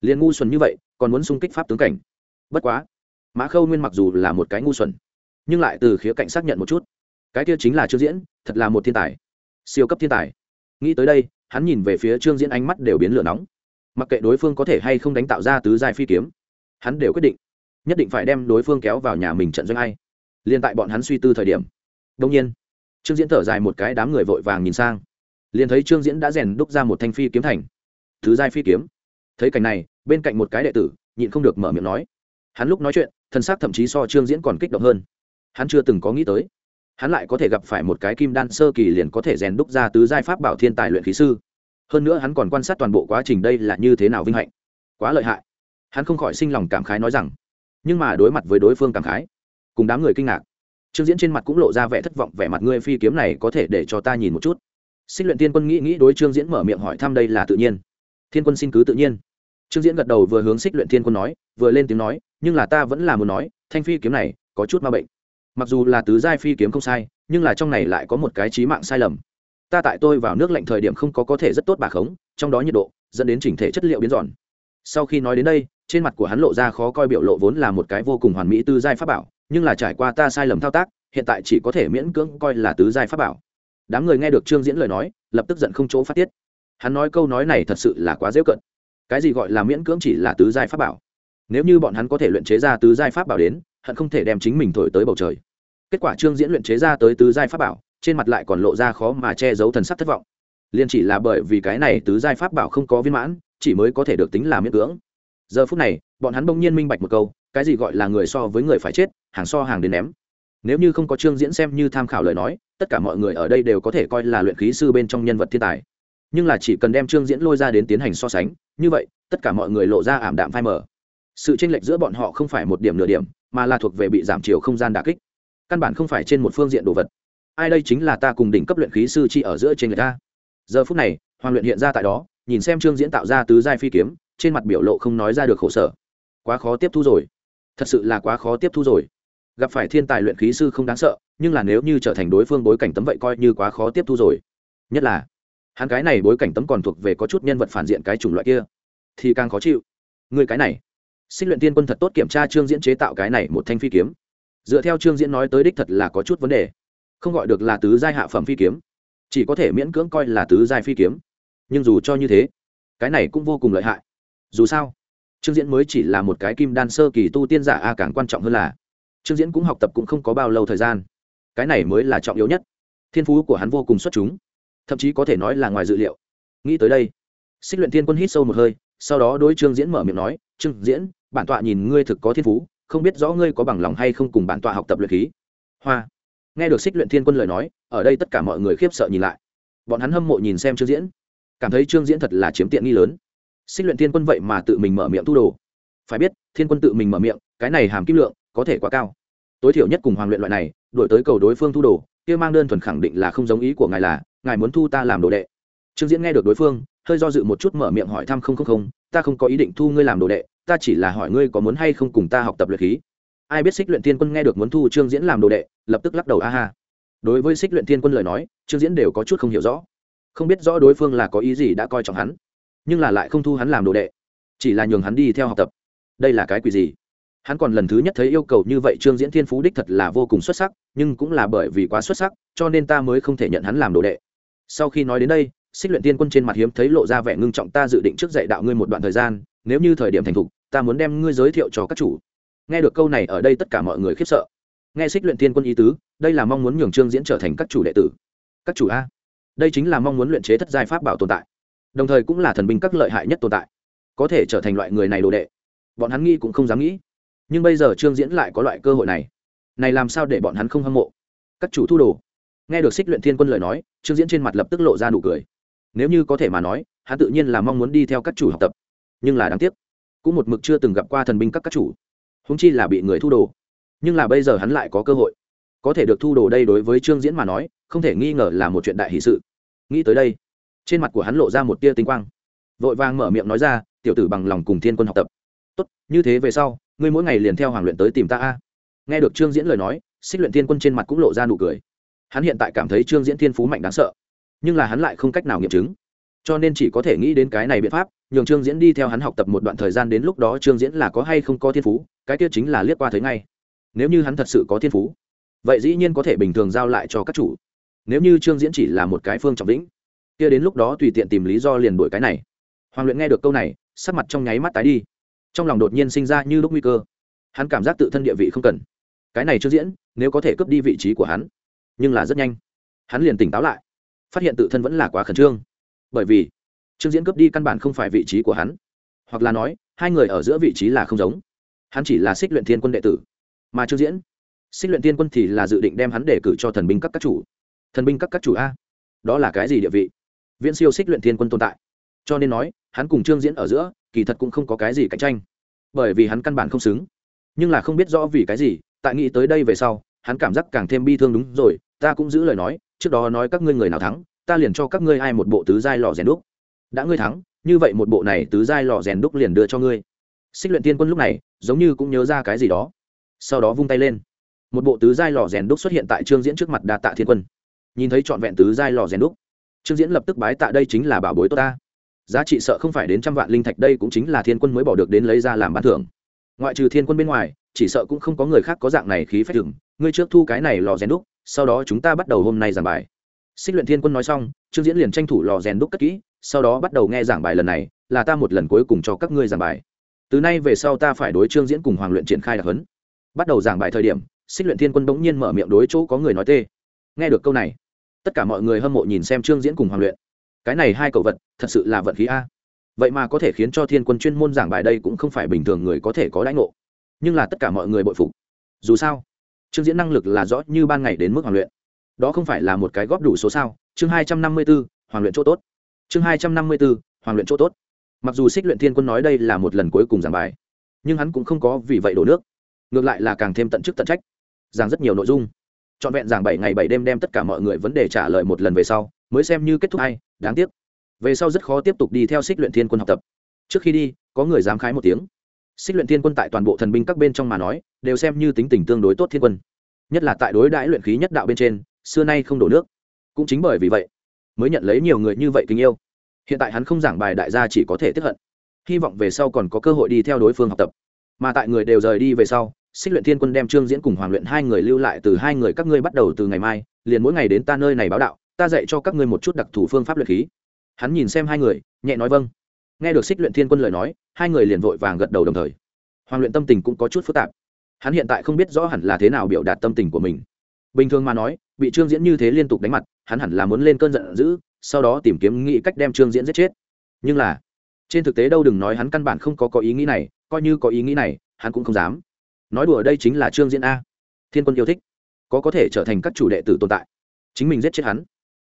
Liền ngu xuẩn như vậy, còn muốn xung kích pháp tướng cảnh. Bất quá, mã khâu nguyên mặc dù là một cái ngu xuẩn, nhưng lại từ khía cạnh xác nhận một chút. Cái kia chính là trương diễn, thật là một thiên tài. Siêu cấp thiên tài. Nghĩ tới đây, hắn nhìn về phía trương diễn ánh mắt đều biến lửa nóng mặc kệ đối phương có thể hay không đánh tạo ra tứ giai phi kiếm, hắn đều quyết định, nhất định phải đem đối phương kéo vào nhà mình trận doanh ai. Liền tại bọn hắn suy tư thời điểm đông nhiên, trương diễn thở dài một cái, đám người vội vàng nhìn sang. Liền thấy trương diễn đã rèn đúc ra một thanh phi kiếm thành, tứ giai phi kiếm. Thấy cảnh này, bên cạnh một cái đệ tử, nhịn không được mở miệng nói. Hắn lúc nói chuyện, thân xác thậm chí so trương diễn còn kích động hơn. Hắn chưa từng có nghĩ tới, hắn lại có thể gặp phải một cái kim đan sơ kỳ liền có thể rèn đúc ra tứ giai pháp bảo thiên tài luyện khí sư hơn nữa hắn còn quan sát toàn bộ quá trình đây là như thế nào vinh hạnh. Quá lợi hại. Hắn không khỏi sinh lòng cảm khái nói rằng, nhưng mà đối mặt với đối phương cảm khái, cùng đám người kinh ngạc. Trương diễn trên mặt cũng lộ ra vẻ thất vọng, vẻ mặt ngươi phi kiếm này có thể để cho ta nhìn một chút. Xích luyện tiên quân nghĩ nghĩ đối trương diễn mở miệng hỏi thăm đây là tự nhiên. Thiên quân xin cứ tự nhiên. Trương diễn gật đầu vừa hướng xích luyện thiên quân nói, vừa lên tiếng nói, nhưng là ta vẫn là muốn nói, thanh phi kiếm này có chút ma bệnh. Mặc dù là tứ giai phi kiếm không sai, nhưng là trong này lại có một cái trí mạng sai lầm ta tại tôi vào nước lạnh thời điểm không có có thể rất tốt bà khống, trong đó nhiệt độ dẫn đến chỉnh thể chất liệu biến giòn. Sau khi nói đến đây, trên mặt của hắn lộ ra khó coi biểu lộ vốn là một cái vô cùng hoàn mỹ tứ giai pháp bảo, nhưng là trải qua ta sai lầm thao tác, hiện tại chỉ có thể miễn cưỡng coi là tứ giai pháp bảo. Đám người nghe được trương diễn lời nói, lập tức giận không chỗ phát tiết. Hắn nói câu nói này thật sự là quá dễ cận. Cái gì gọi là miễn cưỡng chỉ là tứ giai pháp bảo? Nếu như bọn hắn có thể luyện chế ra tứ giai pháp bảo đến, hận không thể đem chính mình thổi tới bầu trời. Kết quả trương diễn luyện chế ra tới tứ giai pháp bảo trên mặt lại còn lộ ra khó mà che giấu thần sắc thất vọng. Liên chỉ là bởi vì cái này tứ giai pháp bảo không có viên mãn, chỉ mới có thể được tính là miễn cưỡng. Giờ phút này, bọn hắn bỗng nhiên minh bạch một câu, cái gì gọi là người so với người phải chết, hàng so hàng đến ném. Nếu như không có trương diễn xem như tham khảo lời nói, tất cả mọi người ở đây đều có thể coi là luyện khí sư bên trong nhân vật thiên tài. Nhưng là chỉ cần đem trương diễn lôi ra đến tiến hành so sánh, như vậy, tất cả mọi người lộ ra ảm đạm phai mờ. Sự tranh lệch giữa bọn họ không phải một điểm nửa điểm, mà là thuộc về bị giảm chiều không gian đà kích. Căn bản không phải trên một phương diện đồ vật ai đây chính là ta cùng đỉnh cấp luyện khí sư chi ở giữa trên người ta. Giờ phút này, hoàng luyện hiện ra tại đó, nhìn xem trương diễn tạo ra tứ giai phi kiếm, trên mặt biểu lộ không nói ra được khổ sở. Quá khó tiếp thu rồi. Thật sự là quá khó tiếp thu rồi. Gặp phải thiên tài luyện khí sư không đáng sợ, nhưng là nếu như trở thành đối phương bối cảnh tấm vậy coi như quá khó tiếp thu rồi. Nhất là, hắn cái này bối cảnh tấm còn thuộc về có chút nhân vật phản diện cái chủng loại kia, thì càng khó chịu. Người cái này, xích luyện tiên quân thật tốt kiểm tra trương diễn chế tạo cái này một thanh phi kiếm. Dựa theo trương diễn nói tới đích thật là có chút vấn đề không gọi được là tứ giai hạ phẩm phi kiếm, chỉ có thể miễn cưỡng coi là tứ giai phi kiếm. Nhưng dù cho như thế, cái này cũng vô cùng lợi hại. Dù sao, trương diễn mới chỉ là một cái kim đan sơ kỳ tu tiên giả, a, càng quan trọng hơn là, trương diễn cũng học tập cũng không có bao lâu thời gian. Cái này mới là trọng yếu nhất. Thiên phú của hắn vô cùng xuất chúng, thậm chí có thể nói là ngoài dự liệu. Nghĩ tới đây, xích luyện thiên quân hít sâu một hơi, sau đó đối trương diễn mở miệng nói, trương diễn, bản tọa nhìn ngươi thực có thiên phú, không biết rõ ngươi có bằng lòng hay không cùng bản tọa học tập luyện khí. Hoa nghe được xích luyện thiên quân lời nói, ở đây tất cả mọi người khiếp sợ nhìn lại. Bọn hắn hâm mộ nhìn xem trương diễn. Cảm thấy trương diễn thật là chiếm tiện nghi lớn. Xích luyện thiên quân vậy mà tự mình mở miệng thu đồ. Phải biết, thiên quân tự mình mở miệng, cái này hàm kim lượng, có thể quá cao. Tối thiểu nhất cùng hoàng luyện loại này đổi tới cầu đối phương thu đồ, kia mang đơn thuần khẳng định là không giống ý của ngài là, ngài muốn thu ta làm đồ đệ. Trương diễn nghe được đối phương, hơi do dự một chút mở miệng hỏi thăm không không không, ta không có ý định thu ngươi làm đồ đệ, ta chỉ là hỏi ngươi có muốn hay không cùng ta học tập luyện khí ai biết xích luyện thiên quân nghe được muốn thu trương diễn làm đồ đệ, lập tức lắc đầu, a ha. Đối với xích luyện thiên quân lời nói, trương diễn đều có chút không hiểu rõ. Không biết rõ đối phương là có ý gì đã coi trọng hắn, nhưng là lại không thu hắn làm đồ đệ, chỉ là nhường hắn đi theo học tập. Đây là cái quỷ gì? Hắn còn lần thứ nhất thấy yêu cầu như vậy trương diễn thiên phú đích thật là vô cùng xuất sắc, nhưng cũng là bởi vì quá xuất sắc, cho nên ta mới không thể nhận hắn làm đồ đệ. Sau khi nói đến đây, xích luyện tiên quân trên mặt hiếm thấy lộ ra vẻ ngưng trọng, ta dự định trước dạy đạo ngươi một đoạn thời gian, nếu như thời điểm thành thục, ta muốn đem ngươi giới thiệu cho các chủ nghe được câu này ở đây tất cả mọi người khiếp sợ. Nghe xích luyện tiên quân ý tứ, đây là mong muốn nhường trương diễn trở thành các chủ đệ tử. Các chủ a. Đây chính là mong muốn luyện chế thất giai pháp bảo tồn tại. Đồng thời cũng là thần binh các lợi hại nhất tồn tại. Có thể trở thành loại người này đồ đệ. Bọn hắn nghĩ cũng không dám nghĩ. Nhưng bây giờ trương diễn lại có loại cơ hội này. Này làm sao để bọn hắn không hâm mộ? Các chủ thu đồ. Nghe được xích luyện thiên quân lời nói, trương diễn trên mặt lập tức lộ ra nụ cười. Nếu như có thể mà nói, hắn tự nhiên là mong muốn đi theo các chủ học tập. Nhưng là đáng tiếc. Cũng một mực chưa từng gặp qua thần binh các các chủ húng chi là bị người thu đồ. Nhưng là bây giờ hắn lại có cơ hội. Có thể được thu đồ đây đối với trương diễn mà nói, không thể nghi ngờ là một chuyện đại hì sự. Nghĩ tới đây, trên mặt của hắn lộ ra một tia tinh quang. Vội vàng mở miệng nói ra, tiểu tử bằng lòng cùng thiên quân học tập. Tốt, như thế về sau, ngươi mỗi ngày liền theo hoàng luyện tới tìm ta a. Nghe được trương diễn lời nói, xích luyện thiên quân trên mặt cũng lộ ra nụ cười. Hắn hiện tại cảm thấy trương diễn thiên phú mạnh đáng sợ, nhưng là hắn lại không cách nào nghiệm chứng. Cho nên chỉ có thể nghĩ đến cái này biện pháp nhường trương diễn đi theo hắn học tập một đoạn thời gian đến lúc đó trương diễn là có hay không có thiên phú, cái kia chính là liếc qua thấy ngay. Nếu như hắn thật sự có thiên phú, vậy dĩ nhiên có thể bình thường giao lại cho các chủ. Nếu như trương diễn chỉ là một cái phương trọng lĩnh kia đến lúc đó tùy tiện tìm lý do liền đổi cái này. Hoàng luyện nghe được câu này, sắc mặt trong nháy mắt tái đi. Trong lòng đột nhiên sinh ra như lúc nguy cơ. Hắn cảm giác tự thân địa vị không cần. Cái này chưa diễn, nếu có thể cướp đi vị trí của hắn, nhưng là rất nhanh. Hắn liền tỉnh táo lại, phát hiện tự thân vẫn là quá khẩn trương. Bởi vì trương diễn cướp đi căn bản không phải vị trí của hắn. Hoặc là nói, hai người ở giữa vị trí là không giống. Hắn chỉ là xích luyện thiên quân đệ tử. Mà trương diễn, xích luyện thiên quân thì là dự định đem hắn đề cử cho thần binh các các chủ. Thần binh các các chủ a. Đó là cái gì địa vị? Viễn siêu xích luyện thiên quân tồn tại. Cho nên nói, hắn cùng trương diễn ở giữa, kỳ thật cũng không có cái gì cạnh tranh. Bởi vì hắn căn bản không xứng. Nhưng là không biết rõ vì cái gì, tại nghĩ tới đây về sau, hắn cảm giác càng thêm bi thương đúng rồi, ta cũng giữ lời nói, trước đó nói các ngươi người nào thắng, ta liền cho các ngươi ai một bộ tứ giai lò rèn đúc đã ngươi thắng, như vậy một bộ này tứ giai lò rèn đúc liền đưa cho ngươi. Xích luyện tiên quân lúc này, giống như cũng nhớ ra cái gì đó. Sau đó vung tay lên. Một bộ tứ giai lò rèn đúc xuất hiện tại trương diễn trước mặt đa tạ thiên quân. Nhìn thấy trọn vẹn tứ giai lò rèn đúc, trương diễn lập tức bái tạ đây chính là bảo bối tốt ta. Giá trị sợ không phải đến trăm vạn linh thạch, đây cũng chính là thiên quân mới bỏ được đến lấy ra làm bán thưởng. Ngoại trừ thiên quân bên ngoài, chỉ sợ cũng không có người khác có dạng này khí phách thưởng ngươi trước thu cái này lò rèn đúc, sau đó chúng ta bắt đầu hôm nay giảng bài. Xích luyện thiên quân nói xong, trương diễn liền tranh thủ lò rèn đúc cất kỹ sau đó bắt đầu nghe giảng bài lần này, là ta một lần cuối cùng cho các ngươi giảng bài. Từ nay về sau ta phải đối trương diễn cùng hoàng luyện triển khai đặc huấn. Bắt đầu giảng bài thời điểm, xích luyện thiên quân bỗng nhiên mở miệng đối chỗ có người nói tê. Nghe được câu này, tất cả mọi người hâm mộ nhìn xem trương diễn cùng hoàng luyện. Cái này hai cậu vật, thật sự là vận khí a. Vậy mà có thể khiến cho thiên quân chuyên môn giảng bài đây cũng không phải bình thường người có thể có đãi ngộ. Nhưng là tất cả mọi người bội phục. Dù sao, trương diễn năng lực là rõ như ban ngày đến mức hoàng luyện. Đó không phải là một cái góp đủ số sao. Chương hai trăm năm mươi b ố hoàng luyện chỗ tốt chương hai trăm năm mươi b ố hoàng luyện chỗ tốt. Mặc dù xích luyện thiên quân nói đây là một lần cuối cùng giảng bài, nhưng hắn cũng không có vì vậy đổ nước. Ngược lại là càng thêm tận chức tận trách, giảng rất nhiều nội dung. Trọn vẹn giảng bảy ngày bảy đêm đem tất cả mọi người vấn đề trả lời một lần về sau, mới xem như kết thúc hay, đáng tiếc. Về sau rất khó tiếp tục đi theo xích luyện thiên quân học tập. Trước khi đi, có người dám khái một tiếng. Xích luyện thiên quân tại toàn bộ thần binh các bên trong mà nói, đều xem như tính tình tương đối tốt thiên quân. Nhất là tại đối đãi luyện khí nhất đạo bên trên, xưa nay không đổ nước. Cũng chính bởi vì vậy mới nhận lấy nhiều người như vậy kính yêu. Hiện tại hắn không giảng bài đại gia chỉ có thể tiếp hận. Hy vọng về sau còn có cơ hội đi theo đối phương học tập. Mà tại người đều rời đi về sau, xích luyện thiên quân đem trương diễn cùng hoàng luyện hai người lưu lại từ hai người các ngươi bắt đầu từ ngày mai, liền mỗi ngày đến ta nơi này báo đạo, ta dạy cho các ngươi một chút đặc thù phương pháp luyện khí. Hắn nhìn xem hai người, nhẹ nói vâng. Nghe được xích luyện thiên quân lời nói, hai người liền vội vàng gật đầu đồng thời. Hoàng luyện tâm tình cũng có chút phức tạp. Hắn hiện tại không biết rõ hẳn là thế nào biểu đạt tâm tình của mình bình thường mà nói, bị trương diễn như thế liên tục đánh mặt, hắn hẳn là muốn lên cơn giận dữ, sau đó tìm kiếm nghĩ cách đem trương diễn giết chết. Nhưng là, trên thực tế đâu đừng nói hắn căn bản không có có ý nghĩ này, coi như có ý nghĩ này, hắn cũng không dám. Nói đùa đây chính là trương diễn a. Thiên quân yêu thích. Có có thể trở thành các chủ đệ tử tồn tại. Chính mình giết chết hắn.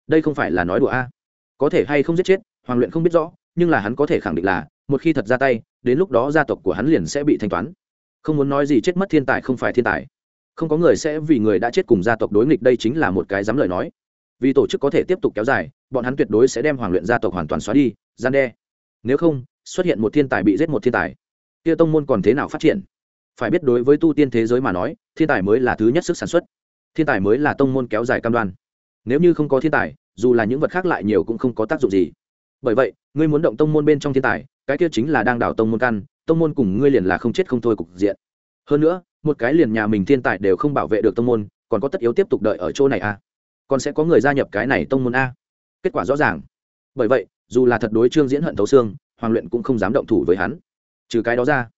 Đây không phải là nói đùa a. Có thể hay không giết chết, hoàng luyện không biết rõ, nhưng là hắn có thể khẳng định là, một khi thật ra tay, đến lúc đó gia tộc của hắn liền sẽ bị thanh toán. Không muốn nói gì chết mất thiên tài không phải thiên tài không có người sẽ vì người đã chết cùng gia tộc đối nghịch, đây chính là một cái dám lời nói. Vì tổ chức có thể tiếp tục kéo dài, bọn hắn tuyệt đối sẽ đem hoàng luyện gia tộc hoàn toàn xóa đi, gian đe. Nếu không, xuất hiện một thiên tài bị giết một thiên tài, kia tông môn còn thế nào phát triển? Phải biết đối với tu tiên thế giới mà nói, thiên tài mới là thứ nhất sức sản xuất. Thiên tài mới là tông môn kéo dài cam đoan. Nếu như không có thiên tài, dù là những vật khác lại nhiều cũng không có tác dụng gì. Bởi vậy, ngươi muốn động tông môn bên trong thiên tài, cái kia chính là đang đảo tông môn căn, tông môn cùng ngươi liền là không chết không thôi cục diện. Hơn nữa một cái liền nhà mình thiên tài đều không bảo vệ được tông môn, còn có tất yếu tiếp tục đợi ở chỗ này à? Còn sẽ có người gia nhập cái này tông môn a kết quả rõ ràng. Bởi vậy, dù là thật đối trương diễn hận thấu xương, hoàng luyện cũng không dám động thủ với hắn. Trừ cái đó ra,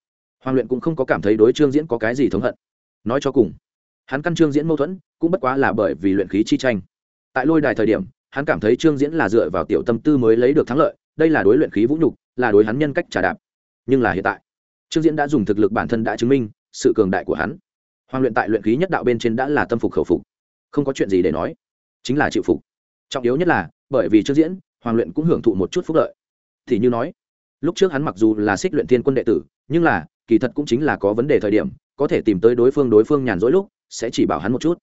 hoàng luyện cũng không có cảm thấy đối trương diễn có cái gì thống hận. Nói cho cùng, hắn căn trương diễn mâu thuẫn, cũng bất quá là bởi vì luyện khí chi tranh. Tại lôi đài thời điểm, hắn cảm thấy trương diễn là dựa vào tiểu tâm tư mới lấy được thắng lợi, đây là đối luyện khí vũ nhục, là đối hắn nhân cách trả đạp. Nhưng là hiện tại, trương diễn đã dùng thực lực bản thân đã chứng minh sự cường đại của hắn. Hoàng luyện tại luyện khí nhất đạo bên trên đã là tâm phục khẩu phục. Không có chuyện gì để nói, chính là chịu phục. Trọng yếu nhất là, bởi vì trước diễn, hoàng luyện cũng hưởng thụ một chút phúc lợi. Thì như nói, lúc trước hắn mặc dù là xích luyện thiên quân đệ tử, nhưng là, kỳ thật cũng chính là có vấn đề thời điểm, có thể tìm tới đối phương đối phương nhàn rỗi lúc, sẽ chỉ bảo hắn một chút.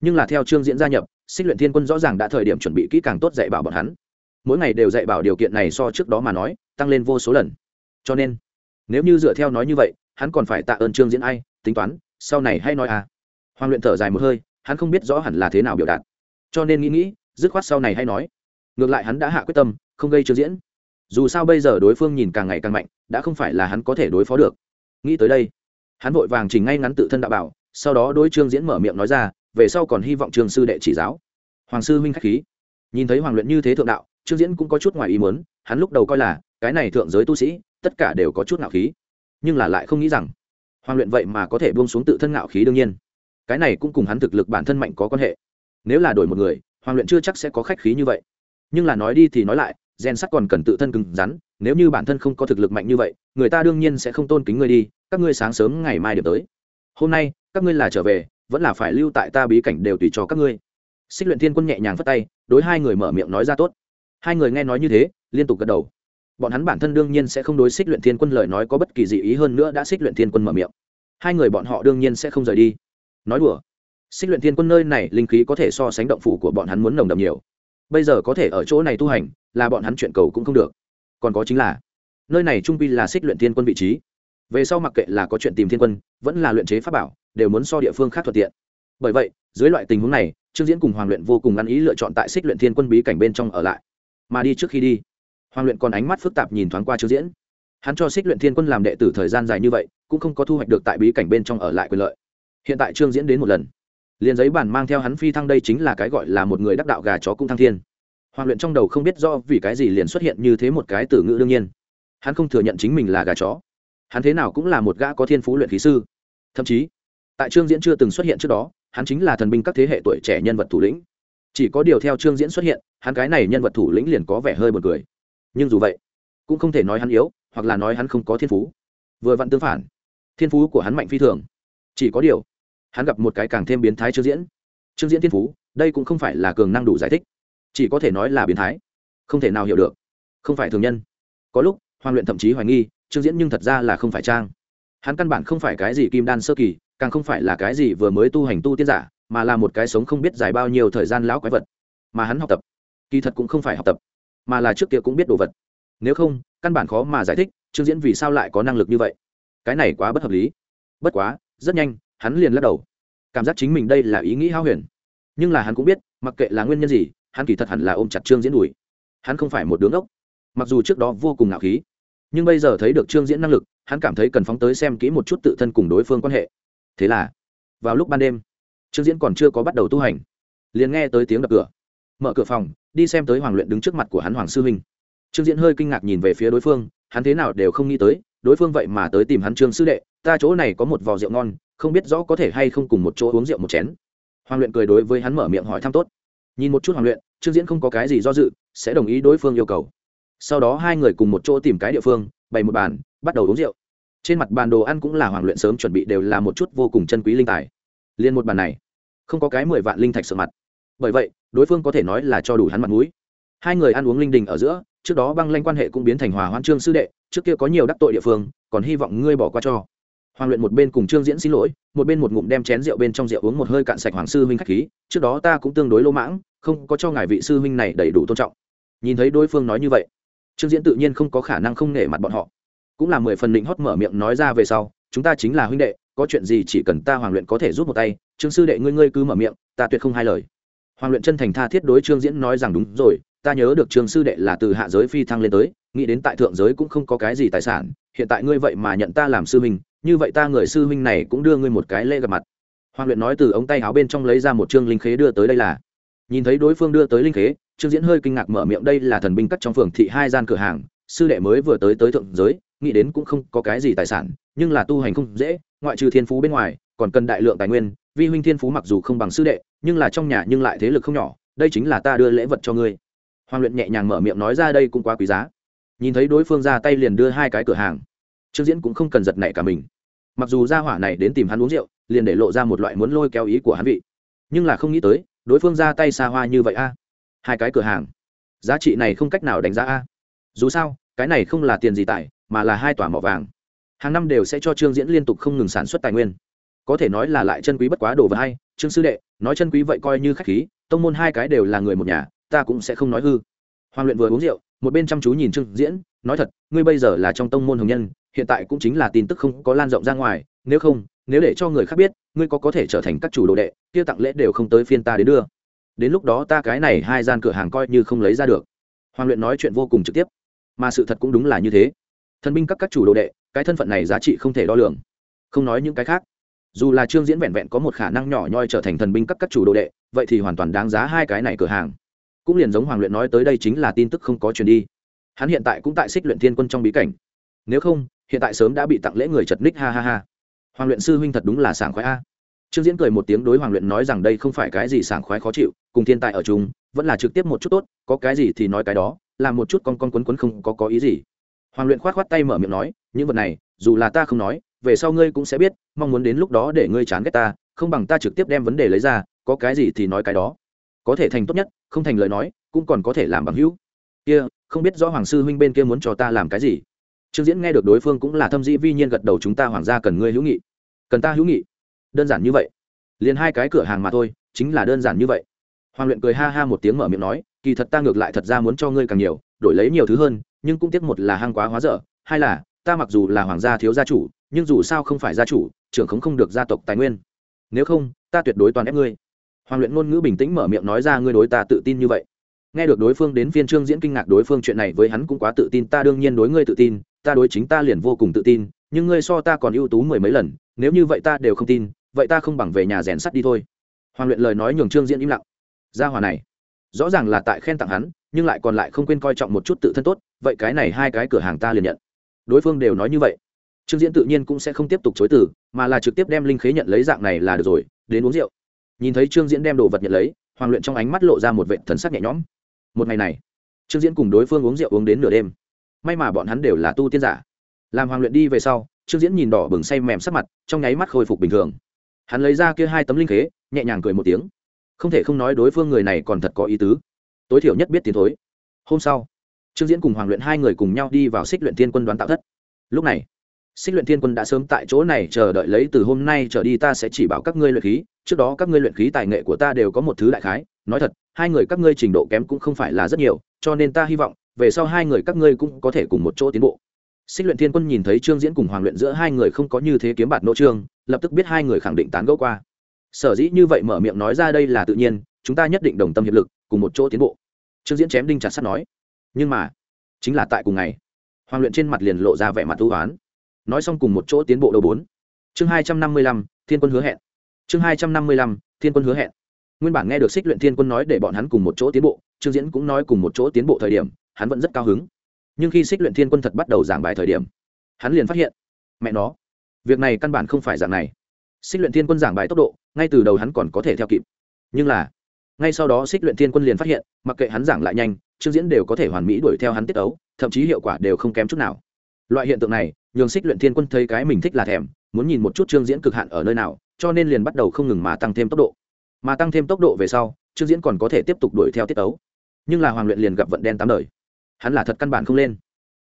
Nhưng là theo trương diễn gia nhập, xích luyện thiên quân rõ ràng đã thời điểm chuẩn bị kỹ càng tốt dạy bảo bọn hắn. Mỗi ngày đều dạy bảo điều kiện này so trước đó mà nói, tăng lên vô số lần. Cho nên, nếu như dựa theo nói như vậy hắn còn phải tạ ơn trương diễn ai, tính toán, sau này hay nói à. Hoàng luyện thở dài một hơi, hắn không biết rõ hẳn là thế nào biểu đạt. Cho nên nghĩ nghĩ, dứt khoát sau này hay nói. Ngược lại hắn đã hạ quyết tâm, không gây trương diễn. Dù sao bây giờ đối phương nhìn càng ngày càng mạnh, đã không phải là hắn có thể đối phó được. Nghĩ tới đây, hắn vội vàng chỉnh ngay ngắn tự thân đạo bảo, sau đó đối trương diễn mở miệng nói ra, về sau còn hy vọng trường sư đệ chỉ giáo. Hoàng sư huynh k h á c h khí. Nhìn thấy hoàng luyện như thế thượng đạo, trương diễn cũng có chút ngoài ý muốn, hắn lúc đầu coi là, cái này thượng giới tu sĩ, tất cả đều có chút ngạo khí nhưng là lại không nghĩ rằng hoàng luyện vậy mà có thể buông xuống tự thân ngạo khí đương nhiên. Cái này cũng cùng hắn thực lực bản thân mạnh có quan hệ. Nếu là đổi một người, hoàng luyện chưa chắc sẽ có khách khí như vậy. Nhưng là nói đi thì nói lại, gen sắt còn cần tự thân cứng rắn, nếu như bản thân không có thực lực mạnh như vậy, người ta đương nhiên sẽ không tôn kính ngươi đi, các ngươi sáng sớm ngày mai điểm tới. Hôm nay, các ngươi là trở về, vẫn là phải lưu tại ta bí cảnh đều tùy cho các ngươi. Xích luyện thiên quân nhẹ nhàng phất tay, đối hai người mở miệng nói ra tốt. Hai người nghe nói như thế, liên tục gật đầu bọn hắn bản thân đương nhiên sẽ không đối xích luyện thiên quân lời nói có bất kỳ dị ý hơn nữa đã xích luyện thiên quân mở miệng. Hai người bọn họ đương nhiên sẽ không rời đi. Nói đùa, xích luyện thiên quân nơi này linh khí có thể so sánh động phủ của bọn hắn muốn nồng đậm nhiều. Bây giờ có thể ở chỗ này tu hành, là bọn hắn chuyện cầu cũng không được. Còn có chính là, nơi này trung pi là xích luyện thiên quân vị trí. Về sau mặc kệ là có chuyện tìm thiên quân, vẫn là luyện chế pháp bảo, đều muốn so địa phương khác thuận tiện. Bởi vậy, dưới loại tình huống này, trương diễn cùng hoàng luyện vô cùng ăn ý lựa chọn tại xích luyện thiên quân bí cảnh bên trong ở lại. Mà đi trước khi đi hoàng luyện còn ánh mắt phức tạp nhìn thoáng qua trương diễn. Hắn cho xích luyện thiên quân làm đệ tử thời gian dài như vậy, cũng không có thu hoạch được tại bí cảnh bên trong ở lại quyền lợi. Hiện tại trương diễn đến một lần. Liền giấy bản mang theo hắn phi thăng đây chính là cái gọi là một người đắc đạo gà chó cung thăng thiên. Hoàng luyện trong đầu không biết do vì cái gì liền xuất hiện như thế một cái từ ngữ đương nhiên. Hắn không thừa nhận chính mình là gà chó. Hắn thế nào cũng là một gã có thiên phú luyện khí sư. Thậm chí, tại trương diễn chưa từng xuất hiện trước đó, hắn chính là thần binh các thế hệ tuổi trẻ nhân vật thủ lĩnh. Chỉ có điều theo trương diễn xuất hiện, hắn cái này nhân vật thủ lĩnh liền có vẻ hơi b u ồ n cười nhưng dù vậy, cũng không thể nói hắn yếu, hoặc là nói hắn không có thiên phú. Vừa vặn tương phản, thiên phú của hắn mạnh phi thường. Chỉ có điều, hắn gặp một cái càng thêm biến thái trương diễn. Trương diễn thiên phú, đây cũng không phải là cường năng đủ giải thích. Chỉ có thể nói là biến thái. Không thể nào hiểu được. Không phải thường nhân. Có lúc, hoàng luyện thậm chí hoài nghi, trương diễn nhưng thật ra là không phải trang. Hắn căn bản không phải cái gì kim đan sơ kỳ, càng không phải là cái gì vừa mới tu hành tu tiên giả, mà là một cái sống không biết dài bao nhiêu thời gian lão quái vật. Mà hắn học tập, kỳ thật cũng không phải học tập mà là trước kia cũng biết đồ vật. Nếu không, căn bản khó mà giải thích trương diễn vì sao lại có năng lực như vậy. Cái này quá bất hợp lý. Bất quá, rất nhanh, hắn liền lắc đầu. Cảm giác chính mình đây là ý nghĩ hao huyền. Nhưng là hắn cũng biết, mặc kệ là nguyên nhân gì, hắn kỳ thật hẳn là ôm chặt trương diễn đùi. Hắn không phải một đứng ốc mặc dù trước đó vô cùng ngạo khí, nhưng bây giờ thấy được trương diễn năng lực, hắn cảm thấy cần phóng tới xem kỹ một chút tự thân cùng đối phương quan hệ. Thế là, vào lúc ban đêm, trương diễn còn chưa có bắt đầu tu hành, liền nghe tới tiếng đập cửa mở cửa phòng, đi xem tới hoàng luyện đứng trước mặt của hắn hoàng sư huynh. Trương diễn hơi kinh ngạc nhìn về phía đối phương, hắn thế nào đều không nghĩ tới, đối phương vậy mà tới tìm hắn trương sư đệ, ta chỗ này có một vò rượu ngon, không biết rõ có thể hay không cùng một chỗ uống rượu một chén. Hoàng luyện cười đối với hắn mở miệng hỏi thăm tốt. Nhìn một chút hoàng luyện, trương diễn không có cái gì do dự, sẽ đồng ý đối phương yêu cầu. Sau đó hai người cùng một chỗ tìm cái địa phương, bày một bàn, bắt đầu uống rượu. Trên mặt bàn đồ ăn cũng là hoàng luyện sớm chuẩn bị đều là một chút vô cùng chân quý linh tài. Liên một bàn này, không có cái mười vạn linh thạch sợ mặt bởi vậy, đối phương có thể nói là cho đủ hắn mặt mũi. Hai người ăn uống linh đình ở giữa, trước đó băng lanh quan hệ cũng biến thành hòa hoan trương sư đệ, trước kia có nhiều đắc tội địa phương, còn hy vọng ngươi bỏ qua cho. Hoàng luyện một bên cùng trương diễn xin lỗi, một bên một ngụm đem chén rượu bên trong rượu uống một hơi cạn sạch hoàng sư huynh khách khí, trước đó ta cũng tương đối lỗ mãng, không có cho ngài vị sư huynh này đầy đủ tôn trọng. Nhìn thấy đối phương nói như vậy, trương diễn tự nhiên không có khả năng không nể mặt bọn họ. Cũng là mười phần định hót mở miệng nói ra về sau, chúng ta chính là huynh đệ, có chuyện gì chỉ cần ta hoàng luyện có thể rút một tay, trương sư đệ ngươi ngươi cứ mở miệng, ta tuyệt không hai lời hoàng luyện chân thành tha thiết đối trương diễn nói rằng đúng rồi, ta nhớ được trương sư đệ là từ hạ giới phi thăng lên tới, nghĩ đến tại thượng giới cũng không có cái gì tài sản, hiện tại ngươi vậy mà nhận ta làm sư huynh, như vậy ta người sư huynh này cũng đưa ngươi một cái lễ gặp mặt. Hoàng luyện nói từ ống tay áo bên trong lấy ra một trương linh khế đưa tới đây là. Nhìn thấy đối phương đưa tới linh khế, trương diễn hơi kinh ngạc mở miệng đây là thần binh cắt trong phường thị hai gian cửa hàng, sư đệ mới vừa tới tới thượng giới, nghĩ đến cũng không có cái gì tài sản, nhưng là tu hành không dễ, ngoại trừ thiên phú bên ngoài, còn cần đại lượng tài nguyên, vi huynh thiên phú mặc dù không bằng sư đệ nhưng là trong nhà nhưng lại thế lực không nhỏ, đây chính là ta đưa lễ vật cho ngươi. Hoàng luyện nhẹ nhàng mở miệng nói ra đây cũng quá quý giá. Nhìn thấy đối phương ra tay liền đưa hai cái cửa hàng. Trương diễn cũng không cần giật nảy cả mình. Mặc dù ra hỏa này đến tìm hắn uống rượu, liền để lộ ra một loại muốn lôi kéo ý của hắn vị. Nhưng là không nghĩ tới, đối phương ra tay xa hoa như vậy a. Hai cái cửa hàng. Giá trị này không cách nào đánh giá a. Dù sao, cái này không là tiền gì tại mà là hai tòa mỏ vàng. Hàng năm đều sẽ cho trương diễn liên tục không ngừng sản xuất tài nguyên. Có thể nói là lại chân quý bất quá đồ vật hay trương sư đệ, nói chân quý vậy coi như khách khí, tông môn hai cái đều là người một nhà, ta cũng sẽ không nói hư. Hoàng luyện vừa uống rượu, một bên chăm chú nhìn trương diễn, nói thật, ngươi bây giờ là trong tông môn hồng nhân, hiện tại cũng chính là tin tức không có lan rộng ra ngoài, nếu không, nếu để cho người khác biết, ngươi có có thể trở thành các chủ đồ đệ, kia tặng lễ đều không tới phiên ta đến đưa. Đến lúc đó ta cái này hai gian cửa hàng coi như không lấy ra được. Hoàng luyện nói chuyện vô cùng trực tiếp. Mà sự thật cũng đúng là như thế. Thần binh các các chủ đồ đệ, cái thân phận này giá trị không thể đo lường. Không nói những cái khác dù là trương diễn vẹn vẹn có một khả năng nhỏ nhoi trở thành thần binh các các chủ đồ đệ, vậy thì hoàn toàn đáng giá hai cái này cửa hàng. Cũng liền giống hoàng luyện nói tới đây chính là tin tức không có truyền đi. Hắn hiện tại cũng tại xích luyện thiên quân trong bí cảnh. Nếu không, hiện tại sớm đã bị tặng lễ người chật ních, ha ha ha. Hoàng luyện sư huynh thật đúng là sảng khoái a. Trương diễn cười một tiếng đối hoàng luyện nói rằng đây không phải cái gì sảng khoái khó chịu, cùng thiên tài ở chung, vẫn là trực tiếp một chút tốt, có cái gì thì nói cái đó, làm một chút con con quấn quấn không có có ý gì. Hoàng luyện khoát khoát tay mở miệng nói, những vật này, dù là ta không nói về sau ngươi cũng sẽ biết mong muốn đến lúc đó để ngươi chán ghét ta không bằng ta trực tiếp đem vấn đề lấy ra có cái gì thì nói cái đó. Có thể thành tốt nhất không thành lời nói cũng còn có thể làm bằng hữu. Kia, không biết rõ hoàng sư huynh bên kia muốn cho ta làm cái gì. Trương diễn nghe được đối phương cũng là thâm dĩ vi nhiên gật đầu chúng ta hoàng gia cần ngươi hữu nghị. Cần ta hữu nghị? Đơn giản như vậy. Liền hai cái cửa hàng mà thôi chính là đơn giản như vậy. Hoàng luyện cười ha ha một tiếng mở miệng nói kỳ thật ta ngược lại thật ra muốn cho ngươi càng nhiều đổi lấy nhiều thứ hơn nhưng cũng tiếc một là hăng quá hóa dở hai là ta mặc dù là hoàng gia thiếu gia chủ nhưng dù sao không phải gia chủ, trưởng khống không được gia tộc tài nguyên. Nếu không, ta tuyệt đối toàn ép ngươi. Hoàng luyện ngôn ngữ bình tĩnh mở miệng nói ra, ngươi đối ta tự tin như vậy. Nghe được đối phương đến phiên trương diễn kinh ngạc đối phương chuyện này với hắn cũng quá tự tin, ta đương nhiên đối ngươi tự tin, ta đối chính ta liền vô cùng tự tin, nhưng ngươi so ta còn ưu tú mười mấy lần, nếu như vậy ta đều không tin, vậy ta không bằng về nhà rèn sắt đi thôi. Hoàng luyện lời nói nhường trương diễn im lặng. Gia hòa này, rõ ràng là tại khen tặng hắn, nhưng lại còn lại không quên coi trọng một chút tự thân tốt, vậy cái này hai cái cửa hàng ta liền nhận. Đối phương đều nói như vậy trương diễn tự nhiên cũng sẽ không tiếp tục chối từ, mà là trực tiếp đem linh khế nhận lấy dạng này là được rồi, đến uống rượu. Nhìn thấy trương diễn đem đồ vật nhận lấy, hoàng luyện trong ánh mắt lộ ra một vệ thần sắc nhẹ nhõm. Một ngày này, trương diễn cùng đối phương uống rượu uống đến nửa đêm. May mà bọn hắn đều là tu tiên giả. Làm hoàng luyện đi về sau, trương diễn nhìn đỏ bừng say mềm sắc mặt, trong nháy mắt khôi phục bình thường. Hắn lấy ra kia hai tấm linh khế, nhẹ nhàng cười một tiếng. Không thể không nói đối phương người này còn thật có ý tứ. Tối thiểu nhất biết tiến thối. Hôm sau, trương diễn cùng hoàng luyện hai người cùng nhau đi vào xích luyện tiên quân đoán tạo thất. Lúc này xích luyện thiên quân đã sớm tại chỗ này chờ đợi lấy từ hôm nay trở đi ta sẽ chỉ bảo các ngươi luyện khí. Trước đó các ngươi luyện khí tài nghệ của ta đều có một thứ đại khái. Nói thật, hai người các ngươi trình độ kém cũng không phải là rất nhiều, cho nên ta hy vọng, về sau hai người các ngươi cũng có thể cùng một chỗ tiến bộ. Xích luyện thiên quân nhìn thấy trương diễn cùng hoàng luyện giữa hai người không có như thế kiếm bạt nỗ trương, lập tức biết hai người khẳng định tán gẫu qua. Sở dĩ như vậy mở miệng nói ra đây là tự nhiên, chúng ta nhất định đồng tâm hiệp lực, cùng một chỗ tiến bộ. Trương diễn chém đinh chặt sắt nói. Nhưng mà, chính là tại cùng ngày, hoàng luyện trên mặt liền lộ ra vẻ mặt u oán nói xong cùng một chỗ tiến bộ đầu bốn. Chương hai trăm năm mươi lăm, thiên quân hứa hẹn. Chương hai trăm năm mươi lăm, thiên quân hứa hẹn. Nguyên bản nghe được xích luyện thiên quân nói để bọn hắn cùng một chỗ tiến bộ, trương diễn cũng nói cùng một chỗ tiến bộ thời điểm, hắn vẫn rất cao hứng. Nhưng khi xích luyện thiên quân thật bắt đầu giảng bài thời điểm, hắn liền phát hiện, mẹ nó, việc này căn bản không phải dạng này. Xích luyện thiên quân giảng bài tốc độ, ngay từ đầu hắn còn có thể theo kịp. Nhưng là, ngay sau đó xích luyện thiên quân liền phát hiện, mặc kệ hắn giảng lại nhanh, trương diễn đều có thể hoàn mỹ đuổi theo hắn tiết ấu, thậm chí hiệu quả đều không kém chút nào loại hiện tượng này nhường xích luyện thiên quân thấy cái mình thích là thèm muốn nhìn một chút trương diễn cực hạn ở nơi nào cho nên liền bắt đầu không ngừng mà tăng thêm tốc độ. Mà tăng thêm tốc độ về sau trương diễn còn có thể tiếp tục đuổi theo tiết ấu nhưng là hoàng luyện liền gặp vận đen tám đời. Hắn là thật căn bản không lên.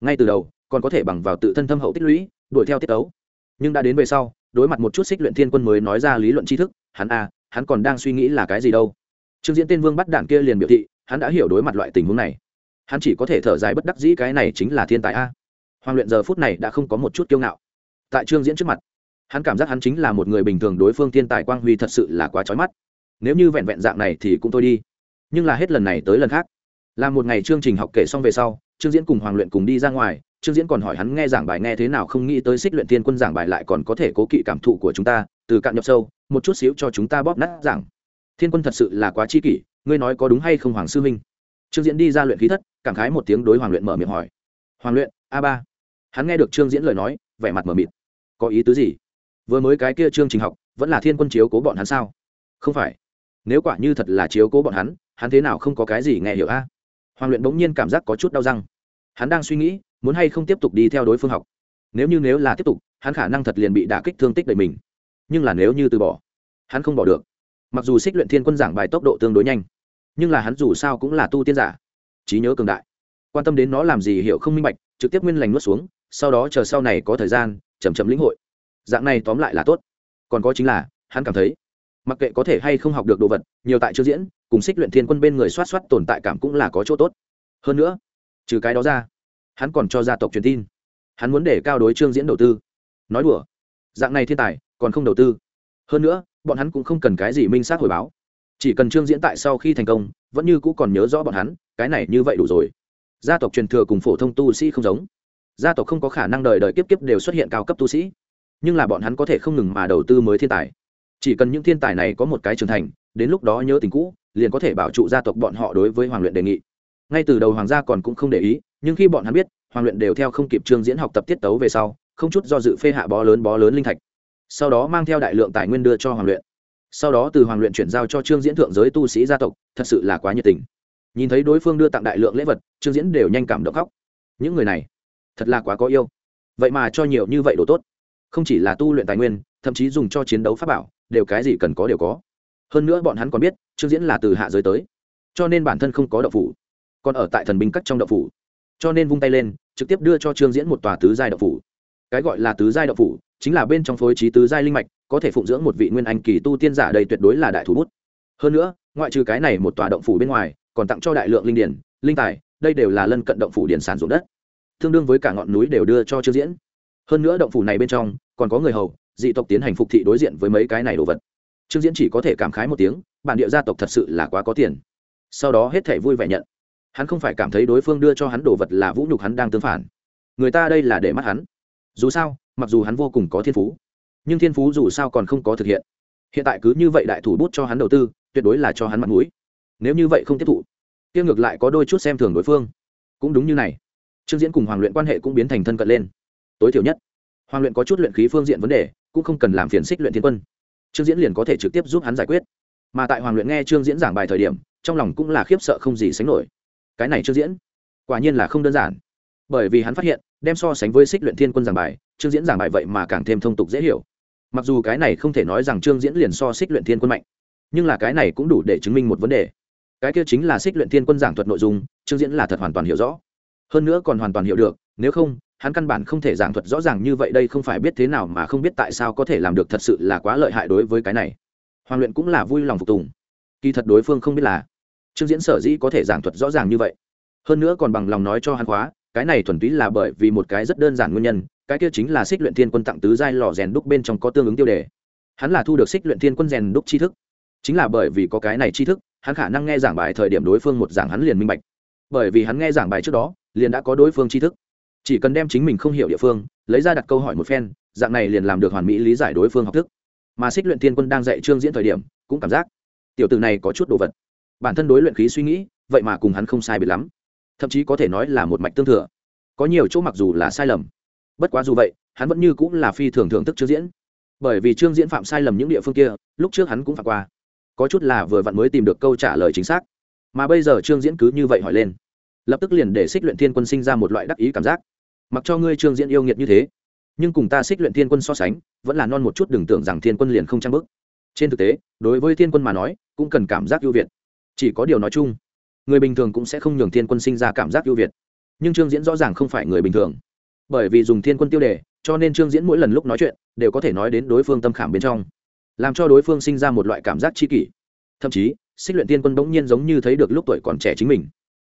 Ngay từ đầu còn có thể bằng vào tự thân thâm hậu tích lũy đuổi theo tiết ấu nhưng đã đến về sau đối mặt một chút xích luyện thiên quân mới nói ra lý luận tri thức hắn à, hắn còn đang suy nghĩ là cái gì đâu. Trương diễn tên vương bắt đạn kia liền biểu thị hắn đã hiểu đối mặt loại tình huống này. Hắn chỉ có thể thở dài bất đắc dĩ cái này chính là thiên tài a hoàng luyện giờ phút này đã không có một chút kiêu ngạo. Tại trương diễn trước mặt, hắn cảm giác hắn chính là một người bình thường đối phương thiên tài quang huy thật sự là quá trói mắt. Nếu như vẹn vẹn dạng này thì cũng thôi đi. Nhưng là hết lần này tới lần khác. Là một ngày chương trình học kể xong về sau, trương diễn cùng hoàng luyện cùng đi ra ngoài, trương diễn còn hỏi hắn nghe giảng bài nghe thế nào, không nghĩ tới xích luyện thiên quân giảng bài lại còn có thể cố kỵ cảm thụ của chúng ta, từ cạn nhập sâu, một chút xíu cho chúng ta bóp nát giảng. Thiên quân thật sự là quá chi kỷ, ngươi nói có đúng hay không hoàng sư minh trương diễn đi ra luyện khí thất, cảm khái một tiếng đối hoàng luyện mở miệng hỏi. Hoàng luyện a ba. Hắn nghe được trương diễn lời nói, vẻ mặt mở mịt. Có ý tứ gì? Vừa mới cái kia Trương trình học, vẫn là thiên quân chiếu cố bọn hắn sao? Không phải. Nếu quả như thật là chiếu cố bọn hắn hắn thế nào không có cái gì nghe hiểu a? Hoàng luyện bỗng nhiên cảm giác có chút đau răng. Hắn đang suy nghĩ, muốn hay không tiếp tục đi theo đối phương học. Nếu như nếu là tiếp tục, hắn khả năng thật liền bị đả kích thương tích đầy mình. Nhưng là nếu như từ bỏ, hắn không bỏ được. Mặc dù xích luyện thiên quân giảng bài tốc độ tương đối nhanh, nhưng là hắn dù sao cũng là tu tiên giả. Trí nhớ cường đại. Quan tâm đến nó làm gì hiểu không minh bạch trực tiếp nguyên lành nuốt xuống, sau đó chờ sau này có thời gian chầm chậm lĩnh hội. Dạng này tóm lại là tốt. Còn có chính là, hắn cảm thấy, mặc kệ có thể hay không học được đồ vật, nhiều tại chưa diễn, cùng xích luyện thiên quân bên người soát soát tồn tại cảm cũng là có chỗ tốt. Hơn nữa, trừ cái đó ra, hắn còn cho gia tộc truyền tin. Hắn muốn để cao đối trương diễn đầu tư. Nói đùa, dạng này thiên tài, còn không đầu tư. Hơn nữa, bọn hắn cũng không cần cái gì minh xác hồi báo. Chỉ cần trương diễn tại sau khi thành công, vẫn như cũ còn nhớ rõ bọn hắn, cái này như vậy đủ rồi gia tộc truyền thừa cùng phổ thông tu sĩ không giống. Gia tộc không có khả năng đời đời kiếp kiếp đều xuất hiện cao cấp tu sĩ. Nhưng là bọn hắn có thể không ngừng mà đầu tư mới thiên tài. Chỉ cần những thiên tài này có một cái trưởng thành, đến lúc đó nhớ tình cũ, liền có thể bảo trụ gia tộc bọn họ đối với hoàng luyện đề nghị. Ngay từ đầu hoàng gia còn cũng không để ý, nhưng khi bọn hắn biết, hoàng luyện đều theo không kịp trương diễn học tập tiết tấu về sau, không chút do dự phê hạ bó lớn bó lớn linh thạch. Sau đó mang theo đại lượng tài nguyên đưa cho hoàng luyện. Sau đó từ hoàng luyện chuyển giao cho trương diễn thượng giới tu sĩ gia tộc, thật sự là quá nhiệt tình nhìn thấy đối phương đưa tặng đại lượng lễ vật, trương diễn đều nhanh cảm động khóc. Những người này, thật là quá có yêu. Vậy mà cho nhiều như vậy đồ tốt. Không chỉ là tu luyện tài nguyên, thậm chí dùng cho chiến đấu pháp bảo, đều cái gì cần có đều có. Hơn nữa bọn hắn còn biết, trương diễn là từ hạ giới tới, cho nên bản thân không có đậu phủ. Còn ở tại thần binh cắt trong đậu phủ. Cho nên vung tay lên, trực tiếp đưa cho trương diễn một tòa tứ giai đậu phủ. Cái gọi là tứ giai đậu phủ, chính là bên trong phối trí tứ giai linh mạch, có thể phụng dưỡng một vị nguyên anh kỳ tu tiên giả đây tuyệt đối là đại thủ bút. Hơn nữa, ngoại trừ cái này một tòa động phủ bên ngoài còn tặng cho đại lượng linh điển, linh tài, đây đều là lân cận động phủ điển sản dụng đất. Tương đương với cả ngọn núi đều đưa cho trương diễn. Hơn nữa động phủ này bên trong, còn có người hầu, dị tộc tiến hành phục thị đối diện với mấy cái này đồ vật. Trương diễn chỉ có thể cảm khái một tiếng, bản địa gia tộc thật sự là quá có tiền. Sau đó hết thể vui vẻ nhận. Hắn không phải cảm thấy đối phương đưa cho hắn đồ vật là vũ nhục hắn đang tương phản. Người ta đây là để mắt hắn. Dù sao, mặc dù hắn vô cùng có thiên phú, nhưng thiên phú dù sao còn không có thực hiện. Hiện tại cứ như vậy đại thủ bút cho hắn đầu tư, tuyệt đối là cho hắn mặt mũi nếu như vậy không tiếp thụ tiêu ngược lại có đôi chút xem thường đối phương. Cũng đúng như này. Trương diễn cùng hoàng luyện quan hệ cũng biến thành thân cận lên. Tối thiểu nhất, hoàng luyện có chút luyện khí phương diện vấn đề, cũng không cần làm phiền xích luyện thiên quân. Trương diễn liền có thể trực tiếp giúp hắn giải quyết. Mà tại hoàng luyện nghe trương diễn giảng bài thời điểm, trong lòng cũng là khiếp sợ không gì sánh nổi. Cái này trương diễn, quả nhiên là không đơn giản. Bởi vì hắn phát hiện, đem so sánh với xích luyện thiên quân giảng bài, trương diễn giảng bài vậy mà càng thêm thông tục dễ hiểu. Mặc dù cái này không thể nói rằng trương diễn liền so xích luyện thiên quân mạnh, nhưng là cái này cũng đủ để chứng minh một vấn đề cái kia chính là xích luyện thiên quân giảng thuật nội dung, trương diễn là thật hoàn toàn hiểu rõ. Hơn nữa còn hoàn toàn hiểu được, nếu không, hắn căn bản không thể giảng thuật rõ ràng như vậy đây không phải biết thế nào mà không biết tại sao có thể làm được thật sự là quá lợi hại đối với cái này. Hoàng luyện cũng là vui lòng phục tùng. Kỳ thật đối phương không biết là, trương diễn sở dĩ có thể giảng thuật rõ ràng như vậy. Hơn nữa còn bằng lòng nói cho hắn khóa cái này thuần túy là bởi vì một cái rất đơn giản nguyên nhân, cái kia chính là xích luyện thiên quân tặng tứ giai lò rèn đúc bên trong có tương ứng tiêu đề. Hắn là thu được xích luyện thiên quân rèn đúc tri thức. Chính là bởi vì có cái này tri thức hắn khả năng nghe giảng bài thời điểm đối phương một giảng hắn liền minh bạch. Bởi vì hắn nghe giảng bài trước đó, liền đã có đối phương tri thức. Chỉ cần đem chính mình không hiểu địa phương, lấy ra đặt câu hỏi một phen, dạng này liền làm được hoàn mỹ lý giải đối phương học thức. Mà xích luyện thiên quân đang dạy trương diễn thời điểm, cũng cảm giác, tiểu tử này có chút đồ vật. Bản thân đối luyện khí suy nghĩ, vậy mà cùng hắn không sai biệt lắm. Thậm chí có thể nói là một mạch tương thừa. Có nhiều chỗ mặc dù là sai lầm. Bất quá dù vậy, hắn vẫn như cũng là phi thường thưởng thức trương diễn. Bởi vì trương diễn phạm sai lầm những địa phương kia, lúc trước hắn cũng phạm qua có chút là vừa vặn mới tìm được câu trả lời chính xác. Mà bây giờ trương diễn cứ như vậy hỏi lên. Lập tức liền để xích luyện thiên quân sinh ra một loại đắc ý cảm giác. Mặc cho ngươi trương diễn yêu nghiệt như thế, nhưng cùng ta xích luyện thiên quân so sánh, vẫn là non một chút đừng tưởng rằng thiên quân liền không trang bức. Trên thực tế, đối với thiên quân mà nói, cũng cần cảm giác ưu việt. Chỉ có điều nói chung, người bình thường cũng sẽ không nhường thiên quân sinh ra cảm giác ưu việt. Nhưng trương diễn rõ ràng không phải người bình thường. Bởi vì dùng thiên quân tiêu đề, cho nên trương diễn mỗi lần lúc nói chuyện, đều có thể nói đến đối phương tâm khảm bên trong làm cho đối phương sinh ra một loại cảm giác tri kỷ. Thậm chí, xích luyện tiên quân bỗng nhiên giống như thấy được lúc tuổi còn trẻ chính mình.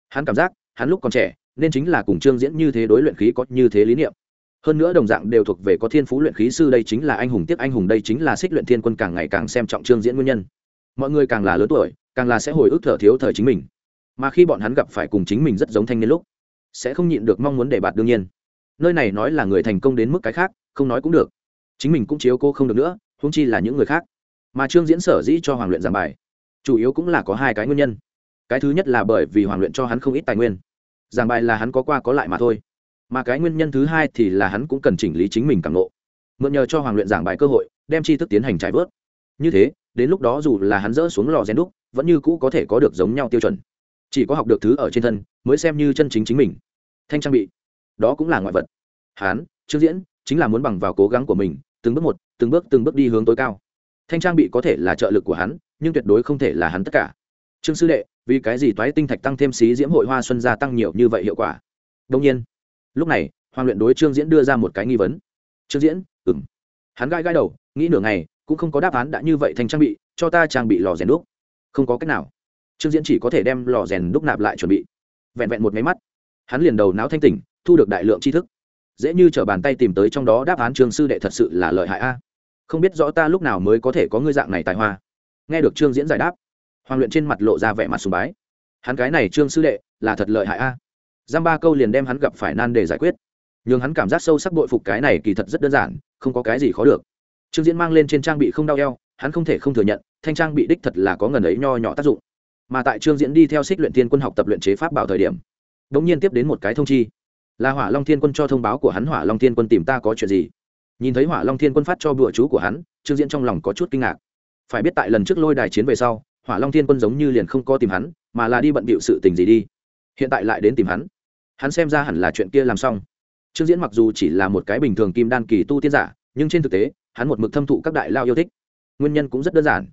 Hắn cảm giác, hắn lúc còn trẻ, nên chính là cùng trương diễn như thế đối luyện khí có như thế lý niệm. Hơn nữa đồng dạng đều thuộc về có thiên phú luyện khí sư đây chính là anh hùng tiếp anh hùng đây chính là xích luyện thiên quân càng ngày càng xem trọng trương diễn nguyên nhân. Mọi người càng là lớn tuổi, càng là sẽ hồi ức thở thiếu thời chính mình. Mà khi bọn hắn gặp phải cùng chính mình rất giống thanh niên lúc, sẽ không nhịn được mong muốn để bạt đương nhiên. Nơi này nói là người thành công đến mức cái khác, không nói cũng được. Chính mình cũng chiếu cô không được nữa húng chi là những người khác. Mà trương diễn sở dĩ cho hoàng luyện giảng bài, chủ yếu cũng là có hai cái nguyên nhân. Cái thứ nhất là bởi vì hoàng luyện cho hắn không ít tài nguyên. Giảng bài là hắn có qua có lại mà thôi. Mà cái nguyên nhân thứ hai thì là hắn cũng cần chỉnh lý chính mình càng lộ mượn nhờ cho hoàng luyện giảng bài cơ hội, đem tri thức tiến hành trải vớt. Như thế, đến lúc đó dù là hắn dỡ xuống lò rèn đúc, vẫn như cũ có thể có được giống nhau tiêu chuẩn. Chỉ có học được thứ ở trên thân, mới xem như chân chính chính mình. Thanh trang bị, đó cũng là ngoại vật. Hán, trương diễn, chính là muốn bằng vào cố gắng của mình, từng bước một từng bước từng bước đi hướng tối cao. Thanh trang bị có thể là trợ lực của hắn, nhưng tuyệt đối không thể là hắn tất cả. Trương sư đệ, vì cái gì toái tinh thạch tăng thêm xí diễm hội hoa xuân gia tăng nhiều như vậy hiệu quả? Đông nhiên. Lúc này, hoàng luyện đối trương diễn đưa ra một cái nghi vấn. Trương diễn ừng hắn gai gai đầu, nghĩ nửa ngày, cũng không có đáp án đã như vậy thành trang bị, cho ta trang bị lò rèn đúc. Không có cách nào. Trương diễn chỉ có thể đem lò rèn đúc nạp lại chuẩn bị. Vẹn vẹn một máy mắt, hắn liền đầu não thanh tỉnh, thu được đại lượng tri thức. Dễ như t r ở bàn tay tìm tới trong đó đáp án trương sư đệ thật sự là lợi hại a không biết rõ ta lúc nào mới có thể có ngươi dạng này tài hoa. Nghe được trương diễn giải đáp, hoàng luyện trên mặt lộ ra vẻ mặt sùng bái. Hắn cái này trương sư đệ, là thật lợi hại a. À. giam ba câu liền đem hắn gặp phải nan để giải quyết. N h ư n g hắn cảm giác sâu sắc bội phục cái này kỳ thật rất đơn giản, không có cái gì khó được. Trương diễn mang lên trên trang bị không đau eo, hắn không thể không thừa nhận, thanh trang bị đích thật là có ngần ấy nho nhỏ tác dụng. Mà tại trương diễn đi theo xích luyện thiên quân học tập luyện chế pháp bảo thời điểm đ ỗ n g nhiên tiếp đến một cái thông chi. Là hỏa long thiên quân cho thông báo của hắn, hỏa long thiên quân tìm ta có chuyện gì? Nhìn thấy hỏa long thiên quân phát cho bữa chú của hắn, trương diễn trong lòng có chút kinh ngạc. Phải biết tại lần trước lôi đài chiến về sau, hỏa long thiên quân giống như liền không có tìm hắn, mà là đi bận bịu sự tình gì đi. Hiện tại lại đến tìm hắn. Hắn xem ra hẳn là chuyện kia làm xong. Trương diễn mặc dù chỉ là một cái bình thường kim đan kỳ tu tiên giả, nhưng trên thực tế, hắn một mực thâm thụ các đại lao yêu thích. Nguyên nhân cũng rất đơn giản.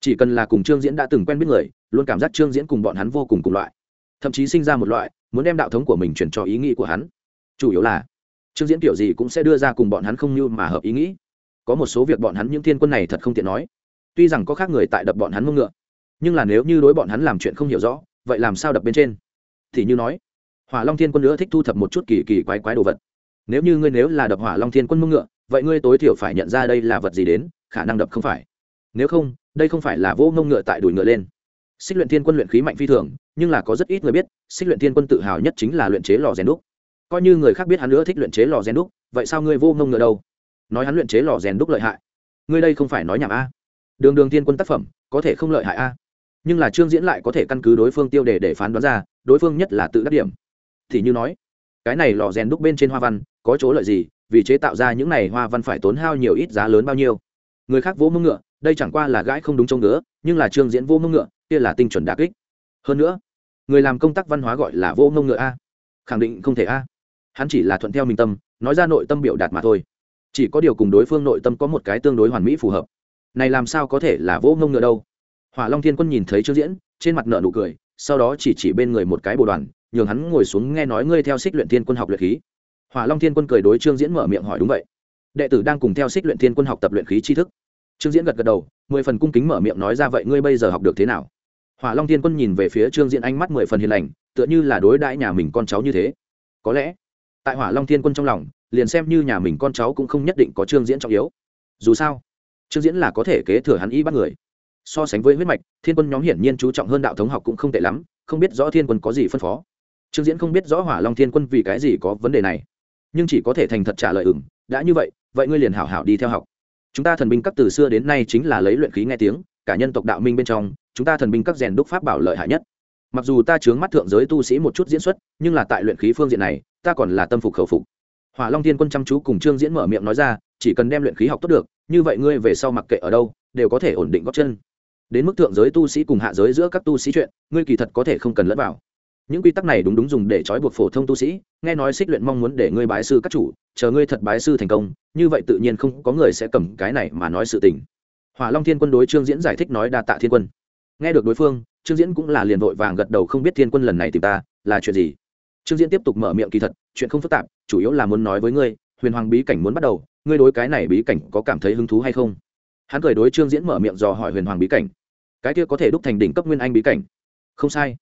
Chỉ cần là cùng trương diễn đã từng quen biết người, luôn cảm giác trương diễn cùng bọn hắn vô cùng cùng loại. Thậm chí sinh ra một loại, muốn đem đạo thống của mình chuyển cho ý nghĩ của hắn. Chủ yếu là trương diễn kiểu gì cũng sẽ đưa ra cùng bọn hắn không như mà hợp ý nghĩ. Có một số việc bọn hắn những thiên quân này thật không tiện nói. Tuy rằng có khác người tại đập bọn hắn mông ngựa, nhưng là nếu như đối bọn hắn làm chuyện không hiểu rõ, vậy làm sao đập bên trên? Thì như nói, hỏa long thiên quân nữa thích thu thập một chút kỳ kỳ quái quái đồ vật. Nếu như ngươi nếu là đập hỏa long thiên quân mông ngựa, vậy ngươi tối thiểu phải nhận ra đây là vật gì đến, khả năng đập không phải. Nếu không, đây không phải là vô ngông ngựa tại đùi ngựa lên. Xích luyện thiên quân luyện khí mạnh phi thường, nhưng là có rất ít người biết, xích luyện thiên quân tự hào nhất chính là luyện chế lò rèn đúc coi như người khác biết hắn nữa thích luyện chế lò rèn đúc, vậy sao ngươi vô ngông ngựa đâu? Nói hắn luyện chế lò rèn đúc lợi hại. Ngươi đây không phải nói nhảm a. Đường đường thiên quân tác phẩm, có thể không lợi hại a. Nhưng là trương diễn lại có thể căn cứ đối phương tiêu đề để phán đoán ra, đối phương nhất là tự đắc điểm. Thì như nói, cái này lò rèn đúc bên trên hoa văn, có chỗ lợi gì, vì chế tạo ra những này hoa văn phải tốn hao nhiều ít giá lớn bao nhiêu. Người khác vỗ mông ngựa, đây chẳng qua là gãi không đúng trông ngứa, nhưng là trương diễn vô mông ngựa, kia là tinh chuẩn đà kích. Hơn nữa, người làm công tác văn hóa gọi là vô mông ngựa a. Khẳng định không thể a hắn chỉ là thuận theo mình tâm, nói ra nội tâm biểu đạt mà thôi. Chỉ có điều cùng đối phương nội tâm có một cái tương đối hoàn mỹ phù hợp. Này làm sao có thể là vô ngông ngựa đâu? Hỏa long thiên quân nhìn thấy trương diễn, trên mặt nợ nụ cười, sau đó chỉ chỉ bên người một cái bồ đoàn, nhường hắn ngồi xuống nghe nói ngươi theo xích luyện thiên quân học luyện khí. Hỏa long thiên quân cười đối trương diễn mở miệng hỏi đúng vậy. Đệ tử đang cùng theo xích luyện thiên quân học tập luyện khí tri thức. Trương diễn gật gật đầu, mười phần cung kính mở miệng nói ra vậy ngươi bây giờ học được thế nào? Hỏa long thiên quân nhìn về phía trương diễn ánh mắt mười phần hiền lành, tựa như là đối đãi nhà mình con cháu như thế. Có lẽ tại hỏa long thiên quân trong lòng, liền xem như nhà mình con cháu cũng không nhất định có trương diễn trọng yếu. Dù sao, trương diễn là có thể kế thừa hắn y bắt người. So sánh với huyết mạch, thiên quân nhóm hiển nhiên chú trọng hơn đạo thống học cũng không tệ lắm, không biết rõ thiên quân có gì phân phó. Trương diễn không biết rõ hỏa long thiên quân vì cái gì có vấn đề này. Nhưng chỉ có thể thành thật trả lời ừng đã như vậy vậy ngươi liền hảo hảo đi theo học. Chúng ta thần binh các từ xưa đến nay chính là lấy luyện khí nghe tiếng, cả nhân tộc đạo minh bên trong, chúng ta thần binh các rèn đúc pháp bảo lợi hại nhất. Mặc dù ta chướng mắt thượng giới tu sĩ một chút diễn xuất, nhưng là tại luyện khí phương diện này ta còn là tâm phục khẩu phục. Hỏa long thiên quân chăm chú cùng trương diễn mở miệng nói ra, chỉ cần đem luyện khí học tốt được, như vậy ngươi về sau mặc kệ ở đâu, đều có thể ổn định góp chân. Đến mức thượng giới tu sĩ cùng hạ giới giữa các tu sĩ chuyện, ngươi kỳ thật có thể không cần lẫn vào. Những quy tắc này đúng đúng dùng để trói buộc phổ thông tu sĩ, nghe nói xích luyện mong muốn để ngươi bái sư các chủ, chờ ngươi thật bái sư thành công, như vậy tự nhiên không có người sẽ cầm cái này mà nói sự tình. Hỏa long thiên quân đối trương diễn giải thích nói đa tạ thiên quân. Nghe được đối phương, trương diễn cũng là liền vội vàng gật đầu không biết thiên quân lần này tìm ta, là chuyện gì? Trương diễn tiếp tục mở miệng kỳ thật, chuyện không phức tạp, chủ yếu là muốn nói với ngươi, huyền hoàng bí cảnh muốn bắt đầu, ngươi đối cái này bí cảnh có cảm thấy hứng thú hay không? Hắn cười đối trương diễn mở miệng dò hỏi huyền hoàng bí cảnh. Cái kia có thể đúc thành đỉnh cấp nguyên anh bí cảnh. Không sai.